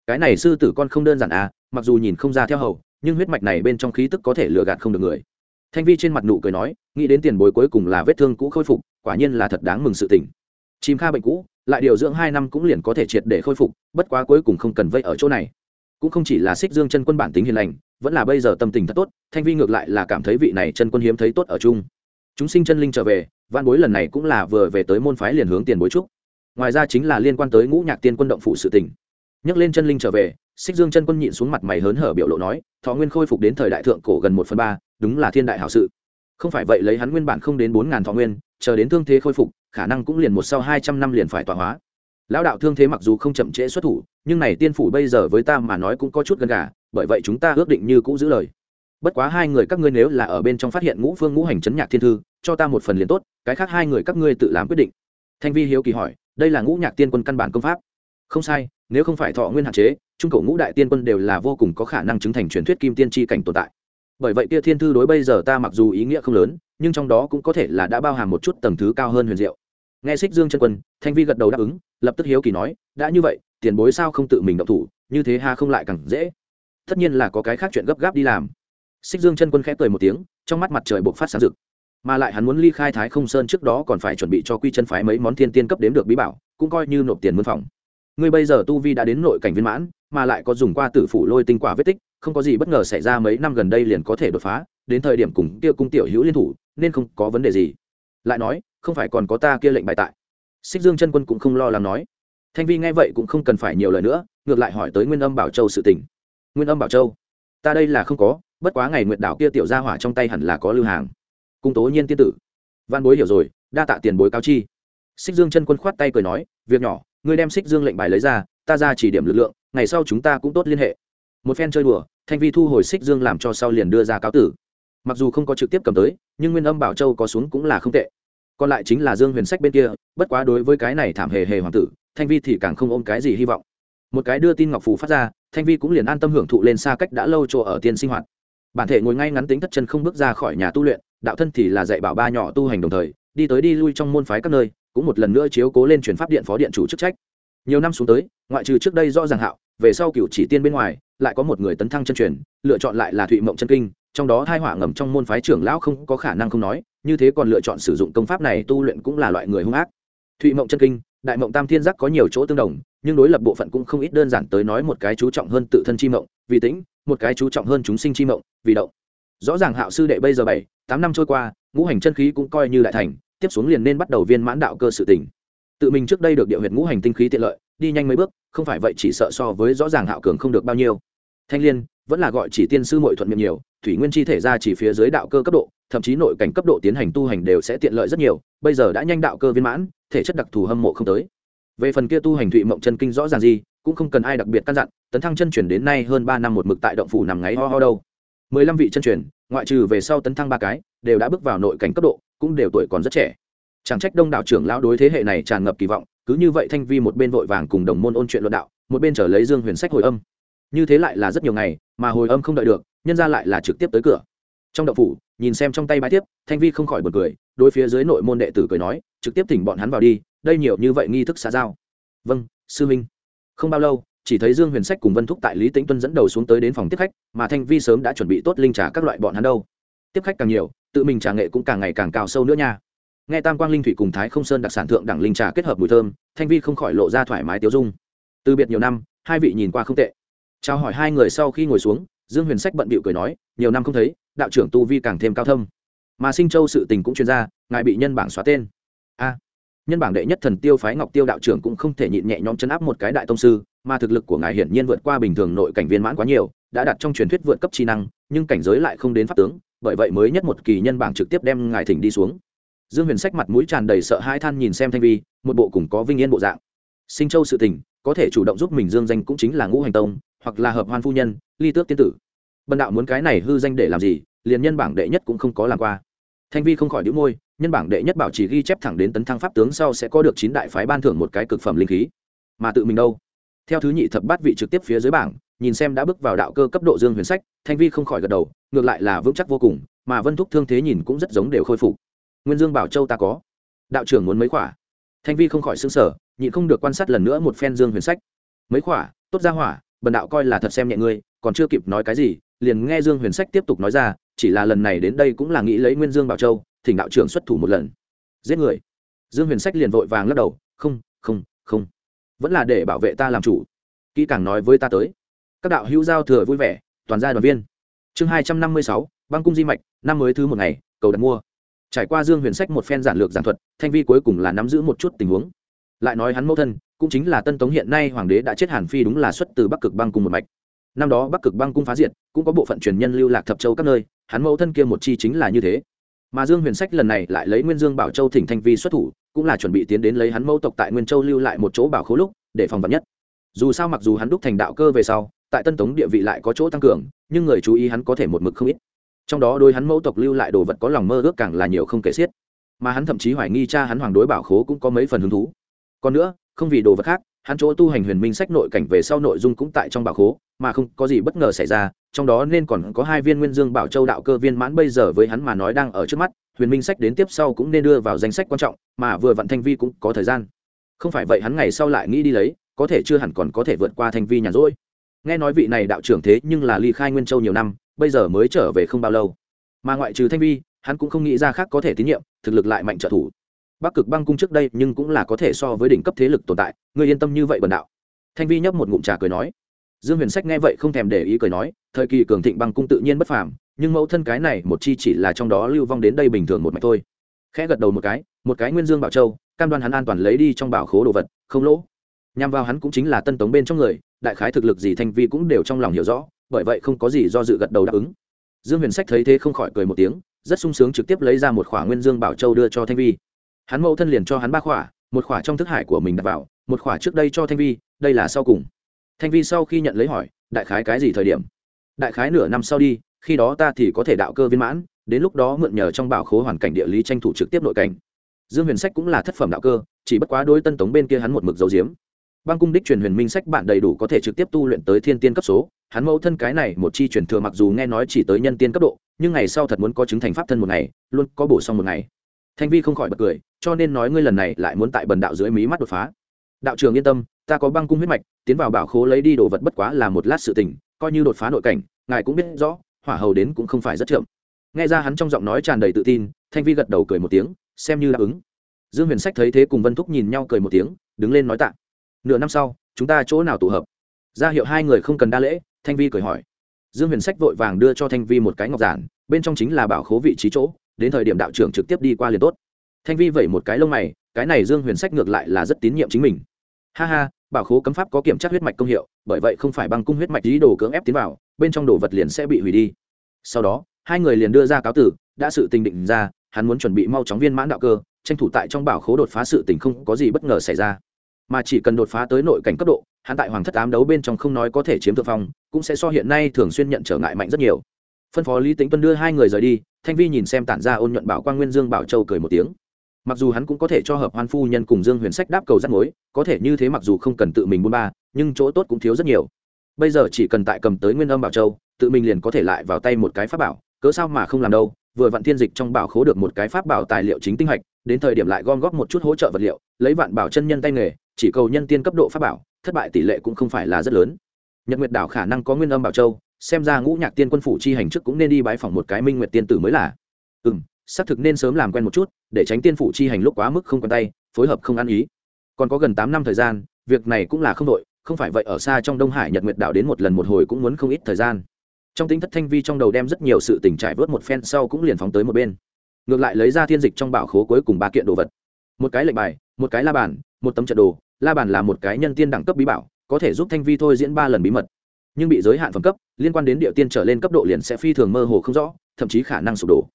Cái này sư tử con không đơn giản à mặc dù nhìn không ra theo hầu, nhưng huyết mạch này bên trong khí tức có thể lừa gạt không được người. Thanh vi trên mặt nụ cười nói, nghĩ đến tiền bối cuối cùng là vết thương cũ khôi phục, quả nhiên là thật đáng mừng sự tình. Chìm kha bệnh cũ lại điều dưỡng hai năm cũng liền có thể triệt để khôi phục, bất quá cuối cùng không cần vây ở chỗ này. Cũng không chỉ là xích dương chân quân bản tính hiền lành, vẫn là bây giờ tâm tình thật tốt, thanh vi ngược lại là cảm thấy vị này chân quân hiếm thấy tốt ở chung. Chúng sinh chân linh trở về văn bối lần này cũng là vừa về tới môn phái liền hướng tiền bối trúc ngoài ra chính là liên quan tới ngũ nhạc tiên quân động phủ sự tình. Nhắc lên chân linh trở về xích dương chân quân nhịn xuống mặt mày hớn hở biểu lộ nói, thọ nguyên khôi phục đến thời đại thượng cổ gần một phần ba, đúng là thiên đại hảo sự. Không phải vậy lấy hắn nguyên bản không đến bốn ngàn thọ nguyên, chờ đến thương thế khôi phục khả năng cũng liền một sau hai trăm năm liền phải tọa hóa. Lão đạo thương thế mặc dù không chậm trễ xuất thủ, nhưng này tiên phủ bây giờ với ta mà nói cũng có chút gần gà, bởi vậy chúng ta ước định như cũ giữ lời. Bất quá hai người các ngươi nếu là ở bên trong phát hiện ngũ phương ngũ hành chấn nhạc thiên thư, cho ta một phần liền tốt, cái khác hai người các ngươi tự làm quyết định. Thanh vi hiếu kỳ hỏi, đây là ngũ nhạc tiên quân căn bản công pháp? Không sai, nếu không phải thọ nguyên hạn chế, trung cổ ngũ đại tiên quân đều là vô cùng có khả năng chứng thành truyền thuyết kim tiên tri cảnh tồn tại. Bởi vậy kia thiên thư đối bây giờ ta mặc dù ý nghĩa không lớn, nhưng trong đó cũng có thể là đã bao hàm một chút tầng thứ cao hơn huyền diệu nghe xích dương chân quân, thanh vi gật đầu đáp ứng, lập tức hiếu kỳ nói, đã như vậy, tiền bối sao không tự mình động thủ, như thế ha không lại càng dễ. Tất nhiên là có cái khác chuyện gấp gáp đi làm. Xích dương chân quân khẽ cười một tiếng, trong mắt mặt trời bộc phát sáng rực. Mà lại hắn muốn ly khai thái không sơn trước đó còn phải chuẩn bị cho quy chân phái mấy món thiên tiên cấp đếm được bí bảo, cũng coi như nộp tiền mân phòng. Ngươi bây giờ tu vi đã đến nội cảnh viên mãn, mà lại có dùng qua tử phủ lôi tinh quả vết tích, không có gì bất ngờ xảy ra mấy năm gần đây liền có thể đột phá, đến thời điểm cùng kia cung tiểu hữu liên thủ, nên không có vấn đề gì. Lại nói không phải còn có ta kia lệnh bài tại. Xích dương chân quân cũng không lo lắng nói. Thanh vi nghe vậy cũng không cần phải nhiều lời nữa, ngược lại hỏi tới nguyên âm bảo châu sự tình. Nguyên âm bảo châu? Ta đây là không có, bất quá ngày nguyệt đạo kia tiểu gia hỏa trong tay hẳn là có lưu hàng. Cung tố nhiên tiên tử. Văn bối hiểu rồi, đa tạ tiền bối cao chi. Xích dương chân quân khoát tay cười nói, việc nhỏ, ngươi đem xích dương lệnh bài lấy ra, ta ra chỉ điểm lực lượng, ngày sau chúng ta cũng tốt liên hệ. Một phen chơi đùa, thanh vi thu hồi xích dương làm cho sau liền đưa ra cáo tử. Mặc dù không có trực tiếp cầm tới, nhưng nguyên âm bảo châu có xuống cũng là không tệ còn lại chính là dương huyền sách bên kia, bất quá đối với cái này thảm hề hề hoàng tử, thanh vi thì càng không ôm cái gì hy vọng. Một cái đưa tin ngọc phù phát ra, thanh vi cũng liền an tâm hưởng thụ lên xa cách đã lâu chỗ ở tiên sinh hoạt. Bản thể ngồi ngay ngắn tính thất chân không bước ra khỏi nhà tu luyện, đạo thân thì là dạy bảo ba nhỏ tu hành đồng thời, đi tới đi lui trong môn phái các nơi, cũng một lần nữa chiếu cố lên truyền pháp điện phó điện chủ chức trách. Nhiều năm xuống tới, ngoại trừ trước đây do giảng hạo, về sau cựu chỉ tiên bên ngoài, lại có một người tấn thăng chân truyền, lựa chọn lại là thụy mộng chân kinh, trong đó thai hỏa ngầm trong môn phái trưởng lão không có khả năng không nói như thế còn lựa chọn sử dụng công pháp này tu luyện cũng là loại người hung ác. Thụy mộng chân kinh, đại mộng tam thiên giác có nhiều chỗ tương đồng, nhưng đối lập bộ phận cũng không ít đơn giản tới nói một cái chú trọng hơn tự thân chi mộng, vì tĩnh, một cái chú trọng hơn chúng sinh chi mộng, vì động. Rõ ràng hạo sư đệ bây giờ bảy, tám năm trôi qua, ngũ hành chân khí cũng coi như đại thành, tiếp xuống liền nên bắt đầu viên mãn đạo cơ sự tỉnh tự mình trước đây được địa huyệt ngũ hành tinh khí tiện lợi, đi nhanh mấy bước, không phải vậy chỉ sợ so với rõ ràng hạo cường không được bao nhiêu. Thanh liên, vẫn là gọi chỉ tiên sư mội thuận miệng nhiều thủy nguyên chi thể ra chỉ phía dưới đạo cơ cấp độ, thậm chí nội cảnh cấp độ tiến hành tu hành đều sẽ tiện lợi rất nhiều, bây giờ đã nhanh đạo cơ viên mãn, thể chất đặc thù hâm mộ không tới. Về phần kia tu hành thụy mộng chân kinh rõ ràng gì, cũng không cần ai đặc biệt căn dặn, tấn thăng chân chuyển đến nay hơn ba năm một mực tại động phủ nằm ngáy ho ho đâu. Mười lăm vị chân truyền, ngoại trừ về sau tấn thăng ba cái, đều đã bước vào nội cảnh cấp độ, cũng đều tuổi còn rất trẻ. Chẳng trách đông đảo trưởng lão đối thế hệ này tràn ngập kỳ vọng, cứ như vậy thanh vi một bên vội vàng cùng đồng môn ôn chuyện luận đạo, một bên trở lấy dương huyền sách hồi âm. Như thế lại là rất nhiều ngày, mà hồi âm không đợi được nhân ra lại là trực tiếp tới cửa. Trong đậu phủ, nhìn xem trong tay bãi tiếp thanh vi không khỏi bật cười, đối phía dưới nội môn đệ tử cười nói, trực tiếp thỉnh bọn hắn vào đi, đây nhiều như vậy nghi thức xã giao. Vâng sư minh không bao lâu, chỉ thấy dương huyền sách cùng vân thúc tại lý tĩnh tuân dẫn đầu xuống tới đến phòng tiếp khách, mà thanh vi sớm đã chuẩn bị tốt linh trà các loại bọn hắn đâu. Tiếp khách càng nhiều, tự mình trà nghệ cũng càng ngày càng cao sâu nữa nha. Nghe tam quang linh thủy cùng thái không sơn đặc sản thượng đẳng linh trà kết hợp mùi thơm, thanh vi không khỏi lộ ra thoải mái tiêu dung. Từ biệt nhiều năm, hai vị nhìn qua không tệ. Chào hỏi hai người sau khi ngồi xuống dương huyền sách bận bịu cười nói, nhiều năm không thấy, đạo trưởng tu vi càng thêm cao thâm. Mà sinh châu sự tình cũng chuyên ra ngài bị nhân bảng xóa tên. A, nhân bảng đệ nhất thần tiêu phái ngọc tiêu đạo trưởng cũng không thể nhịn nhẹ nhõm chấn áp một cái đại tông sư, mà thực lực của ngài hiển nhiên vượt qua bình thường nội cảnh viên mãn quá nhiều, đã đặt trong truyền thuyết vượt cấp trí năng, nhưng cảnh giới lại không đến pháp tướng, bởi vậy mới nhất một kỳ nhân bảng trực tiếp đem ngài thỉnh đi xuống. Dương huyền sách mặt mũi tràn đầy sợ hai than nhìn xem thanh vi, một bộ cùng có vinh yên bộ dạng. Sinh châu sự tình, có thể chủ động giúp mình dương danh cũng chính là ngũ hành tông, hoặc là hợp hoan phu nhân, ly tước tiên tử bần đạo muốn cái này hư danh để làm gì, liền nhân bảng đệ nhất cũng không có làm qua. Thanh vi không khỏi đĩu môi, nhân bảng đệ nhất bảo chỉ ghi chép thẳng đến tấn thăng pháp tướng sau sẽ có được chín đại phái ban thưởng một cái cực phẩm linh khí. Mà tự mình đâu? Theo thứ nhị thập bát vị trực tiếp phía dưới bảng, nhìn xem đã bước vào đạo cơ cấp độ dương huyền sách, thanh vi không khỏi gật đầu, ngược lại là vững chắc vô cùng, mà vân thúc thương thế nhìn cũng rất giống đều khôi phục. Nguyên dương bảo châu ta có. Đạo trưởng muốn mấy khỏa? Thanh vi không khỏi xứng sở nhịn không được quan sát lần nữa một phen dương huyền sách. Mấy khỏa? Tốt ra hỏa, bần đạo coi là thật xem nhẹ ngươi còn chưa kịp nói cái gì, liền nghe dương huyền sách tiếp tục nói ra, chỉ là lần này đến đây cũng là nghĩ lấy nguyên dương bảo châu, thỉnh đạo trưởng xuất thủ một lần. Giết người. Dương huyền sách liền vội vàng lắc đầu, không không không. Vẫn là để bảo vệ ta làm chủ. Kỹ càng nói với ta tới. Các đạo hữu giao thừa vui vẻ, toàn gia đoàn viên. Chương hai trăm năm mươi sáu, băng cung di mạch, năm mới thứ một ngày, cầu đặt mua. Trải qua dương huyền sách một phen giản lược giản thuật, thanh vi cuối cùng là nắm giữ một chút tình huống. Lại nói hắn mẫu thân, cũng chính là tân tống hiện nay hoàng đế đã chết hàn phi đúng là xuất từ bắc cực băng cung một mạch năm đó bắc cực băng cung phá diệt, cũng có bộ phận truyền nhân lưu lạc thập châu các nơi, hắn mẫu thân kia một chi chính là như thế. Mà dương huyền sách lần này lại lấy nguyên dương bảo châu thỉnh thanh vi xuất thủ, cũng là chuẩn bị tiến đến lấy hắn mẫu tộc tại nguyên châu lưu lại một chỗ bảo khố lúc, để phòng vật nhất. Dù sao mặc dù hắn đúc thành đạo cơ về sau, tại tân tống địa vị lại có chỗ tăng cường, nhưng người chú ý hắn có thể một mực không ít. Trong đó đôi hắn mẫu tộc lưu lại đồ vật có lòng mơ ước càng là nhiều không kể xiết. Mà hắn thậm chí hoài nghi cha hắn hoàng đối bảo khố cũng có mấy phần hứng thú. Còn nữa, không vì đồ vật khác hắn chỗ tu hành huyền minh sách nội cảnh về sau nội dung cũng tại trong bảo khố, mà không có gì bất ngờ xảy ra, trong đó nên còn có hai viên nguyên dương bảo châu đạo cơ viên mãn bây giờ với hắn mà nói đang ở trước mắt, huyền minh sách đến tiếp sau cũng nên đưa vào danh sách quan trọng, mà vừa vặn thanh vi cũng có thời gian. Không phải vậy hắn ngày sau lại nghĩ đi lấy, có thể chưa hẳn còn có thể vượt qua thanh vi nhàn rỗi. Nghe nói vị này đạo trưởng thế nhưng là ly khai nguyên châu nhiều năm, bây giờ mới trở về không bao lâu. Mà ngoại trừ thanh vi, hắn cũng không nghĩ ra khác có thể tín nhiệm, thực lực lại mạnh trợ thủ bắc cực băng cung trước đây nhưng cũng là có thể so với đỉnh cấp thế lực tồn tại người yên tâm như vậy bần đạo. Thanh vi nhấp một ngụm trà cười nói. Dương huyền sách nghe vậy không thèm để ý cười nói, thời kỳ cường thịnh băng cung tự nhiên bất phàm, nhưng mẫu thân cái này một chi chỉ là trong đó lưu vong đến đây bình thường một mạch thôi. Khẽ gật đầu một cái một cái nguyên dương bảo châu, cam đoan hắn an toàn lấy đi trong bảo khố đồ vật, không lỗ. Nhằm vào hắn cũng chính là tân tống bên trong người, đại khái thực lực gì thanh vi cũng đều trong lòng hiểu rõ, bởi vậy không có gì do dự gật đầu đáp ứng. Dương huyền sách thấy thế không khỏi cười một tiếng, rất sung sướng trực tiếp lấy ra một khỏa nguyên dương bảo châu đưa cho thanh vi hắn mẫu thân liền cho hắn ba khỏa, một khỏa trong thức hải của mình đặt vào, một khỏa trước đây cho thanh vi, đây là sau cùng. Thanh vi sau khi nhận lấy hỏi, đại khái cái gì thời điểm? Đại khái nửa năm sau đi, khi đó ta thì có thể đạo cơ viên mãn, đến lúc đó mượn nhờ trong bảo khố hoàn cảnh địa lý tranh thủ trực tiếp nội cảnh. Dương huyền sách cũng là thất phẩm đạo cơ, chỉ bất quá đối tân tống bên kia hắn một mực dấu diếm băng cung đích truyền huyền minh sách bản đầy đủ có thể trực tiếp tu luyện tới thiên tiên cấp số, hắn mẫu thân cái này một chi truyền thừa mặc dù nghe nói chỉ tới nhân tiên cấp độ, nhưng ngày sau thật muốn có chứng thành pháp thân một ngày, luôn có bổ xong một ngày thanh vi không khỏi bật cười, cho nên nói ngươi lần này lại muốn tại bần đạo dưới mí mắt đột phá. Đạo trường yên tâm, ta có băng cung huyết mạch, tiến vào bảo khố lấy đi đồ vật bất quá là một lát sự tình, coi như đột phá nội cảnh, ngài cũng biết rõ, hỏa hầu đến cũng không phải rất chậm. Nghe ra hắn trong giọng nói tràn đầy tự tin, thanh vi gật đầu cười một tiếng, xem như đáp ứng. Dương huyền sách thấy thế cùng vân thúc nhìn nhau cười một tiếng, đứng lên nói tạ. Nửa năm sau, chúng ta chỗ nào tụ hợp? Ra hiệu hai người không cần đa lễ, thanh vi cười hỏi. Dương huyền sách vội vàng đưa cho thanh vi một cái ngọc giản, bên trong chính là bảo khố vị trí chỗ đến thời điểm đạo trưởng trực tiếp đi qua liền tốt. Thanh vi vẩy một cái lông mày, cái này dương huyền sách ngược lại là rất tín nhiệm chính mình. Ha ha, bảo khố cấm pháp có kiểm tra huyết mạch công hiệu, bởi vậy không phải băng cung huyết mạch lý đồ cưỡng ép tiến vào, bên trong đồ vật liền sẽ bị hủy đi. Sau đó, hai người liền đưa ra cáo tử, đã sự tình định ra, hắn muốn chuẩn bị mau chóng viên mãn đạo cơ, tranh thủ tại trong bảo khố đột phá sự tình không có gì bất ngờ xảy ra. Mà chỉ cần đột phá tới nội cảnh cấp độ, hắn tại hoàng thất ám đấu bên trong không nói có thể chiếm thượng phong, cũng sẽ so hiện nay thường xuyên nhận trở ngại mạnh rất nhiều phân phó lý tính tuân đưa hai người rời đi, thanh vi nhìn xem tản ra ôn nhuận bảo quang nguyên dương bảo châu cười một tiếng. Mặc dù hắn cũng có thể cho hợp hoan phu nhân cùng dương huyền sách đáp cầu rắt mối, có thể như thế mặc dù không cần tự mình buôn ba, nhưng chỗ tốt cũng thiếu rất nhiều. Bây giờ chỉ cần tại cầm tới nguyên âm bảo châu, tự mình liền có thể lại vào tay một cái pháp bảo, cớ sao mà không làm đâu, vừa vạn thiên dịch trong bảo khố được một cái pháp bảo tài liệu chính tinh hạch, đến thời điểm lại gom góp một chút hỗ trợ vật liệu, lấy vạn bảo chân nhân tay nghề, chỉ cầu nhân tiên cấp độ pháp bảo, thất bại tỷ lệ cũng không phải là rất lớn. Nhật nguyệt đảo khả năng có nguyên âm bảo châu xem ra ngũ nhạc tiên quân phủ chi hành trước cũng nên đi bái phỏng một cái minh nguyệt tiên tử mới là. Ừ m xác thực nên sớm làm quen một chút, để tránh tiên phủ chi hành lúc quá mức không quen tay, phối hợp không ăn ý. Còn có gần tám năm thời gian, việc này cũng là không đội không phải vậy ở xa trong đông hải nhật nguyệt đảo đến một lần một hồi cũng muốn không ít thời gian. Trong tính thất thanh vi trong đầu đem rất nhiều sự tình trải vớt một phen sau cũng liền phóng tới một bên. Ngược lại lấy ra thiên dịch trong bảo khố cuối cùng ba kiện đồ vật. Một cái lệnh bài, một cái la bàn, một tấm trận đồ. La bàn là một cái nhân tiên đẳng cấp bí bảo, có thể giúp thanh vi thôi diễn ba lần bí mật nhưng bị giới hạn phẩm cấp, liên quan đến địa tiên trở lên cấp độ liền sẽ phi thường mơ hồ không rõ, thậm chí khả năng sụp đổ.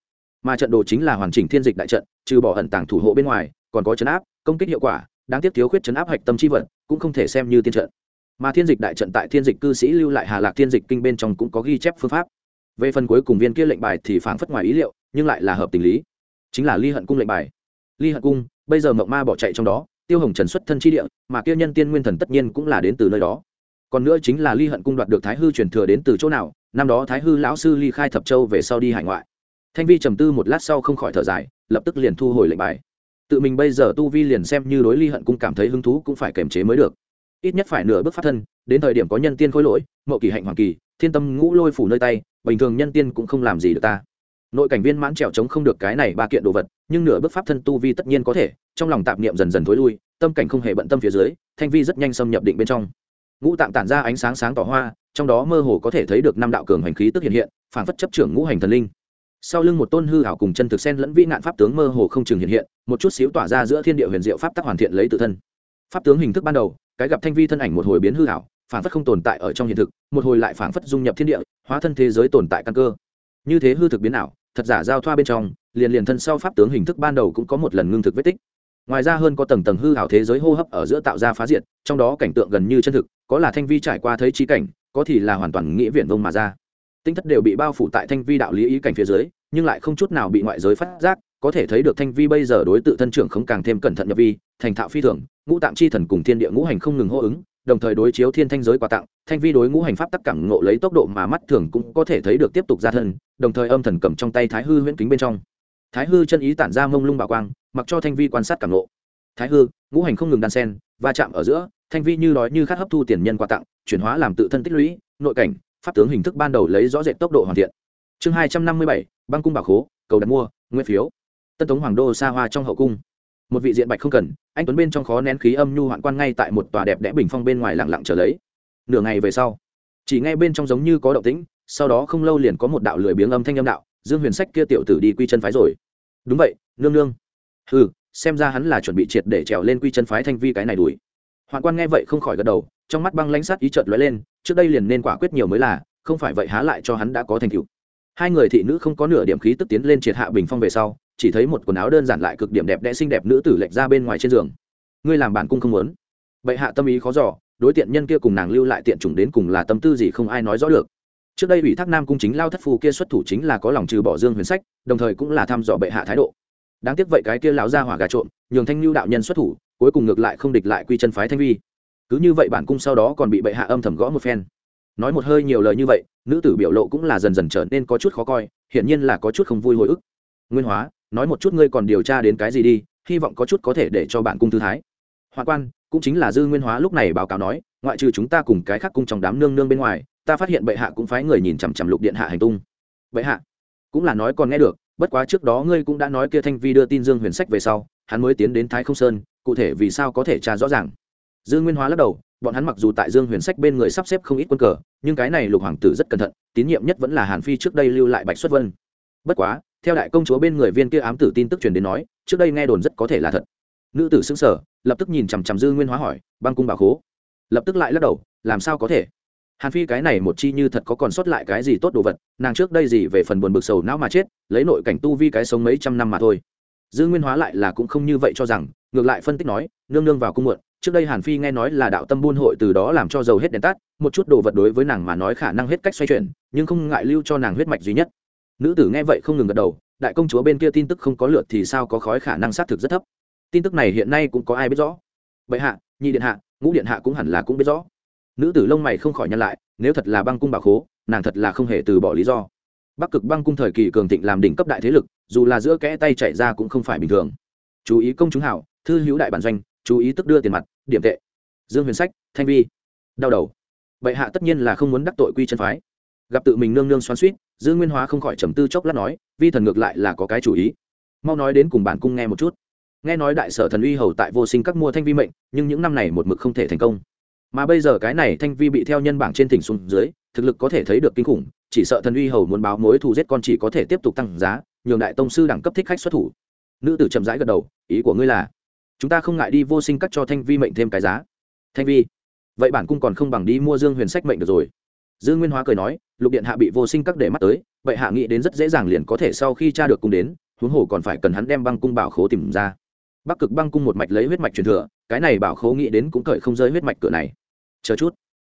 Mà trận đồ chính là hoàn chỉnh thiên dịch đại trận, trừ bỏ ẩn tàng thủ hộ bên ngoài, còn có chấn áp, công kích hiệu quả, đáng tiếc thiếu khuyết chấn áp hạch tâm chi vật, cũng không thể xem như tiên trận. Mà thiên dịch đại trận tại thiên dịch cư sĩ lưu lại hà lạc thiên dịch kinh bên trong cũng có ghi chép phương pháp. Về phần cuối cùng viên kia lệnh bài thì phảng phất ngoài ý liệu, nhưng lại là hợp tình lý. Chính là ly hận cung lệnh bài. Ly hận cung, bây giờ mộng ma bỏ chạy trong đó, tiêu hồng trần xuất thân chi địa, mà kia nhân tiên nguyên thần tất nhiên cũng là đến từ nơi đó còn nữa chính là ly hận cung đoạt được thái hư truyền thừa đến từ chỗ nào, năm đó thái hư lão sư ly khai thập châu về sau đi hải ngoại. Thanh vi trầm tư một lát sau không khỏi thở dài, lập tức liền thu hồi lệnh bài. Tự mình bây giờ tu vi liền xem như đối ly hận cung cảm thấy hứng thú cũng phải kiềm chế mới được. Ít nhất phải nửa bước phát thân, đến thời điểm có nhân tiên khối lỗi, mậu kỳ hạnh hoàng kỳ, thiên tâm ngũ lôi phủ nơi tay, bình thường nhân tiên cũng không làm gì được ta. Nội cảnh viên mãn trèo trống không được cái này ba kiện đồ vật, nhưng nửa bước pháp thân tu vi tất nhiên có thể, trong lòng tạp niệm dần dần thối lui, tâm cảnh không hề bận tâm phía dưới, thanh vi rất nhanh xâm nhập định bên trong ngũ tạng tản ra ánh sáng sáng tỏ hoa, trong đó mơ hồ có thể thấy được năm đạo cường hành khí tức hiện hiện phản phất chấp trưởng ngũ hành thần linh. Sau lưng một tôn hư hảo cùng chân thực sen lẫn vĩ nạn pháp tướng mơ hồ không chừng hiện hiện, một chút xíu tỏa ra giữa thiên địa huyền diệu pháp tắc hoàn thiện lấy tự thân. Pháp tướng hình thức ban đầu, cái gặp thanh vi thân ảnh một hồi biến hư hảo phản phất không tồn tại ở trong hiện thực, một hồi lại phản phất dung nhập thiên địa, hóa thân thế giới tồn tại căn cơ. Như thế hư thực biến ảo, thật giả giao thoa bên trong, liền liền thân sau pháp tướng hình thức ban đầu cũng có một lần ngưng thực vết tích. Ngoài ra hơn có tầng tầng hư hảo thế giới hô hấp ở giữa tạo ra phá diệt, trong đó cảnh tượng gần như chân thực có là thanh vi trải qua thấy trí cảnh, có thì là hoàn toàn nghĩa viện vông mà ra. Tinh thất đều bị bao phủ tại thanh vi đạo lý ý cảnh phía dưới, nhưng lại không chút nào bị ngoại giới phát giác, có thể thấy được thanh vi bây giờ đối tự thân trưởng không càng thêm cẩn thận nhập vi, thành thạo phi thường, ngũ tạng chi thần cùng thiên địa ngũ hành không ngừng hô ứng, đồng thời đối chiếu thiên thanh giới quà tặng, thanh vi đối ngũ hành pháp tắc cảm ngộ lấy tốc độ mà mắt thường cũng có thể thấy được tiếp tục ra thân, đồng thời âm thần cầm trong tay thái hư huyễn kính bên trong. Thái hư chân ý tản ra mông lung bảo quang, mặc cho thanh vi quan sát cảm ngộ. Thái hư, ngũ hành không ngừng đan sen, va chạm ở giữa thanh vi như đói như khát hấp thu tiền nhân quà tặng, chuyển hóa làm tự thân tích lũy, nội cảnh, pháp tướng hình thức ban đầu lấy rõ rệt tốc độ hoàn thiện. Chương hai trăm năm mươi bảy, băng cung bảo khố, cầu đặt mua, nguyên phiếu. Tân tống hoàng đô xa hoa trong hậu cung. Một vị diện bạch không cần, anh tuấn bên trong khó nén khí âm nhu hoạn quan ngay tại một tòa đẹp đẽ bình phong bên ngoài lặng lặng trở lấy. Nửa ngày về sau, chỉ ngay bên trong giống như có động tĩnh, sau đó không lâu liền có một đạo lười biếng âm thanh âm đạo, dương huyền sách kia tiểu tử đi quy chân phái rồi. Đúng vậy, nương nương. Ừ xem ra hắn là chuẩn bị triệt để trèo lên quy chân phái thanh vi cái này đuổi hoạn quan nghe vậy không khỏi gật đầu, trong mắt băng lãnh sát ý chợt lóe lên, trước đây liền nên quả quyết nhiều mới là, không phải vậy há lại cho hắn đã có thành tựu. Hai người thị nữ không có nửa điểm khí tức tiến lên triệt hạ bình phong về sau, chỉ thấy một quần áo đơn giản lại cực điểm đẹp đẽ xinh đẹp nữ tử lệch ra bên ngoài trên giường. Ngươi làm bản cung không muốn. Bệ hạ tâm ý khó giỏ đối tiện nhân kia cùng nàng lưu lại tiện chủng đến cùng là tâm tư gì không ai nói rõ được. Trước đây ủy thác nam cung chính lao thất phù kia xuất thủ chính là có lòng trừ bỏ dương huyền sách, đồng thời cũng là thăm dò bệ hạ thái độ. Đáng tiếc vậy cái kia lão ra hỏa gà trộn nhường thanh lưu đạo nhân xuất thủ cuối cùng ngược lại không địch lại quy chân phái thanh vi. Cứ như vậy bản cung sau đó còn bị bệ hạ âm thầm gõ một phen. Nói một hơi nhiều lời như vậy, nữ tử biểu lộ cũng là dần dần trở nên có chút khó coi, hiển nhiên là có chút không vui hồi ức. Nguyên hóa, nói một chút ngươi còn điều tra đến cái gì đi, hy vọng có chút có thể để cho bản cung thư thái. Hoa quan, cũng chính là dư nguyên hóa lúc này báo cáo nói, ngoại trừ chúng ta cùng cái khác cung trong đám nương nương bên ngoài, ta phát hiện bệ hạ cũng phái người nhìn chằm chằm lục điện hạ hành tung. Bệ hạ, cũng là nói còn nghe được, bất quá trước đó ngươi cũng đã nói kia thanh vi đưa tin dương huyền sách về sau, hắn mới tiến đến thái không sơn cụ thể vì sao có thể tra rõ ràng. Dương nguyên hóa lắc đầu, bọn hắn mặc dù tại dương huyền sách bên người sắp xếp không ít quân cờ, nhưng cái này lục hoàng tử rất cẩn thận, tín nhiệm nhất vẫn là hàn phi trước đây lưu lại bạch xuất vân. Bất quá, theo đại công chúa bên người viên kia ám tử tin tức truyền đến nói, trước đây nghe đồn rất có thể là thật. Nữ tử xứng sở lập tức nhìn chằm chằm dư nguyên hóa hỏi, băng cung bảo khố? Lập tức lại lắc đầu, làm sao có thể? Hàn phi cái này một chi như thật có còn sót lại cái gì tốt đồ vật, nàng trước đây gì về phần buồn bực sầu não mà chết, lấy nội cảnh tu vi cái sống mấy trăm năm mà thôi. Dư nguyên hóa lại là cũng không như vậy cho rằng ngược lại phân tích nói, nương nương vào cung muộn, trước đây hàn phi nghe nói là đạo tâm buôn hội từ đó làm cho dầu hết đèn tắt, một chút đồ vật đối với nàng mà nói khả năng hết cách xoay chuyển, nhưng không ngại lưu cho nàng huyết mạch duy nhất. Nữ tử nghe vậy không ngừng gật đầu, đại công chúa bên kia tin tức không có lượt thì sao có khói khả năng xác thực rất thấp. Tin tức này hiện nay cũng có ai biết rõ. Bệ hạ, nhị điện hạ, ngũ điện hạ cũng hẳn là cũng biết rõ. Nữ tử lông mày không khỏi nhăn lại, nếu thật là băng cung bà khố, nàng thật là không hề từ bỏ lý do. Bắc cực băng cung thời kỳ cường thịnh làm đỉnh cấp đại thế lực, dù là giữa kẽ tay chạy ra cũng không phải bình thường. Chú ý công chúng hảo thư hữu đại bản doanh, chú ý tức đưa tiền mặt, điểm tệ. Dương huyền sách, thanh vi. Đau đầu. Bệ hạ tất nhiên là không muốn đắc tội quy chân phái. Gặp tự mình nương nương xoắn suýt dư nguyên hóa không khỏi trầm tư chốc lát nói, vi thần ngược lại là có cái chủ ý. Mau nói đến cùng bản cung nghe một chút. Nghe nói đại sở thần uy hầu tại vô sinh các mua thanh vi mệnh, nhưng những năm này một mực không thể thành công. Mà bây giờ cái này thanh vi bị theo nhân bảng trên tỉnh xuống dưới, thực lực có thể thấy được kinh khủng, chỉ sợ thần uy hầu muốn báo mối thù giết con chỉ có thể tiếp tục tăng giá, nhường đại tông sư đẳng cấp thích khách xuất thủ. Nữ tử chậm rãi gật đầu, ý của ngươi là chúng ta không ngại đi vô sinh cắt cho thanh vi mệnh thêm cái giá. Thanh vi, vậy bản cung còn không bằng đi mua dương huyền sách mệnh được rồi. Dư nguyên hóa cười nói, lục điện hạ bị vô sinh các để mắt tới, vậy hạ nghĩ đến rất dễ dàng liền có thể sau khi cha được cung đến, huống hồ còn phải cần hắn đem băng cung bảo khố tìm ra. Bắc cực băng cung một mạch lấy huyết mạch truyền thừa, cái này bảo khố nghĩ đến cũng cởi không rơi huyết mạch cửa này. Chờ chút.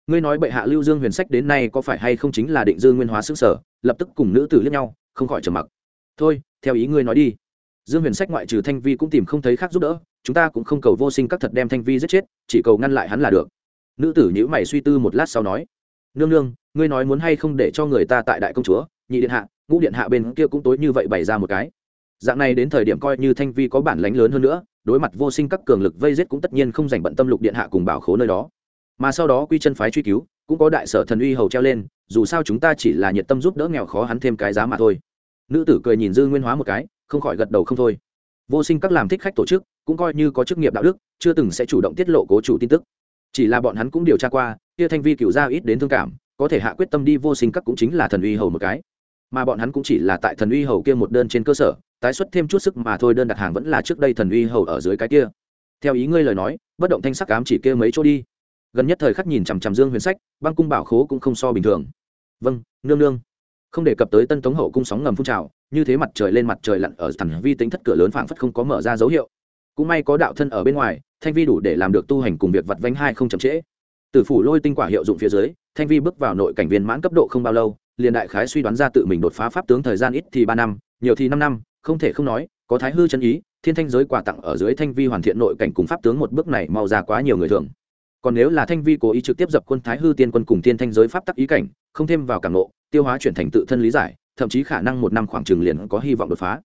Ngươi nói bệ hạ lưu dương huyền sách đến nay có phải hay không chính là định dương nguyên hóa xứ sở, lập tức cùng nữ tử liếc nhau, không khỏi trầm mặc. Thôi, theo ý ngươi nói đi dương huyền sách ngoại trừ thanh vi cũng tìm không thấy khác giúp đỡ, chúng ta cũng không cầu vô sinh các thật đem thanh vi giết chết, chỉ cầu ngăn lại hắn là được. Nữ tử nhữ mày suy tư một lát sau nói, nương nương, ngươi nói muốn hay không để cho người ta tại đại công chúa, nhị điện hạ, ngũ điện hạ bên kia cũng tối như vậy bày ra một cái. Dạng này đến thời điểm coi như thanh vi có bản lánh lớn hơn nữa, đối mặt vô sinh các cường lực vây giết cũng tất nhiên không dành bận tâm lục điện hạ cùng bảo khố nơi đó. Mà sau đó quy chân phái truy cứu, cũng có đại sở thần uy hầu treo lên, dù sao chúng ta chỉ là nhiệt tâm giúp đỡ nghèo khó hắn thêm cái giá mà thôi. Nữ tử cười nhìn dư nguyên hóa một cái không khỏi gật đầu không thôi. Vô sinh các làm thích khách tổ chức, cũng coi như có chức nghiệp đạo đức, chưa từng sẽ chủ động tiết lộ cố chủ tin tức. Chỉ là bọn hắn cũng điều tra qua, kia thanh vi cựu gia ít đến thương cảm, có thể hạ quyết tâm đi vô sinh các cũng chính là thần uy hầu một cái. Mà bọn hắn cũng chỉ là tại thần uy hầu kia một đơn trên cơ sở, tái xuất thêm chút sức mà thôi đơn đặt hàng vẫn là trước đây thần uy hầu ở dưới cái kia. Theo ý ngươi lời nói, bất động thanh sắc cám chỉ kia mấy chỗ đi. Gần nhất thời khắc nhìn chằm chằm dương huyền sách, băng cung bảo khố cũng không so bình thường. Vâng nương nương. Không đề cập tới tân tống hậu cung sóng ngầm phun trào như thế mặt trời lên mặt trời lặn ở thần vi tính thất cửa lớn phảng phất không có mở ra dấu hiệu. Cũng may có đạo thân ở bên ngoài, thanh vi đủ để làm được tu hành cùng việc vặt vánh hai không chậm trễ. Từ phủ lôi tinh quả hiệu dụng phía dưới, thanh vi bước vào nội cảnh viên mãn cấp độ không bao lâu, liền đại khái suy đoán ra tự mình đột phá pháp tướng thời gian ít thì ba năm, nhiều thì năm năm, không thể không nói, có thái hư chân ý, thiên thanh giới quà tặng ở dưới thanh vi hoàn thiện nội cảnh cùng pháp tướng một bước này mau ra quá nhiều người thường. Còn nếu là thanh vi cố ý trực tiếp dập quân thái hư tiên quân cùng tiên thanh giới pháp tắc ý cảnh, không thêm vào cảm nộ tiêu hóa chuyển thành tự thân lý giải thậm chí khả năng một năm khoảng trường liền có hy vọng đột phá.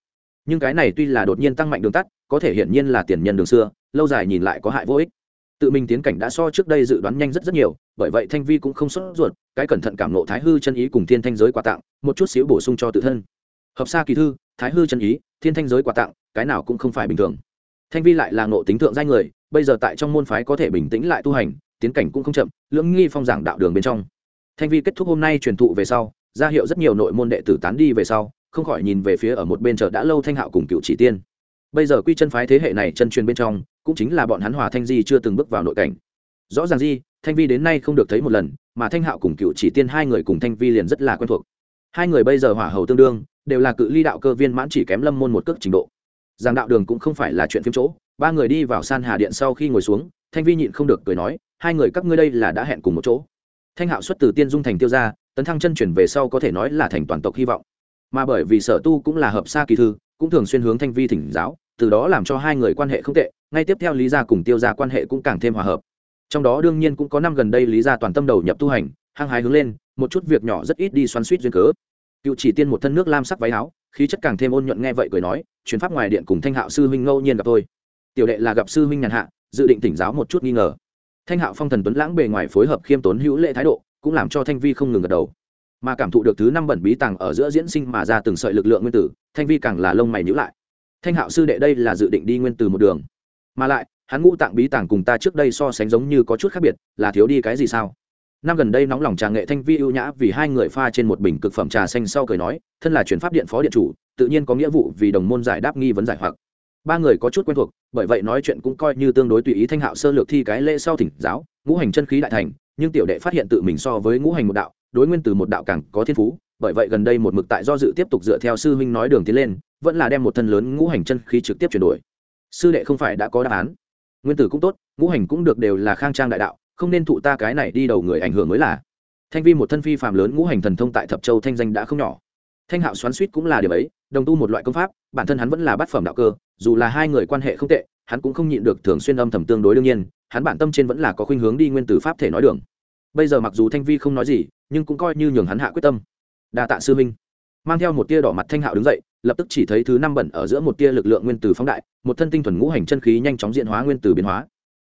Nhưng cái này tuy là đột nhiên tăng mạnh đường tắt, có thể hiển nhiên là tiền nhân đường xưa, lâu dài nhìn lại có hại vô ích. Tự mình tiến cảnh đã so trước đây dự đoán nhanh rất rất nhiều, bởi vậy thanh vi cũng không sốt ruột, cái cẩn thận cảm nộ thái hư chân ý cùng thiên thanh giới quà tặng, một chút xíu bổ sung cho tự thân. Hợp xa kỳ thư, thái hư chân ý, thiên thanh giới quà tặng, cái nào cũng không phải bình thường. Thanh vi lại là nộ tính thượng danh người, bây giờ tại trong môn phái có thể bình tĩnh lại tu hành, tiến cảnh cũng không chậm, lưỡng nghi phong giảng đạo đường bên trong. Thanh vi kết thúc hôm nay truyền thụ về sau ra hiệu rất nhiều nội môn đệ tử tán đi về sau, không khỏi nhìn về phía ở một bên chợ đã lâu thanh hạo cùng cựu chỉ tiên. Bây giờ quy chân phái thế hệ này chân truyền bên trong, cũng chính là bọn hắn hòa thanh di chưa từng bước vào nội cảnh. Rõ ràng di, thanh vi đến nay không được thấy một lần, mà thanh hạo cùng cựu chỉ tiên hai người cùng thanh vi liền rất là quen thuộc. Hai người bây giờ hỏa hầu tương đương, đều là cự ly đạo cơ viên mãn chỉ kém lâm môn một cước trình độ. Giảng đạo đường cũng không phải là chuyện phim chỗ, ba người đi vào san hà điện sau khi ngồi xuống, thanh vi nhịn không được cười nói, hai người các ngươi đây là đã hẹn cùng một chỗ. Thanh hạo xuất từ tiên dung thành tiêu ra tấn thăng chân chuyển về sau có thể nói là thành toàn tộc hy vọng. Mà bởi vì sở tu cũng là hợp xa kỳ thư, cũng thường xuyên hướng thanh vi thỉnh giáo, từ đó làm cho hai người quan hệ không tệ, ngay tiếp theo lý gia cùng tiêu gia quan hệ cũng càng thêm hòa hợp. Trong đó đương nhiên cũng có năm gần đây lý gia toàn tâm đầu nhập tu hành, hăng hái hướng lên, một chút việc nhỏ rất ít đi xoắn suýt duyên cớ. Cựu chỉ tiên một thân nước lam sắc váy áo, khí chất càng thêm ôn nhuận nghe vậy cười nói chuyến pháp ngoài điện cùng thanh hạo sư huynh ngẫu nhiên gặp tôi. Tiểu đệ là gặp sư huynh nhàn hạ, dự định tỉnh giáo một chút nghi ngờ. Thanh hạo phong thần tuấn lãng bề ngoài phối hợp khiêm tốn hữu lệ thái độ cũng làm cho thanh vi không ngừng gật đầu. Mà cảm thụ được thứ năm bẩn bí tàng ở giữa diễn sinh mà ra từng sợi lực lượng nguyên tử, thanh vi càng là lông mày nhữ lại. Thanh hạo sư đệ đây là dự định đi nguyên từ một đường. Mà lại, hắn ngũ tạng bí tàng cùng ta trước đây so sánh giống như có chút khác biệt, là thiếu đi cái gì sao? Năm gần đây nóng lòng trà nghệ thanh vi ưu nhã vì hai người pha trên một bình cực phẩm trà xanh sau cười nói, thân là chuyển pháp điện phó điện chủ, tự nhiên có nghĩa vụ vì đồng môn giải đáp nghi vấn giải hoặc. Ba người có chút quen thuộc, bởi vậy nói chuyện cũng coi như tương đối tùy ý thanh hạo sơ lược thi cái lễ sau thỉnh giáo, ngũ hành chân khí đại thành nhưng tiểu đệ phát hiện tự mình so với ngũ hành một đạo, đối nguyên từ một đạo càng có thiên phú, bởi vậy gần đây một mực tại do dự tiếp tục dựa theo sư huynh nói đường tiến lên, vẫn là đem một thân lớn ngũ hành chân khí trực tiếp chuyển đổi. Sư đệ không phải đã có đáp án. Nguyên tử cũng tốt, ngũ hành cũng được đều là khang trang đại đạo, không nên thụ ta cái này đi đầu người ảnh hưởng mới là. Thanh vi một thân phi phàm lớn ngũ hành thần thông tại thập châu thanh danh đã không nhỏ. Thanh hạo xoắn suýt cũng là điều ấy, đồng tu một loại công pháp, bản thân hắn vẫn là bát phẩm đạo cơ, dù là hai người quan hệ không tệ hắn cũng không nhịn được thường xuyên âm thầm tương đối đương nhiên, hắn bản tâm trên vẫn là có khuynh hướng đi nguyên tử pháp thể nói đường. Bây giờ mặc dù thanh vi không nói gì, nhưng cũng coi như nhường hắn hạ quyết tâm. Đa tạ sư minh mang theo một tia đỏ mặt thanh hạo đứng dậy, lập tức chỉ thấy thứ năm bẩn ở giữa một tia lực lượng nguyên tử phóng đại, một thân tinh thuần ngũ hành chân khí nhanh chóng diện hóa nguyên tử biến hóa.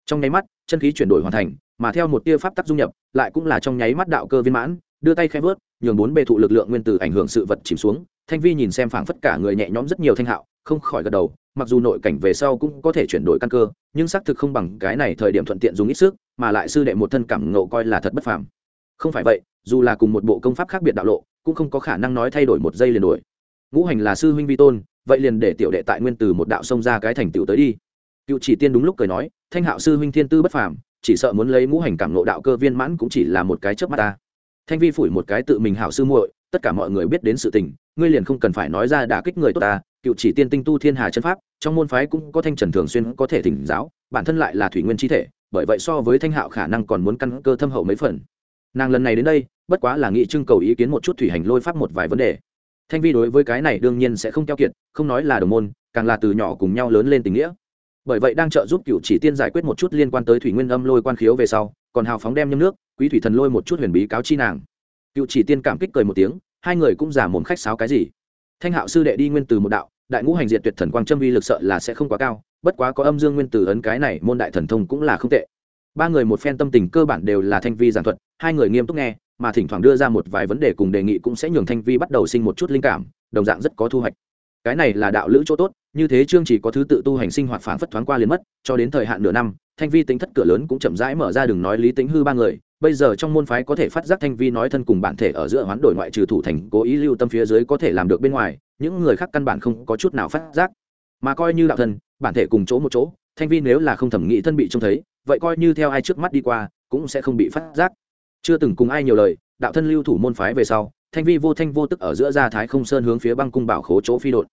Trong nháy mắt, chân khí chuyển đổi hoàn thành, mà theo một tia pháp tắc dung nhập, lại cũng là trong nháy mắt đạo cơ viên mãn, đưa tay khẽ vớt, nhường bốn bề thụ lực lượng nguyên tử ảnh hưởng sự vật chìm xuống thanh vi nhìn xem phảng phất cả người nhẹ nhõm rất nhiều thanh hạo, không khỏi gật đầu, mặc dù nội cảnh về sau cũng có thể chuyển đổi căn cơ, nhưng xác thực không bằng cái này thời điểm thuận tiện dùng ít sức, mà lại sư đệ một thân cảm ngộ coi là thật bất phàm. Không phải vậy, dù là cùng một bộ công pháp khác biệt đạo lộ, cũng không có khả năng nói thay đổi một giây liền đổi. Ngũ hành là sư huynh vi tôn, vậy liền để tiểu đệ tại nguyên từ một đạo xông ra cái thành tựu tới đi. Cựu chỉ tiên đúng lúc cười nói, thanh hạo sư huynh thiên tư bất phàm, chỉ sợ muốn lấy ngũ hành cảm nộ đạo cơ viên mãn cũng chỉ là một cái chớp mắt ta. Thanh vi phủi một cái tự mình hảo sư muội, tất cả mọi người biết đến sự tình ngươi liền không cần phải nói ra đả kích người tốt ta, cựu chỉ tiên tinh tu thiên hà chân pháp, trong môn phái cũng có thanh trần thường xuyên có thể thỉnh giáo, bản thân lại là thủy nguyên chi thể, bởi vậy so với thanh hạo khả năng còn muốn căn cơ thâm hậu mấy phần. Nàng lần này đến đây, bất quá là nghị trưng cầu ý kiến một chút thủy hành lôi pháp một vài vấn đề. Thanh vi đối với cái này đương nhiên sẽ không keo kiệt, không nói là đồng môn, càng là từ nhỏ cùng nhau lớn lên tình nghĩa. Bởi vậy đang trợ giúp cựu chỉ tiên giải quyết một chút liên quan tới thủy nguyên âm lôi quan khiếu về sau, còn hào phóng đem nhâm nước, quý thủy thần lôi một chút huyền bí cáo chi nàng. Cựu chỉ tiên cảm kích cười một tiếng hai người cũng giả mồm khách sáo cái gì. Thanh hạo sư đệ đi nguyên từ một đạo, đại ngũ hành diệt tuyệt thần quang châm vi lực sợ là sẽ không quá cao, bất quá có âm dương nguyên từ ấn cái này môn đại thần thông cũng là không tệ. Ba người một phen tâm tình cơ bản đều là thanh vi giảng thuật, hai người nghiêm túc nghe, mà thỉnh thoảng đưa ra một vài vấn đề cùng đề nghị cũng sẽ nhường thanh vi bắt đầu sinh một chút linh cảm, đồng dạng rất có thu hoạch. Cái này là đạo lữ chỗ tốt, như thế chương chỉ có thứ tự tu hành sinh hoạt phản phất thoáng qua liền mất, cho đến thời hạn nửa năm, thanh vi tính thất cửa lớn cũng chậm rãi mở ra đường nói lý tính hư ba người bây giờ trong môn phái có thể phát giác thanh vi nói thân cùng bản thể ở giữa hoán đổi ngoại trừ thủ thành cố ý lưu tâm phía dưới có thể làm được bên ngoài, những người khác căn bản không có chút nào phát giác. Mà coi như đạo thân, bản thể cùng chỗ một chỗ, thanh vi nếu là không thẩm nghĩ thân bị trông thấy, vậy coi như theo ai trước mắt đi qua, cũng sẽ không bị phát giác. Chưa từng cùng ai nhiều lời, đạo thân lưu thủ môn phái về sau, thanh vi vô thanh vô tức ở giữa gia thái không sơn hướng phía băng cung bảo khố chỗ phi đột